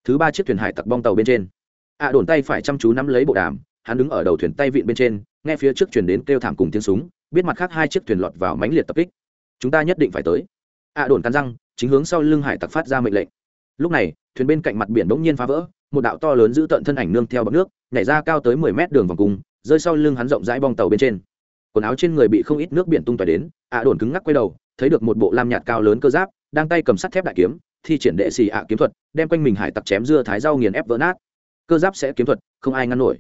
Thứ ba chiếc thuyền hải tặc bong tàu bên trên. Ạ đồn tay phải chăm chú nắm lấy bộ đàm hắn đứng ở đầu thuyền tay vịn bên trên, nghe phía trước chuyển đến kêu thảm cùng tiếng súng, biết mặt khác hai chiếc thuyền lọt vào mánh liệt tập kích. Chúng ta nhất định phải tới. Ạ đồn cắn răng, chính hướng sau lưng hải tặc phát ra mệnh lệnh. Lúc này, thuyền bên cạnh mặt biển bỗng nhiên phá vỡ, một đạo to lớn giữ tận thân ảnh nương theo bọc nước, nhảy ra cao tới mười mét đường vòng cung, rơi sau lưng hắn rộng rãi bong tàu bên trên. Quần áo trên người bị không ít nước biển tung tỏi đến ạ đồn cứng ngắc quay đầu, thấy được một bộ lam nhạt cao lớn cơ giáp, đang tay cầm sắt thép đại kiếm, thi triển đệ xì ạ kiếm thuật, đem quanh mình hải tặc chém dưa thái rau nghiền ép vỡ nát. Cơ giáp sẽ kiếm thuật, không ai ngăn nổi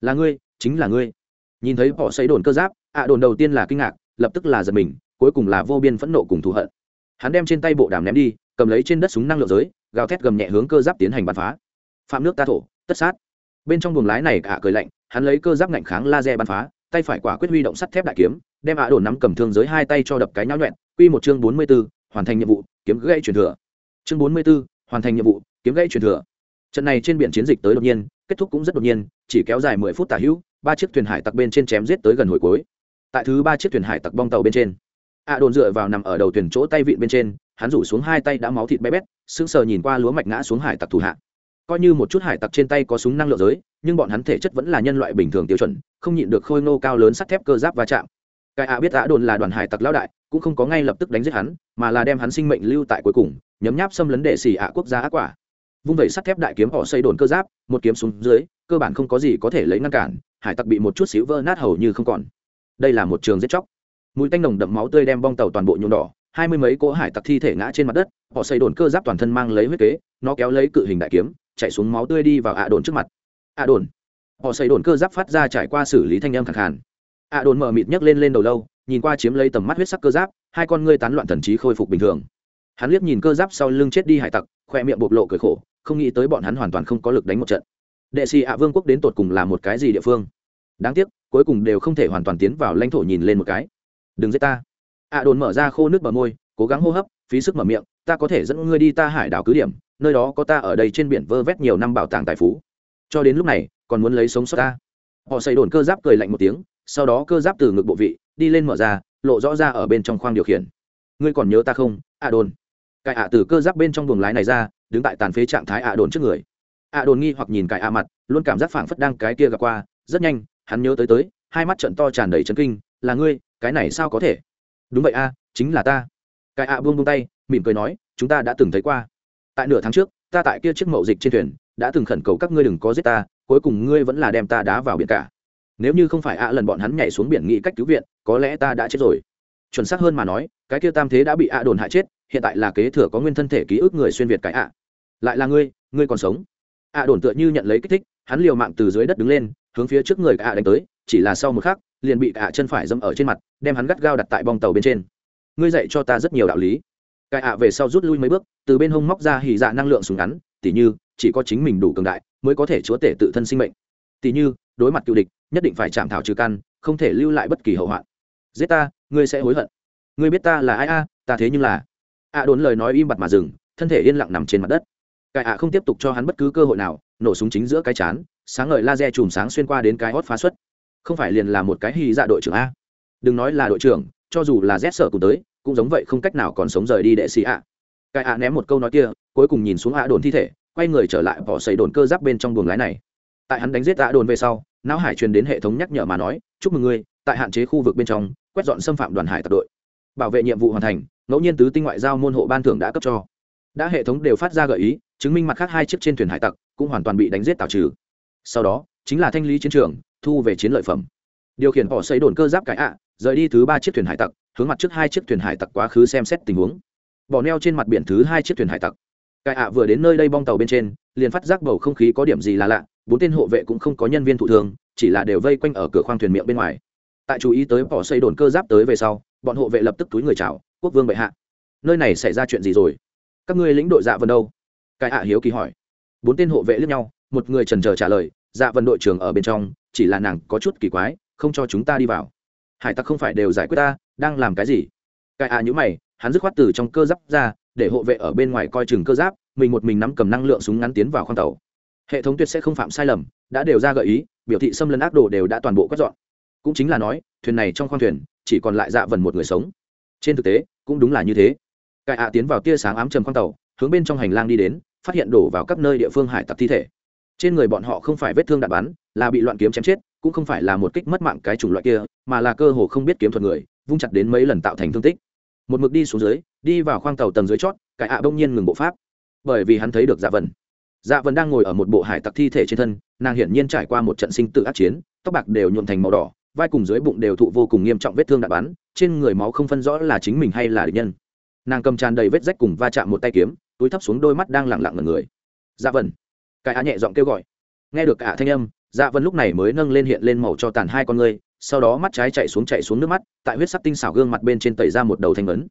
là ngươi chính là ngươi. Nhìn thấy họ xấy đồn cơ giáp ạ đồn đầu tiên là kinh ngạc lập tức là giật mình cuối cùng là vô biên phẫn nộ cùng thù hận. Hắn đem trên tay bộ đàm ném đi cầm lấy trên đất súng năng lượng giới gào thét gầm nhẹ hướng cơ giáp tiến hành bắn phá. Phạm nước ta thổ tất sát. Bên trong buồng lái này ạ cười lạnh hắn lấy cơ giáp ngạnh kháng laser bắn phá tay phải quả quyết huy động sắt thép đại kiếm đem ạ đồn nắm cầm thương giới hai tay cho đập cái nhão nhuẹn. Quy một chương bốn mươi 44, hoàn thành nhiệm vụ kiếm gãy truyền thừa. Chương bốn mươi 44, hoàn thành nhiệm vụ kiếm gãy truyền thừa. Trận này trên biển chiến dịch tới đột nhiên kết thúc cũng rất đột nhiên chỉ kéo dài mười phút tả hữu, ba chiếc thuyền hải tặc bên trên chém giết tới gần hồi cuối. Tại thứ ba chiếc thuyền hải tặc bong tàu bên trên ạ đồn dựa vào nằm ở đầu thuyền chỗ tay vịn bên trên, hắn rủ xuống hai tay đã máu thịt bé bét, sững sờ nhìn qua lúa mạch ngã xuống hải tặc thủ hạ. Coi như một chút hải tặc trên tay có súng năng lượng giới, nhưng bọn hắn thể chất vẫn là nhân loại bình thường tiêu chuẩn, không nhịn được khôi nô cao lớn sắt thép cơ giáp va chạm. Cái ạ biết ạ đồn là đoàn hải tặc lão đại, cũng không có ngay lập tức đánh giết hắn, mà là đem hắn sinh mệnh lưu tại cuối cùng, nhấm nháp xâm lấn đệ xỉ ạ quốc gia ác quả vung vẩy sắt thép đại kiếm họ xây đồn cơ giáp, một kiếm xuống dưới, cơ bản không có gì có thể lấy ngăn cản, hải tặc bị một chút xíu vỡ nát hầu như không còn. Đây là một trường giết chóc. Mũi tanh nồng đậm máu tươi đem bong tàu toàn bộ nhuộm đỏ, hai mươi mấy cỗ hải tặc thi thể ngã trên mặt đất, họ xây đồn cơ giáp toàn thân mang lấy huyết kế, nó kéo lấy cự hình đại kiếm, chạy xuống máu tươi đi vào ạ đồn trước mặt. ạ đồn. Họ xây đồn cơ giáp phát ra trải qua xử lý thanh âm khẳng hẳn ạ đồn mờ mịt nhấc lên lên đầu lâu, nhìn qua chiếm lấy tầm mắt huyết sắc cơ giáp, hai con ngươi tán loạn thần trí khôi phục bình thường. Hắn liếc nhìn cơ giáp sau lưng chết đi hải tặc, khoe miệng bộc lộ cười khổ không nghĩ tới bọn hắn hoàn toàn không có lực đánh một trận. Đệ sĩ ạ vương quốc đến tột cùng là một cái gì địa phương? Đáng tiếc, cuối cùng đều không thể hoàn toàn tiến vào lãnh thổ nhìn lên một cái. Đừng giết ta. Ạ đồn mở ra khô nước bờ môi, cố gắng hô hấp, phí sức mở miệng, ta có thể dẫn ngươi đi ta hải đảo cứ điểm, nơi đó có ta ở đây trên biển vơ vét nhiều năm bảo tàng tài phú. Cho đến lúc này, còn muốn lấy sống sót ta. Họ xây đồn cơ giáp cười lạnh một tiếng, sau đó cơ giáp từ ngực bộ vị, đi lên mở ra, lộ rõ ra ở bên trong khoang điều khiển. Ngươi còn nhớ ta không, ạ đồn? Cải ạ từ cơ giáp bên trong buồng lái này ra, đứng tại tàn phế trạng thái ạ đồn trước người. Ạ đồn nghi hoặc nhìn cải ạ mặt, luôn cảm giác phảng phất đang cái kia gặp qua, rất nhanh, hắn nhớ tới tới, hai mắt trận to tràn đầy chấn kinh, là ngươi, cái này sao có thể? Đúng vậy a, chính là ta. Cái ạ buông buông tay, mỉm cười nói, chúng ta đã từng thấy qua. Tại nửa tháng trước, ta tại kia chiếc mậu dịch trên thuyền, đã từng khẩn cầu các ngươi đừng có giết ta, cuối cùng ngươi vẫn là đem ta đá vào biển cả. Nếu như không phải ạ lần bọn hắn nhảy xuống biển nghĩ cách cứu viện, có lẽ ta đã chết rồi. Chuẩn xác hơn mà nói, cái kia tam thế đã bị ạ đồn hại chết hiện tại là kế thừa có nguyên thân thể ký ức người xuyên việt cái ạ. Lại là ngươi ngươi còn sống. Ạ đồn tựa như nhận lấy kích thích, hắn liều mạng từ dưới đất đứng lên, hướng phía trước người ạ đánh tới, chỉ là sau một khắc, liền bị ạ chân phải dâm ở trên mặt, đem hắn gắt gao đặt tại bong tàu bên trên. Ngươi dạy cho ta rất nhiều đạo lý. Cái ạ về sau rút lui mấy bước, từ bên hông móc ra hỉ dạ năng lượng súng ngắn, tỉ như, chỉ có chính mình đủ cường đại mới có thể chúa tể tự thân sinh mệnh. Tỉ như, đối mặt cựu địch, nhất định phải chạm thảo trừ căn, không thể lưu lại bất kỳ hậu hoạn. Giết ta, ngươi sẽ hối hận. Ngươi biết ta là ai a, ta thế nhưng là ạ đốn lời nói im bặt mà dừng, thân thể yên lặng nằm trên mặt đất. Cái ạ không tiếp tục cho hắn bất cứ cơ hội nào, nổ súng chính giữa cái chán, sáng ngời laser chùm sáng xuyên qua đến cái hót phá xuất. Không phải liền là một cái hy dạ đội trưởng a. Đừng nói là đội trưởng, cho dù là rét sợ cùng tới, cũng giống vậy không cách nào còn sống rời đi đệ sĩ ạ. Cái ạ ném một câu nói kia, cuối cùng nhìn xuống ạ đồn thi thể, quay người trở lại bỏ xây đồn cơ giáp bên trong buồng lái này. Tại hắn đánh giết ạ đồn về sau, não hải truyền đến hệ thống nhắc nhở mà nói, chúc mừng ngươi, tại hạn chế khu vực bên trong, quét dọn xâm phạm đoàn hải tập đội bảo vệ nhiệm vụ hoàn thành, ngẫu nhiên tứ tinh ngoại giao môn hộ ban thưởng đã cấp cho. Đã hệ thống đều phát ra gợi ý, chứng minh mặt khác hai chiếc trên thuyền hải tặc cũng hoàn toàn bị đánh giết tạo trừ. Sau đó, chính là thanh lý chiến trường, thu về chiến lợi phẩm. Điều khiển bỏ xây đồn cơ giáp cải ạ, rời đi thứ ba chiếc thuyền hải tặc, hướng mặt trước hai chiếc thuyền hải tặc quá khứ xem xét tình huống. Bỏ neo trên mặt biển thứ hai chiếc thuyền hải tặc. Cải ạ vừa đến nơi đây bong tàu bên trên, liền phát giác bầu không khí có điểm gì là lạ, bốn tên hộ vệ cũng không có nhân viên thụ thường, chỉ là đều vây quanh ở cửa khoang thuyền miệng bên ngoài. Tại chú ý tới bỏ xây đồn cơ giáp tới về sau bọn hộ vệ lập tức túi người chào, quốc vương bệ hạ, nơi này xảy ra chuyện gì rồi? Các ngươi lĩnh đội dạ vân đâu? Cái ạ hiếu kỳ hỏi. Bốn tên hộ vệ lướt nhau, một người trần trờ trả lời dạ vân đội trưởng ở bên trong, chỉ là nàng có chút kỳ quái, không cho chúng ta đi vào. Hải tặc không phải đều giải quyết ta, đang làm cái gì? Cái ạ nhữ mày, hắn dứt khoát từ trong cơ giáp ra, để hộ vệ ở bên ngoài coi chừng cơ giáp, mình một mình nắm cầm năng lượng súng ngắn tiến vào khoang tàu. Hệ thống tuyệt sẽ không phạm sai lầm, đã đều ra gợi ý, biểu thị xâm lấn ác đồ đều đã toàn bộ quét dọn. Cũng chính là nói thuyền này trong khoang thuyền, chỉ còn lại dạ vần một người sống. Trên thực tế, cũng đúng là như thế. Cải ạ tiến vào tia sáng ám trầm khoang tàu, hướng bên trong hành lang đi đến, phát hiện đổ vào các nơi địa phương hải tặc thi thể. Trên người bọn họ không phải vết thương đạn bắn, là bị loạn kiếm chém chết, cũng không phải là một kích mất mạng cái chủng loại kia, mà là cơ hồ không biết kiếm thuật người, vung chặt đến mấy lần tạo thành thương tích. Một mực đi xuống dưới, đi vào khoang tàu tầng dưới chót, cải ạ bỗng nhiên ngừng bộ pháp. Bởi vì hắn thấy được dạ vần. Dạ vần đang ngồi ở một bộ hải tặc thi thể trên thân, nàng hiển nhiên trải qua một trận sinh tự ác chiến, tóc bạc đều nhuộn thành màu đỏ vai cùng dưới bụng đều thụ vô cùng nghiêm trọng vết thương đạn bắn, trên người máu không phân rõ là chính mình hay là địch nhân. Nàng cầm tràn đầy vết rách cùng va chạm một tay kiếm, túi thấp xuống đôi mắt đang lẳng lặng ở người. Dạ vần cái á nhẹ giọng kêu gọi. Nghe được cả thanh âm dạ vân lúc này mới nâng lên hiện lên màu cho tàn hai con ngươi, sau đó mắt trái chạy xuống chạy xuống nước mắt, tại huyết sắc tinh xảo gương mặt bên trên tẩy ra một đầu thanh ấn.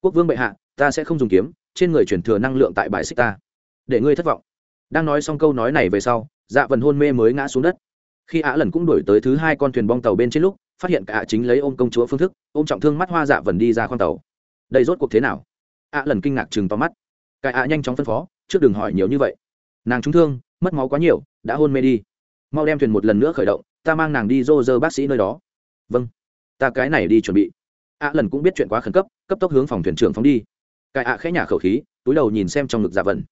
Quốc vương bệ hạ, ta sẽ không dùng kiếm, trên người chuyển thừa năng lượng tại bài xích ta. Để ngươi thất vọng. Đang nói xong câu nói này về sau dạ vần hôn mê mới ngã xuống đất khi ạ lần cũng đổi tới thứ hai con thuyền bong tàu bên trên lúc, phát hiện cả chính lấy ôm công chúa phương thức, ôm trọng thương mắt hoa dạ vần đi ra khoang tàu. Đây rốt cuộc thế nào? Ạ lần kinh ngạc chừng to mắt. Cái ạ nhanh chóng phân phó, trước đừng hỏi nhiều như vậy. Nàng trúng thương, mất máu quá nhiều, đã hôn mê đi. Mau đem thuyền một lần nữa khởi động, ta mang nàng đi dô dơ bác sĩ nơi đó. Vâng ta cái này đi chuẩn bị. Ạ lần cũng biết chuyện quá khẩn cấp cấp tốc hướng phòng thuyền trưởng phóng đi. Cái ạ khẽ nhả khẩu khí, túi đầu nhìn xem trong ngực dạ vần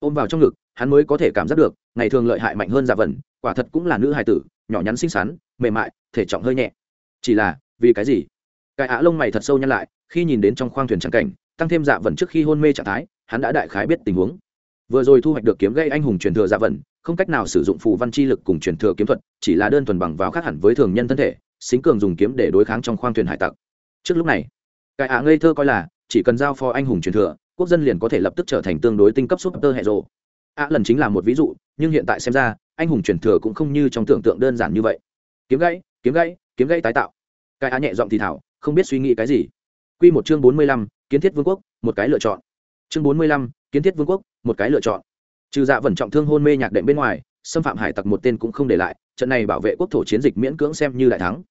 ôm vào trong ngực, hắn mới có thể cảm giác được, ngày thường lợi hại mạnh hơn dạ vần, quả thật cũng là nữ hài tử, nhỏ nhắn xinh xắn, mềm mại, thể trọng hơi nhẹ. Chỉ là, vì cái gì? Cái ạ lông mày thật sâu nhăn lại, khi nhìn đến trong khoang thuyền trắng cảnh, tăng thêm dạ vần trước khi hôn mê trạng thái, hắn đã đại khái biết tình huống. Vừa rồi thu hoạch được kiếm gây anh hùng truyền thừa dạ vần, không cách nào sử dụng phù văn chi lực cùng truyền thừa kiếm thuật, chỉ là đơn thuần bằng vào khác hẳn với thường nhân thân thể, xính cường dùng kiếm để đối kháng trong khoang thuyền hải tặc. Trước lúc này, cái ạ ngây thơ coi là, chỉ cần giao phó anh hùng truyền thừa quốc dân liền có thể lập tức trở thành tương đối tinh cấp super hệ rồ. ạ lần chính là một ví dụ nhưng hiện tại xem ra anh hùng truyền thừa cũng không như trong tưởng tượng đơn giản như vậy kiếm gãy kiếm gãy kiếm gãy tái tạo cái á nhẹ giọng thì thảo không biết suy nghĩ cái gì Quy một chương bốn mươi lăm, kiến thiết vương quốc, một cái lựa chọn. Chương bốn mươi lăm, kiến thiết vương quốc, một cái lựa chọn. Trừ dạ vẩn trọng thương hôn mê nhạc đệm bên ngoài, xâm phạm hải tặc một tên cũng không để lại, trận này bảo vệ quốc thổ chiến dịch miễn cưỡng xem như đại thắng.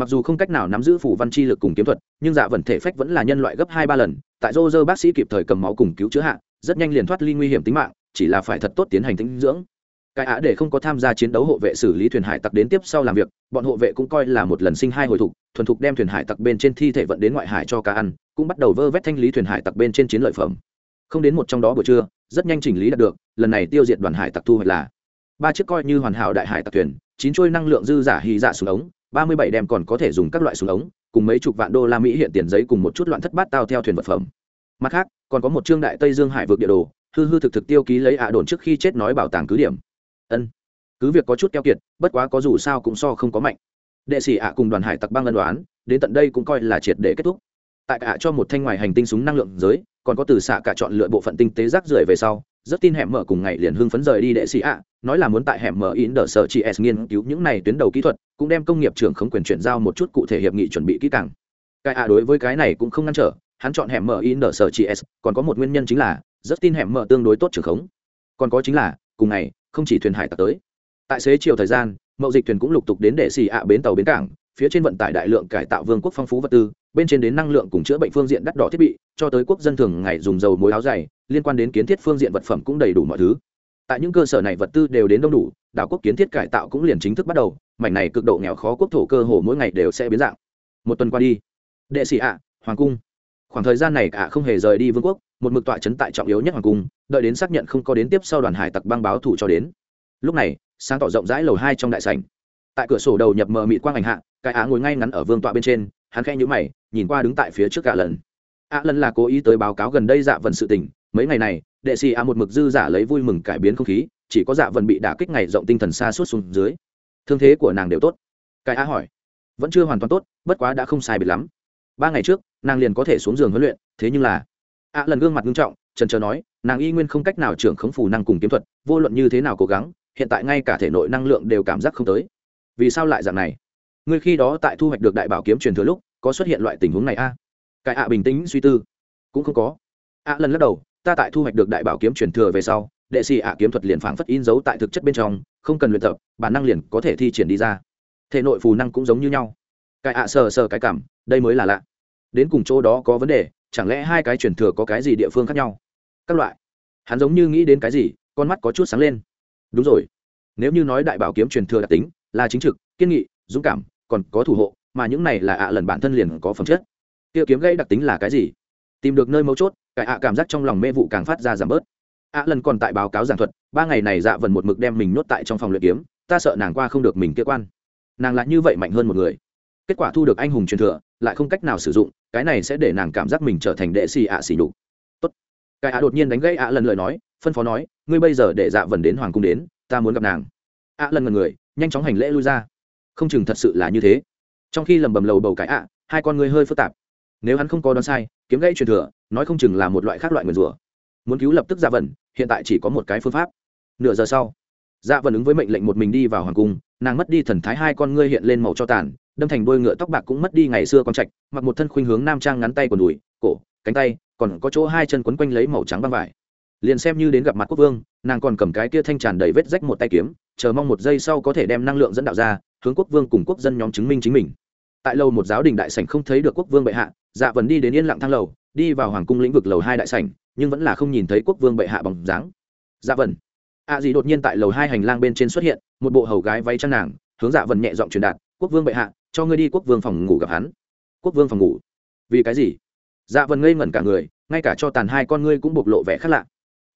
Mặc dù không cách nào nắm giữ phủ văn chi lực cùng kiếm thuật, nhưng dạ vẩn thể phách vẫn là nhân loại gấp hai ba lần, tại Roger bác sĩ kịp thời cầm máu cùng cứu chữa hạ, rất nhanh liền thoát ly nguy hiểm tính mạng, chỉ là phải thật tốt tiến hành tĩnh dưỡng. Cái á để không có tham gia chiến đấu hộ vệ xử lý thuyền hải tặc đến tiếp sau làm việc, bọn hộ vệ cũng coi là một lần sinh hai hồi thục thuần thục đem thuyền hải tặc bên trên thi thể vận đến ngoại hải cho cá ăn, cũng bắt đầu vơ vét thanh lý thuyền hải tặc bên trên chiến lợi phẩm. Không đến một trong đó buổi trưa, rất nhanh chỉnh lý đạt được, lần này tiêu diệt đoàn hải tặc thu hoạch là ba chiếc coi như hoàn hảo đại hải tặc thuyền, chín trôi năng lượng dư giả hy dạ xuống ống, ba mươi bảy đem còn có thể dùng các loại súng ống, cùng mấy chục vạn đô la Mỹ hiện tiền giấy cùng một chút loạn thất bát tao theo thuyền vật phẩm. Mặt khác, còn có một trương đại Tây Dương hải vực địa đồ, hư hư thực thực tiêu ký lấy ạ đồn trước khi chết nói bảo tàng cứ điểm. Ân. Cứ việc có chút keo kiệt, bất quá có dù sao cũng so không có mạnh. Đệ sĩ ạ cùng đoàn hải tặc băng ân đoán, đến tận đây cũng coi là triệt để kết thúc. Tại ạ cho một thanh ngoài hành tinh súng năng lượng giới, còn có từ xạ cả chọn lựa bộ phận tinh tế rác rưởi về sau, rất tin hẻm mở cùng ngày liền hưng phấn rời đi đệ sĩ ạ, nói là muốn tại hẻm mở in đờ sở chị s nghiên cứu những này tuyến đầu kỹ thuật, cũng đem công nghiệp trưởng không quyền chuyển giao một chút cụ thể hiệp nghị chuẩn bị kỹ càng. Cái ạ đối với cái này cũng không ngăn trở, hắn chọn hẻm mở in đờ sở chị s còn có một nguyên nhân chính là, rất tin hẻm mở tương đối tốt trưởng khống. Còn có chính là, cùng ngày, không chỉ thuyền hải tặc tới. Tại xế chiều thời gian, mậu dịch thuyền cũng lục tục đến đệ sĩ ạ bến tàu bến cảng, phía trên vận tải đại lượng cải tạo vương quốc phong phú vật tư, bên trên đến năng lượng cùng chữa bệnh phương diện đắt đỏ thiết bị, cho tới quốc dân thường ngày dùng dầu muối áo dày liên quan đến kiến thiết phương diện vật phẩm cũng đầy đủ mọi thứ. Tại những cơ sở này vật tư đều đến đông đủ, đảo quốc kiến thiết cải tạo cũng liền chính thức bắt đầu, mảnh này cực độ nghèo khó quốc thổ cơ hồ mỗi ngày đều sẽ biến dạng. Một tuần qua đi, đệ sĩ ạ, hoàng cung. Khoảng thời gian này cả không hề rời đi vương quốc, một mực tọa chấn tại trọng yếu nhất hoàng cung, đợi đến xác nhận không có đến tiếp sau đoàn hải tặc băng báo thủ cho đến. Lúc này, sáng tỏ rộng rãi lầu hai trong đại sảnh. Tại cửa sổ đầu nhập mờ mịt quang ảnh hạ, cái á ngồi ngay ngắn ở vương tọa bên trên, hắn khẽ nhíu mày, nhìn qua đứng tại phía trước cả lần. ạ lần là cố ý tới báo cáo gần đây dạ vần sự tình mấy ngày này, đệ sĩ a một mực dư giả lấy vui mừng cải biến không khí, chỉ có dạ vần bị đả kích ngày rộng tinh thần xa suốt xuống dưới. Thương thế của nàng đều tốt. Cái a hỏi, vẫn chưa hoàn toàn tốt, bất quá đã không sai biệt lắm. Ba ngày trước, nàng liền có thể xuống giường huấn luyện, thế nhưng là, a lần gương mặt nghiêm trọng, trần trờ nói, nàng y nguyên không cách nào trưởng khống phù năng cùng kiếm thuật, vô luận như thế nào cố gắng, hiện tại ngay cả thể nội năng lượng đều cảm giác không tới. Vì sao lại dạng này? Ngươi khi đó tại thu hoạch được đại bảo kiếm truyền thừa lúc, có xuất hiện loại tình huống này a? À? cái ạ bình tĩnh suy tư. Cũng không có. Ạ lần lắc đầu ta tại thu hoạch được đại bảo kiếm truyền thừa về sau, đệ sĩ ạ kiếm thuật liền phảng phất in dấu tại thực chất bên trong, không cần luyện tập, bản năng liền có thể thi triển đi ra. Thể nội phù năng cũng giống như nhau. Cái ạ sờ sờ cái cảm, đây mới là lạ. Đến cùng chỗ đó có vấn đề, chẳng lẽ hai cái truyền thừa có cái gì địa phương khác nhau? Các loại. Hắn giống như nghĩ đến cái gì, con mắt có chút sáng lên. Đúng rồi. Nếu như nói đại bảo kiếm truyền thừa đặc tính, là chính trực, kiên nghị, dũng cảm, còn có thủ hộ, mà những này là ạ lần bản thân liền có phẩm chất. Kia kiếm gây đặc tính là cái gì? Tìm được nơi mấu chốt Cải ạ cảm giác trong lòng mê vụ càng phát ra giảm bớt. Ạ lần còn tại báo cáo giảng thuật, ba ngày này dạ vần một mực đem mình nhốt tại trong phòng luyện kiếm, ta sợ nàng qua không được mình kế quan. Nàng lại như vậy mạnh hơn một người. Kết quả thu được anh hùng truyền thừa, lại không cách nào sử dụng, cái này sẽ để nàng cảm giác mình trở thành đệ xì ạ xì nhục. Tốt. Cái ạ đột nhiên đánh gãy ạ lần lời nói, phân phó nói, ngươi bây giờ để dạ vần đến hoàng cung đến, ta muốn gặp nàng. Ạ lần ngần người, nhanh chóng hành lễ lui ra. Không chừng thật sự là như thế. Trong khi lầm bầm lầu bầu cái ạ, hai con ngươi hơi phức tạp. Nếu hắn không có đoán sai kiếm gãy truyền thừa, nói không chừng là một loại khác loại nguyền rủa. Muốn cứu lập tức dạ vần hiện tại chỉ có một cái phương pháp. Nửa giờ sau dạ vần ứng với mệnh lệnh một mình đi vào hoàng cung, nàng mất đi thần thái hai con ngươi hiện lên màu cho tàn, đâm thành đôi ngựa tóc bạc cũng mất đi ngày xưa con trạch, mặc một thân khuynh hướng nam trang ngắn tay quần đùi, cổ, cánh tay, còn có chỗ hai chân quấn quanh lấy màu trắng băng vải. Liền xem như đến gặp mặt quốc vương, nàng còn cầm cái kia thanh tràn đầy vết rách một tay kiếm, chờ mong một giây sau có thể đem năng lượng dẫn đạo ra, hướng quốc vương cùng quốc dân nhóm chứng minh chính mình tại lầu một giáo đình đại sảnh không thấy được quốc vương bệ hạ dạ vần đi đến yên lặng thang lầu, đi vào hoàng cung lĩnh vực lầu hai đại sảnh, nhưng vẫn là không nhìn thấy quốc vương bệ hạ bằng dáng. Dạ vần ạ à gì đột nhiên tại lầu hai hành lang bên trên xuất hiện, một bộ hầu gái váy trăng nàng, hướng dạ vần nhẹ giọng truyền đạt, quốc vương bệ hạ, cho ngươi đi quốc vương phòng ngủ gặp hắn. Quốc vương phòng ngủ? Vì cái gì? Dạ vần ngây ngẩn cả người, ngay cả cho tàn hai con ngươi cũng bộc lộ vẻ khác lạ.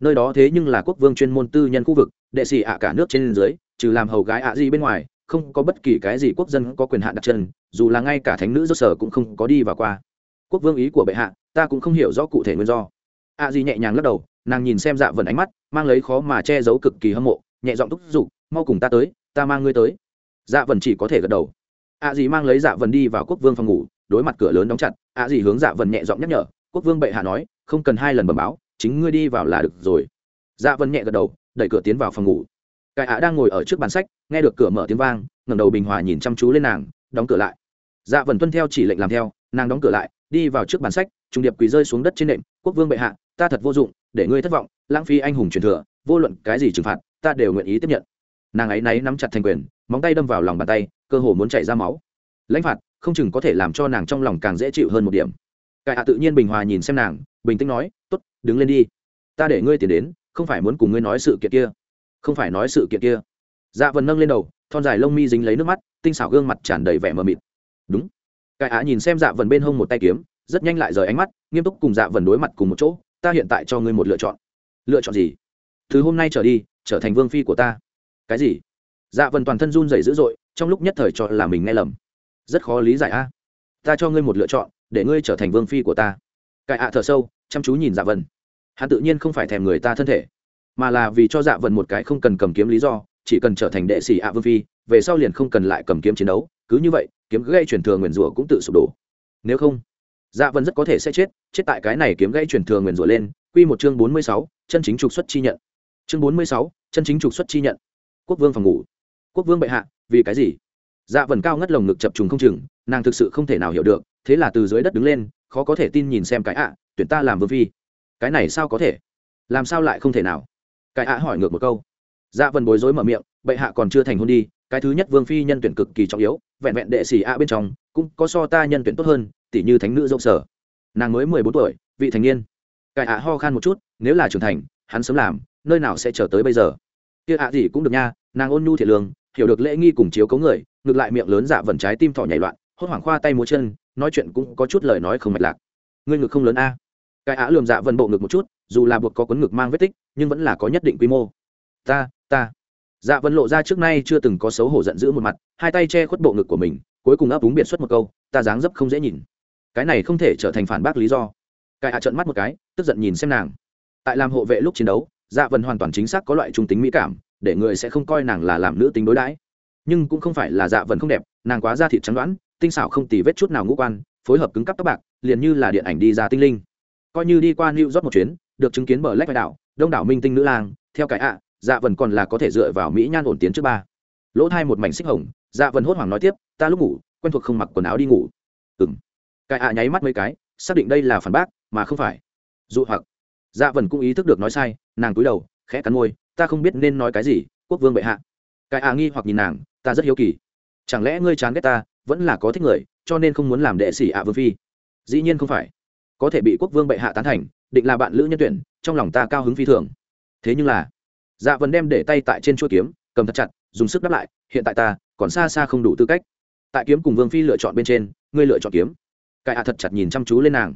Nơi đó thế nhưng là quốc vương chuyên môn tư nhân khu vực, đệ sĩ ạ cả nước trên dưới, trừ làm hầu gái ạ gì bên ngoài, không có bất kỳ cái gì quốc dân có quyền hạn đặt chân dù là ngay cả thánh nữ do sở cũng không có đi vào qua. Quốc vương ý của bệ hạ, ta cũng không hiểu rõ cụ thể nguyên do. A di nhẹ nhàng lắc đầu, nàng nhìn xem dạ vần ánh mắt, mang lấy khó mà che giấu cực kỳ hâm mộ, nhẹ giọng thúc giục, mau cùng ta tới, ta mang ngươi tới. Dạ vần chỉ có thể gật đầu. A di mang lấy dạ vần đi vào quốc vương phòng ngủ, đối mặt cửa lớn đóng chặt, a di hướng dạ vần nhẹ giọng nhắc nhở, quốc vương bệ hạ nói, không cần hai lần bẩm báo, chính ngươi đi vào là được rồi. Dạ vần nhẹ gật đầu, đẩy cửa tiến vào phòng ngủ. Cái ạ đang ngồi ở trước bàn sách, nghe được cửa mở tiếng vang, ngẩng đầu bình hòa nhìn chăm chú lên nàng, đóng cửa lại dạ vần tuân theo chỉ lệnh làm theo, nàng đóng cửa lại, đi vào trước bàn sách, trùng điệp quỳ rơi xuống đất trên nệm, quốc vương bệ hạ, ta thật vô dụng, để ngươi thất vọng, lãng phí anh hùng truyền thừa, vô luận cái gì trừng phạt, ta đều nguyện ý tiếp nhận. Nàng ấy náy nắm chặt thành quyền, móng tay đâm vào lòng bàn tay, cơ hồ muốn chảy ra máu. Lãnh phạt, không chừng có thể làm cho nàng trong lòng càng dễ chịu hơn một điểm. Cải hạ tự nhiên bình hòa nhìn xem nàng, bình tĩnh nói t ố t đứng lên đi. Ta để ngươi tiền đến, không phải muốn cùng ngươi nói sự kiện kia. Không phải nói sự kiện kia. Dạ vần nâng lên đầu, thon dài lông mi dính lấy nước mắt, tinh xảo gương mặt tràn đầy vẻ mờ mịt đúng. Cái hạ nhìn xem dạ vần bên hông một tay kiếm, rất nhanh lại rời ánh mắt, nghiêm túc cùng dạ vần đối mặt cùng một chỗ, ta hiện tại cho ngươi một lựa chọn. Lựa chọn gì? Từ hôm nay trở đi, trở thành vương phi của ta. Cái gì? Dạ vần toàn thân run rẩy dữ dội, trong lúc nhất thời cho là mình nghe lầm. Rất khó lý giải a. Ta cho ngươi một lựa chọn, để ngươi trở thành vương phi của ta. Cải ạ thở sâu, chăm chú nhìn dạ vần hắn tự nhiên không phải thèm người ta thân thể, mà là vì cho dạ vần một cái không cần cầm kiếm lý do, chỉ cần trở thành đệ sĩ ạ vương phi, về sau liền không cần lại cầm kiếm chiến đấu, cứ như vậy kiếm gây truyền thừa nguyền rủa cũng tự sụp đổ. Nếu không dạ vân rất có thể sẽ chết chết tại cái này kiếm gây truyền thừa nguyền rủa lên q một chương bốn mươi sáu, chân chính trục xuất chi nhận. Chương bốn mươi sáu, chân chính trục xuất chi nhận. Quốc vương phòng ngủ. Quốc vương bệ hạ, vì cái gì? Dạ vần cao ngất lồng ngực chập trùng không chừng, nàng thực sự không thể nào hiểu được, thế là từ dưới đất đứng lên, khó có thể tin nhìn xem cái ạ, tuyển ta làm vương phi. Cái này sao có thể? Làm sao lại không thể nào? Cái ạ hỏi ngược một câu. Dạ vần bối rối mở miệng, bệ hạ còn chưa thành hôn đi, cái thứ nhất vương phi nhân tuyển cực kỳ trọng yếu vẹn vẹn đệ sĩ ạ bên trong, cũng có so ta nhân tuyển tốt hơn tỷ như thánh nữ dâu sở. Nàng mới mười bốn tuổi, vị thành niên. Cải ạ ho khan một chút, nếu là trưởng thành, hắn sớm làm, nơi nào sẽ chờ tới bây giờ? Kia ạ gì cũng được nha, nàng ôn nhu thiệt lương, hiểu được lễ nghi cùng chiếu cấu người, ngược lại miệng lớn dạ vần trái tim thỏ nhảy loạn, hốt hoảng khoa tay múa chân, nói chuyện cũng có chút lời nói không mạch lạc. Ngươi ngực không lớn a. Cái á lườm dạ vần bộ ngực một chút, dù là buộc có quấn ngực mang vết tích, nhưng vẫn là có nhất định quy mô. Ta ta dạ Vân lộ ra trước nay chưa từng có xấu hổ giận dữ một mặt, hai tay che khuất bộ ngực của mình, cuối cùng ấp úng biệt xuất một câu, ta dáng dấp không dễ nhìn. Cái này không thể trở thành phản bác lý do. Cái hạ trợn mắt một cái, tức giận nhìn xem nàng. Tại làm hộ vệ lúc chiến đấu dạ Vân hoàn toàn chính xác có loại trung tính mỹ cảm, để người sẽ không coi nàng là làm nữ tính đối đãi. Nhưng cũng không phải là dạ vần không đẹp, nàng quá da thịt trắng đoán tinh xảo không tì vết chút nào ngũ quan, phối hợp cứng cắp tóc bạc, liền như là điện ảnh đi ra tinh linh. Coi như đi qua new york một chuyến, được chứng kiến bờ lách vai đảo đông đảo minh tinh nữ lang, theo cái ạ dạ vần còn là có thể dựa vào mỹ nhan ổn tiến trước ba. Lỗ thai một mảnh xích hồng dạ vần hốt hoảng nói tiếp, ta lúc ngủ, quen thuộc không mặc quần áo đi ngủ. Ừ m cái ạ nháy mắt mấy cái, xác định đây là phản bác, mà không phải. Dụ hoặc. Dạ vần cũng ý thức được nói sai, nàng cúi đầu, khẽ cắn môi, ta không biết nên nói cái gì, quốc vương bệ hạ. Cái ạ nghi hoặc nhìn nàng, ta rất hiếu kỳ. Chẳng lẽ ngươi chán ghét ta, vẫn là có thích người, cho nên không muốn làm đệ sĩ ạ vương phi? Dĩ nhiên không phải. Có thể bị quốc vương bệ hạ tán thành, định là bạn lữ nhân tuyển, trong lòng ta cao hứng phi thường. Thế nhưng là dạ vần đem để tay tại trên chuôi kiếm, cầm thật chặt, dùng sức đáp lại, hiện tại ta còn xa xa không đủ tư cách. Tại kiếm cùng vương phi lựa chọn bên trên, ngươi lựa chọn kiếm. Cải ạ thật chặt nhìn chăm chú lên nàng.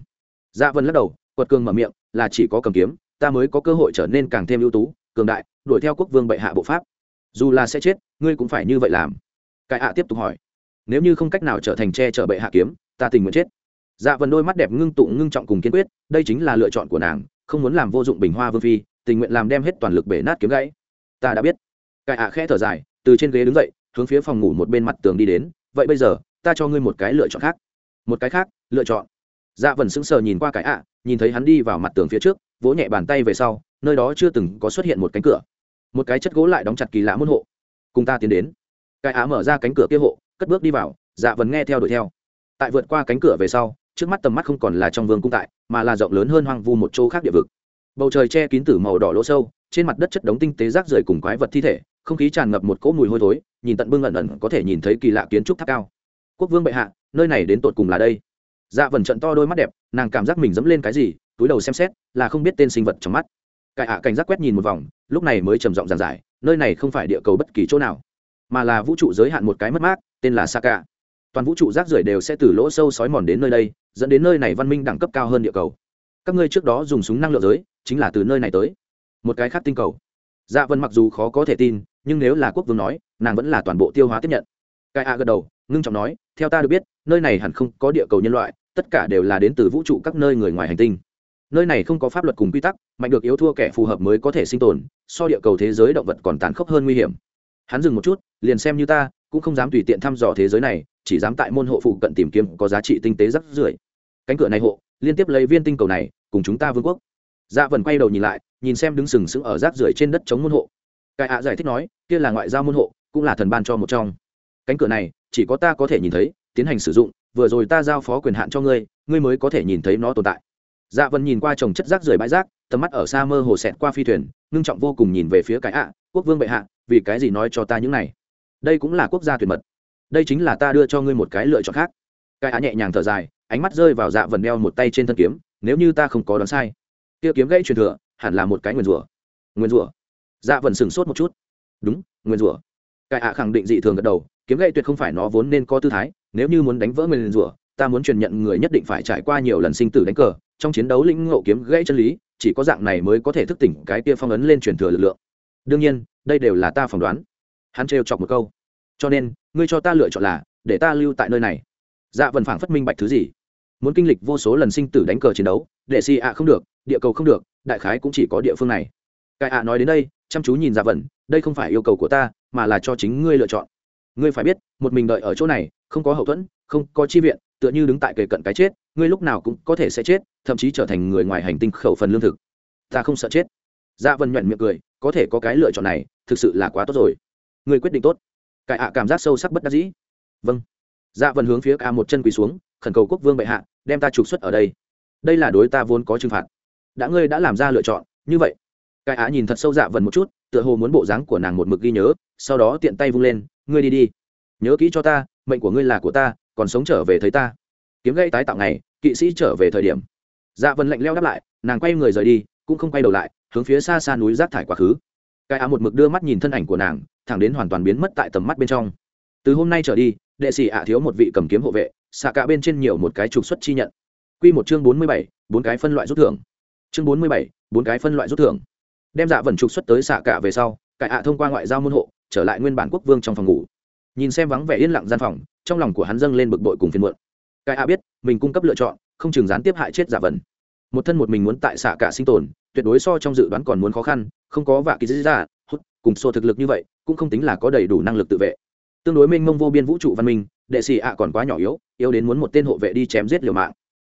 Dạ vân lắc đầu, quật cường mở miệng, là chỉ có cầm kiếm, ta mới có cơ hội trở nên càng thêm ưu tú, cường đại, đuổi theo quốc vương bệ hạ bộ pháp. Dù là sẽ chết, ngươi cũng phải như vậy làm. Cải ạ tiếp tục hỏi, nếu như không cách nào trở thành che chở bệ hạ kiếm, ta tình nguyện chết. Dạ vần đôi mắt đẹp ngưng tụ ngưng trọng cùng kiên quyết, đây chính là lựa chọn của nàng, không muốn làm vô dụng bình hoa vương phi tình nguyện làm đem hết toàn lực bể nát kiếm gãy. Ta đã biết. Cải ạ khẽ thở dài, từ trên ghế đứng dậy, hướng phía phòng ngủ một bên mặt tường đi đến. Vậy bây giờ, ta cho ngươi một cái lựa chọn khác. Một cái khác, lựa chọn. Dạ vần sững sờ nhìn qua cái ạ, nhìn thấy hắn đi vào mặt tường phía trước, vỗ nhẹ bàn tay về sau, nơi đó chưa từng có xuất hiện một cánh cửa. Một cái chất gỗ lại đóng chặt kỳ lạ môn hộ. Cùng ta tiến đến. Cái ạ mở ra cánh cửa kia hộ, cất bước đi vào dạ vần nghe theo đuổi theo. Tại vượt qua cánh cửa về sau, trước mắt tầm mắt không còn là trong vương cung tại, mà là rộng lớn hơn hoang vu một chỗ khác địa vực bầu trời che kín tử màu đỏ lỗ sâu, trên mặt đất chất đống tinh tế rác rưởi cùng quái vật thi thể, không khí tràn ngập một cỗ mùi hôi thối, nhìn tận bưng ẩn ẩn có thể nhìn thấy kỳ lạ kiến trúc tháp cao. Quốc vương bệ hạ, nơi này đến tột cùng là đây. Dạ vần trận to đôi mắt đẹp, nàng cảm giác mình dẫm lên cái gì, túi đầu xem xét, là không biết tên sinh vật trong mắt. Cải hạ cảnh giác quét nhìn một vòng, lúc này mới trầm giọng giàn giải, nơi này không phải địa cầu bất kỳ chỗ nào, mà là vũ trụ giới hạn một cái mất mát, tên là saka. Toàn vũ trụ rác rưởi đều sẽ từ lỗ sâu sói mòn đến nơi đây, dẫn đến nơi này văn minh đẳng cấp cao hơn địa cầu. Các ngươi trước đó dùng súng năng lượng giới chính là từ nơi này tới. Một cái khác tinh cầu. Dạ vân mặc dù khó có thể tin, nhưng nếu là quốc vương nói, nàng vẫn là toàn bộ tiêu hóa tiếp nhận. Cái a gật đầu, ngưng trọng nói, theo ta được biết, nơi này hẳn không có địa cầu nhân loại, tất cả đều là đến từ vũ trụ các nơi người ngoài hành tinh. Nơi này không có pháp luật cùng quy tắc, mạnh được yếu thua kẻ phù hợp mới có thể sinh tồn, so địa cầu thế giới động vật còn tàn khốc hơn nguy hiểm. Hắn dừng một chút, liền xem như ta, cũng không dám tùy tiện thăm dò thế giới này, chỉ dám tại môn hộ phụ cận tìm kiếm có giá trị tinh tế rắc rưởi. Cánh cửa này hộ, liên tiếp lấy viên tinh cầu này, cùng chúng ta vương quốc dạ vần quay đầu nhìn lại, nhìn xem đứng sừng sững ở rác rưởi trên đất chống môn hộ. Cai ạ giải thích nói, kia là ngoại giao môn hộ, cũng là thần ban cho một trong. Cánh cửa này, chỉ có ta có thể nhìn thấy, tiến hành sử dụng, vừa rồi ta giao phó quyền hạn cho ngươi ngươi mới có thể nhìn thấy nó tồn tại. Dạ vân nhìn qua trồng chất rác rưởi bãi rác, tầm mắt ở xa mơ hồ xẹt qua phi thuyền, ngưng trọng vô cùng nhìn về phía cái ạ, quốc vương bệ hạ, vì cái gì nói cho ta những này? Đây cũng là quốc gia tuyệt mật. Đây chính là ta đưa cho ngươi một cái lựa chọn khác. Cái ạ nhẹ nhàng thở dài, ánh mắt rơi vào dạ vần đeo một tay trên thân kiếm, nếu như ta không có đoán sai kia kiếm gãy truyền thừa, hẳn là một cái nguyên rủa. Nguyên rủa? Dạ vần sửng sốt một chút. Đúng, nguyên rủa. Cái ạ khẳng định dị thường gật đầu, kiếm gãy tuyệt không phải nó vốn nên có tư thái, nếu như muốn đánh vỡ nguyên rủa, ta muốn truyền nhận người nhất định phải trải qua nhiều lần sinh tử đánh cờ, trong chiến đấu lĩnh ngộ kiếm gãy chân lý, chỉ có dạng này mới có thể thức tỉnh cái kia phong ấn lên truyền thừa lực lượng. Đương nhiên, đây đều là ta phỏng đoán. Hắn trêu chọc một câu. Cho nên, ngươi cho ta lựa chọn là, để ta lưu tại nơi này. Dạ vần phảng phất minh bạch thứ gì. Muốn kinh lịch vô số lần sinh tử đánh cờ chiến đấu, để si ạ không được địa cầu không được, đại khái cũng chỉ có địa phương này. Cai ạ nói đến đây, chăm chú nhìn dạ vần đây không phải yêu cầu của ta, mà là cho chính ngươi lựa chọn. Ngươi phải biết, một mình đợi ở chỗ này, không có hậu thuẫn, không có chi viện, tựa như đứng tại kề cận cái chết, ngươi lúc nào cũng có thể sẽ chết, thậm chí trở thành người ngoài hành tinh khẩu phần lương thực. Ta không sợ chết. Dạ vân nhuận miệng cười, có thể có cái lựa chọn này, thực sự là quá tốt rồi. Ngươi quyết định tốt. Cải ạ cảm giác sâu sắc bất đắc dĩ. Vâng. Dạ vân hướng phía ca một chân quỳ xuống, khẩn cầu quốc vương bệ hạ, đem ta trục xuất ở đây. Đây là đối ta vốn có trừng phạt đã ngươi đã làm ra lựa chọn, như vậy. Cái á nhìn thật sâu dạ vần một chút, tựa hồ muốn bộ dáng của nàng một mực ghi nhớ, sau đó tiện tay vung lên, ngươi đi đi. Nhớ kỹ cho ta, mệnh của ngươi là của ta, còn sống trở về thấy ta. Kiếm gây tái tạo ngày, kỵ sĩ trở về thời điểm. Dạ vân lạnh leo đáp lại, nàng quay người rời đi, cũng không quay đầu lại, hướng phía xa xa núi rác thải quá khứ. Cái á một mực đưa mắt nhìn thân ảnh của nàng, thẳng đến hoàn toàn biến mất tại tầm mắt bên trong. Từ hôm nay trở đi, đệ sĩ ạ thiếu một vị cầm kiếm hộ vệ, xạ cả bên trên nhiều một cái trục xuất chi nhận. Q một chương bốn mươi bảy, bốn cái phân loại rút thưởng chương bốn mươi bảy, bốn cái phân loại rút thưởng. Đem dạ vần trục xuất tới xạ cả về sau, cải ạ thông qua ngoại giao môn hộ, trở lại nguyên bản quốc vương trong phòng ngủ. Nhìn xem vắng vẻ yên lặng gian phòng, trong lòng của hắn dâng lên bực bội cùng phiền muộn. Cái a biết, mình cung cấp lựa chọn, không chừng gián tiếp hại chết giả vần. Một thân một mình muốn tại xạ cả sinh tồn, tuyệt đối so trong dự đoán còn muốn khó khăn, không có vạ kỳ dĩ ra hút, cùng xô thực lực như vậy, cũng không tính là có đầy đủ năng lực tự vệ. Tương đối mênh mông vô biên vũ trụ văn minh, đệ sĩ ạ còn quá nhỏ yếu yếu đến muốn một tên hộ vệ đi chém giết liều mạng.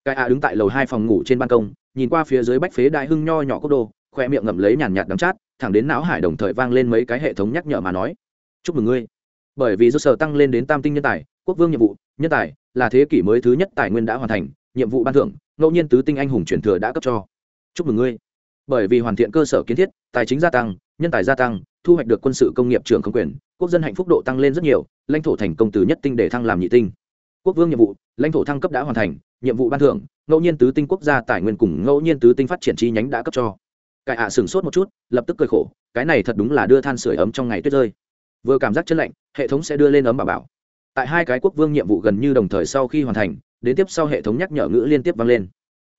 Cái a đứng tại lầu hai phòng ngủ trên ban công nhìn qua phía dưới bách phế đại hưng nho nhỏ cốc đô, khoe miệng ngậm lấy nhàn nhạt đắng chát, thẳng đến não hải đồng thời vang lên mấy cái hệ thống nhắc nhở mà nói. Chúc mừng ngươi. Bởi vì do sở tăng lên đến tam tinh nhân tài, quốc vương nhiệm vụ, nhân tài, là thế kỷ mới thứ nhất tài nguyên đã hoàn thành, nhiệm vụ ban thưởng, ngẫu nhiên tứ tinh anh hùng truyền thừa đã cấp cho. Chúc mừng ngươi. Bởi vì hoàn thiện cơ sở kiến thiết, tài chính gia tăng, nhân tài gia tăng, thu hoạch được quân sự công nghiệp trường không quyền, quốc dân hạnh phúc độ tăng lên rất nhiều, lãnh thổ thành công từ nhất tinh để thăng làm nhị tinh quốc vương nhiệm vụ, lãnh thổ thăng cấp đã hoàn thành, nhiệm vụ ban thưởng, ngẫu nhiên tứ tinh quốc gia tài nguyên cùng ngẫu nhiên tứ tinh phát triển chi nhánh đã cấp cho. Cải ạ sửng sốt một chút, lập tức cười khổ, cái này thật đúng là đưa than sửa ấm trong ngày tuyết rơi. Vừa cảm giác chân lạnh, hệ thống sẽ đưa lên ấm bảo bảo. Tại hai cái quốc vương nhiệm vụ gần như đồng thời sau khi hoàn thành, đến tiếp sau hệ thống nhắc nhở ngữ liên tiếp vang lên.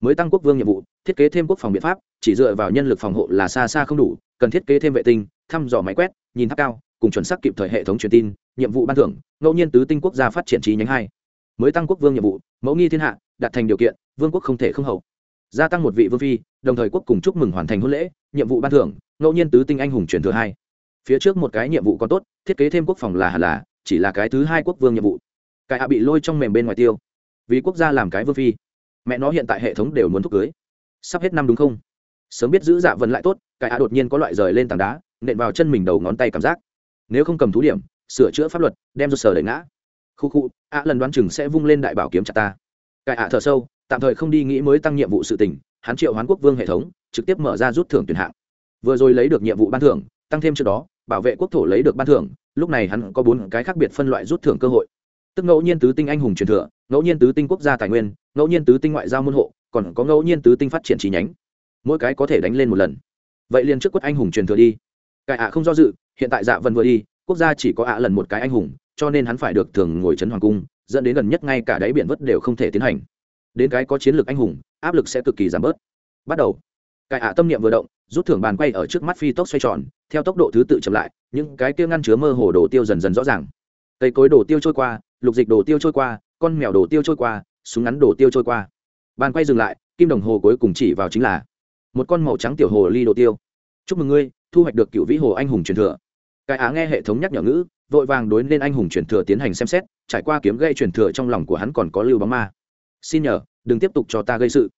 Mới tăng quốc vương nhiệm vụ, thiết kế thêm quốc phòng biện pháp, chỉ dựa vào nhân lực phòng hộ là xa xa không đủ, cần thiết kế thêm vệ tinh, thăm dò máy quét, nhìn tháp cao, cùng chuẩn xác kịp thời hệ thống truyền tin, nhiệm vụ ban thưởng, ngẫu nhiên tứ tinh quốc gia phát triển trí nhánh hai mới tăng quốc vương nhiệm vụ, mẫu nghi thiên hạ, đạt thành điều kiện, vương quốc không thể không hậu. Gia tăng một vị vương phi, đồng thời quốc cùng chúc mừng hoàn thành hôn lễ, nhiệm vụ ban thưởng, ngẫu nhiên tứ tinh anh hùng truyền thừa hai. Phía trước một cái nhiệm vụ còn tốt, thiết kế thêm quốc phòng là hẳn là, chỉ là cái thứ hai quốc vương nhiệm vụ. Cái hạ bị lôi trong mềm bên ngoài tiêu. Vì quốc gia làm cái vương phi. Mẹ nó hiện tại hệ thống đều muốn thúc cưới. Sắp hết năm đúng không? Sớm biết giữ dạ vần lại tốt, cái hạ đột nhiên có loại rời lên tảng đá, nện vào chân mình đầu ngón tay cảm giác. Nếu không cầm thú điểm, sửa chữa pháp luật, đem do sở đẩy ngã khu khu, ạ lần đoán chừng sẽ vung lên đại bảo kiếm chặt ta. Cái hạ thở sâu, tạm thời không đi nghĩ mới tăng nhiệm vụ sự tỉnh hắn triệu hoán quốc vương hệ thống, trực tiếp mở ra rút thưởng tuyển hạng. Vừa rồi lấy được nhiệm vụ ban thưởng, tăng thêm trước đó, bảo vệ quốc thổ lấy được ban thưởng, lúc này hắn có bốn cái khác biệt phân loại rút thưởng cơ hội. Tức ngẫu nhiên tứ tinh anh hùng truyền thừa, ngẫu nhiên tứ tinh quốc gia tài nguyên, ngẫu nhiên tứ tinh ngoại giao môn hộ, còn có ngẫu nhiên tứ tinh phát triển chi nhánh. Mỗi cái có thể đánh lên một lần. Vậy liền trước quất anh hùng truyền thừa đi. Cải ạ không do dự, hiện tại dạ vân vừa đi, quốc gia chỉ có ạ lần một cái anh hùng cho nên hắn phải được thường ngồi trấn hoàng cung, dẫn đến gần nhất ngay cả đáy biển vất đều không thể tiến hành. Đến cái có chiến lược anh hùng, áp lực sẽ cực kỳ giảm bớt. Bắt đầu. Cải ạ tâm niệm vừa động, rút thưởng bàn quay ở trước mắt phi tốc xoay tròn, theo tốc độ thứ tự chậm lại, những cái kia ngăn chứa mơ hồ đồ tiêu dần dần rõ ràng. Cây cối đồ tiêu trôi qua, lục dịch đồ tiêu trôi qua, con mèo đồ tiêu trôi qua, súng ngắn đồ tiêu trôi qua. Bàn quay dừng lại, kim đồng hồ cuối cùng chỉ vào chính là một con màu trắng tiểu hồ ly đồ tiêu. Chúc mừng ngươi, thu hoạch được cựu vĩ hồ anh hùng truyền thừa. Cái á nghe hệ thống nhắc nhở ngữ vội vàng đối nên anh hùng truyền thừa tiến hành xem xét, trải qua kiếm gây truyền thừa trong lòng của hắn còn có lưu bóng ma. Xin nhờ, đừng tiếp tục cho ta gây sự.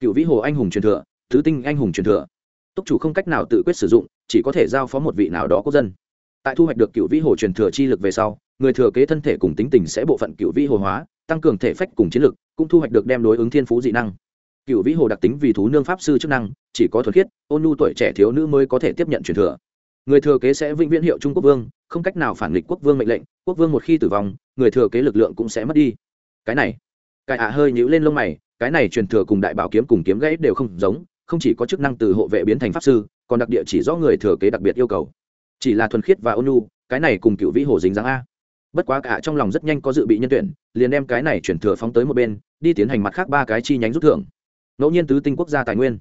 Cựu vĩ hồ anh hùng truyền thừa, thứ tinh anh hùng truyền thừa. Túc chủ không cách nào tự quyết sử dụng, chỉ có thể giao phó một vị nào đó quốc dân. Tại thu hoạch được cựu vĩ hồ truyền thừa chi lực về sau, người thừa kế thân thể cùng tính tình sẽ bộ phận cựu vĩ hồ hóa, tăng cường thể phách cùng chiến lực, cũng thu hoạch được đem đối ứng thiên phú dị năng. Cựu vĩ hồ đặc tính vì thú nương pháp sư chức năng, chỉ có thuật khiết, ôn nhu tuổi trẻ thiếu nữ mới có thể tiếp nhận truyền thừa. Người thừa kế sẽ vĩnh viễn hiệu trung quốc vương không cách nào phản nghịch quốc vương mệnh lệnh, quốc vương một khi tử vong, người thừa kế lực lượng cũng sẽ mất đi. Cái này, cái ạ hơi nhũ lên lông mày, cái này truyền thừa cùng đại bảo kiếm cùng kiếm gãy đều không giống, không chỉ có chức năng từ hộ vệ biến thành pháp sư, còn đặc địa chỉ do người thừa kế đặc biệt yêu cầu. Chỉ là thuần khiết và ôn nhu, cái này cùng cựu vĩ hồ dính dáng a. Bất quá cả trong lòng rất nhanh có dự bị nhân tuyển, liền đem cái này chuyển thừa phóng tới một bên, đi tiến hành mặt khác ba cái chi nhánh rút thưởng. Ngẫu nhiên tứ tinh quốc gia tài nguyên.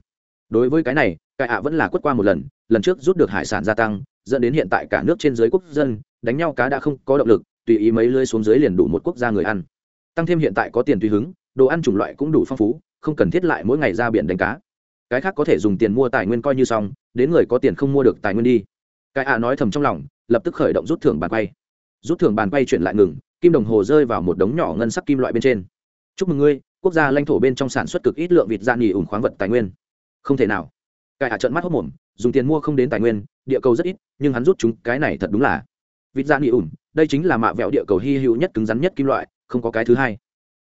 Đối với cái này, cái ạ vẫn là quất qua một lần lần trước rút được hải sản gia tăng dẫn đến hiện tại cả nước trên dưới quốc dân đánh nhau cá đã không có động lực, tùy ý mấy lưới xuống dưới liền đủ một quốc gia người ăn. Tăng thêm hiện tại có tiền tùy hứng, đồ ăn chủng loại cũng đủ phong phú, không cần thiết lại mỗi ngày ra biển đánh cá. Cái khác có thể dùng tiền mua tài nguyên coi như xong, đến người có tiền không mua được tài nguyên đi. Cái ạ nói thầm trong lòng, lập tức khởi động rút thưởng bàn quay. Rút thưởng bàn quay chuyển lại ngừng, kim đồng hồ rơi vào một đống nhỏ ngân sắc kim loại bên trên. Chúc mừng ngươi, quốc gia lãnh thổ bên trong sản xuất cực ít lượng vịt da nghỉ ủng khoáng vật tài nguyên. Không thể nào. Cái ạ trợn mắt hốc mồm, dùng tiền mua không đến tài nguyên địa cầu rất ít, nhưng hắn rút chúng cái này thật đúng là. Vịt dạ da nghỉ ủng đây chính là mạ vẹo địa cầu hy hữu nhất cứng rắn nhất kim loại, không có cái thứ hai.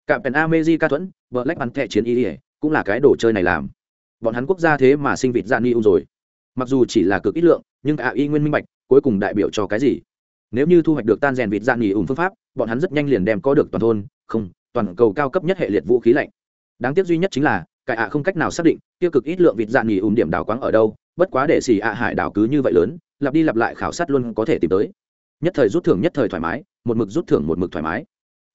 Cả pèn amezi ca thuẫn vợ lách bắn thẻ chiến y cũng là cái đồ chơi này làm. Bọn hắn quốc gia thế mà sinh vịt dạ da nghỉ ủng rồi. Mặc dù chỉ là cực ít lượng, nhưng ạ y nguyên minh bạch, cuối cùng đại biểu cho cái gì? Nếu như thu hoạch được tan rèn vịt dạ da nghỉ ủng phương pháp, bọn hắn rất nhanh liền đem có được toàn thôn, không, toàn cầu cao cấp nhất hệ liệt vũ khí lạnh. Đáng tiếc duy nhất chính là cải ạ không cách nào xác định, tiêu cực ít lượng vịt dạ nghỉ ủng điểm đảo quáng ở đâu bất quá để xì ạ hải đảo cứ như vậy lớn, lặp đi lặp lại khảo sát luôn có thể tìm tới. Nhất thời rút thưởng nhất thời thoải mái, một mực rút thưởng một mực thoải mái.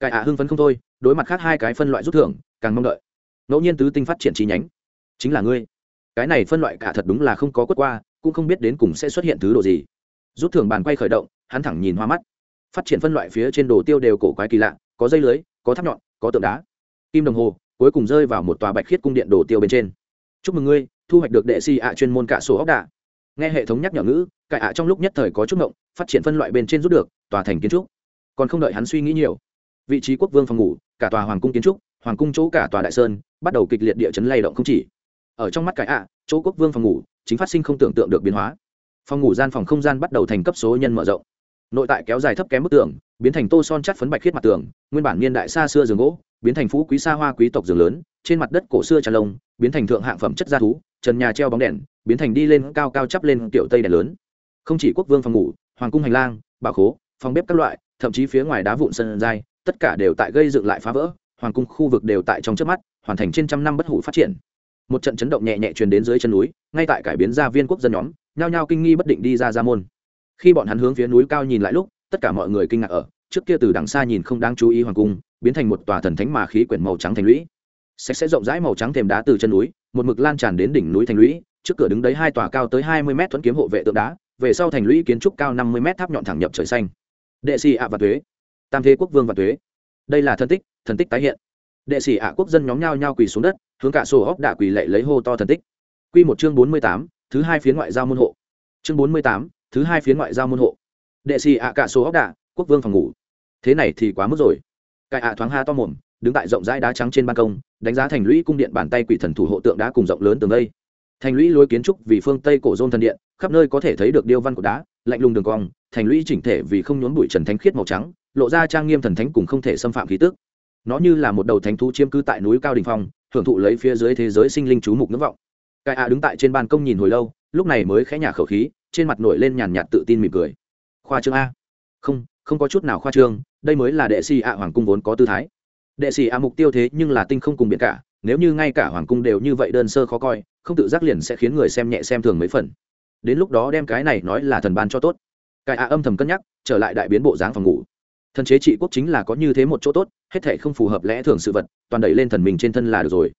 Cải ạ hưng phấn không thôi, đối mặt khác hai cái phân loại rút thưởng, càng mong đợi. Ngẫu nhiên tứ tinh phát triển chi nhánh. Chính là ngươi. Cái này phân loại cả thật đúng là không có quất qua, cũng không biết đến cùng sẽ xuất hiện thứ đồ gì. Rút thưởng bàn quay khởi động, hắn thẳng nhìn hoa mắt. Phát triển phân loại phía trên đồ tiêu đều cổ quái kỳ lạ, có dây lưới, có tháp nhọn, có tượng đá. Kim đồng hồ, cuối cùng rơi vào một tòa bạch khiết cung điện đồ tiêu bên trên. Chúc mừng ngươi thu hoạch được đệ si ạ chuyên môn cả sổ ốc đạ. Nghe hệ thống nhắc nhở ngữ, cải ạ trong lúc nhất thời có chút ngộng, phát triển phân loại bên trên rút được, tòa thành kiến trúc. Còn không đợi hắn suy nghĩ nhiều, vị trí quốc vương phòng ngủ, cả tòa hoàng cung kiến trúc, hoàng cung chỗ cả tòa đại sơn, bắt đầu kịch liệt địa chấn lay động không chỉ. Ở trong mắt cải ạ, chỗ quốc vương phòng ngủ, chính phát sinh không tưởng tượng được biến hóa. Phòng ngủ gian phòng không gian bắt đầu thành cấp số nhân mở rộng. Nội tại kéo dài thấp kém bức tường, biến thành tô son chắt phấn bạch khiết mặt tường, nguyên bản niên đại xa xưa giường gỗ, biến thành phú quý xa hoa quý tộc giường lớn, trên mặt đất cổ xưa trà lông, biến thành thượng hạng phẩm chất gia thú trần nhà treo bóng đèn, biến thành đi lên cao cao chắp lên tiểu tây đèn lớn. Không chỉ quốc vương phòng ngủ, hoàng cung hành lang, bảo khố, phòng bếp các loại, thậm chí phía ngoài đá vụn sân dai tất cả đều tại gây dựng lại phá vỡ, hoàng cung khu vực đều tại trong trước mắt, hoàn thành trên trăm năm bất hủ phát triển. Một trận chấn động nhẹ nhẹ truyền đến dưới chân núi, ngay tại cải biến gia viên quốc dân nhóm, nhao nhao kinh nghi bất định đi ra ra môn. Khi bọn hắn hướng phía núi cao nhìn lại lúc, tất cả mọi người kinh ngạc ở, trước kia từ đằng xa nhìn không đáng chú ý hoàng cung, biến thành một tòa thần thánh mà khí quyển màu trắng thành lũy. Sạch sẽ rộng rãi màu trắng thềm đá từ chân núi một mực lan tràn đến đỉnh núi thành lũy, trước cửa đứng đấy hai tòa cao tới hai mươi mét thuẫn kiếm hộ vệ tượng đá, về sau thành lũy kiến trúc cao năm mươi mét tháp nhọn thẳng nhập trời xanh. Đệ sĩ ạ và thuế. Tam thế quốc vương và thuế. Đây là thân tích thần tích tái hiện. Đệ sĩ ạ quốc dân nhóm nhau nhau quỳ xuống đất, hướng cả sổ óc đạ quỳ lệ lấy hô to thần tích. Quy một chương bốn mươi tám, thứ hai phiến ngoại giao môn hộ. Chương bốn mươi tám, thứ hai phiến ngoại giao môn hộ. Đệ sĩ ạ cả số óc đạ, quốc vương phòng ngủ. Thế này thì quá mức rồi. Cải ạ thoáng ha to mồm đứng tại rộng rãi đá trắng trên ban công, đánh giá thành lũy cung điện bàn tay quỷ thần thủ hộ tượng đá cùng rộng lớn tường đây thành lũy lối kiến trúc vì phương tây cổ dôn thần điện, khắp nơi có thể thấy được điêu văn của đá, lạnh lùng đường cong, thành lũy chỉnh thể vì không nhốn bụi trần thánh khiết màu trắng, lộ ra trang nghiêm thần thánh cùng không thể xâm phạm khí tức. Nó như là một đầu thánh thú chiếm cư tại núi cao đình phong, hưởng thụ lấy phía dưới thế giới sinh linh chú mục ngưỡng vọng. Cai a đứng tại trên ban công nhìn hồi lâu, lúc này mới khẽ nhả khẩu khí, trên mặt nổi lên nhàn nhạt tự tin mỉm cười. Khoa trương a. Không không có chút nào khoa trương, đây mới là đệ si ạ hoàng cung vốn có tư thái đệ xì à mục tiêu thế nhưng là tinh không cùng biển cả, nếu như ngay cả hoàng cung đều như vậy đơn sơ khó coi, không tự giác liền sẽ khiến người xem nhẹ xem thường mấy phần. Đến lúc đó đem cái này nói là thần ban cho tốt. Cái a âm thầm cân nhắc, trở lại đại biến bộ dáng phòng ngủ. Thần chế trị quốc chính là có như thế một chỗ tốt, hết thể không phù hợp lẽ thường sự vật, toàn đẩy lên thần mình trên thân là được rồi.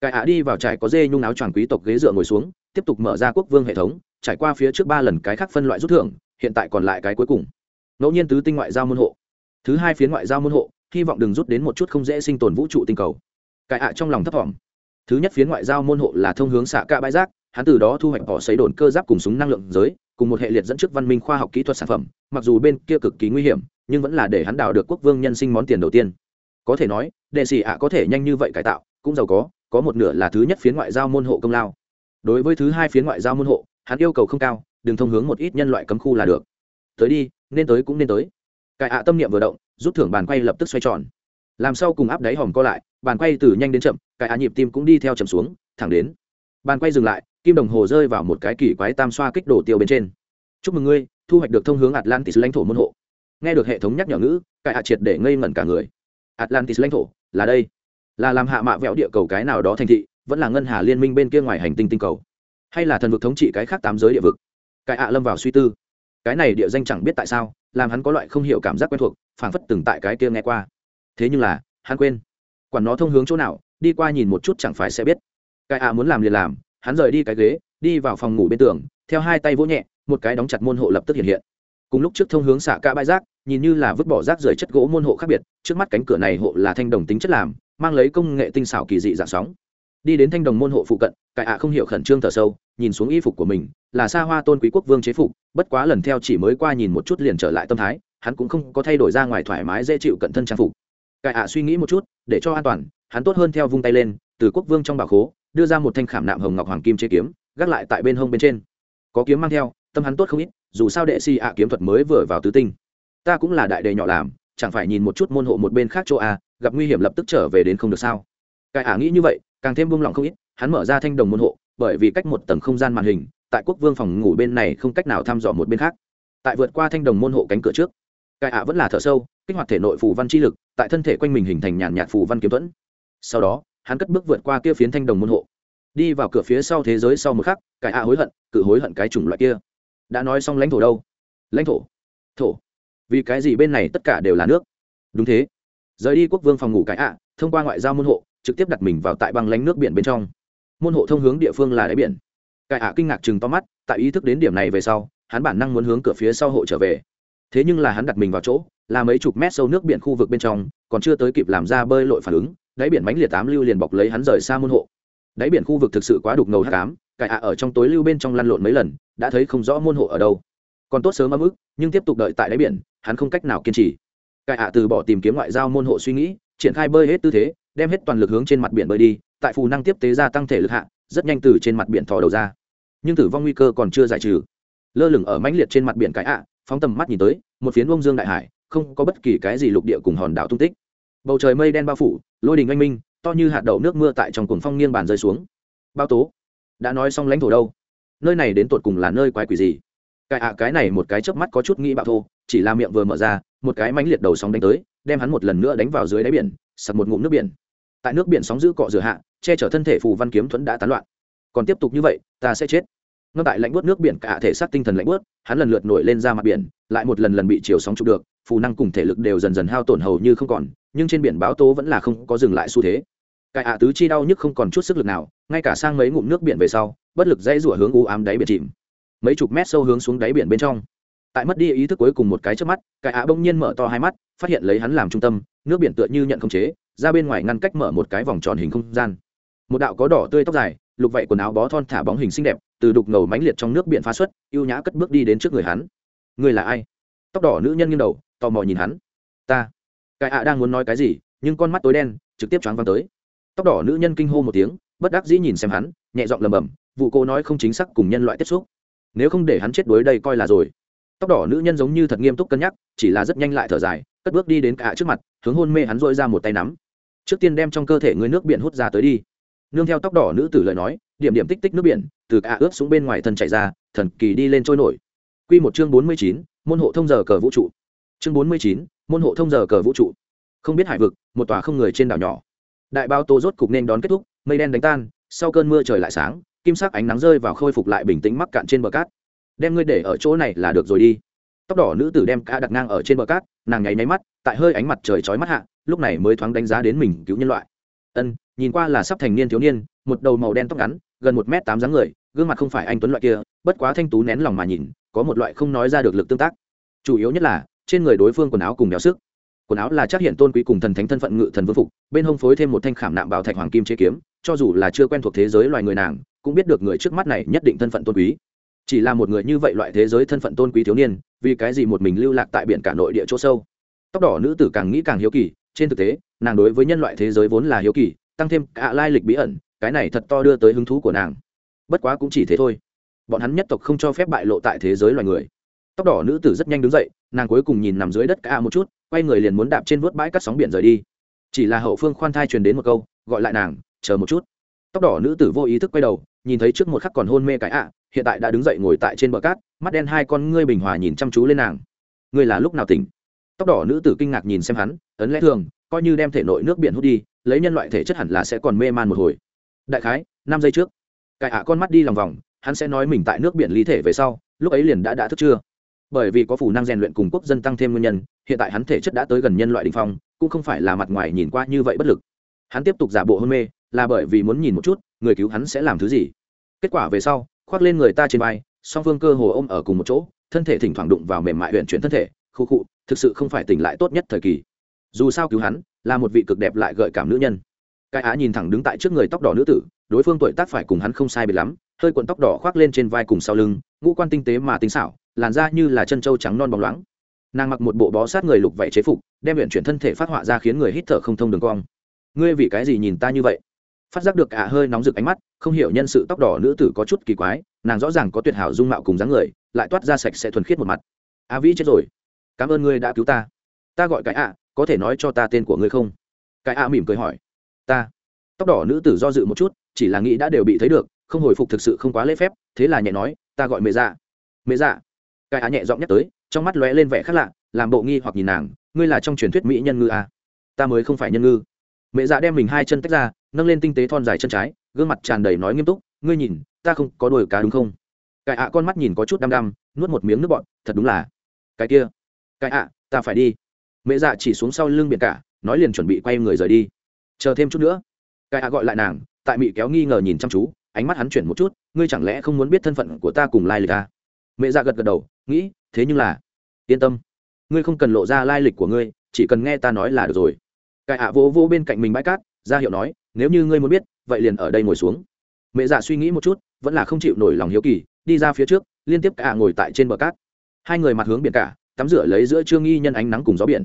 Cái a đi vào trải có dê nhung áo choàng quý tộc ghế dựa ngồi xuống, tiếp tục mở ra quốc vương hệ thống, trải qua phía trước ba lần cái khác phân loại rút thưởng, hiện tại còn lại cái cuối cùng. Ngẫu nhiên tứ tinh ngoại giao môn hộ. Thứ hai phiến ngoại giao môn hộ hy vọng đừng rút đến một chút không dễ sinh tồn vũ trụ tinh cầu. Cải ạ trong lòng thấp thỏm. Thứ nhất phiến ngoại giao môn hộ là thông hướng xạ ca bãi rác, hắn từ đó thu hoạch bỏ xấy đồn cơ giáp cùng súng năng lượng giới, cùng một hệ liệt dẫn trước văn minh khoa học kỹ thuật sản phẩm, mặc dù bên kia cực kỳ nguy hiểm, nhưng vẫn là để hắn đào được quốc vương nhân sinh món tiền đầu tiên. Có thể nói, đệ sĩ ạ có thể nhanh như vậy cải tạo, cũng giàu có có một nửa là thứ nhất phiến ngoại giao môn hộ công lao. Đối với thứ hai phiến ngoại giao môn hộ, hắn yêu cầu không cao, đừng thông hướng một ít nhân loại cấm khu là được. Tới đi, nên tới cũng nên tới cải ạ tâm niệm vừa động, rút thưởng bàn quay lập tức xoay tròn. Làm sau cùng áp đáy hòm co lại, bàn quay từ nhanh đến chậm cải ạ nhịp tim cũng đi theo chậm xuống, thẳng đến. Bàn quay dừng lại, kim đồng hồ rơi vào một cái kỳ quái tam xoa kích đổ tiêu bên trên. Chúc mừng ngươi, thu hoạch được thông hướng atlantis lãnh thổ môn hộ. Nghe được hệ thống nhắc nhở ngữ cải ạ triệt để ngây ngẩn cả người. Atlantis lãnh thổ, là đây. Là làm hạ mạ vẹo địa cầu cái nào đó thành thị, vẫn là ngân hà liên minh bên kia ngoài hành tinh tinh cầu. Hay là thần vực thống trị cái khác tám giới địa vực. Cải ạ lâm vào suy tư. Cái này địa danh chẳng biết tại sao làm hắn có loại không hiểu cảm giác quen thuộc, phảng phất từng tại cái kia nghe qua. Thế nhưng là, hắn quên. Quản nó thông hướng chỗ nào, đi qua nhìn một chút chẳng phải sẽ biết. Cái ạ muốn làm liền làm, hắn rời đi cái ghế, đi vào phòng ngủ bên tường, theo hai tay vỗ nhẹ, một cái đóng chặt môn hộ lập tức hiện hiện. Cùng lúc trước thông hướng xả cả bãi rác, nhìn như là vứt bỏ rác rời chất gỗ môn hộ khác biệt, trước mắt cánh cửa này hộ là thanh đồng tính chất làm, mang lấy công nghệ tinh xảo kỳ dị dạng sóng đi đến thanh đồng môn hộ phụ cận, cải ạ không hiểu khẩn trương thở sâu, nhìn xuống y phục của mình, là xa hoa tôn quý quốc vương chế phục, bất quá lần theo chỉ mới qua nhìn một chút liền trở lại tâm thái, hắn cũng không có thay đổi ra ngoài thoải mái dễ chịu cận thân trang phục. Cải ạ suy nghĩ một chút, để cho an toàn, hắn tốt hơn theo vung tay lên, từ quốc vương trong bà khố, đưa ra một thanh khảm nạm hồng ngọc hoàng kim chế kiếm, gác lại tại bên hông bên trên. Có kiếm mang theo, tâm hắn tốt không ít, dù sao đệ si ạ kiếm thuật mới vừa vào tứ tinh. Ta cũng là đại đề nhỏ làm, chẳng phải nhìn một chút môn hộ một bên khác chỗ a gặp nguy hiểm lập tức trở về đến không được sao cải ả nghĩ như vậy, càng thêm buông lỏng không ít, hắn mở ra thanh đồng môn hộ, bởi vì cách một tầng không gian màn hình, tại quốc vương phòng ngủ bên này không cách nào thăm dò một bên khác. Tại vượt qua thanh đồng môn hộ cánh cửa trước cải ả vẫn là thở sâu, kích hoạt thể nội phù văn chi lực, tại thân thể quanh mình hình thành nhàn nhạt phù văn kiếm thuẫn. Sau đó, hắn cất bước vượt qua kia phiến thanh đồng môn hộ. Đi vào cửa phía sau thế giới sau một khắc cải ạ hối hận, cự hối hận cái chủng loại kia. Đã nói xong lãnh thổ đâu? Lãnh thổ. Thổ. Vì cái gì bên này tất cả đều là nước? Đúng thế. Rời đi quốc vương phòng ngủ cải ạ thông qua ngoại giao môn hộ trực tiếp đặt mình vào tại băng lánh nước biển bên trong. Môn hộ thông hướng địa phương là đáy biển. Cải ạ kinh ngạc chừng to mắt, tại ý thức đến điểm này về sau, hắn bản năng muốn hướng cửa phía sau hộ trở về. Thế nhưng là hắn đặt mình vào chỗ, là mấy chục mét sâu nước biển khu vực bên trong, còn chưa tới kịp làm ra bơi lội phản ứng, đáy biển mánh liệt tám lưu liền bọc lấy hắn rời xa môn hộ. Đáy biển khu vực thực sự quá đục ngầu hát cám cải ạ ở trong tối lưu bên trong lăn lộn mấy lần, đã thấy không rõ môn hộ ở đâu. Còn tốt sớm ấm ức, nhưng tiếp tục đợi tại đáy biển, hắn không cách nào kiên trì. Cải ạ từ bỏ tìm kiếm ngoại giao môn hộ suy nghĩ, triển khai bơi hết tư thế đem hết toàn lực hướng trên mặt biển bơi đi, tại phù năng tiếp tế gia tăng thể lực hạ, rất nhanh từ trên mặt biển thò đầu ra. Nhưng tử vong nguy cơ còn chưa giải trừ. Lơ lửng ở mãnh liệt trên mặt biển cãi ạ, phóng tầm mắt nhìn tới, một phiến bông dương đại hải, không có bất kỳ cái gì lục địa cùng hòn đảo tung tích. Bầu trời mây đen bao phủ, lôi đình anh minh, to như hạt đậu nước mưa tại trong cuồng phong nghiêng bàn rơi xuống. Bao tố, đã nói xong lãnh thổ đâu? Nơi này đến tột cùng là nơi quái quỷ gì? Cái ạ, cái này một cái chớp mắt có chút nghĩ bạo thô, chỉ là miệng vừa mở ra, một cái mãnh liệt đầu sóng đánh tới, đem hắn một lần nữa đánh vào dưới đáy biển, sặc một ngụm nước biển tại nước biển sóng giữ cọ rửa hạ, che chở thân thể phù văn kiếm thuẫn đã tán loạn. Còn tiếp tục như vậy, ta sẽ chết. Ngâm tại lạnh bớt nước biển, cả thể xác tinh thần lạnh bớt hắn lần lượt nổi lên ra mặt biển, lại một lần lần bị chiều sóng chụp được, phù năng cùng thể lực đều dần dần hao tổn hầu như không còn, nhưng trên biển báo tố vẫn là không có dừng lại xu thế. Cải ạ tứ chi đau nhức không còn chút sức lực nào, ngay cả sang mấy ngụm nước biển về sau, bất lực dãy rủa hướng u ám đáy biển chìm. Mấy chục mét sâu hướng xuống đáy biển bên trong tại mất đi ý thức cuối cùng một cái trước mắt, cái ạ bỗng nhiên mở to hai mắt, phát hiện lấy hắn làm trung tâm, nước biển tựa như nhận không chế, ra bên ngoài ngăn cách mở một cái vòng tròn hình không gian. Một đạo có đỏ tươi tóc dài, lục vậy quần áo bó thon thả bóng hình xinh đẹp, từ đục ngầu mãnh liệt trong nước biển phá xuất, ưu nhã cất bước đi đến trước người hắn. Người là ai? Tóc đỏ nữ nhân nghiêng đầu, tò mò nhìn hắn. Ta. Cái ạ đang muốn nói cái gì, nhưng con mắt tối đen, trực tiếp choáng văng tới. Tóc đỏ nữ nhân kinh hô một tiếng, bất đắc dĩ nhìn xem hắn, nhẹ giọng lầm bầm vụ cô nói không chính xác cùng nhân loại tiếp xúc. Nếu không để hắn chết đuối đây coi là rồi tóc đỏ nữ nhân giống như thật nghiêm túc cân nhắc, chỉ là rất nhanh lại thở dài, cất bước đi đến cả trước mặt, hướng hôn mê hắn dội ra một tay nắm. Trước tiên đem trong cơ thể người nước biển hút ra tới đi. Nương theo tóc đỏ nữ tử lời nói, điểm điểm tích tích nước biển, từ cả ướt xuống bên ngoài thân chạy ra, thần kỳ đi lên trôi nổi. Quy một chương bốn mươi chín, môn hộ thông giờ cờ vũ trụ. Chương bốn mươi chín, môn hộ thông giờ cờ vũ trụ. Không biết hải vực, một tòa không người trên đảo nhỏ. Đại bao tô rốt cục nên đón kết thúc, mây đen đánh tan, sau cơn mưa trời lại sáng, kim sắc ánh nắng rơi vào khôi phục lại bình tĩnh mắc cạn trên bờ cát đem ngươi để ở chỗ này là được rồi đi. Tóc đỏ nữ tử đem cá đặt ngang ở trên bờ cát, nàng nháy nháy mắt, tại hơi ánh mặt trời chói mắt hạ, lúc này mới thoáng đánh giá đến mình cứu nhân loại. Ân, nhìn qua là sắp thành niên thiếu niên, một đầu màu đen tóc ngắn, gần một m tám dáng người, gương mặt không phải anh tuấn loại kia, bất quá thanh tú nén lòng mà nhìn, có một loại không nói ra được lực tương tác. Chủ yếu nhất là, trên người đối phương quần áo cùng béo sức. Quần áo là chắc hiện tôn quý cùng thần thánh thân phận ngự thần vương phục, bên hông phối thêm một thanh khảm nạm bảo thạch hoàng kim chế kiếm, cho dù là chưa quen thuộc thế giới loài người nàng, cũng biết được người trước mắt này nhất định thân phận tôn quý chỉ là một người như vậy loại thế giới thân phận tôn quý thiếu niên, vì cái gì một mình lưu lạc tại biển cả nội địa chỗ sâu? Tóc đỏ nữ tử càng nghĩ càng hiếu kỳ, trên thực tế, nàng đối với nhân loại thế giới vốn là hiếu kỳ, tăng thêm cả lai lịch bí ẩn, cái này thật to đưa tới hứng thú của nàng. Bất quá cũng chỉ thế thôi. Bọn hắn nhất tộc không cho phép bại lộ tại thế giới loài người. Tóc đỏ nữ tử rất nhanh đứng dậy, nàng cuối cùng nhìn nằm dưới đất cả một chút, quay người liền muốn đạp trên vớt bãi cắt sóng biển rời đi. Chỉ là hậu phương khoan thai truyền đến một câu, gọi lại nàng, chờ một chút. Tóc đỏ nữ tử vô ý thức quay đầu, nhìn thấy trước một khắc còn hôn mê cái ạ hiện tại đã đứng dậy ngồi tại trên bờ cát, mắt đen hai con ngươi bình hòa nhìn chăm chú lên nàng. Ngươi là lúc nào tỉnh? Tóc đỏ nữ tử kinh ngạc nhìn xem hắn, ấn lẽ thường, coi như đem thể nội nước biển hút đi, lấy nhân loại thể chất hẳn là sẽ còn mê man một hồi. Đại khái, năm giây trước. Cái hạ con mắt đi lòng vòng, hắn sẽ nói mình tại nước biển lý thể về sau, lúc ấy liền đã đã thức chưa bởi vì có phù năng rèn luyện cùng quốc dân tăng thêm nguyên nhân, hiện tại hắn thể chất đã tới gần nhân loại đình phong, cũng không phải là mặt ngoài nhìn qua như vậy bất lực. Hắn tiếp tục giả bộ hôn mê, là bởi vì muốn nhìn một chút, người cứu hắn sẽ làm thứ gì. Kết quả về sau khoác lên người ta trên vai, song phương cơ hồ ôm ở cùng một chỗ, thân thể thỉnh thoảng đụng vào mềm mại huyện chuyển thân thể, khu khụ thực sự không phải tỉnh lại tốt nhất thời kỳ. Dù sao cứu hắn, là một vị cực đẹp lại gợi cảm nữ nhân. Cái á nhìn thẳng đứng tại trước người tóc đỏ nữ tử, đối phương tuổi tác phải cùng hắn không sai biệt lắm, hơi cuộn tóc đỏ khoác lên trên vai cùng sau lưng, ngũ quan tinh tế mà tinh xảo, làn da như là chân trâu trắng non bóng loáng. Nàng mặc một bộ bó sát người lục vảy chế phục, đem huyện chuyển thân thể phát họa ra khiến người hít thở không thông đường cong. Ngươi vì cái gì nhìn ta như vậy? Phát giác được cả hơi nóng rực ánh mắt, không hiểu nhân sự tóc đỏ nữ tử có chút kỳ quái, nàng rõ ràng có tuyệt hảo dung mạo cùng dáng người, lại toát ra sạch sẽ thuần khiết một mặt. A vĩ chết rồi. Cảm ơn ngươi đã cứu ta. Ta gọi cái ạ, có thể nói cho ta tên của ngươi không? Cái ạ mỉm cười hỏi. Ta. Tóc đỏ nữ tử do dự một chút, chỉ là nghĩ đã đều bị thấy được, không hồi phục thực sự không quá lễ phép, thế là nhẹ nói, ta gọi mẹ dạ. Mẹ dạ? Cái ạ nhẹ giọng nhắc tới, trong mắt lóe lên vẻ khác lạ, làm bộ nghi hoặc nhìn nàng, ngươi là trong truyền thuyết mỹ nhân ngư à? ta mới không phải nhân ngư. Mẹ dạ đem mình hai chân tách ra nâng lên tinh tế thon dài chân trái, gương mặt tràn đầy nói nghiêm túc, ngươi nhìn, ta không có đuổi cá đúng không? Cái ạ con mắt nhìn có chút đăm đăm, nuốt một miếng nước bọn thật đúng là. Cái kia. Cái ạ, ta phải đi. Mẹ dạ chỉ xuống sau lưng biển cả, nói liền chuẩn bị quay người rời đi. Chờ thêm chút nữa. Cái ạ gọi lại nàng, tại mị kéo nghi ngờ nhìn chăm chú, ánh mắt hắn chuyển một chút, ngươi chẳng lẽ không muốn biết thân phận của ta cùng lai lịch à? mẹ dạ gật gật đầu, nghĩ, thế nhưng là, yên tâm, ngươi không cần lộ ra lai lịch của ngươi, chỉ cần nghe ta nói là được rồi. Cái ạ vỗ vỗ bên cạnh mình bãi cát, ra hiệu nói nếu như ngươi muốn biết, vậy liền ở đây ngồi xuống. Mẹ dạ suy nghĩ một chút, vẫn là không chịu nổi lòng hiếu kỳ, đi ra phía trước, liên tiếp cả ngồi tại trên bờ cát. Hai người mặt hướng biển cả, tắm rửa lấy giữa trương nghi nhân ánh nắng cùng gió biển.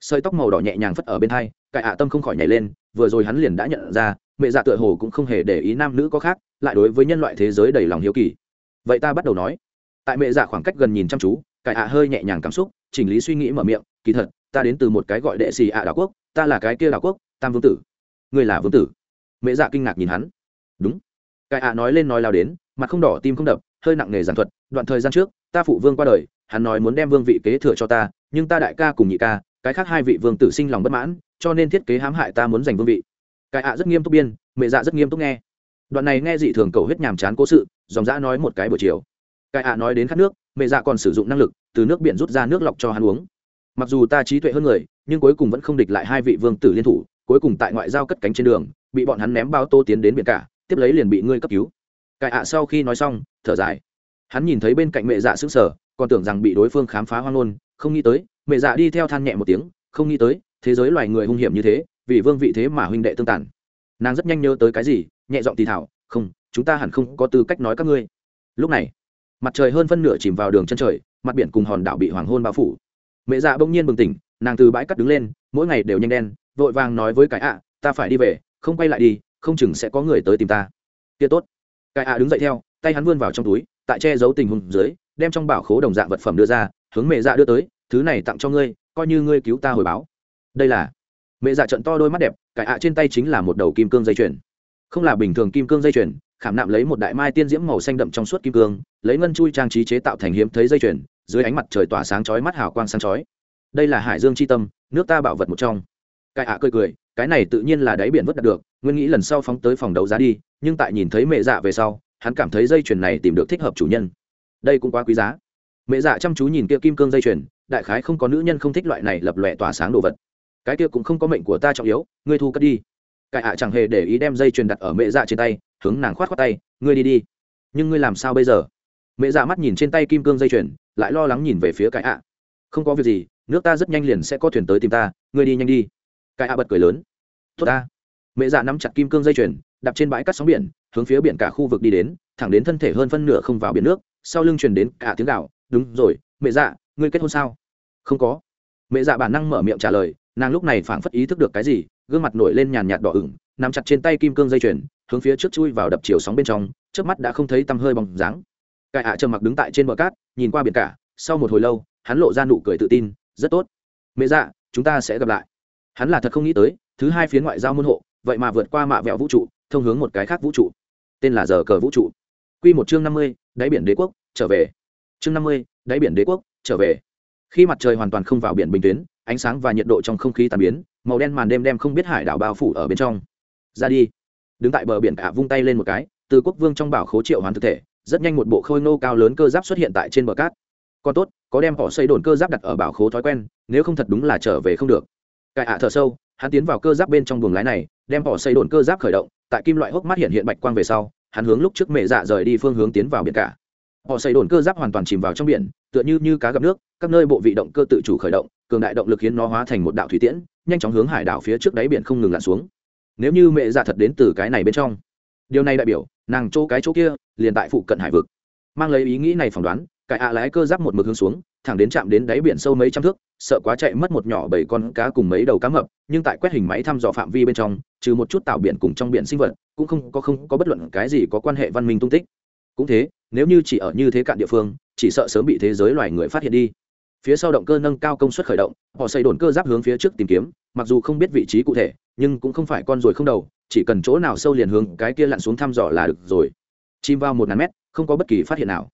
Sợi tóc màu đỏ nhẹ nhàng phất ở bên thai cải ạ tâm không khỏi nhảy lên, vừa rồi hắn liền đã nhận ra, mẹ dạ tựa hồ cũng không hề để ý nam nữ có khác, lại đối với nhân loại thế giới đầy lòng hiếu kỳ. Vậy ta bắt đầu nói. Tại mẹ dạ khoảng cách gần nhìn chăm chú cải ạ hơi nhẹ nhàng cảm xúc, chỉnh lý suy nghĩ mở miệng, kỳ thật, ta đến từ một cái gọi đệ xì ạ đảo quốc, ta là cái kia đảo quốc, tam vương tử ngươi là vương tử. Mẹ dạ kinh ngạc nhìn hắn. Đúng. Cai ạ nói lên nói lao đến, mặt không đỏ tim không đập, hơi nặng nề giảng thuật, đoạn thời gian trước, ta phụ vương qua đời, hắn nói muốn đem vương vị kế thừa cho ta, nhưng ta đại ca cùng nhị ca, cái khác hai vị vương tử sinh lòng bất mãn, cho nên thiết kế hãm hại ta muốn giành vương vị. Cái ạ rất nghiêm túc biên mẹ dạ rất nghiêm túc nghe. Đoạn này nghe dị thường cầu huyết nhàm chán cố sự, dòng dã nói một cái buổi chiều. Cái ạ nói đến khát nước mẹ dạ còn sử dụng năng lực, từ nước biển rút ra nước lọc cho hắn uống. Mặc dù ta trí tuệ hơn người, nhưng cuối cùng vẫn không địch lại hai vị vương tử liên thủ cuối cùng tại ngoại giao cất cánh trên đường, bị bọn hắn ném bao tô tiến đến biển cả, tiếp lấy liền bị ngươi cấp cứu. Cái ạ sau khi nói xong, thở dài. Hắn nhìn thấy bên cạnh mẹ dạ sững sờ, còn tưởng rằng bị đối phương khám phá hoang ngôn, không nghĩ tới, mẹ dạ đi theo than nhẹ một tiếng, không nghĩ tới, thế giới loài người hung hiểm như thế, vì vương vị thế mà huynh đệ tương tàn. Nàng rất nhanh nhớ tới cái gì, nhẹ giọng thì thảo không, chúng ta hẳn không có tư cách nói các ngươi. Lúc này, mặt trời hơn phân nửa chìm vào đường chân trời, mặt biển cùng hòn đảo bị hoàng hôn bao phủ. Mẹ dạ bỗng nhiên bừng tỉnh, nàng từ bãi cắt đứng lên, mỗi ngày đều nhanh đen vội vàng nói với cái ạ, ta phải đi về, không quay lại đi, không chừng sẽ có người tới tìm ta. Kia tốt. Cái ạ đứng dậy theo, tay hắn vươn vào trong túi, tại che giấu tình huống dưới, đem trong bảo khố đồng dạng vật phẩm đưa ra, hướng mẹ dạ đưa tới, thứ này tặng cho ngươi, coi như ngươi cứu ta hồi báo. Đây là mẹ dạ trận to đôi mắt đẹp cải ạ trên tay chính là một đầu kim cương dây chuyền. Không là bình thường kim cương dây chuyền, khảm nạm lấy một đại mai tiên diễm màu xanh đậm trong suốt kim cương, lấy ngân chui trang trí chế tạo thành hiếm thấy dây chuyền, dưới ánh mặt trời tỏa sáng chói mắt hào quang sáng chói. Đây là hải dương c h i tâm, nước ta bảo vật một trong cái ạ cười cười, cái này tự nhiên là đáy biển vớt đạt được, nguyên nghĩ lần sau phóng tới phòng đấu giá đi, nhưng tại nhìn thấy mẹ dạ về sau, hắn cảm thấy dây chuyền này tìm được thích hợp chủ nhân. Đây cũng quá quý giá. Mẹ dạ chăm chú nhìn kia kim cương dây chuyền, đại khái không có nữ nhân không thích loại này lập lòe tỏa sáng đồ vật. Cái kia cũng không có mệnh của ta trọng yếu, ngươi thu cất đi. Cái ạ chẳng hề để ý đem dây chuyền đặt ở mẹ dạ trên tay, hướng nàng khoát khoát tay, ngươi đi đi. Nhưng ngươi làm sao bây giờ? Mẹ dạ mắt nhìn trên tay kim cương dây chuyền, lại lo lắng nhìn về phía cái ạ. Không có việc gì, nước ta rất nhanh liền sẽ có thuyền tới tìm ta, ngươi đi nhanh đi cái ạ bật cười lớn. Tốt ta. Mẹ dạ nắm chặt kim cương dây chuyền, đạp trên bãi cắt sóng biển, hướng phía biển cả khu vực đi đến, thẳng đến thân thể hơn phân nửa không vào biển nước, sau lưng truyền đến cả tiếng gạo đúng rồi, mẹ dạ ngươi kết hôn sao? Không có. Mẹ dạ bản năng mở miệng trả lời, nàng lúc này phảng phất ý thức được cái gì, gương mặt nổi lên nhàn nhạt đỏ ửng nằm chặt trên tay kim cương dây chuyền, hướng phía trước chui vào đập chiều sóng bên trong trước mắt đã không thấy tăm hơi bóng dáng. Cải ạ trầm mặc đứng tại trên bờ cát, nhìn qua biển cả, sau một hồi lâu, hắn lộ ra nụ cười tự tin, rất tốt. Mẹ dạ chúng ta sẽ gặp lại hắn là thật không nghĩ tới, thứ hai phiến ngoại giao môn hộ, vậy mà vượt qua mạ vẹo vũ trụ, thông hướng một cái khác vũ trụ. Tên là giờ cờ vũ trụ. Q một chương năm mươi, đáy biển đế quốc, trở về. Chương năm mươi, đáy biển đế quốc, trở về. Khi mặt trời hoàn toàn không vào biển bình tuyến, ánh sáng và nhiệt độ trong không khí tàn biến, màu đen màn đêm đem không biết hải đảo bao phủ ở bên trong. Ra đi. Đứng tại bờ biển cả vung tay lên một cái, từ quốc vương trong bảo khố triệu hoàn thực thể, rất nhanh một bộ khôi nô cao lớn cơ giáp xuất hiện tại trên bờ cát. Còn tốt, có đem họ xây đồn cơ giáp đặt ở bảo khố thói quen, nếu không thật đúng là trở về không được cài ạ thở sâu, hắn tiến vào cơ giáp bên trong buồng lái này, đem họ xây đồn cơ giáp khởi động, tại kim loại hốc mắt hiện hiện bạch quang về sau, hắn hướng lúc trước mẹ dạ rời đi phương hướng tiến vào biển cả. Họ xây đồn cơ giáp hoàn toàn chìm vào trong biển, tựa như như cá gặp nước, các nơi bộ vị động cơ tự chủ khởi động, cường đại động lực khiến nó hóa thành một đạo thủy tiễn, nhanh chóng hướng hải đảo phía trước đáy biển không ngừng lặn xuống. Nếu như mẹ dạ thật đến từ cái này bên trong, điều này đại biểu, nàng chỗ cái chỗ kia, liền tại phụ cận hải vực. Mang lấy ý nghĩ này phỏng đoán cải ạ lái cơ giáp một mực hướng xuống, thẳng đến chạm đến đáy biển sâu mấy trăm thước, sợ quá chạy mất một nhỏ bảy con cá cùng mấy đầu cá mập, nhưng tại quét hình máy thăm dò phạm vi bên trong, trừ một chút tạo biển cùng trong biển sinh vật, cũng không có không có bất luận cái gì có quan hệ văn minh tung tích. Cũng thế, nếu như chỉ ở như thế cạn địa phương, chỉ sợ sớm bị thế giới loài người phát hiện đi. Phía sau động cơ nâng cao công suất khởi động, họ xây đồn cơ giáp hướng phía trước tìm kiếm, mặc dù không biết vị trí cụ thể, nhưng cũng không phải con ruồi không đầu, chỉ cần chỗ nào sâu liền hướng cái kia lặn xuống thăm dò là được rồi. Chìm vào một ngàn mét, không có bất kỳ phát hiện nào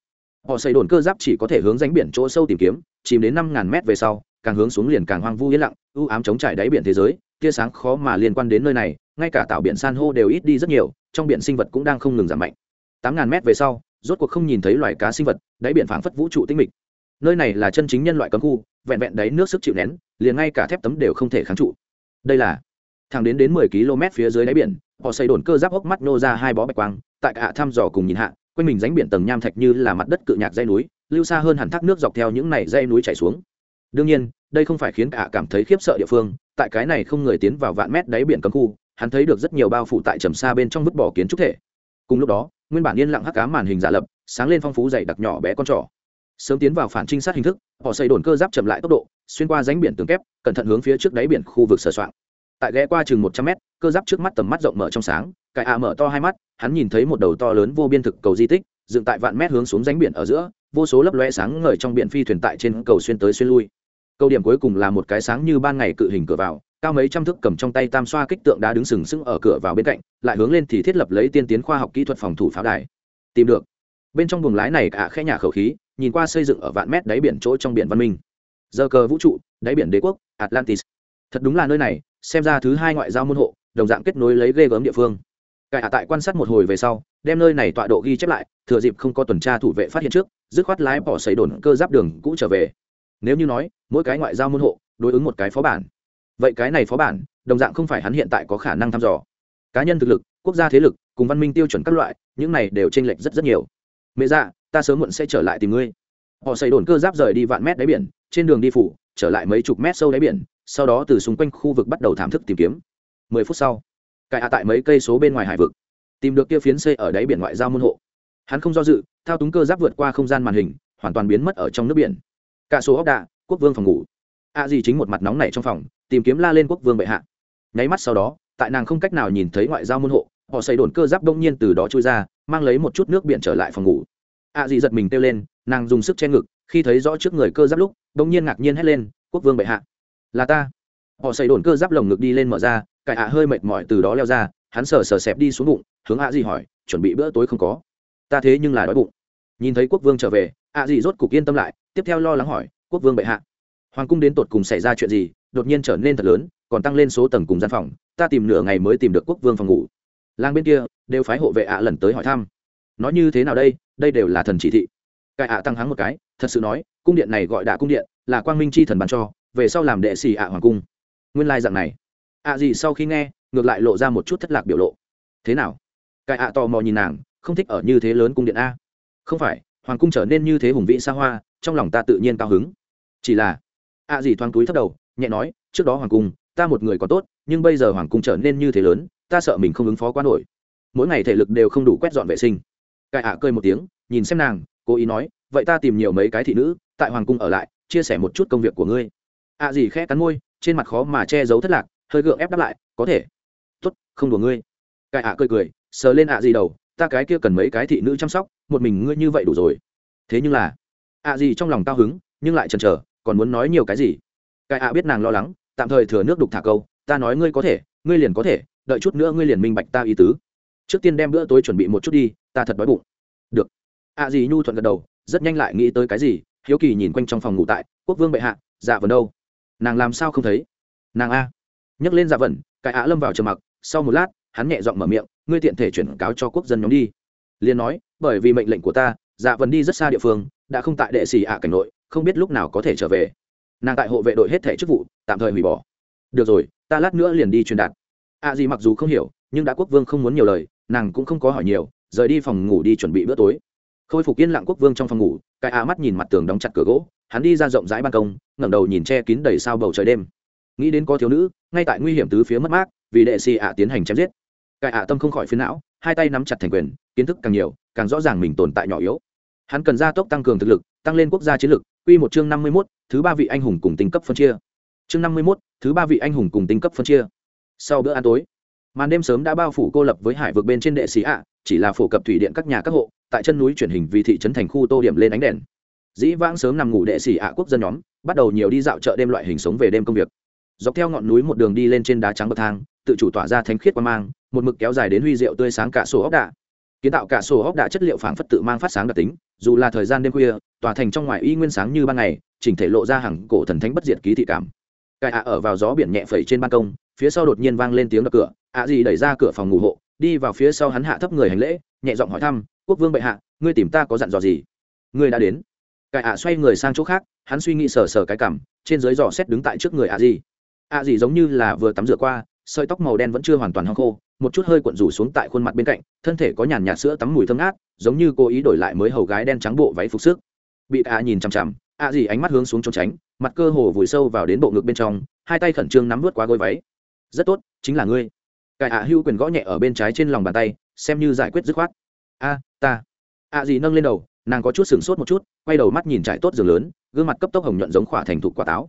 họ xây đồn cơ giáp chỉ có thể hướng ránh biển chỗ sâu tìm kiếm, chìm đến năm ngàn mét về sau, càng hướng xuống liền càng hoang vu yên lặng, ưu ám chống trải đáy biển thế giới, tia sáng khó mà liên quan đến nơi này, ngay cả tạo biển san hô đều ít đi rất nhiều, trong biển sinh vật cũng đang không ngừng giảm mạnh. Tám ngàn mét về sau, rốt cuộc không nhìn thấy loài cá sinh vật, đáy biển phảng phất vũ trụ tinh mịch. Nơi này là chân chính nhân loại cấm khu, vẹn vẹn đáy nước sức chịu nén, liền ngay cả thép tấm đều không thể kháng trụ. Đây là thẳng đến đến mười km phía dưới đáy biển, họ xây đồn cơ giáp hốc mắt nô ra hai bó bạch quang, tại cả thăm dò cùng nhìn hạ quanh mình ránh biển tầng nham thạch như là mặt đất cự nhạc dây núi, lưu xa hơn hẳn thác nước dọc theo những này dây núi chảy xuống. Đương nhiên, đây không phải khiến cả cảm thấy khiếp sợ địa phương, tại cái này không người tiến vào vạn mét đáy biển cấm khu, hắn thấy được rất nhiều bao phủ tại trầm xa bên trong vứt bỏ kiến trúc thể. Cùng lúc đó, nguyên bản yên lặng hắc cá màn hình giả lập, sáng lên phong phú dày đặc nhỏ bé con trỏ. Sớm tiến vào phản trinh sát hình thức, họ xây đồn cơ giáp chậm lại tốc độ, xuyên qua ránh biển tường kép, cẩn thận hướng phía trước đáy biển khu vực sửa soạn tại ghé qua chừng một trăm mét cơ giáp trước mắt tầm mắt rộng mở trong sáng cải ạ mở to hai mắt, hắn nhìn thấy một đầu to lớn vô biên thực cầu di tích, dựng tại vạn mét hướng xuống ránh biển ở giữa, vô số lấp loe sáng ngời trong biển phi thuyền tại trên cầu xuyên tới xuyên lui. Câu điểm cuối cùng là một cái sáng như ban ngày cự hình cửa vào, cao mấy trăm thước cầm trong tay tam xoa kích tượng đá đứng sừng sững ở cửa vào bên cạnh, lại hướng lên thì thiết lập lấy tiên tiến khoa học kỹ thuật phòng thủ pháo đài. Tìm được. Bên trong buồng lái này cả khẽ nhà khẩu khí, nhìn qua xây dựng ở vạn mét đáy biển chỗ trong biển văn minh. Giờ cờ vũ trụ, đáy biển đế quốc, atlantis. Thật đúng là nơi này, xem ra thứ hai ngoại giao môn hộ đồng dạng kết nối lấy ghê gớm địa phương. Cải hạ tại quan sát một hồi về sau, đem nơi này tọa độ ghi chép lại, thừa dịp không có tuần tra thủ vệ phát hiện trước, dứt khoát lái bỏ xấy đồn cơ giáp đường cũ trở về. Nếu như nói, mỗi cái ngoại giao môn hộ, đối ứng một cái phó bản. Vậy cái này phó bản, đồng dạng không phải hắn hiện tại có khả năng thăm dò. Cá nhân thực lực, quốc gia thế lực, cùng văn minh tiêu chuẩn các loại, những này đều chênh lệch rất rất nhiều. Mẹ dạ ta sớm muộn sẽ trở lại tìm ngươi. Họ xây đồn cơ giáp rời đi vạn mét đáy biển, trên đường đi phủ, trở lại mấy chục mét sâu đáy biển, sau đó từ xung quanh khu vực bắt đầu thảm thức tìm kiếm mười phút sau, cải hạ tại mấy cây số bên ngoài hải vực, tìm được kia phiến xây ở đáy biển ngoại giao môn hộ. Hắn không do dự, thao túng cơ giáp vượt qua không gian màn hình, hoàn toàn biến mất ở trong nước biển. Cả số ốc đạ, quốc vương phòng ngủ. A à chính một mặt nóng này trong phòng, tìm kiếm la lên quốc vương bệ hạ. Nháy mắt sau đó, tại nàng không cách nào nhìn thấy ngoại giao môn hộ, họ xây đồn cơ giáp đông nhiên từ đó trôi ra, mang lấy một chút nước biển trở lại phòng ngủ. A à giật mình kêu lên, nàng dùng sức che ngực, khi thấy rõ trước người cơ giáp lúc, đông nhiên ngạc nhiên hét lên, quốc vương bệ hạ, là ta. Họ xây đồn cơ giáp lồng ngực đi lên mở ra cải ạ hơi mệt mỏi từ đó leo ra, hắn sờ sờ xẹp đi xuống bụng, hướng ạ gì hỏi, chuẩn bị bữa tối không có? Ta thế nhưng là đói bụng. Nhìn thấy quốc vương trở về, ạ gì rốt cục yên tâm lại, tiếp theo lo lắng hỏi, quốc vương bệ hạ, hoàng cung đến tột cùng xảy ra chuyện gì, đột nhiên trở nên thật lớn, còn tăng lên số tầng cùng gian phòng, ta tìm nửa ngày mới tìm được quốc vương phòng ngủ. Lang bên kia, đều phái hộ vệ ạ lần tới hỏi thăm. Nói như thế nào đây? Đây đều là thần chỉ thị. Cải ạ tăng hắng một cái, thật sự nói, cung điện này gọi đạ cung điện, là quang minh chi thần bàn cho, về sau làm đệ xì ạ hoàng cung. Nguyên lai dạng này ạ gì sau khi nghe, ngược lại lộ ra một chút thất lạc biểu lộ. Thế nào? Cái ạ tò mò nhìn nàng, không thích ở như thế lớn cung điện a. Không phải, hoàng cung trở nên như thế hùng vĩ xa hoa, trong lòng ta tự nhiên cao hứng. Chỉ là, ạ gì thoáng túi thấp đầu, nhẹ nói, trước đó hoàng cung, ta một người có tốt, nhưng bây giờ hoàng cung trở nên như thế lớn, ta sợ mình không ứng phó quá nổi. Mỗi ngày thể lực đều không đủ quét dọn vệ sinh. Cái ạ cười một tiếng, nhìn xem nàng, cố ý nói, vậy ta tìm nhiều mấy cái thị nữ, tại hoàng cung ở lại, chia sẻ một chút công việc của ngươi. Ạ gì khẽ cắn môi, trên mặt khó mà che giấu thất lạc hơi gượng ép đáp lại, có thể. Tốt, không đùa ngươi. Cải ạ cười cười, sờ lên ạ gì đầu, ta cái kia cần mấy cái thị nữ chăm sóc, một mình ngươi như vậy đủ rồi. Thế nhưng là, ạ gì trong lòng cao hứng, nhưng lại chần chờ, còn muốn nói nhiều cái gì? Cải ạ biết nàng lo lắng, tạm thời thừa nước đục thả câu, ta nói ngươi có thể, ngươi liền có thể, đợi chút nữa ngươi liền minh bạch ta ý tứ. Trước tiên đem bữa tối chuẩn bị một chút đi, ta thật đói bụng. Được. Ạ gì nhu thuận gật đầu, rất nhanh lại nghĩ tới cái gì, hiếu kỳ nhìn quanh trong phòng ngủ tại, quốc vương bệ hạ dạ vần đâu? Nàng làm sao không thấy? Nàng a nhấc lên dạ vần cái ạ lâm vào trầm mặc, sau một lát, hắn nhẹ giọng mở miệng, ngươi tiện thể chuyển cáo cho quốc dân nhóm đi. Liền nói, bởi vì mệnh lệnh của ta dạ vần đi rất xa địa phương, đã không tại đệ xì ạ cảnh nội, không biết lúc nào có thể trở về. Nàng tại hộ vệ đội hết thể chức vụ, tạm thời hủy bỏ. Được rồi, ta lát nữa liền đi truyền đạt. Ạ gì mặc dù không hiểu, nhưng đã quốc vương không muốn nhiều lời, nàng cũng không có hỏi nhiều, rời đi phòng ngủ đi chuẩn bị bữa tối. Khôi phục yên lặng quốc vương trong phòng ngủ, cái ạ mắt nhìn mặt tường đóng chặt cửa gỗ, hắn đi ra rộng rãi ban công, ngẩng đầu nhìn che kín đầy sao bầu trời đêm nghĩ đến có thiếu nữ ngay tại nguy hiểm tứ phía mất mát vì đệ xì ạ tiến hành chém giết. Cái ạ tâm không khỏi phiến não hai tay nắm chặt thành quyền kiến thức càng nhiều càng rõ ràng mình tồn tại nhỏ yếu. Hắn cần gia tốc tăng cường thực lực tăng lên quốc gia chiến lực. Quy một chương năm mươi 51, thứ ba vị anh hùng cùng tinh cấp phân chia. Chương năm mươi 51, thứ ba vị anh hùng cùng tinh cấp phân chia. Sau bữa ăn tối màn đêm sớm đã bao phủ cô lập với hải vực bên trên đệ xì ạ chỉ là phổ cập thủy điện các nhà các hộ tại chân núi chuyển hình vì thị trấn thành khu tô điểm lên ánh đèn. Dĩ vãng sớm nằm ngủ đệ sĩ ạ quốc dân nhóm bắt đầu nhiều đi dạo chợ đêm loại hình sống về đêm công việc dọc theo ngọn núi một đường đi lên trên đá trắng bậc thang, tự chủ tỏa ra thánh khiết qua mang, một mực kéo dài đến huy rượu tươi sáng cả sổ ốc đạ. Kiến tạo cả sổ ốc đạ chất liệu phảng phất tự mang phát sáng đặc tính, dù là thời gian đêm khuya tòa thành trong ngoài y nguyên sáng như ban ngày, chỉnh thể lộ ra hàng cổ thần thánh bất diệt ký thị cảm. Cài ạ ở vào gió biển nhẹ phẩy trên ban công, phía sau đột nhiên vang lên tiếng đập cửa, ạ gì đẩy ra cửa phòng ngủ hộ, đi vào phía sau hắn hạ thấp người hành lễ, nhẹ giọng hỏi thăm, quốc vương bệ hạ, ngươi tìm ta có dặn dò gì? Ngươi đã đến. Cài ạ xoay người sang chỗ khác, hắn suy nghĩ sờ sờ cái cảm, trên dưới dò xét đứng tại trước người ạ gì ạ gì giống như là vừa tắm rửa qua, sợi tóc màu đen vẫn chưa hoàn toàn hong khô, một chút hơi cuộn rủ xuống tại khuôn mặt bên cạnh, thân thể có nhàn nhạt sữa tắm mùi thơm ngát, giống như cô ý đổi lại mới hầu gái đen trắng bộ váy phục sức. Bị ạ nhìn chằm chằm, ạ gì ánh mắt hướng xuống trốn tránh, mặt cơ hồ vùi sâu vào đến bộ ngực bên trong, hai tay khẩn trương nắm vớt qua gối váy. Rất tốt, chính là ngươi. Cải ạ hưu quyền gõ nhẹ ở bên trái trên lòng bàn tay, xem như giải quyết dứt khoát. A, ta. Ạ gì nâng lên đầu, nàng có chút sửng sốt một chút, quay đầu mắt nhìn trải tốt giường lớn, gương mặt cấp tốc hồng nhuận giống khỏa thành thục quả táo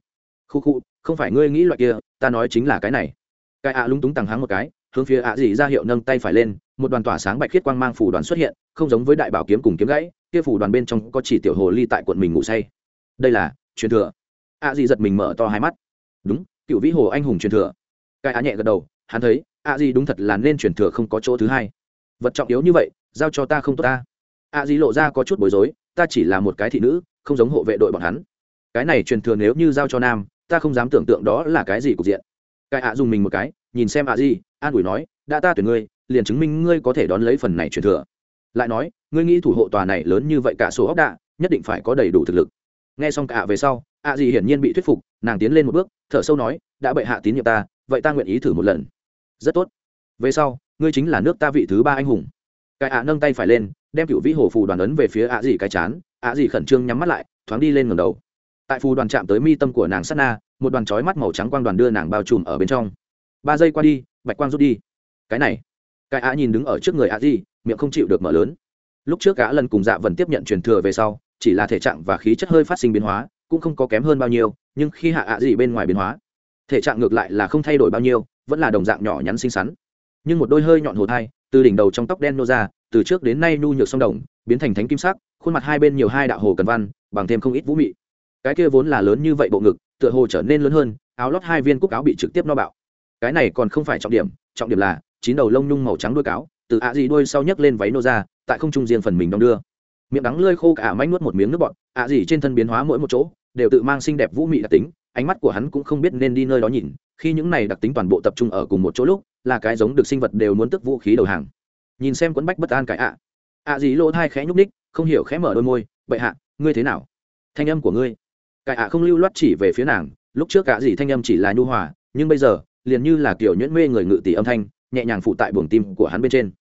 khu khu, không phải ngươi nghĩ loại kia, ta nói chính là cái này. Cái ạ lúng túng tằng háng một cái, hướng phía ạ dì ra hiệu nâng tay phải lên, một đoàn tỏa sáng bạch khiết quang mang phủ đoàn xuất hiện, không giống với đại bảo kiếm cùng kiếm gãy, kia phủ đoàn bên trong có chỉ tiểu hồ ly tại quận mình ngủ say. Đây là, truyền thừa. Ạ dì giật mình mở to hai mắt. Đúng, cựu vĩ hồ anh hùng truyền thừa. Cái ạ nhẹ gật đầu, hắn thấy, ạ dì đúng thật là nên truyền thừa không có chỗ thứ hai. Vật trọng yếu như vậy, giao cho ta không tốt ta. A dì lộ ra có chút bối rối, ta chỉ là một cái thị nữ, không giống hộ vệ đội bọn hắn. Cái này truyền thừa nếu như giao cho nam ta không dám tưởng tượng đó là cái gì cục diện. Cái ạ dùng mình một cái, nhìn xem a gì. an ủi nói, đã ta tuyển ngươi, liền chứng minh ngươi có thể đón lấy phần này truyền thừa. Lại nói, ngươi nghĩ thủ hộ tòa này lớn như vậy cả số ốc đạ, nhất định phải có đầy đủ thực lực. Nghe xong cả về sau a gì hiển nhiên bị thuyết phục, nàng tiến lên một bước, thở sâu nói, đã bệ hạ tín nhiệm ta, vậy ta nguyện ý thử một lần. Rất tốt. Về sau, ngươi chính là nước ta vị thứ ba anh hùng. Cái ạ nâng tay phải lên, đem cựu vĩ hồ phù đoàn ấn về phía ạ gì cái chán, ạ gì khẩn trương nhắm mắt lại, thoáng đi lên ngầm đầu tại phù đoàn chạm tới mi tâm của nàng sát na, một đoàn trói mắt màu trắng quang đoàn đưa nàng bao trùm ở bên trong. Ba giây qua đi, bạch quang rút đi. Cái này, cái ạ nhìn đứng ở trước người ạ di, miệng không chịu được mở lớn. Lúc trước cả lần cùng dạ vần tiếp nhận truyền thừa về sau, chỉ là thể trạng và khí chất hơi phát sinh biến hóa, cũng không có kém hơn bao nhiêu, nhưng khi hạ ạ gì bên ngoài biến hóa, thể trạng ngược lại là không thay đổi bao nhiêu, vẫn là đồng dạng nhỏ nhắn xinh xắn. Nhưng một đôi hơi nhọn hồ thai, từ đỉnh đầu trong tóc đen nô ra, từ trước đến nay nhu nhược sông đồng, biến thành thánh kim sắc, khuôn mặt hai bên nhiều hai đạo hồ cần văn, bằng thêm không ít vũ mị cái kia vốn là lớn như vậy bộ ngực, tựa hồ trở nên lớn hơn, áo lót hai viên cúc áo bị trực tiếp no bạo. Cái này còn không phải trọng điểm trọng điểm là chín đầu lông nhung màu trắng đuôi cáo, từ ạ dị đuôi sau nhấc lên váy nô ra, tại không trung riêng phần mình đong đưa. Miệng đắng lơi khô cả manh nuốt một miếng nước bọt, ạ dị trên thân biến hóa mỗi một chỗ, đều tự mang xinh đẹp vũ mị đặc tính, ánh mắt của hắn cũng không biết nên đi nơi đó nhìn, khi những này đặc tính toàn bộ tập trung ở cùng một chỗ lúc, là cái giống được sinh vật đều muốn tức vũ khí đầu hàng. Nhìn xem quấn bách bất an cái ạ. Ạ dị lỗ thai khẽ nhúc ních không hiểu khẽ mở đôi môi bậy hạ, ngươi thế nào? Thanh âm của ngươi cải ạ không lưu loát chỉ về phía nàng, lúc trước cả gì thanh âm chỉ là nhu hòa, nhưng bây giờ, liền như là kiểu nhuyễn mê người ngự tỷ âm thanh, nhẹ nhàng phụ tại buồng tim của hắn bên trên.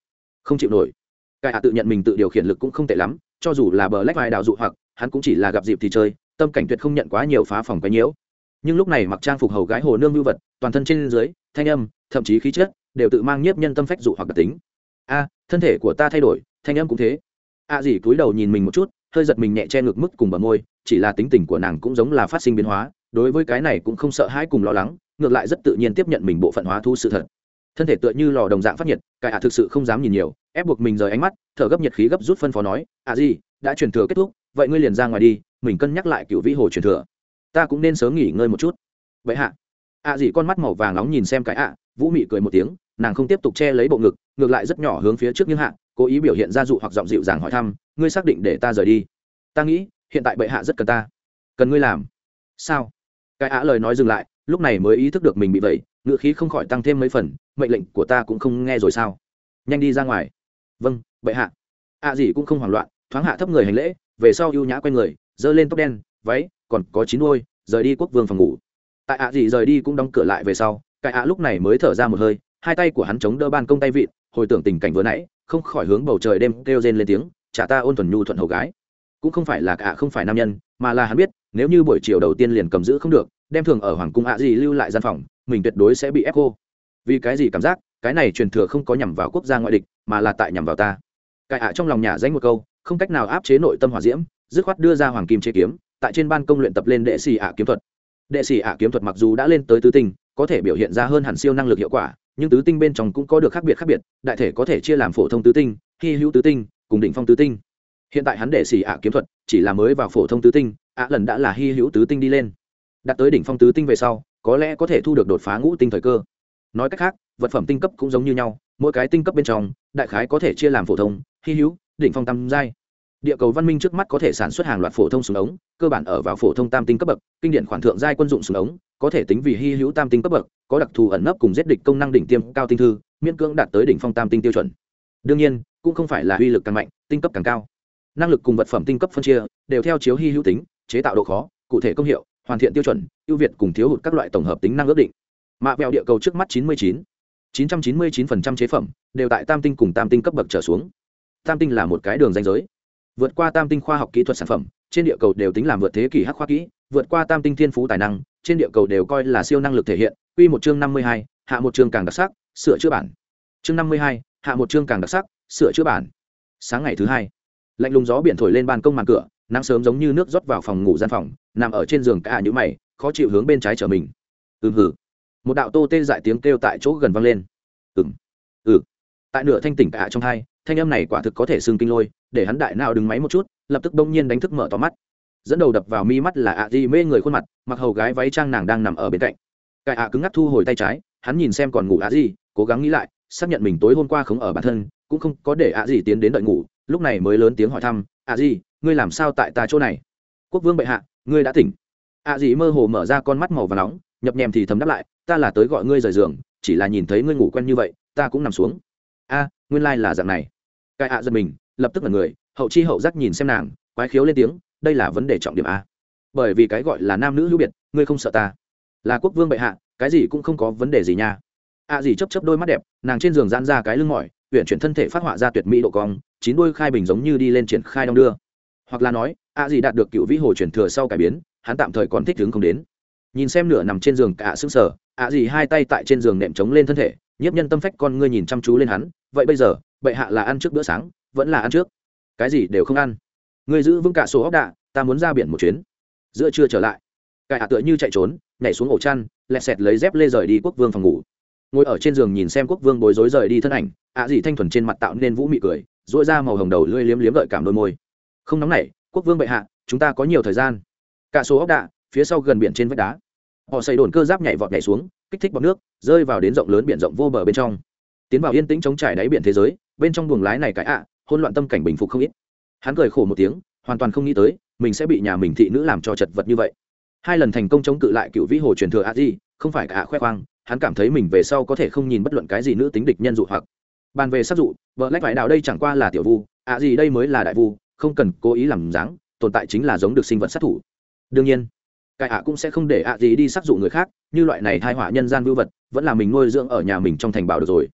Không chịu nổi. Cải ạ tự nhận mình tự điều khiển lực cũng không tệ lắm, cho dù là bờ lách vai đào dụ hoặc, hắn cũng chỉ là gặp dịp thì chơi, tâm cảnh tuyệt không nhận quá nhiều phá phòng cái nhiễu. Nhưng lúc này mặc trang phục hầu gái hồ nương lưu vật, toàn thân trên dưới, thanh âm, thậm chí khí chất, đều tự mang nhiếp nhân tâm phách dụ hoặc đặc tính. A, thân thể của ta thay đổi, thanh âm cũng thế a à dì cúi đầu nhìn mình một chút, hơi giật mình nhẹ che ngực mức cùng bờ môi, chỉ là tính tình của nàng cũng giống là phát sinh biến hóa, đối với cái này cũng không sợ hãi cùng lo lắng, ngược lại rất tự nhiên tiếp nhận mình bộ phận hóa thu sự thật. Thân thể tựa như lò đồng dạng phát nhiệt cải ạ thực sự không dám nhìn nhiều, ép buộc mình rời ánh mắt, thở gấp nhiệt khí gấp rút phân phó nói à gì đã truyền thừa kết thúc, vậy ngươi liền ra ngoài đi, mình cân nhắc lại cựu vĩ hồ truyền thừa. Ta cũng nên sớm nghỉ ngơi một chút. Vậy hạ à gì con mắt màu vàng nóng nhìn xem cái ạ vũ mị cười một tiếng, nàng không tiếp tục che lấy bộ ngực, ngược lại rất nhỏ hướng phía trước nghiêng hạ cố ý biểu hiện ra dụ hoặc giọng dịu dàng hỏi thăm, ngươi xác định để ta rời đi? Ta nghĩ, hiện tại bệ hạ rất cần ta. Cần ngươi làm. Sao? Cái ạ lời nói dừng lại, lúc này mới ý thức được mình bị vậy, ngựa khí không khỏi tăng thêm mấy phần, mệnh lệnh của ta cũng không nghe rồi sao? Nhanh đi ra ngoài. Vâng bệ hạ. Ạ gì cũng không hoảng loạn, thoáng hạ thấp người hành lễ, về sau ưu nhã q u a n người, giơ lên tóc đen, váy, còn có chín đôi rời đi quốc vương phòng ngủ. Tại ạ gì rời đi cũng đóng cửa lại về sau, cái ạ lúc này mới thở ra một hơi hai tay của hắn chống đỡ ban công tay vịn, hồi tưởng tình cảnh vừa nãy, không khỏi hướng bầu trời đêm kêu rên lên tiếng, chả ta ôn thuần nhu thuận hầu gái. Cũng không phải là cả, không phải nam nhân, mà là hắn biết, nếu như buổi chiều đầu tiên liền cầm giữ không được, đem thường ở hoàng cung ạ gì lưu lại gian phòng, mình tuyệt đối sẽ bị ép cô vì cái gì cảm giác, cái này truyền thừa không có nhằm vào quốc gia ngoại địch, mà là tại nhằm vào ta. Cải ạ trong lòng nhà danh một câu, không cách nào áp chế nội tâm hỏa diễm, dứt khoát đưa ra hoàng kim chế kiếm, tại trên ban công luyện tập lên đệ xì ạ kiếm thuật. Đệ xì ạ kiếm thuật mặc dù đã lên tới tứ tinh, có thể biểu hiện ra hơn hẳn siêu năng lực hiệu quả nhưng tứ tinh bên trong cũng có được khác biệt khác biệt, đại thể có thể chia làm phổ thông tứ tinh, hy hữu tứ tinh, cùng đỉnh phong tứ tinh. Hiện tại hắn đệ xì ạ kiếm thuật, chỉ là mới vào phổ thông tứ tinh, ạ lần đã là hy hữu tứ tinh đi lên. Đạt tới đỉnh phong tứ tinh về sau, có lẽ có thể thu được đột phá ngũ tinh thời cơ. Nói cách khác, vật phẩm tinh cấp cũng giống như nhau, mỗi cái tinh cấp bên trong, đại khái có thể chia làm phổ thông, hy hữu, đỉnh phong tam giai. Địa cầu văn minh trước mắt có thể sản xuất hàng loạt phổ thông súng ống, cơ bản ở vào phổ thông tam tinh cấp bậc, kinh điển khoản thượng giai quân dụng súng ống, có thể tính vì hy hữu tam tinh cấp bậc có đặc thù ẩn nấp cùng giết địch công năng đỉnh tiêm cao tinh thư, miễn cưỡng đạt tới đỉnh phong tam tinh tiêu chuẩn. Đương nhiên, cũng không phải là uy lực càng mạnh, tinh cấp càng cao. Năng lực cùng vật phẩm tinh cấp phân chia đều theo chiếu hy hữu tính, chế tạo độ khó, cụ thể công hiệu, hoàn thiện tiêu chuẩn, ưu việt cùng thiếu hụt các loại tổng hợp tính năng ước định. Mạ vẹo địa cầu trước mắt chín mươi chín. chín trăm chín mươi chín phần trăm chế phẩm đều tại tam tinh cùng tam tinh cấp bậc trở xuống. Tam tinh là một cái đường danh giới. Vượt qua tam tinh khoa học kỹ thuật sản phẩm, trên địa cầu đều tính làm vượt thế kỷ hắc khoa kỹ, vượt qua tam tinh thiên phú tài năng, trên địa cầu đều coi là siêu năng lực thể hiện quy một chương năm mươi hai, hạ một chương càng đặc sắc, sửa chữa bản. Chương năm mươi hai, hạ một chương càng đặc sắc, sửa chữa bản. Sáng ngày thứ hai, lạnh lùng gió biển thổi lên ban công màn cửa, nắng sớm giống như nước rót vào phòng ngủ gian phòng, nằm ở trên giường cả những mày, khó chịu hướng bên trái trở mình. Ừ hử một đạo tô tê dại tiếng kêu tại chỗ gần vang lên. Ừ ừ. Tại nửa thanh tỉnh cả trong hai, thanh âm này quả thực có thể xương kinh lôi, để hắn đại nào đứng máy một chút, lập tức bỗng nhiên đánh thức mở to mắt. Dẫn đầu đập vào mi mắt là ạ di mê người khuôn mặt, mặc hầu gái váy trang nàng đang nằm ở bên cạnh cải ạ cứng ngắc thu hồi tay trái hắn nhìn xem còn ngủ ạ gì, cố gắng nghĩ lại xác nhận mình tối hôm qua không ở bản thân cũng không có để ạ gì tiến đến đợi ngủ lúc này mới lớn tiếng hỏi thăm ạ gì, ngươi làm sao tại ta chỗ này? Quốc vương bệ hạ ngươi đã tỉnh. Ạ gì mơ hồ mở ra con mắt màu và nóng nhập nhèm thì thầm đáp lại ta là tới gọi ngươi rời giường chỉ là nhìn thấy ngươi ngủ quen như vậy ta cũng nằm xuống. A nguyên lai là dạng này. Cai ạ giật mình lập tức là người hậu chi hậu giác nhìn xem nàng quái khiếu lên tiếng đây là vấn đề trọng điểm a. Bởi vì cái gọi là nam nữ hữu biệt ngươi không sợ ta là quốc vương bệ hạ, cái gì cũng không có vấn đề gì nha. A à gì chấp chấp đôi mắt đẹp, nàng trên giường giãn ra cái lưng mỏi huyện chuyển thân thể phát họa ra tuyệt mỹ độ cong, chín đôi khai bình giống như đi lên triển khai đong đưa. Hoặc là nói, a gì đạt được cựu vĩ hồ truyền thừa sau cải biến, hắn tạm thời còn thích đứng không đến. Nhìn xem nửa nằm trên giường cả xương sở ạ gì hai tay tại trên giường nệm chống lên thân thể, nhiếp nhân tâm phách con ngươi nhìn chăm chú lên hắn, vậy bây giờ, bệ hạ là ăn trước bữa sáng, vẫn là ăn trước. Cái gì đều không ăn. Ngươi giữ vững cả số ốc đạ ta muốn ra biển một chuyến. Giữa trưa trở lại cải hạ tựa như chạy trốn, nhảy xuống ổ chăn lẹt xẹt lấy dép lê rời đi quốc vương phòng ngủ. Ngồi ở trên giường nhìn xem quốc vương bối rối rời đi thân ảnh, ạ gì thanh thuần trên mặt tạo nên vũ mị cười dỗi ra màu hồng đầu lưỡi liếm liếm gợi cảm đôi môi. Không nóng nảy, quốc vương bệ hạ, chúng ta có nhiều thời gian. Cả số ốc đạ, phía sau gần biển trên vách đá. Họ xây đồn cơ giáp nhảy vọt nhảy xuống, kích thích bọc nước, rơi vào đến rộng lớn biển rộng vô bờ bên trong. Tiến vào yên tĩnh chống trải đáy biển thế giới, bên trong buồng lái này cái ạ hôn loạn tâm cảnh bình phục không ít. Hắn cười khổ một tiếng, hoàn toàn không nghĩ tới, mình sẽ bị nhà mình thị nữ làm cho chật vật như vậy hai lần thành công chống cự lại cựu vĩ hồ truyền thừa a di không phải cả khoe khoang, hắn cảm thấy mình về sau có thể không nhìn bất luận cái gì nữ tính địch nhân dụ hoặc. Bàn về sát dụ, vợ lách vải đạo đây chẳng qua là tiểu vu a gì đây mới là đại vu, không cần cố ý làm dáng, tồn tại chính là giống được sinh vật sát thủ. Đương nhiên, cái ạ cũng sẽ không để ạ gì đi sắc dụ người khác, như loại này thai họa nhân gian vưu vật, vẫn là mình nuôi dưỡng ở nhà mình trong thành bảo được rồi.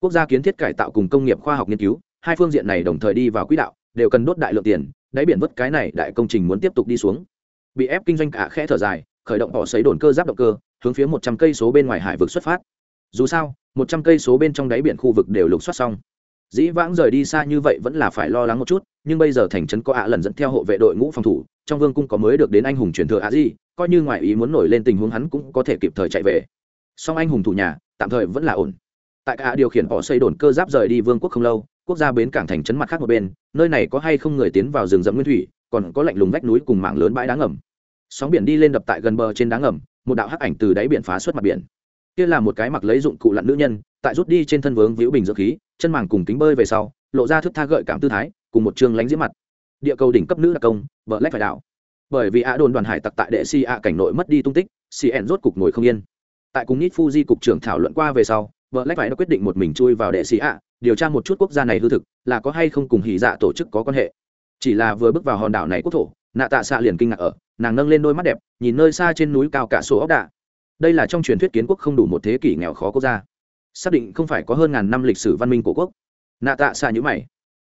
Quốc gia kiến thiết cải tạo cùng công nghiệp khoa học nghiên cứu, hai phương diện này đồng thời đi vào quỹ đạo, đều cần đốt đại lượng tiền, đáy biển vớt cái này đại công trình muốn tiếp tục đi xuống bị ép kinh doanh cả khẽ thở dài, khởi động bỏ xấy đồn cơ giáp động cơ, hướng phía một trăm cây số bên ngoài hải vực xuất phát. Dù sao, một trăm cây số bên trong đáy biển khu vực đều lục soát xong. Dĩ vãng rời đi xa như vậy vẫn là phải lo lắng một chút, nhưng bây giờ thành trấn có ạ lần dẫn theo hộ vệ đội ngũ phòng thủ, trong vương cung có mới được đến anh hùng truyền thừa ạ gì, coi như ngoại ý muốn nổi lên tình huống hắn cũng có thể kịp thời chạy về. Song anh hùng thủ nhà, tạm thời vẫn là ổn. Tại cả điều khiển họ xây đồn cơ giáp rời đi vương quốc không lâu, quốc gia bến cảng thành trấn mặt khác một bên, nơi này có hay không người tiến vào rừng rậm nguyên thủy còn có lạnh lùng vách núi cùng mảng lớn bãi đá ngầm. Sóng biển đi lên đập tại gần bờ trên đá ngầm, một đạo hắc ảnh từ đáy biển phá xuất mặt biển. Kia là một cái mặc lấy dụng cụ lặn nữ nhân, tại rút đi trên thân vướng víu bình dưỡng khí, chân màng cùng kính bơi về sau, lộ ra thức tha gợi cảm tư thái, cùng một chương lánh diễm mặt. Địa cầu đỉnh cấp nữ đặc công, vợ lách phải đạo. Bởi vì ạ đồn đoàn hải tặc tại đệ si ạ cảnh nội mất đi tung tích cn rốt cục ngồi không yên. Tại cùng nít fuji cục trưởng thảo luận qua về sau, vợ lách phải đã quyết định một mình chui vào đệ si ạ điều tra một chút quốc gia này hư thực, là có hay không cùng hỉ dạ tổ chức có quan hệ chỉ là vừa bước vào hòn đảo này quốc thổ, nạ tạ xạ liền kinh ngạc ở, nàng nâng lên đôi mắt đẹp, nhìn nơi xa trên núi cao cả số ốc đạ. Đây là trong truyền thuyết kiến quốc không đủ một thế kỷ nghèo khó quốc gia. Xác định không phải có hơn ngàn năm lịch sử văn minh của quốc. Nạ tạ xạ nhữ mày.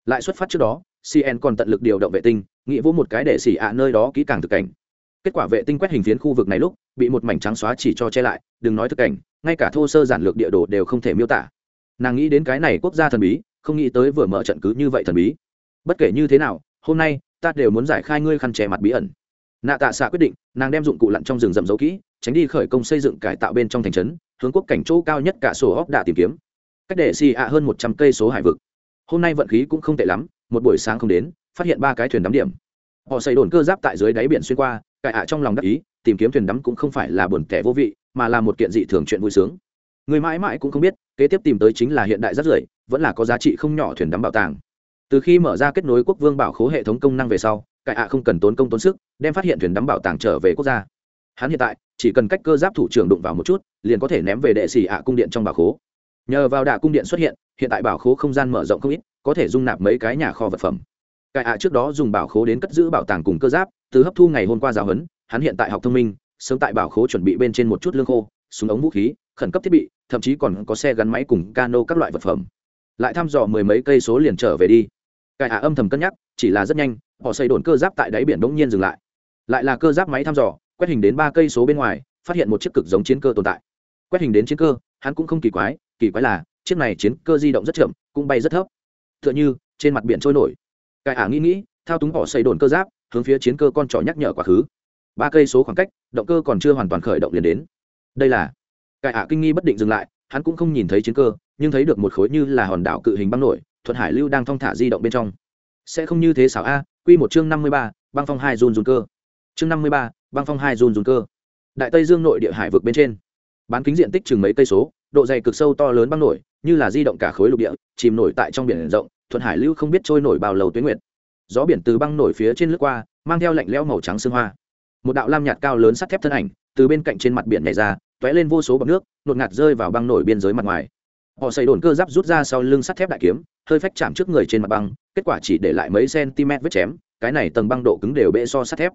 Lại xuất phát trước đó cn còn tận lực điều động vệ tinh, nghĩ vô một cái để xỉ ạ nơi đó kỹ càng thực cảnh. Kết quả vệ tinh quét hình phiến khu vực này lúc, bị một mảnh trắng xóa chỉ cho che lại, đừng nói thực cảnh, ngay cả thô sơ giản lược địa đồ đều không thể miêu tả. Nàng nghĩ đến cái này quốc gia thần bí, không nghĩ tới vừa mở trận cứ như vậy thần bí. Bất kể như thế nào hôm nay, ta đều muốn giải khai ngươi khăn che mặt bí ẩn. Nạ tạ xạ quyết định, nàng đem dụng cụ lặn trong rừng rậm giấu kỹ, tránh đi khởi công xây dựng cải tạo bên trong thành trấn, hướng quốc cảnh chỗ cao nhất cả sổ hóc đạ tìm kiếm. Cách để xì ạ hơn một trăm cây số hải vực. Hôm nay vận khí cũng không tệ lắm, một buổi sáng không đến, phát hiện ba cái thuyền đắm điểm. Họ xây đồn cơ giáp tại dưới đáy biển xuyên qua, cải ạ trong lòng đắc ý, tìm kiếm thuyền đắm cũng không phải là buồn kẻ vô vị, mà là một kiện dị thường chuyện vui sướng. Người mãi mãi cũng không biết, kế tiếp tìm tới chính là hiện đại rất rưởi, vẫn là có giá trị không nhỏ thuyền đắm bảo tàng từ khi mở ra kết nối quốc vương bảo khố hệ thống công năng về sau, cải ạ không cần tốn công tốn sức, đem phát hiện thuyền đắm bảo tàng trở về quốc gia. Hắn hiện tại, chỉ cần cách cơ giáp thủ trưởng đụng vào một chút, liền có thể ném về đệ xỉ ạ cung điện trong bảo khố. Nhờ vào đạ cung điện xuất hiện hiện tại bảo khố không gian mở rộng không ít, có thể dung nạp mấy cái nhà kho vật phẩm. Cải ạ trước đó dùng bảo khố đến cất giữ bảo tàng cùng cơ giáp, từ hấp thu ngày hôm qua giáo huấn, hắn hiện tại học thông minh, sớm tại bảo khố chuẩn bị bên trên một chút lương khô, súng ống vũ khí, khẩn cấp thiết bị, thậm chí còn có xe gắn máy cùng cano các loại vật phẩm. Lại thăm dò mười mấy cây số liền trở về đi cải Hạ âm thầm cân nhắc, chỉ là rất nhanh, họ xây đồn cơ giáp tại đáy biển đ ỗ n g nhiên dừng lại. Lại là cơ giáp máy thăm dò, quét hình đến ba cây số bên ngoài, phát hiện một chiếc cực giống chiến cơ tồn tại. Quét hình đến chiến cơ, hắn cũng không kỳ quái kỳ quái là, chiếc này chiến cơ di động rất chậm, cũng bay rất thấp. T h ư ợ n h ư trên mặt biển trôi nổi. Cải ả nghĩ nghĩ, thao túng bỏ xây đồn cơ giáp, hướng phía chiến cơ con trỏ nhắc nhở quá khứ. Ba cây số khoảng cách, động cơ còn chưa hoàn toàn khởi động liền đến. Đây là cải ả kinh nghi bất định dừng lại, hắn cũng không nhìn thấy chiến cơ, nhưng thấy được một khối như là hòn đảo cự hình băng nổi thuận hải lưu đang thong thả di động bên trong. Sẽ không như thế xảo a q một chương năm mươi ba, băng phong hai run run cơ. Chương năm mươi ba, băng phong hai run run cơ. Đại tây dương nội địa hải vực bên trên. Bán kính diện tích chừng mấy cây số, độ dày cực sâu to lớn băng nổi, như là di động cả khối lục địa, chìm nổi tại trong biển rộng, thuận hải lưu không biết trôi nổi bao lầu tuyến nguyệt. Gió biển từ băng nổi phía trên lướt qua, mang theo lạnh lẽo màu trắng sương hoa. Một đạo lam nhạt cao lớn sắt thép thân ảnh, từ bên cạnh trên mặt biển này ra t lên vô số bọc nước, nột ngạt rơi vào băng nổi biên giới mặt ngoài họ xây đồn cơ giáp rút ra sau lưng sắt thép đại kiếm, hơi phách chạm trước người trên mặt băng, kết quả chỉ để lại mấy cm vết chém, cái này tầng băng độ cứng đều bệ so sắt thép.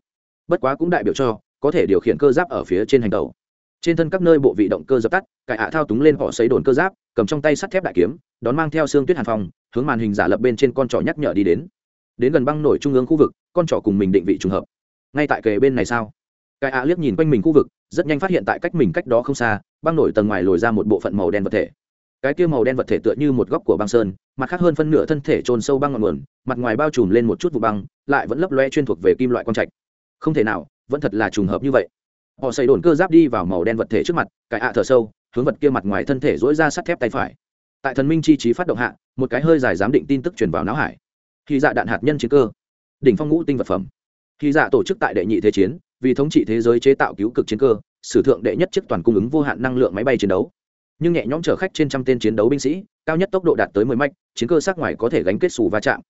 Bất quá cũng đại biểu cho, có thể điều khiển cơ giáp ở phía trên hành tàu trên thân các nơi bộ vị động cơ dập tắt, cải hạ thao túng lên họ xây đồn cơ giáp, cầm trong tay sắt thép đại kiếm, đón mang theo xương tuyết hàn phong, hướng màn hình giả lập bên trên con trỏ nhắc nhở đi đến. Đến gần băng nổi trung ương khu vực, con trỏ cùng mình định vị trùng hợp. Ngay tại kề bên này sao? Cải hạ liếc nhìn quanh mình khu vực, rất nhanh phát hiện tại cách mình cách đó không xa, băng nổi tầng ngoài lồi ra một bộ phận màu đen vật thể cái kia màu đen vật thể tựa như một góc của băng sơn, mặt khác hơn phân nửa thân thể trôn sâu băng ngọn nguồn, mặt ngoài bao trùm lên một chút vụ băng, lại vẫn lấp loe chuyên thuộc về kim loại quang trạch. Không thể nào, vẫn thật là trùng hợp như vậy. Họ xây đồn cơ giáp đi vào màu đen vật thể trước mặt cải ạ thở sâu, hướng vật kia mặt ngoài thân thể dỗi ra sắt thép tay phải. Tại thần minh chi trí phát động hạ, một cái hơi dài giám định tin tức truyền vào não hải. Khi dạ đạn hạt nhân chiến cơ. Đỉnh phong ngũ tinh vật phẩm. Khi dạ tổ chức tại đệ nhị thế chiến, vì thống trị thế giới chế tạo cứu cực chiến cơ, sử thượng đệ nhất chiếc toàn cung ứng vô hạn năng lượng máy bay chiến đấu nhưng nhẹ nhõm chở khách trên trăm tên chiến đấu binh sĩ cao nhất tốc độ đạt tới mười mạch chiến cơ sát ngoài có thể gánh kết xù va chạm.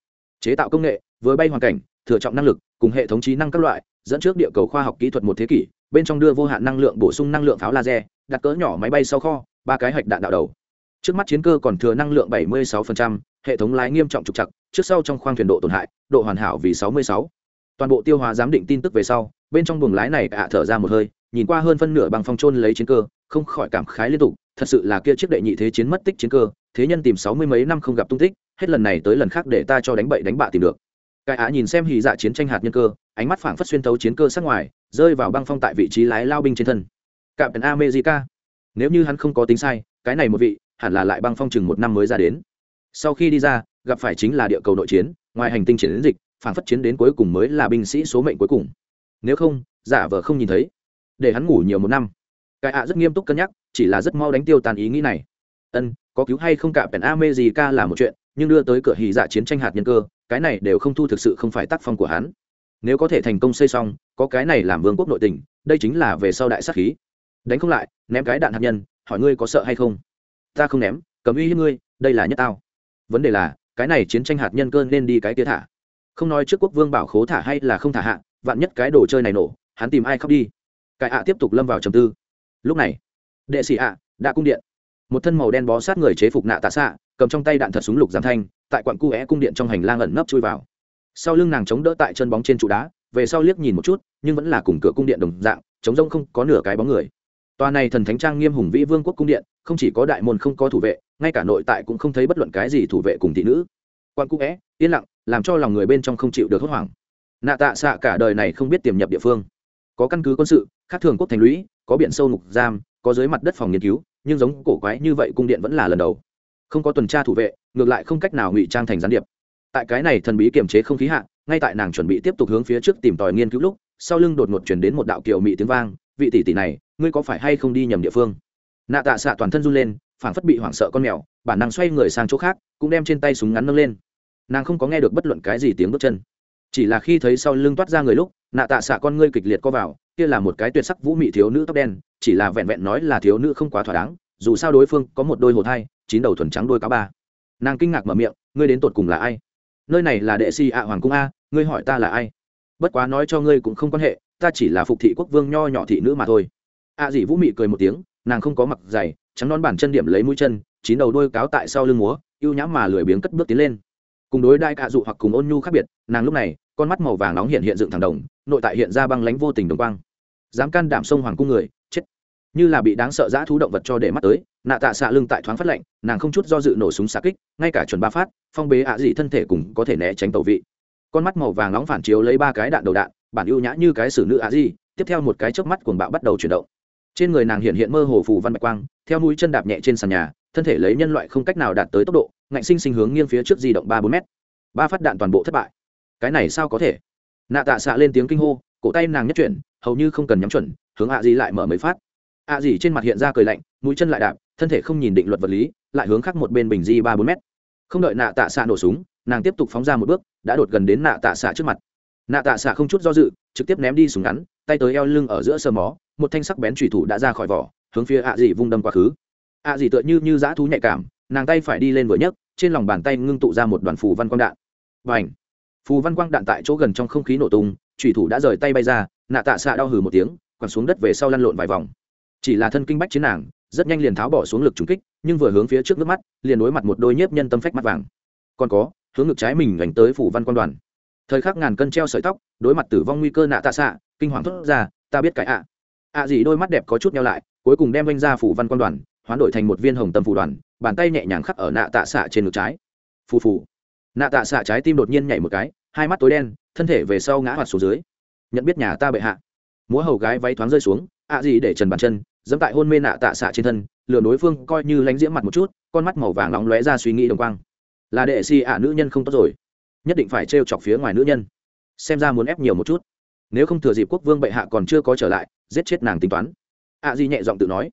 Chế tạo công nghệ vừa bay hoàn cảnh thừa trọng năng lực cùng hệ thống trí năng các loại dẫn trước địa cầu khoa học kỹ thuật một thế kỷ bên trong đưa vô hạn năng lượng bổ sung năng lượng pháo laser đặt cỡ nhỏ máy bay sau kho ba cái hạch đạn đạo đầu. Trước mắt chiến cơ còn thừa năng lượng 76%, hệ thống lái nghiêm trọng trục chặt trước sau trong khoang thuyền độ tổn hại độ hoàn hảo vì 66. toàn bộ tiêu hóa giám định tin tức về sau bên trong buồng lái này ạ thở ra một hơi nhìn qua hơn phân nửa bằng phong trôn lấy chiến cơ không khỏi cảm khái liên tục, thật sự là kia chiếc đệ nhị thế chiến mất tích chiến cơ, thế nhân tìm sáu mươi mấy năm không gặp tung tích, hết lần này tới lần khác để ta cho đánh bậy đánh bạ tìm được. Cái á nhìn xem hì dạ chiến tranh hạt nhân cơ, ánh mắt phảng phất xuyên thấu chiến cơ sát ngoài, rơi vào băng phong tại vị trí lái lao binh trên thân. Cạm tần america, nếu như hắn không có tính sai, cái này một vị, hẳn là lại băng phong chừng một năm mới ra đến. Sau khi đi ra, gặp phải chính là địa cầu nội chiến, ngoài hành tinh chiến dịch, phảng phất chiến đến cuối cùng mới là binh sĩ số mệnh cuối cùng. Nếu không, giả vờ không nhìn thấy. Để hắn ngủ nhiều một năm cái ạ rất nghiêm túc cân nhắc, chỉ là rất mau đánh tiêu tàn ý nghĩ này. Ân, có cứu hay không cả pèn a mê gì ca là một chuyện, nhưng đưa tới cửa hì dạ chiến tranh hạt nhân cơ, cái này đều không thu thực sự không phải tác phong của hắn. Nếu có thể thành công xây xong, có cái này làm vương quốc nội tình, đây chính là về sau đại sắc khí. Đánh không lại, ném cái đạn hạt nhân, hỏi ngươi có sợ hay không? Ta không ném cấm uy hiếp ngươi, đây là nhất tao. Vấn đề là, cái này chiến tranh hạt nhân cơ nên đi cái kia thả. Không nói trước quốc vương bảo khố thả hay là không thả hạ, vạn nhất cái đồ chơi này nổ, hắn tìm ai khóc đi. Cái ạ tiếp tục lâm vào trầm tư lúc này, đệ sĩ ạ, đã cung điện. Một thân màu đen bó sát người chế phục nạ tạ xạ, cầm trong tay đạn thật súng lục giảm thanh, tại quặng cu é cung điện trong hành lang ẩn nấp chui vào. Sau lưng nàng chống đỡ tại chân bóng trên trụ đá, về sau liếc nhìn một chút, nhưng vẫn là cùng cửa cung điện đồng dạng chống rông không có nửa cái bóng người. Tòa này thần thánh trang nghiêm hùng vĩ vương quốc cung điện, không chỉ có đại môn không có thủ vệ, ngay cả nội tại cũng không thấy bất luận cái gì thủ vệ cùng thị nữ. Quan cu é, yên lặng, làm cho lòng người bên trong không chịu được hốt hoảng. Nạ tạ xạ cả đời này không biết tiềm nhập địa phương. Có căn cứ quân sự, khác thường quốc thành lũy có biển sâu ngục giam, có dưới mặt đất phòng nghiên cứu, nhưng giống cổ quái như vậy cung điện vẫn là lần đầu. Không có tuần tra thủ vệ, ngược lại không cách nào ngụy trang thành gián điệp. Tại cái này thần bí kiềm chế không khí hạ, ngay tại nàng chuẩn bị tiếp tục hướng phía trước tìm tòi nghiên cứu lúc, sau lưng đột ngột chuyển đến một đạo kiều mị tiếng vang, vị tỷ tỷ này, ngươi có phải hay không đi nhầm địa phương? Nạ tạ xạ toàn thân run lên, phảng phất bị hoảng sợ con mèo, bản năng xoay người sang chỗ khác, cũng đem trên tay súng ngắn nâng lên. Nàng không có nghe được bất luận cái gì tiếng bước chân. Chỉ là khi thấy sau lưng toát ra người lúc, nạ tạ xạ con ngươi kịch liệt co vào kia là một cái tuyệt sắc vũ mị thiếu nữ tóc đen, chỉ là vẹn vẹn nói là thiếu nữ không quá thỏa đáng, dù sao đối phương có một đôi hồ thai chín đầu thuần trắng đôi cá ba. Nàng kinh ngạc mở miệng, ngươi đến tột cùng là ai? Nơi này là đệ si ạ hoàng cung a, ngươi hỏi ta là ai? Bất quá nói cho ngươi cũng không quan hệ, ta chỉ là phục thị quốc vương nho nhỏ thị nữ mà thôi. A à dị vũ mị cười một tiếng, nàng không có mặc giày, trắng non bản chân điểm lấy mũi chân, chín đầu đôi cáo tại sau lưng múa, ưu nhãm mà lười biếng cất bước tiến lên. Cùng đối đại cạ dụ hoặc cùng ôn nhu khác biệt, nàng lúc này, con mắt màu vàng nóng hiện hiện dựng thẳng đồng, nội tại hiện ra băng lánh vô tình đồng quang dám can đảm sông hoàng cung người, chết. Như là bị đáng sợ dã thú động vật cho để mắt tới, nạ tạ xạ lưng tại thoáng phát lạnh, nàng không chút do dự nổ súng xa kích, ngay cả chuẩn ba phát, phong bế ạ à dị thân thể cùng có thể né tránh tàu vị. Con mắt màu vàng nóng phản chiếu lấy ba cái đạn đầu đạn, bản ưu nhã như cái xử nữ ạ à dị, tiếp theo một cái chớp mắt cuồng bạo bắt đầu chuyển động. Trên người nàng hiện hiện mơ hồ phù văn bạch quang, theo mũi chân đạp nhẹ trên sàn nhà, thân thể lấy nhân loại không cách nào đạt tới tốc độ, ngạnh sinh sinh hướng nghiêng phía trước di động ba bốn mét. Ba phát đạn toàn bộ thất bại. Cái này sao có thể? Nạ tạ xạ lên tiếng kinh hô cổ tay nàng nhất chuyển, hầu như không cần nhắm chuẩn, hướng ạ à gì lại mở mấy phát. Ạ à gì trên mặt hiện ra cười lạnh, mũi chân lại đạp, thân thể không nhìn định luật vật lý, lại hướng khác một bên bình di ba bốn mét. Không đợi nạ tạ xạ nổ súng, nàng tiếp tục phóng ra một bước, đã đột gần đến nạ tạ xạ trước mặt. Nạ tạ xạ không chút do dự, trực tiếp ném đi súng ngắn, tay tới eo lưng ở giữa sơ mó, một thanh sắc bén thủy thủ đã ra khỏi vỏ, hướng phía ạ dì vung đâm quá khứ. Ạ dì tựa như như dã thú nhạy cảm, nàng tay phải đi lên vừa nhấc, trên lòng bàn tay ngưng tụ ra một đoàn phù văn quang đạn. Và ảnh phù văn quang đạn tại chỗ gần trong không khí nổ tung thủy thủ đã rời tay bay ra, nạ tạ xạ đau hừ một tiếng, quẳng xuống đất về sau lăn lộn vài vòng. Chỉ là thân kinh bách chiến nàng, rất nhanh liền tháo bỏ xuống lực trúng kích, nhưng vừa hướng phía trước nước mắt, liền đối mặt một đôi nhiếp nhân tâm phách mắt vàng. Còn có, hướng ngực trái mình gánh tới phủ văn quan đoàn. Thời khắc ngàn cân treo sợi tóc, đối mặt tử vong nguy cơ nạ tạ xạ, kinh hoàng thốt ra, ta biết cái ạ. Ạ à gì đôi mắt đẹp có chút nhau lại, cuối cùng đem vanh ra phủ văn quan đoàn, hoán đổi thành một viên hồng tâm phủ đoàn, bàn tay nhẹ nhàng khắc ở nạ tạ xạ trên ngực trái. Phù phù. Nạ tạ xạ trái tim đột nhiên nhảy một cái hai mắt tối đen, thân thể về sau ngã hoạt xuống dưới. Nhận biết nhà ta bệ hạ. Múa hầu gái váy thoáng rơi xuống, ạ gì để trần bàn chân, dẫm tại hôn mê nạ tạ xạ trên thân lừa đối phương coi như lánh diễm mặt một chút, con mắt màu vàng nóng lóe ra suy nghĩ đồng quang. Là đệ si ạ, nữ nhân không tốt rồi. Nhất định phải trêu chọc phía ngoài nữ nhân. Xem ra muốn ép nhiều một chút. Nếu không thừa dịp quốc vương bệ hạ còn chưa có trở lại, giết chết nàng tính toán. Ạ à di nhẹ giọng tự nói.